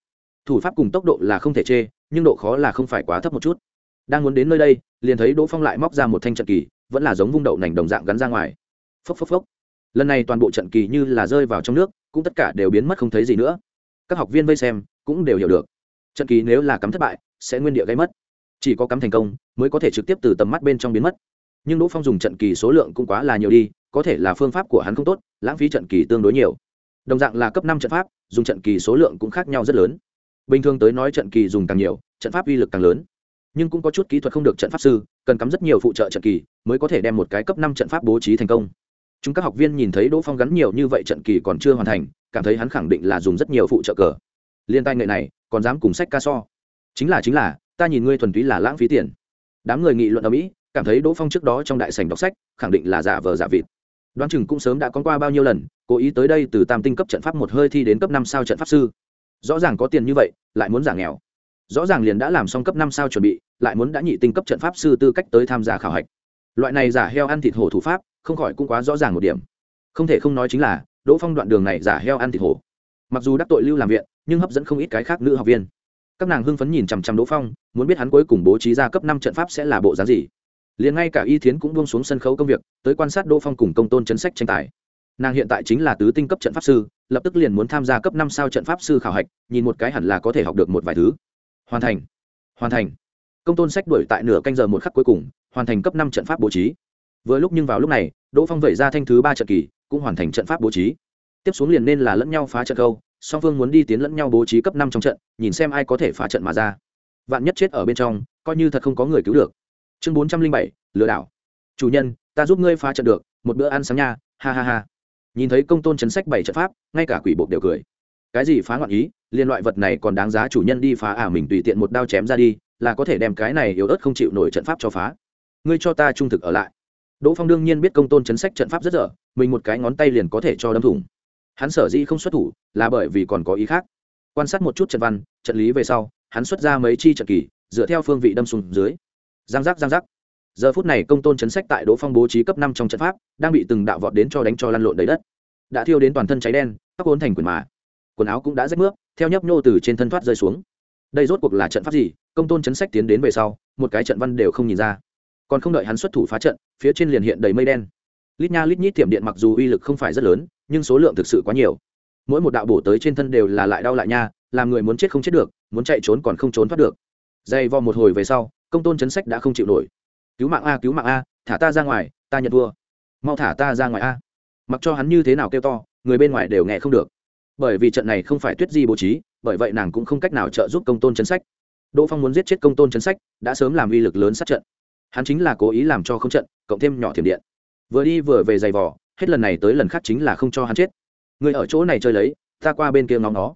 Thủ pháp cùng tốc độ là không thể chê, nhưng độ khó là không phải quá thấp một chút. Đang muốn đến nơi đây, liền thấy đỗ phong lại móc ra một thanh trận kỳ, vẫn là giống vung đậu nành đồng dạng gắn ra ngoài. Phốc phốc phốc. Lần này toàn bộ trận kỳ như là rơi vào trong nước, cũng tất cả đều biến mất không thấy gì nữa. Các học viên vây xem, cũng đều hiểu được trận kỳ nếu là cắm thất bại, sẽ nguyên địa gây mất. Chỉ có cắm thành công, mới có thể trực tiếp từ tầm mắt bên trong biến mất. Nhưng đỗ phong dùng trận kỳ số lượng cũng quá là nhiều đi, có thể là phương pháp của hắn không tốt, lãng phí trận kỳ tương đối nhiều. Đồng dạng là cấp năm trận pháp, dùng trận kỳ số lượng cũng khác nhau rất lớn. Bình thường tới nói trận kỳ dùng càng nhiều, trận pháp uy lực càng lớn. Nhưng cũng có chút kỹ thuật không được trận pháp sư, cần cắm rất nhiều phụ trợ trận kỳ mới có thể đem một cái cấp năm trận pháp bố trí thành công. Chúng các học viên nhìn thấy đỗ phong gắn nhiều như vậy trận kỳ còn chưa hoàn thành, cảm thấy hắn khẳng định là dùng rất nhiều phụ trợ cờ. Liên tay nghệ này còn dám cùng sách ca so. Chính là chính là, ta nhìn ngươi thuần túy là lãng phí tiền. Đám người nghị luận ở mỹ, cảm thấy đỗ phong trước đó trong đại sảnh đọc sách, khẳng định là giả vờ giả vịt. Đoán chừng cũng sớm đã con qua bao nhiêu lần, cố ý tới đây từ tam tinh cấp trận pháp một hơi thi đến cấp năm sao trận pháp sư. Rõ ràng có tiền như vậy, lại muốn giả nghèo. Rõ ràng liền đã làm xong cấp năm sao chuẩn bị, lại muốn đã nhị tinh cấp trận pháp sư tư cách tới tham gia khảo hạch. Loại này giả heo ăn thịt hổ thủ pháp, không khỏi cũng quá rõ ràng một điểm. Không thể không nói chính là, đỗ phong đoạn đường này giả heo ăn thịt hổ mặc dù đắc tội lưu làm viện, nhưng hấp dẫn không ít cái khác nữ học viên. Các nàng hưng phấn nhìn chằm chằm đỗ phong, muốn biết hắn cuối cùng bố trí ra cấp năm trận pháp sẽ là bộ giá gì. Liền ngay cả y thiến cũng buông xuống sân khấu công việc, tới quan sát đỗ phong cùng công tôn chấn sách tranh tài. Nàng hiện tại chính là tứ tinh cấp trận pháp sư, lập tức liền muốn tham gia cấp năm sao trận pháp sư khảo hạch, nhìn một cái hẳn là có thể học được một vài thứ. Hoàn thành. Hoàn thành. Công tôn sách đuổi tại nửa canh giờ một khắc cuối cùng, hoàn thành cấp năm trận pháp bố trí. Vừa lúc nhưng vào lúc này, đỗ phong vẩy ra thanh thứ ba trận kỳ, cũng hoàn thành trận pháp bố trí tiếp xuống liền nên là lẫn nhau phá trận câu, song phương muốn đi tiến lẫn nhau bố trí cấp năm trong trận, nhìn xem ai có thể phá trận mà ra. Vạn nhất chết ở bên trong, coi như thật không có người cứu được. Chương bốn trăm linh bảy, lừa đảo. Chủ nhân, ta giúp ngươi phá trận được, một bữa ăn sáng nha, ha ha ha. Nhìn thấy công tôn chấn sách bảy trận pháp, ngay cả quỷ bộ đều cười. Cái gì phá loạn ý, liên loại vật này còn đáng giá chủ nhân đi phá à mình tùy tiện một đao chém ra đi, là có thể đem cái này yếu ớt không chịu nổi trận pháp cho phá. Ngươi cho ta trung thực ở lại. Đỗ phong đương nhiên biết công tôn chấn sách trận pháp rất dở, mình một cái ngón tay liền có thể cho đâm thủng hắn sở dĩ không xuất thủ, là bởi vì còn có ý khác. Quan sát một chút trận văn, trận lý về sau, hắn xuất ra mấy chi trận kỳ, dựa theo phương vị đâm xuống dưới. Giang giác giang giác. Giờ phút này công tôn chấn sách tại đỗ phong bố trí cấp năm trong trận pháp, đang bị từng đạo vọt đến cho đánh cho lăn lộn đầy đất. Đã thiêu đến toàn thân cháy đen, tóc ốn thành quyền mà. Quần áo cũng đã rách nước theo nhấp nhô từ trên thân thoát rơi xuống. Đây rốt cuộc là trận pháp gì? Công tôn chấn sách tiến đến về sau, một cái trận văn đều không nhìn ra. Còn không đợi hắn xuất thủ phá trận, phía trên liền hiện đầy mây đen lít nha lít nhít tiệm điện mặc dù uy lực không phải rất lớn, nhưng số lượng thực sự quá nhiều. Mỗi một đạo bổ tới trên thân đều là lại đau lại nha, làm người muốn chết không chết được, muốn chạy trốn còn không trốn thoát được. Dày vò một hồi về sau, công tôn chấn sách đã không chịu nổi. Cứu mạng a, cứu mạng a, thả ta ra ngoài, ta nhận thua. Mau thả ta ra ngoài a. Mặc cho hắn như thế nào kêu to, người bên ngoài đều nghe không được. Bởi vì trận này không phải tuyết di bố trí, bởi vậy nàng cũng không cách nào trợ giúp công tôn chấn sách. Đỗ phong muốn giết chết công tôn chấn sách, đã sớm làm uy lực lớn sát trận. Hắn chính là cố ý làm cho không trận, cộng thêm nhỏ thiểm điện vừa đi vừa về giày vò, hết lần này tới lần khác chính là không cho hắn chết. Người ở chỗ này chơi lấy, ta qua bên kia ngóng nó.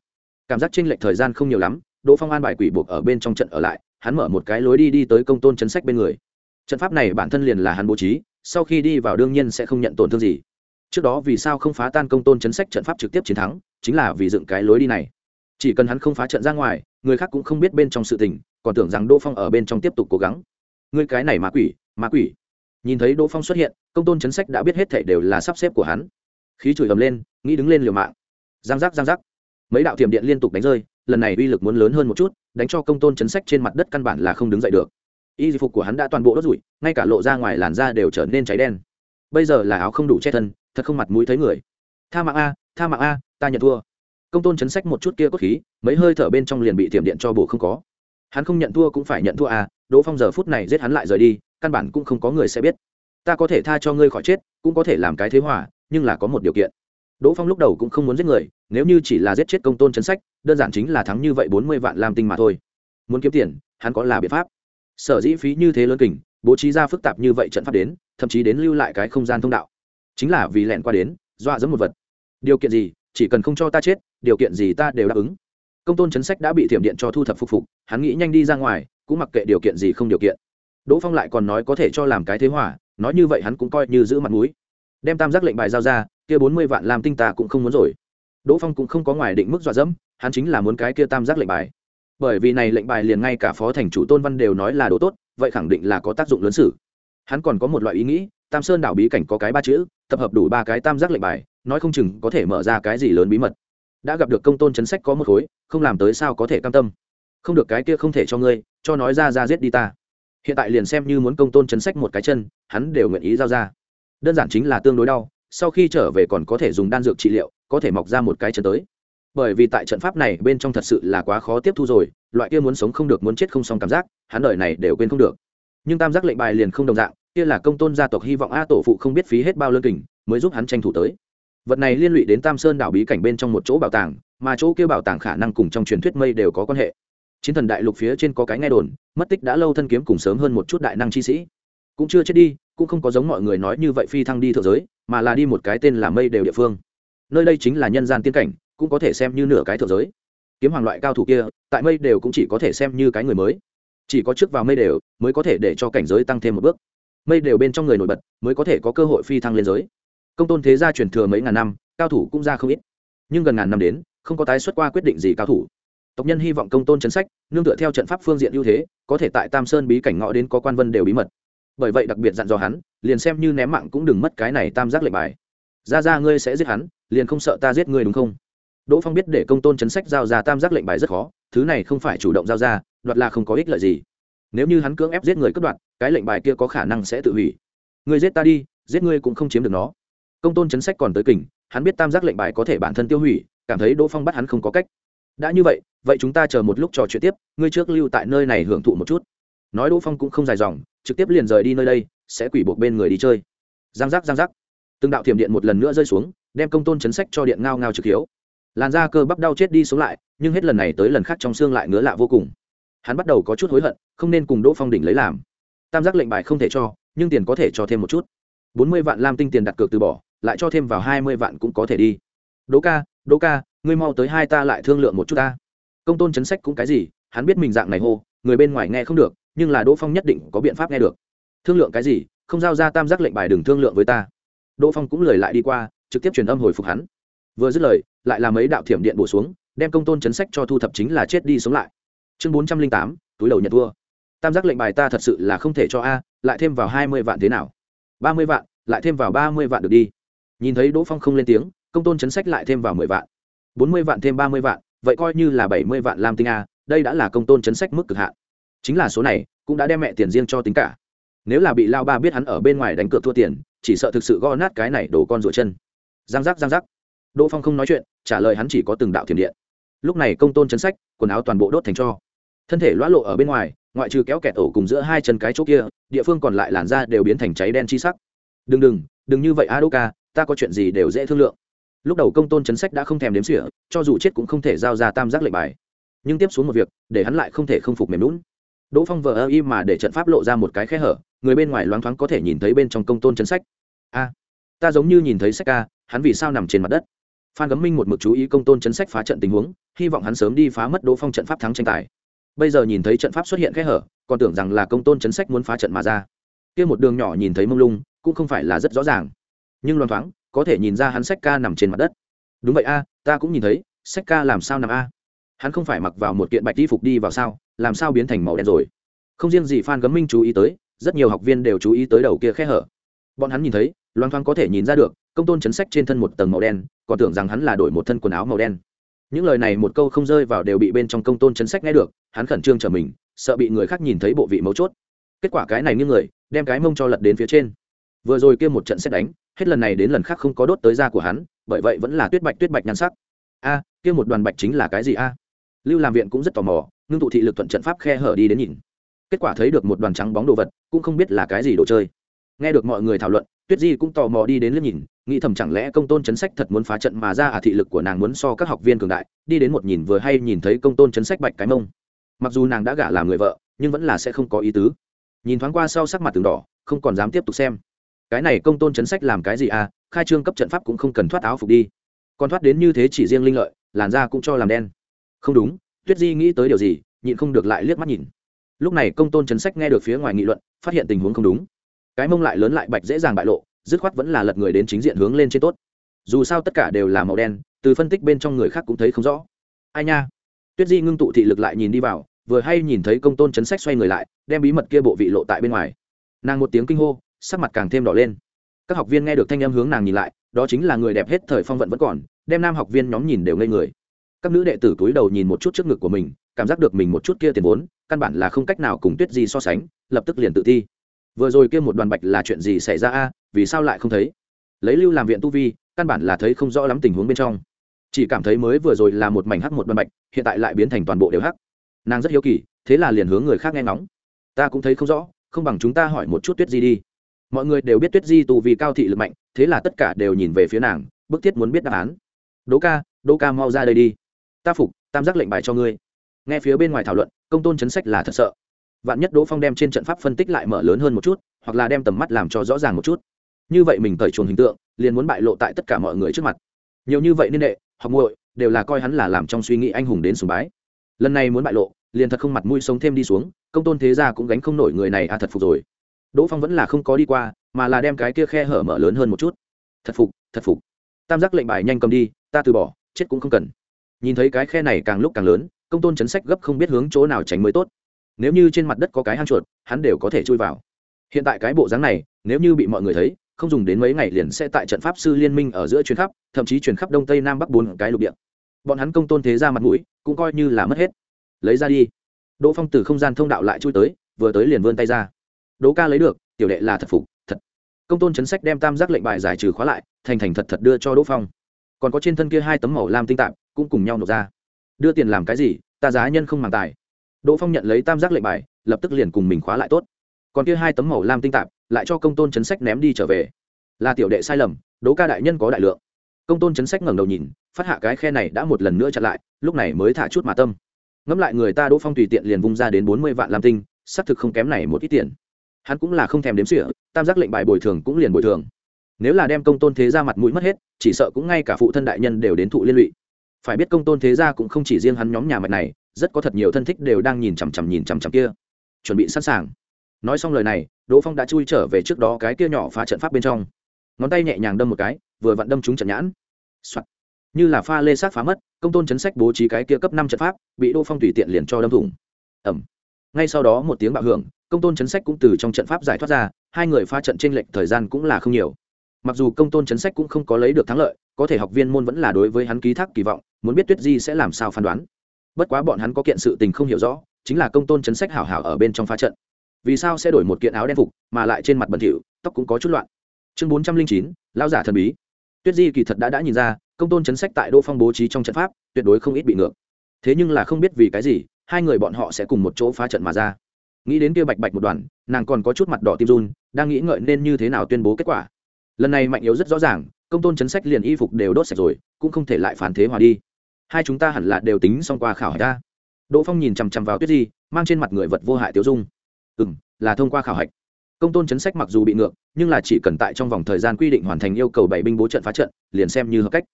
Cảm giác tranh lệch thời gian không nhiều lắm, đỗ phong an bài quỷ buộc ở bên trong trận ở lại, hắn mở một cái lối đi đi tới công tôn chấn sách bên người. Trận pháp này bản thân liền là hắn bố trí, sau khi đi vào đương nhiên sẽ không nhận tổn thương gì. Trước đó vì sao không phá tan công tôn chấn sách trận pháp trực tiếp chiến thắng, chính là vì dựng cái lối đi này. Chỉ cần hắn không phá trận ra ngoài, người khác cũng không biết bên trong sự tình, còn tưởng rằng đỗ phong ở bên trong tiếp tục cố gắng. Ngươi cái này ma quỷ ma quỷ. Nhìn thấy đỗ phong xuất hiện công tôn chấn sách đã biết hết thảy đều là sắp xếp của hắn. Khí chửi ầm lên, nghĩ đứng lên liều mạng. Giang giác giang giác. Mấy đạo thiểm điện liên tục đánh rơi, lần này uy lực muốn lớn hơn một chút, đánh cho công tôn chấn sách trên mặt đất căn bản là không đứng dậy được. Y phục của hắn đã toàn bộ đốt rụi, ngay cả lộ ra ngoài làn da đều trở nên cháy đen. Bây giờ là áo không đủ che thân, thật không mặt mũi thấy người. Tha mạng a, tha mạng a, ta nhận thua. Công tôn chấn sách một chút kia cốt khí, mấy hơi thở bên trong liền bị thiểm điện cho bổ không có. Hắn không nhận thua cũng phải nhận thua a, đỗ phong giờ phút này giết hắn lại rời đi, căn bản cũng không có người sẽ biết ta có thể tha cho ngươi khỏi chết, cũng có thể làm cái thế hòa, nhưng là có một điều kiện. Đỗ phong lúc đầu cũng không muốn giết người, nếu như chỉ là giết chết công tôn chấn sách, đơn giản chính là thắng như vậy bốn mươi vạn lam tinh mà thôi. Muốn kiếm tiền, hắn có là biện pháp. Sở dĩ phí như thế lớn kình, bố trí ra phức tạp như vậy trận pháp đến, thậm chí đến lưu lại cái không gian thông đạo. Chính là vì lẹn qua đến, dọa dẫm một vật. Điều kiện gì, chỉ cần không cho ta chết, điều kiện gì ta đều đáp ứng. Công tôn chấn sách đã bị thiểm điện cho thu thập phục phục, hắn nghĩ nhanh đi ra ngoài, cũng mặc kệ điều kiện gì không điều kiện. Đỗ phong lại còn nói có thể cho làm cái thế hỏa nói như vậy hắn cũng coi như giữ mặt mũi. Đem tam giác lệnh bài giao ra, kia bốn mươi vạn làm tinh ta cũng không muốn rồi. Đỗ phong cũng không có ngoài định mức dọa dẫm, hắn chính là muốn cái kia tam giác lệnh bài. Bởi vì này lệnh bài liền ngay cả phó thành chủ tôn văn đều nói là đồ tốt, vậy khẳng định là có tác dụng lớn sử hắn còn có một loại ý nghĩ, tam sơn đảo bí cảnh có cái ba chữ, tập hợp đủ ba cái tam giác lệnh bài, nói không chừng có thể mở ra cái gì lớn bí mật. Đã gặp được công tôn chấn sách có một khối, không làm tới sao có thể cam tâm. Không được cái kia không thể cho ngươi, cho nói ra ra giết đi ta hiện tại liền xem như muốn công tôn chấn sách một cái chân, hắn đều nguyện ý giao ra. Đơn giản chính là tương đối đau, sau khi trở về còn có thể dùng đan dược trị liệu, có thể mọc ra một cái chân tới. Bởi vì tại trận pháp này bên trong thật sự là quá khó tiếp thu rồi, loại kia muốn sống không được, muốn chết không xong cảm giác, hắn đời này đều quên không được. Nhưng tam giác lệnh bài liền không đồng dạng, kia là công tôn gia tộc hy vọng a tổ phụ không biết phí hết bao lương kình, mới giúp hắn tranh thủ tới. Vật này liên lụy đến tam sơn đảo bí cảnh bên trong một chỗ bảo tàng, mà chỗ kia bảo tàng khả năng cùng trong truyền thuyết mây đều có quan hệ chiến thần đại lục phía trên có cái nghe đồn, mất tích đã lâu thân kiếm cùng sớm hơn một chút đại năng chi sĩ. Cũng chưa chết đi, cũng không có giống mọi người nói như vậy phi thăng đi thượng giới, mà là đi một cái tên là mây đều địa phương. Nơi đây chính là nhân gian tiên cảnh, cũng có thể xem như nửa cái thượng giới. Kiếm hoàng loại cao thủ kia, tại mây đều cũng chỉ có thể xem như cái người mới. Chỉ có trước vào mây đều mới có thể để cho cảnh giới tăng thêm một bước. Mây đều bên trong người nổi bật mới có thể có cơ hội phi thăng lên giới. Công tôn thế gia truyền thừa mấy ngàn năm, cao thủ cũng ra không ít. Nhưng gần ngàn năm đến, không có tái xuất qua quyết định gì cao thủ tộc nhân hy vọng công tôn chấn sách, nương tựa theo trận pháp phương diện ưu thế, có thể tại tam sơn bí cảnh ngõ đến có quan vân đều bí mật. Bởi vậy đặc biệt dặn dò hắn, liền xem như ném mạng cũng đừng mất cái này tam giác lệnh bài. Ra ra ngươi sẽ giết hắn, liền không sợ ta giết ngươi đúng không? Đỗ phong biết để công tôn chấn sách giao ra tam giác lệnh bài rất khó, thứ này không phải chủ động giao ra, đoạt là không có ích lợi gì. Nếu như hắn cưỡng ép giết người cướp đoạt, cái lệnh bài kia có khả năng sẽ tự hủy. Ngươi giết ta đi, giết ngươi cũng không chiếm được nó. Công tôn chấn sách còn tới kình, hắn biết tam giác lệnh bài có thể bản thân tiêu hủy, cảm thấy đỗ phong bắt hắn không có cách. Đã như vậy vậy chúng ta chờ một lúc trò chuyện tiếp, ngươi trước lưu tại nơi này hưởng thụ một chút. Nói đỗ phong cũng không dài dòng, trực tiếp liền rời đi nơi đây, sẽ quỷ buộc bên người đi chơi. Giang giác giang giác. Từng đạo thiểm điện một lần nữa rơi xuống, đem công tôn chấn sách cho điện ngao ngao trực hiếu. Làn da cơ bắp đau chết đi sống lại, nhưng hết lần này tới lần khác trong xương lại ngứa lạ vô cùng. Hắn bắt đầu có chút hối hận, không nên cùng đỗ phong đỉnh lấy làm. Tam giác lệnh bài không thể cho, nhưng tiền có thể cho thêm một chút. Bốn mươi vạn lam tinh tiền đặt cược từ bỏ, lại cho thêm vào hai mươi vạn cũng có thể đi. Đỗ ca đỗ ca, ngươi mau tới hai ta lại thương lượng một chút ta công tôn chấn sách cũng cái gì, hắn biết mình dạng này hô, người bên ngoài nghe không được, nhưng là đỗ phong nhất định có biện pháp nghe được. Thương lượng cái gì, không giao ra tam giác lệnh bài đừng thương lượng với ta. Đỗ phong cũng lời lại đi qua, trực tiếp truyền âm hồi phục hắn. Vừa dứt lời, lại làm mấy đạo thiểm điện bổ xuống, đem công tôn chấn sách cho thu thập chính là chết đi sống lại. Chương bốn trăm linh tám, túi đầu nhận thua tam giác lệnh bài ta thật sự là không thể cho a, lại thêm vào hai mươi vạn thế nào? ba mươi vạn, lại thêm vào ba mươi vạn được đi. Nhìn thấy đỗ phong không lên tiếng, công tôn chấn sách lại thêm vào mười vạn. bốn mươi vạn thêm ba mươi vạn vậy coi như là bảy mươi vạn lam tinh a, đây đã là công tôn chấn sách mức cực hạn. Chính là số này cũng đã đem mẹ tiền riêng cho tính cả. Nếu là bị lao ba biết hắn ở bên ngoài đánh cược thua tiền, chỉ sợ thực sự gõ nát cái này đổ con rủa chân. Giang giác giang giác. Đỗ phong không nói chuyện, trả lời hắn chỉ có từng đạo thiểm điện. Lúc này công tôn chấn sách, quần áo toàn bộ đốt thành cho. Thân thể lõa lộ ở bên ngoài, ngoại trừ kéo kẹt ổ cùng giữa hai chân cái chỗ kia, địa phương còn lại làn da đều biến thành cháy đen chi sắc. Đừng đừng đừng như vậy a đô ca, ta có chuyện gì đều dễ thương lượng lúc đầu công tôn chấn sách đã không thèm đếm sỉa cho dù chết cũng không thể giao ra tam giác lệnh bài. Nhưng tiếp xuống một việc, để hắn lại không thể không phục mềm lún đỗ phong vờ ơ y mà để trận pháp lộ ra một cái khe hở, người bên ngoài loáng thoáng có thể nhìn thấy bên trong công tôn chấn sách. A, ta giống như nhìn thấy sách ca, hắn vì sao nằm trên mặt đất? Phan gấm minh một mực chú ý công tôn chấn sách phá trận tình huống, hy vọng hắn sớm đi phá mất đỗ phong trận pháp thắng tranh tài. Bây giờ nhìn thấy trận pháp xuất hiện khe hở, còn tưởng rằng là công tôn chấn sách muốn phá trận mà ra. Kia một đường nhỏ nhìn thấy mông lung, cũng không phải là rất rõ ràng. Nhưng loan thoáng có thể nhìn ra hắn sách ca nằm trên mặt đất. Đúng vậy a, ta cũng nhìn thấy, sách ca làm sao nằm a? Hắn không phải mặc vào một kiện bạch y phục đi vào sao, làm sao biến thành màu đen rồi? Không riêng gì phan gấm minh chú ý tới, rất nhiều học viên đều chú ý tới đầu kia khe hở. Bọn hắn nhìn thấy loan thoáng có thể nhìn ra được, công tôn chấn sách trên thân một tầng màu đen, còn tưởng rằng hắn là đổi một thân quần áo màu đen. Những lời này một câu không rơi vào đều bị bên trong công tôn chấn sách nghe được, hắn khẩn trương trở mình, sợ bị người khác nhìn thấy bộ vị mấu chốt. Kết quả cái này như người, đem cái mông cho lật đến phía trên. Vừa rồi kia một trận xét đánh hết lần này đến lần khác không có đốt tới da của hắn, bởi vậy vẫn là tuyết bạch tuyết bạch nhan sắc. A, kia một đoàn bạch chính là cái gì a? Lưu làm viện cũng rất tò mò, ngưng tụ thị lực thuận trận pháp khe hở đi đến nhìn. Kết quả thấy được một đoàn trắng bóng đồ vật, cũng không biết là cái gì đồ chơi. Nghe được mọi người thảo luận, tuyết di cũng tò mò đi đến liếc nhìn, nghĩ thầm chẳng lẽ công tôn chấn sách thật muốn phá trận mà ra à thị lực của nàng muốn so các học viên cường đại, đi đến một nhìn vừa hay nhìn thấy công tôn chấn sách bạch cái mông. Mặc dù nàng đã gả làm người vợ, nhưng vẫn là sẽ không có ý tứ. Nhìn thoáng qua sau sắc mặt từng đỏ, không còn dám tiếp tục xem cái này công tôn chấn sách làm cái gì à? Khai trương cấp trận pháp cũng không cần thoát áo phục đi. Còn thoát đến như thế chỉ riêng linh lợi, làn da cũng cho làm đen. Không đúng, tuyết di nghĩ tới điều gì, nhịn không được lại liếc mắt nhìn. Lúc này công tôn chấn sách nghe được phía ngoài nghị luận, phát hiện tình huống không đúng. Cái mông lại lớn lại bạch dễ dàng bại lộ, dứt khoát vẫn là lật người đến chính diện hướng lên trên tốt. Dù sao tất cả đều là màu đen, từ phân tích bên trong người khác cũng thấy không rõ. Ai nha? Tuyết di ngưng tụ thị lực lại nhìn đi vào, vừa hay nhìn thấy công tôn chấn sách xoay người lại, đem bí mật kia bộ vị lộ tại bên ngoài. Nàng một tiếng kinh hô sắc mặt càng thêm đỏ lên. Các học viên nghe được thanh âm hướng nàng nhìn lại, đó chính là người đẹp hết thời phong vận vẫn còn, đem nam học viên nhóm nhìn đều ngây người. Các nữ đệ tử túi đầu nhìn một chút trước ngực của mình, cảm giác được mình một chút kia tiền vốn, căn bản là không cách nào cùng tuyết di so sánh, lập tức liền tự thi. Vừa rồi kia một đoàn bạch là chuyện gì xảy ra a, vì sao lại không thấy? Lấy lưu làm viện tu vi, căn bản là thấy không rõ lắm tình huống bên trong. Chỉ cảm thấy mới vừa rồi là một mảnh hắc một đoàn bạch, hiện tại lại biến thành toàn bộ đều hắc. Nàng rất hiếu kỳ, thế là liền hướng người khác nghe ngóng. Ta cũng thấy không rõ, không bằng chúng ta hỏi một chút tuyết di đi mọi người đều biết tuyết di tu vì cao thị lực mạnh, thế là tất cả đều nhìn về phía nàng, bức thiết muốn biết đáp án. Đỗ ca đỗ ca mau ra đây đi. Ta phục, tam giác lệnh bài cho ngươi. Nghe phía bên ngoài thảo luận, công tôn chấn sách là thật sợ. Vạn nhất đỗ phong đem trên trận pháp phân tích lại mở lớn hơn một chút, hoặc là đem tầm mắt làm cho rõ ràng một chút. Như vậy mình cởi chuồng hình tượng, liền muốn bại lộ tại tất cả mọi người trước mặt. Nhiều như vậy nên đệ, học nguội đều là coi hắn là làm trong suy nghĩ anh hùng đến sùng bái. Lần này muốn bại lộ, liền thật không mặt mũi sống thêm đi xuống, công tôn thế gia cũng gánh không nổi người này à thật phục rồi đỗ phong vẫn là không có đi qua, mà là đem cái kia khe hở mở lớn hơn một chút. Thật phục thật phục. Tam giác lệnh bài nhanh cầm đi, ta từ bỏ, chết cũng không cần. Nhìn thấy cái khe này càng lúc càng lớn, công tôn chấn sách gấp không biết hướng chỗ nào tránh mới tốt. Nếu như trên mặt đất có cái hang chuột, hắn đều có thể chui vào. Hiện tại cái bộ dáng này, nếu như bị mọi người thấy, không dùng đến mấy ngày liền sẽ tại trận pháp sư liên minh ở giữa chuyến khắp, thậm chí chuyển khắp đông tây nam bắc bốn cái lục địa. Bọn hắn công tôn thế ra mặt mũi, cũng coi như là mất hết. Lấy ra đi. Đỗ phong từ không gian thông đạo lại chui tới, vừa tới liền vươn tay ra đỗ ca lấy được, tiểu đệ là thật phục, thật. Công tôn chấn sách đem tam giác lệnh bài giải trừ khóa lại, thành thành thật thật đưa cho đỗ phong. Còn có trên thân kia hai tấm màu lam tinh tạp, cũng cùng nhau nộp ra. Đưa tiền làm cái gì, ta giá nhân không màng tài. Đỗ phong nhận lấy tam giác lệnh bài, lập tức liền cùng mình khóa lại tốt. Còn kia hai tấm màu lam tinh tạp, lại cho công tôn chấn sách ném đi trở về. Là tiểu đệ sai lầm, đỗ ca đại nhân có đại lượng. Công tôn chấn sách ngẩng đầu nhìn, phát hạ cái khe này đã một lần nữa chặn lại, lúc này mới thả chút mà tâm. Ngẫm lại người ta đỗ phong tùy tiện liền vung ra đến bốn mươi vạn lam tinh, xác thực không kém này một ít tiền hắn cũng là không thèm đếm xỉa, tam giác lệnh bài bồi thường cũng liền bồi thường. Nếu là đem công tôn thế ra mặt mũi mất hết, chỉ sợ cũng ngay cả phụ thân đại nhân đều đến thụ liên lụy. Phải biết công tôn thế gia cũng không chỉ riêng hắn nhóm nhà mạch này, rất có thật nhiều thân thích đều đang nhìn chằm chằm nhìn chằm chằm kia. Chuẩn bị sẵn sàng. Nói xong lời này, đỗ phong đã chui trở về trước đó cái kia nhỏ phá trận pháp bên trong. Ngón tay nhẹ nhàng đâm một cái, vừa vặn đâm trúng trận nhãn、Soạn. như là pha lê sát phá mất, công tôn chấn sách bố trí cái kia cấp năm trận pháp, bị đỗ phong tùy tiện liền cho đâm thủng. Ẩm ngay sau đó một tiếng bạo hưởng công tôn chấn sách cũng từ trong trận pháp giải thoát ra, hai người pha trận t r ê n lệch thời gian cũng là không nhiều. Mặc dù công tôn chấn sách cũng không có lấy được thắng lợi, có thể học viên môn vẫn là đối với hắn ký thác kỳ vọng, muốn biết tuyết di sẽ làm sao phán đoán. Bất quá bọn hắn có kiện sự tình không hiểu rõ, chính là công tôn chấn sách hảo hảo ở bên trong phá trận. Vì sao sẽ đổi một kiện áo đen phục, mà lại trên mặt bẩn thỉu, tóc cũng có chút loạn. Chương bốn trăm linh chín lao giả thần bí. Tuyết di kỳ thật đã đã nhìn ra, công tôn chấn sách tại đỗ phong bố trí trong trận pháp, tuyệt đối không ít bị ngược. Thế nhưng là không biết vì cái gì, hai người bọn họ sẽ cùng một chỗ phá trận mà ra nghĩ đến kia bạch bạch một đoàn, nàng còn có chút mặt đỏ tim run, đang nghĩ ngợi nên như thế nào tuyên bố kết quả. Lần này mạnh yếu rất rõ ràng, công tôn chấn sách liền y phục đều đốt sạch rồi, cũng không thể lại phản thế hòa đi. Hai chúng ta hẳn là đều tính xong qua khảo hạch ta. Đỗ phong nhìn chằm chằm vào tuyết di, mang trên mặt người vật vô hại tiêu dung. Ừ m là thông qua khảo hạch. Công tôn chấn sách mặc dù bị ngược, nhưng là chỉ cần tại trong vòng thời gian quy định hoàn thành yêu cầu bảy binh bố trận phá trận, liền xem như hợp cách.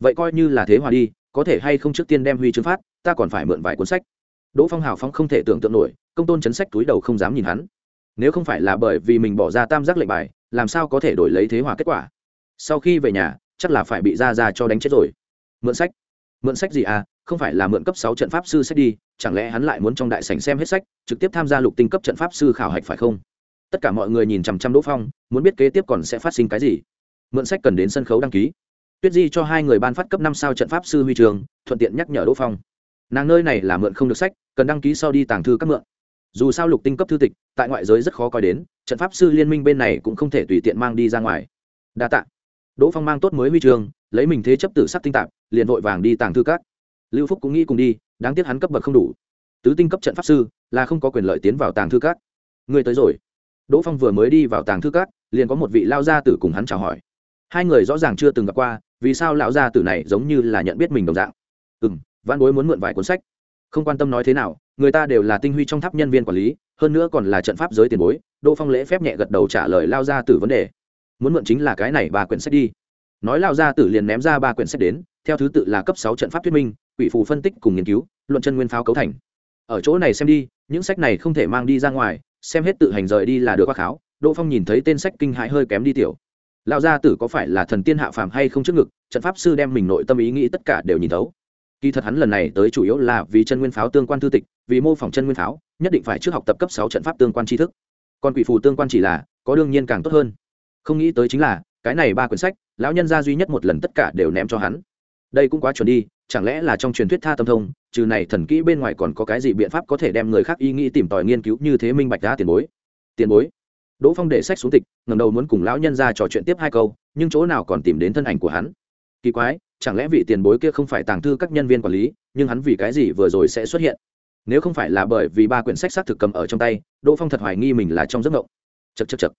Vậy coi như là thế hòa đi, có thể hay không trước tiên đem huy chương phát, ta còn phải mượn vài cuốn sách đỗ phong hào phong không thể tưởng tượng nổi, công tôn chấn sách túi đầu không dám nhìn hắn. Nếu không phải là bởi vì mình bỏ ra tam giác lệnh bài, làm sao có thể đổi lấy thế hòa kết quả? Sau khi về nhà, chắc là phải bị ra ra cho đánh chết rồi. Mượn sách. Mượn sách gì à? Không phải là mượn cấp sáu trận pháp sư sách đi, chẳng lẽ hắn lại muốn trong đại sảnh xem hết sách, trực tiếp tham gia lục tinh cấp trận pháp sư khảo hạch phải không? Tất cả mọi người nhìn chằm chằm đỗ phong, muốn biết kế tiếp còn sẽ phát sinh cái gì. Mượn sách cần đến sân khấu đăng ký. Tuyết di cho hai người ban phát cấp năm sao trận pháp sư huy trường, thuận tiện nhắc nhở đỗ phong nàng nơi này là mượn không được sách, cần đăng ký sau đi tàng thư các mượn. Dù sao lục tinh cấp thư tịch, tại ngoại giới rất khó coi đến, trận pháp sư liên minh bên này cũng không thể tùy tiện mang đi ra ngoài. Đa t ạ đỗ phong mang tốt mới huy trường, lấy mình thế chấp tử sắc tinh tạp, liền vội vàng đi tàng thư các. Lưu phúc cũng nghĩ cùng đi, đáng tiếc hắn cấp bậc không đủ. Tứ tinh cấp trận pháp sư, là không có quyền lợi tiến vào tàng thư các. Người tới rồi. Đỗ phong vừa mới đi vào tàng thư các, liền có một vị lao gia tử cùng hắn chào hỏi. Hai người rõ ràng chưa từng gặp qua, vì sao lão gia tử này giống như là nhận biết mình đồng dạng? Ừ m văn bối muốn mượn vài cuốn sách. Không quan tâm nói thế nào, người ta đều là tinh huy trong tháp nhân viên quản lý, hơn nữa còn là trận pháp giới tiền bối, đỗ phong lễ phép nhẹ gật đầu trả lời lao gia tử vấn đề. Muốn mượn chính là cái này ba quyển sách đi. Nói lao gia tử liền ném ra ba quyển sách đến, theo thứ tự là cấp sáu trận pháp thuyết minh, quỷ phù phân tích cùng nghiên cứu, luận chân nguyên pháo cấu thành. Ở chỗ này xem đi, những sách này không thể mang đi ra ngoài, xem hết tự hành rời đi là được bác kháo, đỗ phong nhìn thấy tên sách kinh hãi hơi kém đi tiểu. Lão gia tử có phải là thần tiên hạ phàm hay không trước ngực, trận pháp sư đem mình nội tâm ý nghĩ tất cả đều nhìn thấu kỳ thật hắn lần này tới chủ yếu là vì chân nguyên pháo tương quan thư tịch, vì mô phỏng chân nguyên pháo, nhất định phải trước học tập cấp sáu trận pháp tương quan tri thức. Còn quỷ phù tương quan chỉ là, có đương nhiên càng tốt hơn. Không nghĩ tới chính là, cái này ba quyển sách, lão nhân gia duy nhất một lần tất cả đều ném cho hắn. Đây cũng quá chuẩn đi, chẳng lẽ là trong truyền thuyết tha tâm thông, trừ này thần kỹ bên ngoài còn có cái gì biện pháp có thể đem người khác ý nghĩ tìm tòi nghiên cứu như thế minh bạch ra tiền bối? Tiền bối? Đỗ phong để sách xuống tịch ngầm đầu muốn cùng lão nhân ra trò chuyện tiếp hai câu, nhưng chỗ nào còn tìm đến thân ảnh của hắn? Kỳ quái chẳng lẽ vị tiền bối kia không phải tàng thư các nhân viên quản lý, nhưng hắn vì cái gì vừa rồi sẽ xuất hiện? Nếu không phải là bởi vì ba quyển sách xác thực cầm ở trong tay, đỗ phong thật hoài nghi mình là trong giấc mộng. Chật chật chật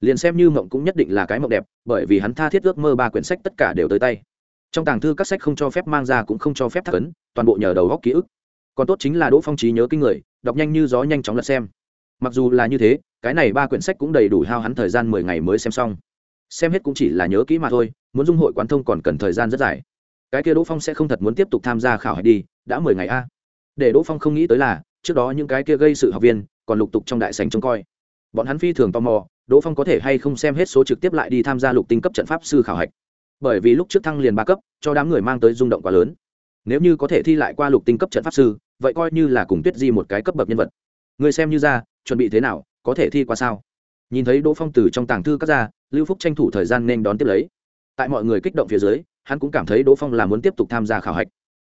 liền xem như mộng cũng nhất định là cái mộng đẹp, bởi vì hắn tha thiết ước mơ ba quyển sách tất cả đều tới tay. Trong tàng thư các sách không cho phép mang ra cũng không cho phép thắc ấn, toàn bộ nhờ đầu góc ký ức. Còn tốt chính là đỗ phong trí nhớ kinh người, đọc nhanh như gió nhanh chóng lật xem. Mặc dù là như thế, cái này ba quyển sách cũng đầy đủ hao hắn thời gian mười ngày mới xem xong xem hết cũng chỉ là nhớ kỹ mà thôi, muốn dung hội quán thông còn cần thời gian rất dài. Cái kia đỗ phong sẽ không thật muốn tiếp tục tham gia khảo hạch đi, đã mười ngày a. Để đỗ phong không nghĩ tới là, trước đó những cái kia gây sự học viên, còn lục tục trong đại sành trông coi. Bọn hắn phi thường tò mò, đỗ phong có thể hay không xem hết số trực tiếp lại đi tham gia lục tinh cấp trận pháp sư khảo hạch. Bởi vì lúc trước thăng liền ba cấp, cho đám người mang tới rung động quá lớn. Nếu như có thể thi lại qua lục tinh cấp trận pháp sư, vậy coi như là cùng tuyết di một cái cấp bậc nhân vật. Người xem như ra, chuẩn bị thế nào, có thể thi qua sao? Nhìn thấy đỗ phong từ trong tàng thư cắt ra, lưu phúc tranh thủ thời gian nên đón tiếp lấy. Tại mọi người kích động phía dưới, hắn cũng cảm thấy đỗ phong là muốn tiếp tục tham gia khảo hạch.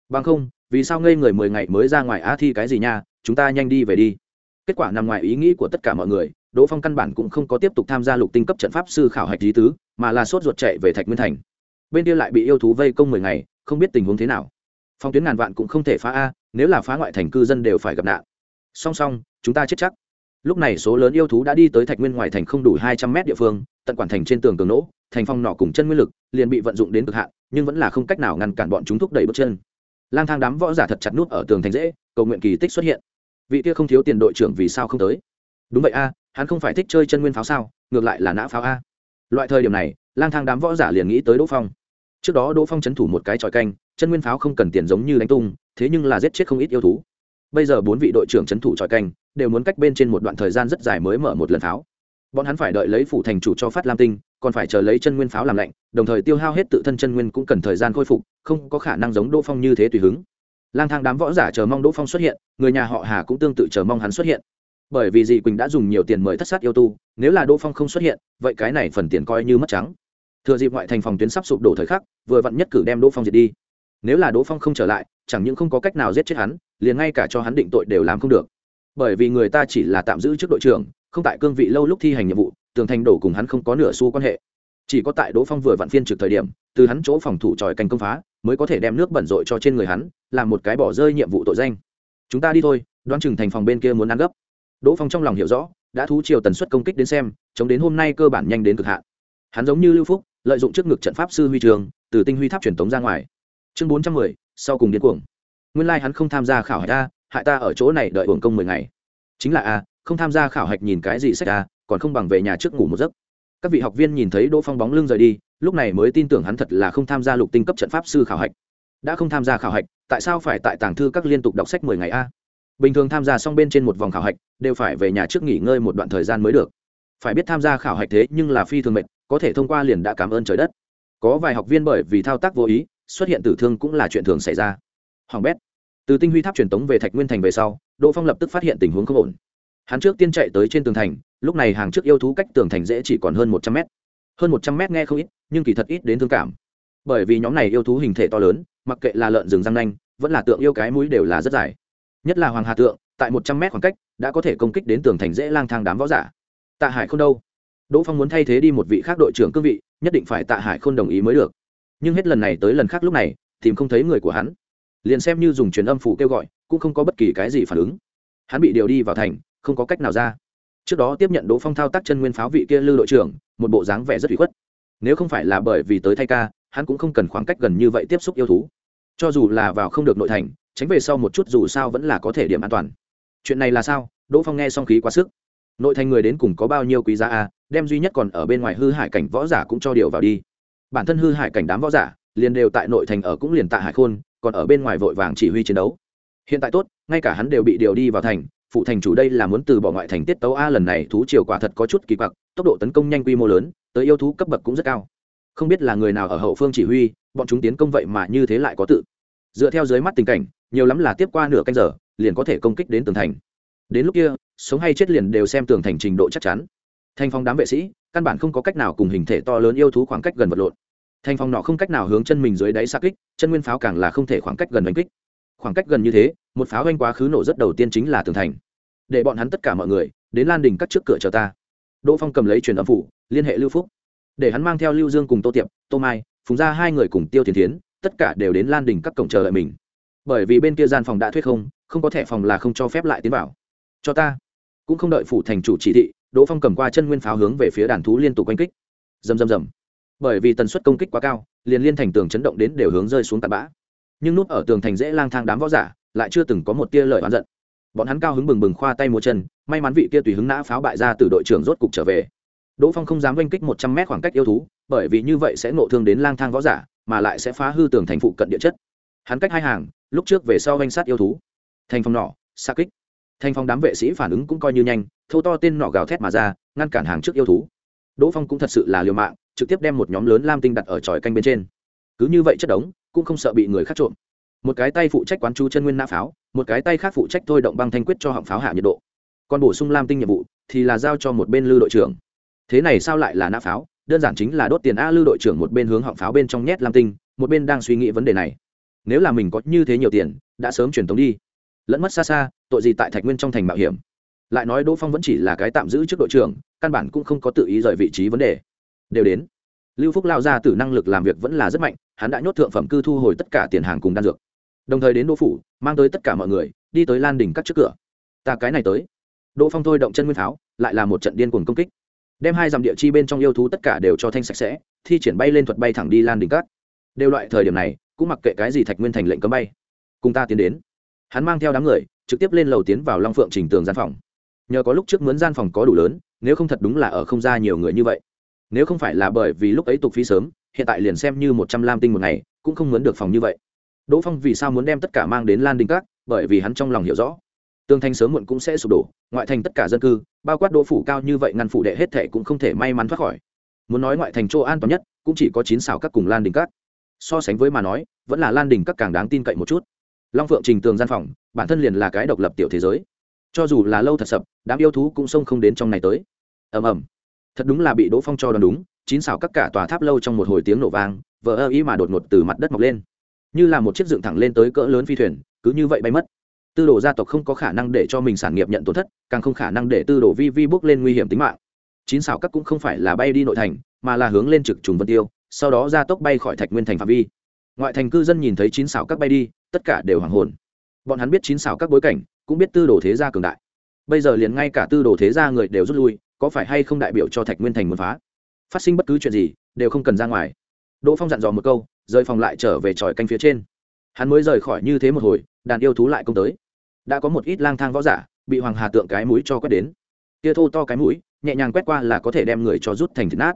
Bằng không, vì sao ngây người mười ngày mới ra ngoài á thi cái gì nha, chúng ta nhanh đi về đi. Kết quả nằm ngoài ý nghĩ của tất cả mọi người, đỗ phong căn bản cũng không có tiếp tục tham gia lục tinh cấp trận pháp sư khảo hạch lý tứ, mà là sốt ruột chạy về thạch nguyên thành. Bên kia lại bị yêu thú vây công mười ngày, không biết tình huống thế nào. Phong tuyến ngàn vạn cũng không thể phá a, nếu là phá ngoại thành cư dân đều phải gặp nạn. Song song, chúng ta chết chắc lúc này số lớn yêu thú đã đi tới thạch nguyên ngoài thành không đủ hai trăm mét địa phương, tận quản thành trên tường tường nỗ thành phong nọ cùng chân nguyên lực, liền bị vận dụng đến cực hạn, nhưng vẫn là không cách nào ngăn cản bọn chúng thúc đẩy bước chân. Lang thang đám võ giả thật chặt nút ở tường thành dễ, cầu nguyện kỳ tích xuất hiện. Vị kia không thiếu tiền đội trưởng vì sao không tới? Đúng vậy a, hắn không phải thích chơi chân nguyên pháo sao, ngược lại là nã pháo a. Loại thời điểm này, lang thang đám võ giả liền nghĩ tới đỗ phong. Trước đó đỗ phong c h ấ n thủ một cái tròi canh, chân nguyên pháo không cần tiền giống như đánh tung, thế nhưng là giết chết không ít yêu thú. Bây giờ bốn vị đội trưởng c h ấ n thủ tròi canh đều muốn cách bên trên một đoạn thời gian rất dài mới mở một lần pháo. Bọn hắn phải đợi lấy phủ thành chủ cho phát lam tinh, còn phải chờ lấy chân nguyên pháo làm lạnh, đồng thời tiêu hao hết tự thân chân nguyên cũng cần thời gian khôi phục, không có khả năng giống đỗ phong như thế tùy hứng. Lang thang đám võ giả chờ mong đỗ phong xuất hiện, người nhà họ hà cũng tương tự chờ mong hắn xuất hiện. Bởi vì dì quỳnh đã dùng nhiều tiền mời thất sát yêu tu, nếu là đỗ phong không xuất hiện, vậy cái này phần tiền coi như mất trắng. Thừa dịp ngoại thành phòng tuyến sắp sụp đổ thời khắc, vừa vặn nhất cử đem đỗ phong diệt đi. Nếu là đỗ phong không trở lại, chẳng những không có cách nào giết chết hắn, liền ngay cả cho hắn định tội đều làm không được bởi vì người ta chỉ là tạm giữ trước đội trưởng, không tại cương vị lâu lúc thi hành nhiệm vụ, tường thành đổ cùng hắn không có nửa xu quan hệ. Chỉ có tại đỗ phong vừa vặn phiên trực thời điểm, từ hắn chỗ phòng thủ tròi canh công phá, mới có thể đem nước bẩn rội cho trên người hắn, làm một cái bỏ rơi nhiệm vụ tội danh. Chúng ta đi thôi, đoán chừng thành phòng bên kia muốn ăn gấp. Đỗ phong trong lòng hiểu rõ, đã thú chiều tần suất công kích đến xem, chống đến hôm nay cơ bản nhanh đến cực hạn. Hắn giống như lưu phúc, lợi dụng trước ngực trận pháp sư huy trường, từ tinh huy tháp truyền tống ra ngoài. Chương bốn trăm mười, sau cùng điên cuồng. Nguyên lai hắn không tham gia khảo hải ta hại ta ở chỗ này đợi uổng công mười ngày. Chính là a, không tham gia khảo hạch nhìn cái gì sách a, còn không bằng về nhà trước ngủ một giấc. Các vị học viên nhìn thấy đỗ phong bóng lưng rời đi, lúc này mới tin tưởng hắn thật là không tham gia lục tinh cấp trận pháp sư khảo hạch. Đã không tham gia khảo hạch, tại sao phải tại tàng thư các liên tục đọc sách mười ngày a? Bình thường tham gia xong bên trên một vòng khảo hạch, đều phải về nhà trước nghỉ ngơi một đoạn thời gian mới được. Phải biết tham gia khảo hạch thế nhưng là phi thường mệnh có thể thông qua liền đã cảm ơn trời đất. Có vài học viên bởi vì thao tác vô ý, xuất hiện tử thương cũng là chuyện thường xảy ra. Hoàng bét từ tinh huy tháp truyền tống về thạch nguyên thành về sau, đỗ phong lập tức phát hiện tình huống không ổn. Hắn trước tiên chạy tới trên tường thành, lúc này hàng trước yêu thú cách tường thành dễ chỉ còn hơn một trăm mét. Hơn một trăm mét nghe không ít, nhưng kỳ thật ít đến thương cảm. Bởi vì nhóm này yêu thú hình thể to lớn, mặc kệ là lợn rừng răng nanh, vẫn là tượng yêu cái mũi đều là rất dài. Nhất là hoàng hà tượng, tại một trăm mét khoảng cách, đã có thể công kích đến tường thành dễ lang thang đám võ giả. Tạ hải không đâu? Đỗ phong muốn thay thế đi một vị khác đội trưởng cương vị, nhất định phải tạ hải không đồng ý mới được. Nhưng hết lần này tới lần khác lúc này, tìm không thấy người của hắn liền xem như dùng truyền âm phủ kêu gọi, cũng không có bất kỳ cái gì phản ứng. Hắn bị điều đi vào thành, không có cách nào ra. Trước đó tiếp nhận đỗ phong thao tác chân nguyên pháo vị kia lư đội trưởng, một bộ dáng vẻ rất hủy khuất. Nếu không phải là bởi vì tới thay ca, hắn cũng không cần khoảng cách gần như vậy tiếp xúc yêu thú. Cho dù là vào không được nội thành, tránh về sau một chút dù sao vẫn là có thể điểm an toàn. Chuyện này là sao? Đỗ phong nghe xong khí quá sức. Nội thành người đến cùng có bao nhiêu quý giá a đem duy nhất còn ở bên ngoài hư hải cảnh võ giả cũng cho điều vào đi. Bản thân hư hải cảnh đám võ giả, liền đều tại nội thành ở cũng liền tại hải khôn còn ở bên ngoài vội vàng chỉ huy chiến đấu. Hiện tại tốt, ngay cả hắn đều bị điều đi vào thành, phụ thành chủ đây là muốn từ bỏ ngoại thành tiết tấu a lần này thú triều quả thật có chút kỳ quặc, tốc độ tấn công nhanh quy mô lớn, tới yêu thú cấp bậc cũng rất cao. Không biết là người nào ở hậu phương chỉ huy, bọn chúng tiến công vậy mà như thế lại có tự. Dựa theo dưới mắt tình cảnh, nhiều lắm là tiếp qua nửa canh giờ, liền có thể công kích đến tường thành. Đến lúc kia, sống hay chết liền đều xem tường thành trình độ chắc chắn. Thanh phong đám vệ sĩ, căn bản không có cách nào cùng hình thể to lớn yêu thú khoảng cách gần vật lộn thành phong nọ không cách nào hướng chân mình dưới đáy xa kích, chân nguyên pháo càng là không thể khoảng cách gần đánh kích. Khoảng cách gần như thế, một pháo anh quá khứ nổ rất đầu tiên chính là tường thành. Để bọn hắn tất cả mọi người, đến lan đình cắt trước cửa chờ ta. Đỗ phong cầm lấy truyền âm phủ, liên hệ lưu phúc. Để hắn mang theo lưu dương cùng tô tiệp, tô mai, phùng ra hai người cùng tiêu tiền tiến tất cả đều đến lan đình các cổng chờ đợi mình. Bởi vì bên kia gian phòng đã thuyết không không có thẻ phòng là không cho phép lại tiến vào. Cho ta. Cũng không đợi phủ thành chủ chỉ thị, đỗ phong cầm qua chân nguyên pháo hướng về phía đàn thú liên tục oanh kích. Rầm rầm rầm bởi vì tần suất công kích quá cao, liền liên thành tường chấn động đến đều hướng rơi xuống tạt bã. Nhưng nút ở tường thành dễ lang thang đám võ giả lại chưa từng có một tia lời oán giận. Bọn hắn cao hứng bừng bừng khoa tay múa chân, may mắn vị kia tùy hứng nã pháo bại ra từ đội trưởng rốt cục trở về. Đỗ phong không dám oanh kích một trăm mét khoảng cách yêu thú, bởi vì như vậy sẽ nộ thương đến lang thang võ giả, mà lại sẽ phá hư tường thành phụ cận địa chất. Hắn cách hai hàng, lúc trước về sau oanh sát yêu thú. Thành phong nỏ, xa kích. Thành phong đám vệ sĩ phản ứng cũng coi như nhanh thâu to tên nỏ gào thét mà ra, ngăn cản hàng trước yêu thú đỗ phong cũng thật sự là liều mạng, trực tiếp đem một nhóm lớn lam tinh đặt ở tròi canh bên trên. Cứ như vậy chất đống, cũng không sợ bị người khác trộm. Một cái tay phụ trách quán chú chân nguyên nã pháo, một cái tay khác phụ trách thôi động băng thanh quyết cho họng pháo hạ nhiệt độ. Còn bổ sung lam tinh nhiệm vụ, thì là giao cho một bên lư đội trưởng. Thế này sao lại là nã pháo? Đơn giản chính là đốt tiền a lư đội trưởng một bên hướng họng pháo bên trong nhét lam tinh, một bên đang suy nghĩ vấn đề này. Nếu là mình có như thế nhiều tiền, đã sớm truyền tống đi. Lẫn mất xa xa, tội gì tại thạch nguyên trong thành mạo hiểm? Lại nói đỗ phong vẫn chỉ là cái tạm giữ trước đội trưởng căn bản cũng không có tự ý rời vị trí vấn đề. Đều đến. Lưu phúc lao ra từ năng lực làm việc vẫn là rất mạnh, hắn đã nhốt thượng phẩm cư thu hồi tất cả tiền hàng cùng đan dược. Đồng thời đến đỗ phủ, mang tới tất cả mọi người, đi tới lan đỉnh cắt trước cửa. Ta cái này tới. Đỗ phong thôi động chân nguyên pháo, lại là một trận điên cuồng công kích. Đem hai dặm địa chi bên trong yêu thú tất cả đều cho thanh sạch sẽ, thi triển bay lên thuật bay thẳng đi lan đỉnh cắt đều loại thời điểm này, cũng mặc kệ cái gì thạch nguyên thành lệnh cấm bay. Cùng ta tiến đến. Hắn mang theo đám người, trực tiếp lên lầu tiến vào long phượng trình tường gian phòng. Nhờ có lúc trước mướn gian phòng có đủ lớn nếu không thật đúng là ở không ra nhiều người như vậy. Nếu không phải là bởi vì lúc ấy tục phí sớm, hiện tại liền xem như một trăm lam tinh một ngày, cũng không muốn được phòng như vậy. Đỗ phong vì sao muốn đem tất cả mang đến lan đình các? Bởi vì hắn trong lòng hiểu rõ. Tương thanh sớm muộn cũng sẽ sụp đổ, ngoại thành tất cả dân cư, bao quát đỗ phủ cao như vậy ngăn phủ đệ hết thệ cũng không thể may mắn thoát khỏi. Muốn nói ngoại thành chỗ an toàn nhất, cũng chỉ có chín xảo các cùng lan đình các. So sánh với mà nói, vẫn là lan đình các càng đáng tin cậy một chút. Long phượng trình tường gian phòng, bản thân liền là cái độc lập tiểu thế giới cho dù là lâu thật sập, đám yêu thú cũng xông không đến trong này tới. Ầm ầm. Thật đúng là bị đỗ phong cho đoán đúng, chín xảo các cả tòa tháp lâu trong một hồi tiếng nổ vang vỡ ơ ý mà đột ngột từ mặt đất mọc lên. Như là một chiếc dựng thẳng lên tới cỡ lớn phi thuyền, cứ như vậy bay mất. Tư đồ gia tộc không có khả năng để cho mình sản nghiệp nhận tổn thất, càng không khả năng để tư đồ vi vi bước lên nguy hiểm tính mạng. Chín xảo các cũng không phải là bay đi nội thành, mà là hướng lên trực trùng vân tiêu, sau đó gia tốc bay khỏi thạch nguyên thành phạm vi. Ngoại thành cư dân nhìn thấy chín xảo các bay đi, tất cả đều hoàng hồn. Bọn hắn biết chín xảo các bối cảnh cũng biết tư đồ thế gia cường đại. Bây giờ liền ngay cả tư đồ thế gia người đều rút lui, có phải hay không đại biểu cho thạch nguyên thành muốn phá? Phát sinh bất cứ chuyện gì, đều không cần ra ngoài. Đỗ phong dặn dò một câu, rời phòng lại trở về tròi canh phía trên. Hắn mới rời khỏi như thế một hồi, đàn yêu thú lại công tới. Đã có một ít lang thang võ giả, bị hoàng hà tượng cái mũi cho quét đến. Tia thô to cái mũi, nhẹ nhàng quét qua là có thể đem người cho rút thành thịt nát.